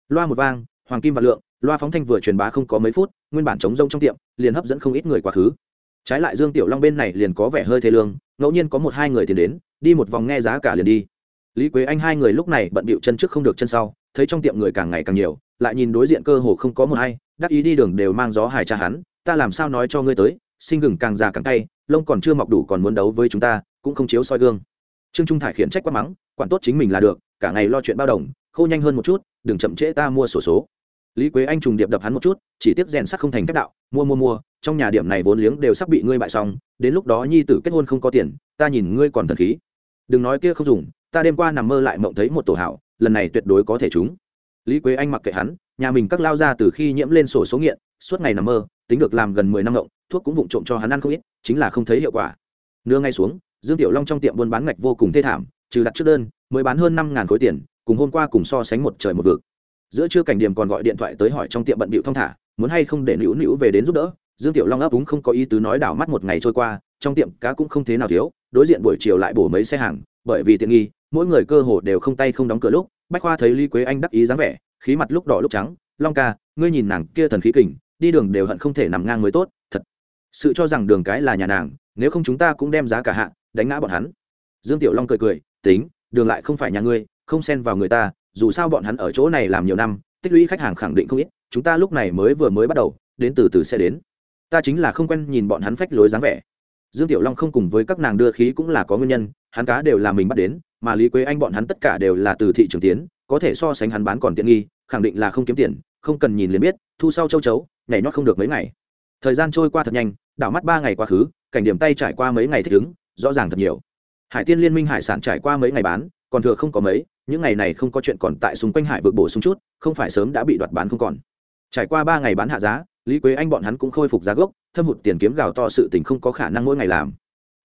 Loa một vang, hoàng kim và lượng, loa phóng thanh vừa truyền bá không có mấy phút, nguyên bản chống rông trong tiệm, liền hấp dẫn không ít người quá khứ. Trái lại dương tiểu long bên này liền có vẻ hơi thế lương, ngẫu nhiên có một hai người thì đến, đi một vòng nghe giá cả liền đi. Lý quế anh hai người lúc này bận bịu chân trước không được chân sau, thấy trong tiệm người càng ngày càng nhiều, lại nhìn đối diện cơ hồ không có một ai, đắc ý đi đường đều mang gió hài cha hắn, ta làm sao nói cho ngươi tới sinh gừng càng già càng tay lông còn chưa mọc đủ còn muốn đấu với chúng ta, cũng không chiếu soi gương trương trung thải khiển trách quá mắng, quản tốt chính mình là được, cả ngày lo chuyện bao đồng, khô nhanh hơn một chút, đừng chậm trễ ta mua sổ số. Lý quế anh trùng điệp đập hắn một chút, chỉ tiếp rèn sắc không thành phép đạo, mua mua mua, trong nhà điểm này vốn liếng đều sắp bị ngươi bại xong, đến lúc đó nhi tử kết hôn không có tiền, ta nhìn ngươi còn thần khí. Đừng nói kia không dùng, ta đêm qua nằm mơ lại mộng thấy một tổ hảo, lần này tuyệt đối có thể chúng lý quế anh mặc kệ hắn, nhà mình các lao ra từ khi nhiễm lên sổ số nghiện, suốt ngày nằm mơ, tính được làm gần mười năm mộng, thuốc cũng vụng trộm cho hắn ăn không ít, chính là không thấy hiệu quả. Nương ngay xuống dương tiểu long trong tiệm buôn bán ngạch vô cùng thê thảm, trừ đặt trước đơn, mới bán hơn năm ngàn khối tiền, cùng hôm qua cùng so sánh một trời một vực. Giữa trưa cảnh điểm còn gọi điện thoại tới hỏi trong tiệm bận bịu thong thả, muốn hay không để nữu nữu về đến giúp đỡ. Dương tiểu long ấp úng không có ý tứ nói đảo mắt một ngày trôi qua, trong tiệm cá cũng không thế nào thiếu, đối diện buổi chiều lại bổ mấy xe hàng, bởi vì tiện nghi, mỗi người cơ hồ đều không tay không đóng cửa lúc, bách khoa thấy lý quế anh đắc ý dáng vẻ, khí mặt lúc đỏ lúc trắng, long ca, ngươi nhìn nàng kia thần khí kình, đi đường đều hận không thể nằm ngang mới tốt, thật. Sự cho rằng đường cái là nhà nàng, nếu không chúng ta cũng đem giá cả hạ đánh ngã bọn hắn. Dương tiểu long cười cười, tính, đường lại không phải nhà ngươi, không xen vào người ta, dù sao bọn hắn ở chỗ này làm nhiều năm, tích lũy khách hàng khẳng định không ít, chúng ta lúc này mới vừa mới bắt đầu, đến từ từ sẽ đến. Ta chính là không quen nhìn bọn hắn phách lối dáng vẻ. Dương tiểu long không cùng với các nàng đưa khí cũng là có nguyên nhân, hắn cá đều là mình bắt đến, mà lý quế anh bọn hắn tất cả đều là từ thị trường tiến, có thể so sánh hắn bán còn tiện nghi, khẳng định là không kiếm tiền, không cần nhìn liền biết, thu sau châu chấu, nhảy nhót không được mấy ngày. Thời gian trôi qua thật nhanh, đảo mắt ba ngày quá khứ, cảnh điểm tay trải qua mấy ngày thích ứng rõ ràng thật nhiều. Hải tiên liên minh hải sản trải qua mấy ngày bán, còn thừa không có mấy, những ngày này không có chuyện còn tại xung quanh hải vượt bổ sung chút, không phải sớm đã bị đoạt bán không còn. Trải qua ba ngày bán hạ giá, lý quế anh bọn hắn cũng khôi phục giá gốc, thâm hụt tiền kiếm gào to sự tình không có khả năng mỗi ngày làm.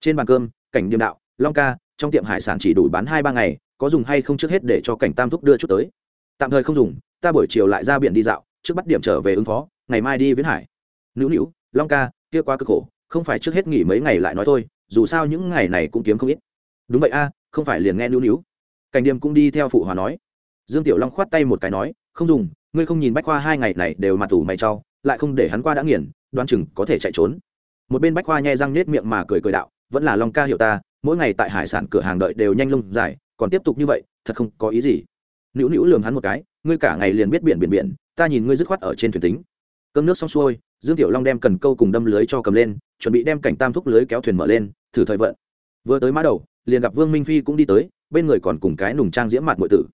Trên bàn cơm, cảnh điềm đạo, long ca, trong tiệm hải sản chỉ đủ bán hai ba ngày, có dùng hay không trước hết để cho cảnh tam thúc đưa chút tới. Tạm thời không dùng, ta buổi chiều lại ra biển đi dạo, trước bắt điểm trở về ứng phó, ngày mai đi viễn hải. Nữu nữu, long ca, kia quá cực khổ, không phải trước hết nghỉ mấy ngày lại nói thôi dù sao những ngày này cũng kiếm không ít. Đúng vậy a không phải liền nghe nữu nữu. Cảnh điềm cũng đi theo phụ hòa nói. Dương tiểu long khoát tay một cái nói không dùng ngươi không nhìn bách khoa hai ngày này đều mặt tủ mày cho, lại không để hắn qua đã nghiền đoan chừng có thể chạy trốn. Một bên bách khoa nhai răng nết miệng mà cười cười đạo vẫn là long ca hiệu ta mỗi ngày tại hải sản cửa hàng đợi đều nhanh lông dài còn tiếp tục như vậy thật không có ý gì. Nữu nữu lườm hắn một cái ngươi cả ngày liền biết biển biển biển ta nhìn ngươi dứt khoát ở trên thuyền tính cơm nước xong xuôi, dương tiểu long đem cần câu cùng đâm lưới cho cầm lên, chuẩn bị đem cảnh tam thúc lưới kéo thuyền mở lên, thử thời vận. Vừa tới mã đầu, liền gặp vương minh phi cũng đi tới, bên người còn cùng cái nùng trang diễm mặt ngụy tử.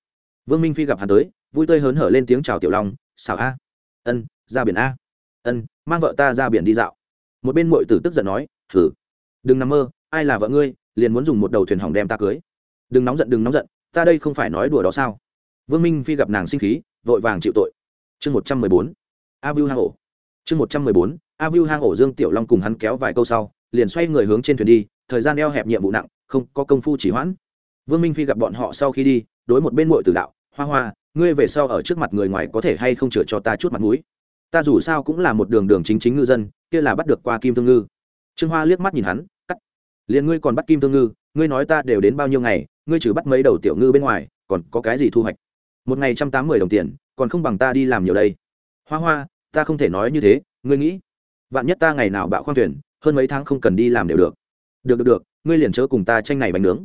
Vương minh phi gặp hắn tới, vui tươi hớn hở lên tiếng chào tiểu long xào a. Ân, ra biển a. Ân, mang vợ ta ra biển đi dạo. Một bên ngụy tử tức giận nói, thử. Đừng nằm mơ, ai là vợ ngươi, liền muốn dùng một đầu thuyền hỏng đem ta cưới. Đừng nóng giận, đừng nóng giận, ta đây không phải nói đùa đó sao? Vương minh phi gặp nàng sinh khí, vội vàng chịu tội. Chương một trăm mười bốn. Avu hang ổ. Chương một trăm mười bốn Avu hang ổ dương tiểu long cùng hắn kéo vài câu sau, liền xoay người hướng trên thuyền đi, thời gian eo hẹp nhiệm vụ nặng, không có công phu chỉ hoãn. Vương minh phi gặp bọn họ sau khi đi, đối một bên mội tử đạo, hoa hoa, ngươi về sau ở trước mặt người ngoài có thể hay không chừa cho ta chút mặt mũi? Ta dù sao cũng là một đường đường chính chính ngư dân, kia là bắt được qua kim thương ngư. Trương hoa liếc mắt nhìn hắn, cắt. Liền ngươi còn bắt kim thương ngư, ngươi nói ta đều đến bao nhiêu ngày, ngươi trừ bắt mấy đầu tiểu ngư bên ngoài, còn có cái gì thu hoạch? Một ngày trăm tám mươi đồng tiền, còn không bằng ta đi làm nhiều đây. Hoa hoa ta không thể nói như thế, ngươi nghĩ. Vạn nhất ta ngày nào bạo khoang thuyền, hơn mấy tháng không cần đi làm đều được. Được được được, ngươi liền chớ cùng ta tranh này bánh nướng.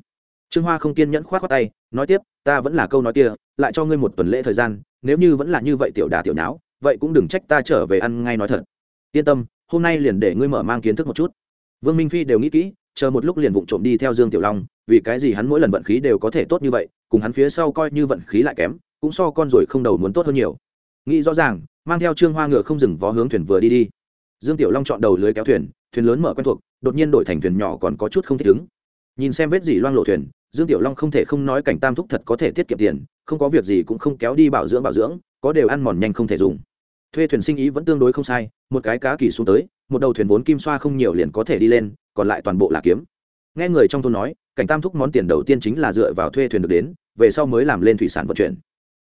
Trương hoa không kiên nhẫn k h o á t khoác tay, nói tiếp, ta vẫn là câu nói kia, lại cho ngươi một tuần lễ thời gian, nếu như vẫn là như vậy tiểu đà tiểu nháo, vậy cũng đừng trách ta trở về ăn ngay nói thật. Yên tâm, hôm nay liền để ngươi mở mang kiến thức một chút. Vương minh phi đều nghĩ kỹ, chờ một lúc liền vụng trộm đi theo dương tiểu long, vì cái gì hắn mỗi lần vận khí đều có thể tốt như vậy, cùng hắn phía sau coi như vận khí lại kém, cũng so con rồi không đầu muốn tốt hơn nhiều. Nghĩ rõ ràng mang theo trương hoa ngựa không dừng vó hướng thuyền vừa đi đi. Dương tiểu long chọn đầu lưới kéo thuyền thuyền lớn mở quen thuộc, đột nhiên đổi thành thuyền nhỏ còn có chút không thích ứng. Nhìn xem vết gì loang lộ thuyền, dương tiểu long không thể không nói cảnh tam thúc thật có thể tiết kiệm tiền, không có việc gì cũng không kéo đi bảo dưỡng bảo dưỡng, có đều ăn mòn nhanh không thể dùng. Thuê thuyền sinh ý vẫn tương đối không sai, một cái cá kỳ xuống tới, một đầu thuyền vốn kim xoa không nhiều liền có thể đi lên, còn lại toàn bộ là kiếm. Nghe người trong thôn nói, cảnh tam thúc món tiền đầu tiên chính là dựa vào thuê thuyền được đến, về sau mới làm lên thủy sản vận chuyển.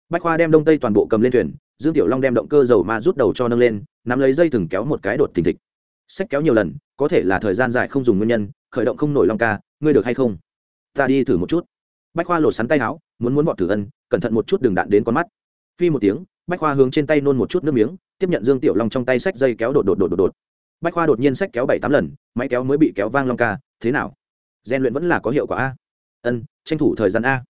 Bách khoa đem đông tây toàn bộ cầm lên thuyền dương tiểu long đem động cơ dầu ma rút đầu cho nâng lên, nắm lấy dây thừng kéo một cái đột thình thịch. Sách kéo nhiều lần, có thể là thời gian dài không dùng nguyên nhân, khởi động không nổi long ca, ngươi được hay không? Ta đi thử một chút. Bách khoa lột sắn tay áo, muốn muốn vọt thử ân, cẩn thận một chút đừng đạn đến con mắt. Phi một tiếng, bách khoa hướng trên tay nôn một chút nước miếng, tiếp nhận dương tiểu long trong tay sách dây kéo đột đột đột đột đột. Bách khoa đột nhiên sách kéo bảy tám lần, máy kéo mới bị kéo vang long ca, thế nào? Gian luyện vẫn là có hiệu quả a? Ân, tranh thủ thời gian a.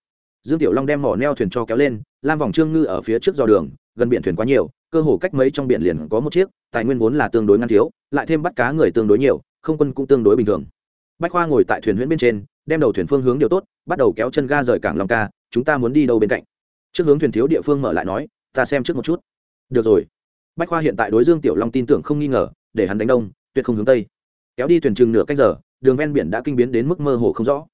Dương tiểu long đem mỏ neo thuyền cho kéo lên, lam vòng trương ngư ở phía trước dò đường gần biển thuyền quá nhiều, cơ hồ cách mấy trong biển liền có một chiếc, tài nguyên vốn là tương đối ngăn thiếu, lại thêm bắt cá người tương đối nhiều, không quân cũng tương đối bình thường. Bách khoa ngồi tại thuyền huyễn bên trên, đem đầu thuyền phương hướng điều tốt, bắt đầu kéo chân ga rời cảng long ca, chúng ta muốn đi đâu bên cạnh? Trước hướng thuyền thiếu địa phương mở lại nói, ta xem trước một chút. Được rồi. Bách khoa hiện tại đối dương tiểu long tin tưởng không nghi ngờ, để hắn đánh đông, tuyệt không hướng tây. Kéo đi thuyền chừng nửa cách giờ, đường ven biển đã kinh biến đến mức mơ hồ không rõ.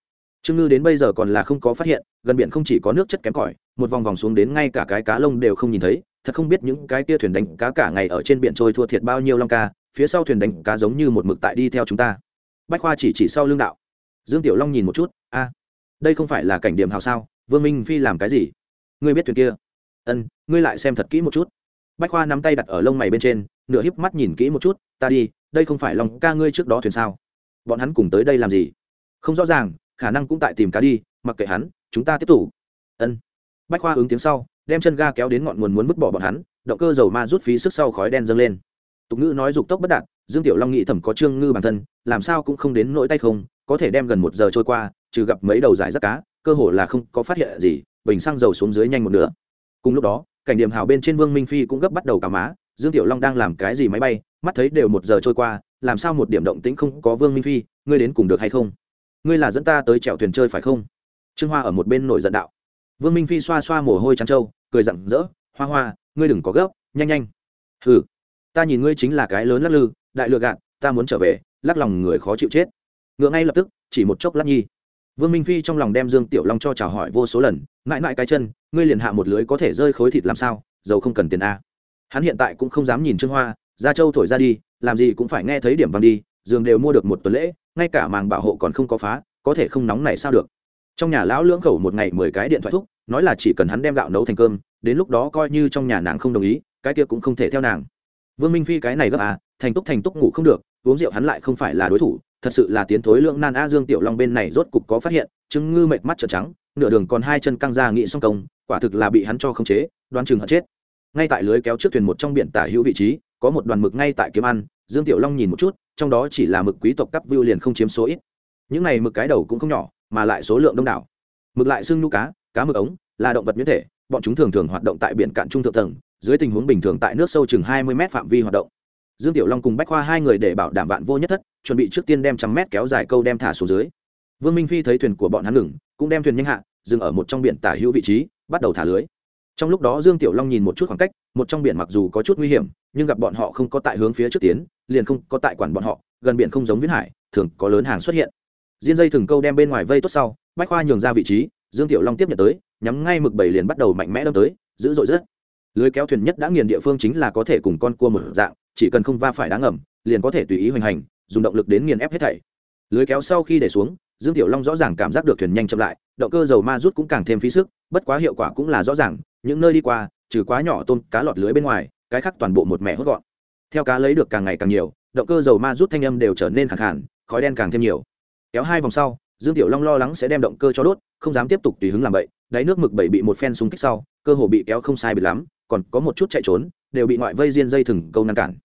Trương ngư đến bây giờ còn là không có phát hiện, gần biển không chỉ có nước chất kém cỏi, một vòng vòng xuống đến ngay cả cái cá lông đều không nhìn thấy thật không biết những cái kia thuyền đánh cá cả ngày ở trên biển trôi thua thiệt bao nhiêu long ca, phía sau thuyền đánh cá giống như một mực tại đi theo chúng ta. Bách khoa chỉ chỉ sau lưng đạo. Dương tiểu long nhìn một chút, a, đây không phải là cảnh điểm hào sao? Vương minh phi làm cái gì? Ngươi biết thuyền kia? Ân, ngươi lại xem thật kỹ một chút. Bách khoa nắm tay đặt ở lông mày bên trên, nửa híp mắt nhìn kỹ một chút, ta đi, đây không phải lòng ca ngươi trước đó thuyền sao? Bọn hắn cùng tới đây làm gì? Không rõ ràng, khả năng cũng tại tìm cá đi, mặc kệ hắn, chúng ta tiếp tục. Ân. Bách khoa ứng tiếng sau đem chân ga kéo đến ngọn nguồn muốn vứt bỏ bọn hắn, động cơ dầu ma rút phí sức sau khói đen dâng lên. Tục ngữ nói dục tốc bất đạt, dương tiểu long nghĩ thẩm có trương ngư bản thân, làm sao cũng không đến nỗi tay không, có thể đem gần một giờ trôi qua, trừ gặp mấy đầu giải rác cá, cơ hồ là không có phát hiện gì, bình xăng dầu xuống dưới nhanh một nửa. Cùng lúc đó, cảnh điểm hào bên trên vương minh phi cũng gấp bắt đầu cả má, dương tiểu long đang làm cái gì máy bay, mắt thấy đều một giờ trôi qua, làm sao một điểm động tĩnh không có vương minh phi, ngươi đến cùng được hay không? Ngươi là dẫn ta tới chèo thuyền chơi phải không? Trương hoa ở một bên nổi giận đạo vương minh phi xoa xoa mồ hôi trắng trâu, cười rặng rỡ, hoa hoa, ngươi đừng có gấp, nhanh nhanh. Hừ, ta nhìn ngươi chính là cái lớn lắc lư, đại lựa gạn ta muốn trở về, lắc lòng người khó chịu chết. Ngựa ngay lập tức, chỉ một chốc lắc nhi. Vương minh phi trong lòng đem dương tiểu long cho chào hỏi vô số lần, mãi mãi cái chân, ngươi liền hạ một lưới có thể rơi khối thịt làm sao dầu không cần tiền a. Hắn hiện tại cũng không dám nhìn trương hoa, ra châu thổi ra đi, làm gì cũng phải nghe thấy điểm vàng đi, giường đều mua được một tuần lễ, ngay cả màng bảo hộ còn không có phá, có thể không nóng này sao được trong nhà lão lưỡng khẩu một ngày mười cái điện thoại thúc, nói là chỉ cần hắn đem gạo nấu thành cơm, đến lúc đó coi như trong nhà nàng không đồng ý, cái kia cũng không thể theo nàng. Vương minh phi cái này gấp à thành túc thành túc ngủ không được, uống rượu hắn lại không phải là đối thủ, thật sự là tiến thối lượng nan a dương tiểu long bên này rốt cục có phát hiện, chứng ngư mệt mắt trợn trắng, nửa đường còn hai chân căng ra nghị song công, quả thực là bị hắn cho khống chế, đoán chừng hận chết. Ngay tại lưới kéo trước thuyền một trong biển tả hữu vị trí, có một đoàn mực ngay tại kiếm ăn, dương tiểu long nhìn một chút, trong đó chỉ là mực quý tộc cấp view liền không chiếm số ít. Những này mực cái đầu cũng không nhỏ mà lại số lượng đông đảo. Mực lại xương nhu cá cá mực ống, là động vật nhuyễn thể, bọn chúng thường thường hoạt động tại biển cạn trung thượng tầng, dưới tình huống bình thường tại nước sâu chừng hai mươi m phạm vi hoạt động. Dương tiểu long cùng bách khoa hai người để bảo đảm vạn vô nhất thất, chuẩn bị trước tiên đem trăm mét kéo dài câu đem thả xuống dưới. Vương minh phi thấy thuyền của bọn hắn ngừng, cũng đem thuyền nhanh hạ, dừng ở một trong biển tả hữu vị trí, bắt đầu thả lưới. Trong lúc đó dương tiểu long nhìn một chút khoảng cách, một trong biển mặc dù có chút nguy hiểm, nhưng gặp bọn họ không có tại hướng phía trước tiến, liền không có tại quản bọn họ, gần biển không giống viễn hải, thường có lớn hàng xuất hiện diên dây thừng câu đem bên ngoài vây tốt sau, bách khoa nhường ra vị trí, dương tiểu long tiếp nhận tới, nhắm ngay mực bảy liền bắt đầu mạnh mẽ đâm tới, dữ dội rất lưới kéo thuyền nhất đã nghiền địa phương chính là có thể cùng con cua một dạng, chỉ cần không va phải đá ngầm, liền có thể tùy ý hoành hành, dùng động lực đến nghiền ép hết thảy. Lưới kéo sau khi để xuống, dương tiểu long rõ ràng cảm giác được thuyền nhanh chậm lại, động cơ dầu ma rút cũng càng thêm phí sức, bất quá hiệu quả cũng là rõ ràng, những nơi đi qua, trừ quá nhỏ tôm, cá lọt lưới bên ngoài, cái khác toàn bộ một mẹ hốt gọn. Theo cá lấy được càng ngày càng nhiều, động cơ dầu ma rút thanh âm đều trở nên khẳng khản khói đen càng thêm nhiều kéo hai vòng sau, dương tiểu long lo lắng sẽ đem động cơ cho đốt, không dám tiếp tục tùy hứng làm bậy đáy nước mực bảy bị một phen súng kích sau, cơ hồ bị kéo không sai bị lắm, còn có một chút chạy trốn, đều bị ngoại vây diên dây thừng câu ngăn cản.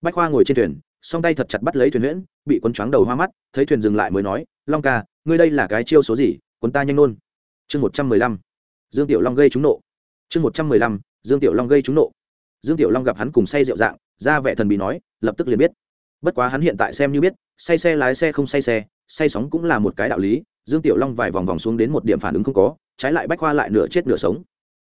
Bách khoa ngồi trên thuyền, song tay thật chặt bắt lấy thuyền huyễn, bị quấn choáng đầu hoa mắt, thấy thuyền dừng lại mới nói, long ca, ngươi đây là cái chiêu số gì quấn ta nhanh nôn chương một trăm mười lăm, dương tiểu long gây trúng nộ. Chương một trăm mười lăm, dương tiểu long gây trúng nộ. Dương tiểu long gặp hắn cùng say rượu dạng, ra vẻ thần bị nói, lập tức liền biết. Bất quá hắn hiện tại xem như biết, say xe lái xe không say xe say sóng cũng là một cái đạo lý, dương tiểu long vài vòng vòng xuống đến một điểm phản ứng không có, trái lại bách khoa lại nửa chết nửa sống.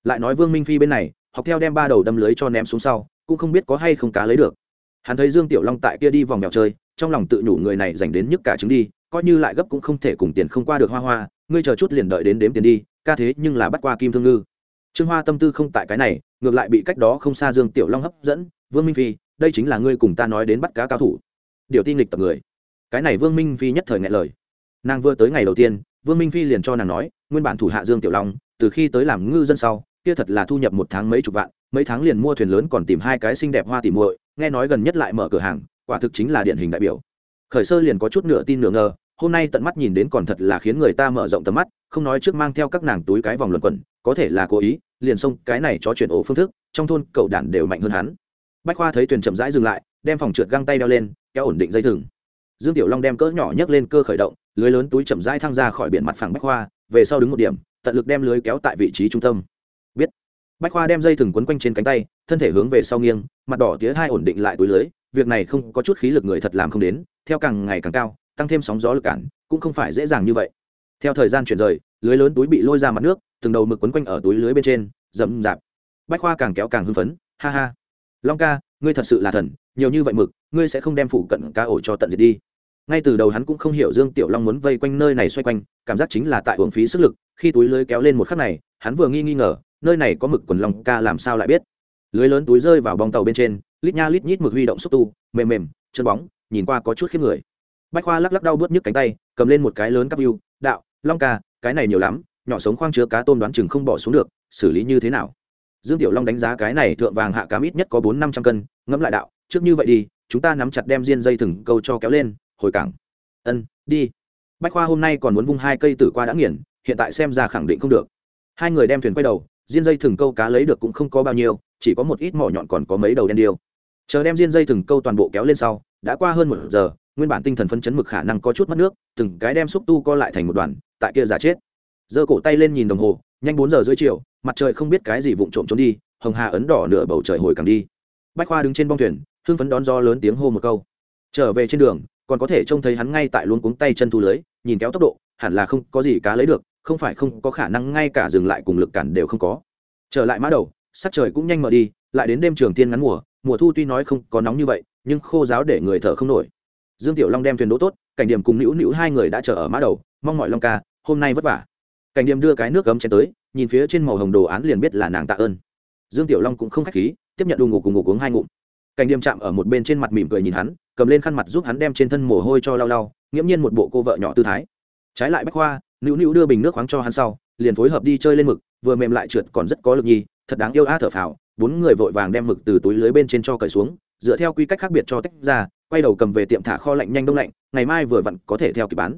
Lại nói vương minh phi bên này, học theo đem ba đầu đâm lưới cho ném xuống sau, cũng không biết có hay không cá lấy được. Hắn thấy dương tiểu long tại kia đi vòng mèo chơi, trong lòng tự nhủ người này dành đến nhức cả trứng đi, coi như lại gấp cũng không thể cùng tiền không qua được hoa hoa, ngươi chờ chút liền đợi đến đếm tiền đi, ca thế nhưng là bắt qua kim thương ngư. Trương hoa tâm tư không tại cái này, ngược lại bị cách đó không xa dương tiểu long hấp dẫn, vương minh phi, đây chính là ngươi cùng ta nói đến bắt cá cao thủ. Điều tin lịch tập người cái này vương minh phi nhất thời ngại lời. Nàng vừa tới ngày đầu tiên, vương minh phi liền cho nàng nói, nguyên bản thủ hạ dương tiểu long, từ khi tới làm ngư dân sau, kia thật là thu nhập một tháng mấy chục vạn, mấy tháng liền mua thuyền lớn còn tìm hai cái xinh đẹp hoa tìm muội, nghe nói gần nhất lại mở cửa hàng, quả thực chính là điển hình đại biểu. Khởi sơ liền có chút nửa tin nửa ngờ, hôm nay tận mắt nhìn đến còn thật là khiến người ta mở rộng tầm mắt, không nói trước mang theo các nàng túi cái vòng luẩn quẩn, có thể là cố ý, liền xông cái này cho chuyển ổ phương thức, trong thôn cậu đản đều mạnh hơn hắn. Bách khoa thấy thuyền chậm rãi dừng lại, đem phòng trượt găng tay đeo lên, kéo ổn định dây thừng dương tiểu long đem cỡ nhỏ nhấc lên cơ khởi động, lưới lớn túi chậm rãi thăng ra khỏi biển mặt phẳng bách khoa, về sau đứng một điểm, tận lực đem lưới kéo tại vị trí trung tâm. Biết. Bách khoa đem dây thừng quấn quanh trên cánh tay, thân thể hướng về sau nghiêng, mặt đỏ tía hai ổn định lại túi lưới, việc này không có chút khí lực người thật làm không đến, theo càng ngày càng cao, tăng thêm sóng gió lực cản, cũng không phải dễ dàng như vậy. Theo thời gian chuyển rời, lưới lớn túi bị lôi ra mặt nước, từng đầu mực quấn quanh ở túi lưới bên trên, rậm rạp. Bách khoa càng kéo càng hưng phấn, ha ha. Long ca, ngươi thật sự là thần, nhiều như vậy mực, ngươi sẽ không đem phụ cận cá ổ cho tận diệt đi ngay từ đầu hắn cũng không hiểu dương tiểu long muốn vây quanh nơi này xoay quanh, cảm giác chính là tại uổng phí sức lực, khi túi lưới kéo lên một khắc này, hắn vừa nghi nghi ngờ, nơi này có mực quần long ca làm sao lại biết. Lưới lớn túi rơi vào bong tàu bên trên, lít nha lít nhít mực huy động xúc tu, mềm mềm, chân bóng, nhìn qua có chút khiếp người. Bách khoa lắc lắc đau bớt nhức cánh tay, cầm lên một cái lớn cắp view, đạo, long ca, cái này nhiều lắm, nhỏ sống khoang chứa cá tôm đoán chừng không bỏ xuống được, xử lý như thế nào? Dương tiểu long đánh giá cái này thượng vàng hạ cám ít nhất có bốn năm trăm cân, ngẫm lại đạo, trước như vậy đi, chúng ta nắm chặt đem diên dây thừng câu cho kéo lên hồi cảng. Ân, đi. Bách khoa hôm nay còn muốn vung hai cây tử qua đã nghiền, hiện tại xem ra khẳng định không được. Hai người đem thuyền quay đầu, diên dây thừng câu cá lấy được cũng không có bao nhiêu, chỉ có một ít mỏ nhọn còn có mấy đầu đen điêu. Chờ đem diên dây thừng câu toàn bộ kéo lên sau, đã qua hơn một giờ, nguyên bản tinh thần phân chấn mực khả năng có chút mất nước, từng cái đem xúc tu co lại thành một đoàn, tại kia giả chết. Giơ cổ tay lên nhìn đồng hồ, nhanh bốn giờ dưới chiều, mặt trời không biết cái gì vụng trộm trốn đi, hồng hà ấn đỏ nửa bầu trời hồi càng đi. Bách khoa đứng trên bong thuyền, hưng phấn đón gió lớn tiếng hô một câu. Trở về trên đường còn có thể trông thấy hắn ngay tại luôn cuống tay chân thu lưới, nhìn kéo tốc độ, hẳn là không có gì cá lấy được, không phải không có khả năng ngay cả dừng lại cùng lực cản đều không có. Trở lại mã đầu, sắc trời cũng nhanh mở đi, lại đến đêm trường tiên ngắn mùa mùa thu tuy nói không có nóng như vậy, nhưng khô giáo để người thở không nổi. Dương tiểu long đem thuyền đỗ tốt, cảnh điểm cùng nữu nữu hai người đã chờ ở mã đầu, mong mọi long ca, hôm nay vất vả. Cảnh điểm đưa cái nước cấm chén tới, nhìn phía trên màu hồng đồ án liền biết là nàng tạ ơn. Dương tiểu long cũng không khách khí, tiếp nhận đùng ngủ cùng ngủ uống hai ngụm. Cảnh điểm chạm ở một bên trên mặt mỉm cười nhìn hắn cầm lên khăn mặt giúp hắn đem trên thân mồ hôi cho lau lau, nghiễm nhiên một bộ cô vợ nhỏ tư thái. Trái lại bách khoa, nữu nữu đưa bình nước khoáng cho hắn sau, liền phối hợp đi chơi lên mực, vừa mềm lại trượt còn rất có lực nhi, thật đáng yêu a thở phào, bốn người vội vàng đem mực từ túi lưới bên trên cho cởi xuống, dựa theo quy cách khác biệt cho tách ra, quay đầu cầm về tiệm thả kho lạnh nhanh đông lạnh, ngày mai vừa vặn có thể theo kịp bán.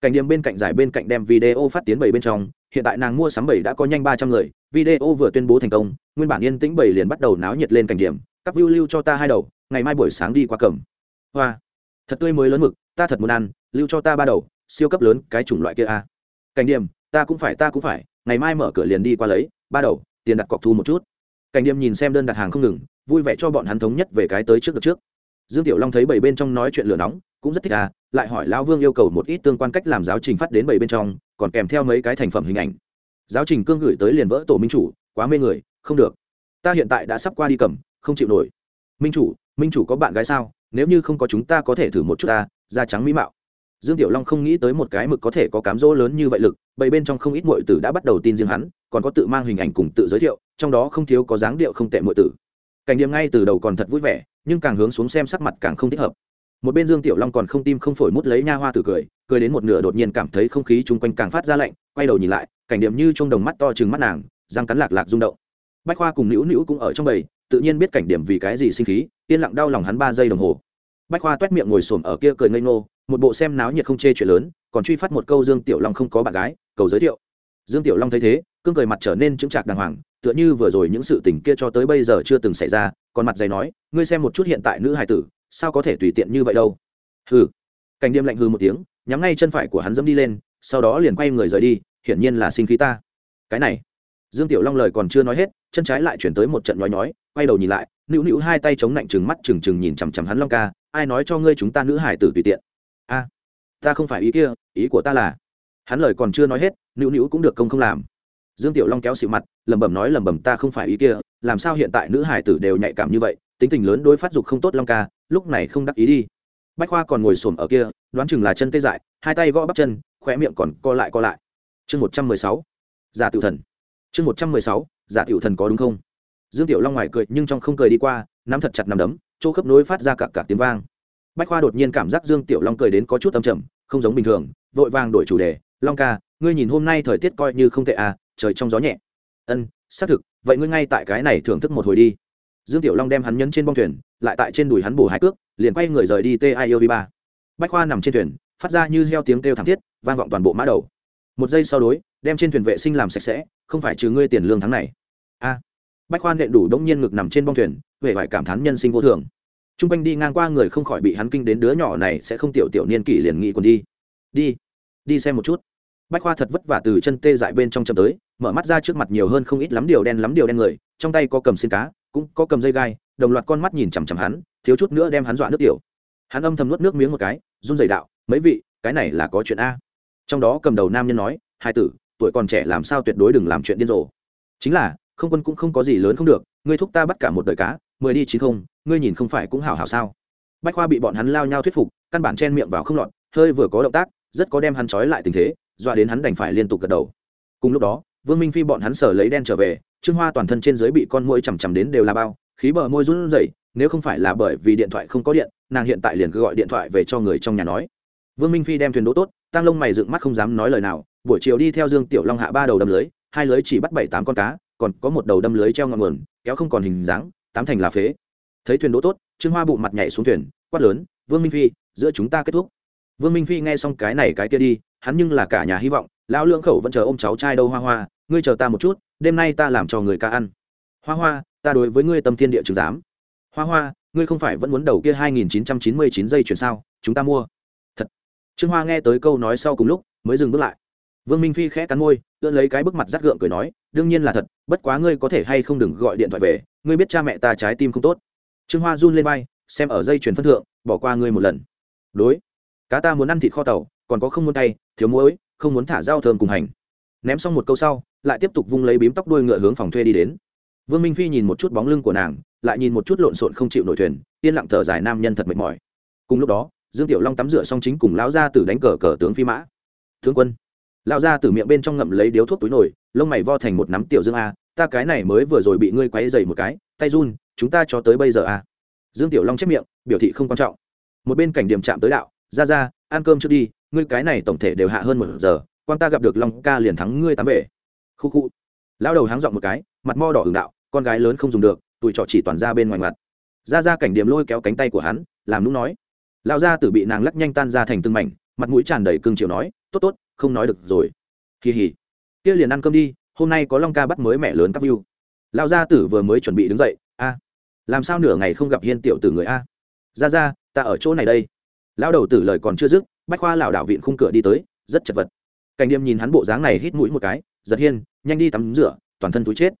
Cảnh điểm bên cạnh giải bên cạnh đem video phát tiến bảy bên trong, hiện tại nàng mua sắm bảy đã có nhanh ba trăm người, video vừa tuyên bố thành công, nguyên bản yên tĩnh bảy liền bắt đầu náo nhiệt lên cảnh điểm, các view lưu cho ta hai đầu, ngày mai buổi sáng đi qua cầm hoa. Thật tươi mới lớn mực, ta thật muốn ăn, lưu cho ta ba đầu, siêu cấp lớn, cái chủng loại kia a. Cảnh điểm, ta cũng phải, ta cũng phải, ngày mai mở cửa liền đi qua lấy, ba đầu, tiền đặt cọc thu một chút. Cảnh điểm nhìn xem đơn đặt hàng không ngừng, vui vẻ cho bọn hắn thống nhất về cái tới trước được trước. Dương tiểu long thấy bảy bên trong nói chuyện lửa nóng, cũng rất thích à lại hỏi lão vương yêu cầu một ít tương quan cách làm giáo trình phát đến bảy bên trong, còn kèm theo mấy cái thành phẩm hình ảnh. Giáo trình cương gửi tới liền vỡ tổ minh chủ, quá mê người, không được. Ta hiện tại đã sắp qua đi cầm, không chịu nổi. Minh chủ minh chủ có bạn gái sao? Nếu như không có chúng ta có thể thử một chút ta, da trắng mỹ mạo. Dương tiểu long không nghĩ tới một cái mực có thể có cám dỗ lớn như vậy lực bảy bên trong không ít mọi tử đã bắt đầu tin riêng hắn, còn có tự mang hình ảnh cùng tự giới thiệu, trong đó không thiếu có dáng điệu không tệ mọi tử. Cảnh điểm ngay từ đầu còn thật vui vẻ, nhưng càng hướng xuống xem sắc mặt càng không thích hợp. Một bên dương tiểu long còn không tim không phổi mút lấy nha hoa tử cười cười đến một nửa đột nhiên cảm thấy không khí chung quanh càng phát ra lạnh, quay đầu nhìn lại, cảnh điểm như trong đồng mắt to chừng mắt nàng, răng cắn lạc lạc rung động. Bách khoa cùng nữu nữu cũng ở trong bầy tự nhiên biết cảnh điểm vì cái gì sinh khí, yên lặng đau lòng hắn ba giây đồng hồ. Bách khoa toét miệng ngồi xổm ở kia cười ngây ngô, một bộ xem náo nhiệt không chê chuyện lớn, còn truy phát một câu dương tiểu long không có bạn gái, cầu giới thiệu. Dương tiểu long thấy thế, cương cười mặt trở nên chững chạc đàng hoàng, tựa như vừa rồi những sự tình kia cho tới bây giờ chưa từng xảy ra, còn mặt dày nói, ngươi xem một chút hiện tại nữ hài tử, sao có thể tùy tiện như vậy đâu? Hừ. Cảnh đêm lạnh hư một tiếng, nhắm ngay chân phải của hắn dẫm đi lên, sau đó liền quay người rời đi, hiển nhiên là sinh khí ta. Cái này. Dương tiểu long lời còn chưa nói hết, chân trái lại chuyển tới một trận nói nói quay đầu nhìn lại, nữu nữu hai tay chống lạnh trừng mắt trừng trừng nhìn chằm chằm hắn long ca, ai nói cho ngươi chúng ta nữ hải tử tùy tiện? A, ta không phải ý kia, ý của ta là hắn lời còn chưa nói hết, nữu nữu cũng được công không làm. Dương tiểu long kéo xịu mặt, lẩm bẩm nói lẩm bẩm, ta không phải ý kia, làm sao hiện tại nữ hải tử đều nhạy cảm như vậy, tính tình lớn đối phát dục không tốt long ca, lúc này không đắc ý đi. Bách khoa còn ngồi xổm ở kia, đoán chừng là chân tê dại, hai tay gõ bắp chân, khóe miệng còn co lại co lại. Chương một trăm mười sáu, giả tiểu thần. Chương một trăm mười sáu, giả tiểu thần có đúng không? Dương tiểu long ngoài cười nhưng trong không cười đi qua, nắm thật chặt nắm đấm, chỗ khớp nối phát ra cả cả tiếng vang. Bách khoa đột nhiên cảm giác dương tiểu long cười đến có chút âm trầm, không giống bình thường, vội vàng đổi chủ đề, long ca, ngươi nhìn hôm nay thời tiết coi như không tệ à trời trong gió nhẹ. Ân, xác thực, vậy ngươi ngay tại cái này thưởng thức một hồi đi. Dương tiểu long đem hắn nhấn trên bong thuyền, lại tại trên đùi hắn bổ hai cước, liền quay người rời đi tiov ba. Bách khoa nằm trên thuyền, phát ra như heo tiếng kêu thảm thiết, vang vọng toàn bộ mã đầu. Một giây sau đối, đem trên thuyền vệ sinh làm sạch sẽ, không phải trừ ngươi tiền lương tháng này. A bách khoa nện đủ đông nhiên ngực nằm trên bong thuyền huệ phải cảm thán nhân sinh vô thường. T r u n g quanh đi ngang qua người không khỏi bị hắn kinh đến đứa nhỏ này sẽ không tiểu tiểu niên kỷ liền nghĩ còn đi. Đi đi xem một chút. Bách khoa thật vất vả từ chân tê dại bên trong chậm tới, mở mắt ra trước mặt nhiều hơn không ít lắm điều đen lắm điều đen người, trong tay có cầm xin cá, cũng có cầm dây gai, đồng loạt con mắt nhìn chằm chằm hắn, thiếu chút nữa đem hắn dọa nước tiểu. Hắn âm thầm nuốt nước miếng một cái, run dày đạo, mấy vị, cái này là có chuyện a? Trong đó cầm đầu nam nhân nói, hai tử, tuổi còn trẻ làm sao tuyệt đối đừng làm chuyện điên rồ. Chính là không quân cũng không có gì lớn không được, ngươi thúc ta bắt cả một đời cá, mười đi chín không, ngươi nhìn không phải cũng hảo hảo sao? Bách khoa bị bọn hắn lao nhau thuyết phục, căn bản chen miệng vào không lọt, hơi vừa có động tác, rất có đem hắn trói lại tình thế, dọa đến hắn đành phải liên tục gật đầu. Cùng lúc đó, vương minh phi bọn hắn sở lấy đen trở về, trương hoa toàn thân trên dưới bị con mũi chằm chằm đến đều là bao, khí bờ môi run rẩy, nếu không phải là bởi vì điện thoại không có điện, nàng hiện tại liền cứ gọi điện thoại về cho người trong nhà nói. Vương minh phi đem thuyền đỗ tốt tăng lông mày dựng mắt không dám nói lời nào, buổi chiều đi theo dương tiểu long hạ ba đầu đâm lưới, hai lưới chỉ bắt bảy tám con cá còn có một đầu đâm lưới treo ngọn nguồn, kéo không còn hình dáng, tám thành là phế. Thấy thuyền đỗ tốt, trương hoa bụng mặt nhảy xuống thuyền, quát lớn, vương minh phi, giữa chúng ta kết thúc. Vương minh phi nghe xong cái này cái kia đi, hắn nhưng là cả nhà hy vọng, lão lưỡng khẩu vẫn chờ ôm cháu trai đâu hoa hoa, ngươi chờ ta một chút, đêm nay ta làm cho người ca ăn. Hoa hoa, ta đối với ngươi tâm thiên địa chứng giám. Hoa hoa, ngươi không phải vẫn muốn đầu kia hai nghìn chín trăm chín mươi chín giây chuyển sao, chúng ta mua. Thật. Trương hoa nghe tới câu nói sau cùng lúc, mới dừng bước lại. Vương minh phi khẽ cắn môi, ưỡn lấy cái bức mặt rát gượng cười nói đương nhiên là thật, bất quá ngươi có thể hay không đừng gọi điện thoại về, ngươi biết cha mẹ ta trái tim không tốt. Trương hoa run lên vai, xem ở dây chuyền phân thượng, bỏ qua ngươi một lần. Đối, cá ta muốn ăn thịt kho tàu, còn có không muốn tay, thiếu muối, không muốn thả rau thơm cùng hành. Ném xong một câu sau, lại tiếp tục vung lấy bím tóc đuôi ngựa hướng phòng thuê đi đến. Vương minh phi nhìn một chút bóng lưng của nàng, lại nhìn một chút lộn xộn không chịu nổi thuyền, yên lặng thở dài nam nhân thật mệt mỏi. Cùng lúc đó, dương tiểu long tắm rửa xong chính cùng lão gia tử đánh cờ cờ tướng phi mã. Tướng quân lão gia tử miệng bên trong ngậm lấy điếu thuốc túi nổi lông mày vo thành một nắm tiểu dương a, ta cái này mới vừa rồi bị ngươi quấy dày một cái, tay run, chúng ta cho tới bây giờ a. Dương tiểu long chép miệng, biểu thị không quan trọng. Một bên cảnh điểm chạm tới đạo, ra ra, ăn cơm trước đi, ngươi cái này tổng thể đều hạ hơn một giờ, quan ta gặp được long ca liền thắng ngươi tám về. Khu khu. Lão đầu háng dọn một cái, mặt mo đỏ hưởng đạo, con gái lớn không dùng được tụi trọ chỉ toàn ra bên ngoài mặt. Ra ra cảnh điểm lôi kéo cánh tay của hắn, làm lúc nói. Lão gia tử bị nàng lắc nhanh tan ra thành từng mảnh, mặt mũi tràn đầy cương chiều nói, tốt tốt không nói được rồi. Kỳ hỉ. Kia liền ăn cơm đi, hôm nay có long ca bắt mới mẹ lớn các view. Lão gia tử vừa mới chuẩn bị đứng dậy, a. Làm sao nửa ngày không gặp hiên tiểu tử người a? Ra ra, ta ở chỗ này đây. Lão đầu tử lời còn chưa dứt, bách khoa lảo đảo vịn khung cửa đi tới, rất chật vật. Cảnh điềm nhìn hắn bộ dáng này hít mũi một cái, giật hiên, nhanh đi tắm rửa, toàn thân túi chết.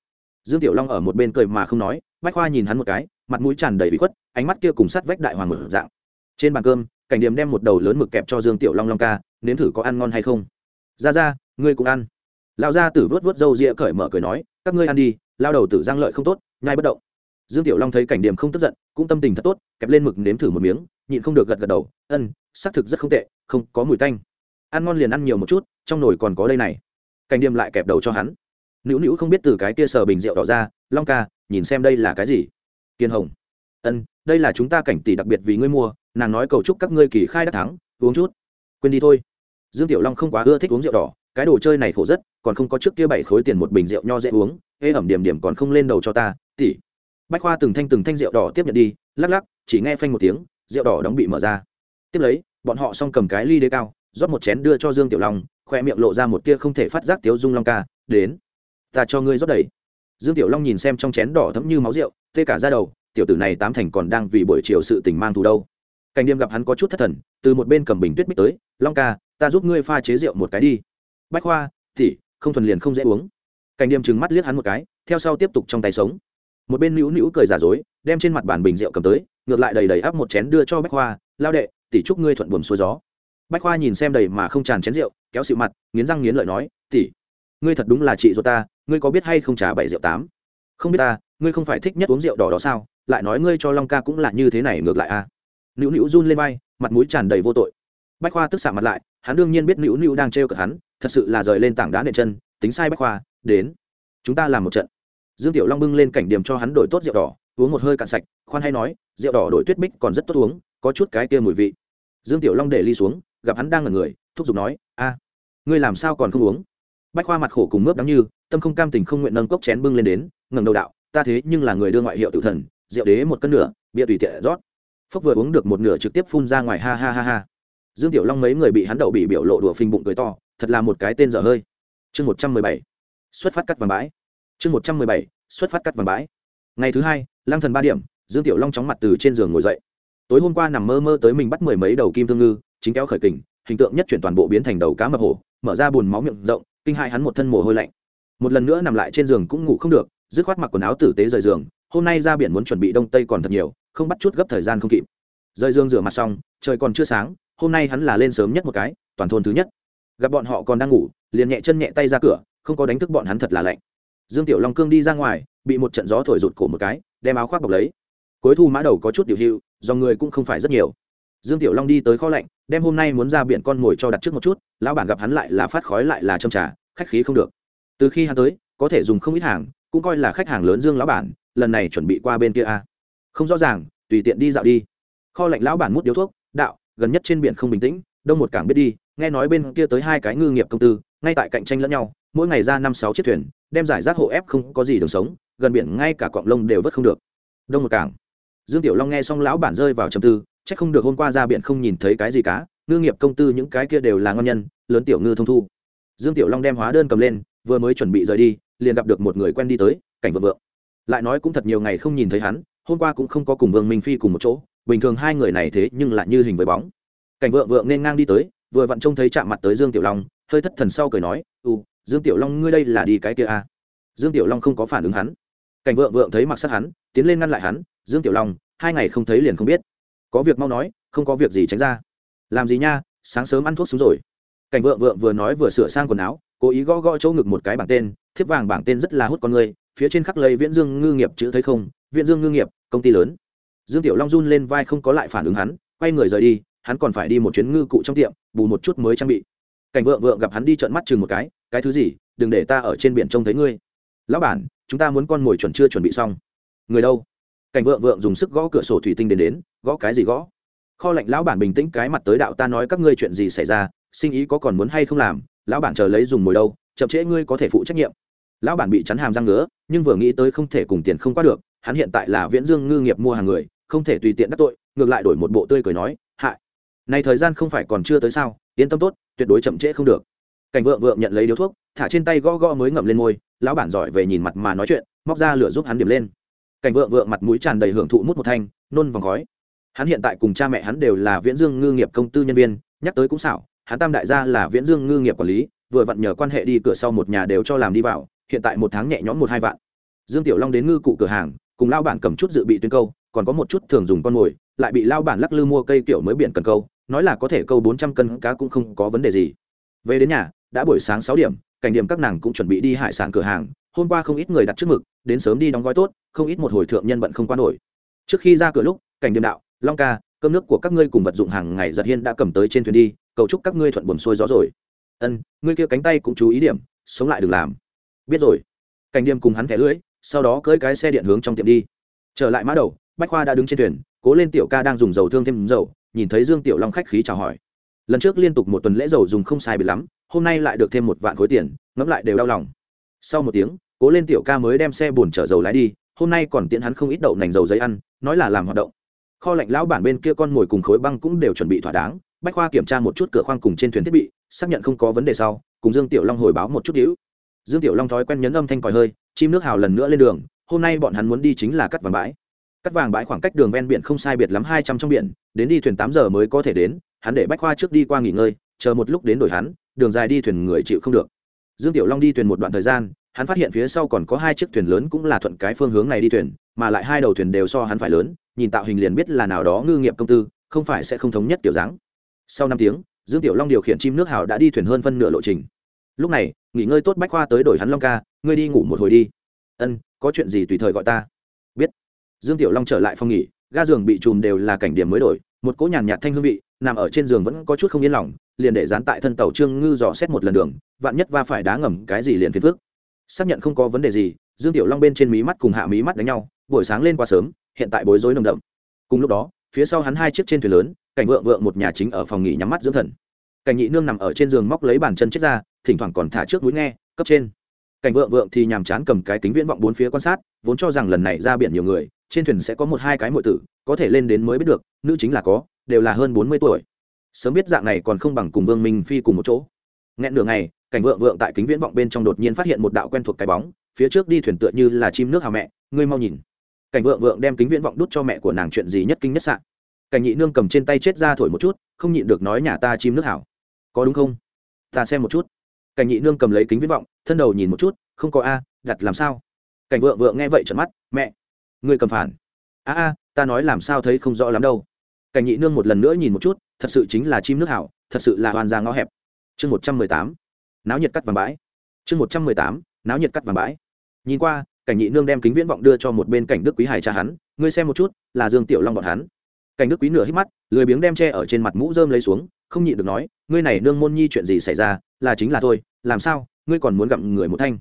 Dương tiểu long ở một bên cười mà không nói, bách khoa nhìn hắn một cái, mặt mũi tràn đầy bị khuất, ánh mắt kia cùng sắt vách đại hoàng mở dạng. Trên bàn cơm, cảnh điềm đem một đầu lớn mực kẹp cho dương tiểu long long ca nếm thử có ăn ngon hay không? Ra ra ngươi cũng ăn. Lão gia tử vớt vớt râu ria cởi mở cười nói, các ngươi ăn đi lao đầu tử giang lợi không tốt, nhai bất động. Dương tiểu long thấy cảnh điểm không tức giận, cũng tâm tình thật tốt, kẹp lên mực nếm thử một miếng, nhịn không được gật gật đầu ân xác thực rất không tệ, không có mùi tanh. Ăn ngon liền ăn nhiều một chút, trong nồi còn có đây này. Cảnh điểm lại kẹp đầu cho hắn. Nữu nữu không biết từ cái kia sờ bình rượu đỏ ra, long ca, nhìn xem đây là cái gì? Kiên hồng. Ân đây là chúng ta cảnh tỷ đặc biệt vì ngươi mua, nàng nói cầu chúc các ngươi kỳ khai đắc thắng, uống chút. Quên đi thôi dương tiểu long không quá ưa thích uống rượu đỏ, cái đồ chơi này khổ rất, còn không có trước kia bảy khối tiền một bình rượu nho dễ uống, ê ẩm điểm điểm còn không lên đầu cho ta, tỷ. Bách khoa từng thanh từng thanh rượu đỏ tiếp nhận đi, lắc lắc, chỉ nghe phanh một tiếng, rượu đỏ đóng bị mở ra. Tiếp lấy, bọn họ xong cầm cái ly đế cao, rót một chén đưa cho dương tiểu long, khoe miệng lộ ra một tia không thể phát giác tiếu dung long ca, đến, ta cho ngươi rót đầy. Dương tiểu long nhìn xem trong chén đỏ thấm như máu rượu, tê cả ra đầu, tiểu tử này tám thành còn đang vì buổi chiều sự tình mang thù đâu. Cảnh đêm gặp hắn có chút thất thần, từ một bên cầm bình tuyết bích tới, long ca ta giúp ngươi pha chế rượu một cái đi. Bách khoa, tỉ, không thuần liền không dễ uống. Cảnh điềm trừng mắt liếc hắn một cái, theo sau tiếp tục trong tay sống. Một bên nữu nữu cười giả dối, đem trên mặt bàn bình rượu cầm tới, ngược lại đầy đầy áp một chén đưa cho bách khoa, lao đệ tỷ chúc ngươi thuận buồm xuôi gió. Bách khoa nhìn xem đầy mà không tràn chén rượu, kéo xịu mặt, nghiến răng nghiến lợi nói tỷ ngươi thật đúng là chị ruột ta, ngươi có biết hay không trả bảy rượu tám? Không biết ta, ngươi không phải thích nhất uống rượu đỏ đó sao? Lại nói ngươi cho long ca cũng là như thế này ngược lại a à? nữu nữu run lên vai, mặt mũi tràn đầy vô tội. Bách khoa tức xạ mặt lại hắn đương nhiên biết nữu nữu đang trêu cợt hắn, thật sự là rời lên tảng đá nện chân, tính sai bách khoa, đến. Chúng ta làm một trận. Dương tiểu long bưng lên cảnh điểm cho hắn đổi tốt rượu đỏ, uống một hơi cạn sạch, khoan hay nói, rượu đỏ đổi tuyết bích còn rất tốt uống, có chút cái kia mùi vị. Dương tiểu long để ly xuống, gặp hắn đang ngẩn người, thúc giục nói, a, ngươi làm sao còn không uống? Bách khoa mặt khổ cùng mướp đắng như, tâm không cam tình không nguyện nâng cốc chén bưng lên đến, ngẩng đầu đạo, ta thế nhưng là người đưa ngoại hiệu tự thần, rượu đế một cân nửa, bia tùy tiện rót. Phúc vừa uống được một nửa trực tiếp phun ra ngoài, ha ha ha ha dương tiểu long mấy người bị hắn đậu bị biểu lộ đùa phình bụng cười to, thật là một cái tên dở hơi. Chương một trăm mười bảy, xuất phát cắt vàng bãi. Chương một trăm mười bảy, xuất phát cắt vàng bãi. Ngày thứ hai lang thần ba điểm, dương tiểu long chóng mặt từ trên giường ngồi dậy. Tối hôm qua nằm mơ mơ tới mình bắt mười mấy đầu kim thương ngư, chính kéo khởi kình, hình tượng nhất chuyển toàn bộ biến thành đầu cá mập hổ, mở ra bùn máu miệng rộng, kinh hai hắn một thân mồ hôi lạnh. Một lần nữa nằm lại trên giường cũng ngủ không được, dứt khoát mặc quần áo tử tế rời giường, hôm nay ra biển muốn chuẩn bị đông tây còn thật nhiều, không bắt chút gấp thời gian không kịp. Rời giường rửa mặt xong, trời còn chưa sáng hôm nay hắn là lên sớm nhất một cái, toàn thôn thứ nhất. Gặp bọn họ còn đang ngủ, liền nhẹ chân nhẹ tay ra cửa, không có đánh thức bọn hắn thật là lạnh. Dương tiểu long cương đi ra ngoài, bị một trận gió thổi rụt cổ một cái, đem áo khoác bọc lấy. Cuối thu mã đầu có chút điều hưu, do người cũng không phải rất nhiều. Dương tiểu long đi tới kho lạnh, đem hôm nay muốn ra biển con ngồi cho đặt trước một chút, lão bản gặp hắn lại là phát khói lại là châm trà, khách khí không được. Từ khi hắn tới, có thể dùng không ít hàng, cũng coi là khách hàng lớn dương lão bản, lần này chuẩn bị qua bên kia a. À. không rõ ràng, tùy tiện đi dạo đi. Kho lạnh lão bản mút điếu thuốc, đạo gần nhất trên biển không bình tĩnh, đông một cảng biết đi, nghe nói bên kia tới hai cái ngư nghiệp công tư, ngay tại cạnh tranh lẫn nhau, mỗi ngày ra năm sáu chiếc thuyền, đem giải rác hộ ép không có gì đường sống, gần biển ngay cả cọng lông đều vớt không được. Đông một cảng. Dương tiểu long nghe xong lão bản rơi vào trầm tư c h ắ c không được hôm qua ra biển không nhìn thấy cái gì cá ngư nghiệp công tư những cái kia đều là ngon nhân, lớn tiểu ngư thông thu. Dương tiểu long đem hóa đơn cầm lên, vừa mới chuẩn bị rời đi, liền gặp được một người quen đi tới, cảnh vợ vượng. Lại nói cũng thật nhiều ngày không nhìn thấy hắn, hôm qua cũng không có cùng vương minh phi cùng một chỗ bình thường hai người này thế nhưng lại như hình với bóng. Cảnh vợ vượng nên ngang đi tới, vừa vặn trông thấy chạm mặt tới dương tiểu long, hơi thất thần sau cười nói u dương tiểu long ngươi đây là đi cái kia à? dương tiểu long không có phản ứng hắn. Cảnh vợ vượng thấy mặc sắc hắn, tiến lên ngăn lại hắn, dương tiểu long, hai ngày không thấy liền không biết. Có việc mau nói, không có việc gì tránh ra. Làm gì nha, sáng sớm ăn thuốc xuống rồi. Cảnh vợ vượng vừa nói vừa sửa sang quần áo, cố ý gõ gõ chỗ ngực một cái bảng tên, thiếp vàng bảng tên rất là hút con người, phía trên khắc lây viễn dương ngư nghiệp chữ thấy không? Viễn dương ngư nghiệp, công ty lớn dương tiểu long run lên vai không có lại phản ứng hắn, quay người rời đi, hắn còn phải đi một chuyến ngư cụ trong tiệm, bù một chút mới trang bị. Cảnh vợ vợ gặp hắn đi trợn mắt chừng một cái cái thứ gì? Đừng để ta ở trên biển trông thấy ngươi. Lão bản, chúng ta muốn con mồi chuẩn chưa chuẩn bị xong. Người đâu? Cảnh vợ vợ dùng sức gõ cửa sổ thủy tinh đến đến, gõ cái gì gõ? Kho lạnh lão bản bình tĩnh cái mặt tới đạo, ta nói các ngươi chuyện gì xảy ra, sinh ý có còn muốn hay không làm, lão bản chờ lấy dùng mồi đâu, chậm trễ ngươi có thể phụ trách nhiệm. Lão bản bị chắn hàm răng ngứa, nhưng vừa nghĩ tới không thể cùng tiền không qua được, hắn hiện tại là viễn dương ngư nghiệp mua hàng người không thể tùy tiện đắc tội, ngược lại đổi một bộ tươi cười nói, hại. Này thời gian không phải còn chưa tới sao, yên tâm tốt, tuyệt đối chậm trễ không được. Cảnh vợ vợ nhận lấy điếu thuốc, thả trên tay gõ gõ mới ngậm lên môi, lão bản giỏi về nhìn mặt mà nói chuyện, móc ra lửa giúp hắn điểm lên. Cảnh vợ vợ mặt mũi tràn đầy hưởng thụ mút một thanh, nôn vòng khói. Hắn hiện tại cùng cha mẹ hắn đều là viễn dương ngư nghiệp công tư nhân viên, nhắc tới cũng xảo, hắn tam đại gia là viễn dương ngư nghiệp quản lý, vừa vặn nhờ quan hệ đi cửa sau một nhà đều cho làm đi vào, hiện tại một tháng nhẹ nhõm một hai vạn. Dương tiểu long đến ngư cụ cửa hàng, cùng lao bản cầm chút dự bị tuyến câu còn có một chút thường dùng con mồi, lại bị lao bản lắc lư mua cây kiểu mới biển cần câu, nói là có thể câu bốn trăm cân cá cũng không có vấn đề gì. Về đến nhà, đã buổi sáng sáu điểm, cảnh điểm các nàng cũng chuẩn bị đi hải sản cửa hàng, hôm qua không ít người đặt trước mực, đến sớm đi đóng gói tốt, không ít một hồi thượng nhân bận không qua nổi. Trước khi ra cửa lúc, cảnh điểm đạo, long ca, cơm nước của các ngươi cùng vật dụng hàng ngày giật hiên đã cầm tới trên thuyền đi, cầu chúc các ngươi thuận buồn xuôi gió rồi. Ân, ngươi kia cánh tay cũng chú ý điểm, sống lại đừng làm. Biết rồi. Cảnh điểm cùng hắn thẻ lưỡi, sau đó cưỡi cái xe điện hướng trong tiệm đi. Trở lại mã đầu bách khoa đã đứng trên thuyền, cố lên tiểu ca đang dùng dầu thương thêm dầu, nhìn thấy dương tiểu long khách khí chào hỏi. Lần trước liên tục một tuần lễ dầu dùng không sai bị lắm, hôm nay lại được thêm một vạn khối tiền, ngẫm lại đều đau lòng. Sau một tiếng, cố lên tiểu ca mới đem xe bồn chở dầu lái đi, hôm nay còn tiện hắn không ít đậu nành dầu giấy ăn, nói là làm hoạt động. Kho lạnh lão bản bên kia con mồi cùng khối băng cũng đều chuẩn bị thỏa đáng, bách khoa kiểm tra một chút cửa khoang cùng trên thuyền thiết bị, xác nhận không có vấn đề sau, cùng dương tiểu long hồi báo một chút hữu. Dương tiểu long thói quen nhấn âm thanh còi hơi, chim nước hào lần nữa lên đường, hôm nay bọn hắn muốn đi chính là cắt vàng bãi cắt vàng bãi khoảng cách đường ven biển không sai biệt lắm hai trăm trong biển, đến đi thuyền tám giờ mới có thể đến, hắn để bách khoa trước đi qua nghỉ ngơi, chờ một lúc đến đổi hắn, đường dài đi thuyền người chịu không được. Dương tiểu long đi thuyền một đoạn thời gian, hắn phát hiện phía sau còn có hai chiếc thuyền lớn cũng là thuận cái phương hướng này đi thuyền, mà lại hai đầu thuyền đều so hắn phải lớn, nhìn tạo hình liền biết là nào đó ngư nghiệp công tư, không phải sẽ không thống nhất kiểu dáng. Sau năm tiếng, dương tiểu long điều khiển chim nước hào đã đi thuyền hơn phân nửa lộ trình. Lúc này, nghỉ ngơi tốt bách khoa tới đổi hắn long ca, ngươi đi ngủ một hồi đi. Ân, có chuyện gì tùy thời gọi ta dương tiểu long trở lại phòng nghỉ, ga giường bị chùm đều là cảnh điểm mới đổi, một cỗ nhàn nhạt thanh hương vị, nằm ở trên giường vẫn có chút không yên lòng, liền để dán tại thân tàu trương ngư dò xét một lần đường, vạn nhất va phải đá ngầm cái gì liền phiền phước xác nhận không có vấn đề gì, dương tiểu long bên trên mí mắt cùng hạ mí mắt đánh nhau, buổi sáng lên quá sớm, hiện tại bối rối nồng đậm. Cùng lúc đó, phía sau hắn hai chiếc trên thuyền lớn, cảnh vượng vượng một nhà chính ở phòng nghỉ nhắm mắt dưỡng thần. Cảnh nhị nương nằm ở trên giường móc lấy bàn chân chết ra, thỉnh thoảng còn thả trước mũi nghe, cấp trên cảnh vượng vượng thì nhàm chán cầm cái kính viễn vọng bốn phía quan sát, vốn cho rằng lần này ra biển nhiều người, trên thuyền sẽ có một hai cái mọi tử, có thể lên đến mới biết được, nữ chính là có, đều là hơn bốn mươi tuổi. Sớm biết dạng này còn không bằng cùng vương minh phi cùng một chỗ. Nghẹn nửa ngày, cảnh vượng vượng tại kính viễn vọng bên trong đột nhiên phát hiện một đạo quen thuộc cái bóng, phía trước đi thuyền tựa như là chim nước hào mẹ, ngươi mau nhìn. Cảnh vượng vượng đem kính viễn vọng đút cho mẹ của nàng chuyện gì nhất kinh nhất sạn cảnh nhị nương cầm trên tay chết ra thổi một chút, không nhịn được nói nhà ta chim nước hảo có đúng không? Ta xem một chút cảnh nhị nương cầm lấy kính viễn vọng, thân đầu nhìn một chút, không có a, đặt làm sao? Cảnh vượng vượng nghe vậy trợn mắt, mẹ người cầm phản. A a, ta nói làm sao thấy không rõ lắm đâu. Cảnh nhị nương một lần nữa nhìn một chút, thật sự chính là chim nước hảo, thật sự là hoàn ra ngõ hẹp. Chương một trăm mười tám, náo nhiệt cắt vàng bãi. Chương một trăm mười tám, náo nhiệt cắt vàng bãi. Nhìn qua, cảnh nhị nương đem kính viễn vọng đưa cho một bên cảnh đức quý hải cha hắn, ngươi xem một chút, là dương tiểu long bọn hắn. Cảnh đức quý nửa hít mắt, lười biếng đem che ở trên mặt mũ rơm lấy xuống, không nhịn được nói, ngươi này nương môn nhi chuyện gì xảy ra là chính là thôi làm sao, ngươi còn muốn gặm người một thanh?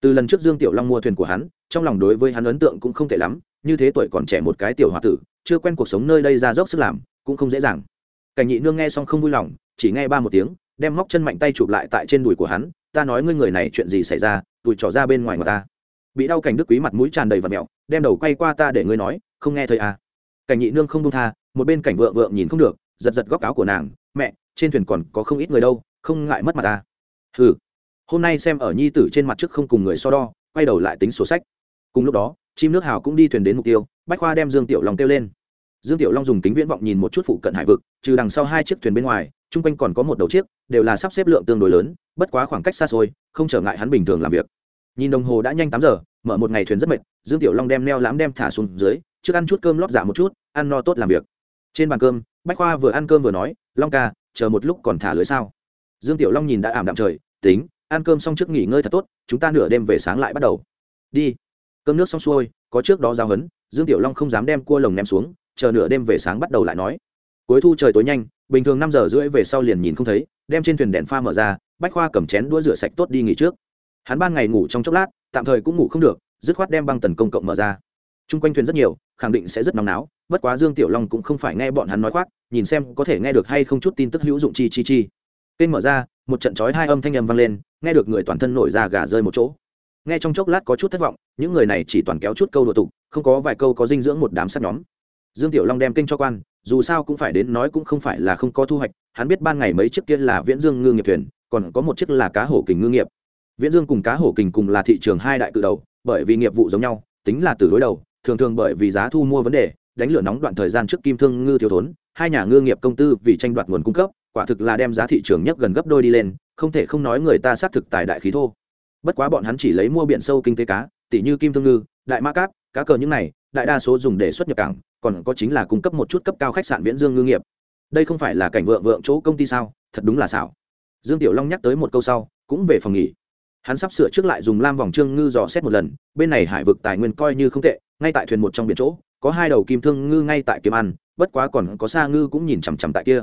Từ lần trước dương tiểu long mua thuyền của hắn, trong lòng đối với hắn ấn tượng cũng không tệ lắm, như thế tuổi còn trẻ một cái tiểu h o a tử, chưa quen cuộc sống nơi đây ra dốc sức làm, cũng không dễ dàng. Cảnh nhị nương nghe xong không vui lòng, chỉ nghe ba một tiếng, đem móc chân mạnh tay chụp lại tại trên đùi của hắn, ta nói ngươi người này chuyện gì xảy ra, tụi trỏ ra bên ngoài người ta. Bị đau cảnh đức quý mặt mũi tràn đầy vật mẹo, đem đầu quay qua ta để ngươi nói, không nghe thấy à. Cảnh nhị nương không đông tha, một bên cảnh vợ vợ nhìn không được, giật giật góc áo của nàng, mẹ, trên thuyền còn có không ít người đâu không ngại mất mặt ta. Ừ hôm nay xem ở nhi tử trên mặt trước không cùng người so đo, quay đầu lại tính sổ sách. Cùng lúc đó, chim nước hào cũng đi thuyền đến mục tiêu, bách khoa đem dương tiểu long kêu lên. Dương tiểu long dùng kính viễn vọng nhìn một chút phụ cận hải vực, trừ đằng sau hai chiếc thuyền bên ngoài, chung quanh còn có một đầu chiếc, đều là sắp xếp lượng tương đối lớn, bất quá khoảng cách xa xôi, không trở ngại hắn bình thường làm việc. Nhìn đồng hồ đã nhanh tám giờ, mở một ngày thuyền rất mệt, dương tiểu long đem neo lãm đem thả xuống dưới, trước ăn chút cơm lót dạ một chút, ăn no tốt làm việc. Trên bàn cơm, bách khoa vừa ăn cơm vừa nói, long ca, chờ một lúc còn thả lưới sao? Dương tiểu long nhìn đã ảm đạm trời, tính, ăn cơm xong trước nghỉ ngơi thật tốt, chúng ta nửa đêm về sáng lại bắt đầu. Đi. Cơm nước xong xuôi, có trước đó giao hấn, dương tiểu long không dám đem cua lồng ném xuống, chờ nửa đêm về sáng bắt đầu lại nói. Cuối thu trời tối nhanh, bình thường năm giờ rưỡi về sau liền nhìn không thấy, đem trên thuyền đèn pha mở ra, bách khoa cầm chén đũa rửa sạch tốt đi nghỉ trước. Hắn ban ngày ngủ trong chốc lát, tạm thời cũng ngủ không được, dứt khoát đem băng tần công cộng mở ra. T r u n g quanh thuyền rất nhiều, khẳng định sẽ rất nóng náo, bất quá dương tiểu long cũng không phải nghe bọn hắn nói khoác, nhìn xem có thể nghe được hay không chút tin tức hữu dụng chi chi chi kênh mở ra, một trận trói hai âm thanh âm vang lên, nghe được người toàn thân nổi ra gà rơi một chỗ. Nghe trong chốc lát có chút thất vọng, những người này chỉ toàn kéo chút câu đồ tục, không có vài câu có dinh dưỡng một đám sát nhóm. Dương tiểu long đem kênh cho quan, dù sao cũng phải đến nói cũng không phải là không có thu hoạch, hắn biết ban ngày mấy chiếc kia là viễn dương ngư nghiệp thuyền, còn có một chiếc là cá hổ kình ngư nghiệp. Viễn dương cùng cá hổ kình cùng là thị trường hai đại cự đầu, bởi vì nghiệp vụ giống nhau, tính là từ đối đầu, thường thường bởi vì giá thu mua vấn đề, đánh lửa nóng đoạn thời gian trước kim thương ngư thiếu thốn, hai nhà ngư nghiệp công tư vì tranh đoạt nguồn cung cấp quả thực là đem giá thị trường nhất gần gấp đôi đi lên, không thể không nói người ta xác thực tài đại khí thô. Bất quá bọn hắn chỉ lấy mua biển sâu kinh tế cá tỷ như kim thương ngư, đại ma cáp, cá cờ những này, đại đa số dùng để xuất nhập cảng, còn có chính là cung cấp một chút cấp cao khách sạn viễn dương ngư nghiệp. Đây không phải là cảnh vượng vượng chỗ công ty sao? Thật đúng là xảo. Dương tiểu long nhắc tới một câu sau, cũng về phòng nghỉ. Hắn sắp sửa trước lại dùng lam vòng trương ngư dò xét một lần, bên này hải vực tài nguyên coi như không tệ, ngay tại thuyền một trong biển chỗ, có hai đầu kim thương ngư ngay tại kiếm ăn, bất quá còn có xa ngư cũng nhìn chằm chằm tại kia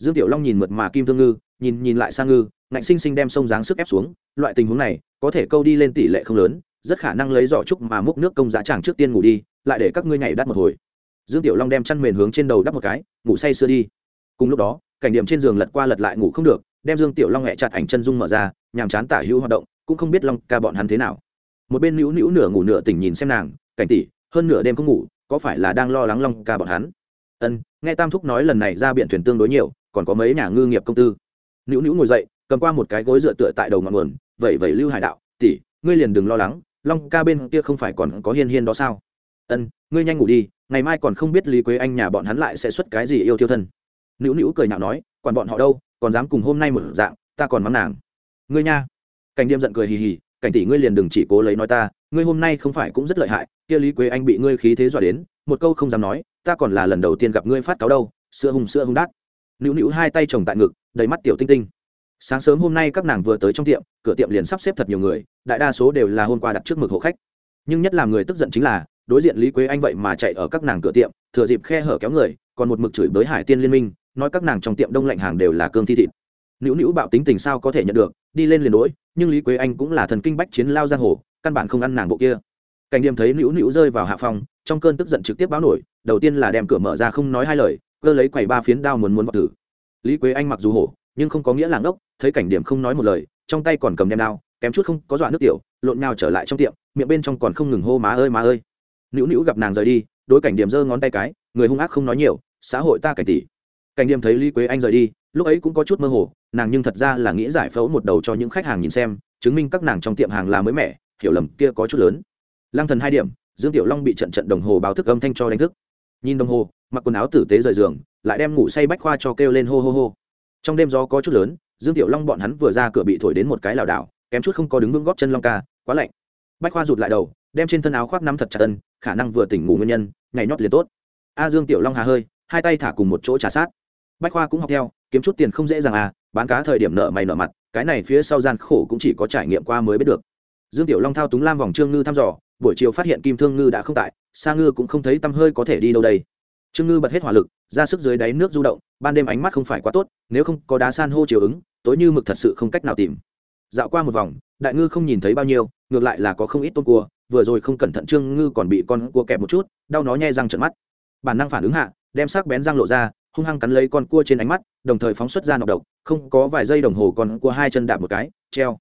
dương tiểu long nhìn mượt mà kim thương ngư, nhìn nhìn lại sang ngư, ngạnh sinh sinh đem sông dáng sức ép xuống, loại tình huống này, có thể câu đi lên tỷ lệ không lớn, rất khả năng lấy giỏ trúc mà múc nước công giá chẳng trước tiên ngủ đi, lại để các ngươi nhảy đắt một hồi. Dương tiểu long đem chăn mền hướng trên đầu đắp một cái, ngủ say sưa đi. Cùng lúc đó, cảnh điểm trên giường lật qua lật lại ngủ không được, đem dương tiểu long hẹ chặt ảnh chân dung mở ra, nhàm chán tả hữu hoạt động, cũng không biết long ca bọn hắn thế nào. Một bên nữu nữu nửa ngủ nửa tỉnh nhìn xem nàng, cảnh tỷ, hơn nửa đêm không ngủ, có phải là đang lo lắng long ca bọn hắn? Ân, nghe tam thúc nói lần này ra biển thuyền tương đối nhiều còn có mấy nhà ngư nghiệp công tư. Nữu nữu ngồi dậy, cầm qua một cái gối dựa tựa tại đầu ngọn nguồn vậy vậy lưu hải đạo, tỷ, ngươi liền đừng lo lắng, long ca bên kia không phải còn có hiên hiên đó sao? Ân, ngươi nhanh ngủ đi, ngày mai còn không biết lý quế anh nhà bọn hắn lại sẽ xuất cái gì yêu tiêu thân. Nữu nữu cười nhạo nói còn bọn họ đâu, còn dám cùng hôm nay một dạng, ta còn mắng nàng. Ngươi nha. Cảnh điềm giận cười hì hì, cảnh tỷ ngươi liền đừng chỉ cố lấy nói ta, ngươi hôm nay không phải cũng rất lợi hại, kia lý quế anh bị ngươi khí thế dọa đến, một câu không dám nói, ta còn là lần đầu tiên gặp ngươi phát cáo đâu, sữa hùng sữa hùng đát nữu nữu hai tay chồng tại ngực, đầy mắt tiểu tinh tinh. Sáng sớm hôm nay các nàng vừa tới trong tiệm, cửa tiệm liền sắp xếp thật nhiều người, đại đa số đều là hôm qua đặt trước mực hộ khách. Nhưng nhất là người tức giận chính là, đối diện lý quế anh vậy mà chạy ở các nàng cửa tiệm, thừa dịp khe hở kéo người, còn một mực chửi bới hải tiên liên minh, nói các nàng trong tiệm đông lạnh hàng đều là cương thi thịt. Nữu nữu bạo tính tình sao có thể nhận được, đi lên liền đỗi nhưng lý quế anh cũng là thần kinh bách chiến lao giang hồ, căn bản không ăn nàng bộ kia. Cảnh điểm thấy nữu nữu rơi vào hạ phòng, trong cơn tức giận trực tiếp báo nổi, đầu tiên là đem cửa mở ra không nói hai lời cơ lấy quầy ba phiến đao muốn muốn vào tử lý quế anh mặc dù hổ, nhưng không có nghĩa là ngốc, thấy cảnh điểm không nói một lời, trong tay còn cầm đem đao, kém chút không có dọa nước tiểu, lộn nhào trở lại trong tiệm, miệng bên trong còn không ngừng hô má ơi má ơi. Nữu nữu gặp nàng rời đi, đối cảnh điểm giơ ngón tay cái, người hung ác không nói nhiều, xã hội ta cảnh tỷ. Cảnh điểm thấy lý quế anh rời đi, lúc ấy cũng có chút mơ hồ, nàng nhưng thật ra là nghĩ giải phẫu một đầu cho những khách hàng nhìn xem, chứng minh các nàng trong tiệm hàng là mới mẻ, hiểu lầm kia có chút lớn. Lăng thần hai điểm, dương tiểu long bị trận trận đồng hồ báo thức âm thanh cho đánh thức. Nhìn đồng hồ mặc quần áo tử tế rời giường, lại đem ngủ say bách khoa cho kêu lên hô hô hô. Trong đêm gió có chút lớn, dương tiểu long bọn hắn vừa ra cửa bị thổi đến một cái lảo đảo, kém chút không có đứng vững góp chân long ca, quá lạnh. Bách khoa rụt lại đầu, đem trên thân áo khoác nắm thật chặt tân khả năng vừa tỉnh ngủ nguyên nhân ngày nhót liền tốt. A dương tiểu long hà hơi, hai tay thả cùng một chỗ trả sát. Bách khoa cũng học theo, kiếm chút tiền không dễ dàng à bán cá thời điểm nợ mày nợ mặt, cái này phía sau gian khổ cũng chỉ có trải nghiệm qua mới biết được. Dương tiểu long thao túng lam vòng trương ngư thăm dò, buổi chiều phát hiện kim thương ngư đã không tại, sa ngư cũng không thấy tăm hơi có thể đi đâu đây trương ngư bật hết hỏa lực, ra sức dưới đáy nước du động, ban đêm ánh mắt không phải quá tốt, nếu không có đá san hô chiều ứng, tối như mực thật sự không cách nào tìm. Dạo qua một vòng, đại ngư không nhìn thấy bao nhiêu, ngược lại là có không ít tôm cua, vừa rồi không cẩn thận trương ngư còn bị con cua kẹp một chút, đau nó nhai răng trận mắt. Bản năng phản ứng hạ, đem sắc bén răng lộ ra, hung hăng cắn lấy con cua trên ánh mắt, đồng thời phóng xuất ra nọc độc, không có vài giây đồng hồ con cua hai chân đạp một cái, treo.